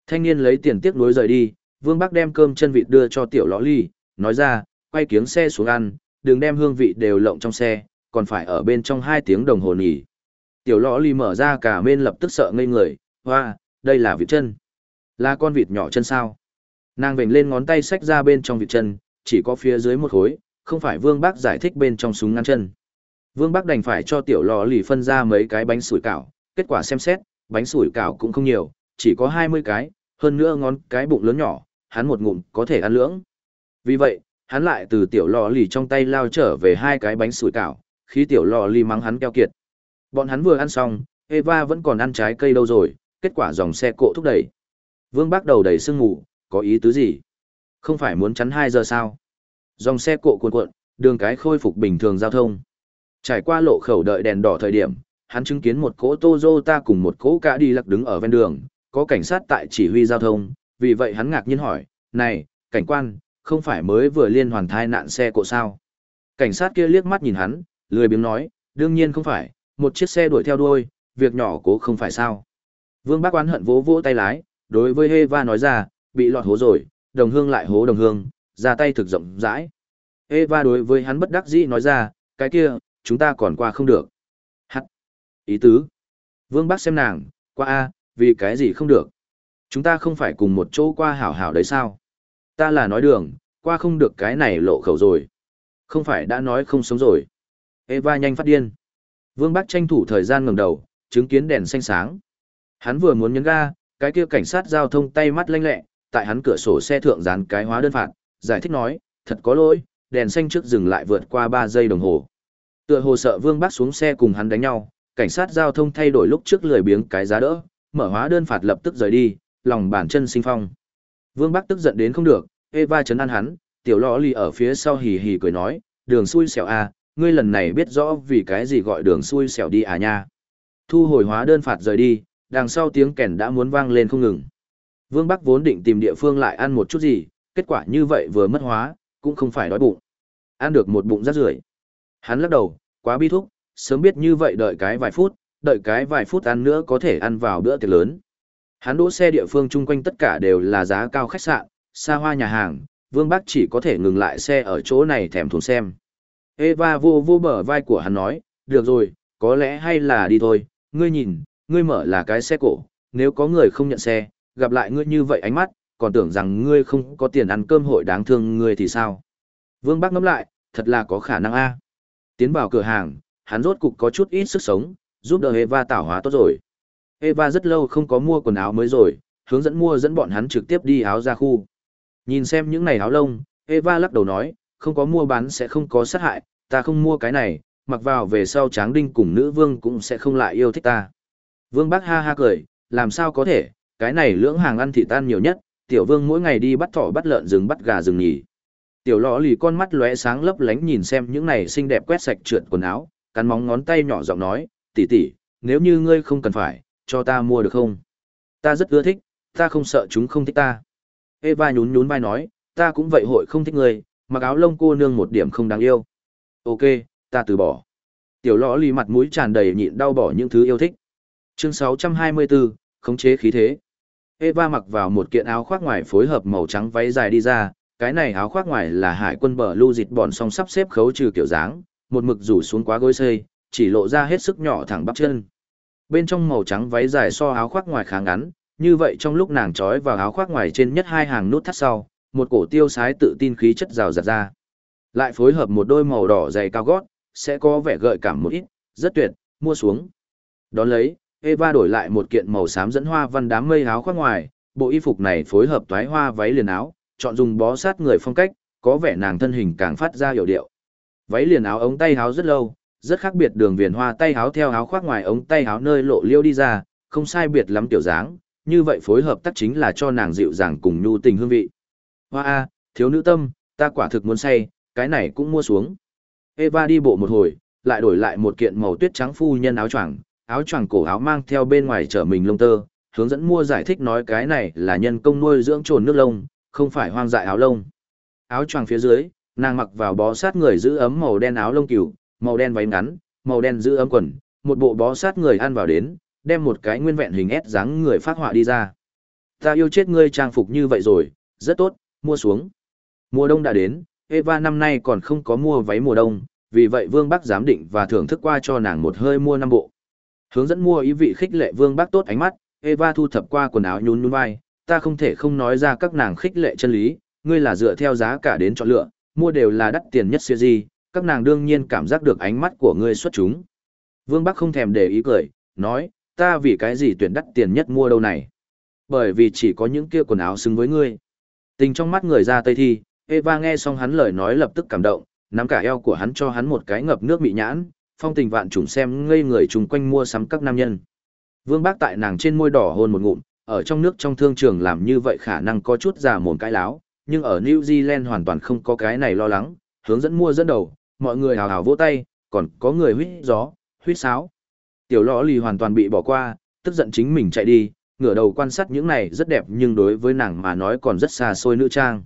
A: Thanh niên lấy tiền tiếc nuối rời đi, Vương Bắc đem cơm chân vịt đưa cho tiểu lõ ly, nói ra, quay kiếng xe xuống ăn, đừng đem hương vị đều lộng trong xe, còn phải ở bên trong 2 tiếng đồng hồ nghỉ. Tiểu lõ ly mở ra cả bên lập tức sợ ngây người, hoa, đây là vịt chân. Là con vịt nhỏ chân sao? Nàng vểnh lên ngón tay xách ra bên trong vịt chân, chỉ có phía dưới một khối, không phải Vương Bác giải thích bên trong súng ngăn chân. Vương Bác đành phải cho tiểu lò lì phân ra mấy cái bánh sủi cảo, kết quả xem xét, bánh sủi cảo cũng không nhiều, chỉ có 20 cái, hơn nữa ngón cái bụng lớn nhỏ, hắn một ngụm có thể ăn lưỡng. Vì vậy, hắn lại từ tiểu lò lì trong tay lao trở về hai cái bánh sủi cảo, khi tiểu lò lì mắng hắn keo kiệt. Bọn hắn vừa ăn xong, Eva vẫn còn ăn trái cây đâu rồi, kết quả dòng xe cộ thúc đẩy. Vương Bác đầu đầy sương ngủ, có ý tứ gì? Không phải muốn chắn 2 giờ sao? Dòng xe cộ cuộn cuộn, đường cái khôi phục bình thường giao thông. Trải qua lộ khẩu đợi đèn đỏ thời điểm, hắn chứng kiến một cỗ Toyota cùng một cỗ cả đi lặc đứng ở ven đường, có cảnh sát tại chỉ huy giao thông, vì vậy hắn ngạc nhiên hỏi, này, cảnh quan, không phải mới vừa liên hoàn thai nạn xe cộ sao? Cảnh sát kia liếc mắt nhìn hắn, lười biếng nói, đương nhiên không phải, một chiếc xe đuổi theo đuôi, việc nhỏ cố không phải sao. Vương Bác oán hận vỗ vỗ tay lái, đối với Heva nói ra, bị lọt hố rồi, đồng hương lại hố đồng hương, ra tay thực rộng rãi. Eva đối với hắn bất đắc dĩ nói ra, cái kia, chúng ta còn qua không được. Hắt. Ý tứ. Vương Bác xem nàng, qua a, vì cái gì không được. Chúng ta không phải cùng một chỗ qua hảo hảo đấy sao? Ta là nói đường, qua không được cái này lộ khẩu rồi. Không phải đã nói không sống rồi. Eva nhanh phát điên. Vương Bác tranh thủ thời gian ngẩng đầu, chứng kiến đèn xanh sáng. Hắn vừa muốn nhấn ga, cái kia cảnh sát giao thông tay mắt lanh lẹ, tại hắn cửa sổ xe thượng dán cái hóa đơn phạt, giải thích nói, thật có lỗi, đèn xanh trước dừng lại vượt qua 3 giây đồng hồ. Tựa hồ sợ Vương Bác xuống xe cùng hắn đánh nhau, cảnh sát giao thông thay đổi lúc trước lười biếng cái giá đỡ, mở hóa đơn phạt lập tức rời đi, lòng bàn chân sinh phong. Vương Bác tức giận đến không được, Eva chấn an hắn, tiểu lọ lì ở phía sau hì hì cười nói, đường xui xẻo à, ngươi lần này biết rõ vì cái gì gọi đường xui xẻo đi à nha. Thu hồi hóa đơn phạt rời đi, đằng sau tiếng kèn đã muốn vang lên không ngừng. Vương Bắc vốn định tìm địa phương lại ăn một chút gì, kết quả như vậy vừa mất hóa, cũng không phải đói bụng. Ăn được một bụng rác rưởi. Hắn lắc đầu, quá bi thúc, sớm biết như vậy đợi cái vài phút, đợi cái vài phút ăn nữa có thể ăn vào bữa tiệc lớn. Hắn đỗ xe địa phương chung quanh tất cả đều là giá cao khách sạn, xa hoa nhà hàng, Vương Bắc chỉ có thể ngừng lại xe ở chỗ này thèm thuồng xem. Eva vô vô bờ vai của hắn nói, được rồi, có lẽ hay là đi thôi, ngươi nhìn, ngươi mở là cái xe cổ, nếu có người không nhận xe, gặp lại ngươi như vậy ánh mắt, còn tưởng rằng ngươi không có tiền ăn cơm hội đáng thương ngươi thì sao. Vương Bắc ngẫm lại, thật là có khả năng a. Tiến vào cửa hàng, hắn rốt cục có chút ít sức sống, giúp đỡ Eva tảo hóa tốt rồi. Eva rất lâu không có mua quần áo mới rồi, hướng dẫn mua dẫn bọn hắn trực tiếp đi áo ra khu. Nhìn xem những này áo lông, Eva lắc đầu nói, không có mua bán sẽ không có sát hại, ta không mua cái này, mặc vào về sau tráng đinh cùng nữ vương cũng sẽ không lại yêu thích ta. Vương Bắc ha ha cười, làm sao có thể, cái này lưỡng hàng ăn thịt tan nhiều nhất, tiểu vương mỗi ngày đi bắt thỏ bắt lợn rừng bắt gà rừng nhỉ. Tiểu lọ lì con mắt lóe sáng lấp lánh nhìn xem những này xinh đẹp quét sạch trượt quần áo, cắn móng ngón tay nhỏ giọng nói, tỷ tỷ, nếu như ngươi không cần phải, cho ta mua được không? Ta rất ưa thích, ta không sợ chúng không thích ta. Eva nhún nhún vai nói, ta cũng vậy hội không thích ngươi, mặc áo lông cô nương một điểm không đáng yêu. Ok, ta từ bỏ. Tiểu lọ lì mặt mũi tràn đầy nhịn đau bỏ những thứ yêu thích. Chương 624, khống chế khí thế. Eva mặc vào một kiện áo khoác ngoài phối hợp màu trắng váy dài đi ra, cái này áo khoác ngoài là hải quân bờ lưu dịt bọn song sắp xếp khấu trừ kiểu dáng, một mực rủ xuống quá gối xây, chỉ lộ ra hết sức nhỏ thẳng bắp chân. Bên trong màu trắng váy dài so áo khoác ngoài khá ngắn, như vậy trong lúc nàng trói vào áo khoác ngoài trên nhất hai hàng nút thắt sau, một cổ tiêu sái tự tin khí chất rào rạt ra. Lại phối hợp một đôi màu đỏ dày cao gót, sẽ có vẻ gợi cảm một ít, rất tuyệt, mua xuống. Đón lấy, Eva đổi lại một kiện màu xám dẫn hoa văn đám mây áo khoác ngoài, bộ y phục này phối hợp toái hoa váy liền áo, chọn dùng bó sát người phong cách, có vẻ nàng thân hình càng phát ra hiệu điệu. Váy liền áo ống tay áo rất lâu, rất khác biệt đường viền hoa tay áo theo áo khoác ngoài ống tay áo nơi lộ liêu đi ra, không sai biệt lắm tiểu dáng, như vậy phối hợp tác chính là cho nàng dịu dàng cùng nhu tình hương vị. Hoa a, thiếu nữ tâm, ta quả thực muốn say, cái này cũng mua xuống. Eva đi bộ một hồi, lại đổi lại một kiện màu tuyết trắng phu nhân áo choàng, áo choàng cổ áo mang theo bên ngoài trở mình lông tơ, hướng dẫn mua giải thích nói cái này là nhân công nuôi dưỡng trồn nước lông, không phải hoang dại áo lông. Áo choàng phía dưới, nàng mặc vào bó sát người giữ ấm màu đen áo lông cừu, màu đen váy ngắn, màu đen giữ ấm quần, một bộ bó sát người ăn vào đến, đem một cái nguyên vẹn hình ép dáng người phát họa đi ra. Ta yêu chết ngươi trang phục như vậy rồi, rất tốt, mua xuống. Mùa đông đã đến, Eva năm nay còn không có mua váy mùa đông, vì vậy Vương Bắc giám định và thưởng thức qua cho nàng một hơi mua năm bộ. Hướng dẫn mua ý vị khích lệ Vương Bác tốt ánh mắt, Eva thu thập qua quần áo nhún nhún vai, ta không thể không nói ra các nàng khích lệ chân lý, ngươi là dựa theo giá cả đến chọn lựa, mua đều là đắt tiền nhất siêu gì, các nàng đương nhiên cảm giác được ánh mắt của ngươi xuất chúng. Vương Bắc không thèm để ý cười, nói, ta vì cái gì tuyển đắt tiền nhất mua đâu này. Bởi vì chỉ có những kia quần áo xứng với ngươi. Tình trong mắt người ra tây thi, Eva nghe xong hắn lời nói lập tức cảm động, nắm cả eo của hắn cho hắn một cái ngập nước mị nhãn, phong tình vạn trùng xem ngây người chung quanh mua sắm các nam nhân. Vương Bác tại nàng trên môi đỏ hôn một ngụm, ở trong nước trong thương trường làm như vậy khả năng có chút giả mồm cái láo, nhưng ở New Zealand hoàn toàn không có cái này lo lắng, hướng dẫn mua dẫn đầu, mọi người hào hào vỗ tay, còn có người huyết gió, huyết sáo. Tiểu lõ lì hoàn toàn bị bỏ qua, tức giận chính mình chạy đi, ngửa đầu quan sát những này rất đẹp nhưng đối với nàng mà nói còn rất xa xôi nữ trang.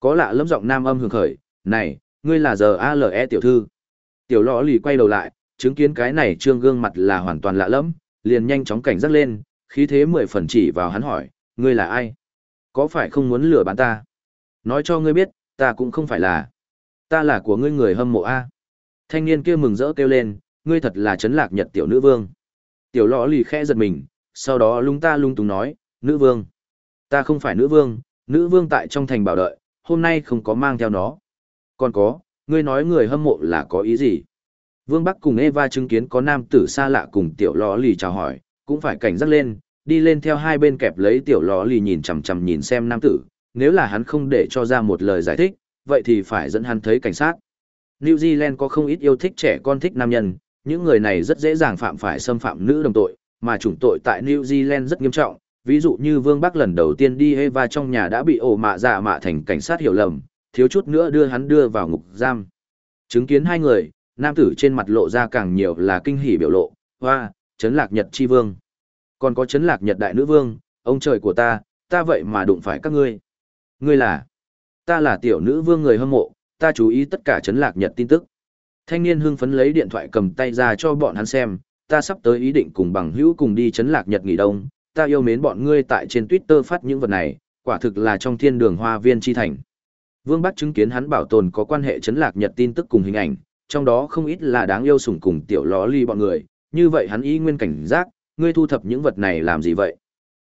A: Có lạ lẫm giọng nam âm hưởng khởi, này, ngươi là giờ ALE tiểu thư. Tiểu lọ lì quay đầu lại, chứng kiến cái này trương gương mặt là hoàn toàn lạ lẫm, liền nhanh chóng cảnh giác lên, khí thế mười phần chỉ vào hắn hỏi, ngươi là ai? Có phải không muốn lừa bán ta? Nói cho ngươi biết, ta cũng không phải là. Ta là của ngươi người hâm mộ A. Thanh niên kia mừng rỡ kêu lên, ngươi thật là chấn lạc nhật tiểu nữ vương. Tiểu lọ lì khẽ giật mình, sau đó lung ta lung túng nói, nữ vương. Ta không phải nữ vương, nữ vương tại trong thành bảo đợi, hôm nay không có mang theo nó. Còn có, ngươi nói người hâm mộ là có ý gì? Vương Bắc cùng Eva chứng kiến có nam tử xa lạ cùng tiểu lò lì chào hỏi, cũng phải cảnh giác lên, đi lên theo hai bên kẹp lấy tiểu lò lì nhìn chằm chằm nhìn xem nam tử, nếu là hắn không để cho ra một lời giải thích, vậy thì phải dẫn hắn thấy cảnh sát. New Zealand có không ít yêu thích trẻ con thích nam nhân, những người này rất dễ dàng phạm phải xâm phạm nữ đồng tội, mà chủng tội tại New Zealand rất nghiêm trọng, ví dụ như Vương Bắc lần đầu tiên đi Eva trong nhà đã bị ổ mạ giả mạ thành cảnh sát hiểu lầm, thiếu chút nữa đưa hắn đưa vào ngục giam. Chứng kiến hai người, nam tử trên mặt lộ ra càng nhiều là kinh hỉ biểu lộ, hoa, chấn lạc nhật chi vương. Còn có chấn lạc nhật đại nữ vương, ông trời của ta, ta vậy mà đụng phải các ngươi. Ngươi là, ta là tiểu nữ vương người hâm mộ, ta chú ý tất cả chấn lạc nhật tin tức. Thanh niên hưng phấn lấy điện thoại cầm tay ra cho bọn hắn xem, ta sắp tới ý định cùng bằng hữu cùng đi chấn lạc nhật nghỉ đông, ta yêu mến bọn ngươi tại trên Twitter phát những vật này, quả thực là trong thiên đường hoa viên chi thành. Vương Bắc chứng kiến hắn bảo tồn có quan hệ chấn lạc nhật tin tức cùng hình ảnh, trong đó không ít là đáng yêu sủng cùng tiểu ló ly bọn người, như vậy hắn ý nguyên cảnh giác, ngươi thu thập những vật này làm gì vậy?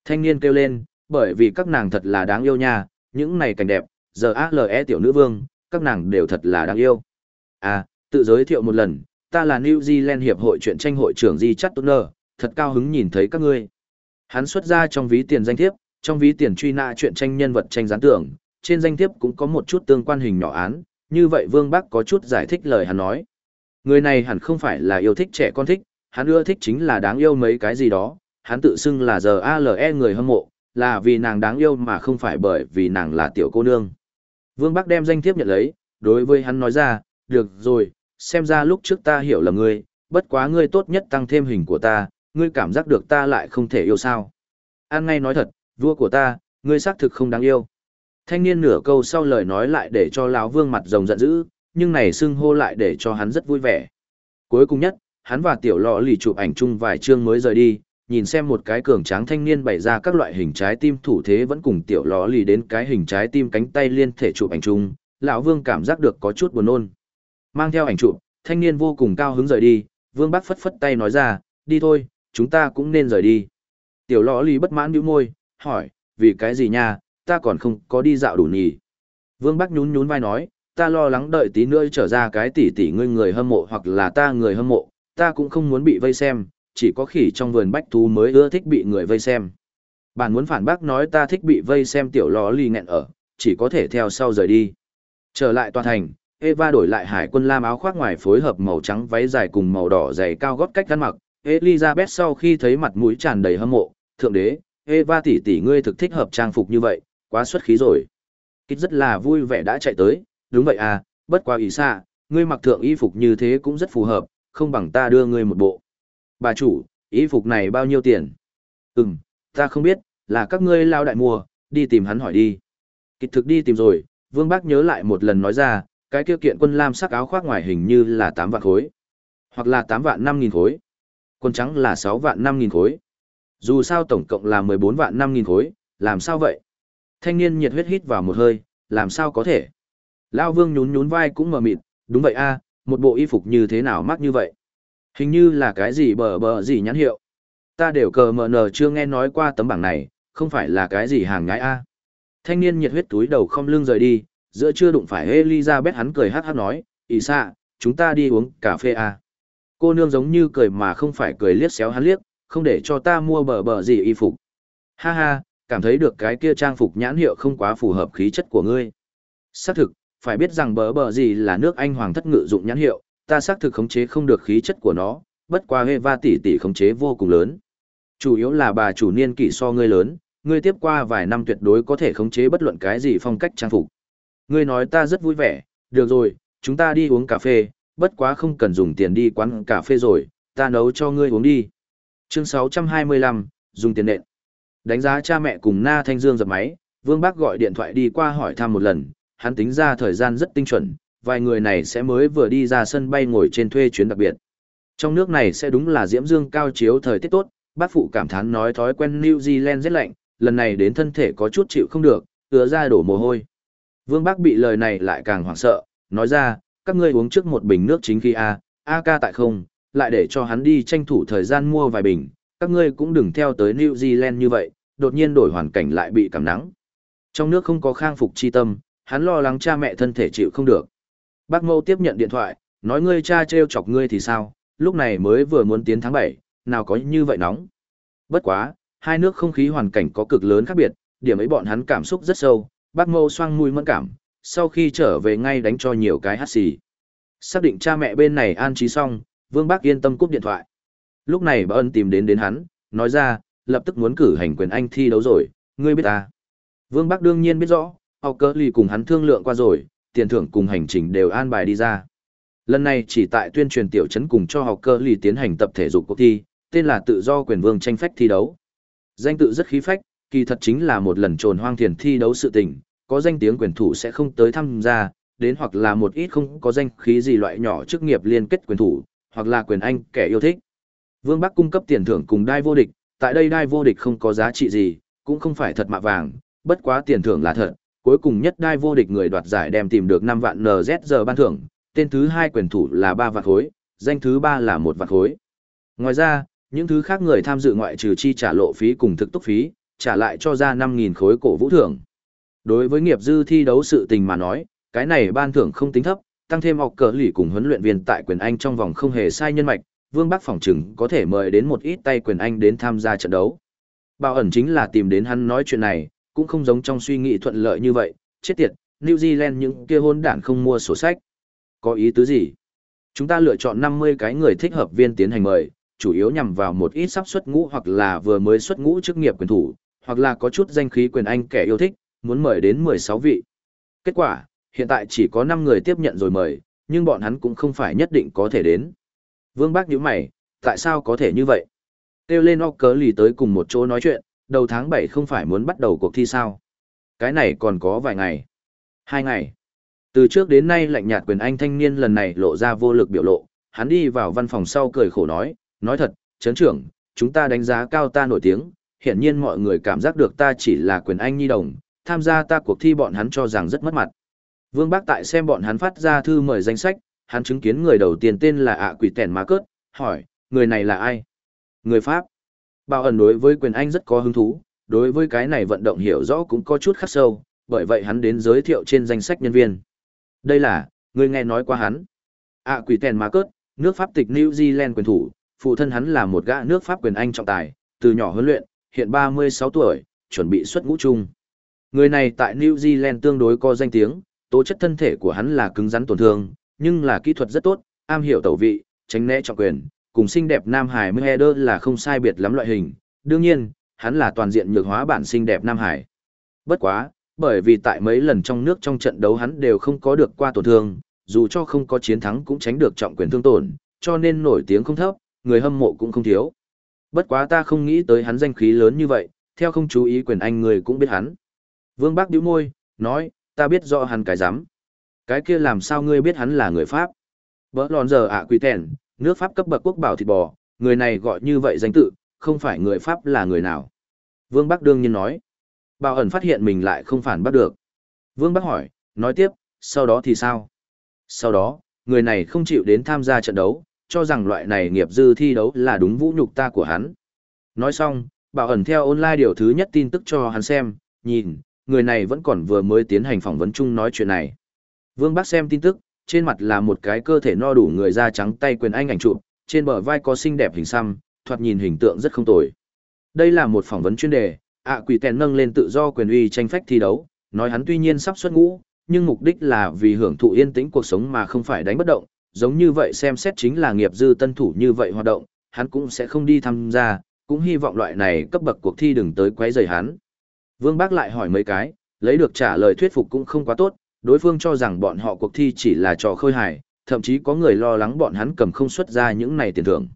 A: Thanh niên kêu lên, bởi vì các nàng thật là đáng yêu nha, những này cảnh đẹp, giờ ALE tiểu nữ vương, các nàng đều thật là đáng yêu. À, tự giới thiệu một lần, ta là New Zealand Hiệp hội truyện tranh hội trưởng Di Chát Tôn thật cao hứng nhìn thấy các ngươi. Hắn xuất ra trong ví tiền danh thiếp, trong ví tiền truy nã truyện tranh nhân vật tranh gián tưởng, trên danh thiếp cũng có một chút tương quan hình nhỏ án, như vậy Vương Bắc có chút giải thích lời hắn nói. Người này hẳn không phải là yêu thích trẻ con thích, hắn ưa thích chính là đáng yêu mấy cái gì đó, hắn tự xưng là giờ ALE người hâm mộ, là vì nàng đáng yêu mà không phải bởi vì nàng là tiểu cô nương. Vương Bắc đem danh thiếp nhận lấy, đối với hắn nói ra, được rồi, xem ra lúc trước ta hiểu là ngươi, bất quá ngươi tốt nhất tăng thêm hình của ta, ngươi cảm giác được ta lại không thể yêu sao. An ngay nói thật, vua của ta, ngươi xác thực không đáng yêu. Thanh niên nửa câu sau lời nói lại để cho lão vương mặt rồng giận dữ, nhưng này xưng hô lại để cho hắn rất vui vẻ. Cuối cùng nhất, hắn và tiểu lọ lì chụp ảnh chung vài chương mới rời đi, nhìn xem một cái cường tráng thanh niên bày ra các loại hình trái tim thủ thế vẫn cùng tiểu lọ lì đến cái hình trái tim cánh tay liên thể chụp ảnh chung, lão vương cảm giác được có chút buồn nôn. Mang theo ảnh chụp, thanh niên vô cùng cao hứng rời đi, vương Bắc phất phất tay nói ra, đi thôi, chúng ta cũng nên rời đi. Tiểu lọ lì bất mãn nhíu môi, hỏi, vì cái gì nha, ta còn không có đi dạo đủ nhỉ. Vương Bắc nhún nhún vai nói, ta lo lắng đợi tí nữa trở ra cái tỷ tỷ ngươi người hâm mộ hoặc là ta người hâm mộ, ta cũng không muốn bị vây xem, chỉ có khỉ trong vườn bách thú mới ưa thích bị người vây xem. Bạn muốn phản bác nói ta thích bị vây xem tiểu lò lì nghẹn ở, chỉ có thể theo sau rời đi. Trở lại tòa thành, Eva đổi lại hải quân lam áo khoác ngoài phối hợp màu trắng váy dài cùng màu đỏ dày cao gót cách ăn mặc. Elizabeth sau khi thấy mặt mũi tràn đầy hâm mộ, thượng đế, Eva tỷ tỷ ngươi thực thích hợp trang phục như vậy, quá xuất khí rồi. Kích rất là vui vẻ đã chạy tới, đúng vậy à, bất quá ý xa, ngươi mặc thượng y phục như thế cũng rất phù hợp, không bằng ta đưa ngươi một bộ. Bà chủ, y phục này bao nhiêu tiền? Ừm, ta không biết, là các ngươi lao đại mua, đi tìm hắn hỏi đi. Kịch thực đi tìm rồi, Vương Bác nhớ lại một lần nói ra, cái kia kiện quân lam sắc áo khoác ngoài hình như là 8 vạn khối, hoặc là 8 vạn 5 nghìn khối. Quân trắng là 6 vạn 5 nghìn khối. Dù sao tổng cộng là 14 vạn 5 nghìn khối, làm sao vậy? Thanh niên nhiệt huyết hít vào một hơi, làm sao có thể? Lao vương nhún nhún vai cũng mờ mịt, đúng vậy a, một bộ y phục như thế nào mắc như vậy? Hình như là cái gì bờ bờ gì nhãn hiệu. Ta đều cờ mờ nờ chưa nghe nói qua tấm bảng này, không phải là cái gì hàng nhái A. Thanh niên nhiệt huyết túi đầu không lưng rời đi, giữa chưa đụng phải Elizabeth hắn cười hát hát nói, ý xạ, chúng ta đi uống cà phê A. Cô nương giống như cười mà không phải cười liếc xéo hắn liếc, không để cho ta mua bờ bờ gì y phục. Ha ha, cảm thấy được cái kia trang phục nhãn hiệu không quá phù hợp khí chất của ngươi. Xác thực, phải biết rằng bờ bờ gì là nước Anh hoàng thất ngự dụng nhãn hiệu, ta xác thực khống chế không được khí chất của nó, bất qua Eva tỷ tỷ khống chế vô cùng lớn. Chủ yếu là bà chủ niên kỷ so ngươi lớn, ngươi tiếp qua vài năm tuyệt đối có thể khống chế bất luận cái gì phong cách trang phục. Ngươi nói ta rất vui vẻ, được rồi, chúng ta đi uống cà phê, bất quá không cần dùng tiền đi quán cà phê rồi, ta nấu cho ngươi uống đi. Chương 625, dùng tiền nện. Đánh giá cha mẹ cùng Na Thanh Dương dập máy, Vương Bác gọi điện thoại đi qua hỏi thăm một lần, hắn tính ra thời gian rất tinh chuẩn, vài người này sẽ mới vừa đi ra sân bay ngồi trên thuê chuyến đặc biệt. Trong nước này sẽ đúng là diễm dương cao chiếu thời tiết tốt, bác phụ cảm thán nói thói quen New Zealand rất lạnh, lần này đến thân thể có chút chịu không được, ứa ra đổ mồ hôi. Vương Bác bị lời này lại càng hoảng sợ, nói ra, các ngươi uống trước một bình nước chính khi A, A ca tại không, lại để cho hắn đi tranh thủ thời gian mua vài bình, các ngươi cũng đừng theo tới New Zealand như vậy, đột nhiên đổi hoàn cảnh lại bị cảm nắng. Trong nước không có khang phục chi tâm, hắn lo lắng cha mẹ thân thể chịu không được. Bác mâu tiếp nhận điện thoại, nói ngươi cha trêu chọc ngươi thì sao, lúc này mới vừa muốn tiến tháng 7, nào có như vậy nóng. Bất quá, hai nước không khí hoàn cảnh có cực lớn khác biệt, điểm ấy bọn hắn cảm xúc rất sâu, bác mâu xoang mũi mẫn cảm, sau khi trở về ngay đánh cho nhiều cái hát xì. Xác định cha mẹ bên này an trí xong, Vương Bác yên tâm cúp điện thoại. Lúc này bà ân tìm đến đến hắn, nói ra, lập tức muốn cử hành quyền anh thi đấu rồi, ngươi biết ta. Vương Bác đương nhiên biết rõ, học cơ lì cùng hắn thương lượng qua rồi, tiền thưởng cùng hành trình đều an bài đi ra. Lần này chỉ tại tuyên truyền tiểu trấn cùng cho học cơ lì tiến hành tập thể dục cuộc thi, tên là tự do quyền vương tranh phách thi đấu. Danh tự rất khí phách, kỳ thật chính là một lần trồn hoang thiền thi đấu sự tình, có danh tiếng quyền thủ sẽ không tới tham gia, đến hoặc là một ít không có danh khí gì loại nhỏ chức nghiệp liên kết quyền thủ, hoặc là quyền anh kẻ yêu thích. Vương Bắc cung cấp tiền thưởng cùng đai vô địch, tại đây đai vô địch không có giá trị gì, cũng không phải thật mạ vàng, bất quá tiền thưởng là thật, cuối cùng nhất đai vô địch người đoạt giải đem tìm được 5 vạn NZG ban thưởng, tên thứ hai quyền thủ là 3 vạn khối, danh thứ ba là 1 vạn khối. Ngoài ra, những thứ khác người tham dự ngoại trừ chi trả lộ phí cùng thực túc phí, trả lại cho ra 5.000 khối cổ vũ thưởng. Đối với nghiệp dư thi đấu sự tình mà nói, cái này ban thưởng không tính thấp, tăng thêm học cờ lì cùng huấn luyện viên tại quyền Anh trong vòng không hề sai nhân mạch, Vương Bắc phòng trừng có thể mời đến một ít tay quyền Anh đến tham gia trận đấu. Bảo ẩn chính là tìm đến hắn nói chuyện này, cũng không giống trong suy nghĩ thuận lợi như vậy, chết tiệt, New Zealand những kia hôn đản không mua sổ sách. Có ý tứ gì? Chúng ta lựa chọn 50 cái người thích hợp viên tiến hành mời, chủ yếu nhằm vào một ít sắp xuất ngũ hoặc là vừa mới xuất ngũ chức nghiệp quyền thủ, hoặc là có chút danh khí quyền Anh kẻ yêu thích, muốn mời đến 16 vị. Kết quả, hiện tại chỉ có 5 người tiếp nhận rồi mời, nhưng bọn hắn cũng không phải nhất định có thể đến. Vương Bác nhíu mày, tại sao có thể như vậy? Têu lên óc cớ lì tới cùng một chỗ nói chuyện, đầu tháng 7 không phải muốn bắt đầu cuộc thi sao? Cái này còn có vài ngày. Hai ngày. Từ trước đến nay lạnh nhạt quyền anh thanh niên lần này lộ ra vô lực biểu lộ, hắn đi vào văn phòng sau cười khổ nói, nói thật, chấn trưởng, chúng ta đánh giá cao ta nổi tiếng, hiển nhiên mọi người cảm giác được ta chỉ là quyền anh nhi đồng, tham gia ta cuộc thi bọn hắn cho rằng rất mất mặt. Vương Bác tại xem bọn hắn phát ra thư mời danh sách, hắn chứng kiến người đầu tiên tên là ạ quỷ tèn má cớt, hỏi, người này là ai? Người Pháp. Bảo ẩn đối với quyền Anh rất có hứng thú, đối với cái này vận động hiểu rõ cũng có chút khắc sâu, bởi vậy hắn đến giới thiệu trên danh sách nhân viên. Đây là, người nghe nói qua hắn. ạ quỷ tèn má cớt, nước Pháp tịch New Zealand quyền thủ, phụ thân hắn là một gã nước Pháp quyền Anh trọng tài, từ nhỏ huấn luyện, hiện 36 tuổi, chuẩn bị xuất ngũ chung. Người này tại New Zealand tương đối có danh tiếng, tố chất thân thể của hắn là cứng rắn tổn thương, nhưng là kỹ thuật rất tốt, am hiểu tẩu vị, tránh né trọng quyền, cùng xinh đẹp Nam Hải Mheder là không sai biệt lắm loại hình. Đương nhiên, hắn là toàn diện nhược hóa bản xinh đẹp Nam Hải. Bất quá, bởi vì tại mấy lần trong nước trong trận đấu hắn đều không có được qua tổn thương, dù cho không có chiến thắng cũng tránh được trọng quyền thương tổn, cho nên nổi tiếng không thấp, người hâm mộ cũng không thiếu. Bất quá ta không nghĩ tới hắn danh khí lớn như vậy, theo không chú ý quyền anh người cũng biết hắn. Vương Bác điếu môi, nói, ta biết rõ hắn cái giám. Cái kia làm sao ngươi biết hắn là người Pháp? Bỡ lòn giờ ạ à quỷ tèn, nước Pháp cấp bậc quốc bảo thịt bò, người này gọi như vậy danh tự, không phải người Pháp là người nào. Vương Bắc đương nhiên nói. Bảo ẩn phát hiện mình lại không phản bắt được. Vương Bắc hỏi, nói tiếp, sau đó thì sao? Sau đó, người này không chịu đến tham gia trận đấu, cho rằng loại này nghiệp dư thi đấu là đúng vũ nhục ta của hắn. Nói xong, bảo ẩn theo online điều thứ nhất tin tức cho hắn xem, nhìn, người này vẫn còn vừa mới tiến hành phỏng vấn chung nói chuyện này. Vương Bắc xem tin tức, trên mặt là một cái cơ thể no đủ người da trắng tay quyền anh ảnh chụp, trên bờ vai có xinh đẹp hình xăm, thoạt nhìn hình tượng rất không tồi. Đây là một phỏng vấn chuyên đề, ạ quỷ tèn nâng lên tự do quyền uy tranh phách thi đấu, nói hắn tuy nhiên sắp xuất ngũ, nhưng mục đích là vì hưởng thụ yên tĩnh cuộc sống mà không phải đánh bất động, giống như vậy xem xét chính là nghiệp dư tân thủ như vậy hoạt động, hắn cũng sẽ không đi tham gia, cũng hy vọng loại này cấp bậc cuộc thi đừng tới quấy rầy hắn. Vương Bác lại hỏi mấy cái, lấy được trả lời thuyết phục cũng không quá tốt, đối phương cho rằng bọn họ cuộc thi chỉ là trò khơi hài, thậm chí có người lo lắng bọn hắn cầm không xuất ra những này tiền thưởng.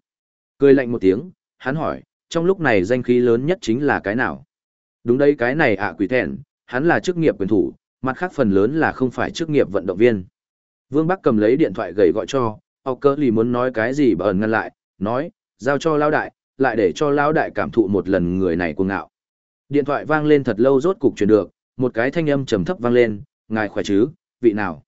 A: Cười lạnh một tiếng, hắn hỏi, trong lúc này danh khí lớn nhất chính là cái nào? Đúng đấy cái này ạ quỷ thẹn, hắn là chức nghiệp quyền thủ, mặt khác phần lớn là không phải chức nghiệp vận động viên. Vương Bắc cầm lấy điện thoại gầy gọi cho, học cơ lì muốn nói cái gì bà ẩn ngăn lại, nói, giao cho lao đại, lại để cho lao đại cảm thụ một lần người này cuồng ngạo. Điện thoại vang lên thật lâu rốt cục truyền được, một cái thanh âm trầm thấp vang lên, ngài khỏe chứ, vị nào?